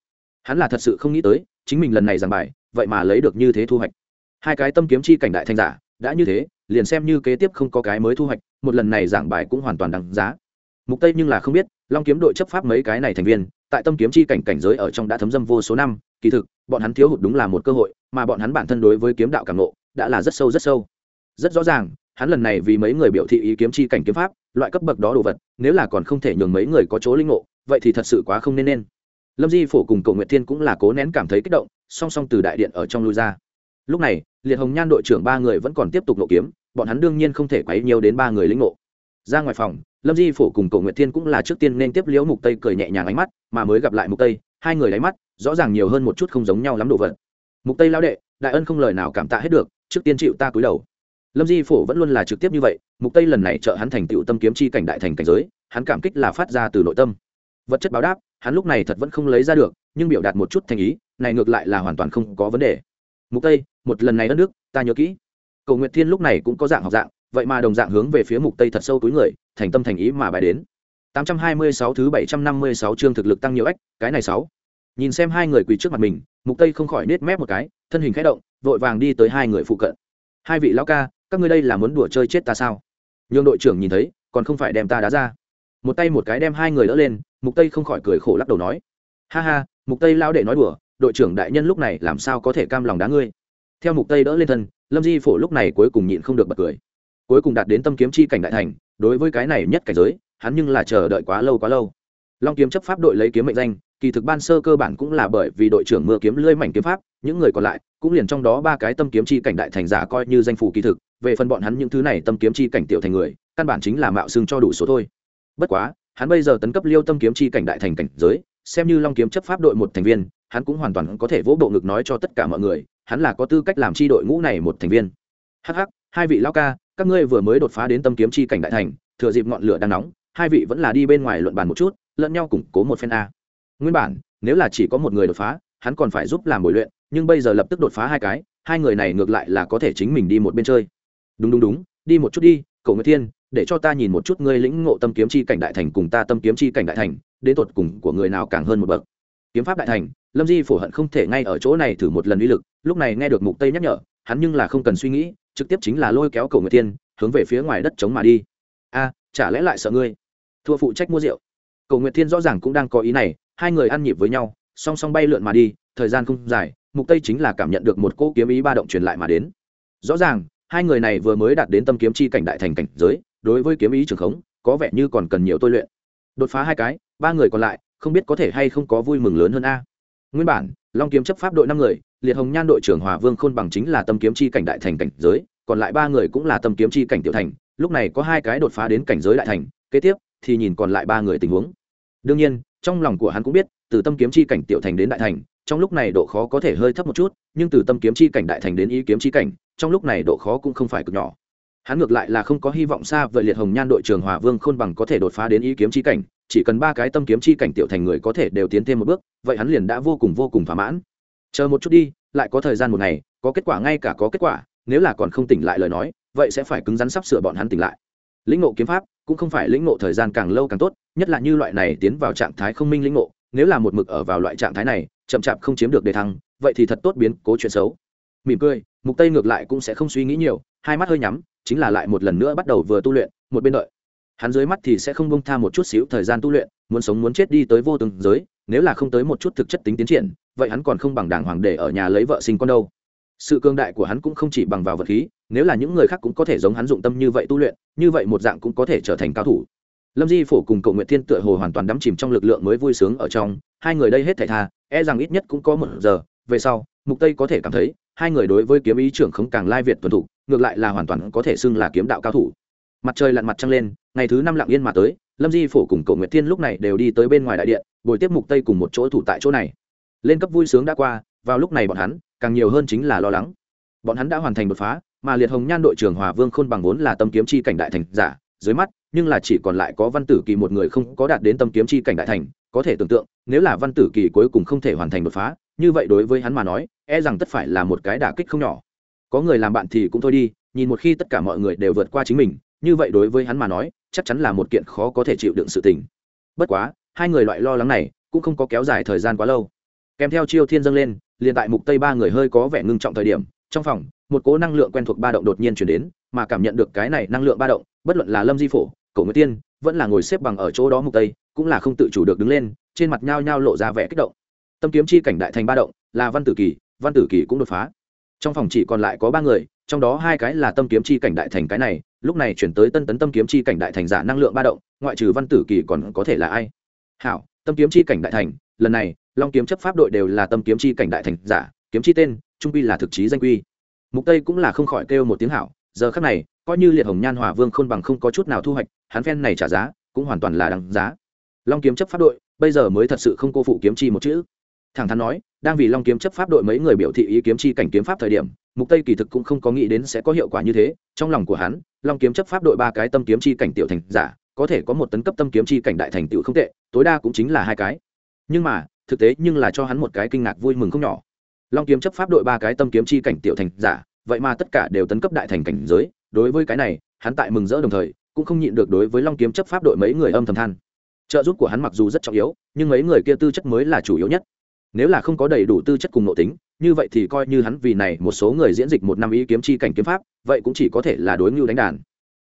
hắn là thật sự không nghĩ tới, chính mình lần này giảng bài, vậy mà lấy được như thế thu hoạch. Hai cái tâm kiếm chi cảnh đại thành giả, đã như thế, liền xem như kế tiếp không có cái mới thu hoạch, một lần này giảng bài cũng hoàn toàn đáng giá. Mục tây nhưng là không biết, long kiếm đội chấp pháp mấy cái này thành viên, tại tâm kiếm chi cảnh cảnh giới ở trong đã thấm dâm vô số năm, kỳ thực, bọn hắn thiếu hụt đúng là một cơ hội, mà bọn hắn bản thân đối với kiếm đạo cảm nộ đã là rất sâu rất sâu. Rất rõ ràng, hắn lần này vì mấy người biểu thị ý kiếm chi cảnh kiếm pháp, loại cấp bậc đó đồ vật, nếu là còn không thể nhường mấy người có chỗ linh ngộ, vậy thì thật sự quá không nên nên lâm di phổ cùng cầu nguyệt thiên cũng là cố nén cảm thấy kích động, song song từ đại điện ở trong lui ra. Lúc này, liệt hồng nhan đội trưởng ba người vẫn còn tiếp tục nộ kiếm, bọn hắn đương nhiên không thể quấy nhiều đến ba người lĩnh ngộ. Ra ngoài phòng, lâm di phổ cùng cầu nguyệt thiên cũng là trước tiên nên tiếp liễu mục tây cười nhẹ nhàng ánh mắt, mà mới gặp lại mục tây, hai người đáy mắt, rõ ràng nhiều hơn một chút không giống nhau lắm đồ vật. Mục tây lao đệ, đại ân không lời nào cảm tạ hết được, trước tiên chịu ta cúi đầu. Lâm di phổ vẫn luôn là trực tiếp như vậy, mục tây lần này trợ hắn thành tựu tâm kiếm chi cảnh đại thành cảnh giới, hắn cảm kích là phát ra từ nội tâm. Vật chất báo đáp hắn lúc này thật vẫn không lấy ra được, nhưng biểu đạt một chút thành ý, này ngược lại là hoàn toàn không có vấn đề. Mục tây, một lần này đất nước, ta nhớ kỹ. Cầu nguyện thiên lúc này cũng có dạng học dạng, vậy mà đồng dạng hướng về phía mục tây thật sâu túi người, thành tâm thành ý mà bài đến. 826 thứ 756 chương thực lực tăng nhiều ếch cái này sáu. Nhìn xem hai người quỳ trước mặt mình, mục tây không khỏi nết mép một cái, thân hình khẽ động, vội vàng đi tới hai người phụ cận. Hai vị lão ca, các ngươi đây là muốn đùa chơi chết ta sao? Nhưng đội trưởng nhìn thấy, còn không phải đem ta đá ra một tay một cái đem hai người đỡ lên, mục tây không khỏi cười khổ lắc đầu nói, ha ha, mục tây lao để nói đùa, đội trưởng đại nhân lúc này làm sao có thể cam lòng đá ngươi? Theo mục tây đỡ lên thân, lâm di phổ lúc này cuối cùng nhịn không được bật cười. Cuối cùng đạt đến tâm kiếm chi cảnh đại thành, đối với cái này nhất cảnh giới, hắn nhưng là chờ đợi quá lâu quá lâu. Long kiếm chấp pháp đội lấy kiếm mệnh danh, kỳ thực ban sơ cơ bản cũng là bởi vì đội trưởng mưa kiếm lưỡi mảnh kiếm pháp, những người còn lại cũng liền trong đó ba cái tâm kiếm chi cảnh đại thành giả coi như danh phủ kỳ thực, về phần bọn hắn những thứ này tâm kiếm chi cảnh tiểu thành người, căn bản chính là mạo xương cho đủ số thôi bất quá, hắn bây giờ tấn cấp liêu tâm kiếm chi cảnh đại thành cảnh giới, xem như long kiếm chấp pháp đội một thành viên, hắn cũng hoàn toàn có thể vỗ bộ ngực nói cho tất cả mọi người, hắn là có tư cách làm chi đội ngũ này một thành viên. Hh hai vị lao ca, các ngươi vừa mới đột phá đến tâm kiếm chi cảnh đại thành, thừa dịp ngọn lửa đang nóng, hai vị vẫn là đi bên ngoài luận bàn một chút, lẫn nhau củng cố một phen a. Nguyên bản, nếu là chỉ có một người đột phá, hắn còn phải giúp làm bồi luyện, nhưng bây giờ lập tức đột phá hai cái, hai người này ngược lại là có thể chính mình đi một bên chơi. Đúng đúng đúng, đi một chút đi cậu nguyệt thiên, để cho ta nhìn một chút ngươi lĩnh ngộ tâm kiếm chi cảnh đại thành cùng ta tâm kiếm chi cảnh đại thành, đến tột cùng của người nào càng hơn một bậc. Kiếm pháp đại thành, lâm di phổ hận không thể ngay ở chỗ này thử một lần uy lực, lúc này nghe được mục tây nhắc nhở, hắn nhưng là không cần suy nghĩ, trực tiếp chính là lôi kéo cầu nguyệt thiên, hướng về phía ngoài đất chống mà đi. A, chả lẽ lại sợ ngươi? Thua phụ trách mua rượu. Cầu nguyệt thiên rõ ràng cũng đang có ý này, hai người ăn nhịp với nhau, song song bay lượn mà đi, thời gian không dài, mục tây chính là cảm nhận được một cỗ kiếm ý ba động truyền lại mà đến. Rõ ràng hai người này vừa mới đạt đến tâm kiếm chi cảnh đại thành cảnh giới, đối với kiếm ý trường khống, có vẻ như còn cần nhiều tôi luyện. Đột phá hai cái, ba người còn lại, không biết có thể hay không có vui mừng lớn hơn a. Nguyên bản, long kiếm chấp pháp đội năm người, liệt hồng nhan đội trưởng hòa vương khôn bằng chính là tâm kiếm chi cảnh đại thành cảnh giới, còn lại ba người cũng là tâm kiếm chi cảnh tiểu thành, lúc này có hai cái đột phá đến cảnh giới đại thành, kế tiếp thì nhìn còn lại ba người tình huống. Đương nhiên, trong lòng của hắn cũng biết, từ tâm kiếm chi cảnh tiểu thành đến đại thành trong lúc này độ khó có thể hơi thấp một chút, nhưng từ tâm kiếm chi cảnh đại thành đến ý kiếm chi cảnh, trong lúc này độ khó cũng không phải cực nhỏ. Hắn ngược lại là không có hy vọng xa vời liệt hồng nhan đội trưởng hòa vương khôn bằng có thể đột phá đến ý kiếm chi cảnh, chỉ cần ba cái tâm kiếm chi cảnh tiểu thành người có thể đều tiến thêm một bước, vậy hắn liền đã vô cùng vô cùng thỏa mãn. Chờ một chút đi, lại có thời gian một ngày, có kết quả ngay cả có kết quả, nếu là còn không tỉnh lại lời nói, vậy sẽ phải cứng rắn sắp sửa bọn hắn tỉnh lại. Lĩnh ngộ kiếm pháp cũng không phải lĩnh ngộ thời gian càng lâu càng tốt, nhất là như loại này tiến vào trạng thái không minh lĩnh ngộ, nếu là một mực ở vào loại trạng thái này chậm chạp không chiếm được đề thăng, vậy thì thật tốt biến cố chuyện xấu. Mỉm cười, mục tây ngược lại cũng sẽ không suy nghĩ nhiều, hai mắt hơi nhắm, chính là lại một lần nữa bắt đầu vừa tu luyện, một bên đợi. Hắn dưới mắt thì sẽ không bông tha một chút xíu thời gian tu luyện, muốn sống muốn chết đi tới vô từng giới, nếu là không tới một chút thực chất tính tiến triển, vậy hắn còn không bằng đàng hoàng để ở nhà lấy vợ sinh con đâu. Sự cương đại của hắn cũng không chỉ bằng vào vật khí, nếu là những người khác cũng có thể giống hắn dụng tâm như vậy tu luyện, như vậy một dạng cũng có thể trở thành cao thủ lâm di phổ cùng cậu nguyệt thiên tựa hồ hoàn toàn đắm chìm trong lực lượng mới vui sướng ở trong. Hai người đây hết thảy tha e rằng ít nhất cũng có một giờ. Về sau, mục tây có thể cảm thấy, hai người đối với kiếm ý trưởng không càng lai việt tuần thủ, ngược lại là hoàn toàn có thể xưng là kiếm đạo cao thủ. Mặt trời lặn mặt trăng lên, ngày thứ năm lặng yên mà tới, lâm di phổ cùng cậu nguyệt thiên lúc này đều đi tới bên ngoài đại điện, buổi tiếp mục tây cùng một chỗ thủ tại chỗ này. Lên cấp vui sướng đã qua, vào lúc này bọn hắn, càng nhiều hơn chính là lo lắng. Bọn hắn đã hoàn thành đột phá, mà liệt hồng nhan đội trưởng hòa vương khôn bằng vốn là tâm kiếm chi cảnh đại thành giả dưới mắt, nhưng là chỉ còn lại có văn tử kỳ một người không có đạt đến tâm kiếm chi cảnh đại thành, có thể tưởng tượng, nếu là văn tử kỳ cuối cùng không thể hoàn thành đột phá, như vậy đối với hắn mà nói e rằng tất phải là một cái đả kích không nhỏ. Có người làm bạn thì cũng thôi đi, nhìn một khi tất cả mọi người đều vượt qua chính mình, như vậy đối với hắn mà nói, chắc chắn là một kiện khó có thể chịu đựng sự tình. Bất quá, hai người loại lo lắng này cũng không có kéo dài thời gian quá lâu. Kèm theo chiêu thiên dâng lên, liền tại mục tây ba người hơi có vẻ ngưng trọng thời điểm, trong phòng, một cố năng lượng quen thuộc ba động đột nhiên chuyển đến, mà cảm nhận được cái này năng lượng ba động bất luận là lâm di phổ cổ nguyệt tiên vẫn là ngồi xếp bằng ở chỗ đó mục tây cũng là không tự chủ được đứng lên trên mặt nhao nhao lộ ra vẻ kích động tâm kiếm chi cảnh đại thành ba động là văn tử kỳ văn tử kỳ cũng đột phá trong phòng chỉ còn lại có ba người trong đó hai cái là tâm kiếm chi cảnh đại thành cái này lúc này chuyển tới tân tấn tâm kiếm chi cảnh đại thành giả năng lượng ba động ngoại trừ văn tử kỳ còn có thể là ai hảo tâm kiếm chi cảnh đại thành lần này long kiếm chấp pháp đội đều là tâm kiếm chi cảnh đại thành giả kiếm chi tên trung quy là thực chí danh quy mục tây cũng là không khỏi kêu một tiếng hảo giờ khắc này, coi như liệt hồng nhan hỏa vương khôn bằng không có chút nào thu hoạch, hắn phen này trả giá, cũng hoàn toàn là đằng giá. Long kiếm chấp pháp đội, bây giờ mới thật sự không cô phụ kiếm chi một chữ. Thẳng thắn nói, đang vì long kiếm chấp pháp đội mấy người biểu thị ý kiếm chi cảnh kiếm pháp thời điểm, mục tây kỳ thực cũng không có nghĩ đến sẽ có hiệu quả như thế. Trong lòng của hắn, long kiếm chấp pháp đội ba cái tâm kiếm chi cảnh tiểu thành giả, có thể có một tấn cấp tâm kiếm chi cảnh đại thành tựu không tệ, tối đa cũng chính là hai cái. Nhưng mà, thực tế nhưng là cho hắn một cái kinh ngạc vui mừng không nhỏ. Long kiếm chấp pháp đội ba cái tâm kiếm chi cảnh tiểu thành giả vậy mà tất cả đều tấn cấp đại thành cảnh giới, đối với cái này, hắn tại mừng rỡ đồng thời, cũng không nhịn được đối với long kiếm chấp pháp đội mấy người âm thầm than. Trợ giúp của hắn mặc dù rất trọng yếu, nhưng mấy người kia tư chất mới là chủ yếu nhất. Nếu là không có đầy đủ tư chất cùng nội tính, như vậy thì coi như hắn vì này một số người diễn dịch một năm ý kiếm chi cảnh kiếm pháp, vậy cũng chỉ có thể là đối ngưu đánh đàn.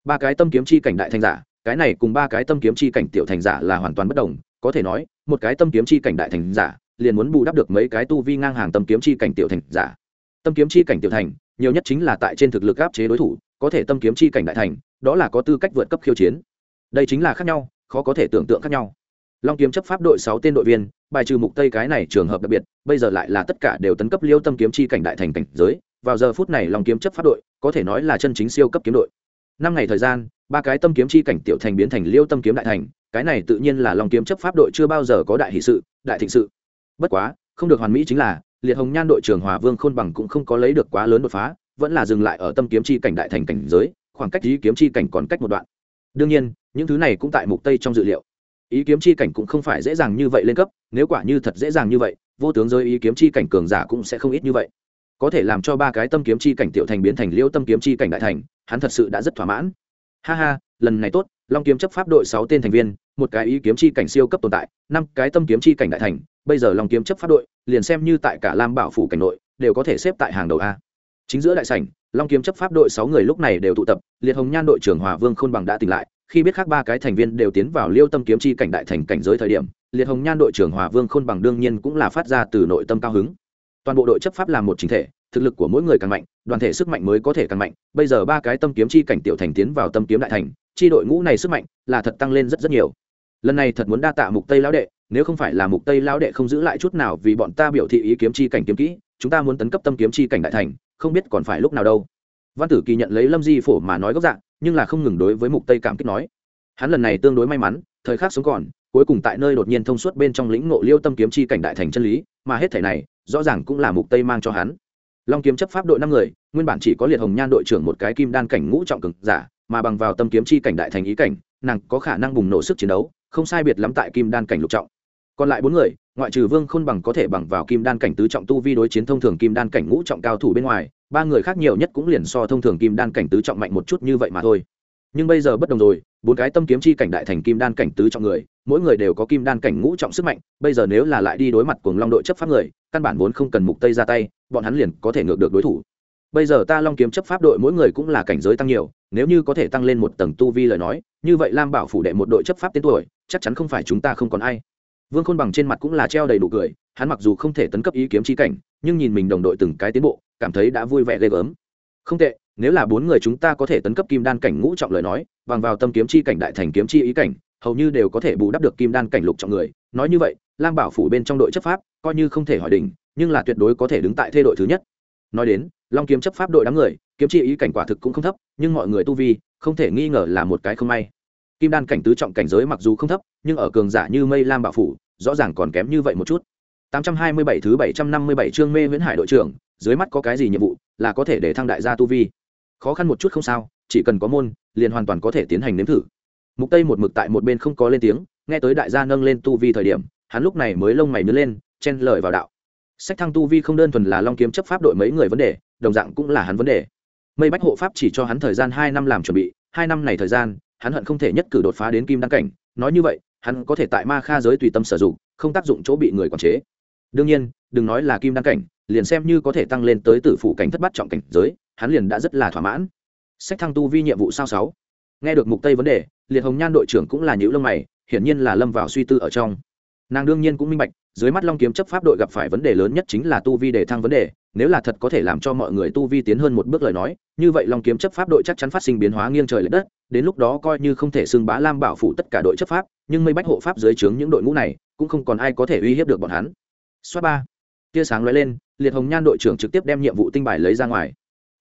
Ba cái tâm kiếm chi cảnh đại thành giả, cái này cùng ba cái tâm kiếm chi cảnh tiểu thành giả là hoàn toàn bất đồng. Có thể nói, một cái tâm kiếm chi cảnh đại thành giả, liền muốn bù đắp được mấy cái tu vi ngang hàng tâm kiếm chi cảnh tiểu thành giả. Tâm kiếm chi cảnh tiểu thành nhiều nhất chính là tại trên thực lực áp chế đối thủ, có thể tâm kiếm chi cảnh đại thành, đó là có tư cách vượt cấp khiêu chiến. Đây chính là khác nhau, khó có thể tưởng tượng khác nhau. Long kiếm chấp pháp đội sáu tên đội viên, bài trừ mục tây cái này trường hợp đặc biệt, bây giờ lại là tất cả đều tấn cấp liêu tâm kiếm chi cảnh đại thành cảnh giới, vào giờ phút này long kiếm chấp pháp đội, có thể nói là chân chính siêu cấp kiếm đội. Năm ngày thời gian, ba cái tâm kiếm chi cảnh tiểu thành biến thành liêu tâm kiếm đại thành, cái này tự nhiên là long kiếm chấp pháp đội chưa bao giờ có đại hỷ sự, đại thịnh sự. Bất quá, không được hoàn mỹ chính là liệt hồng nhan đội trưởng hòa vương khôn bằng cũng không có lấy được quá lớn đột phá, vẫn là dừng lại ở tâm kiếm chi cảnh đại thành cảnh giới, khoảng cách ý kiếm chi cảnh còn cách một đoạn. Đương nhiên, những thứ này cũng tại mục tây trong dự liệu. Ý kiếm chi cảnh cũng không phải dễ dàng như vậy lên cấp, nếu quả như thật dễ dàng như vậy, vô tướng giới ý kiếm chi cảnh cường giả cũng sẽ không ít như vậy. Có thể làm cho ba cái tâm kiếm chi cảnh tiểu thành biến thành liễu tâm kiếm chi cảnh đại thành, hắn thật sự đã rất thỏa mãn. Ha ha, lần này tốt, long kiếm chấp pháp đội sáu tên thành viên một cái ý kiếm chi cảnh siêu cấp tồn tại, năm cái tâm kiếm chi cảnh đại thành, bây giờ long kiếm chấp pháp đội, liền xem như tại cả lam bảo phủ cảnh nội, đều có thể xếp tại hàng đầu a. Chính giữa đại sảnh, long kiếm chấp pháp đội sáu người lúc này đều tụ tập, liệt hồng nhan đội trưởng hòa vương khôn bằng đã tỉnh lại, khi biết khác ba cái thành viên đều tiến vào liêu tâm kiếm chi cảnh đại thành cảnh giới thời điểm, liệt hồng nhan đội trưởng hòa vương khôn bằng đương nhiên cũng là phát ra từ nội tâm cao hứng. Toàn bộ đội chấp pháp là một chính thể, thực lực của mỗi người càng mạnh, đoàn thể sức mạnh mới có thể càng mạnh. Bây giờ ba cái tâm kiếm chi cảnh tiểu thành tiến vào tâm kiếm đại thành, chi đội ngũ này sức mạnh là thật tăng lên rất rất nhiều lần này thật muốn đa tạ mục tây lão đệ, nếu không phải là mục tây lão đệ không giữ lại chút nào vì bọn ta biểu thị ý kiếm chi cảnh kiếm kỹ, chúng ta muốn tấn cấp tâm kiếm chi cảnh đại thành, không biết còn phải lúc nào đâu. Văn tử kỳ nhận lấy lâm di phổ mà nói gốc dạng, nhưng là không ngừng đối với mục tây cảm kích nói. Hắn lần này tương đối may mắn, thời khắc sống còn, cuối cùng tại nơi đột nhiên thông suốt bên trong lĩnh ngộ liêu tâm kiếm chi cảnh đại thành chân lý, mà hết thể này, rõ ràng cũng là mục tây mang cho hắn. Long kiếm chấp pháp đội năm người, nguyên bản chỉ có liệt hồng nhan đội trưởng một cái kim đan cảnh ngũ trọng cực giả, mà bằng vào tâm kiếm chi cảnh đại thành ý cảnh, nàng có khả năng bùng nổ sức chiến đấu không sai biệt lắm tại kim đan cảnh lục trọng. Còn lại bốn người, ngoại trừ vương khôn bằng có thể bằng vào kim đan cảnh tứ trọng tu vi đối chiến thông thường kim đan cảnh ngũ trọng cao thủ bên ngoài, ba người khác nhiều nhất cũng liền so thông thường kim đan cảnh tứ trọng mạnh một chút như vậy mà thôi. Nhưng bây giờ bất đồng rồi, bốn cái tâm kiếm chi cảnh đại thành kim đan cảnh tứ trọng người, mỗi người đều có kim đan cảnh ngũ trọng sức mạnh, bây giờ nếu là lại đi đối mặt cùng long đội chấp pháp người, căn bản vốn không cần mục tây ra tay, bọn hắn liền có thể ngược được đối thủ. Bây giờ ta long kiếm chấp pháp đội mỗi người cũng là cảnh giới tăng nhiều, nếu như có thể tăng lên một tầng tu vi lời nói như vậy lam bảo phủ đệ một đội chấp pháp tên tuổi, chắc chắn không phải chúng ta không còn ai. Vương khôn bằng trên mặt cũng là treo đầy đủ cười, hắn mặc dù không thể tấn cấp ý kiếm chi cảnh, nhưng nhìn mình đồng đội từng cái tiến bộ, cảm thấy đã vui vẻ ghê gớm. Không tệ, nếu là bốn người chúng ta có thể tấn cấp kim đan cảnh ngũ trọng lời nói, bằng vào tâm kiếm chi cảnh đại thành kiếm chi ý cảnh, hầu như đều có thể bù đắp được kim đan cảnh lục trọng người. Nói như vậy, lam bảo phủ bên trong đội chấp pháp, coi như không thể hỏi đỉnh, nhưng là tuyệt đối có thể đứng tại thê đội thứ nhất. Nói đến, long kiếm chấp pháp đội đám người, kiếm chi ý cảnh quả thực cũng không thấp, nhưng mọi người tu vi, không thể nghi ngờ là một cái không may kim đan cảnh tứ trọng cảnh giới mặc dù không thấp nhưng ở cường giả như mây lam bảo phủ rõ ràng còn kém như vậy một chút 827 thứ 757 chương mê Viễn Hải đội trưởng, dưới mắt có cái gì nhiệm vụ, là có thể để thăng đại gia tu vi. Khó khăn một chút không sao, chỉ cần có môn, liền hoàn toàn có thể tiến hành nếm thử. Mục Tây một mực tại một bên không có lên tiếng, nghe tới đại gia nâng lên tu vi thời điểm, hắn lúc này mới lông mày nhớ lên, chen lời vào đạo. Sách thăng tu vi không đơn thuần là Long kiếm chấp pháp đội mấy người vấn đề, đồng dạng cũng là hắn vấn đề. Mây Bách hộ pháp chỉ cho hắn thời gian 2 năm làm chuẩn bị, hai năm này thời gian, hắn hận không thể nhất cử đột phá đến kim đăng cảnh, nói như vậy, hắn có thể tại Ma Kha giới tùy tâm sử dụng, không tác dụng chỗ bị người quản chế. đương nhiên đừng nói là kim đăng cảnh liền xem như có thể tăng lên tới tử phụ cảnh thất bát trọng cảnh giới hắn liền đã rất là thỏa mãn. Sách thăng tu vi nhiệm vụ sao sáu. Nghe được mục tây vấn đề liệt hồng nhan đội trưởng cũng là những lông mày hiển nhiên là lâm vào suy tư ở trong. Nàng đương nhiên cũng minh bạch dưới mắt long kiếm chấp pháp đội gặp phải vấn đề lớn nhất chính là tu vi để thăng vấn đề nếu là thật có thể làm cho mọi người tu vi tiến hơn một bước lời nói, như vậy long kiếm chấp pháp đội chắc chắn phát sinh biến hóa nghiêng trời l ệ đất, đến lúc đó coi như không thể xưng bá lam bảo phủ tất cả đội chấp pháp, nhưng mây bách hộ pháp dưới trướng những đội ngũ này, cũng không còn ai có thể uy hiếp được bọn hắn. Xoát ba, tia sáng lóe lên, liệt hồng nhan đội trưởng trực tiếp đem nhiệm vụ tinh bài lấy ra ngoài.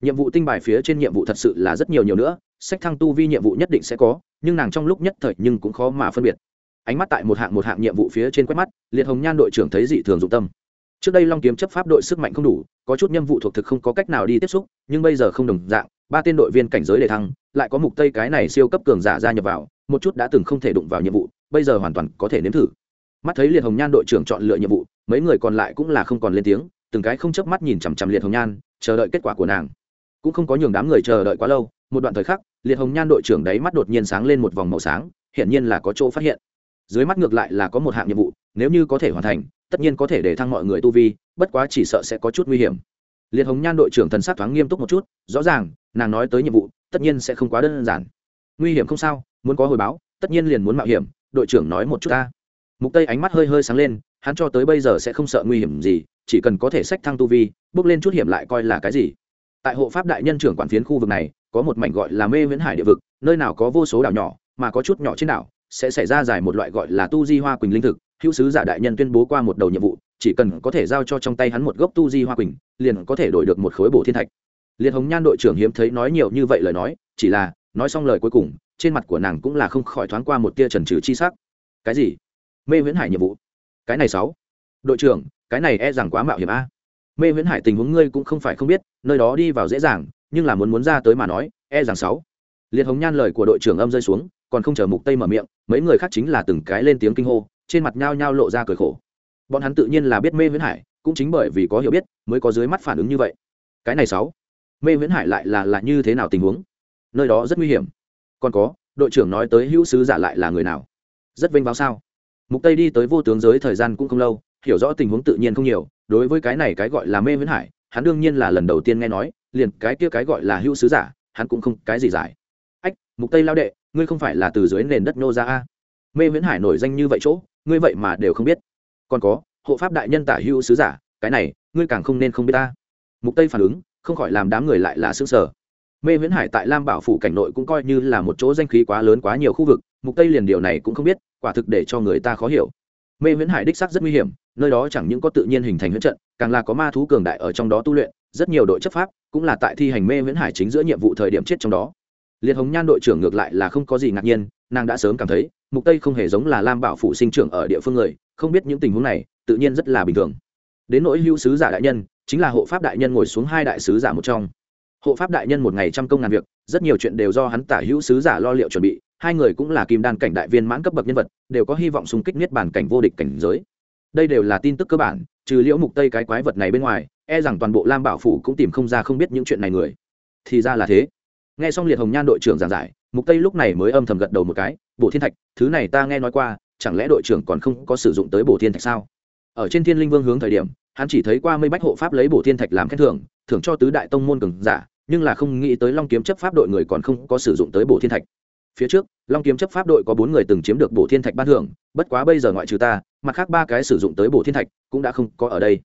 Nhiệm vụ tinh bài phía trên nhiệm vụ thật sự là rất nhiều nhiều nữa, sách thăng tu vi nhiệm vụ nhất định sẽ có, nhưng nàng trong lúc nhất thời nhưng cũng khó mà phân biệt. Ánh mắt tại một hạng một hạng nhiệm vụ phía trên quét mắt, liệt hồng nhan đội trưởng thấy dị thường dụng tâm. Trước đây long kiếm chấp pháp đội sức mạnh không đủ có chút nhiệm vụ thuộc thực không có cách nào đi tiếp xúc, nhưng bây giờ không đồng dạng, ba tên đội viên cảnh giới đề thăng, lại có mục tây cái này siêu cấp cường giả gia nhập vào, một chút đã từng không thể đụng vào nhiệm vụ, bây giờ hoàn toàn có thể nếm thử. Mắt thấy liệt hồng nhan đội trưởng chọn lựa nhiệm vụ, mấy người còn lại cũng là không còn lên tiếng, từng cái không chớp mắt nhìn chằm chằm liệt hồng nhan, chờ đợi kết quả của nàng. Cũng không có nhường đám người chờ đợi quá lâu, một đoạn thời khắc, liệt hồng nhan đội trưởng đấy mắt đột nhiên sáng lên một vòng màu sáng, hiển nhiên là có chỗ phát hiện. Dưới mắt ngược lại là có một hạng nhiệm vụ nếu như có thể hoàn thành, tất nhiên có thể để thăng mọi người tu vi, bất quá chỉ sợ sẽ có chút nguy hiểm. Liệt hồng nhan đội trưởng thần sát thoáng nghiêm túc một chút, rõ ràng, nàng nói tới nhiệm vụ, tất nhiên sẽ không quá đơn giản. Nguy hiểm không sao, muốn có hồi báo, tất nhiên liền muốn mạo hiểm, đội trưởng nói một chút ta. Mục tây ánh mắt hơi hơi sáng lên, hắn cho tới bây giờ sẽ không sợ nguy hiểm gì, chỉ cần có thể sách thăng tu vi, bước lên chút hiểm lại coi là cái gì. Tại hộ pháp đại nhân trưởng quản phiến khu vực này, có một mảnh gọi là mê viễn hải địa vực, nơi nào có vô số đảo nhỏ, mà có chút nhỏ trên đảo, sẽ xảy ra dài một loại gọi là tu di hoa quỳnh linh thực hữu sứ giả đại nhân tuyên bố qua một đầu nhiệm vụ, chỉ cần có thể giao cho trong tay hắn một gốc tu di hoa quỳnh, liền có thể đổi được một khối bổ thiên thạch. Liệt hồng nhan đội trưởng hiếm thấy nói nhiều như vậy lời nói, chỉ là nói xong lời cuối cùng, trên mặt của nàng cũng là không khỏi thoáng qua một tia trần trừ chi sắc. Cái gì? Mê viễn hải nhiệm vụ? Cái này sáu. Đội trưởng, cái này e rằng quá mạo hiểm a. Mê viễn hải tình huống ngươi cũng không phải không biết, nơi đó đi vào dễ dàng, nhưng là muốn muốn ra tới mà nói e rằng sáu. Liệt hồng nhan lời của đội trưởng âm rơi xuống, còn không chờ mục tây mở miệng, mấy người khác chính là từng cái lên tiếng kinh hô trên mặt nhao nhao lộ ra cười khổ. Bọn hắn tự nhiên là biết mê viễn hải, cũng chính bởi vì có hiểu biết, mới có dưới mắt phản ứng như vậy. Cái này sáu, mê viễn hải lại là là như thế nào tình huống? Nơi đó rất nguy hiểm. Còn có, đội trưởng nói tới hữu sứ giả lại là người nào? Rất vinh báo sao? Mục tây đi tới vô tướng giới thời gian cũng không lâu, hiểu rõ tình huống tự nhiên không nhiều, đối với cái này cái gọi là mê viễn hải, hắn đương nhiên là lần đầu tiên nghe nói, liền cái kia cái gọi là hữu sứ giả, hắn cũng không cái gì giải. Ách, mục tây lao đệ, ngươi không phải là từ dưới nền đất nô ra a? Mê viễn hải nổi danh như vậy chỗ ngươi vậy mà đều không biết. Còn có, hộ pháp đại nhân tả hữu sứ giả, cái này, ngươi càng không nên không biết ta. Mục tây phản ứng, không khỏi làm đám người lại là xương sở mê viễn hải tại lam bảo phủ cảnh nội cũng coi như là một chỗ danh khí quá lớn quá nhiều khu vực, mục tây liền điều này cũng không biết, quả thực để cho người ta khó hiểu. Mê viễn hải đích xác rất nguy hiểm, nơi đó chẳng những có tự nhiên hình thành huyễn trận, càng là có ma thú cường đại ở trong đó tu luyện, rất nhiều đội chấp pháp cũng là tại thi hành mê viễn hải chính giữa nhiệm vụ thời điểm chết trong đó. Liệt hồng nhan đội trưởng ngược lại là không có gì ngạc nhiên, nàng đã sớm cảm thấy mục tây không hề giống là lam bảo phụ sinh trưởng ở địa phương người, không biết những tình huống này, tự nhiên rất là bình thường. Đến nỗi hữu sứ giả đại nhân, chính là hộ pháp đại nhân ngồi xuống hai đại sứ giả một trong. Hộ pháp đại nhân một ngày trăm công ngàn việc, rất nhiều chuyện đều do hắn tả hữu sứ giả lo liệu chuẩn bị, hai người cũng là kim đan cảnh đại viên mãn cấp bậc nhân vật, đều có hy vọng xung kích niết bản cảnh vô địch cảnh giới. Đây đều là tin tức cơ bản, trừ liễu mục tây cái quái vật này bên ngoài e rằng toàn bộ lam bảo phủ cũng tìm không ra không biết những chuyện này người. Thì ra là thế. Nghe xong liệt hồng nhan đội trưởng giảng giải mục tây lúc này mới âm thầm gật đầu một cái, bổ thiên thạch, thứ này ta nghe nói qua, chẳng lẽ đội trưởng còn không có sử dụng tới bổ thiên thạch sao? Ở trên thiên linh vương hướng thời điểm, hắn chỉ thấy qua mây bách hộ pháp lấy bổ thiên thạch làm khen thưởng thưởng cho tứ đại tông môn cường giả, nhưng là không nghĩ tới long kiếm chấp pháp đội người còn không có sử dụng tới bổ thiên thạch. Phía trước, long kiếm chấp pháp đội có bốn người từng chiếm được bổ thiên thạch ban thưởng, bất quá bây giờ ngoại trừ ta, mặt khác ba cái sử dụng tới bổ thiên thạch cũng đã không có ở đây.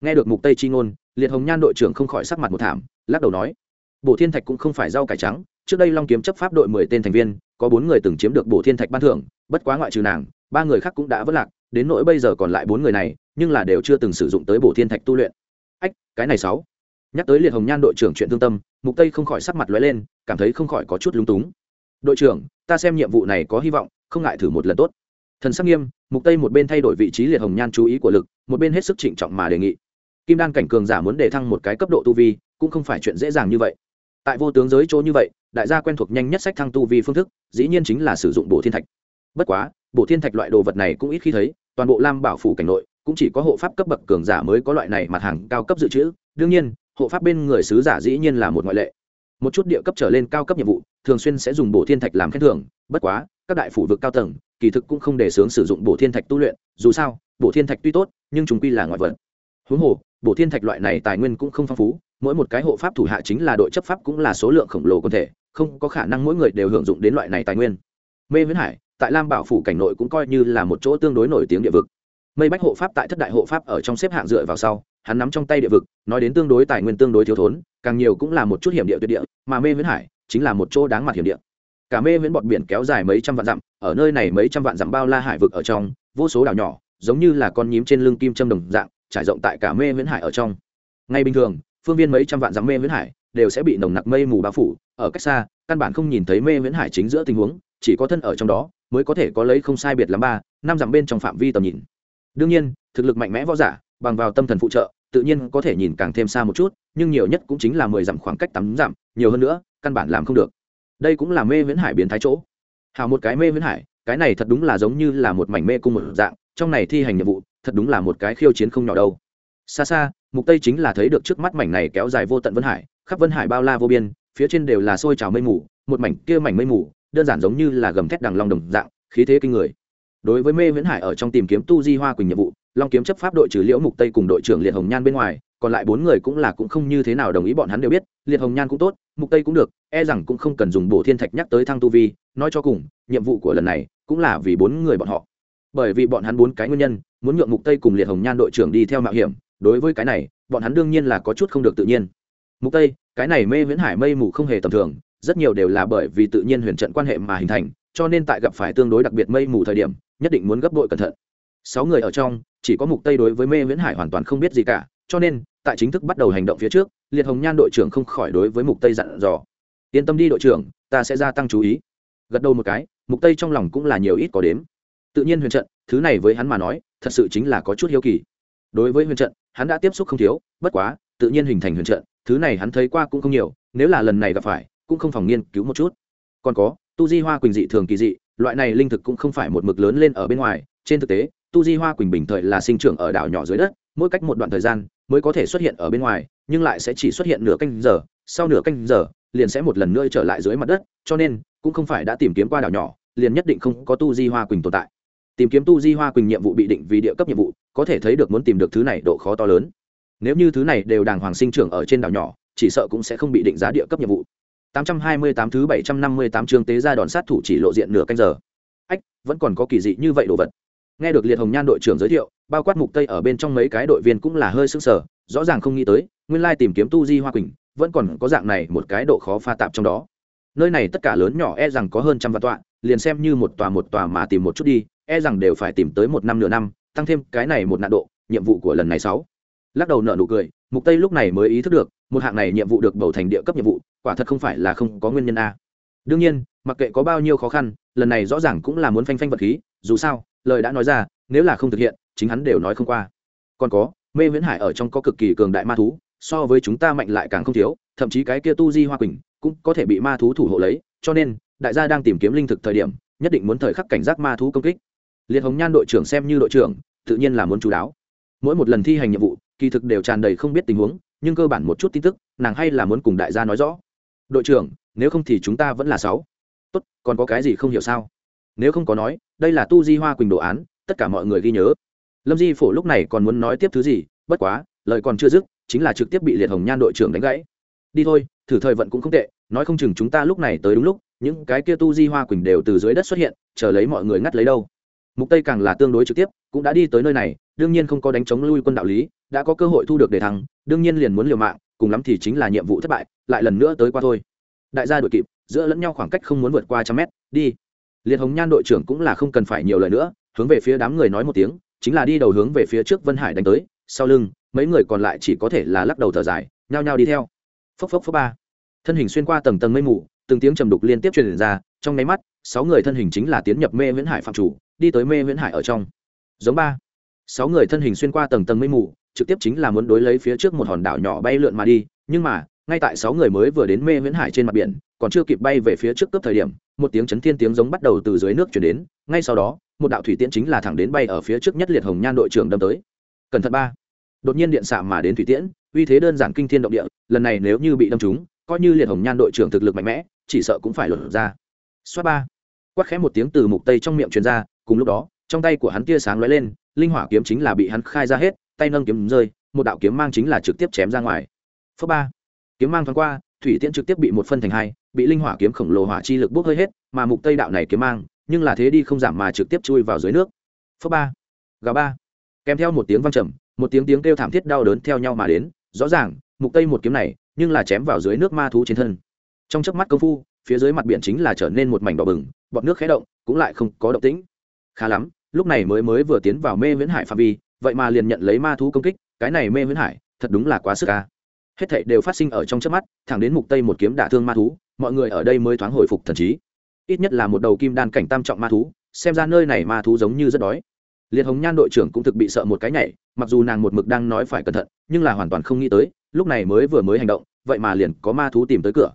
Nghe được mục tây chi ngôn, liệt hồng nhan đội trưởng không khỏi sắc mặt một thảm, lắc đầu nói, bổ thiên thạch cũng không phải rau cải trắng trước đây long kiếm chấp pháp đội mười tên thành viên, có bốn người từng chiếm được bổ thiên thạch ban thưởng, bất quá ngoại trừ nàng, ba người khác cũng đã vất lạc, đến nỗi bây giờ còn lại bốn người này, nhưng là đều chưa từng sử dụng tới bổ thiên thạch tu luyện. Ách, cái này sáu. Nhắc tới liệt hồng nhan đội trưởng chuyện thương tâm, mục tây không khỏi sắc mặt lóe lên, cảm thấy không khỏi có chút lúng túng. Đội trưởng, ta xem nhiệm vụ này có hy vọng, không ngại thử một lần tốt. Thần sắc nghiêm, mục tây một bên thay đổi vị trí liệt hồng nhan chú ý của lực, một bên hết sức trịnh trọng mà đề nghị. Kim đan cảnh cường giả muốn đề thăng một cái cấp độ tu vi, cũng không phải chuyện dễ dàng như vậy tại vô tướng giới chỗ như vậy, đại gia quen thuộc nhanh nhất sách thăng tu vi phương thức, dĩ nhiên chính là sử dụng bộ thiên thạch. Bất quá bộ thiên thạch loại đồ vật này cũng ít khi thấy, toàn bộ lam bảo phủ cảnh nội, cũng chỉ có hộ pháp cấp bậc cường giả mới có loại này mặt hàng cao cấp dự trữ. Đương nhiên, hộ pháp bên người sứ giả dĩ nhiên là một ngoại lệ. Một chút địa cấp trở lên cao cấp nhiệm vụ, thường xuyên sẽ dùng bổ thiên thạch làm khen thưởng. Bất quá, các đại phủ vực cao tầng, kỳ thực cũng không để sướng sử dụng bổ thiên thạch tu luyện. Dù sao, bổ thiên thạch tuy tốt, nhưng chúng quy là ngoại vật. Huống hồ, bổ thiên thạch loại này tài nguyên cũng không phong phú mỗi một cái hộ pháp thủ hạ chính là đội chấp pháp cũng là số lượng khổng lồ quân thể, không có khả năng mỗi người đều hưởng dụng đến loại này tài nguyên. Mê viễn hải, tại lam bảo phủ cảnh nội cũng coi như là một chỗ tương đối nổi tiếng địa vực. Mây bách hộ pháp tại thất đại hộ pháp ở trong xếp hạng dựa vào sau, hắn nắm trong tay địa vực, nói đến tương đối tài nguyên tương đối thiếu thốn, càng nhiều cũng là một chút hiểm địa tuyệt địa, mà mê viễn hải chính là một chỗ đáng mặt hiểm địa. Cả mê viễn bọt biển kéo dài mấy trăm vạn dặm, ở nơi này mấy trăm vạn dặm bao la hải vực ở trong, vô số đảo nhỏ, giống như là con nhím trên lưng kim châm đồng dạng, trải rộng tại cả mê viễn hải ở trong. Ngay bình thường phương viên mấy trăm vạn dặm mê viễn hải, đều sẽ bị nồng nặc mây mù bao phủ. Ở cách xa, căn bản không nhìn thấy mê viễn hải chính giữa tình huống, chỉ có thân ở trong đó, mới có thể có lấy không sai biệt lắm ba, năm dặm bên trong phạm vi tầm nhìn. Đương nhiên, thực lực mạnh mẽ võ giả, bằng vào tâm thần phụ trợ, tự nhiên có thể nhìn càng thêm xa một chút, nhưng nhiều nhất cũng chính là mười dặm khoảng cách tắm dặm, nhiều hơn nữa, căn bản làm không được. Đây cũng là mê viễn hải biến thái chỗ. Hào một cái mê viễn hải, cái này thật đúng là giống như là một mảnh mê cung một dạng, trong này thi hành nhiệm vụ, thật đúng là một cái khiêu chiến không nhỏ đâu xa xa, mục tây chính là thấy được trước mắt mảnh này kéo dài vô tận vân hải, khắp vân hải bao la vô biên, phía trên đều là sôi trào mây mù, một mảnh kia mảnh mây mù, đơn giản giống như là gầm thét đằng long đồng dạng, khí thế kinh người. Đối với mê viễn hải ở trong tìm kiếm tu di hoa quỳnh nhiệm vụ, long kiếm chấp pháp đội trừ liễu mục tây cùng đội trưởng liệt hồng nhan bên ngoài, còn lại bốn người cũng là cũng không như thế nào đồng ý bọn hắn đều biết, liệt hồng nhan cũng tốt, mục tây cũng được e rằng cũng không cần dùng bổ thiên thạch nhắc tới thăng tu vi, nói cho cùng, nhiệm vụ của lần này cũng là vì bốn người bọn họ. Bởi vì bọn hắn bốn cái nguyên nhân, muốn nhượng mục tây cùng liệt hồng nhan đội trưởng đi theo mạo hiểm đối với cái này, bọn hắn đương nhiên là có chút không được tự nhiên. Mục tây, cái này mê viễn hải mây mù không hề tầm thường, rất nhiều đều là bởi vì tự nhiên huyền trận quan hệ mà hình thành, cho nên tại gặp phải tương đối đặc biệt mây mù thời điểm, nhất định muốn gấp đội cẩn thận. Sáu người ở trong, chỉ có mục tây đối với mê viễn hải hoàn toàn không biết gì cả, cho nên, tại chính thức bắt đầu hành động phía trước, liệt hồng nhan đội trưởng không khỏi đối với mục tây dặn dò. Yên tâm đi đội trưởng, ta sẽ gia tăng chú ý. Gật đầu một cái, mục tây trong lòng cũng là nhiều ít có đếm. Tự nhiên huyền trận, thứ này với hắn mà nói, thật sự chính là có chút hiếu kỳ đối với huyền trận, hắn đã tiếp xúc không thiếu, bất quá, tự nhiên hình thành huyền trận, thứ này hắn thấy qua cũng không nhiều, nếu là lần này gặp phải, cũng không phòng nghiên cứu một chút. Còn có, tu di hoa quỳnh dị thường kỳ dị, loại này linh thực cũng không phải một mực lớn lên ở bên ngoài, trên thực tế, tu di hoa quỳnh bình thời là sinh trưởng ở đảo nhỏ dưới đất, mỗi cách một đoạn thời gian, mới có thể xuất hiện ở bên ngoài, nhưng lại sẽ chỉ xuất hiện nửa canh giờ, sau nửa canh giờ, liền sẽ một lần nữa trở lại dưới mặt đất, cho nên, cũng không phải đã tìm kiếm qua đảo nhỏ, liền nhất định không có tu di hoa quỳnh tồn tại tìm kiếm tu di hoa quỳnh nhiệm vụ bị định vì địa cấp nhiệm vụ, có thể thấy được muốn tìm được thứ này độ khó to lớn. Nếu như thứ này đều đàng hoàng sinh trưởng ở trên đảo nhỏ, chỉ sợ cũng sẽ không bị định giá địa cấp nhiệm vụ. 828 thứ 758 chương tế ra đòn sát thủ chỉ lộ diện nửa canh giờ. Ách, vẫn còn có kỳ dị như vậy đồ vật. Nghe được liệt hồng nhan đội trưởng giới thiệu, bao quát mục tây ở bên trong mấy cái đội viên cũng là hơi sững sờ, rõ ràng không nghĩ tới, nguyên lai tìm kiếm tu di hoa quỳnh, vẫn còn có dạng này một cái độ khó pha tạp trong đó. Nơi này tất cả lớn nhỏ e rằng có hơn trăm vạn tọa, liền xem như một tòa một tòa mà tìm một chút đi e rằng đều phải tìm tới một năm nửa năm, tăng thêm cái này một nạn độ, nhiệm vụ của lần này sáu. Lắc đầu nợ nụ cười, mục tây lúc này mới ý thức được, một hạng này nhiệm vụ được bầu thành địa cấp nhiệm vụ, quả thật không phải là không có nguyên nhân a. Đương nhiên, mặc kệ có bao nhiêu khó khăn, lần này rõ ràng cũng là muốn phanh phanh vật khí, dù sao, lời đã nói ra, nếu là không thực hiện, chính hắn đều nói không qua. Còn có, mê viễn hải ở trong có cực kỳ cường đại ma thú, so với chúng ta mạnh lại càng không thiếu, thậm chí cái kia tu di hoa quỳnh cũng có thể bị ma thú thủ hộ lấy, cho nên, đại gia đang tìm kiếm linh thực thời điểm, nhất định muốn thời khắc cảnh giác ma thú công kích liệt hồng nhan đội trưởng xem như đội trưởng, tự nhiên là muốn chú đáo. Mỗi một lần thi hành nhiệm vụ, kỳ thực đều tràn đầy không biết tình huống, nhưng cơ bản một chút tin tức, nàng hay là muốn cùng đại gia nói rõ. Đội trưởng, nếu không thì chúng ta vẫn là sáu. Tốt, còn có cái gì không hiểu sao? Nếu không có nói, đây là tu di hoa quỳnh đồ án, tất cả mọi người ghi nhớ. Lâm di phổ lúc này còn muốn nói tiếp thứ gì, bất quá, lời còn chưa dứt, chính là trực tiếp bị liệt hồng nhan đội trưởng đánh gãy. Đi thôi, thử thời vận cũng không tệ, nói không chừng chúng ta lúc này tới đúng lúc, những cái kia tu di hoa quỳnh đều từ dưới đất xuất hiện, chờ lấy mọi người ngắt lấy đâu mục tây càng là tương đối trực tiếp, cũng đã đi tới nơi này, đương nhiên không có đánh chống lui quân đạo lý, đã có cơ hội thu được đề thắng đương nhiên liền muốn liều mạng, cùng lắm thì chính là nhiệm vụ thất bại, lại lần nữa tới qua thôi. Đại gia đội kịp, giữa lẫn nhau khoảng cách không muốn vượt qua trăm mét, đi. Liệt hồng nhan đội trưởng cũng là không cần phải nhiều lời nữa, hướng về phía đám người nói một tiếng, chính là đi đầu hướng về phía trước vân hải đánh tới, sau lưng, mấy người còn lại chỉ có thể là lắc đầu thở dài, nhao nhao đi theo. Phốc phốc phốc ba. Thân hình xuyên qua tầng tầng mây mù, từng tiếng trầm đục liên tiếp truyền ra, trong nháy mắt, sáu người thân hình chính là tiến nhập mê viễn hải phạm chủ đi tới mê viễn hải ở trong. Giống ba. Sáu người thân hình xuyên qua tầng tầng mây mù, trực tiếp chính là muốn đối lấy phía trước một hòn đảo nhỏ bay lượn mà đi, nhưng mà, ngay tại sáu người mới vừa đến mê viễn hải trên mặt biển, còn chưa kịp bay về phía trước cấp thời điểm, một tiếng chấn thiên tiếng giống bắt đầu từ dưới nước chuyển đến, ngay sau đó, một đạo thủy tiễn chính là thẳng đến bay ở phía trước nhất liệt hồng nhan đội trưởng đâm tới. Cẩn thận ba. Đột nhiên điện xạ mà đến thủy tiễn, uy thế đơn giản kinh thiên động địa, lần này nếu như bị đâm trúng, coi như liệt hồng nhan đội trưởng thực lực mạnh mẽ, chỉ sợ cũng phải lột ra. Xoát ba. Quát khẽ một tiếng từ mục tây trong miệng truyền ra cùng lúc đó, trong tay của hắn tia sáng lóe lên, linh hỏa kiếm chính là bị hắn khai ra hết, tay nâng kiếm rơi, một đạo kiếm mang chính là trực tiếp chém ra ngoài. Phớp ba. Kiếm mang thoáng qua, thủy tiễn trực tiếp bị một phân thành hai, bị linh hỏa kiếm khổng lồ hỏa chi lực bốc hơi hết, mà mục tây đạo này kiếm mang, nhưng là thế đi không giảm mà trực tiếp chui vào dưới nước. Phớp ba. Gà ba. Kèm theo một tiếng văng trầm, một tiếng tiếng kêu thảm thiết đau đớn theo nhau mà đến, rõ ràng, mục tây một kiếm này, nhưng là chém vào dưới nước ma thú trên thân. Trong chớp mắt công phu, phía dưới mặt biển chính là trở nên một mảnh đỏ bừng, bọt nước khẽ động, cũng lại không có động tĩnh khá lắm, lúc này mới mới vừa tiến vào mê viễn hải phạm vi, vậy mà liền nhận lấy ma thú công kích, cái này mê viễn hải, thật đúng là quá sức ca hết thảy đều phát sinh ở trong chớp mắt, thẳng đến mục tây một kiếm đả thương ma thú, mọi người ở đây mới thoáng hồi phục thần trí. Ít nhất là một đầu kim đan cảnh tam trọng ma thú, xem ra nơi này ma thú giống như rất đói. Liệt hồng nhan đội trưởng cũng thực bị sợ một cái nhảy, mặc dù nàng một mực đang nói phải cẩn thận, nhưng là hoàn toàn không nghĩ tới, lúc này mới vừa mới hành động, vậy mà liền có ma thú tìm tới cửa.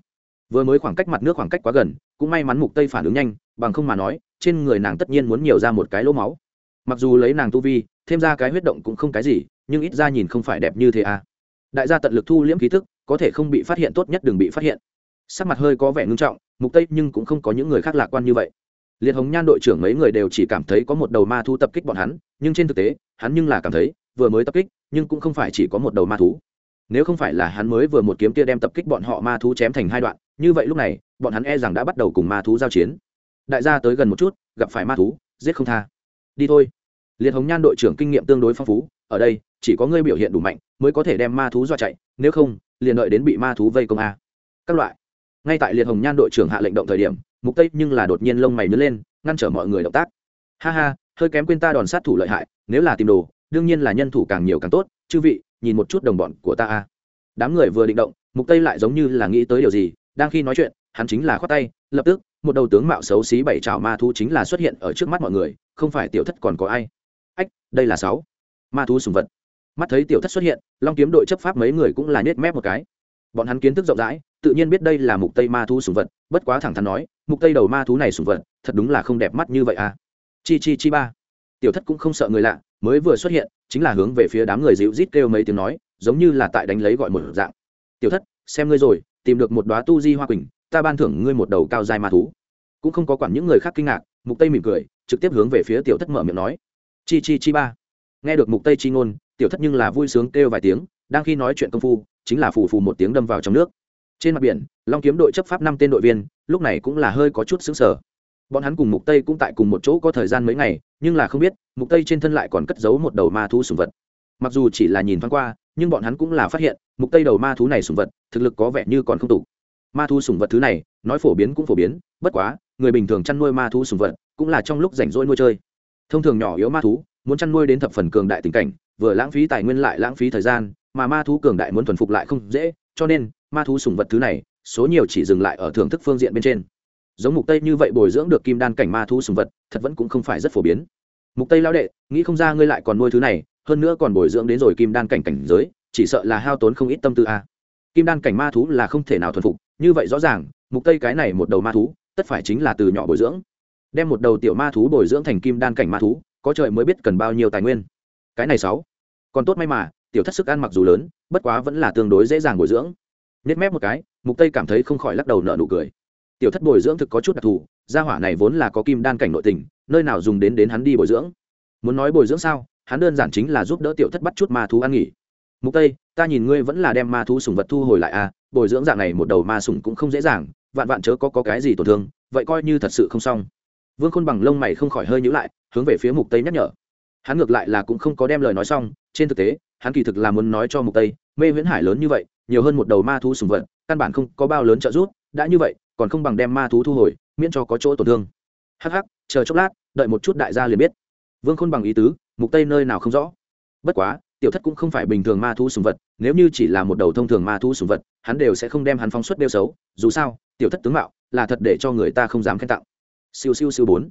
Vừa mới khoảng cách mặt nước khoảng cách quá gần, cũng may mắn mục tây phản ứng nhanh, bằng không mà nói trên người nàng tất nhiên muốn nhiều ra một cái lỗ máu. Mặc dù lấy nàng tu vi, thêm ra cái huyết động cũng không cái gì, nhưng ít ra nhìn không phải đẹp như thế à. Đại gia tận lực thu liễm khí thức, có thể không bị phát hiện tốt nhất đừng bị phát hiện. Sắc mặt hơi có vẻ ngưng trọng, mục tây nhưng cũng không có những người khác lạc quan như vậy. Liệt hồng nhan đội trưởng mấy người đều chỉ cảm thấy có một đầu ma thú tập kích bọn hắn, nhưng trên thực tế, hắn nhưng là cảm thấy, vừa mới tập kích, nhưng cũng không phải chỉ có một đầu ma thú. Nếu không phải là hắn mới vừa một kiếm tia đem tập kích bọn họ ma thú chém thành hai đoạn, như vậy lúc này, bọn hắn e rằng đã bắt đầu cùng ma thú giao chiến đại gia tới gần một chút, gặp phải ma thú, giết không tha. Đi thôi. Liệt hồng nhan đội trưởng kinh nghiệm tương đối phong phú, ở đây, chỉ có ngươi biểu hiện đủ mạnh, mới có thể đem ma thú dọa chạy, nếu không, liền đợi đến bị ma thú vây công a. Các loại. Ngay tại liệt hồng nhan đội trưởng hạ lệnh động thời điểm, mục tây nhưng là đột nhiên lông mày nứt lên, ngăn trở mọi người động tác. Ha ha, hơi kém quên ta đòn sát thủ lợi hại, nếu là tìm đồ, đương nhiên là nhân thủ càng nhiều càng tốt, chư vị, nhìn một chút đồng bọn của ta a. Đám người vừa định động, mục tây lại giống như là nghĩ tới điều gì, đang khi nói chuyện, hắn chính là khoát tay, lập tức một đầu tướng mạo xấu xí bảy trào ma thú chính là xuất hiện ở trước mắt mọi người, không phải tiểu thất còn có ai. Ách, đây là sáu. Ma thú sùng vật. Mắt thấy tiểu thất xuất hiện, long kiếm đội chấp pháp mấy người cũng là nết mép một cái. Bọn hắn kiến thức rộng rãi, tự nhiên biết đây là mục tây ma thú sùng vật, bất quá thẳng thắn nói, mục tây đầu ma thú này sùng vật, thật đúng là không đẹp mắt như vậy à. Chi chi chi ba. Tiểu thất cũng không sợ người lạ, mới vừa xuất hiện, chính là hướng về phía đám người dịu rít kêu mấy tiếng nói, giống như là tại đánh lấy gọi một dạng. Tiểu thất, xem ngươi rồi, tìm được một đóa tu di hoa quỳnh ta ban thưởng ngươi một đầu cao dài ma thú. Cũng không có quản những người khác kinh ngạc, mục tây mỉm cười, trực tiếp hướng về phía tiểu thất mở miệng nói. Chi chi chi ba. Nghe được mục tây chi ngôn, tiểu thất nhưng là vui sướng kêu vài tiếng, đang khi nói chuyện công phu, chính là phù phù một tiếng đâm vào trong nước. Trên mặt biển, long kiếm đội chấp pháp năm tên đội viên, lúc này cũng là hơi có chút xứng sở bọn hắn cùng mục tây cũng tại cùng một chỗ có thời gian mấy ngày, nhưng là không biết, mục tây trên thân lại còn cất giấu một đầu ma thú sùng vật. Mặc dù chỉ là nhìn thoáng qua, nhưng bọn hắn cũng là phát hiện, mục tây đầu ma thú này sùng vật, thực lực có vẻ như còn không tụ ma thú sùng vật thứ này, nói phổ biến cũng phổ biến, bất quá, người bình thường chăn nuôi ma thú sùng vật cũng là trong lúc rảnh rỗi nuôi chơi. Thông thường nhỏ yếu ma thú muốn chăn nuôi đến thập phần cường đại tình cảnh, vừa lãng phí tài nguyên lại lãng phí thời gian, mà ma thú cường đại muốn thuần phục lại không dễ, cho nên, ma thú sùng vật thứ này, số nhiều chỉ dừng lại ở thưởng thức phương diện bên trên. Giống mục tây như vậy bồi dưỡng được kim đan cảnh ma thú sùng vật, thật vẫn cũng không phải rất phổ biến. Mục tây lao đệ, nghĩ không ra ngươi lại còn nuôi thứ này, hơn nữa còn bồi dưỡng đến rồi kim đan cảnh cảnh giới, chỉ sợ là hao tốn không ít tâm tư a. Kim đan cảnh ma thú là không thể nào thuần phục như vậy rõ ràng, mục tây cái này một đầu ma thú, tất phải chính là từ nhỏ bồi dưỡng. Đem một đầu tiểu ma thú bồi dưỡng thành kim đan cảnh ma thú, có trời mới biết cần bao nhiêu tài nguyên. Cái này sáu. Còn tốt may mà, tiểu thất sức ăn mặc dù lớn, bất quá vẫn là tương đối dễ dàng bồi dưỡng. Nết mép một cái, mục tây cảm thấy không khỏi lắc đầu nở nụ cười. Tiểu thất bồi dưỡng thực có chút đặc thù, gia hỏa này vốn là có kim đan cảnh nội tình, nơi nào dùng đến đến hắn đi bồi dưỡng. Muốn nói bồi dưỡng sao, hắn đơn giản chính là giúp đỡ tiểu thất bắt chút ma thú ăn nghỉ. Mục tây, ta nhìn ngươi vẫn là đem ma thú sùng vật thu hồi lại à bồi dưỡng dạng này một đầu ma sủng cũng không dễ dàng vạn vạn chớ có, có cái gì tổn thương vậy coi như thật sự không xong. Vương khôn bằng lông mày không khỏi hơi nhữ lại hướng về phía mục tây nhắc nhở. Hắn ngược lại là cũng không có đem lời nói xong trên thực tế hắn kỳ thực là muốn nói cho mục tây mê huyễn hải lớn như vậy nhiều hơn một đầu ma thú sùng vật căn bản không có bao lớn trợ giúp đã như vậy còn không bằng đem ma thú thu hồi miễn cho có chỗ tổn thương. Hắc hắc chờ chốc lát đợi một chút đại gia liền biết. Vương khôn bằng ý tứ mục tây nơi nào không rõ. Bất quá tiểu thất cũng không phải bình thường ma thú sùng vật, nếu như chỉ là một đầu thông thường ma thú sùng vật, hắn đều sẽ không đem hắn phóng xuất đeo xấu, dù sao, tiểu thất tướng mạo là thật để cho người ta không dám khen tặng. Siêu siêu siêu bốn.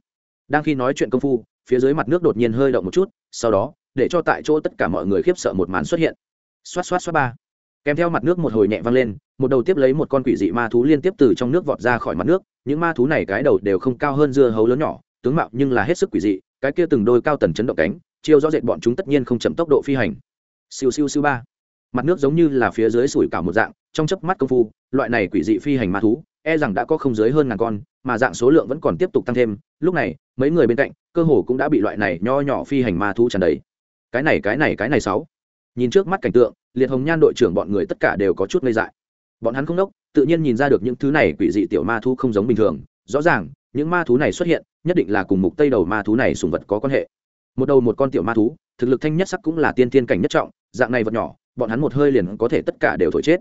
Đang khi nói chuyện công phu, phía dưới mặt nước đột nhiên hơi động một chút, sau đó, để cho tại chỗ tất cả mọi người khiếp sợ một màn xuất hiện. Xoát xoát xoát ba. Kèm theo mặt nước một hồi nhẹ vang lên, một đầu tiếp lấy một con quỷ dị ma thú liên tiếp từ trong nước vọt ra khỏi mặt nước, những ma thú này cái đầu đều không cao hơn dưa hấu lớn nhỏ, tướng mạo nhưng là hết sức quỷ dị, cái kia từng đôi cao tần chấn động cánh chiêu rõ rệt bọn chúng tất nhiên không chậm tốc độ phi hành. Siêu siêu siêu ba. Mặt nước giống như là phía dưới sủi cả một dạng, trong chớp mắt công phu, loại này quỷ dị phi hành ma thú e rằng đã có không dưới hơn ngàn con, mà dạng số lượng vẫn còn tiếp tục tăng thêm. Lúc này, mấy người bên cạnh, cơ hồ cũng đã bị loại này nho nhỏ phi hành ma thú tràn đầy. Cái này cái này cái này sáu. Nhìn trước mắt cảnh tượng, liệt hồng nhan đội trưởng bọn người tất cả đều có chút ngây dại. Bọn hắn không đốc tự nhiên nhìn ra được những thứ này quỷ dị tiểu ma thú không giống bình thường. Rõ ràng, những ma thú này xuất hiện, nhất định là cùng mục tây đầu ma thú này sùng vật có quan hệ một đầu một con tiểu ma thú thực lực thanh nhất sắc cũng là tiên tiên cảnh nhất trọng dạng này vật nhỏ bọn hắn một hơi liền có thể tất cả đều thổi chết.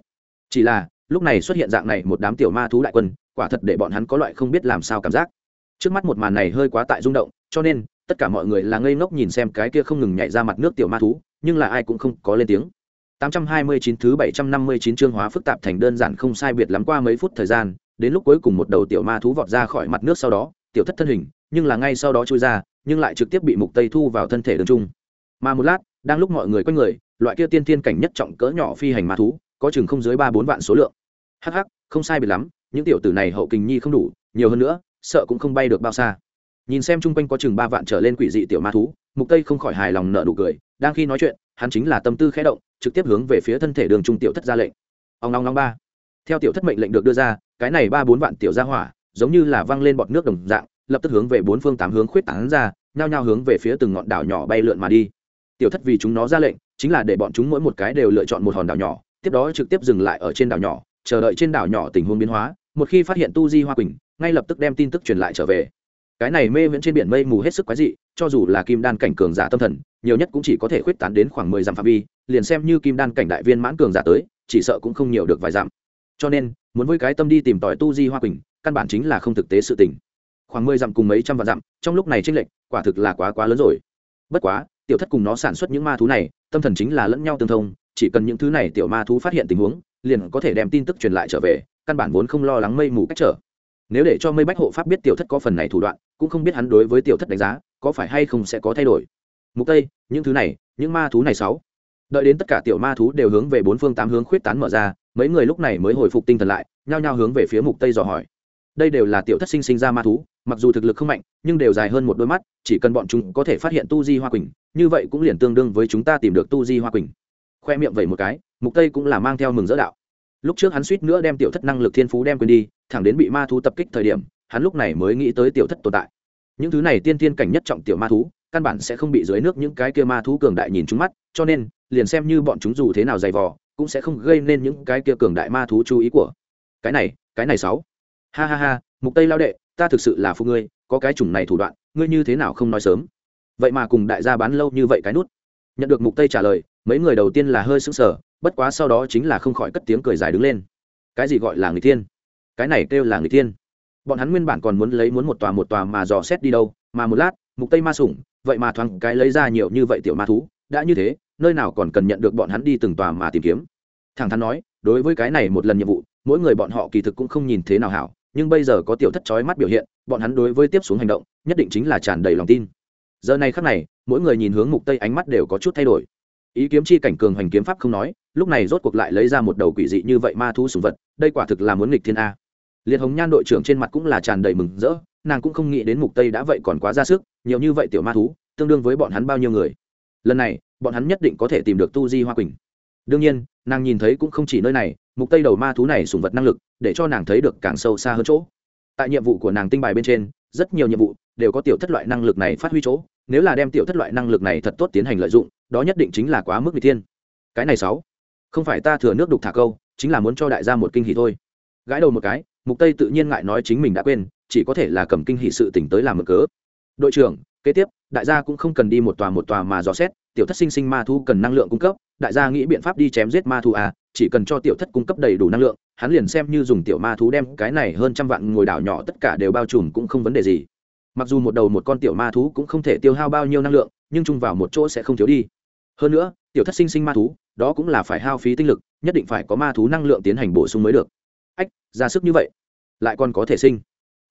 Chỉ là lúc này xuất hiện dạng này một đám tiểu ma thú đại quân quả thật để bọn hắn có loại không biết làm sao cảm giác. Trước mắt một màn này hơi quá tại rung động cho nên tất cả mọi người là ngây ngốc nhìn xem cái kia không ngừng nhảy ra mặt nước tiểu ma thú nhưng là ai cũng không có lên tiếng. 829 thứ 759 chương hóa phức tạp thành đơn giản không sai biệt lắm qua mấy phút thời gian, đến lúc cuối cùng một đầu tiểu ma thú vọt ra khỏi mặt nước sau đó, tiểu thất thân hình, nhưng là ngay sau đó chui ra, nhưng lại trực tiếp bị mục tây thu vào thân thể đường trung. Mà một lát, đang lúc mọi người quanh người, loại kia tiên tiên cảnh nhất trọng cỡ nhỏ phi hành ma thú, có chừng không dưới 3 4 vạn số lượng. Hắc hắc, không sai biệt lắm, những tiểu tử này hậu kình nhi không đủ, nhiều hơn nữa, sợ cũng không bay được bao xa. Nhìn xem chung quanh có chừng ba vạn trở lên quỷ dị tiểu ma thú, Mục Tây không khỏi hài lòng nở nụ cười, đang khi nói chuyện, hắn chính là tâm tư khẽ động, trực tiếp hướng về phía thân thể đường trung tiểu thất ra lệnh ông long long ba theo tiểu thất mệnh lệnh được đưa ra cái này ba bốn vạn tiểu gia hỏa giống như là văng lên bọt nước đồng dạng lập tức hướng về bốn phương tám hướng khuyết tán ra, nhao nhao hướng về phía từng ngọn đảo nhỏ bay lượn mà đi. Tiểu thất vì chúng nó ra lệnh, chính là để bọn chúng mỗi một cái đều lựa chọn một hòn đảo nhỏ, tiếp đó trực tiếp dừng lại ở trên đảo nhỏ, chờ đợi trên đảo nhỏ tình huống biến hóa, một khi phát hiện tu di hoa quỳnh, ngay lập tức đem tin tức truyền lại trở về. Cái này mê viễn trên biển mây mù hết sức quái dị, cho dù là kim đan cảnh cường giả tâm thần, nhiều nhất cũng chỉ có thể khuyết tán đến khoảng mười dặm phạm vi, liền xem như kim đan cảnh đại viên mãn cường giả tới, chỉ sợ cũng không nhiều được vài dặm. Cho nên, muốn với cái tâm đi tìm tòi tu di hoa quỳnh, căn bản chính là không thực tế sự tình khoảng mười dặm cùng mấy trăm vạn dặm, trong lúc này tranh lệch, quả thực là quá quá lớn rồi. Bất quá, tiểu thất cùng nó sản xuất những ma thú này, tâm thần chính là lẫn nhau tương thông, chỉ cần những thứ này tiểu ma thú phát hiện tình huống, liền có thể đem tin tức truyền lại trở về, căn bản vốn không lo lắng mây mù cách trở. Nếu để cho mây bách hộ pháp biết tiểu thất có phần này thủ đoạn, cũng không biết hắn đối với tiểu thất đánh giá, có phải hay không sẽ có thay đổi. Mục tây, những thứ này, những ma thú này sáu. Đợi đến tất cả tiểu ma thú đều hướng về bốn phương tám hướng khuyết tán mở ra, mấy người lúc này mới hồi phục tinh thần lại, nhao nhao hướng về phía mục tây dò hỏi. Đây đều là tiểu thất sinh sinh ra ma thú mặc dù thực lực không mạnh, nhưng đều dài hơn một đôi mắt, chỉ cần bọn chúng có thể phát hiện tu di hoa quỳnh, như vậy cũng liền tương đương với chúng ta tìm được tu di hoa quỳnh. Khoe miệng vậy một cái, mục tây cũng là mang theo mừng dỡ đạo. Lúc trước hắn suýt nữa đem tiểu thất năng lực thiên phú đem quên đi, thẳng đến bị ma thú tập kích thời điểm, hắn lúc này mới nghĩ tới tiểu thất tồn tại. Những thứ này tiên tiên cảnh nhất trọng tiểu ma thú, căn bản sẽ không bị dưới nước những cái kia ma thú cường đại nhìn trúng mắt, cho nên, liền xem như bọn chúng dù thế nào dày vò, cũng sẽ không gây nên những cái kia cường đại ma thú chú ý của. Cái này cái này sáu. Ha ha ha, mục tây lao đệ ta thực sự là phụ ngươi, có cái chủng này thủ đoạn, ngươi như thế nào không nói sớm? Vậy mà cùng đại gia bán lâu như vậy cái nút. Nhận được mục tây trả lời, mấy người đầu tiên là hơi sững sờ, bất quá sau đó chính là không khỏi cất tiếng cười dài đứng lên. Cái gì gọi là người thiên? Cái này kêu là người thiên. Bọn hắn nguyên bản còn muốn lấy muốn một tòa một tòa mà dò xét đi đâu, mà một lát, mục tây ma sủng, vậy mà thoáng cái lấy ra nhiều như vậy tiểu ma thú, đã như thế, nơi nào còn cần nhận được bọn hắn đi từng tòa mà tìm kiếm? Thẳng thắn nói, đối với cái này một lần nhiệm vụ, mỗi người bọn họ kỳ thực cũng không nhìn thế nào hảo nhưng bây giờ có tiểu thất chói mắt biểu hiện, bọn hắn đối với tiếp xuống hành động, nhất định chính là tràn đầy lòng tin. Giờ này khắc này, mỗi người nhìn hướng mục tây ánh mắt đều có chút thay đổi. Ý kiếm chi cảnh cường hoành kiếm pháp không nói, lúc này rốt cuộc lại lấy ra một đầu quỷ dị như vậy ma thú sùng vật, đây quả thực là muốn nghịch thiên a. Liệt hồng nhan đội trưởng trên mặt cũng là tràn đầy mừng rỡ, nàng cũng không nghĩ đến mục tây đã vậy còn quá ra sức, nhiều như vậy tiểu ma thú, tương đương với bọn hắn bao nhiêu người. Lần này, bọn hắn nhất định có thể tìm được tu di hoa quỳnh. Đương nhiên, nàng nhìn thấy cũng không chỉ nơi này mục tây đầu ma thú này sùng vật năng lực, để cho nàng thấy được càng sâu xa hơn chỗ. Tại nhiệm vụ của nàng tinh bài bên trên, rất nhiều nhiệm vụ đều có tiểu thất loại năng lực này phát huy chỗ, nếu là đem tiểu thất loại năng lực này thật tốt tiến hành lợi dụng, đó nhất định chính là quá mức n thiên. Cái này sáu, không phải ta thừa nước đục thả câu, chính là muốn cho đại gia một kinh hỉ thôi. Gãi đầu một cái, mục tây tự nhiên ngại nói chính mình đã quên, chỉ có thể là cầm kinh hỷ sự tỉnh tới làm mở cớ. Đội trưởng, kế tiếp, đại gia cũng không cần đi một tòa một tòa mà dò xét tiểu thất sinh sinh ma thu cần năng lượng cung cấp, đại gia nghĩ biện pháp đi chém giết ma thu à chỉ cần cho tiểu thất cung cấp đầy đủ năng lượng, hắn liền xem như dùng tiểu ma thú đem cái này hơn trăm vạn ngồi đảo nhỏ tất cả đều bao trùm cũng không vấn đề gì. Mặc dù một đầu một con tiểu ma thú cũng không thể tiêu hao bao nhiêu năng lượng, nhưng chung vào một chỗ sẽ không thiếu đi. Hơn nữa, tiểu thất sinh sinh ma thú, đó cũng là phải hao phí tinh lực, nhất định phải có ma thú năng lượng tiến hành bổ sung mới được. Ách, ra sức như vậy, lại còn có thể sinh.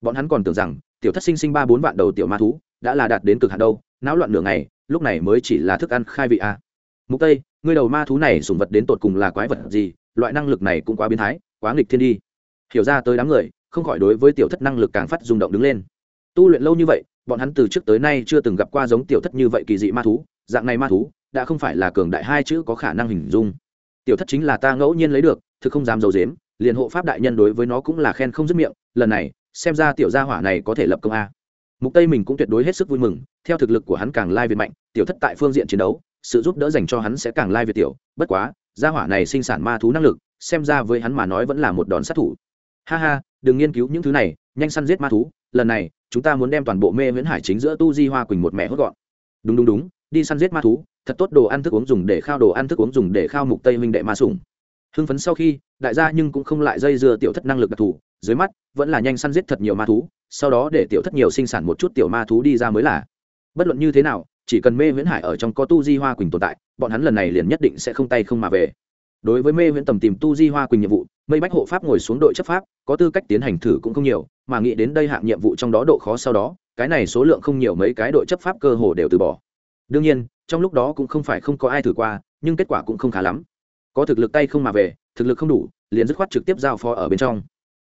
Bọn hắn còn tưởng rằng, tiểu thất sinh sinh ba bốn vạn đầu tiểu ma thú, đã là đạt đến cực hạn đâu, náo loạn nửa ngày lúc này mới chỉ là thức ăn khai vị a à. mục tây, ngươi đầu ma thú này sủng vật đến tột cùng là quái vật gì? Loại năng lực này cũng quá biến thái, quá nghịch thiên đi. Hiểu ra tới đám người, không khỏi đối với tiểu thất năng lực càng phát rung động đứng lên. Tu luyện lâu như vậy, bọn hắn từ trước tới nay chưa từng gặp qua giống tiểu thất như vậy kỳ dị ma thú, dạng này ma thú, đã không phải là cường đại hai chữ có khả năng hình dung. Tiểu thất chính là ta ngẫu nhiên lấy được, thực không dám d i ấ u dếm liền hộ pháp đại nhân đối với nó cũng là khen không dứt miệng, lần này, xem ra tiểu gia hỏa này có thể lập công a mục tây mình cũng tuyệt đối hết sức vui mừng, theo thực lực của hắn càng lai việt mạnh, tiểu thất tại phương diện chiến đấu, sự giúp đỡ dành cho hắn sẽ càng lai việt tiểu, bất quá, gia hỏa này sinh sản ma thú năng lực, xem ra với hắn mà nói vẫn là một đòn sát thủ. Ha ha, đừng nghiên cứu những thứ này, nhanh săn giết ma thú, lần này, chúng ta muốn đem toàn bộ mê viễn hải chính giữa tu di hoa quỳnh một mẹ hốt gọn. Đúng đúng đúng, đi săn giết ma thú, thật tốt đồ ăn thức uống dùng để khao đồ ăn thức uống dùng để khao mục tây huynh đệ ma sủng hưng phấn sau khi, đại gia nhưng cũng không lại dây dưa tiểu thất năng lực đặc thù, dưới mắt, vẫn là nhanh săn giết thật nhiều ma thú, sau đó để tiểu thất nhiều sinh sản một chút tiểu ma thú đi ra mới là. Bất luận như thế nào, chỉ cần mê huyễn hải ở trong có tu di hoa quỳnh tồn tại, bọn hắn lần này liền nhất định sẽ không tay không mà về. Đối với mê huyễn tầm tìm tu di hoa quỳnh nhiệm vụ, mây bách hộ pháp ngồi xuống đội chấp pháp, có tư cách tiến hành thử cũng không nhiều, mà nghĩ đến đây hạng nhiệm vụ trong đó độ khó sau đó, cái này số lượng không nhiều mấy cái đội chấp pháp cơ hồ đều từ bỏ. Đương nhiên, trong lúc đó cũng không phải không có ai thử qua, nhưng kết quả cũng không khá lắm có thực lực tay không mà về, thực lực không đủ, liền dứt khoát trực tiếp giao phó ở bên trong.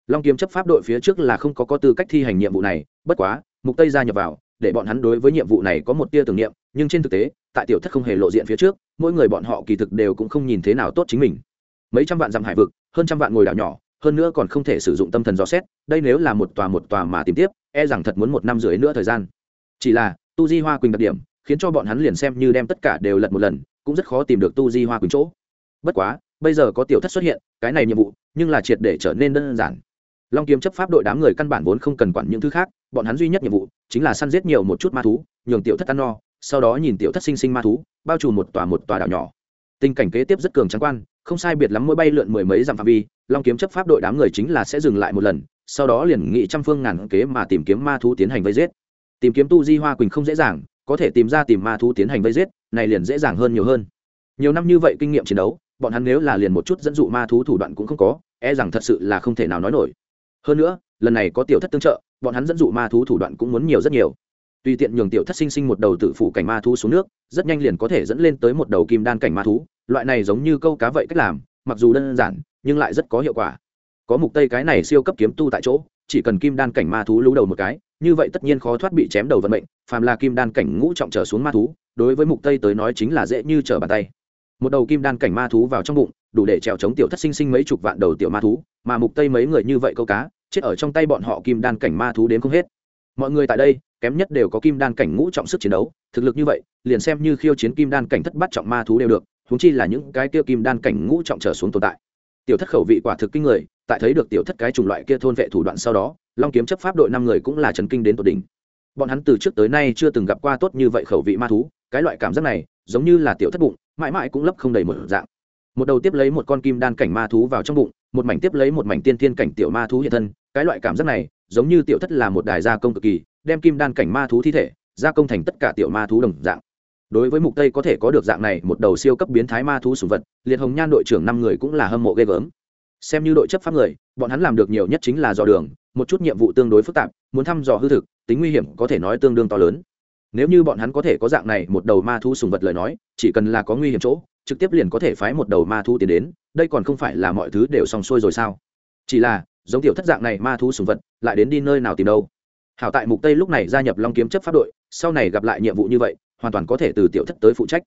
Long kiếm chấp pháp đội phía trước là không có có tư cách thi hành nhiệm vụ này, bất quá, mục tây gia nhập vào, để bọn hắn đối với nhiệm vụ này có một tia tưởng niệm, nhưng trên thực tế, tại tiểu thất không hề lộ diện phía trước, mỗi người bọn họ kỳ thực đều cũng không nhìn thế nào tốt chính mình. Mấy trăm vạn dặm hải vực, hơn trăm vạn ngồi đảo nhỏ, hơn nữa còn không thể sử dụng tâm thần dò xét, đây nếu là một tòa một tòa mà tìm tiếp e rằng thật muốn một năm rưỡi nữa thời gian. Chỉ là, tu di hoa quỳnh đặc điểm, khiến cho bọn hắn liền xem như đem tất cả đều lật một lần, cũng rất khó tìm được tu di hoa quỳnh chỗ bất quá, bây giờ có tiểu thất xuất hiện, cái này nhiệm vụ, nhưng là triệt để trở nên đơn giản. Long kiếm chấp pháp đội đám người căn bản vốn không cần quản những thứ khác, bọn hắn duy nhất nhiệm vụ chính là săn giết nhiều một chút ma thú, nhường tiểu thất ăn no, sau đó nhìn tiểu thất sinh sinh ma thú, bao trùm một tòa một tòa đảo nhỏ. Tình cảnh kế tiếp rất cường trắng quan, không sai biệt lắm mỗi bay lượn mười mấy dặm phạm vi, long kiếm chấp pháp đội đám người chính là sẽ dừng lại một lần, sau đó liền nghị trăm phương ngàn kế mà tìm kiếm ma thú tiến hành vây giết. Tìm kiếm tu di hoa quỳnh không dễ dàng, có thể tìm ra tìm ma thú tiến hành vây giết, này liền dễ dàng hơn nhiều hơn. Nhiều năm như vậy kinh nghiệm chiến đấu bọn hắn nếu là liền một chút dẫn dụ ma thú thủ đoạn cũng không có e rằng thật sự là không thể nào nói nổi. Hơn nữa, lần này có tiểu thất tương trợ, bọn hắn dẫn dụ ma thú thủ đoạn cũng muốn nhiều rất nhiều. Tùy tiện nhường tiểu thất sinh sinh một đầu tự phủ cảnh ma thú xuống nước, rất nhanh liền có thể dẫn lên tới một đầu kim đan cảnh ma thú, loại này giống như câu cá vậy cách làm, mặc dù đơn giản, nhưng lại rất có hiệu quả. Có mục tây cái này siêu cấp kiếm tu tại chỗ, chỉ cần kim đan cảnh ma thú lú đầu một cái, như vậy tất nhiên khó thoát bị chém đầu vận mệnh, phàm là kim đan cảnh ngũ trọng trở xuống ma thú, đối với mục tây tới nói chính là dễ như trở bàn tay một đầu kim đan cảnh ma thú vào trong bụng, đủ để trèo chống tiểu thất sinh sinh mấy chục vạn đầu tiểu ma thú, mà mục tây mấy người như vậy câu cá, chết ở trong tay bọn họ kim đan cảnh ma thú đến không hết. Mọi người tại đây, kém nhất đều có kim đan cảnh ngũ trọng sức chiến đấu, thực lực như vậy, liền xem như khiêu chiến kim đan cảnh thất bát trọng ma thú đều được, huống chi là những cái kia kim đan cảnh ngũ trọng trở xuống tồn tại. Tiểu thất khẩu vị quả thực kinh người, tại thấy được tiểu thất cái chủng loại kia thôn vệ thủ đoạn sau đó, long kiếm chấp pháp đội năm người cũng là trần kinh đến tột đỉnh. Bọn hắn từ trước tới nay chưa từng gặp qua tốt như vậy khẩu vị ma thú, cái loại cảm giác này giống như là tiểu thất bụng, mãi mãi cũng lấp không đầy một dạng. Một đầu tiếp lấy một con kim đan cảnh ma thú vào trong bụng, một mảnh tiếp lấy một mảnh tiên thiên cảnh tiểu ma thú hiện thân. Cái loại cảm giác này, giống như tiểu thất là một đài gia công cực kỳ, đem kim đan cảnh ma thú thi thể, gia công thành tất cả tiểu ma thú đồng dạng. Đối với mục tây có thể có được dạng này, một đầu siêu cấp biến thái ma thú sủng vật, liệt hồng nhan đội trưởng năm người cũng là hâm mộ ghê gớm. Xem như đội chấp pháp người, bọn hắn làm được nhiều nhất chính là dò đường, một chút nhiệm vụ tương đối phức tạp, muốn thăm dò hư thực, tính nguy hiểm có thể nói tương đương to lớn nếu như bọn hắn có thể có dạng này một đầu ma thu sùng vật lời nói, chỉ cần là có nguy hiểm chỗ, trực tiếp liền có thể phái một đầu ma thu tiến đến, đây còn không phải là mọi thứ đều xong xuôi rồi sao? Chỉ là, giống tiểu thất dạng này ma thu sùng vật, lại đến đi nơi nào tìm đâu? Hảo tại mục tây lúc này gia nhập long kiếm chấp pháp đội, sau này gặp lại nhiệm vụ như vậy, hoàn toàn có thể từ tiểu thất tới phụ trách.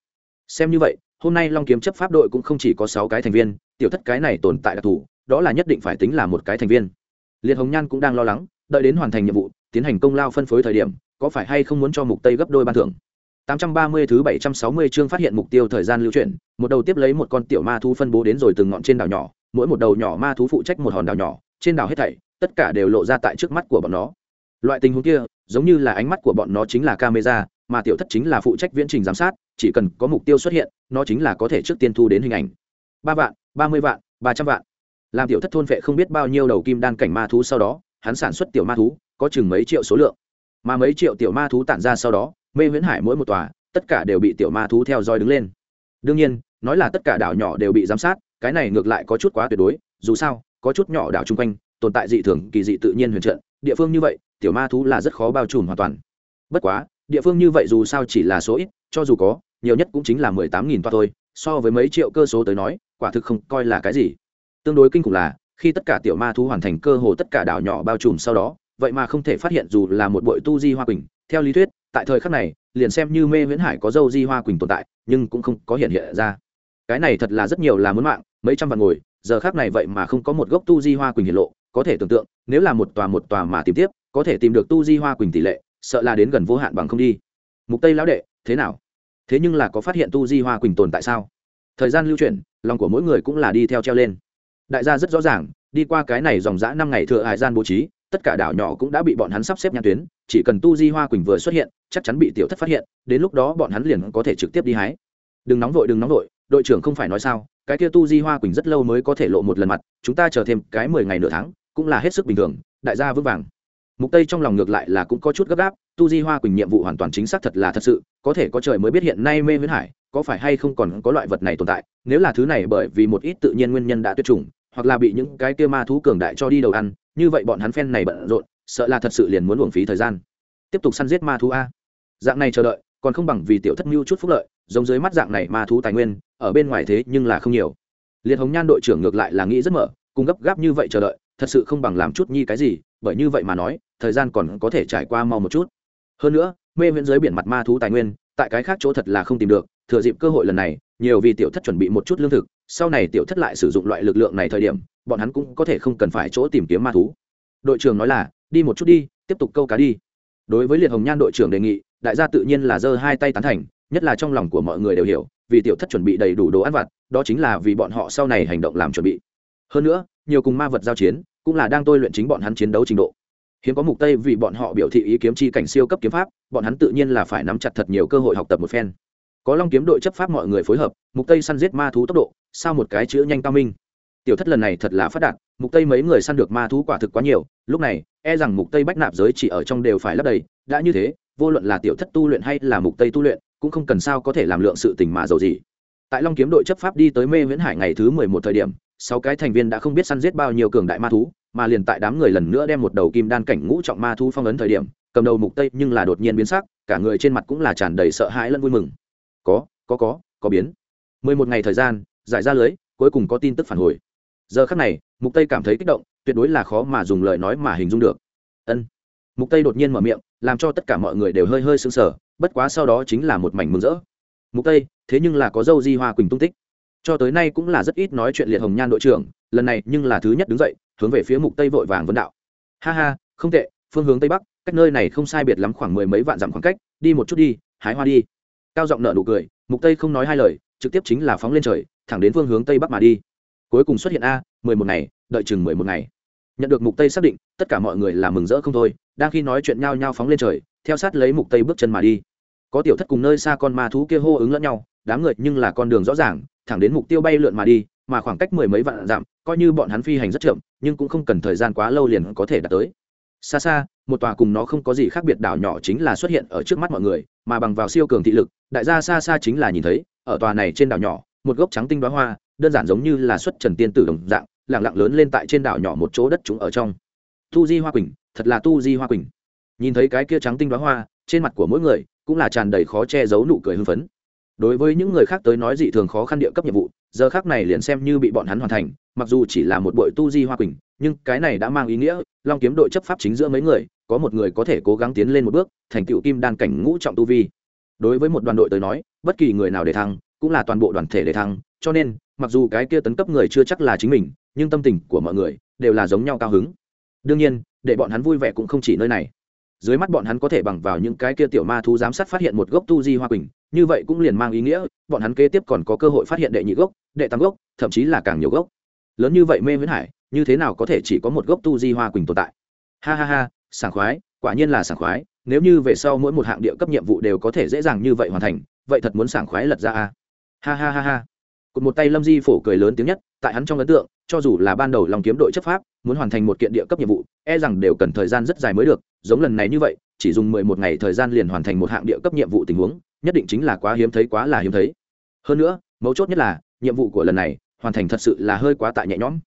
Xem như vậy, hôm nay long kiếm chấp pháp đội cũng không chỉ có sáu cái thành viên, tiểu thất cái này tồn tại đặc thù, đó là nhất định phải tính là một cái thành viên. Liệt hồng nhan cũng đang lo lắng, đợi đến hoàn thành nhiệm vụ, tiến hành công lao phân phối thời điểm có phải hay không muốn cho mục tây gấp đôi ban thưởng 830 thứ 760 chương phát hiện mục tiêu thời gian lưu chuyển, một đầu tiếp lấy một con tiểu ma thú phân bố đến rồi từng ngọn trên đảo nhỏ, mỗi một đầu nhỏ ma thú phụ trách một hòn đảo nhỏ, trên đảo hết thảy, tất cả đều lộ ra tại trước mắt của bọn nó. Loại tình huống kia, giống như là ánh mắt của bọn nó chính là camera, mà tiểu thất chính là phụ trách viễn trình giám sát, chỉ cần có mục tiêu xuất hiện, nó chính là có thể trước tiên thu đến hình ảnh. 3 vạn, 30 vạn, 300 vạn. Làm tiểu thất thôn vệ không biết bao nhiêu đầu kim đan cảnh ma thú sau đó, hắn sản xuất tiểu ma thú, có chừng mấy triệu số lượng. Mà mấy triệu tiểu ma thú tản ra sau đó, mê viễn hải mỗi một tòa tất cả đều bị tiểu ma thú theo dõi đứng lên. Đương nhiên nói là tất cả đảo nhỏ đều bị giám sát cái này ngược lại có chút quá tuyệt đối dù sao có chút nhỏ đảo chung quanh tồn tại dị thường kỳ dị tự nhiên huyền trận địa phương như vậy tiểu ma thú là rất khó bao trùm hoàn toàn. Bất quá địa phương như vậy dù sao chỉ là số ít cho dù có nhiều nhất cũng chính là mười tám nghìn toa thôi so với mấy triệu cơ số tới nói quả thực không coi là cái gì. Tương đối kinh khủng là khi tất cả tiểu ma thú hoàn thành cơ hồ tất cả đảo nhỏ bao trùm sau đó vậy mà không thể phát hiện dù là một bội tu di hoa quỳnh. Theo lý thuyết, tại thời khắc này, liền xem như mê viễn hải có dâu di hoa quỳnh tồn tại, nhưng cũng không có hiện hiện ra. Cái này thật là rất nhiều là muốn mạng, mấy trăm vạn ngồi, giờ khác này vậy mà không có một gốc tu di hoa quỳnh hiện lộ, có thể tưởng tượng, nếu là một tòa một tòa mà tìm tiếp, có thể tìm được tu di hoa quỳnh tỷ lệ, sợ là đến gần vô hạn bằng không đi. Mục tây lão đệ, thế nào? Thế nhưng là có phát hiện tu di hoa quỳnh tồn tại sao? Thời gian lưu chuyển, lòng của mỗi người cũng là đi theo treo lên. Đại gia rất rõ ràng, đi qua cái này dòng dã năm ngày thừa hải gian bố trí tất cả đảo nhỏ cũng đã bị bọn hắn sắp xếp nhãn tuyến, chỉ cần tu di hoa quỳnh vừa xuất hiện, chắc chắn bị tiểu thất phát hiện, đến lúc đó bọn hắn liền có thể trực tiếp đi hái. Đừng nóng vội, đừng nóng vội, đội trưởng không phải nói sao, cái kia tu di hoa quỳnh rất lâu mới có thể lộ một lần mặt, chúng ta chờ thêm cái mười ngày nửa tháng, cũng là hết sức bình thường, đại gia vững vàng. Mục tây trong lòng ngược lại là cũng có chút gấp gáp, tu di hoa quỳnh nhiệm vụ hoàn toàn chính xác thật là thật sự, có thể có trời mới biết hiện nay mê huyễn hải, có phải hay không còn có loại vật này tồn tại, nếu là thứ này bởi vì một ít tự nhiên nguyên nhân đã tuyệt chủng, hoặc là bị những cái kia ma thú cường đại cho đi đầu ăn như vậy bọn hắn phen này bận rộn, sợ là thật sự liền muốn uổng phí thời gian. Tiếp tục săn giết ma thú a. Dạng này chờ đợi, còn không bằng vì tiểu thất mưu chút phúc lợi, giống dưới mắt dạng này ma thú tài nguyên, ở bên ngoài thế nhưng là không nhiều. Liệt hồng nhan đội trưởng ngược lại là nghĩ rất mở, cùng gấp gáp như vậy chờ đợi, thật sự không bằng làm chút nhi cái gì, bởi như vậy mà nói, thời gian còn có thể trải qua mau một chút. Hơn nữa, mê viễn dưới biển mặt ma thú tài nguyên, tại cái khác chỗ thật là không tìm được, thừa dịp cơ hội lần này, nhiều vì tiểu thất chuẩn bị một chút lương thực, sau này tiểu thất lại sử dụng loại lực lượng này thời điểm bọn hắn cũng có thể không cần phải chỗ tìm kiếm ma thú. Đội trưởng nói là, đi một chút đi, tiếp tục câu cá đi. Đối với liệt hồng nhan đội trưởng đề nghị, đại gia tự nhiên là giơ hai tay tán thành, nhất là trong lòng của mọi người đều hiểu, vì tiểu thất chuẩn bị đầy đủ đồ ăn vặt, đó chính là vì bọn họ sau này hành động làm chuẩn bị. Hơn nữa, nhiều cùng ma vật giao chiến, cũng là đang tôi luyện chính bọn hắn chiến đấu trình độ. Hiếm có mục tây vì bọn họ biểu thị ý kiếm chi cảnh siêu cấp kiếm pháp, bọn hắn tự nhiên là phải nắm chặt thật nhiều cơ hội học tập một phen. Có long kiếm đội chấp pháp mọi người phối hợp, mục tây săn giết ma thú tốc độ, sao một cái chữ nhanh cao minh tiểu thất lần này thật là phát đạt, mục tây mấy người săn được ma thú quả thực quá nhiều, lúc này e rằng mục tây bách nạp giới chỉ ở trong đều phải lấp đầy, đã như thế, vô luận là tiểu thất tu luyện hay là mục tây tu luyện, cũng không cần sao có thể làm lượng sự tình mà giàu gì. Tại long kiếm đội chấp pháp đi tới mê viễn hải ngày thứ 11 thời điểm, sáu cái thành viên đã không biết săn giết bao nhiêu cường đại ma thú, mà liền tại đám người lần nữa đem một đầu kim đan cảnh ngũ trọng ma thú phong ấn thời điểm, cầm đầu mục tây nhưng là đột nhiên biến sắc, cả người trên mặt cũng là tràn đầy sợ hãi lẫn vui mừng. Có có có có biến. 11 ngày thời gian, giải ra lưới, cuối cùng có tin tức phản hồi giờ khắc này, mục tây cảm thấy kích động, tuyệt đối là khó mà dùng lời nói mà hình dung được. Ân. Mục tây đột nhiên mở miệng, làm cho tất cả mọi người đều hơi hơi sững sờ, bất quá sau đó chính là một mảnh mừng rỡ. Mục tây, thế nhưng là có dâu di hoa quỳnh tung tích. Cho tới nay cũng là rất ít nói chuyện liệt hồng nhan đội trưởng, lần này nhưng là thứ nhất đứng dậy, hướng về phía mục tây vội vàng vấn đạo. Ha ha, không tệ, phương hướng tây bắc, cách nơi này không sai biệt lắm khoảng mười mấy vạn dặm khoảng cách, đi một chút đi, hái hoa đi. Cao giọng nở nụ cười, mục tây không nói hai lời, trực tiếp chính là phóng lên trời, thẳng đến phương hướng tây bắc mà đi cuối cùng xuất hiện a, mười một ngày, đợi chừng mười một ngày. Nhận được mục tây xác định, tất cả mọi người là mừng rỡ không thôi, đang khi nói chuyện nhau nhau phóng lên trời, theo sát lấy mục tây bước chân mà đi. Có tiểu thất cùng nơi xa con ma thú kia hô ứng lẫn nhau, đám người nhưng là con đường rõ ràng, thẳng đến mục tiêu bay lượn mà đi, mà khoảng cách mười mấy vạn dặm, coi như bọn hắn phi hành rất chậm, nhưng cũng không cần thời gian quá lâu liền có thể đạt tới. Xa xa, một tòa cùng nó không có gì khác biệt đảo nhỏ chính là xuất hiện ở trước mắt mọi người, mà bằng vào siêu cường thị lực, đại gia xa xa chính là nhìn thấy, ở tòa này trên đảo nhỏ, một gốc trắng tinh đóa hoa đơn giản giống như là xuất trần tiên tử đồng dạng lẳng lặng lớn lên tại trên đảo nhỏ một chỗ đất chúng ở trong. Tu di hoa quỳnh, thật là tu di hoa quỳnh. Nhìn thấy cái kia trắng tinh đoá hoa, trên mặt của mỗi người cũng là tràn đầy khó che giấu nụ cười hưng phấn. Đối với những người khác tới nói dị thường khó khăn địa cấp nhiệm vụ, giờ khác này liền xem như bị bọn hắn hoàn thành, mặc dù chỉ là một bội tu di hoa quỳnh, nhưng cái này đã mang ý nghĩa, long kiếm đội chấp pháp chính giữa mấy người, có một người có thể cố gắng tiến lên một bước, thành tựu kim đan cảnh ngũ trọng tu vi. Đối với một đoàn đội tới nói, bất kỳ người nào để thăng, cũng là toàn bộ đoàn thể để thăng, cho nên mặc dù cái kia tấn cấp người chưa chắc là chính mình, nhưng tâm tình của mọi người đều là giống nhau cao hứng. Đương nhiên, để bọn hắn vui vẻ cũng không chỉ nơi này. Dưới mắt bọn hắn có thể bằng vào những cái kia tiểu ma thú giám sát phát hiện một gốc tu di hoa quỳnh, như vậy cũng liền mang ý nghĩa, bọn hắn kế tiếp còn có cơ hội phát hiện đệ nhị gốc, đệ tam gốc, thậm chí là càng nhiều gốc. Lớn như vậy mê huyễn hải, như thế nào có thể chỉ có một gốc tu di hoa quỳnh tồn tại? Ha ha ha, sảng khoái, quả nhiên là sảng khoái, nếu như về sau mỗi một hạng địa cấp nhiệm vụ đều có thể dễ dàng như vậy hoàn thành, vậy thật muốn sảng khoái lật ra a. Ha ha ha ha cụt một tay lâm di phổ cười lớn tiếng nhất, tại hắn trong ấn tượng, cho dù là ban đầu lòng kiếm đội chấp pháp, muốn hoàn thành một kiện địa cấp nhiệm vụ e rằng đều cần thời gian rất dài mới được, giống lần này như vậy, chỉ dùng mười một ngày thời gian liền hoàn thành một hạng địa cấp nhiệm vụ tình huống, nhất định chính là quá hiếm thấy, quá là hiếm thấy. Hơn nữa, mấu chốt nhất là, nhiệm vụ của lần này, hoàn thành thật sự là hơi quá tại nhẹ nhõm.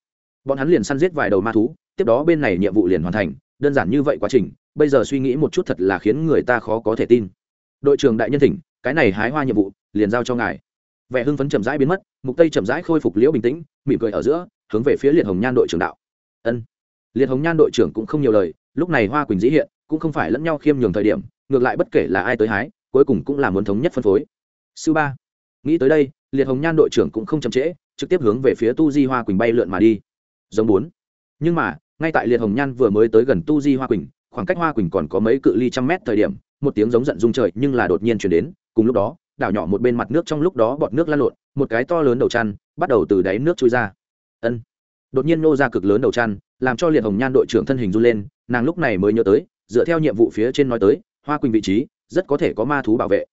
Bọn hắn liền săn giết vài đầu ma thú, tiếp đó bên này nhiệm vụ liền hoàn thành, đơn giản như vậy quá trình, bây giờ suy nghĩ một chút thật là khiến người ta khó có thể tin. Đội trưởng đại nhân thỉnh, cái này hái hoa nhiệm vụ, liền giao cho ngài vẻ hưng phấn chậm rãi biến mất, mục tây chậm rãi khôi phục liễu bình tĩnh, mỉm cười ở giữa, hướng về phía liệt hồng nhan đội trưởng đạo. Ân. Liệt hồng nhan đội trưởng cũng không nhiều lời, lúc này hoa quỳnh dĩ hiện, cũng không phải lẫn nhau khiêm nhường thời điểm, ngược lại bất kể là ai tới hái, cuối cùng cũng là muốn thống nhất phân phối. Sư ba. Nghĩ tới đây, liệt hồng nhan đội trưởng cũng không chậm trễ, trực tiếp hướng về phía tu di hoa quỳnh bay lượn mà đi. Giống bốn. Nhưng mà, ngay tại liệt hồng nhan vừa mới tới gần tu di hoa quỳnh, khoảng cách hoa quỳnh còn có mấy cự ly trăm mét thời điểm, một tiếng giống giận rung trời nhưng là đột nhiên chuyển đến, cùng lúc đó đảo nhỏ một bên mặt nước trong lúc đó bọt nước lan lộn, một cái to lớn đầu chăn bắt đầu từ đáy nước trôi ra. Ân. Đột nhiên nô ra cực lớn đầu chăn, làm cho liệt hồng nhan đội trưởng thân hình run lên, nàng lúc này mới nhớ tới, dựa theo nhiệm vụ phía trên nói tới, hoa quỳnh vị trí rất có thể có ma thú bảo vệ.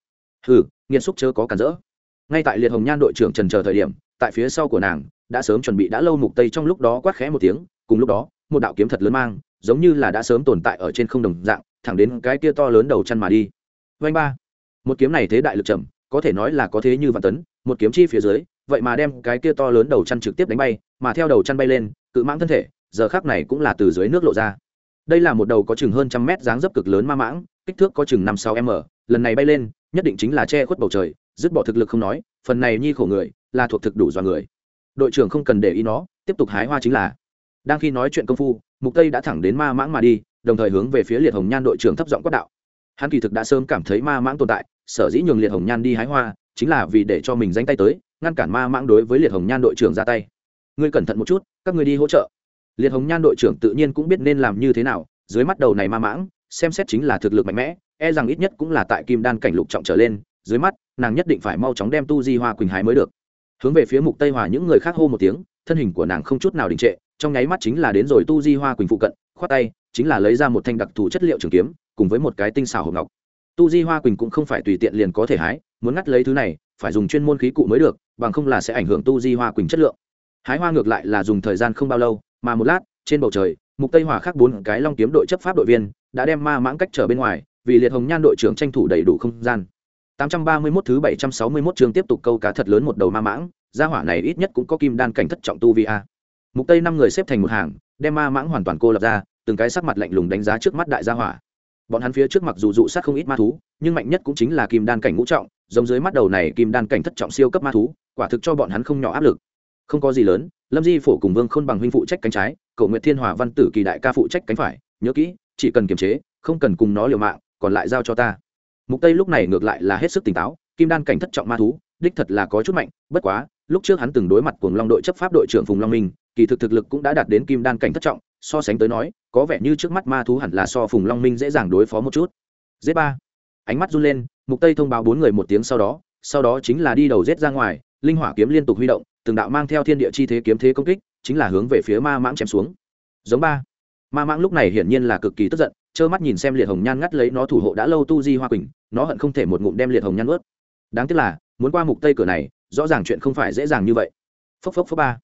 Hừ nghiên xúc chớ có cản rỡ. Ngay tại liệt hồng nhan đội trưởng trần chờ thời điểm, tại phía sau của nàng, đã sớm chuẩn bị đã lâu mục tây trong lúc đó quát khẽ một tiếng, cùng lúc đó, một đạo kiếm thật lớn mang, giống như là đã sớm tồn tại ở trên không đồng dạng, thẳng đến cái kia to lớn đầu chăn mà đi. Vanh ba một kiếm này thế đại lực trầm, có thể nói là có thế như vạn tấn, một kiếm chi phía dưới, vậy mà đem cái kia to lớn đầu chăn trực tiếp đánh bay, mà theo đầu chăn bay lên, cự mãng thân thể, giờ khác này cũng là từ dưới nước lộ ra. Đây là một đầu có chừng hơn trăm mét dáng dấp cực lớn ma mãng, kích thước có chừng năm sáu m, lần này bay lên, nhất định chính là che khuất bầu trời, dứt bỏ thực lực không nói, phần này nhi khổ người, là thuộc thực đủ do người. Đội trưởng không cần để ý nó, tiếp tục hái hoa chính là. Đang khi nói chuyện công phu, mục tây đã thẳng đến ma mãng mà đi, đồng thời hướng về phía liệt hồng nhan đội trưởng thấp giọng quát đạo. Hắn kỳ thực đã sớm cảm thấy ma mãng tồn tại sở dĩ nhường liệt hồng nhan đi hái hoa, chính là vì để cho mình danh tay tới, ngăn cản ma mãng đối với liệt hồng nhan đội trưởng ra tay. Ngươi cẩn thận một chút, các ngươi đi hỗ trợ. Liệt hồng nhan đội trưởng tự nhiên cũng biết nên làm như thế nào, dưới mắt đầu này ma mãng, xem xét chính là thực lực mạnh mẽ e rằng ít nhất cũng là tại kim đan cảnh lục trọng trở lên, dưới mắt, nàng nhất định phải mau chóng đem tu di hoa quỳnh hái mới được. Hướng về phía mục tây hòa những người khác hô một tiếng, thân hình của nàng không chút nào đình trệ, trong nháy mắt chính là đến rồi tu di hoa quỳnh phụ cận, khoát tay, chính là lấy ra một thanh đặc thù chất liệu trường kiếm, cùng với một cái tinh xảo hộp ngọc tu di hoa quỳnh cũng không phải tùy tiện liền có thể hái, muốn ngắt lấy thứ này, phải dùng chuyên môn khí cụ mới được, bằng không là sẽ ảnh hưởng tu di hoa quỳnh chất lượng. Hái hoa ngược lại là dùng thời gian không bao lâu, mà một lát, trên bầu trời, mục tây hòa khác bốn cái long kiếm đội chấp pháp đội viên, đã đem ma mãng cách trở bên ngoài, vì liệt hồng nhan đội trưởng tranh thủ đầy đủ không gian. 831 thứ 761 trường tiếp tục câu cá thật lớn một đầu ma mãng, gia hỏa này ít nhất cũng có kim đan cảnh thất trọng tu vi a. Mục tây năm người xếp thành một hàng, đem ma mãng hoàn toàn cô lập ra, từng cái sắc mặt lạnh lùng đánh giá trước mắt đại gia hỏa bọn hắn phía trước mặc dù dụ sát không ít ma thú, nhưng mạnh nhất cũng chính là kim đan cảnh ngũ trọng, giống dưới mắt đầu này kim đan cảnh thất trọng siêu cấp ma thú, quả thực cho bọn hắn không nhỏ áp lực. Không có gì lớn, lâm di phổ cùng vương khôn bằng huynh phụ trách cánh trái, cậu nguyệt thiên hòa văn tử kỳ đại ca phụ trách cánh phải, nhớ kỹ, chỉ cần kiềm chế, không cần cùng nó liều mạng, còn lại giao cho ta. Mục tây lúc này ngược lại là hết sức tỉnh táo, kim đan cảnh thất trọng ma thú, đích thật là có chút mạnh, bất quá, lúc trước hắn từng đối mặt cùng long đội chấp pháp đội trưởng phùng long minh, kỳ thực thực lực cũng đã đạt đến kim đan cảnh thất trọng so sánh tới nói, có vẻ như trước mắt ma thú hẳn là so phùng long minh dễ dàng đối phó một chút. Z ba. Ánh mắt run lên, mục tây thông báo bốn người một tiếng sau đó sau đó chính là đi đầu rết ra ngoài, linh hỏa kiếm liên tục huy động, từng đạo mang theo thiên địa chi thế kiếm thế công kích, chính là hướng về phía ma mãng chém xuống. Giống ba. Ma mãng lúc này hiển nhiên là cực kỳ tức giận, trơ mắt nhìn xem liệt hồng nhan ngắt lấy nó thủ hộ đã lâu tu di hoa quỳnh, nó hận không thể một ngụm đem liệt hồng nhan ướt đáng tiếc là, muốn qua mục tây cửa này, rõ ràng chuyện không phải dễ dàng như vậy. Phốc phốc phốc ba.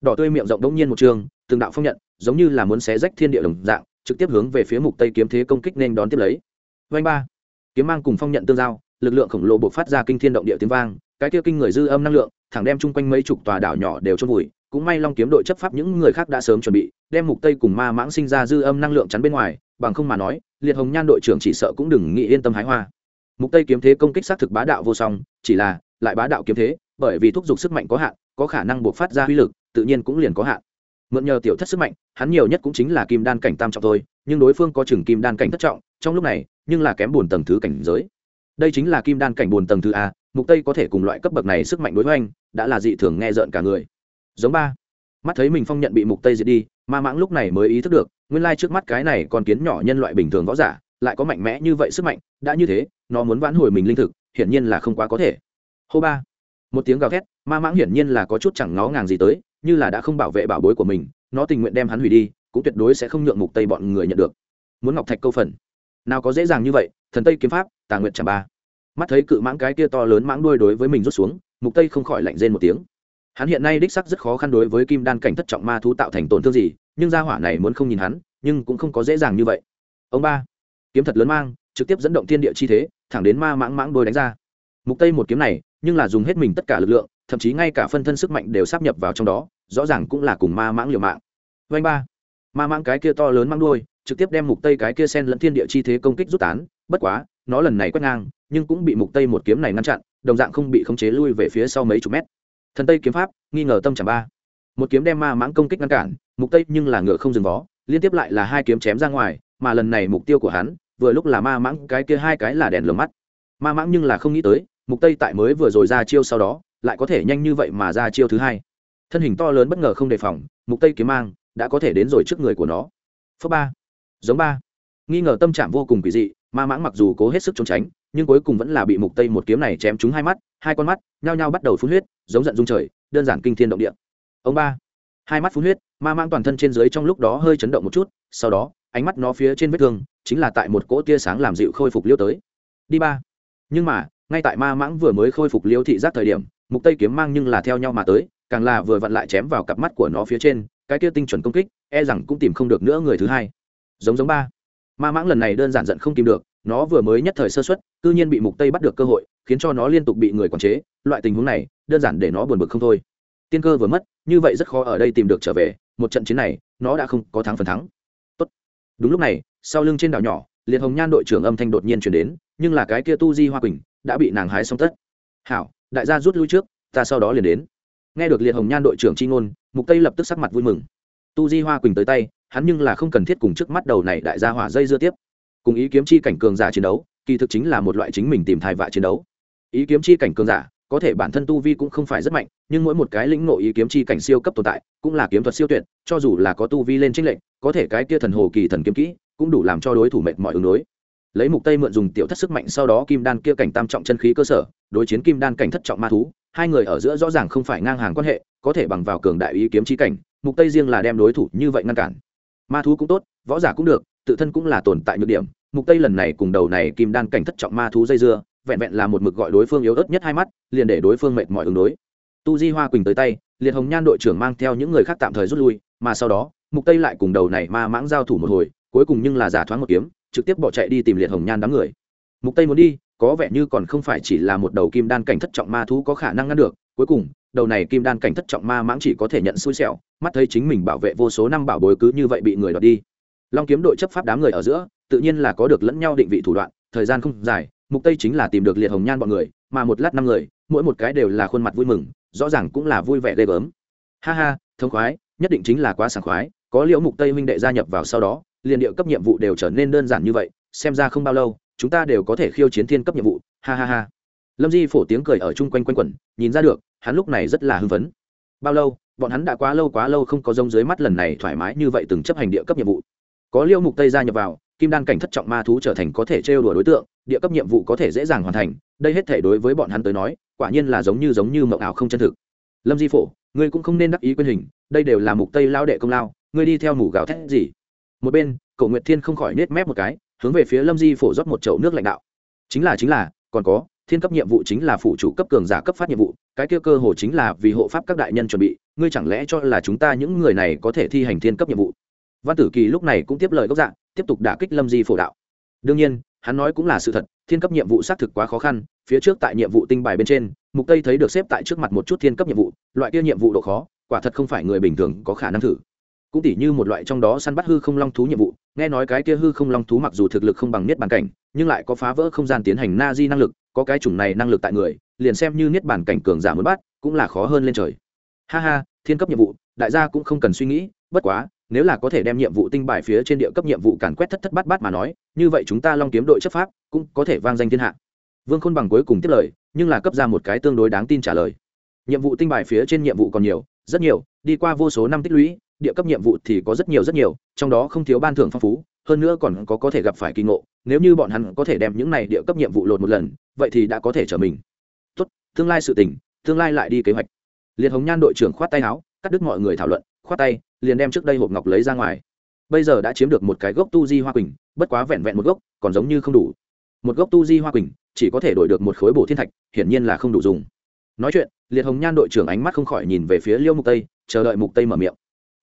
Đỏ tươi miệng rộng đống nhiên một trường, từng đạo phong nhận giống như là muốn xé rách thiên địa đồng dạng, trực tiếp hướng về phía mục tây kiếm thế công kích nên đón tiếp lấy. Vanh ba. Kiếm mang cùng phong nhận tương giao, lực lượng khổng lồ bộc phát ra kinh thiên động địa tiếng vang, cái kia kinh người dư âm năng lượng, thẳng đem chung quanh mấy chục tòa đảo nhỏ đều chôn vùi, cũng may long kiếm đội chấp pháp những người khác đã sớm chuẩn bị, đem mục tây cùng ma mãng sinh ra dư âm năng lượng chắn bên ngoài, bằng không mà nói, liệt hồng nhan đội trưởng chỉ sợ cũng đừng nghĩ yên tâm hái hoa. Mục tây kiếm thế công kích xác thực bá đạo vô song, chỉ là lại bá đạo kiếm thế, bởi vì thúc giục sức mạnh có hạn, có khả năng buộc phát ra uy lực, tự nhiên cũng liền có hạn mượn nhờ tiểu thất sức mạnh, hắn nhiều nhất cũng chính là kim đan cảnh tam trọng thôi, nhưng đối phương có chừng kim đan cảnh thất trọng, trong lúc này, nhưng là kém buồn tầng thứ cảnh giới. Đây chính là kim đan cảnh buồn tầng thứ a, mục tây có thể cùng loại cấp bậc này sức mạnh đối với anh đã là dị thường nghe rợn cả người. Giống ba. Mắt thấy mình phong nhận bị mục tây diệt đi, ma mãng lúc này mới ý thức được, nguyên lai trước mắt cái này còn kiến nhỏ nhân loại bình thường võ giả, lại có mạnh mẽ như vậy sức mạnh, đã như thế, nó muốn vãn hồi mình linh thực, hiển nhiên là không quá có thể. Hô ba. Một tiếng gào thét, ma mãng hiển nhiên là có chút chẳng ngó ngàng gì tới như là đã không bảo vệ bảo bối của mình, nó tình nguyện đem hắn hủy đi, cũng tuyệt đối sẽ không nhượng mục tây bọn người nhận được. Muốn ngọc thạch câu phần. Nào có dễ dàng như vậy, thần tây kiếm pháp, tà nguyện chẳng ba. Mắt thấy cự mãng cái kia to lớn mãng đuôi đối với mình rút xuống, mục tây không khỏi lạnh rên một tiếng. Hắn hiện nay đích sắc rất khó khăn đối với kim đan cảnh thất trọng ma thú tạo thành tổn thương gì, nhưng gia hỏa này muốn không nhìn hắn, nhưng cũng không có dễ dàng như vậy. Ông ba, kiếm thật lớn mang, trực tiếp dẫn động thiên địa chi thế, thẳng đến ma mãng mãng đôi đánh ra. Mục tây một kiếm này, nhưng là dùng hết mình tất cả lực lượng, thậm chí ngay cả phân thân sức mạnh đều sắp nhập vào trong đó rõ ràng cũng là cùng ma mãng liều mạng. Vanh ba. Ma mãng cái kia to lớn mang đuôi, trực tiếp đem mục tây cái kia sen lẫn thiên địa chi thế công kích rút tán, bất quá, nó lần này quét ngang, nhưng cũng bị mục tây một kiếm này ngăn chặn, đồng dạng không bị khống chế lui về phía sau mấy chục mét. Thần tây kiếm pháp, nghi ngờ tâm chẳng ba. Một kiếm đem ma mãng công kích ngăn cản, mục tây nhưng là ngựa không dừng vó, liên tiếp lại là hai kiếm chém ra ngoài, mà lần này mục tiêu của hắn, vừa lúc là ma mãng cái kia hai cái là đèn lồng mắt. Ma mãng nhưng là không nghĩ tới, mục tây tại mới vừa rồi ra chiêu sau đó, lại có thể nhanh như vậy mà ra chiêu thứ hai thân hình to lớn bất ngờ không đề phòng, mục tây kiếm mang đã có thể đến rồi trước người của nó. Phớp ba, giống ba. Nghi ngờ tâm trạng vô cùng kỳ dị, ma mãng mặc dù cố hết sức trốn tránh, nhưng cuối cùng vẫn là bị mục tây một kiếm này chém trúng hai mắt, hai con mắt nhao nhao bắt đầu phun huyết, giống giận dung trời, đơn giản kinh thiên động địa. Ông ba, hai mắt phun huyết, ma mãng toàn thân trên dưới trong lúc đó hơi chấn động một chút, sau đó, ánh mắt nó phía trên vết thương chính là tại một cỗ tia sáng làm dịu khôi phục liêu tới. Đi ba. Nhưng mà, ngay tại ma mãng vừa mới khôi phục liêu thị giác thời điểm, mục tây kiếm mang nhưng là theo nhau mà tới càng là vừa vặn lại chém vào cặp mắt của nó phía trên, cái kia tinh chuẩn công kích e rằng cũng tìm không được nữa người thứ hai. Giống giống ba. Ma mãng lần này đơn giản giận không tìm được, nó vừa mới nhất thời sơ xuất tự nhiên bị mục tây bắt được cơ hội, khiến cho nó liên tục bị người quản chế, loại tình huống này, đơn giản để nó buồn bực không thôi. Tiên cơ vừa mất, như vậy rất khó ở đây tìm được trở về, một trận chiến này, nó đã không có thắng phần thắng. Tốt. đúng lúc này, sau lưng trên đảo nhỏ, liệt hồng nhan đội trưởng âm thanh đột nhiên chuyển đến, nhưng là cái kia tu di hoa quỳnh, đã bị nàng hái xong tất. Hảo, đại gia rút lui trước, ta sau đó liền đến nghe được liệt hồng nhan đội trưởng c h i ngôn, mục tây lập tức sắc mặt vui mừng. Tu di hoa quỳnh tới tay, hắn nhưng là không cần thiết cùng trước mắt đầu này đại gia hỏa dây dưa tiếp. Cùng ý kiếm chi cảnh cường giả chiến đấu, kỳ thực chính là một loại chính mình tìm thai vạ chiến đấu. Ý kiếm chi cảnh cường giả, có thể bản thân tu vi cũng không phải rất mạnh, nhưng mỗi một cái lĩnh nội ý kiếm chi cảnh siêu cấp tồn tại, cũng là kiếm thuật siêu tuyệt, cho dù là có tu vi lên trích lệnh có thể cái kia thần hồ kỳ thần kiếm kỹ, cũng đủ làm cho đối thủ mệt mọi ứng đối. Lấy mục tây mượn dùng tiểu thất sức mạnh sau đó kim đan kia cảnh tam trọng chân khí cơ sở, đối chiến kim đan cảnh thất trọng ma thú hai người ở giữa rõ ràng không phải ngang hàng quan hệ, có thể bằng vào cường đại ý kiếm chi cảnh, mục tây riêng là đem đối thủ như vậy ngăn cản. Ma thú cũng tốt, võ giả cũng được, tự thân cũng là tồn tại nhược điểm, mục tây lần này cùng đầu này kim đan cảnh thất trọng ma thú dây dưa, vẹn vẹn là một mực gọi đối phương yếu ớt nhất hai mắt, liền để đối phương mệt mỏi ứng đối. Tu di hoa quỳnh tới tay, liệt hồng nhan đội trưởng mang theo những người khác tạm thời rút lui, mà sau đó, mục tây lại cùng đầu này ma mãng giao thủ một hồi, cuối cùng nhưng là giả thoáng một kiếm, trực tiếp bỏ chạy đi tìm liệt hồng nhan đám người. Mục tây muốn đi có vẻ như còn không phải chỉ là một đầu kim đan cảnh thất trọng ma thú có khả năng ngăn được, cuối cùng, đầu này kim đan cảnh thất trọng ma mãng chỉ có thể nhận xui xẻo, mắt thấy chính mình bảo vệ vô số năm bảo bối cứ như vậy bị người đoạt đi. Long kiếm đội chấp pháp đám người ở giữa, tự nhiên là có được lẫn nhau định vị thủ đoạn, thời gian không dài, mục tây chính là tìm được liệt hồng nhan bọn người, mà một lát năm người, mỗi một cái đều là khuôn mặt vui mừng, rõ ràng cũng là vui vẻ ghê gớm. Ha ha, thông khoái, nhất định chính là quá sảng khoái, có liễu mục tây huynh đệ gia nhập vào sau đó, liền địa cấp nhiệm vụ đều trở nên đơn giản như vậy, xem ra không bao lâu chúng ta đều có thể khiêu chiến thiên cấp nhiệm vụ, ha ha ha. Lâm di phổ tiếng cười ở chung quanh quanh quẩn, nhìn ra được, hắn lúc này rất là hưng phấn. Bao lâu, bọn hắn đã quá lâu quá lâu không có rông dưới mắt lần này thoải mái như vậy từng chấp hành địa cấp nhiệm vụ. Có liêu mục tây gia nhập vào, kim đan cảnh thất trọng ma thú trở thành có thể trêu đùa đối tượng, địa cấp nhiệm vụ có thể dễ dàng hoàn thành, đây hết thể đối với bọn hắn tới nói, quả nhiên là giống như giống như mộng ảo không chân thực. Lâm di phổ, ngươi cũng không nên đắc ý quyền hình, đây đều là mục tây lao đệ công lao, ngươi đi theo mù gào thét gì? Một bên cậu nguyệt thiên không khỏi nết mép một cái hướng về phía lâm di phổ rót một chậu nước lãnh đạo. Chính là chính là, còn có, thiên cấp nhiệm vụ chính là phụ chủ cấp cường giả cấp phát nhiệm vụ, cái kia cơ hồ chính là vì hộ pháp các đại nhân chuẩn bị, ngươi chẳng lẽ cho là chúng ta những người này có thể thi hành thiên cấp nhiệm vụ? Văn tử kỳ lúc này cũng tiếp lời gốc dạng tiếp tục đả kích lâm di phổ đạo. Đương nhiên, hắn nói cũng là sự thật, thiên cấp nhiệm vụ xác thực quá khó khăn, phía trước tại nhiệm vụ tinh bài bên trên, mục tây thấy được xếp tại trước mặt một chút thiên cấp nhiệm vụ, loại kia nhiệm vụ độ khó, quả thật không phải người bình thường có khả năng thử cũng tỉ như một loại trong đó săn bắt hư không long thú nhiệm vụ, nghe nói cái kia hư không long thú mặc dù thực lực không bằng niết bàn cảnh, nhưng lại có phá vỡ không gian tiến hành na di năng lực, có cái chủng này năng lực tại người, liền xem như niết bàn cảnh cường giả muốn bắt, cũng là khó hơn lên trời. Ha ha, thiên cấp nhiệm vụ, đại gia cũng không cần suy nghĩ, bất quá, nếu là có thể đem nhiệm vụ tinh bài phía trên địa cấp nhiệm vụ càn quét thất thất bát bát mà nói, như vậy chúng ta long kiếm đội chấp pháp, cũng có thể vang danh thiên hạ. Vương khôn bằng cuối cùng tiếp lời, nhưng là cấp ra một cái tương đối đáng tin trả lời. Nhiệm vụ tinh bài phía trên nhiệm vụ còn nhiều, rất nhiều, đi qua vô số năm tích lũy địa cấp nhiệm vụ thì có rất nhiều rất nhiều, trong đó không thiếu ban thưởng phong phú, hơn nữa còn có có thể gặp phải kỳ ngộ, nếu như bọn hắn có thể đem những này địa cấp nhiệm vụ lột một lần, vậy thì đã có thể trở mình. Tốt, tương lai sự tình, tương lai lại đi kế hoạch. Liệt hồng nhan đội trưởng khoát tay áo, cắt đứt mọi người thảo luận, khoát tay, liền đem trước đây hộp ngọc lấy ra ngoài. Bây giờ đã chiếm được một cái gốc tu di hoa quỳnh, bất quá vẹn vẹn một gốc, còn giống như không đủ. Một gốc tu di hoa quỳnh, chỉ có thể đổi được một khối bổ thiên thạch, hiển nhiên là không đủ dùng. Nói chuyện, liệt hồng nhan đội trưởng ánh mắt không khỏi nhìn về phía liêu mục tây, chờ đợi mục tây mở miệng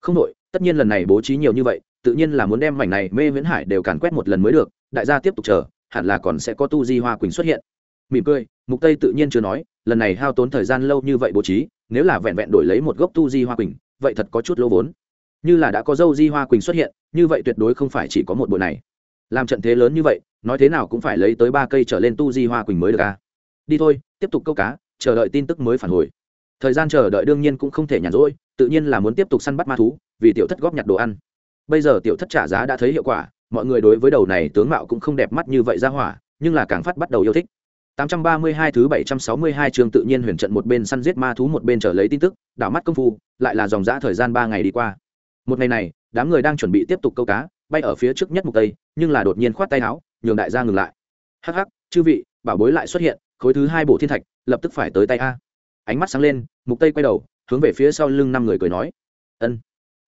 không đội, tất nhiên lần này bố trí nhiều như vậy, tự nhiên là muốn đem mảnh này mê viễn hải đều càn quét một lần mới được, đại gia tiếp tục chờ, hẳn là còn sẽ có tu di hoa quỳnh xuất hiện. Mỉm cười, mục tây tự nhiên chưa nói, lần này hao tốn thời gian lâu như vậy bố trí, nếu là vẹn vẹn đổi lấy một gốc tu di hoa quỳnh, vậy thật có chút lỗ vốn. Như là đã có dâu di hoa quỳnh xuất hiện, như vậy tuyệt đối không phải chỉ có một bộ này. Làm trận thế lớn như vậy, nói thế nào cũng phải lấy tới ba cây trở lên tu di hoa quỳnh mới được à? Đi thôi, tiếp tục câu cá, chờ đợi tin tức mới phản hồi. Thời gian chờ đợi đương nhiên cũng không thể nhàn rỗi tự nhiên là muốn tiếp tục săn bắt ma thú vì tiểu thất góp nhặt đồ ăn bây giờ tiểu thất trả giá đã thấy hiệu quả mọi người đối với đầu này tướng mạo cũng không đẹp mắt như vậy ra hỏa nhưng là càng phát bắt đầu yêu thích 832 thứ 762 trường tự nhiên huyền trận một bên săn giết ma thú một bên chờ lấy tin tức, đảo mắt công phu, lại là dòng dã thời gian 3 ngày đi qua. Một ngày này, đám người đang chuẩn bị tiếp tục câu cá, bay ở phía trước nhất mục tây, nhưng là đột nhiên khoát tay áo, nhường đại gia ngừng lại. Hắc hắc, chư vị, bảo bối lại xuất hiện, khối thứ hai bộ thiên thạch, lập tức phải tới tay a. Ánh mắt sáng lên, mục tây quay đầu, hướng về phía sau lưng năm người cười nói: "Ân."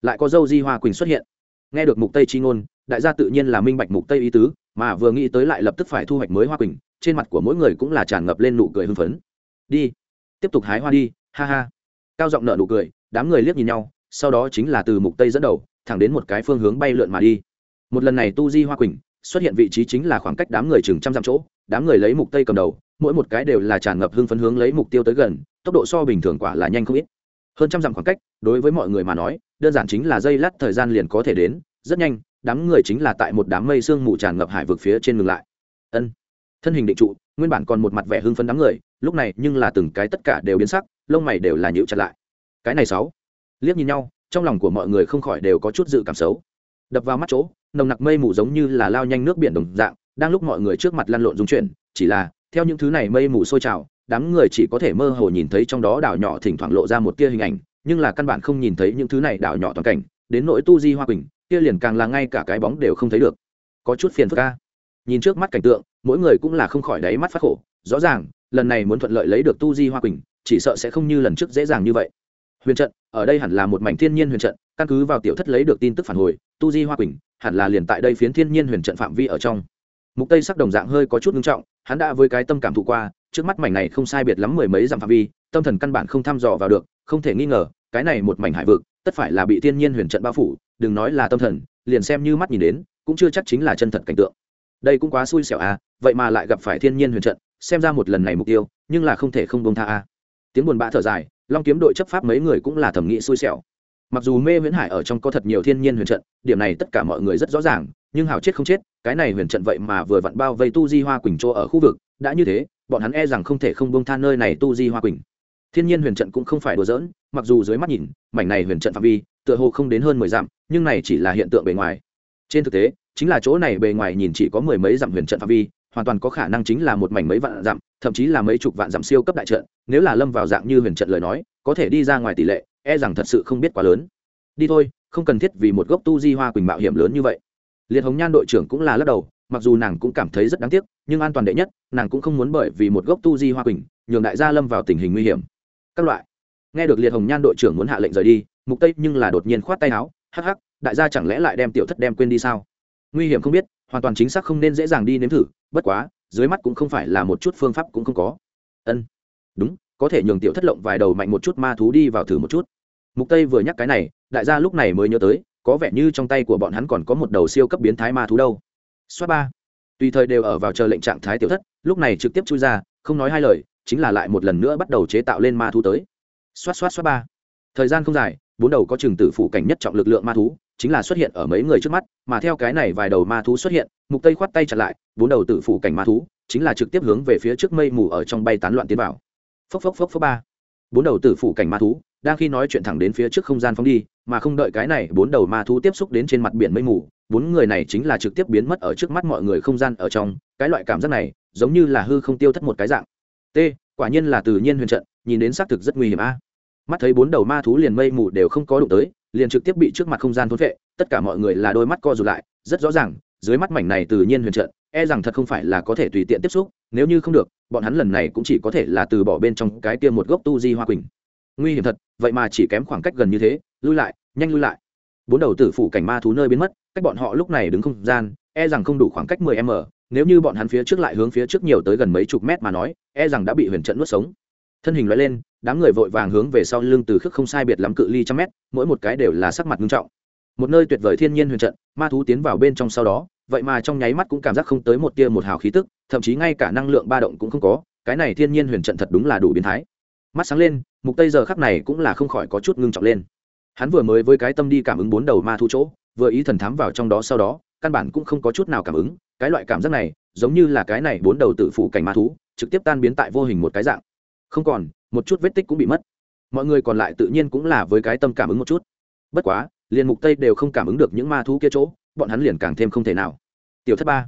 Lại có dâu Di Hoa Quỳnh xuất hiện. Nghe được mục tây chi ngôn, đại gia tự nhiên là minh bạch mục tây ý tứ, mà vừa nghĩ tới lại lập tức phải thu hoạch mới hoa quỳnh trên mặt của mỗi người cũng là tràn ngập lên nụ cười hưng phấn đi tiếp tục hái hoa đi ha ha cao giọng nợ nụ cười đám người liếc nhìn nhau sau đó chính là từ mục tây dẫn đầu thẳng đến một cái phương hướng bay lượn mà đi một lần này tu di hoa quỳnh xuất hiện vị trí chính là khoảng cách đám người chừng trăm dặm chỗ đám người lấy mục tây cầm đầu mỗi một cái đều là tràn ngập hưng phấn hướng lấy mục tiêu tới gần tốc độ so bình thường quả là nhanh không ít hơn trăm dặm khoảng cách, đối với mọi người mà nói, đơn giản chính là dây lát thời gian liền có thể đến, rất nhanh, đám người chính là tại một đám mây sương mù tràn ngập hải vực phía trên ngừng lại. Ân, thân hình định trụ, nguyên bản còn một mặt vẻ hưng phấn đám người, lúc này nhưng là từng cái tất cả đều biến sắc, lông mày đều là nhịu chặt lại. Cái này sáu, liếc nhìn nhau, trong lòng của mọi người không khỏi đều có chút dự cảm xấu. Đập vào mắt chỗ, nồng nặc mây mù giống như là lao nhanh nước biển đồng dạng, đang lúc mọi người trước mặt lăn lộn dung chuyển, chỉ là, theo những thứ này mây mù sôi trào đám người chỉ có thể mơ hồ nhìn thấy trong đó đảo nhỏ thỉnh thoảng lộ ra một tia hình ảnh, nhưng là căn bản không nhìn thấy những thứ này đảo nhỏ toàn cảnh, đến nỗi tu di hoa quỳnh, kia liền càng là ngay cả cái bóng đều không thấy được. Có chút phiền phức ca nhìn trước mắt cảnh tượng, mỗi người cũng là không khỏi đáy mắt phát khổ, rõ ràng, lần này muốn thuận lợi lấy được tu di hoa quỳnh, chỉ sợ sẽ không như lần trước dễ dàng như vậy. Huyền trận, ở đây hẳn là một mảnh thiên nhiên huyền trận, căn cứ vào tiểu thất lấy được tin tức phản hồi, tu di hoa quỳnh, hẳn là liền tại đây phiến thiên nhiên huyền trận phạm vi ở trong. Mục tây sắc đồng dạng hơi có chút nghiêm trọng, hắn đã với cái tâm cảm thụ qua trước mắt mảnh này không sai biệt lắm mười mấy dặm phạm vi, tâm thần căn bản không thăm dò vào được, không thể nghi ngờ, cái này một mảnh hải vực, tất phải là bị thiên nhiên huyền trận bao phủ, đừng nói là tâm thần, liền xem như mắt nhìn đến, cũng chưa chắc chính là chân thật cảnh tượng. Đây cũng quá xui xẻo à vậy mà lại gặp phải thiên nhiên huyền trận, xem ra một lần này mục tiêu, nhưng là không thể không bông tha à. Tiếng buồn bã thở dài, long kiếm đội chấp pháp mấy người cũng là thẩm nghĩ xui xẻo. Mặc dù mê huyễn hải ở trong có thật nhiều thiên nhiên huyền trận, điểm này tất cả mọi người rất rõ ràng, nhưng hào chết không chết, cái này huyền trận vậy mà vừa vặn bao vây tu di hoa quỳnh chỗ ở khu vực, đã như thế bọn hắn e rằng không thể không bông tha nơi này tu di hoa quỳnh. Thiên nhiên huyền trận cũng không phải đùa giỡn, mặc dù dưới mắt nhìn, mảnh này huyền trận phạm vi, tựa hồ không đến hơn mười dặm, nhưng này chỉ là hiện tượng bề ngoài. Trên thực tế, chính là chỗ này bề ngoài nhìn chỉ có mười mấy dặm huyền trận phạm vi, hoàn toàn có khả năng chính là một mảnh mấy vạn dặm, thậm chí là mấy chục vạn dặm siêu cấp đại trận, nếu là lâm vào dạng như huyền trận lời nói, có thể đi ra ngoài tỷ lệ e rằng thật sự không biết quá lớn. Đi thôi, không cần thiết vì một gốc tu di hoa quỳnh mạo hiểm lớn như vậy. Liệt hồng nhan đội trưởng cũng là lắc đầu mặc dù nàng cũng cảm thấy rất đáng tiếc, nhưng an toàn đệ nhất, nàng cũng không muốn bởi vì một gốc tu di hoa quỳnh, nhường đại gia lâm vào tình hình nguy hiểm. Các loại. Nghe được liệt hồng nhan đội trưởng muốn hạ lệnh rời đi, mục tây nhưng là đột nhiên khoát tay áo, hắc hắc, đại gia chẳng lẽ lại đem tiểu thất đem quên đi sao? Nguy hiểm không biết, hoàn toàn chính xác không nên dễ dàng đi nếm thử, bất quá, dưới mắt cũng không phải là một chút phương pháp cũng không có. Ân. Đúng, có thể nhường tiểu thất lộng vài đầu mạnh một chút ma thú đi vào thử một chút. Mục tây vừa nhắc cái này, đại gia lúc này mới nhớ tới, có vẻ như trong tay của bọn hắn còn có một đầu siêu cấp biến thái ma thú đâu xoát ba. Tùy thời đều ở vào chờ lệnh trạng thái tiểu thất, lúc này trực tiếp chui ra, không nói hai lời, chính là lại một lần nữa bắt đầu chế tạo lên ma thú tới. Xoát xoát xoát ba. Thời gian không dài, bốn đầu có chừng tử phụ cảnh nhất trọng lực lượng ma thú, chính là xuất hiện ở mấy người trước mắt, mà theo cái này vài đầu ma thú xuất hiện, mục tây khoát tay chặn lại, bốn đầu tử phụ cảnh ma thú, chính là trực tiếp hướng về phía trước mây mù ở trong bay tán loạn tiến vào. Phốc phốc phốc phốc ba. Bốn đầu tử phụ cảnh ma thú, đang khi nói chuyện thẳng đến phía trước không gian phóng đi, mà không đợi cái này, bốn đầu ma thú tiếp xúc đến trên mặt biển mây mù bốn người này chính là trực tiếp biến mất ở trước mắt mọi người không gian ở trong, cái loại cảm giác này, giống như là hư không tiêu thất một cái dạng. T, quả nhiên là tự nhiên huyền trận, nhìn đến xác thực rất nguy hiểm a. Mắt thấy bốn đầu ma thú liền mây mù đều không có đụng tới, liền trực tiếp bị trước mặt không gian thốn vệ tất cả mọi người là đôi mắt co rụt lại, rất rõ ràng, dưới mắt mảnh này tự nhiên huyền trận e rằng thật không phải là có thể tùy tiện tiếp xúc, nếu như không được, bọn hắn lần này cũng chỉ có thể là từ bỏ bên trong cái kia một gốc tu di hoa quỳnh. Nguy hiểm thật, vậy mà chỉ kém khoảng cách gần như thế, lui lại, nhanh lui lại bốn đầu tử phủ cảnh ma thú nơi biến mất, cách bọn họ lúc này đứng không gian e rằng không đủ khoảng cách 10 m, nếu như bọn hắn phía trước lại hướng phía trước nhiều tới gần mấy chục mét mà nói e rằng đã bị huyền trận nuốt sống. Thân hình loại lên, đám người vội vàng hướng về sau lưng từ khước không sai biệt lắm cự ly trăm mét, mỗi một cái đều là sắc mặt nghiêm trọng. Một nơi tuyệt vời thiên nhiên huyền trận, ma thú tiến vào bên trong sau đó, vậy mà trong nháy mắt cũng cảm giác không tới một tia một hào khí tức, thậm chí ngay cả năng lượng ba động cũng không có, cái này thiên nhiên huyền trận thật đúng là đủ biến thái. Mắt sáng lên, mục tây giờ khắc này cũng là không khỏi có chút ngưng trọng lên hắn vừa mới với cái tâm đi cảm ứng bốn đầu ma thú chỗ, vừa ý thần thám vào trong đó sau đó, căn bản cũng không có chút nào cảm ứng. Cái loại cảm giác này, giống như là cái này bốn đầu tự phủ cảnh ma thú, trực tiếp tan biến tại vô hình một cái dạng. Không còn, một chút vết tích cũng bị mất. Mọi người còn lại tự nhiên cũng là với cái tâm cảm ứng một chút. Bất quá, liền mục tây đều không cảm ứng được những ma thú kia chỗ, bọn hắn liền càng thêm không thể nào. Tiểu thất ba.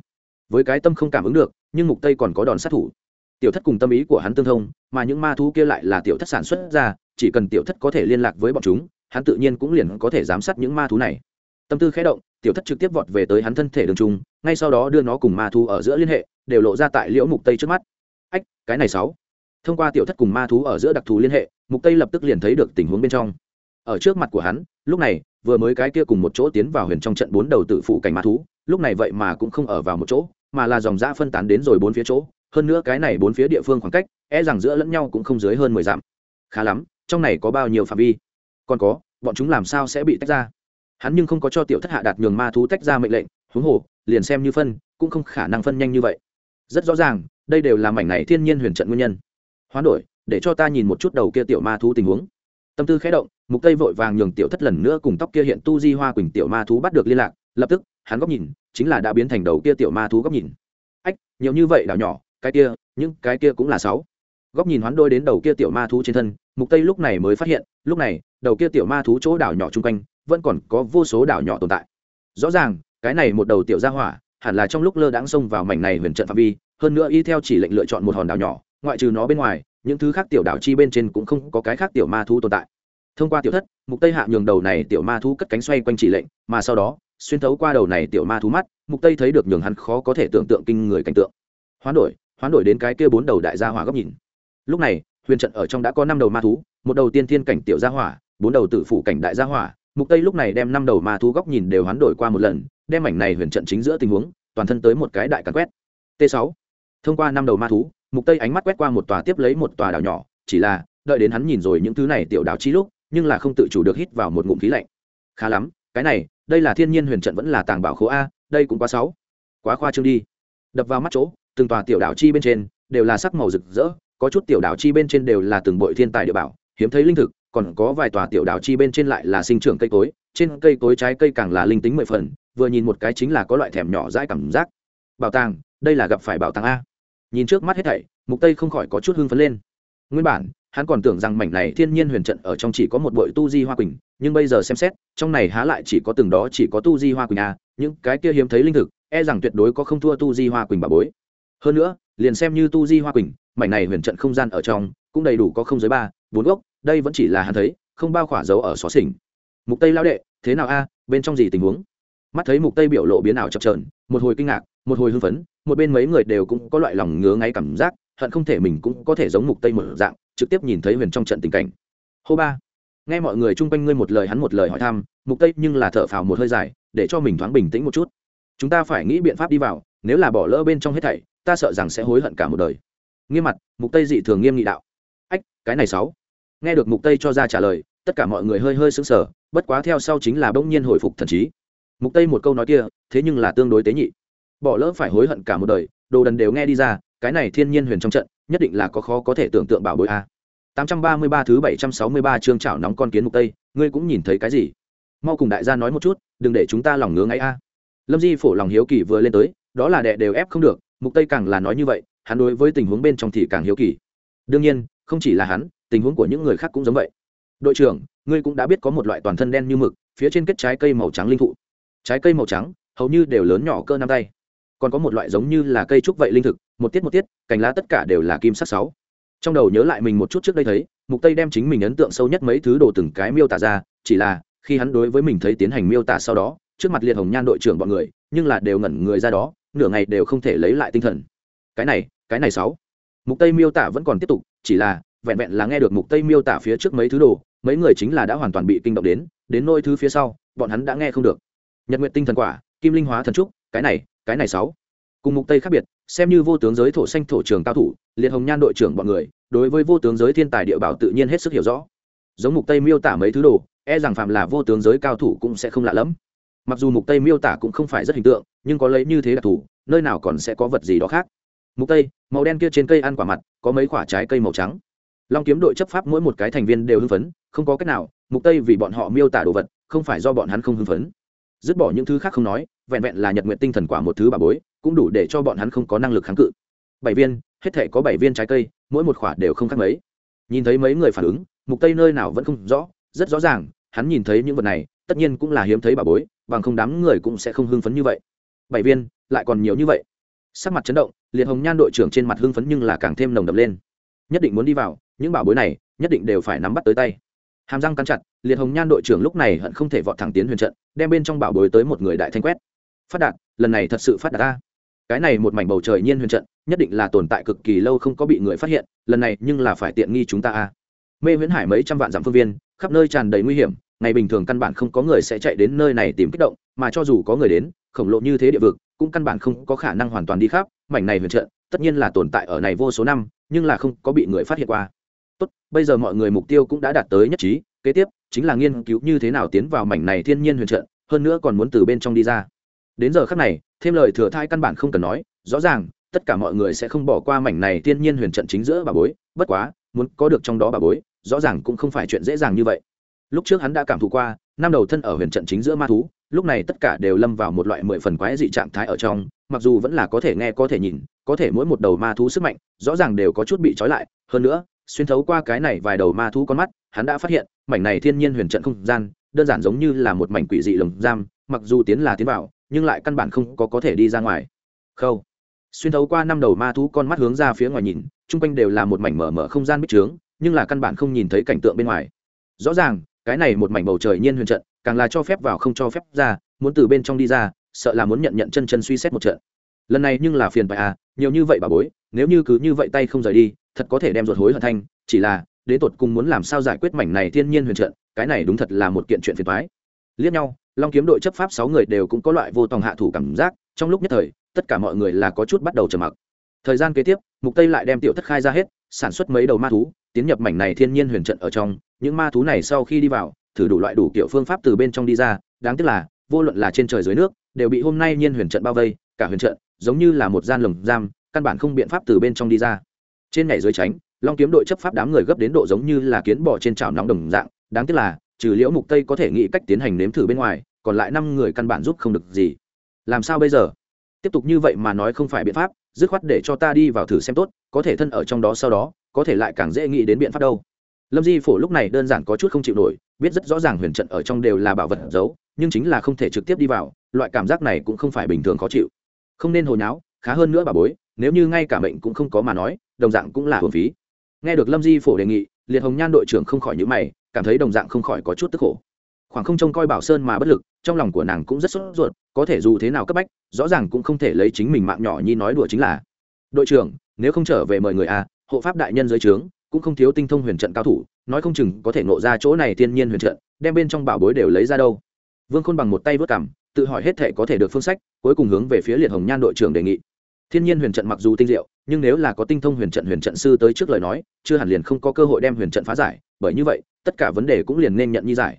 Với cái tâm không cảm ứng được, nhưng mục tây còn có đòn sát thủ. Tiểu thất cùng tâm ý của hắn tương thông, mà những ma thú kia lại là tiểu thất sản xuất ra, chỉ cần tiểu thất có thể liên lạc với bọn chúng hắn tự nhiên cũng liền có thể giám sát những ma thú này. Tâm tư khẽ động, tiểu thất trực tiếp vọt về tới hắn thân thể đường trung, ngay sau đó đưa nó cùng ma thú ở giữa liên hệ, đều lộ ra tại liễu mục tây trước mắt. Ách, cái này sáu. Thông qua tiểu thất cùng ma thú ở giữa đặc thù liên hệ, mục tây lập tức liền thấy được tình huống bên trong. Ở trước mặt của hắn, lúc này, vừa mới cái kia cùng một chỗ tiến vào huyền trong trận bốn đầu tự phụ cảnh ma thú, lúc này vậy mà cũng không ở vào một chỗ, mà là dòng ra phân tán đến rồi bốn phía chỗ. Hơn nữa cái này bốn phía địa phương khoảng cách e rằng giữa lẫn nhau cũng không dưới hơn mười dặm. Khá lắm, trong này có bao nhiêu phạm vi? Còn có, bọn chúng làm sao sẽ bị tách ra? Hắn nhưng không có cho tiểu thất hạ đạt nhường ma thú tách ra mệnh lệnh, huống hồ, liền xem như phân, cũng không khả năng phân nhanh như vậy. Rất rõ ràng, đây đều là mảnh này thiên nhiên huyền trận nguyên nhân. Hoán đổi, để cho ta nhìn một chút đầu kia tiểu ma thú tình huống. Tâm tư khẽ động, mục tây vội vàng nhường tiểu thất lần nữa cùng tóc kia hiện tu di hoa quỳnh tiểu ma thú bắt được liên lạc, lập tức, hắn góc nhìn, chính là đã biến thành đầu kia tiểu ma thú góc nhìn. Ách, nhiều như vậy đảo nhỏ, cái kia nhưng cái kia cũng là sáu. Góc nhìn hoán đôi đến đầu kia tiểu ma thú trên thân, mục tây lúc này mới phát hiện, lúc này đầu kia tiểu ma thú chỗ đảo nhỏ chung quanh, vẫn còn có vô số đảo nhỏ tồn tại. Rõ ràng, cái này một đầu tiểu gia hỏa, hẳn là trong lúc lơ đãng xông vào mảnh này huyền trận phạm vi, hơn nữa y theo chỉ lệnh lựa chọn một hòn đảo nhỏ, ngoại trừ nó bên ngoài, những thứ khác tiểu đảo chi bên trên cũng không có cái khác tiểu ma thú tồn tại. Thông qua tiểu thất, mục tây hạ nhường đầu này tiểu ma thú cất cánh xoay quanh chỉ lệnh, mà sau đó, xuyên thấu qua đầu này tiểu ma thú mắt, mục tây thấy được nhường hắn khó có thể tưởng tượng kinh người cảnh tượng. Hoán đổi hoán đổi đến cái kia bốn đầu đại gia hỏa góc nhìn. Lúc này, huyền trận ở trong đã có năm đầu ma thú, một đầu tiên thiên cảnh tiểu gia hỏa bốn đầu tử phủ cảnh đại gia hỏa, mục tây lúc này đem năm đầu ma thú góc nhìn đều hoán đổi qua một lần, đem mảnh này huyền trận chính giữa tình huống, toàn thân tới một cái đại càn quét. T 6 thông qua năm đầu ma thú, mục tây ánh mắt quét qua một tòa tiếp lấy một tòa đảo nhỏ, chỉ là, đợi đến hắn nhìn rồi những thứ này tiểu đảo chi lúc, nhưng là không tự chủ được hít vào một ngụm khí lạnh. Khá lắm, cái này, đây là thiên nhiên huyền trận vẫn là tàng bảo khố a, đây cũng quá sáu quá khoa trương đi. Đập vào mắt chỗ, từng tòa tiểu đảo chi bên trên, đều là sắc màu rực rỡ, có chút tiểu đảo chi bên trên đều là từng bội thiên tài địa bảo, hiếm thấy linh thực còn có vài tòa tiểu đảo chi bên trên lại là sinh trưởng cây cối, trên cây cối trái cây càng là linh tính mười phần, vừa nhìn một cái chính là có loại thèm nhỏ dãi cảm giác. Bảo tàng, đây là gặp phải bảo tàng a. Nhìn trước mắt hết thảy, mục tây không khỏi có chút hưng phấn lên. Nguyên bản, hắn còn tưởng rằng mảnh này thiên nhiên huyền trận ở trong chỉ có một bội tu di hoa quỳnh, nhưng bây giờ xem xét, trong này há lại chỉ có từng đó chỉ có tu di hoa quỳnh a, những cái kia hiếm thấy linh thực e rằng tuyệt đối có không thua tu di hoa quỳnh bà bối. Hơn nữa, liền xem như tu di hoa quỳnh, mảnh này huyền trận không gian ở trong, cũng đầy đủ có không dưới ba, bốn gốc đây vẫn chỉ là hắn thấy, không bao khỏa dấu ở xó xỉnh. Mục tây lao đệ, thế nào a? À? Bên trong gì tình huống? Mắt thấy mục tây biểu lộ biến ảo chập trờn một hồi kinh ngạc, một hồi hưng phấn, một bên mấy người đều cũng có loại lòng ngứa ngáy cảm giác, hận không thể mình cũng có thể giống mục tây một dạng, trực tiếp nhìn thấy huyền trong trận tình cảnh. Hô ba. Nghe mọi người chung quanh ngươi một lời hắn một lời hỏi thăm, mục tây nhưng là thở phào một hơi dài, để cho mình thoáng bình tĩnh một chút. Chúng ta phải nghĩ biện pháp đi vào, nếu là bỏ lỡ bên trong hết thảy, ta sợ rằng sẽ hối hận cả một đời. Nghiêm mặt, mục tây dị thường nghiêm nghị đạo. Ách, cái này sáu nghe được mục tây cho ra trả lời, tất cả mọi người hơi hơi sững sờ, bất quá theo sau chính là bỗng nhiên hồi phục thần trí. Mục tây một câu nói kia, thế nhưng là tương đối tế nhị. Bỏ lỡ phải hối hận cả một đời, đồ đần đều nghe đi ra, cái này thiên nhiên huyền trong trận, nhất định là có khó có thể tưởng tượng bảo bối a. 833 thứ 763 chương chảo nóng con kiến mục tây, ngươi cũng nhìn thấy cái gì? Mau cùng đại gia nói một chút, đừng để chúng ta lòng ngứa ngáy a. Lâm di phổ lòng hiếu kỳ vừa lên tới, đó là đệ đều ép không được, mục tây càng là nói như vậy, hắn đối với tình huống bên trong thì càng hiếu kỳ. Đương nhiên, không chỉ là hắn tình huống của những người khác cũng giống vậy. Đội trưởng, ngươi cũng đã biết có một loại toàn thân đen như mực, phía trên kết trái cây màu trắng linh thụ. Trái cây màu trắng, hầu như đều lớn nhỏ cơ năm tay. Còn có một loại giống như là cây trúc vậy linh thực, một tiết một tiết, cành lá tất cả đều là kim sắc sáu. Trong đầu nhớ lại mình một chút trước đây thấy, mục tây đem chính mình ấn tượng sâu nhất mấy thứ đồ từng cái miêu tả ra, chỉ là, khi hắn đối với mình thấy tiến hành miêu tả sau đó, trước mặt liệt hồng nhan đội trưởng bọn người, nhưng là đều ngẩn người ra đó, nửa ngày đều không thể lấy lại tinh thần. Cái này cái này sáu. Mục tây miêu tả vẫn còn tiếp tục, chỉ là vẹn vẹn là nghe được mục tây miêu tả phía trước mấy thứ đồ, mấy người chính là đã hoàn toàn bị kinh động đến đến nôi thứ phía sau, bọn hắn đã nghe không được. Nhật nguyện tinh thần quả, kim linh hóa thần trúc, cái này cái này sáu. Cùng mục tây khác biệt, xem như vô tướng giới thổ xanh thổ trường cao thủ, liệt hồng nhan đội trưởng bọn người, đối với vô tướng giới thiên tài địa bảo tự nhiên hết sức hiểu rõ. Giống mục tây miêu tả mấy thứ đồ e rằng phạm là vô tướng giới cao thủ cũng sẽ không lạ lẫm. Mặc dù mục tây miêu tả cũng không phải rất hình tượng, nhưng có lấy như thế đặc thù nơi nào còn sẽ có vật gì đó khác. Mục tây, màu đen kia trên cây ăn quả mặt, có mấy quả trái cây màu trắng long kiếm đội chấp pháp mỗi một cái thành viên đều hưng phấn, không có cách nào, mục tây vì bọn họ miêu tả đồ vật, không phải do bọn hắn không hưng phấn. Dứt bỏ những thứ khác không nói, vẹn vẹn là nhật nguyện tinh thần quả một thứ bà bối, cũng đủ để cho bọn hắn không có năng lực kháng cự. Bảy viên, hết thể có bảy viên trái cây, mỗi một quả đều không khác mấy. Nhìn thấy mấy người phản ứng, mục tây nơi nào vẫn không rõ, rất rõ ràng, hắn nhìn thấy những vật này, tất nhiên cũng là hiếm thấy bà bối, bằng không đám người cũng sẽ không hưng phấn như vậy. Bảy viên, lại còn nhiều như vậy. Sắc mặt chấn động, liệt hồng nhan đội trưởng trên mặt hưng phấn nhưng là càng thêm nồng đập lên. Nhất định muốn đi vào những bảo bối này nhất định đều phải nắm bắt tới tay. Hàm răng cắn chặt, liệt hồng nhan đội trưởng lúc này hận không thể vọt thẳng tiến huyền trận, đem bên trong bảo bối tới một người đại thanh quét. Phát đạt, lần này thật sự phát đạt ta. Cái này một mảnh bầu trời nhiên huyền trận, nhất định là tồn tại cực kỳ lâu không có bị người phát hiện, lần này nhưng là phải tiện nghi chúng ta a. Mê viễn hải mấy trăm vạn dặm phương viên, khắp nơi tràn đầy nguy hiểm, ngày bình thường căn bản không có người sẽ chạy đến nơi này tìm kích động, mà cho dù có người đến, khổng lồ như thế địa vực, cũng căn bản không có khả năng hoàn toàn đi khắp, mảnh này huyền trận, tất nhiên là tồn tại ở này vô số năm, nhưng là không có bị người phát hiện qua tốt, bây giờ mọi người mục tiêu cũng đã đạt tới nhất trí, kế tiếp chính là nghiên cứu như thế nào tiến vào mảnh này thiên nhiên huyền trận, hơn nữa còn muốn từ bên trong đi ra. Đến giờ khắc này, thêm lời thừa thai căn bản không cần nói, rõ ràng, tất cả mọi người sẽ không bỏ qua mảnh này thiên nhiên huyền trận chính giữa bà bối, bất quá, muốn có được trong đó bà bối, rõ ràng cũng không phải chuyện dễ dàng như vậy. Lúc trước hắn đã cảm thụ qua, năm đầu thân ở huyền trận chính giữa ma thú, lúc này tất cả đều lâm vào một loại mười phần quái dị trạng thái ở trong, mặc dù vẫn là có thể nghe, có thể nhìn, có thể mỗi một đầu ma thú sức mạnh, rõ ràng đều có chút bị trói lại, hơn nữa xuyên thấu qua cái này vài đầu ma thú con mắt, hắn đã phát hiện, mảnh này thiên nhiên huyền trận không gian, đơn giản giống như là một mảnh quỷ dị lồng giam, mặc dù tiến là tiến vào, nhưng lại căn bản không có có thể đi ra ngoài. Khâu. Xuyên thấu qua năm đầu ma thú con mắt hướng ra phía ngoài nhìn, chung quanh đều là một mảnh mở mở không gian bích trướng, nhưng là căn bản không nhìn thấy cảnh tượng bên ngoài. Rõ ràng, cái này một mảnh bầu trời nhiên huyền trận, càng là cho phép vào không cho phép ra, muốn từ bên trong đi ra, sợ là muốn nhận nhận chân chân suy xét một trận lần này nhưng là phiền bài à nhiều như vậy bà bối, nếu như cứ như vậy tay không rời đi, thật có thể đem ruột hối hận thanh chỉ là đến tột cùng muốn làm sao giải quyết mảnh này thiên nhiên huyền trận, cái này đúng thật là một kiện chuyện phiền toái. Liếc nhau, long kiếm đội chấp pháp sáu người đều cũng có loại vô tòng hạ thủ cảm giác, trong lúc nhất thời, tất cả mọi người là có chút bắt đầu trầm mặc. Thời gian kế tiếp, mục tây lại đem tiểu thất khai ra hết, sản xuất mấy đầu ma thú, tiến nhập mảnh này thiên nhiên huyền trận ở trong, những ma thú này sau khi đi vào, thử đủ loại đủ kiểu phương pháp từ bên trong đi ra, đáng tiếc là, vô luận là trên trời dưới nước, đều bị hôm nay nhiên huyền trận bao vây cả huyền trận, giống như là một gian lồng giam, căn bản không biện pháp từ bên trong đi ra. Trên nhảy dưới tránh, long kiếm đội chấp pháp đám người gấp đến độ giống như là kiến bò trên chảo nóng đồng dạng, đáng tiếc là, trừ liễu mục tây có thể nghĩ cách tiến hành nếm thử bên ngoài, còn lại năm người căn bản giúp không được gì. Làm sao bây giờ? Tiếp tục như vậy mà nói không phải biện pháp, dứt khoát để cho ta đi vào thử xem tốt, có thể thân ở trong đó sau đó, có thể lại càng dễ nghĩ đến biện pháp đâu. Lâm di phổ lúc này đơn giản có chút không chịu nổi, biết rất rõ ràng huyền trận ở trong đều là bảo vật giấu, nhưng chính là không thể trực tiếp đi vào, loại cảm giác này cũng không phải bình thường khó chịu không nên hồi nháo, khá hơn nữa bà bối, nếu như ngay cả mệnh cũng không có mà nói, đồng dạng cũng là hồn phí. Nghe được lâm di phổ đề nghị, liệt hồng nhan đội trưởng không khỏi nhữ mày, cảm thấy đồng dạng không khỏi có chút tức khổ. Khoảng không trông coi bảo sơn mà bất lực, trong lòng của nàng cũng rất sốt ruột, có thể dù thế nào cấp bách, rõ ràng cũng không thể lấy chính mình mạng nhỏ nhi nói đùa chính là. Đội trưởng, nếu không trở về mời người a, hộ pháp đại nhân dưới trướng, cũng không thiếu tinh thông huyền trận cao thủ, nói không chừng có thể nộ ra chỗ này thiên nhiên huyền trận, đem bên trong bảo bối đều lấy ra đâu. Vương khôn bằng một tay vớt cảm tự hỏi hết thể có thể được phương sách, cuối cùng hướng về phía liệt hồng nhan đội trưởng đề nghị. Thiên nhiên huyền trận mặc dù tinh diệu, nhưng nếu là có tinh thông huyền trận huyền trận sư tới trước lời nói, chưa hẳn liền không có cơ hội đem huyền trận phá giải, bởi như vậy, tất cả vấn đề cũng liền nên nhận như giải.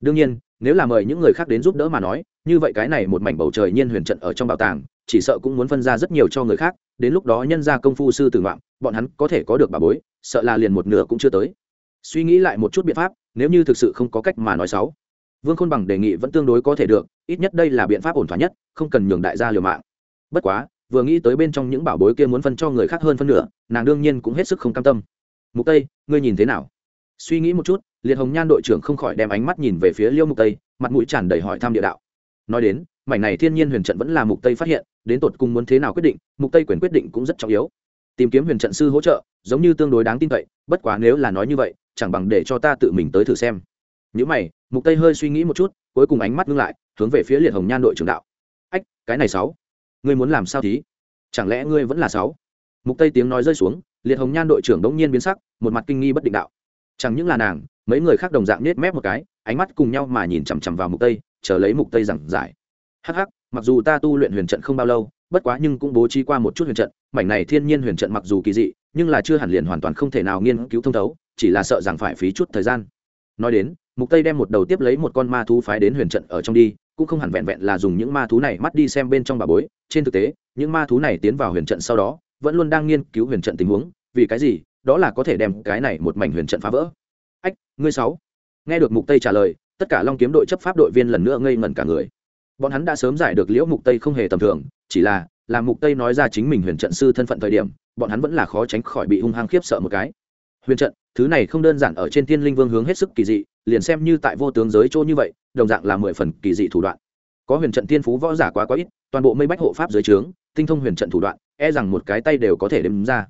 Đương nhiên, nếu là mời những người khác đến giúp đỡ mà nói, như vậy cái này một mảnh bầu trời nhiên huyền trận ở trong bảo tàng, chỉ sợ cũng muốn phân ra rất nhiều cho người khác, đến lúc đó nhân ra công phu sư tử ngoạm bọn hắn có thể có được bà bối, sợ là liền một nửa cũng chưa tới. Suy nghĩ lại một chút biện pháp, nếu như thực sự không có cách mà nói xấu vương khôn bằng đề nghị vẫn tương đối có thể được, ít nhất đây là biện pháp ổn thỏa nhất, không cần nhường đại gia liều mạng. Bất quá, vừa nghĩ tới bên trong những bảo bối kia muốn phân cho người khác hơn phân nửa, nàng đương nhiên cũng hết sức không cam tâm. Mục tây, ngươi nhìn thế nào? Suy nghĩ một chút, liệt hồng nhan đội trưởng không khỏi đem ánh mắt nhìn về phía liêu mục tây, mặt mũi tràn đầy hỏi thăm địa đạo. Nói đến, mảnh này thiên nhiên huyền trận vẫn là mục tây phát hiện, đến tột cùng muốn thế nào quyết định, mục tây quyền quyết định cũng rất trọng yếu. Tìm kiếm huyền trận sư hỗ trợ, giống như tương đối đáng tin cậy, bất quá nếu là nói như vậy, chẳng bằng để cho ta tự mình tới thử xem những mày, mục tây hơi suy nghĩ một chút, cuối cùng ánh mắt ngưng lại, hướng về phía liệt hồng nhan đội trưởng đạo. Ách, cái này sáu, ngươi muốn làm sao thí? Chẳng lẽ ngươi vẫn là sáu? Mục tây tiếng nói rơi xuống, liệt hồng nhan đội trưởng đống nhiên biến sắc, một mặt kinh nghi bất định đạo. Chẳng những là nàng, mấy người khác đồng dạng nết mép một cái, ánh mắt cùng nhau mà nhìn chằm chằm vào mục tây, chờ lấy mục tây giảng giải. Hắc hắc, mặc dù ta tu luyện huyền trận không bao lâu, bất quá nhưng cũng bố trí qua một chút huyền trận, mảnh này thiên nhiên huyền trận mặc dù kỳ dị, nhưng là chưa hẳn liền hoàn toàn không thể nào nghiên cứu thông thấu, chỉ là sợ rằng phải phí chút thời gian. Nói đến mục tây đem một đầu tiếp lấy một con ma thú phái đến huyền trận ở trong đi, cũng không hẳn vẹn vẹn là dùng những ma thú này mắt đi xem bên trong bà bối. Trên thực tế, những ma thú này tiến vào huyền trận sau đó, vẫn luôn đang nghiên cứu huyền trận tình huống. Vì cái gì? Đó là có thể đem cái này một mảnh huyền trận phá vỡ. Ách, ngươi sáu. Nghe được mục tây trả lời, tất cả long kiếm đội chấp pháp đội viên lần nữa ngây ngẩn cả người. Bọn hắn đã sớm giải được liễu mục tây không hề tầm thường, chỉ là làm mục tây nói ra chính mình huyền trận sư thân phận thời điểm, bọn hắn vẫn là khó tránh khỏi bị hung hăng khiếp sợ một cái. Huyền trận, thứ này không đơn giản ở trên thiên linh vương hướng hết sức kỳ dị liền xem như tại vô tướng giới chỗ như vậy, đồng dạng là mười phần kỳ dị thủ đoạn. Có huyền trận tiên phú võ giả quá quá ít, toàn bộ mây bách hộ pháp dưới trướng, tinh thông huyền trận thủ đoạn e rằng một cái tay đều có thể đếm ra.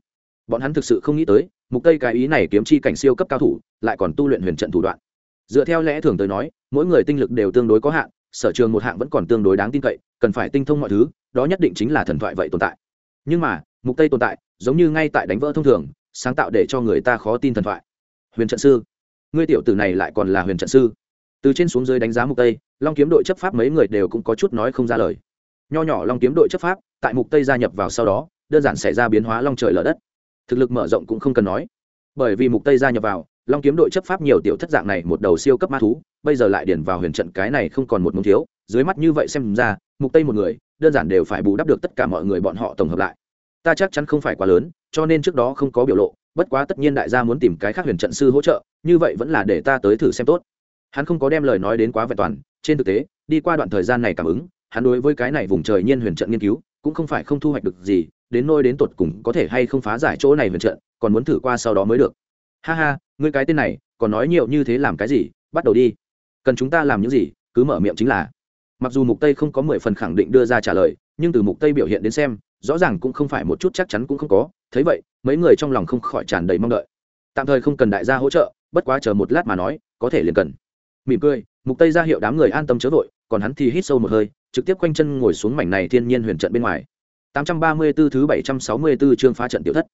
Bọn hắn thực sự không nghĩ tới, mục tây cái ý này kiếm chi cảnh siêu cấp cao thủ, lại còn tu luyện huyền trận thủ đoạn. Dựa theo lẽ thường tới nói, mỗi người tinh lực đều tương đối có hạn, sở trường một hạng vẫn còn tương đối đáng tin cậy, cần phải tinh thông mọi thứ, đó nhất định chính là thần thoại vậy tồn tại. Nhưng mà, mục tây tồn tại, giống như ngay tại đánh vỡ thông thường, sáng tạo để cho người ta khó tin thần thoại. Huyền trận sư ngươi tiểu tử này lại còn là huyền trận sư. Từ trên xuống dưới đánh giá mục tây, long kiếm đội chấp pháp mấy người đều cũng có chút nói không ra lời. Nho nhỏ long kiếm đội chấp pháp, tại mục tây gia nhập vào sau đó, đơn giản xảy ra biến hóa long trời lở đất. Thực lực mở rộng cũng không cần nói. Bởi vì mục tây gia nhập vào, long kiếm đội chấp pháp nhiều tiểu thất dạng này một đầu siêu cấp ma thú, bây giờ lại điển vào huyền trận cái này không còn một mống thiếu. Dưới mắt như vậy xem ra, mục tây một người, đơn giản đều phải bù đắp được tất cả mọi người bọn họ tổng hợp lại. Ta chắc chắn không phải quá lớn, cho nên trước đó không có biểu lộ bất quá tất nhiên đại gia muốn tìm cái khác huyền trận sư hỗ trợ, như vậy vẫn là để ta tới thử xem tốt. Hắn không có đem lời nói đến quá vẹn toàn, trên thực tế, đi qua đoạn thời gian này cảm ứng, hắn đối với cái này vùng trời nhiên huyền trận nghiên cứu, cũng không phải không thu hoạch được gì, đến nôi đến tột cùng có thể hay không phá giải chỗ này huyền trận, còn muốn thử qua sau đó mới được. Ha ha, ngươi cái tên này, còn nói nhiều như thế làm cái gì, bắt đầu đi. Cần chúng ta làm những gì, cứ mở miệng chính là. Mặc dù mục tây không có mười phần khẳng định đưa ra trả lời, nhưng từ mục tây biểu hiện đến xem rõ ràng cũng không phải một chút chắc chắn cũng không có, thấy vậy, mấy người trong lòng không khỏi tràn đầy mong đợi. Tạm thời không cần đại gia hỗ trợ, bất quá chờ một lát mà nói, có thể liền cần. Mỉm cười, mục tây ra hiệu đám người an tâm chớ vội, còn hắn thì hít sâu một hơi, trực tiếp quanh chân ngồi xuống mảnh này thiên nhiên huyền trận bên ngoài. 834 thứ 764 chương phá trận tiểu thất.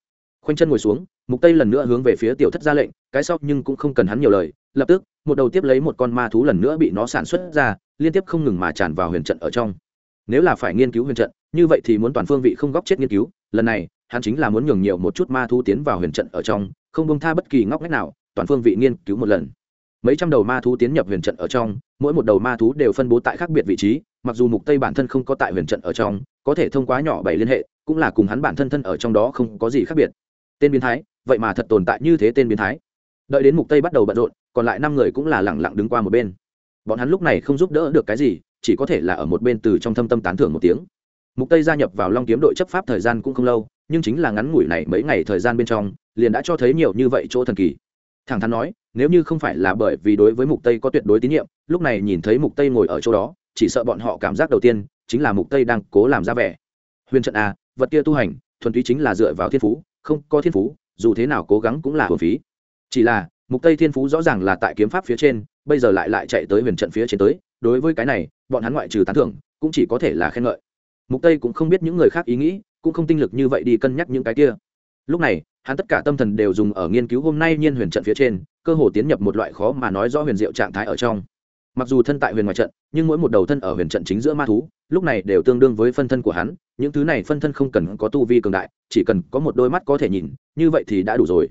Khoanh chân ngồi xuống, mục tây lần nữa hướng về phía tiểu thất ra lệnh, cái sau nhưng cũng không cần hắn nhiều lời, lập tức, một đầu tiếp lấy một con ma thú lần nữa bị nó sản xuất ra, liên tiếp không ngừng mà tràn vào huyền trận ở trong nếu là phải nghiên cứu huyền trận, như vậy thì muốn toàn phương vị không góc chết nghiên cứu, lần này, hắn chính là muốn nhường nhiều một chút ma thú tiến vào huyền trận ở trong, không bông tha bất kỳ ngóc ngách nào, toàn phương vị nghiên cứu một lần. Mấy trăm đầu ma thú tiến nhập huyền trận ở trong, mỗi một đầu ma thú đều phân bố tại khác biệt vị trí, mặc dù mục tây bản thân không có tại huyền trận ở trong, có thể thông qua nhỏ bảy liên hệ, cũng là cùng hắn bản thân thân ở trong đó không có gì khác biệt. Tên biến thái, vậy mà thật tồn tại như thế tên biến thái. Đợi đến mục tây bắt đầu bận rộn, còn lại năm người cũng là lẳng lặng đứng qua một bên. Bọn hắn lúc này không giúp đỡ được cái gì chỉ có thể là ở một bên từ trong thâm tâm tán thưởng một tiếng. Mục tây gia nhập vào long kiếm đội chấp pháp thời gian cũng không lâu, nhưng chính là ngắn ngủi này mấy ngày thời gian bên trong, liền đã cho thấy nhiều như vậy chỗ thần kỳ. Thẳng thắn nói, nếu như không phải là bởi vì đối với mục tây có tuyệt đối tín nhiệm, lúc này nhìn thấy mục tây ngồi ở chỗ đó, chỉ sợ bọn họ cảm giác đầu tiên chính là mục tây đang cố làm ra vẻ. Huyền trận a, vật kia tu hành, thuần túy chính là dựa vào thiên phú, không có thiên phú, dù thế nào cố gắng cũng là hồn phí. Chỉ là, mục tây thiên phú rõ ràng là tại kiếm pháp phía trên, bây giờ lại lại chạy tới huyền trận phía trên tới, đối với cái này bọn hắn ngoại trừ tán thưởng, cũng chỉ có thể là khen ngợi. Mục tây cũng không biết những người khác ý nghĩ, cũng không tinh lực như vậy đi cân nhắc những cái kia. Lúc này, hắn tất cả tâm thần đều dùng ở nghiên cứu hôm nay nhiên huyền trận phía trên, cơ hồ tiến nhập một loại khó mà nói rõ huyền diệu trạng thái ở trong. Mặc dù thân tại huyền ngoài trận, nhưng mỗi một đầu thân ở huyền trận chính giữa ma thú, lúc này đều tương đương với phân thân của hắn, những thứ này phân thân không cần có tu vi cường đại, chỉ cần có một đôi mắt có thể nhìn, như vậy thì đã đủ rồi.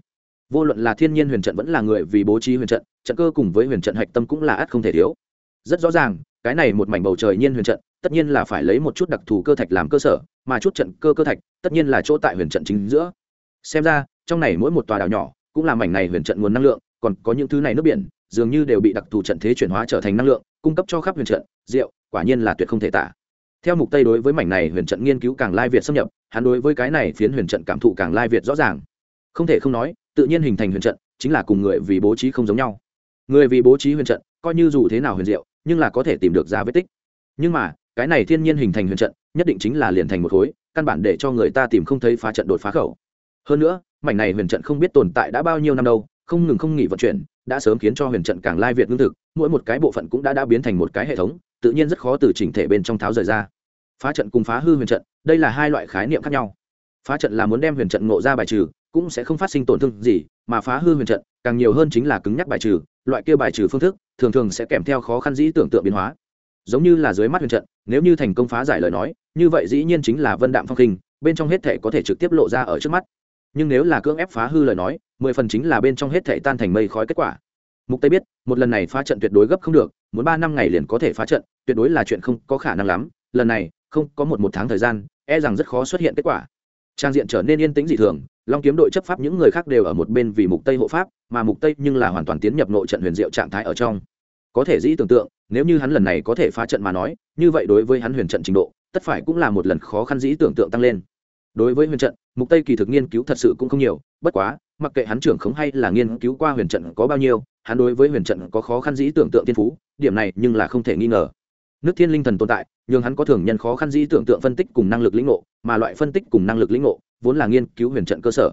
Vô luận là thiên nhiên huyền trận vẫn là người vì bố trí huyền trận trận cơ cùng với huyền trận hạch tâm cũng là ắt không thể thiếu. Rất rõ ràng cái này một mảnh bầu trời nhiên huyền trận, tất nhiên là phải lấy một chút đặc thù cơ thạch làm cơ sở, mà chút trận cơ cơ thạch, tất nhiên là chỗ tại huyền trận chính giữa. Xem ra, trong này mỗi một tòa đảo nhỏ, cũng là mảnh này huyền trận nguồn năng lượng, còn có những thứ này nước biển, dường như đều bị đặc thù trận thế chuyển hóa trở thành năng lượng, cung cấp cho khắp huyền trận, rượu, quả nhiên là tuyệt không thể tả. Theo mục tây đối với mảnh này huyền trận nghiên cứu càng lai việt xâm nhập, hắn đối với cái này phiến huyền trận cảm thụ càng lai việt rõ ràng. Không thể không nói, tự nhiên hình thành huyền trận, chính là cùng người vì bố trí không giống nhau. Người vì bố trí huyền trận, coi như dù thế nào huyền diệu nhưng là có thể tìm được ra vết tích. Nhưng mà, cái này thiên nhiên hình thành huyền trận, nhất định chính là liền thành một khối, căn bản để cho người ta tìm không thấy phá trận đột phá khẩu. Hơn nữa, mảnh này huyền trận không biết tồn tại đã bao nhiêu năm đâu, không ngừng không nghỉ vận chuyển, đã sớm khiến cho huyền trận càng lai việt ngưng thực, mỗi một cái bộ phận cũng đã đã biến thành một cái hệ thống, tự nhiên rất khó từ chỉnh thể bên trong tháo rời ra. Phá trận cùng phá hư huyền trận, đây là hai loại khái niệm khác nhau. Phá trận là muốn đem huyền trận ngộ ra bài trừ, cũng sẽ không phát sinh tổn thương gì, mà phá hư huyền trận càng nhiều hơn chính là cứng nhắc bài trừ, loại kia bài trừ phương thức, thường thường sẽ kèm theo khó khăn dĩ tưởng tượng biến hóa. Giống như là dưới mắt huyền trận, nếu như thành công phá giải lời nói, như vậy dĩ nhiên chính là vân đạm phong khinh, bên trong hết thể có thể trực tiếp lộ ra ở trước mắt. Nhưng nếu là cưỡng ép phá hư lời nói, mười phần chính là bên trong hết thể tan thành mây khói kết quả. Mục tây biết, một lần này phá trận tuyệt đối gấp không được, muốn ba năm ngày liền có thể phá trận, tuyệt đối là chuyện không có khả năng lắm. Lần này, không có một một tháng thời gian e rằng rất khó xuất hiện kết quả trang diện trở nên yên tĩnh dị thường, long kiếm đội chấp pháp những người khác đều ở một bên vì mục tây hộ pháp, mà mục tây nhưng là hoàn toàn tiến nhập nội trận huyền diệu trạng thái ở trong. Có thể dĩ tưởng tượng, nếu như hắn lần này có thể phá trận mà nói, như vậy đối với hắn huyền trận trình độ, tất phải cũng là một lần khó khăn dĩ tưởng tượng tăng lên. Đối với huyền trận, mục tây kỳ thực nghiên cứu thật sự cũng không nhiều, bất quá, mặc kệ hắn trưởng khống hay là nghiên cứu qua huyền trận có bao nhiêu, hắn đối với huyền trận có khó khăn dĩ tưởng tượng tiên phú, điểm này nhưng là không thể nghi ngờ nước thiên linh thần tồn tại nhưng hắn có thường nhân khó khăn dĩ tưởng tượng phân tích cùng năng lực lĩnh ngộ, mà loại phân tích cùng năng lực lĩnh ngộ, vốn là nghiên cứu huyền trận cơ sở.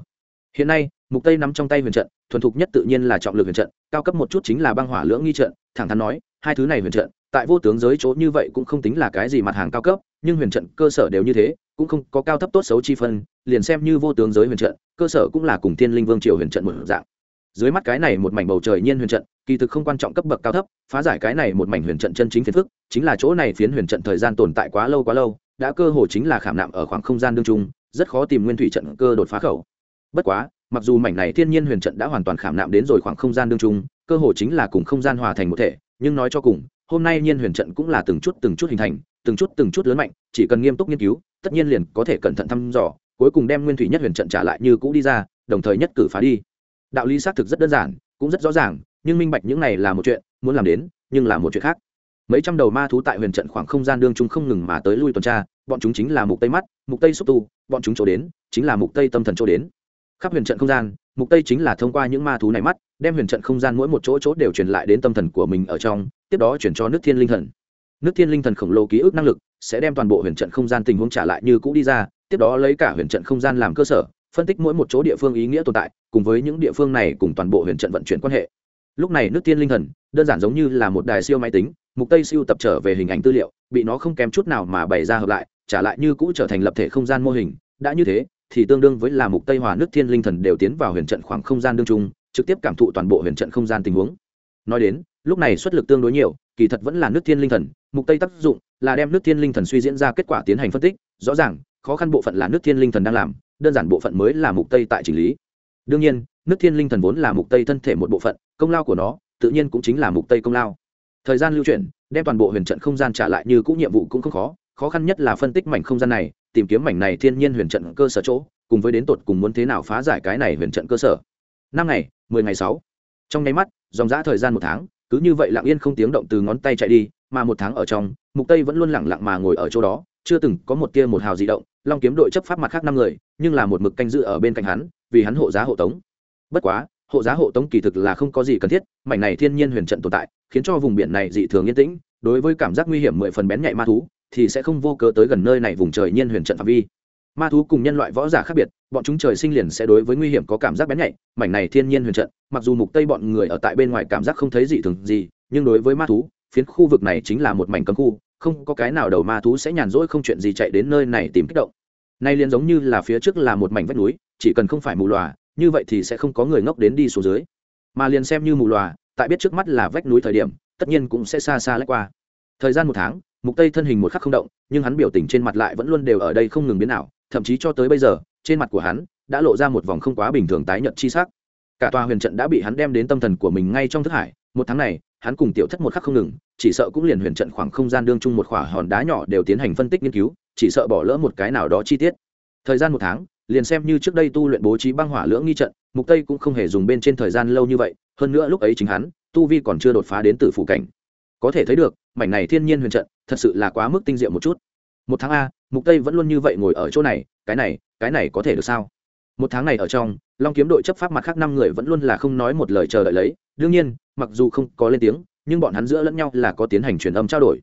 Hiện nay, mục tây nắm trong tay huyền trận, thuần thục nhất tự nhiên là trọng lực huyền trận, cao cấp một chút chính là băng hỏa lưỡng nghi trận, thẳng thắn nói, hai thứ này huyền trận, tại vô tướng giới chỗ như vậy cũng không tính là cái gì mặt hàng cao cấp, nhưng huyền trận cơ sở đều như thế, cũng không có cao thấp tốt xấu chi phân, liền xem như vô tướng giới huyền trận, cơ sở cũng là cùng thiên linh vương triều huyền trận một dạng dưới mắt cái này một mảnh bầu trời nhiên huyền trận, kỳ thực không quan trọng cấp bậc cao thấp, phá giải cái này một mảnh huyền trận chân chính phiền phức, chính là chỗ này phiến huyền trận thời gian tồn tại quá lâu quá lâu, đã cơ hồ chính là khảm nạm ở khoảng không gian đương trung, rất khó tìm nguyên thủy trận cơ đột phá khẩu. Bất quá, mặc dù mảnh này thiên nhiên huyền trận đã hoàn toàn khảm nạm đến rồi khoảng không gian đương trung, cơ hồ chính là cùng không gian hòa thành một thể, nhưng nói cho cùng, hôm nay nhiên huyền trận cũng là từng chút từng chút hình thành, từng chút từng chút lớn mạnh, chỉ cần nghiêm túc nghiên cứu, tất nhiên liền có thể cẩn thận thăm dò, cuối cùng đem nguyên thủy nhất huyền trận trả lại như cũ đi ra, đồng thời nhất cử phá đi đạo lý xác thực rất đơn giản, cũng rất rõ ràng, nhưng minh bạch những này là một chuyện, muốn làm đến, nhưng là một chuyện khác. Mấy trăm đầu ma thú tại huyền trận khoảng không gian đương chúng không ngừng mà tới lui tuần tra, bọn chúng chính là mục tây mắt, mục tây xúc tu, bọn chúng chỗ đến, chính là mục tây tâm thần chỗ đến. Khắp huyền trận không gian, mục tây chính là thông qua những ma thú này mắt, đem huyền trận không gian mỗi một chỗ chỗ đều truyền lại đến tâm thần của mình ở trong, tiếp đó chuyển cho nước thiên linh thần. Nước thiên linh thần khổng lồ ký ức năng lực sẽ đem toàn bộ huyền trận không gian tình huống trả lại như cũ đi ra, tiếp đó lấy cả huyền trận không gian làm cơ sở phân tích mỗi một chỗ địa phương ý nghĩa tồn tại, cùng với những địa phương này cùng toàn bộ huyền trận vận chuyển quan hệ. Lúc này nước tiên linh thần, đơn giản giống như là một đài siêu máy tính, mục tây siêu tập trở về hình ảnh tư liệu, bị nó không kém chút nào mà bày ra hợp lại, trả lại như cũ trở thành lập thể không gian mô hình. Đã như thế, thì tương đương với là mục tây hòa nước thiên linh thần đều tiến vào huyền trận khoảng không gian đương trung, trực tiếp cảm thụ toàn bộ huyền trận không gian tình huống. Nói đến, lúc này xuất lực tương đối nhiều, kỳ thật vẫn là nước thiên linh thần, mục tây tác dụng là đem nước thiên linh thần suy diễn ra kết quả tiến hành phân tích, rõ ràng, khó khăn bộ phận là nước thiên linh thần đang làm đơn giản bộ phận mới là mục tây tại chỉnh lý. Đương nhiên, nước thiên linh thần vốn là mục tây thân thể một bộ phận, công lao của nó tự nhiên cũng chính là mục tây công lao. Thời gian lưu chuyển, đem toàn bộ huyền trận không gian trả lại như cũ nhiệm vụ cũng không khó khó khăn nhất là phân tích mảnh không gian này, tìm kiếm mảnh này thiên nhiên huyền trận cơ sở chỗ, cùng với đến tột cùng muốn thế nào phá giải cái này huyền trận cơ sở. Năm ngày, mười ngày sáu. Trong nháy mắt, dòng dã thời gian một tháng, cứ như vậy lặng yên không tiếng động từ ngón tay chạy đi, mà một tháng ở trong, mục tây vẫn luôn lặng lặng mà ngồi ở chỗ đó chưa từng có một tia một hào di động, long kiếm đội chấp pháp mặt khác năm người, nhưng là một mực canh dự ở bên cạnh hắn, vì hắn hộ giá hộ tống. Bất quá, hộ giá hộ tống kỳ thực là không có gì cần thiết, mảnh này thiên nhiên huyền trận tồn tại, khiến cho vùng biển này dị thường yên tĩnh, đối với cảm giác nguy hiểm mười phần bén nhạy ma thú, thì sẽ không vô cớ tới gần nơi này vùng trời nhiên huyền trận phạm vi. Ma thú cùng nhân loại võ giả khác biệt, bọn chúng trời sinh liền sẽ đối với nguy hiểm có cảm giác bén nhạy, mảnh này thiên nhiên huyền trận, mặc dù mục tây bọn người ở tại bên ngoài cảm giác không thấy dị thường gì, nhưng đối với ma thú, phiến khu vực này chính là một mảnh cấm khu không có cái nào đầu ma thú sẽ nhàn rỗi không chuyện gì chạy đến nơi này tìm kích động. Nay liền giống như là phía trước là một mảnh vách núi, chỉ cần không phải mù lòa, như vậy thì sẽ không có người ngốc đến đi xuống dưới. Mà liền xem như mù lòa, tại biết trước mắt là vách núi thời điểm, tất nhiên cũng sẽ xa xa lách qua. Thời gian một tháng, mục tây thân hình một khắc không động, nhưng hắn biểu tình trên mặt lại vẫn luôn đều ở đây không ngừng biến nào thậm chí cho tới bây giờ, trên mặt của hắn đã lộ ra một vòng không quá bình thường tái nhợt chi sắc. Cả tòa huyền trận đã bị hắn đem đến tâm thần của mình ngay trong thức hải, một tháng này hắn cùng tiểu thất một khắc không ngừng, chỉ sợ cũng liền huyền trận khoảng không gian đương chung một khỏa hòn đá nhỏ đều tiến hành phân tích nghiên cứu, chỉ sợ bỏ lỡ một cái nào đó chi tiết. Thời gian một tháng, liền xem như trước đây tu luyện bố trí băng hỏa lưỡng nghi trận, mục tây cũng không hề dùng bên trên thời gian lâu như vậy, hơn nữa lúc ấy chính hắn, tu vi còn chưa đột phá đến từ phủ cảnh. Có thể thấy được, mảnh này thiên nhiên huyền trận, thật sự là quá mức tinh diệu một chút. Một tháng a, mục tây vẫn luôn như vậy ngồi ở chỗ này, cái này cái này có thể được sao? Một tháng này ở trong, long kiếm đội chấp pháp mặt khác năm người vẫn luôn là không nói một lời chờ đợi lấy, đương nhiên mặc dù không có lên tiếng, nhưng bọn hắn giữa lẫn nhau là có tiến hành truyền âm trao đổi.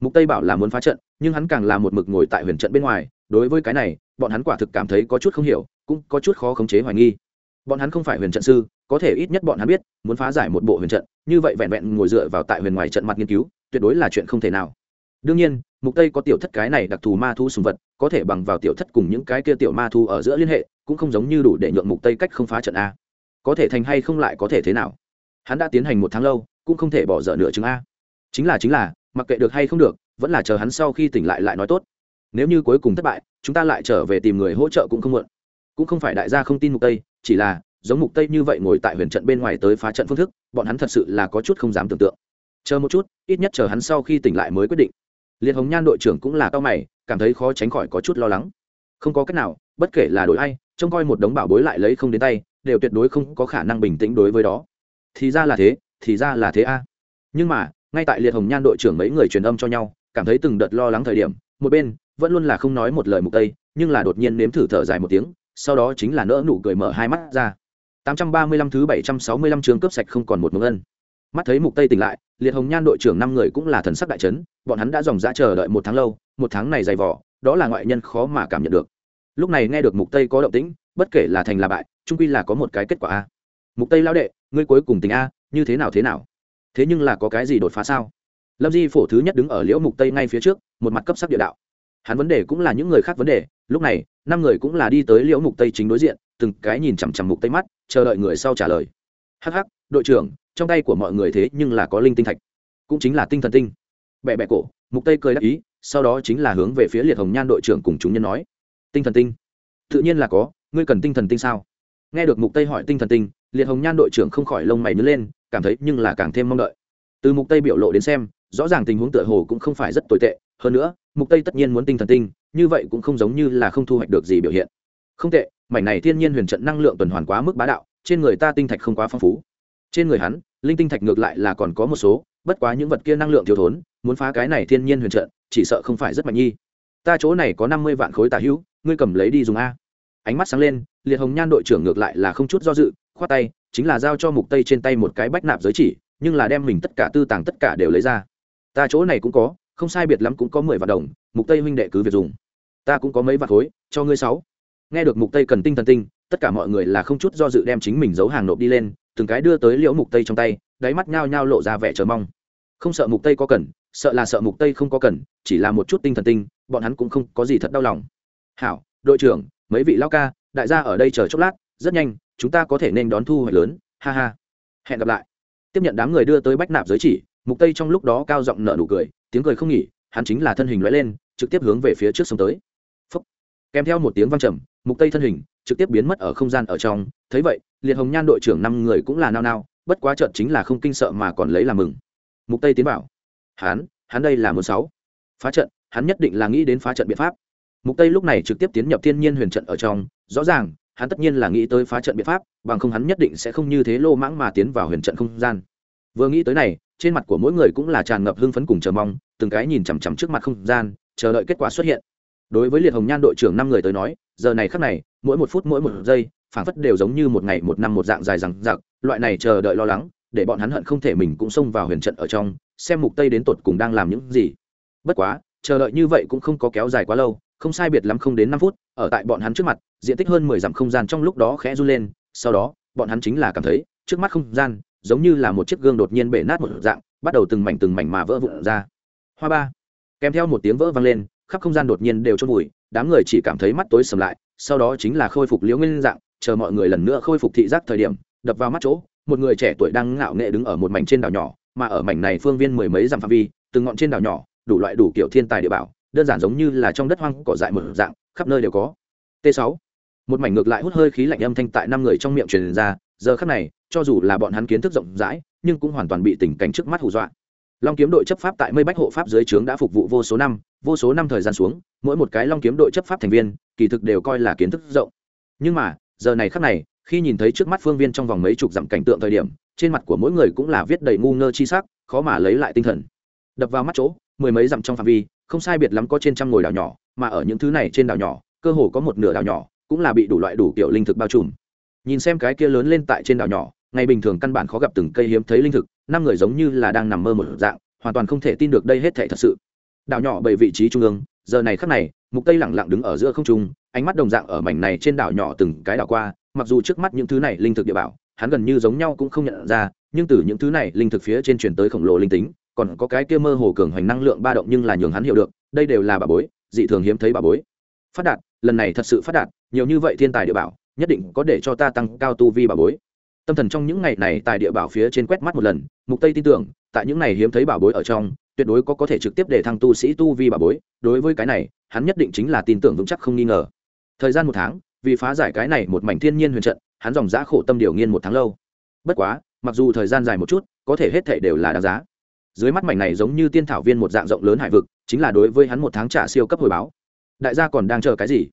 Mục tây bảo là muốn phá trận, nhưng hắn càng là một mực ngồi tại huyền trận bên ngoài, đối với cái này, bọn hắn quả thực cảm thấy có chút không hiểu, cũng có chút khó khống chế hoài nghi. Bọn hắn không phải huyền trận sư, có thể ít nhất bọn hắn biết, muốn phá giải một bộ huyền trận, như vậy vẹn vẹn ngồi dựa vào tại huyền ngoài trận mặt nghiên cứu, tuyệt đối là chuyện không thể nào. Đương nhiên, mục tây có tiểu thất cái này đặc thù ma thu sùng vật, có thể bằng vào tiểu thất cùng những cái kia tiểu ma thu ở giữa liên hệ, cũng không giống như đủ để nhượng mục tây cách không phá trận a. Có thể thành hay không lại có thể thế nào? Hắn đã tiến hành một tháng lâu, cũng không thể bỏ dở nửa chứng a. Chính là chính là, mặc kệ được hay không được, vẫn là chờ hắn sau khi tỉnh lại lại nói tốt. Nếu như cuối cùng thất bại, chúng ta lại trở về tìm người hỗ trợ cũng không muộn. Cũng không phải đại gia không tin mục tây, chỉ là, giống mục tây như vậy ngồi tại huyền trận bên ngoài tới phá trận phương thức, bọn hắn thật sự là có chút không dám tưởng tượng. Chờ một chút, ít nhất chờ hắn sau khi tỉnh lại mới quyết định. Liệt hồng nhan đội trưởng cũng là cao mày, cảm thấy khó tránh khỏi có chút lo lắng. Không có cách nào, bất kể là đội ai, trông coi một đống bảo bối lại lấy không đến tay, đều tuyệt đối không có khả năng bình tĩnh đối với đó thì ra là thế, thì ra là thế a. Nhưng mà, ngay tại liệt hồng nhan đội trưởng mấy người truyền âm cho nhau, cảm thấy từng đợt lo lắng thời điểm, một bên, vẫn luôn là không nói một lời mục tây, nhưng là đột nhiên nếm thử thở dài một tiếng, sau đó chính là nỡ nụ cười mở hai mắt ra. 835 thứ 765 trường cướp sạch không còn một mống ân. Mắt thấy mục tây tỉnh lại, liệt hồng nhan đội trưởng năm người cũng là thần sắc đại chấn, bọn hắn đã dòng dã chờ đợi một tháng lâu, một tháng này dày vỏ đó là ngoại nhân khó mà cảm nhận được. Lúc này nghe được mục tây có động tĩnh, bất kể là thành là bại trung quy là có một cái kết quả a. Mục tây lao đệ ngươi cuối cùng tình a, như thế nào thế nào? Thế nhưng là có cái gì đột phá sao? Lâm di phổ thứ nhất đứng ở liễu mục tây ngay phía trước, một mặt cấp sắc địa đạo. Hắn vấn đề cũng là những người khác vấn đề, lúc này, năm người cũng là đi tới liễu mục tây chính đối diện, từng cái nhìn chằm chằm mục tây mắt, chờ đợi người sau trả lời. Hắc hắc, đội trưởng, trong tay của mọi người thế nhưng là có linh tinh thạch. Cũng chính là tinh thần tinh. Bẹ bẹ cổ, mục tây cười đáp ý, sau đó chính là hướng về phía liệt hồng nhan đội trưởng cùng chúng nhân nói. Tinh thần tinh. Tự nhiên là có, ngươi cần tinh thần tinh sao? Nghe được mục tây hỏi tinh thần tinh liệt hồng nhan đội trưởng không khỏi lông mày nhớ lên, cảm thấy nhưng là càng thêm mong đợi. Từ mục tây biểu lộ đến xem, rõ ràng tình huống tựa hồ cũng không phải rất tồi tệ, hơn nữa, mục tây tất nhiên muốn tinh thần tinh, như vậy cũng không giống như là không thu hoạch được gì biểu hiện. Không tệ, mảnh này thiên nhiên huyền trận năng lượng tuần hoàn quá mức bá đạo, trên người ta tinh thạch không quá phong phú. Trên người hắn, linh tinh thạch ngược lại là còn có một số, bất quá những vật kia năng lượng thiếu thốn, muốn phá cái này thiên nhiên huyền trận, chỉ sợ không phải rất mạnh nhi. Ta chỗ này có năm mươi vạn khối tà hữu, ngươi cầm lấy đi dùng a. Ánh mắt sáng lên, liệt hồng nhan đội trưởng ngược lại là không chút do dự khoát tay, chính là giao cho mục tây trên tay một cái bách nạp giới chỉ, nhưng là đem mình tất cả tư tàng tất cả đều lấy ra. Ta chỗ này cũng có, không sai biệt lắm cũng có mười vạn đồng, mục tây huynh đệ cứ việc dùng. Ta cũng có mấy vạn khối, cho ngươi sáu. Nghe được mục tây cần tinh thần tinh, tất cả mọi người là không chút do dự đem chính mình giấu hàng nộp đi lên, từng cái đưa tới liễu mục tây trong tay, đáy mắt nhao nhao lộ ra vẻ chờ mong. Không sợ mục tây có cần, sợ là sợ mục tây không có cần, chỉ là một chút tinh thần tinh, bọn hắn cũng không có gì thật đau lòng. Hảo, đội trưởng, mấy vị lao ca, đại gia ở đây chờ chốc lát, rất nhanh chúng ta có thể nên đón thu hoạch lớn. Ha ha. Hẹn gặp lại. Tiếp nhận đám người đưa tới bách nạp giới chỉ, mục tây trong lúc đó cao giọng nở nụ cười, tiếng cười không nghỉ, hắn chính là thân hình lóe lên, trực tiếp hướng về phía trước sông tới. Phúc. kèm theo một tiếng vang trầm, mục tây thân hình trực tiếp biến mất ở không gian ở trong. Thấy vậy, liệt hồng nhan đội trưởng năm người cũng là nao nao, bất quá trận chính là không kinh sợ mà còn lấy làm mừng. Mục tây tiến bảo. Hắn hắn đây là một sáu. Phá trận, hắn nhất định là nghĩ đến phá trận biện pháp. Mục tây lúc này trực tiếp tiến nhập thiên nhiên huyền trận ở trong, rõ ràng hắn tất nhiên là nghĩ tới phá trận biện pháp, bằng không hắn nhất định sẽ không như thế lô mãng mà tiến vào huyền trận không gian. Vừa nghĩ tới này, trên mặt của mỗi người cũng là tràn ngập hưng phấn cùng chờ mong, từng cái nhìn chằm chằm trước mặt không gian, chờ đợi kết quả xuất hiện. Đối với liệt hồng nhan đội trưởng năm người tới nói, giờ này khắc này, mỗi một phút mỗi một giây, phảng phất đều giống như một ngày, một năm một dạng dài rằng giặc loại này chờ đợi lo lắng, để bọn hắn hận không thể mình cũng xông vào huyền trận ở trong, xem mục tây đến tột cùng đang làm những gì. Bất quá, chờ đợi như vậy cũng không có kéo dài quá lâu không sai biệt lắm không đến năm phút, ở tại bọn hắn trước mặt, diện tích hơn mười dặm không gian trong lúc đó khẽ run lên, sau đó, bọn hắn chính là cảm thấy, trước mắt không gian, giống như là một chiếc gương đột nhiên bể nát một dạng, bắt đầu từng mảnh từng mảnh mà vỡ vụn ra. Hoa ba. Kèm theo một tiếng vỡ vang lên, khắp không gian đột nhiên đều chôn vùi, đám người chỉ cảm thấy mắt tối sầm lại, sau đó chính là khôi phục liễu nguyên dạng, chờ mọi người lần nữa khôi phục thị giác thời điểm, đập vào mắt chỗ, một người trẻ tuổi đang ngạo nghệ đứng ở một mảnh trên đảo nhỏ, mà ở mảnh này phương viên mười mấy dặm phạm vi, từng ngọn trên đảo nhỏ, đủ loại đủ kiểu thiên tài địa bảo đơn giản giống như là trong đất hoang cỏ dại mở dạng, khắp nơi đều có. T 6 một mảnh ngược lại hút hơi khí lạnh âm thanh tại năm người trong miệng truyền ra, giờ khắc này, cho dù là bọn hắn kiến thức rộng rãi, nhưng cũng hoàn toàn bị tình cảnh trước mắt hù dọa. Long kiếm đội chấp pháp tại mây bách hộ pháp dưới trướng đã phục vụ vô số năm, vô số năm thời gian xuống, mỗi một cái long kiếm đội chấp pháp thành viên, kỳ thực đều coi là kiến thức rộng. Nhưng mà, giờ này khắc này, khi nhìn thấy trước mắt phương viên trong vòng mấy chục dặm cảnh tượng thời điểm, trên mặt của mỗi người cũng là viết đầy ngu ngơ chi sắc, khó mà lấy lại tinh thần. Đập vào mắt chỗ, mười mấy dặm trong phạm vi không sai biệt lắm có trên trăm ngồi đảo nhỏ, mà ở những thứ này trên đảo nhỏ, cơ hồ có một nửa đảo nhỏ cũng là bị đủ loại đủ kiểu linh thực bao trùm. Nhìn xem cái kia lớn lên tại trên đảo nhỏ, ngày bình thường căn bản khó gặp từng cây hiếm thấy linh thực, năm người giống như là đang nằm mơ một dạng, hoàn toàn không thể tin được đây hết thể thật sự. Đảo nhỏ bảy vị trí trung ương, giờ này khắc này, mục tây lẳng lặng đứng ở giữa không trung, ánh mắt đồng dạng ở mảnh này trên đảo nhỏ từng cái đảo qua, mặc dù trước mắt những thứ này linh thực địa bảo, hắn gần như giống nhau cũng không nhận ra, nhưng từ những thứ này linh thực phía trên truyền tới khổng lồ linh tính còn có cái kia mơ hồ cường hoành năng lượng ba động nhưng là nhường hắn hiểu được, đây đều là bà bối, dị thường hiếm thấy bà bối. Phát đạt, lần này thật sự phát đạt, nhiều như vậy thiên tài địa bảo, nhất định có để cho ta tăng cao tu vi bà bối. Tâm thần trong những ngày này tại địa bảo phía trên quét mắt một lần, mục tây tin tưởng, tại những ngày hiếm thấy bảo bối ở trong, tuyệt đối có có thể trực tiếp để thăng tu sĩ tu vi bảo bối. Đối với cái này, hắn nhất định chính là tin tưởng vững chắc không nghi ngờ. Thời gian một tháng, vì phá giải cái này một mảnh thiên nhiên huyền trận, hắn dòng dã khổ tâm điều nghiên một tháng lâu. Bất quá, mặc dù thời gian dài một chút, có thể hết thể đều là đáng giá dưới mắt mảnh này giống như tiên thảo viên một dạng rộng lớn hải vực, chính là đối với hắn một tháng trả siêu cấp hồi báo. Đại gia còn đang chờ cái gì?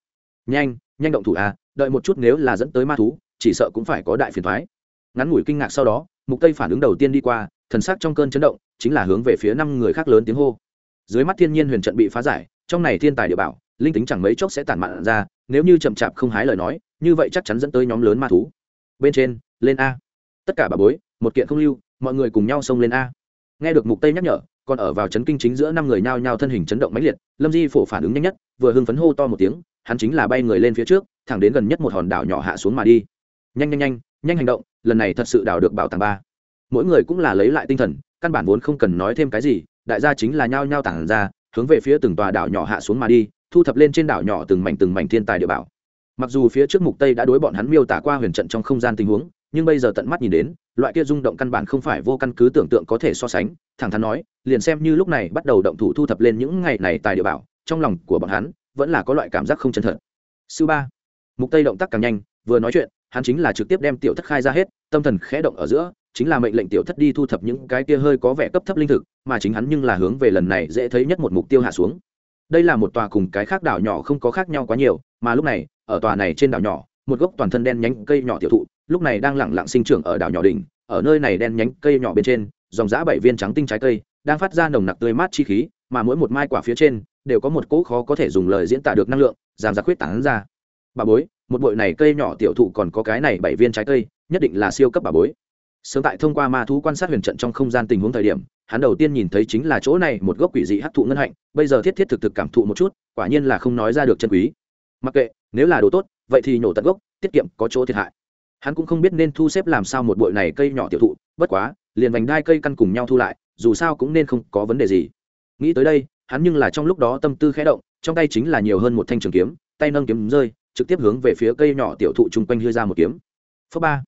Nhanh nhanh động thủ a đợi một chút nếu là dẫn tới ma thú, chỉ sợ cũng phải có đại phiền thoái ngắn ngủi kinh ngạc sau đó, mục tây phản ứng đầu tiên đi qua, thần sắc trong cơn chấn động, chính là hướng về phía năm người khác lớn tiếng hô. Dưới mắt thiên nhiên huyền trận bị phá giải, trong này thiên tài địa bảo, linh tính chẳng mấy chốc sẽ tản mạn ra, nếu như chậm chạp không hái lời nói, như vậy chắc chắn dẫn tới nhóm lớn ma thú. Bên trên, lên a. Tất cả bà bối, một kiện không lưu, mọi người cùng nhau xông lên a nghe được mục tây nhắc nhở, còn ở vào chấn kinh chính giữa năm người nhao nhao thân hình chấn động mãnh liệt, lâm di phổ phản ứng nhanh nhất, vừa hưng phấn hô to một tiếng, hắn chính là bay người lên phía trước, thẳng đến gần nhất một hòn đảo nhỏ hạ xuống mà đi. Nhanh nhanh nhanh nhanh hành động, lần này thật sự đảo được bảo tàng ba. Mỗi người cũng là lấy lại tinh thần, căn bản vốn không cần nói thêm cái gì, đại gia chính là nhao nhao tản ra, hướng về phía từng tòa đảo nhỏ hạ xuống mà đi, thu thập lên trên đảo nhỏ từng mảnh từng mảnh thiên tài địa bảo. Mặc dù phía trước mục tây đã đối bọn hắn miêu tả qua huyền trận trong không gian tình huống nhưng bây giờ tận mắt nhìn đến, loại kia rung động căn bản không phải vô căn cứ tưởng tượng có thể so sánh. Thẳng thắn nói, liền xem như lúc này bắt đầu động thủ thu thập lên những ngày này tài địa bảo, trong lòng của bọn hắn vẫn là có loại cảm giác không chân thật. Sư ba, mục tây động tác càng nhanh, vừa nói chuyện, hắn chính là trực tiếp đem tiểu thất khai ra hết, tâm thần khẽ động ở giữa, chính là mệnh lệnh tiểu thất đi thu thập những cái kia hơi có vẻ cấp thấp linh thực, mà chính hắn nhưng là hướng về lần này dễ thấy nhất một mục tiêu hạ xuống. Đây là một tòa cùng cái khác đảo nhỏ không có khác nhau quá nhiều, mà lúc này, ở tòa này trên đảo nhỏ một gốc toàn thân đen nhánh cây nhỏ tiểu thụ, lúc này đang lẳng lặng sinh trưởng ở đảo nhỏ đỉnh, ở nơi này đen nhánh cây nhỏ bên trên, dòng giã bảy viên trắng tinh trái cây, đang phát ra nồng nặc tươi mát chi khí, mà mỗi một mai quả phía trên, đều có một cỗ khó có thể dùng lời diễn tả được năng lượng giảm ra khuyết tán ra. Bà bối, một bụi này cây nhỏ tiểu thụ còn có cái này bảy viên trái cây, nhất định là siêu cấp bà bối. Sớm tại thông qua ma thú quan sát huyền trận trong không gian tình huống thời điểm, hắn đầu tiên nhìn thấy chính là chỗ này một gốc quỷ dị hấp thụ ngân hạnh, bây giờ thiết thiết thực thực cảm thụ một chút, quả nhiên là không nói ra được chân quý. Mặc kệ, nếu là đồ tốt vậy thì nhổ tận gốc, tiết kiệm có chỗ thiệt hại. Hắn cũng không biết nên thu xếp làm sao một bụi này cây nhỏ tiểu thụ, bất quá, liền vành đai cây căn cùng nhau thu lại, dù sao cũng nên không có vấn đề gì. Nghĩ tới đây, hắn nhưng là trong lúc đó tâm tư khẽ động, trong tay chính là nhiều hơn một thanh trường kiếm, tay nâng kiếm rơi, trực tiếp hướng về phía cây nhỏ tiểu thụ chung quanh hư ra một kiếm. Phớ ba.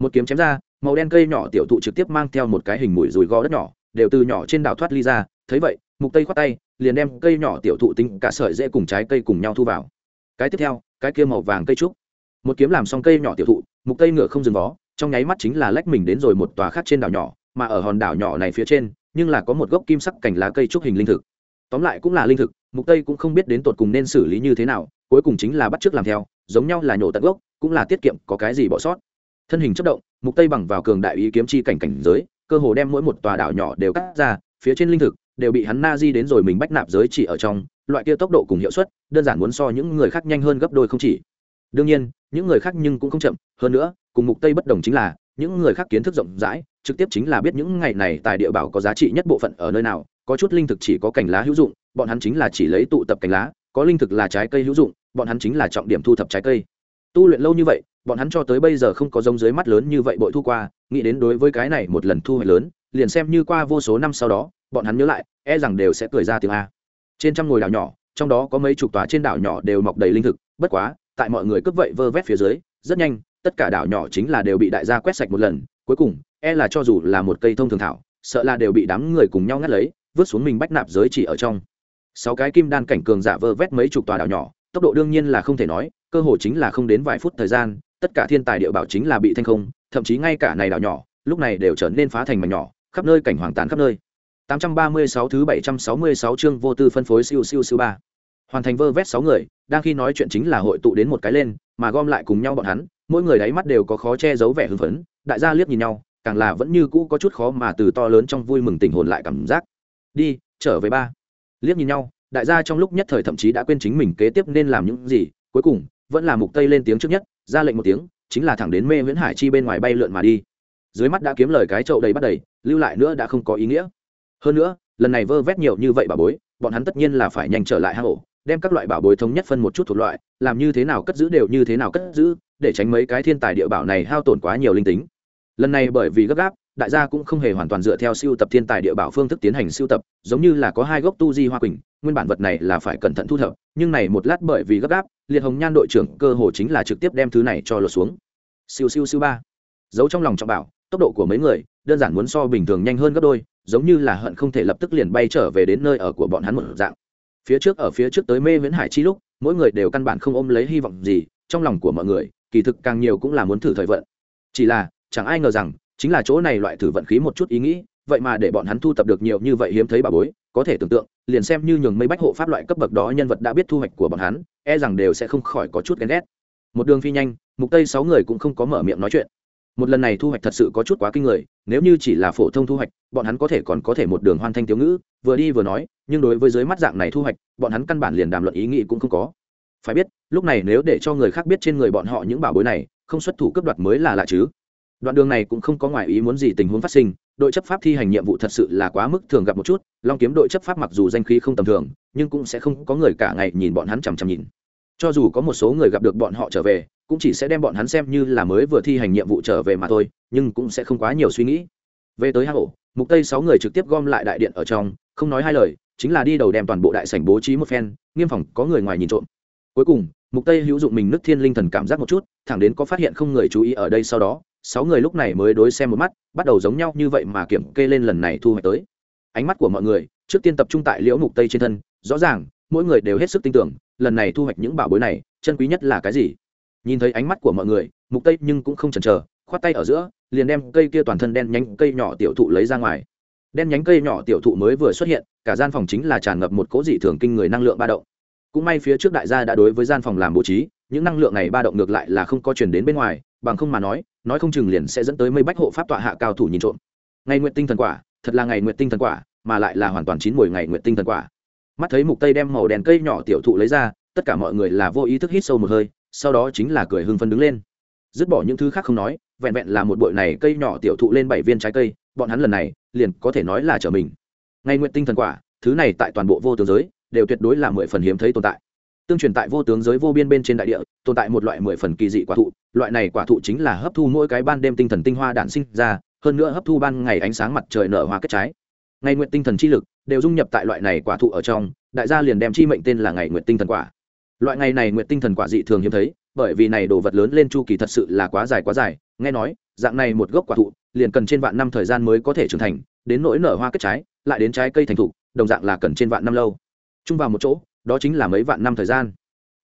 Một kiếm chém ra, màu đen cây nhỏ tiểu thụ trực tiếp mang theo một cái hình mũi rùi gò đất nhỏ, đều từ nhỏ trên đảo thoát ly ra, thấy vậy, mục tây khoát tay, liền đem cây nhỏ tiểu thụ tính cả sợi dễ cùng trái cây cùng nhau thu vào. Cái tiếp theo cái kia màu vàng cây trúc. Một kiếm làm xong cây nhỏ tiểu thụ, mục tây ngựa không dừng vó, trong nháy mắt chính là lách mình đến rồi một tòa khác trên đảo nhỏ, mà ở hòn đảo nhỏ này phía trên, nhưng là có một gốc kim sắc cành lá cây trúc hình linh thực. Tóm lại cũng là linh thực, mục tây cũng không biết đến tột cùng nên xử lý như thế nào, cuối cùng chính là bắt chước làm theo, giống nhau là nhổ tận gốc, cũng là tiết kiệm, có cái gì bỏ sót. Thân hình chất động, mục tây bằng vào cường đại ý kiếm chi cảnh cảnh giới, cơ hồ đem mỗi một tòa đảo nhỏ đều cắt ra, phía trên linh thực đều bị hắn na di đến rồi mình bách nạp giới chỉ ở trong, loại kia tốc độ cùng hiệu suất, đơn giản muốn so những người khác nhanh hơn gấp đôi không chỉ. Đương nhiên, những người khác nhưng cũng không chậm, hơn nữa, cùng mục tây bất đồng chính là, những người khác kiến thức rộng rãi, trực tiếp chính là biết những ngày này tài địa bảo có giá trị nhất bộ phận ở nơi nào, có chút linh thực chỉ có cành lá hữu dụng, bọn hắn chính là chỉ lấy tụ tập cành lá, có linh thực là trái cây hữu dụng, bọn hắn chính là trọng điểm thu thập trái cây. Tu luyện lâu như vậy, bọn hắn cho tới bây giờ không có giống dưới mắt lớn như vậy bội thu qua, nghĩ đến đối với cái này một lần thu hoạch lớn, liền xem như qua vô số năm sau đó bọn hắn nhớ lại e rằng đều sẽ cười ra tiếng a. Trên trăm ngồi đảo nhỏ, trong đó có mấy chục tòa trên đảo nhỏ đều mọc đầy linh thực, bất quá, tại mọi người cướp vậy vơ vét phía dưới, rất nhanh, tất cả đảo nhỏ chính là đều bị đại gia quét sạch một lần, cuối cùng e là cho dù là một cây thông thường thảo, sợ là đều bị đám người cùng nhau ngắt lấy, vứt xuống mình bách nạp giới chỉ ở trong. Sáu cái kim đan cảnh cường giả vơ vét mấy chục tòa đảo nhỏ, tốc độ đương nhiên là không thể nói, cơ hội chính là không đến vài phút thời gian, tất cả thiên tài địa bảo chính là bị thanh không, thậm chí ngay cả này đảo nhỏ, lúc này đều trở nên phá thành mảnh nhỏ, khắp nơi cảnh hoàng tàn khắp nơi. 836 thứ 766 chương vô tư phân phối siêu siêu siêu ba. Hoàn thành vơ vét sáu người, đang khi nói chuyện chính là hội tụ đến một cái lên, mà gom lại cùng nhau bọn hắn, mỗi người đáy mắt đều có khó che giấu vẻ hưng phấn, đại gia liếc nhìn nhau, càng là vẫn như cũ có chút khó mà từ to lớn trong vui mừng tình hồn lại cảm giác. Đi, trở về ba. Liếc nhìn nhau, đại gia trong lúc nhất thời thậm chí đã quên chính mình kế tiếp nên làm những gì, cuối cùng, vẫn là mục tây lên tiếng trước nhất, ra lệnh một tiếng, chính là thẳng đến mê viễn hải chi bên ngoài bay lượn mà đi. Dưới mắt đã kiếm lời cái chậu đầy bắt đầy, lưu lại nữa đã không có ý nghĩa hơn nữa, lần này vơ vét nhiều như vậy bà bối, bọn hắn tất nhiên là phải nhanh trở lại hang ổ, đem các loại bảo bối thống nhất phân một chút thuộc loại, làm như thế nào cất giữ đều như thế nào cất giữ, để tránh mấy cái thiên tài địa bảo này hao tổn quá nhiều linh tính. Lần này bởi vì gấp gáp, đại gia cũng không hề hoàn toàn dựa theo siêu tập thiên tài địa bảo phương thức tiến hành siêu tập, giống như là có hai gốc tu di hoa quỳnh, nguyên bản vật này là phải cẩn thận thu thập, nhưng này một lát bởi vì gấp gáp, liệt hồng nhan đội trưởng cơ hồ chính là trực tiếp đem thứ này cho lột xuống. Siêu siêu siêu ba. Giấu trong lòng trọng bảo, tốc độ của mấy người, đơn giản muốn so bình thường nhanh hơn gấp đôi giống như là hận không thể lập tức liền bay trở về đến nơi ở của bọn hắn một dạng. Phía trước, ở phía trước tới mê viễn hải chi lúc, mỗi người đều căn bản không ôm lấy hy vọng gì, trong lòng của mọi người, kỳ thực càng nhiều cũng là muốn thử thời vận. Chỉ là, chẳng ai ngờ rằng, chính là chỗ này loại thử vận khí một chút ý nghĩ, vậy mà để bọn hắn thu tập được nhiều như vậy hiếm thấy bà bối, có thể tưởng tượng, liền xem như nhường mây bách hộ pháp loại cấp bậc đó nhân vật đã biết thu hoạch của bọn hắn e rằng đều sẽ không khỏi có chút ghen ghét. Một đường phi nhanh, mục tây sáu người cũng không có mở miệng nói chuyện một lần này thu hoạch thật sự có chút quá kinh người, nếu như chỉ là phổ thông thu hoạch, bọn hắn có thể còn có thể một đường hoàn thanh thiếu ngữ, vừa đi vừa nói, nhưng đối với dưới mắt dạng này thu hoạch, bọn hắn căn bản liền đàm luận ý nghĩ cũng không có. Phải biết, lúc này nếu để cho người khác biết trên người bọn họ những bảo bối này, không xuất thủ cấp đoạt mới là lạ chứ. Đoạn đường này cũng không có ngoài ý muốn gì tình huống phát sinh, đội chấp pháp thi hành nhiệm vụ thật sự là quá mức thường gặp một chút, long kiếm đội chấp pháp mặc dù danh khí không tầm thường, nhưng cũng sẽ không có người cả ngày nhìn bọn hắn chằm chằm nhìn cho dù có một số người gặp được bọn họ trở về, cũng chỉ sẽ đem bọn hắn xem như là mới vừa thi hành nhiệm vụ trở về mà thôi, nhưng cũng sẽ không quá nhiều suy nghĩ. Về tới hang ổ, mục tây sáu người trực tiếp gom lại đại điện ở trong, không nói hai lời, chính là đi đầu đem toàn bộ đại sảnh bố trí một phen, nghiêm phòng có người ngoài nhìn trộm. Cuối cùng, mục tây hữu dụng mình nứt thiên linh thần cảm giác một chút, thẳng đến có phát hiện không người chú ý ở đây sau đó, sáu người lúc này mới đối xem một mắt, bắt đầu giống nhau như vậy mà kiểm kê lên lần này thu hoạch tới. Ánh mắt của mọi người, trước tiên tập trung tại liễu mục tây trên thân, rõ ràng mỗi người đều hết sức tin tưởng, lần này thu hoạch những bảo bối này, chân quý nhất là cái gì? Nhìn thấy ánh mắt của mọi người, mục tây nhưng cũng không chần chờ, khoát tay ở giữa, liền đem cây kia toàn thân đen nhánh cây nhỏ tiểu thụ lấy ra ngoài. Đen nhánh cây nhỏ tiểu thụ mới vừa xuất hiện, cả gian phòng chính là tràn ngập một cỗ dị thường kinh người năng lượng ba động. Cũng may phía trước đại gia đã đối với gian phòng làm bố trí, những năng lượng này ba động ngược lại là không có chuyển đến bên ngoài, bằng không mà nói nói không chừng liền sẽ dẫn tới mây bách hộ pháp tọa hạ cao thủ nhìn trộm. Ngày nguyện tinh thần quả, thật là ngày nguyện tinh thần quả, mà lại là hoàn toàn chín mùi ngày nguyện tinh thần quả mắt thấy mục tây đem màu đèn cây nhỏ tiểu thụ lấy ra, tất cả mọi người là vô ý thức hít sâu một hơi, sau đó chính là cười hưng phấn đứng lên. Dứt bỏ những thứ khác không nói, vẹn vẹn là một bội này cây nhỏ tiểu thụ lên bảy viên trái cây, bọn hắn lần này liền có thể nói là trở mình. Ngay nguyện tinh thần quả, thứ này tại toàn bộ vô tướng giới, đều tuyệt đối là mười phần hiếm thấy tồn tại. Tương truyền tại vô tướng giới vô biên bên trên đại địa, tồn tại một loại mười phần kỳ dị quả thụ, loại này quả thụ chính là hấp thu mỗi cái ban đêm tinh thần tinh hoa đản sinh ra, hơn nữa hấp thu ban ngày ánh sáng mặt trời nở hoa kết trái ngày nguyện tinh thần chi lực đều dung nhập tại loại này quả thụ ở trong, đại gia liền đem chi mệnh tên là ngày nguyện tinh thần quả. Loại ngày này nguyện tinh thần quả dị thường hiếm thấy, bởi vì này đồ vật lớn lên chu kỳ thật sự là quá dài quá dài, nghe nói, dạng này một gốc quả thụ, liền cần trên vạn năm thời gian mới có thể trưởng thành, đến nỗi nở hoa kết trái, lại đến trái cây thành thụ, đồng dạng là cần trên vạn năm lâu. Chung vào một chỗ, đó chính là mấy vạn năm thời gian.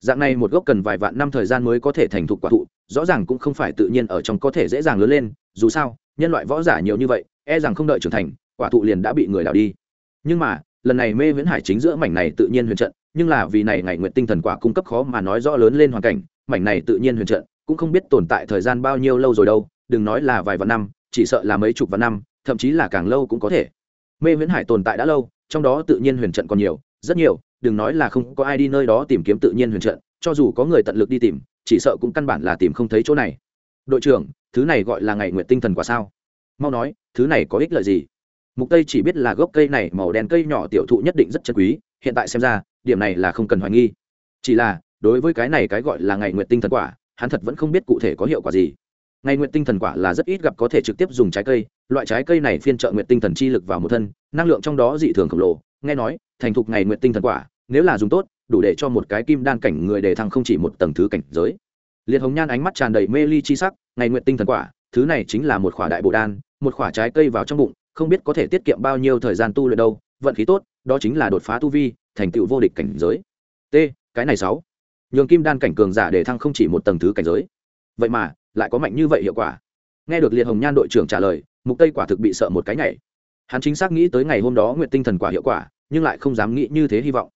Dạng này một gốc cần vài vạn năm thời gian mới có thể thành thục quả thụ, rõ ràng cũng không phải tự nhiên ở trong có thể dễ dàng lớn lên, dù sao, nhân loại võ giả nhiều như vậy e rằng không đợi trưởng thành quả thụ liền đã bị người đào đi. Nhưng mà, lần này mê viễn hải chính giữa mảnh này tự nhiên huyền trận, nhưng là vì này ngày nguyện tinh thần quả cung cấp khó mà nói rõ lớn lên hoàn cảnh, mảnh này tự nhiên huyền trận cũng không biết tồn tại thời gian bao nhiêu lâu rồi đâu, đừng nói là vài vạn năm, chỉ sợ là mấy chục vạn năm, thậm chí là càng lâu cũng có thể. Mê viễn hải tồn tại đã lâu, trong đó tự nhiên huyền trận còn nhiều, rất nhiều, đừng nói là không có ai đi nơi đó tìm kiếm tự nhiên huyền trận, cho dù có người tận lực đi tìm, chỉ sợ cũng căn bản là tìm không thấy chỗ này. Đội trưởng, thứ này gọi là ngày nguyện tinh thần quả sao? Mau nói, thứ này có ích lợi gì? Mục tây chỉ biết là gốc cây này màu đen cây nhỏ tiểu thụ nhất định rất chân quý, hiện tại xem ra, điểm này là không cần hoài nghi. Chỉ là, đối với cái này cái gọi là ngày nguyện tinh thần quả, hắn thật vẫn không biết cụ thể có hiệu quả gì. Ngày nguyện tinh thần quả là rất ít gặp có thể trực tiếp dùng trái cây, loại trái cây này phiên trợ nguyện tinh thần chi lực vào một thân, năng lượng trong đó dị thường khổng lồ. Nghe nói, thành thục ngày nguyện tinh thần quả, nếu là dùng tốt, đủ để cho một cái kim đan cảnh người đề thăng không chỉ một tầng thứ cảnh giới. Liệt hồng nhan ánh mắt tràn đầy mê ly chi sắc, ngày nguyện tinh thần quả, thứ này chính là một khỏa đại bộ đan, một khỏa trái cây vào trong bụng không biết có thể tiết kiệm bao nhiêu thời gian tu luyện đâu, vận khí tốt, đó chính là đột phá tu vi, thành tựu vô địch cảnh giới. T, cái này sáu. Nhường kim đan cảnh cường giả để thăng không chỉ một tầng thứ cảnh giới. Vậy mà, lại có mạnh như vậy hiệu quả. Nghe được liệt hồng nhan đội trưởng trả lời, mục tây quả thực bị sợ một cái nhảy. Hắn chính xác nghĩ tới ngày hôm đó nguyện tinh thần quả hiệu quả, nhưng lại không dám nghĩ như thế hy vọng.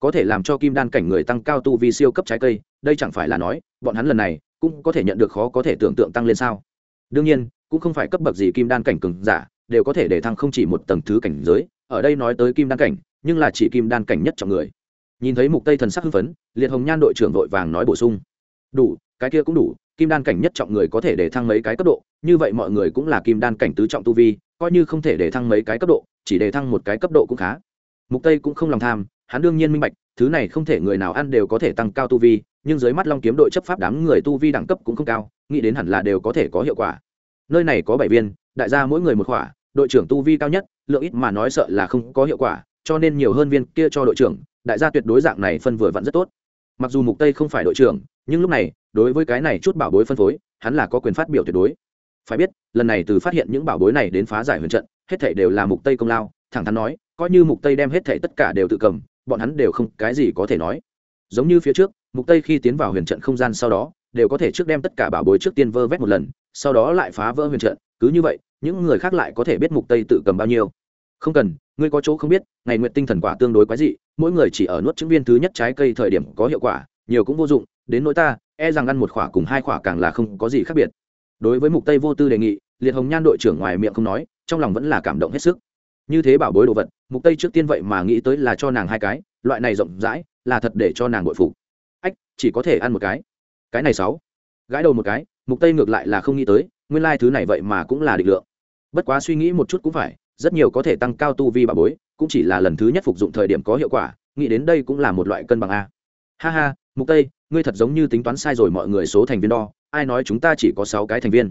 Có thể làm cho kim đan cảnh người tăng cao tu vi siêu cấp trái cây, đây chẳng phải là nói, bọn hắn lần này cũng có thể nhận được khó có thể tưởng tượng tăng lên sao. Đương nhiên, cũng không phải cấp bậc gì kim đan cảnh cường giả đều có thể để thăng không chỉ một tầng thứ cảnh giới, ở đây nói tới kim đan cảnh, nhưng là chỉ kim đan cảnh nhất trọng người. Nhìn thấy mục tây thần sắc hưng phấn, liệt hồng nhan đội trưởng vội vàng nói bổ sung. Đủ, cái kia cũng đủ, kim đan cảnh nhất trọng người có thể để thăng mấy cái cấp độ, như vậy mọi người cũng là kim đan cảnh tứ trọng tu vi, coi như không thể để thăng mấy cái cấp độ, chỉ để thăng một cái cấp độ cũng khá. Mục tây cũng không lòng tham, hắn đương nhiên minh bạch, thứ này không thể người nào ăn đều có thể tăng cao tu vi, nhưng dưới mắt long kiếm đội chấp pháp đám người tu vi đẳng cấp cũng không cao, nghĩ đến hẳn là đều có thể có hiệu quả. Nơi này có bảy viên đại gia mỗi người một khỏa, đội trưởng tu vi cao nhất, lượng ít mà nói sợ là không có hiệu quả, cho nên nhiều hơn viên kia cho đội trưởng, đại gia tuyệt đối dạng này phân vừa vặn rất tốt. Mặc dù mục tây không phải đội trưởng, nhưng lúc này, đối với cái này chút bảo bối phân phối, hắn là có quyền phát biểu tuyệt đối. Phải biết, lần này từ phát hiện những bảo bối này đến phá giải huyền trận, hết thảy đều là mục tây công lao, thẳng thắn nói, coi như mục tây đem hết thảy tất cả đều tự cầm, bọn hắn đều không cái gì có thể nói. Giống như phía trước, mục tây khi tiến vào huyền trận không gian sau đó, đều có thể trước đem tất cả bảo bối trước tiên vơ vét một lần, sau đó lại phá vỡ huyền trận, cứ như vậy những người khác lại có thể biết mục tây tự cầm bao nhiêu. Không cần, ngươi có chỗ không biết, ngày nguyện tinh thần quả tương đối quái dị, mỗi người chỉ ở nuốt chứng viên thứ nhất trái cây thời điểm có hiệu quả, nhiều cũng vô dụng, đến nỗi ta e rằng ăn một khỏa cùng hai khỏa càng là không có gì khác biệt. Đối với mục tây vô tư đề nghị, liệt hồng nhan đội trưởng ngoài miệng không nói, trong lòng vẫn là cảm động hết sức. Như thế bảo bối đồ vật, mục tây trước tiên vậy mà nghĩ tới là cho nàng hai cái, loại này rộng rãi, là thật để cho nàng bội phục. Ách, chỉ có thể ăn một cái. Cái này sáu. Gãi đầu một cái, mục tây ngược lại là không nghĩ tới nguyên lai thứ này vậy mà cũng là định lượng. Bất quá suy nghĩ một chút cũng phải rất nhiều có thể tăng cao tu vi bà bối cũng chỉ là lần thứ nhất phục dụng thời điểm có hiệu quả nghĩ đến đây cũng là một loại cân bằng a. Ha ha mục tây ngươi thật giống như tính toán sai rồi mọi người số thành viên đo ai nói chúng ta chỉ có 6 cái thành viên?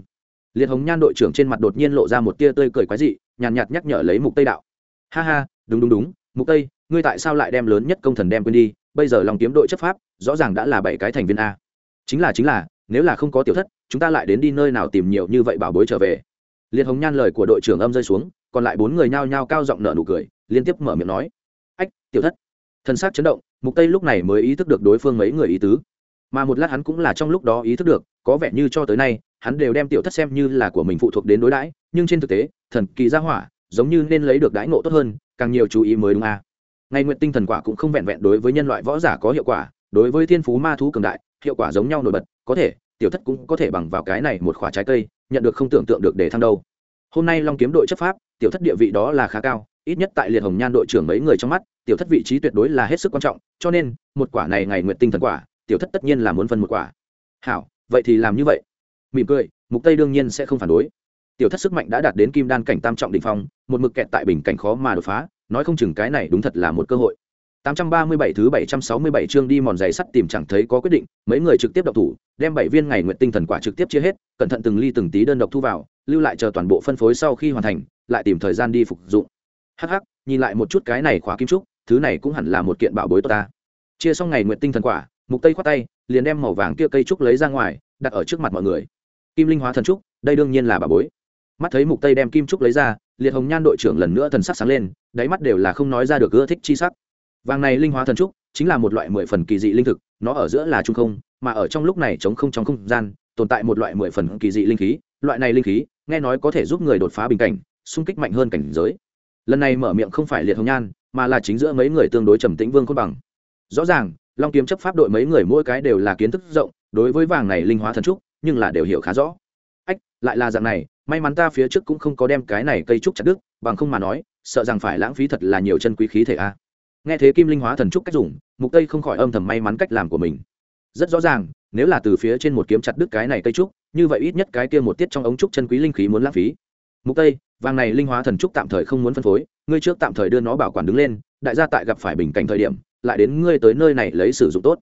Liệt hồng nhan đội trưởng trên mặt đột nhiên lộ ra một tia tươi cười quái dị nhàn nhạt, nhạt nhắc nhở lấy mục tây đạo. Ha ha đúng đúng đúng mục tây ngươi tại sao lại đem lớn nhất công thần đem quên đi? Bây giờ lòng kiếm đội chấp pháp rõ ràng đã là bảy cái thành viên a. Chính là chính là nếu là không có tiểu thất chúng ta lại đến đi nơi nào tìm nhiều như vậy bảo bối trở về. Liệt hồng nhan lời của đội trưởng âm rơi xuống, còn lại bốn người nhao nhao cao giọng nở nụ cười, liên tiếp mở miệng nói. Ách, tiểu thất. Thân xác chấn động, mục tây lúc này mới ý thức được đối phương mấy người ý tứ. Mà một lát hắn cũng là trong lúc đó ý thức được, có vẻ như cho tới nay, hắn đều đem tiểu thất xem như là của mình phụ thuộc đến đối đãi, nhưng trên thực tế, thần kỳ gia hỏa, giống như nên lấy được đãi ngộ tốt hơn, càng nhiều chú ý mới đúng à. ngày nguyện tinh thần quả cũng không vẹn vẹn đối với nhân loại võ giả có hiệu quả, đối với thiên phú ma thú cường đại, hiệu quả giống nhau nổi bật, có thể tiểu thất cũng có thể bằng vào cái này một khoả trái cây, nhận được không tưởng tượng được để thăng đâu. Hôm nay long kiếm đội chấp pháp, tiểu thất địa vị đó là khá cao, ít nhất tại liệt hồng nhan đội trưởng mấy người trong mắt, tiểu thất vị trí tuyệt đối là hết sức quan trọng, cho nên, một quả này ngày nguyện tinh thần quả, tiểu thất tất nhiên là muốn phân một quả. Hảo, vậy thì làm như vậy. Mỉm cười, mục tây đương nhiên sẽ không phản đối. Tiểu thất sức mạnh đã đạt đến kim đan cảnh tam trọng đỉnh phong, một mực kẹt tại bình cảnh khó mà đột phá, nói không chừng cái này đúng thật là một cơ hội. 837 thứ 767 chương đi mòn giày sắt tìm chẳng thấy có quyết định, mấy người trực tiếp độc thủ, đem bảy viên ngày nguyện tinh thần quả trực tiếp chia hết, cẩn thận từng ly từng tí đơn độc thu vào, lưu lại chờ toàn bộ phân phối sau khi hoàn thành, lại tìm thời gian đi phục dụng. Hắc hắc, nhìn lại một chút cái này khóa kim trúc, thứ này cũng hẳn là một kiện bảo bối tốt ta. Chia xong ngày nguyện tinh thần quả, Mục Tây khoát tay, liền đem màu vàng kia cây trúc lấy ra ngoài, đặt ở trước mặt mọi người. Kim linh hóa thần trúc, đây đương nhiên là bảo bối. Mắt thấy Mục Tây đem kim trúc lấy ra, Liệt Hồng Nhan đội trưởng lần nữa thần sắc sáng lên, đáy mắt đều là không nói ra được ưa thích chi sắc vàng này linh hóa thần trúc chính là một loại mười phần kỳ dị linh thực, nó ở giữa là trung không, mà ở trong lúc này chống không trong không gian, tồn tại một loại mười phần kỳ dị linh khí. Loại này linh khí, nghe nói có thể giúp người đột phá bình cảnh, xung kích mạnh hơn cảnh giới. Lần này mở miệng không phải liệt hồng nhan, mà là chính giữa mấy người tương đối trầm tĩnh vương khôn bằng. Rõ ràng, long kiếm chấp pháp đội mấy người mỗi cái đều là kiến thức rộng, đối với vàng này linh hóa thần trúc, nhưng là đều hiểu khá rõ. Ách, lại là dạng này, may mắn ta phía trước cũng không có đem cái này cây trúc chặt đứt, bằng không mà nói, sợ rằng phải lãng phí thật là nhiều chân quý khí thể a nghe thế kim linh hóa thần trúc cách dùng, mục tây không khỏi âm thầm may mắn cách làm của mình. Rất rõ ràng, nếu là từ phía trên một kiếm chặt đứt cái này cây trúc, như vậy ít nhất cái kia một tiết trong ống trúc chân quý linh khí muốn lãng phí. Mục tây, vàng này linh hóa thần trúc tạm thời không muốn phân phối, ngươi trước tạm thời đưa nó bảo quản đứng lên, đại gia tại gặp phải bình cảnh thời điểm, lại đến ngươi tới nơi này lấy sử dụng tốt.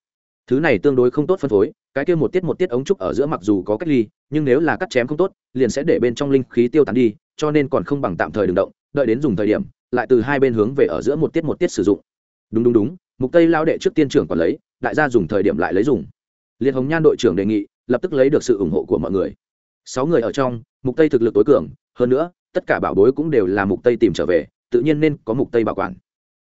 Thứ này tương đối không tốt phân phối, cái kia một tiết một tiết ống trúc ở giữa mặc dù có cách ly, nhưng nếu là cắt chém không tốt, liền sẽ để bên trong linh khí tiêu tán đi, cho nên còn không bằng tạm thời đừng động, đợi đến dùng thời điểm, lại từ hai bên hướng về ở giữa một tiết một tiết sử dụng đúng đúng đúng, mục tây lao đệ trước tiên trưởng còn lấy, đại gia dùng thời điểm lại lấy dùng. Liệt hồng nhan đội trưởng đề nghị, lập tức lấy được sự ủng hộ của mọi người. Sáu người ở trong, mục tây thực lực tối cường, hơn nữa, tất cả bảo bối cũng đều là mục tây tìm trở về, tự nhiên nên có mục tây bảo quản.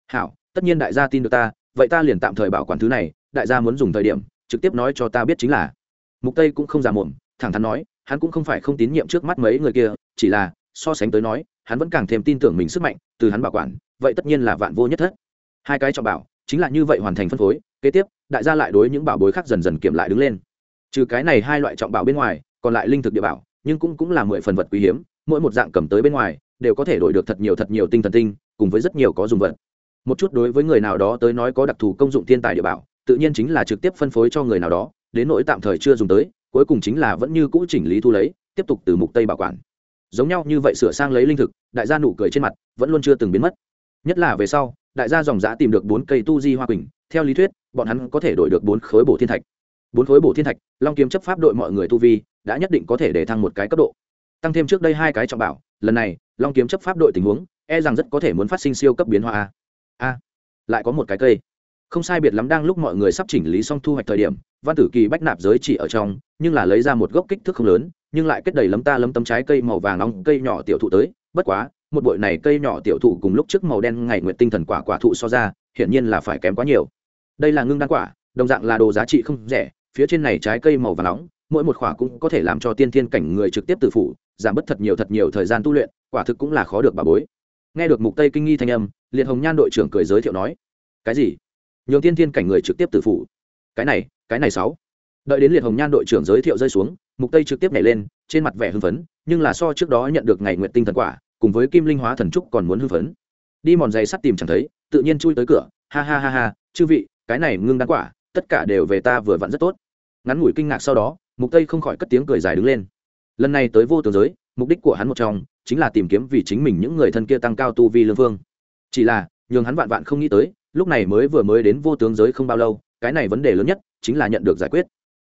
Hảo, tất nhiên đại gia tin được ta, vậy ta liền tạm thời bảo quản thứ này, đại gia muốn dùng thời điểm, trực tiếp nói cho ta biết chính là. Mục tây cũng không giả mồm thẳng thắn nói, hắn cũng không phải không tín nhiệm trước mắt mấy người kia, chỉ là, so sánh tới nói, hắn vẫn càng thêm tin tưởng mình sức mạnh, từ hắn bảo quản, vậy tất nhiên là vạn vô nhất thất hai cái trọng bảo, chính là như vậy hoàn thành phân phối, kế tiếp, đại gia lại đối những bảo bối khác dần dần kiểm lại đứng lên. Trừ cái này hai loại trọng bảo bên ngoài, còn lại linh thực địa bảo, nhưng cũng cũng là mười phần vật quý hiếm, mỗi một dạng cầm tới bên ngoài, đều có thể đổi được thật nhiều thật nhiều tinh thần tinh, cùng với rất nhiều có dùng vật. Một chút đối với người nào đó tới nói có đặc thù công dụng thiên tài địa bảo, tự nhiên chính là trực tiếp phân phối cho người nào đó, đến nỗi tạm thời chưa dùng tới, cuối cùng chính là vẫn như cũ chỉnh lý thu lấy, tiếp tục từ mục tây bảo quản. Giống nhau như vậy sửa sang lấy linh thực, đại gia nụ cười trên mặt vẫn luôn chưa từng biến mất. Nhất là về sau đại gia dòng giã tìm được bốn cây tu di hoa quỳnh, theo lý thuyết, bọn hắn có thể đổi được bốn khối bổ thiên thạch. Bốn khối bổ thiên thạch, long kiếm chấp pháp đội mọi người tu vi, đã nhất định có thể để thăng một cái cấp độ. Tăng thêm trước đây hai cái trọng bảo, lần này, long kiếm chấp pháp đội tình huống e rằng rất có thể muốn phát sinh siêu cấp biến hóa a. A, lại có một cái cây. Không sai biệt lắm đang lúc mọi người sắp chỉnh lý xong thu hoạch thời điểm, văn tử kỳ bách nạp giới chỉ ở trong, nhưng là lấy ra một gốc kích thước không lớn, nhưng lại kết đầy lấm ta lấm tấm trái cây màu vàng nóng, cây nhỏ tiểu thụ tới, bất quá một bội này cây nhỏ tiểu thụ cùng lúc trước màu đen ngày nguyện tinh thần quả quả thụ so ra, hiển nhiên là phải kém quá nhiều. Đây là ngưng đan quả, đồng dạng là đồ giá trị không rẻ, phía trên này trái cây màu vàng nóng, mỗi một quả cũng có thể làm cho tiên thiên cảnh người trực tiếp tự phủ, giảm bớt thật nhiều thật nhiều thời gian tu luyện, quả thực cũng là khó được bà bối. Nghe được mục tây kinh nghi thanh âm, liệt hồng nhan đội trưởng cười giới thiệu nói, cái gì? Nhường tiên thiên cảnh người trực tiếp tự phủ? Cái này cái này sáu. Đợi đến liệt hồng nhan đội trưởng giới thiệu rơi xuống, mục tây trực tiếp nhảy lên, trên mặt vẻ hưng phấn, nhưng là so trước đó nhận được ngày nguyện tinh thần quả cùng với kim linh hóa thần trúc còn muốn hưng phấn. Đi mòn giày sắt tìm chẳng thấy, tự nhiên chui tới cửa. Ha ha ha ha, chư vị, cái này ngưng đan quả, tất cả đều về ta vừa vặn rất tốt. Ngắn ngủi kinh ngạc sau đó, mục tây không khỏi cất tiếng cười dài đứng lên. Lần này tới vô tường giới, mục đích của hắn một trong, chính là tìm kiếm vì chính mình những người thân kia tăng cao tu vi lương phương chỉ là, nhường hắn vạn vạn không nghĩ tới, lúc này mới vừa mới đến vô tướng giới không bao lâu, cái này vấn đề lớn nhất chính là nhận được giải quyết.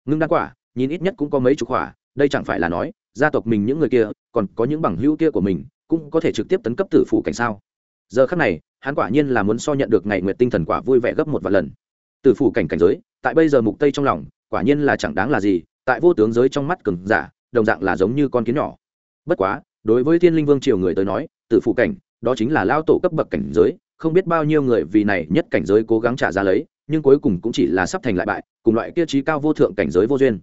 Ngưng đan quả, nhìn ít nhất cũng có mấy chục quả, đây chẳng phải là nói, gia tộc mình những người kia, còn có những bằng hữu kia của mình cũng có thể trực tiếp tấn cấp tử phủ cảnh sao? Giờ khắc này, hắn quả nhiên là muốn so nhận được ngày nguyệt tinh thần quả vui vẻ gấp một vài lần. Tử phủ cảnh cảnh giới, tại bây giờ mục tây trong lòng, quả nhiên là chẳng đáng là gì, tại vô tướng giới trong mắt cường giả, đồng dạng là giống như con kiến nhỏ. Bất quá, đối với thiên linh vương triều người tới nói, tử phủ cảnh, đó chính là lao tổ cấp bậc cảnh giới, không biết bao nhiêu người vì này nhất cảnh giới cố gắng trả ra lấy, nhưng cuối cùng cũng chỉ là sắp thành lại bại, cùng loại kia trí cao vô thượng cảnh giới vô duyên.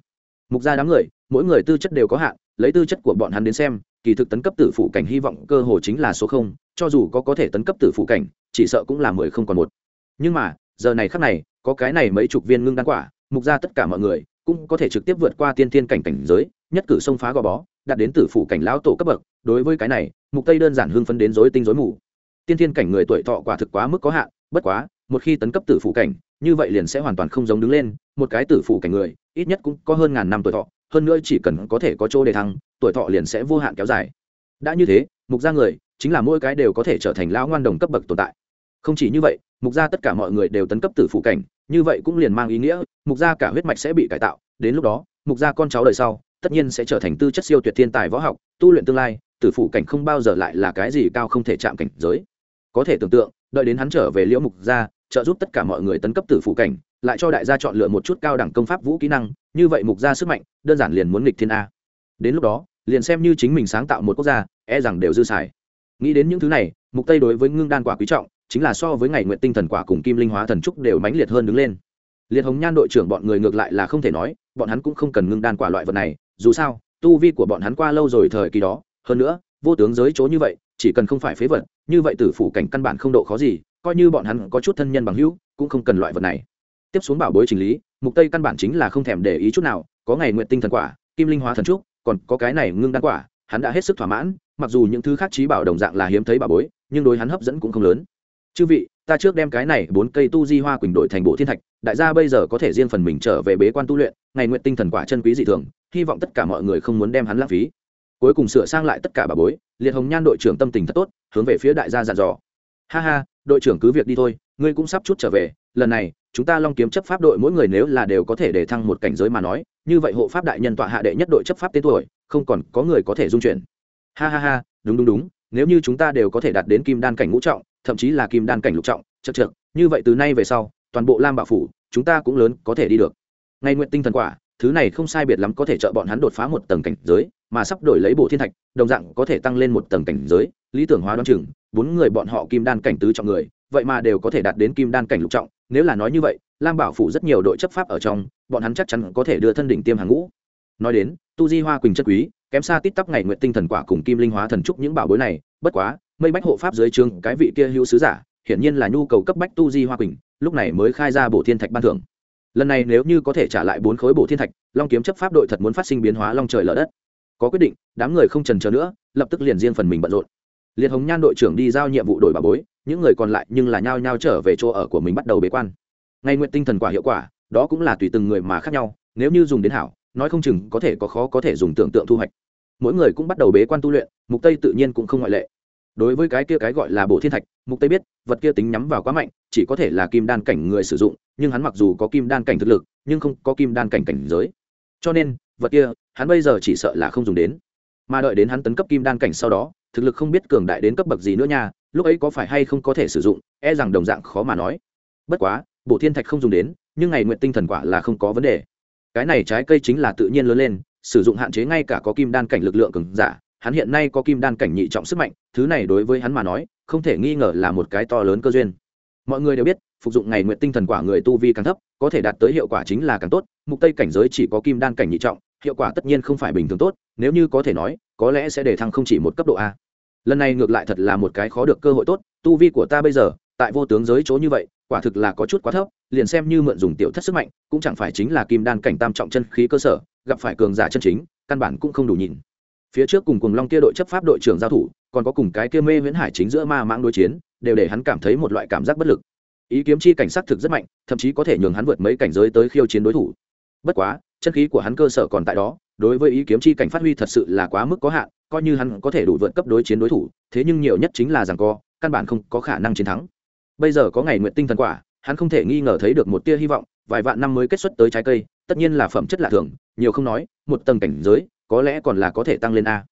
Mục gia đám người, mỗi người tư chất đều có hạn lấy tư chất của bọn hắn đến xem, kỳ thực tấn cấp tử phụ cảnh hy vọng cơ hồ chính là số không, cho dù có có thể tấn cấp tử phụ cảnh, chỉ sợ cũng là mười không còn một. Nhưng mà, giờ này khắc này, có cái này mấy chục viên ngưng đan quả, mục ra tất cả mọi người, cũng có thể trực tiếp vượt qua tiên tiên cảnh cảnh giới, nhất cử sông phá gò bó, đạt đến tử phụ cảnh lão tổ cấp bậc. Đối với cái này, mục tây đơn giản hưng phấn đến rối tinh rối mù. Tiên tiên cảnh người tuổi thọ quả thực quá mức có hạn, bất quá, một khi tấn cấp tử phụ cảnh, như vậy liền sẽ hoàn toàn không giống đứng lên, một cái tử phụ cảnh người, ít nhất cũng có hơn ngàn năm tuổi thọ hơn nữa chỉ cần có thể có chỗ để thăng, tuổi thọ liền sẽ vô hạn kéo dài. Đã như thế, mục gia người chính là mỗi cái đều có thể trở thành lão ngoan đồng cấp bậc tồn tại. Không chỉ như vậy, mục gia tất cả mọi người đều tấn cấp tử phụ cảnh, như vậy cũng liền mang ý nghĩa, mục gia cả huyết mạch sẽ bị cải tạo, đến lúc đó, mục gia con cháu đời sau, tất nhiên sẽ trở thành tư chất siêu tuyệt thiên tài võ học, tu luyện tương lai, tử phụ cảnh không bao giờ lại là cái gì cao không thể chạm cảnh giới. Có thể tưởng tượng, đợi đến hắn trở về liễu mục gia, trợ giúp tất cả mọi người tấn cấp tử phụ cảnh lại cho đại gia chọn lựa một chút cao đẳng công pháp vũ kỹ năng, như vậy mục gia sức mạnh, đơn giản liền muốn nghịch thiên a. Đến lúc đó, liền xem như chính mình sáng tạo một quốc gia e rằng đều dư xài. Nghĩ đến những thứ này, mục tây đối với ngưng đan quả quý trọng, chính là so với ngày nguyện tinh thần quả cùng kim linh hóa thần trúc đều mãnh liệt hơn đứng lên. Liệt hồng nhan đội trưởng bọn người ngược lại là không thể nói, bọn hắn cũng không cần ngưng đan quả loại vật này, dù sao, tu vi của bọn hắn qua lâu rồi thời kỳ đó, hơn nữa, vô tướng giới chỗ như vậy, chỉ cần không phải phế vật, như vậy tử phủ cảnh căn bản không độ khó gì, coi như bọn hắn có chút thân nhân bằng hữu, cũng không cần loại vật này tiếp xuống bảo bối trình lý, mục tây căn bản chính là không thèm để ý chút nào, có ngày nguyện tinh thần quả, kim linh hóa thần trúc, còn có cái này ngưng đan quả, hắn đã hết sức thỏa mãn, mặc dù những thứ khác trí bảo đồng dạng là hiếm thấy bảo bối, nhưng đối hắn hấp dẫn cũng không lớn. Chư vị, ta trước đem cái này bốn cây tu di hoa quỳnh đổi thành bộ thiên thạch, đại gia bây giờ có thể riêng phần mình trở về bế quan tu luyện, ngày nguyện tinh thần quả chân quý dị thường, hy vọng tất cả mọi người không muốn đem hắn lãng phí. Cuối cùng sửa sang lại tất cả bà bối, liệt hồng nhan đội trưởng tâm tình thật tốt, hướng về phía đại gia dặn dò. Ha ha, đội trưởng cứ việc đi thôi, ngươi cũng sắp chút trở về, lần này chúng ta long kiếm chấp pháp đội mỗi người nếu là đều có thể để thăng một cảnh giới mà nói, như vậy hộ pháp đại nhân tọa hạ đệ nhất đội chấp pháp tên tuổi, không còn có người có thể dung chuyển. Ha ha ha, đúng đúng đúng, nếu như chúng ta đều có thể đạt đến kim đan cảnh ngũ trọng, thậm chí là kim đan cảnh lục trọng chật chật như vậy từ nay về sau, toàn bộ lam bạo phủ, chúng ta cũng lớn có thể đi được. Ngay nguyện tinh thần quả, thứ này không sai biệt lắm có thể trợ bọn hắn đột phá một tầng cảnh giới, mà sắp đổi lấy bộ thiên thạch, đồng dạng có thể tăng lên một tầng cảnh giới, lý tưởng hóa đoán chừng, bốn người bọn họ kim đan cảnh tứ trọng người vậy mà đều có thể đạt đến kim đan cảnh lục trọng, nếu là nói như vậy, lam bảo phủ rất nhiều đội chấp pháp ở trong, bọn hắn chắc chắn có thể đưa thân đỉnh tiêm hàng ngũ. Nói đến, tu di hoa quỳnh chất quý, kém xa tít tắp ngày nguyện tinh thần quả cùng kim linh hóa thần trúc những bảo bối này, bất quá, mây bách hộ pháp dưới trường cái vị kia hữu sứ giả, hiển nhiên là nhu cầu cấp bách tu di hoa quỳnh, lúc này mới khai ra bổ thiên thạch ban thưởng. Lần này nếu như có thể trả lại bốn khối bổ thiên thạch, long kiếm chấp pháp đội thật muốn phát sinh biến hóa long trời lở đất. Có quyết định, đám người không trần chờ nữa, lập tức liền riêng phần mình bận rộn liệt hồng nhan đội trưởng đi giao nhiệm vụ đổi bà bối, những người còn lại nhưng là nhao nhao trở về chỗ ở của mình bắt đầu bế quan. Ngay nguyện tinh thần quả hiệu quả, đó cũng là tùy từng người mà khác nhau, nếu như dùng đến hảo, nói không chừng có thể có khó có thể dùng tưởng tượng thu hoạch. Mỗi người cũng bắt đầu bế quan tu luyện, mục tây tự nhiên cũng không ngoại lệ. Đối với cái kia cái gọi là bộ thiên thạch, mục tây biết, vật kia tính nhắm vào quá mạnh, chỉ có thể là kim đan cảnh người sử dụng, nhưng hắn mặc dù có kim đan cảnh thực lực, nhưng không có kim đan cảnh cảnh giới. Cho nên, vật kia, hắn bây giờ chỉ sợ là không dùng đến. Mà đợi đến hắn tấn cấp kim đan cảnh sau đó thực lực không biết cường đại đến cấp bậc gì nữa nha, lúc ấy có phải hay không có thể sử dụng e rằng đồng dạng khó mà nói. Bất quá bộ thiên thạch không dùng đến, nhưng ngày nguyện tinh thần quả là không có vấn đề. Cái này trái cây chính là tự nhiên lớn lên, sử dụng hạn chế ngay cả có kim đan cảnh lực lượng cường giả, hắn hiện nay có kim đan cảnh nhị trọng sức mạnh, thứ này đối với hắn mà nói, không thể nghi ngờ là một cái to lớn cơ duyên. Mọi người đều biết, phục dụng ngày nguyện tinh thần quả người tu vi càng thấp, có thể đạt tới hiệu quả chính là càng tốt, mục tây cảnh giới chỉ có kim đan cảnh nhị trọng hiệu quả tất nhiên không phải bình thường tốt, nếu như có thể nói, có lẽ sẽ để thăng không chỉ một cấp độ a. Lần này ngược lại thật là một cái khó được cơ hội tốt, tu vi của ta bây giờ, tại vô tướng giới chỗ như vậy, quả thực là có chút quá thấp, liền xem như mượn dùng tiểu thất sức mạnh, cũng chẳng phải chính là kim đan cảnh tam trọng chân khí cơ sở, gặp phải cường giả chân chính, căn bản cũng không đủ nhìn. Phía trước cùng cùng long kia đội chấp pháp đội trưởng giao thủ, còn có cùng cái kia mê viễn hải chính giữa ma mãng đối chiến, đều để hắn cảm thấy một loại cảm giác bất lực. Ý kiếm chi cảnh sát thực rất mạnh, thậm chí có thể nhường hắn vượt mấy cảnh giới tới khiêu chiến đối thủ. Bất quá chân khí của hắn cơ sở còn tại đó, đối với ý kiếm chi cảnh phát huy thật sự là quá mức có hạn, coi như hắn có thể đủ vượt cấp đối chiến đối thủ, thế nhưng nhiều nhất chính là rằng co, căn bản không có khả năng chiến thắng. Bây giờ có ngày nguyện tinh thần quả, hắn không thể nghi ngờ thấy được một tia hy vọng, vài vạn năm mới kết xuất tới trái cây, tất nhiên là phẩm chất lạ thường, nhiều không nói, một tầng cảnh giới, có lẽ còn là có thể tăng lên a.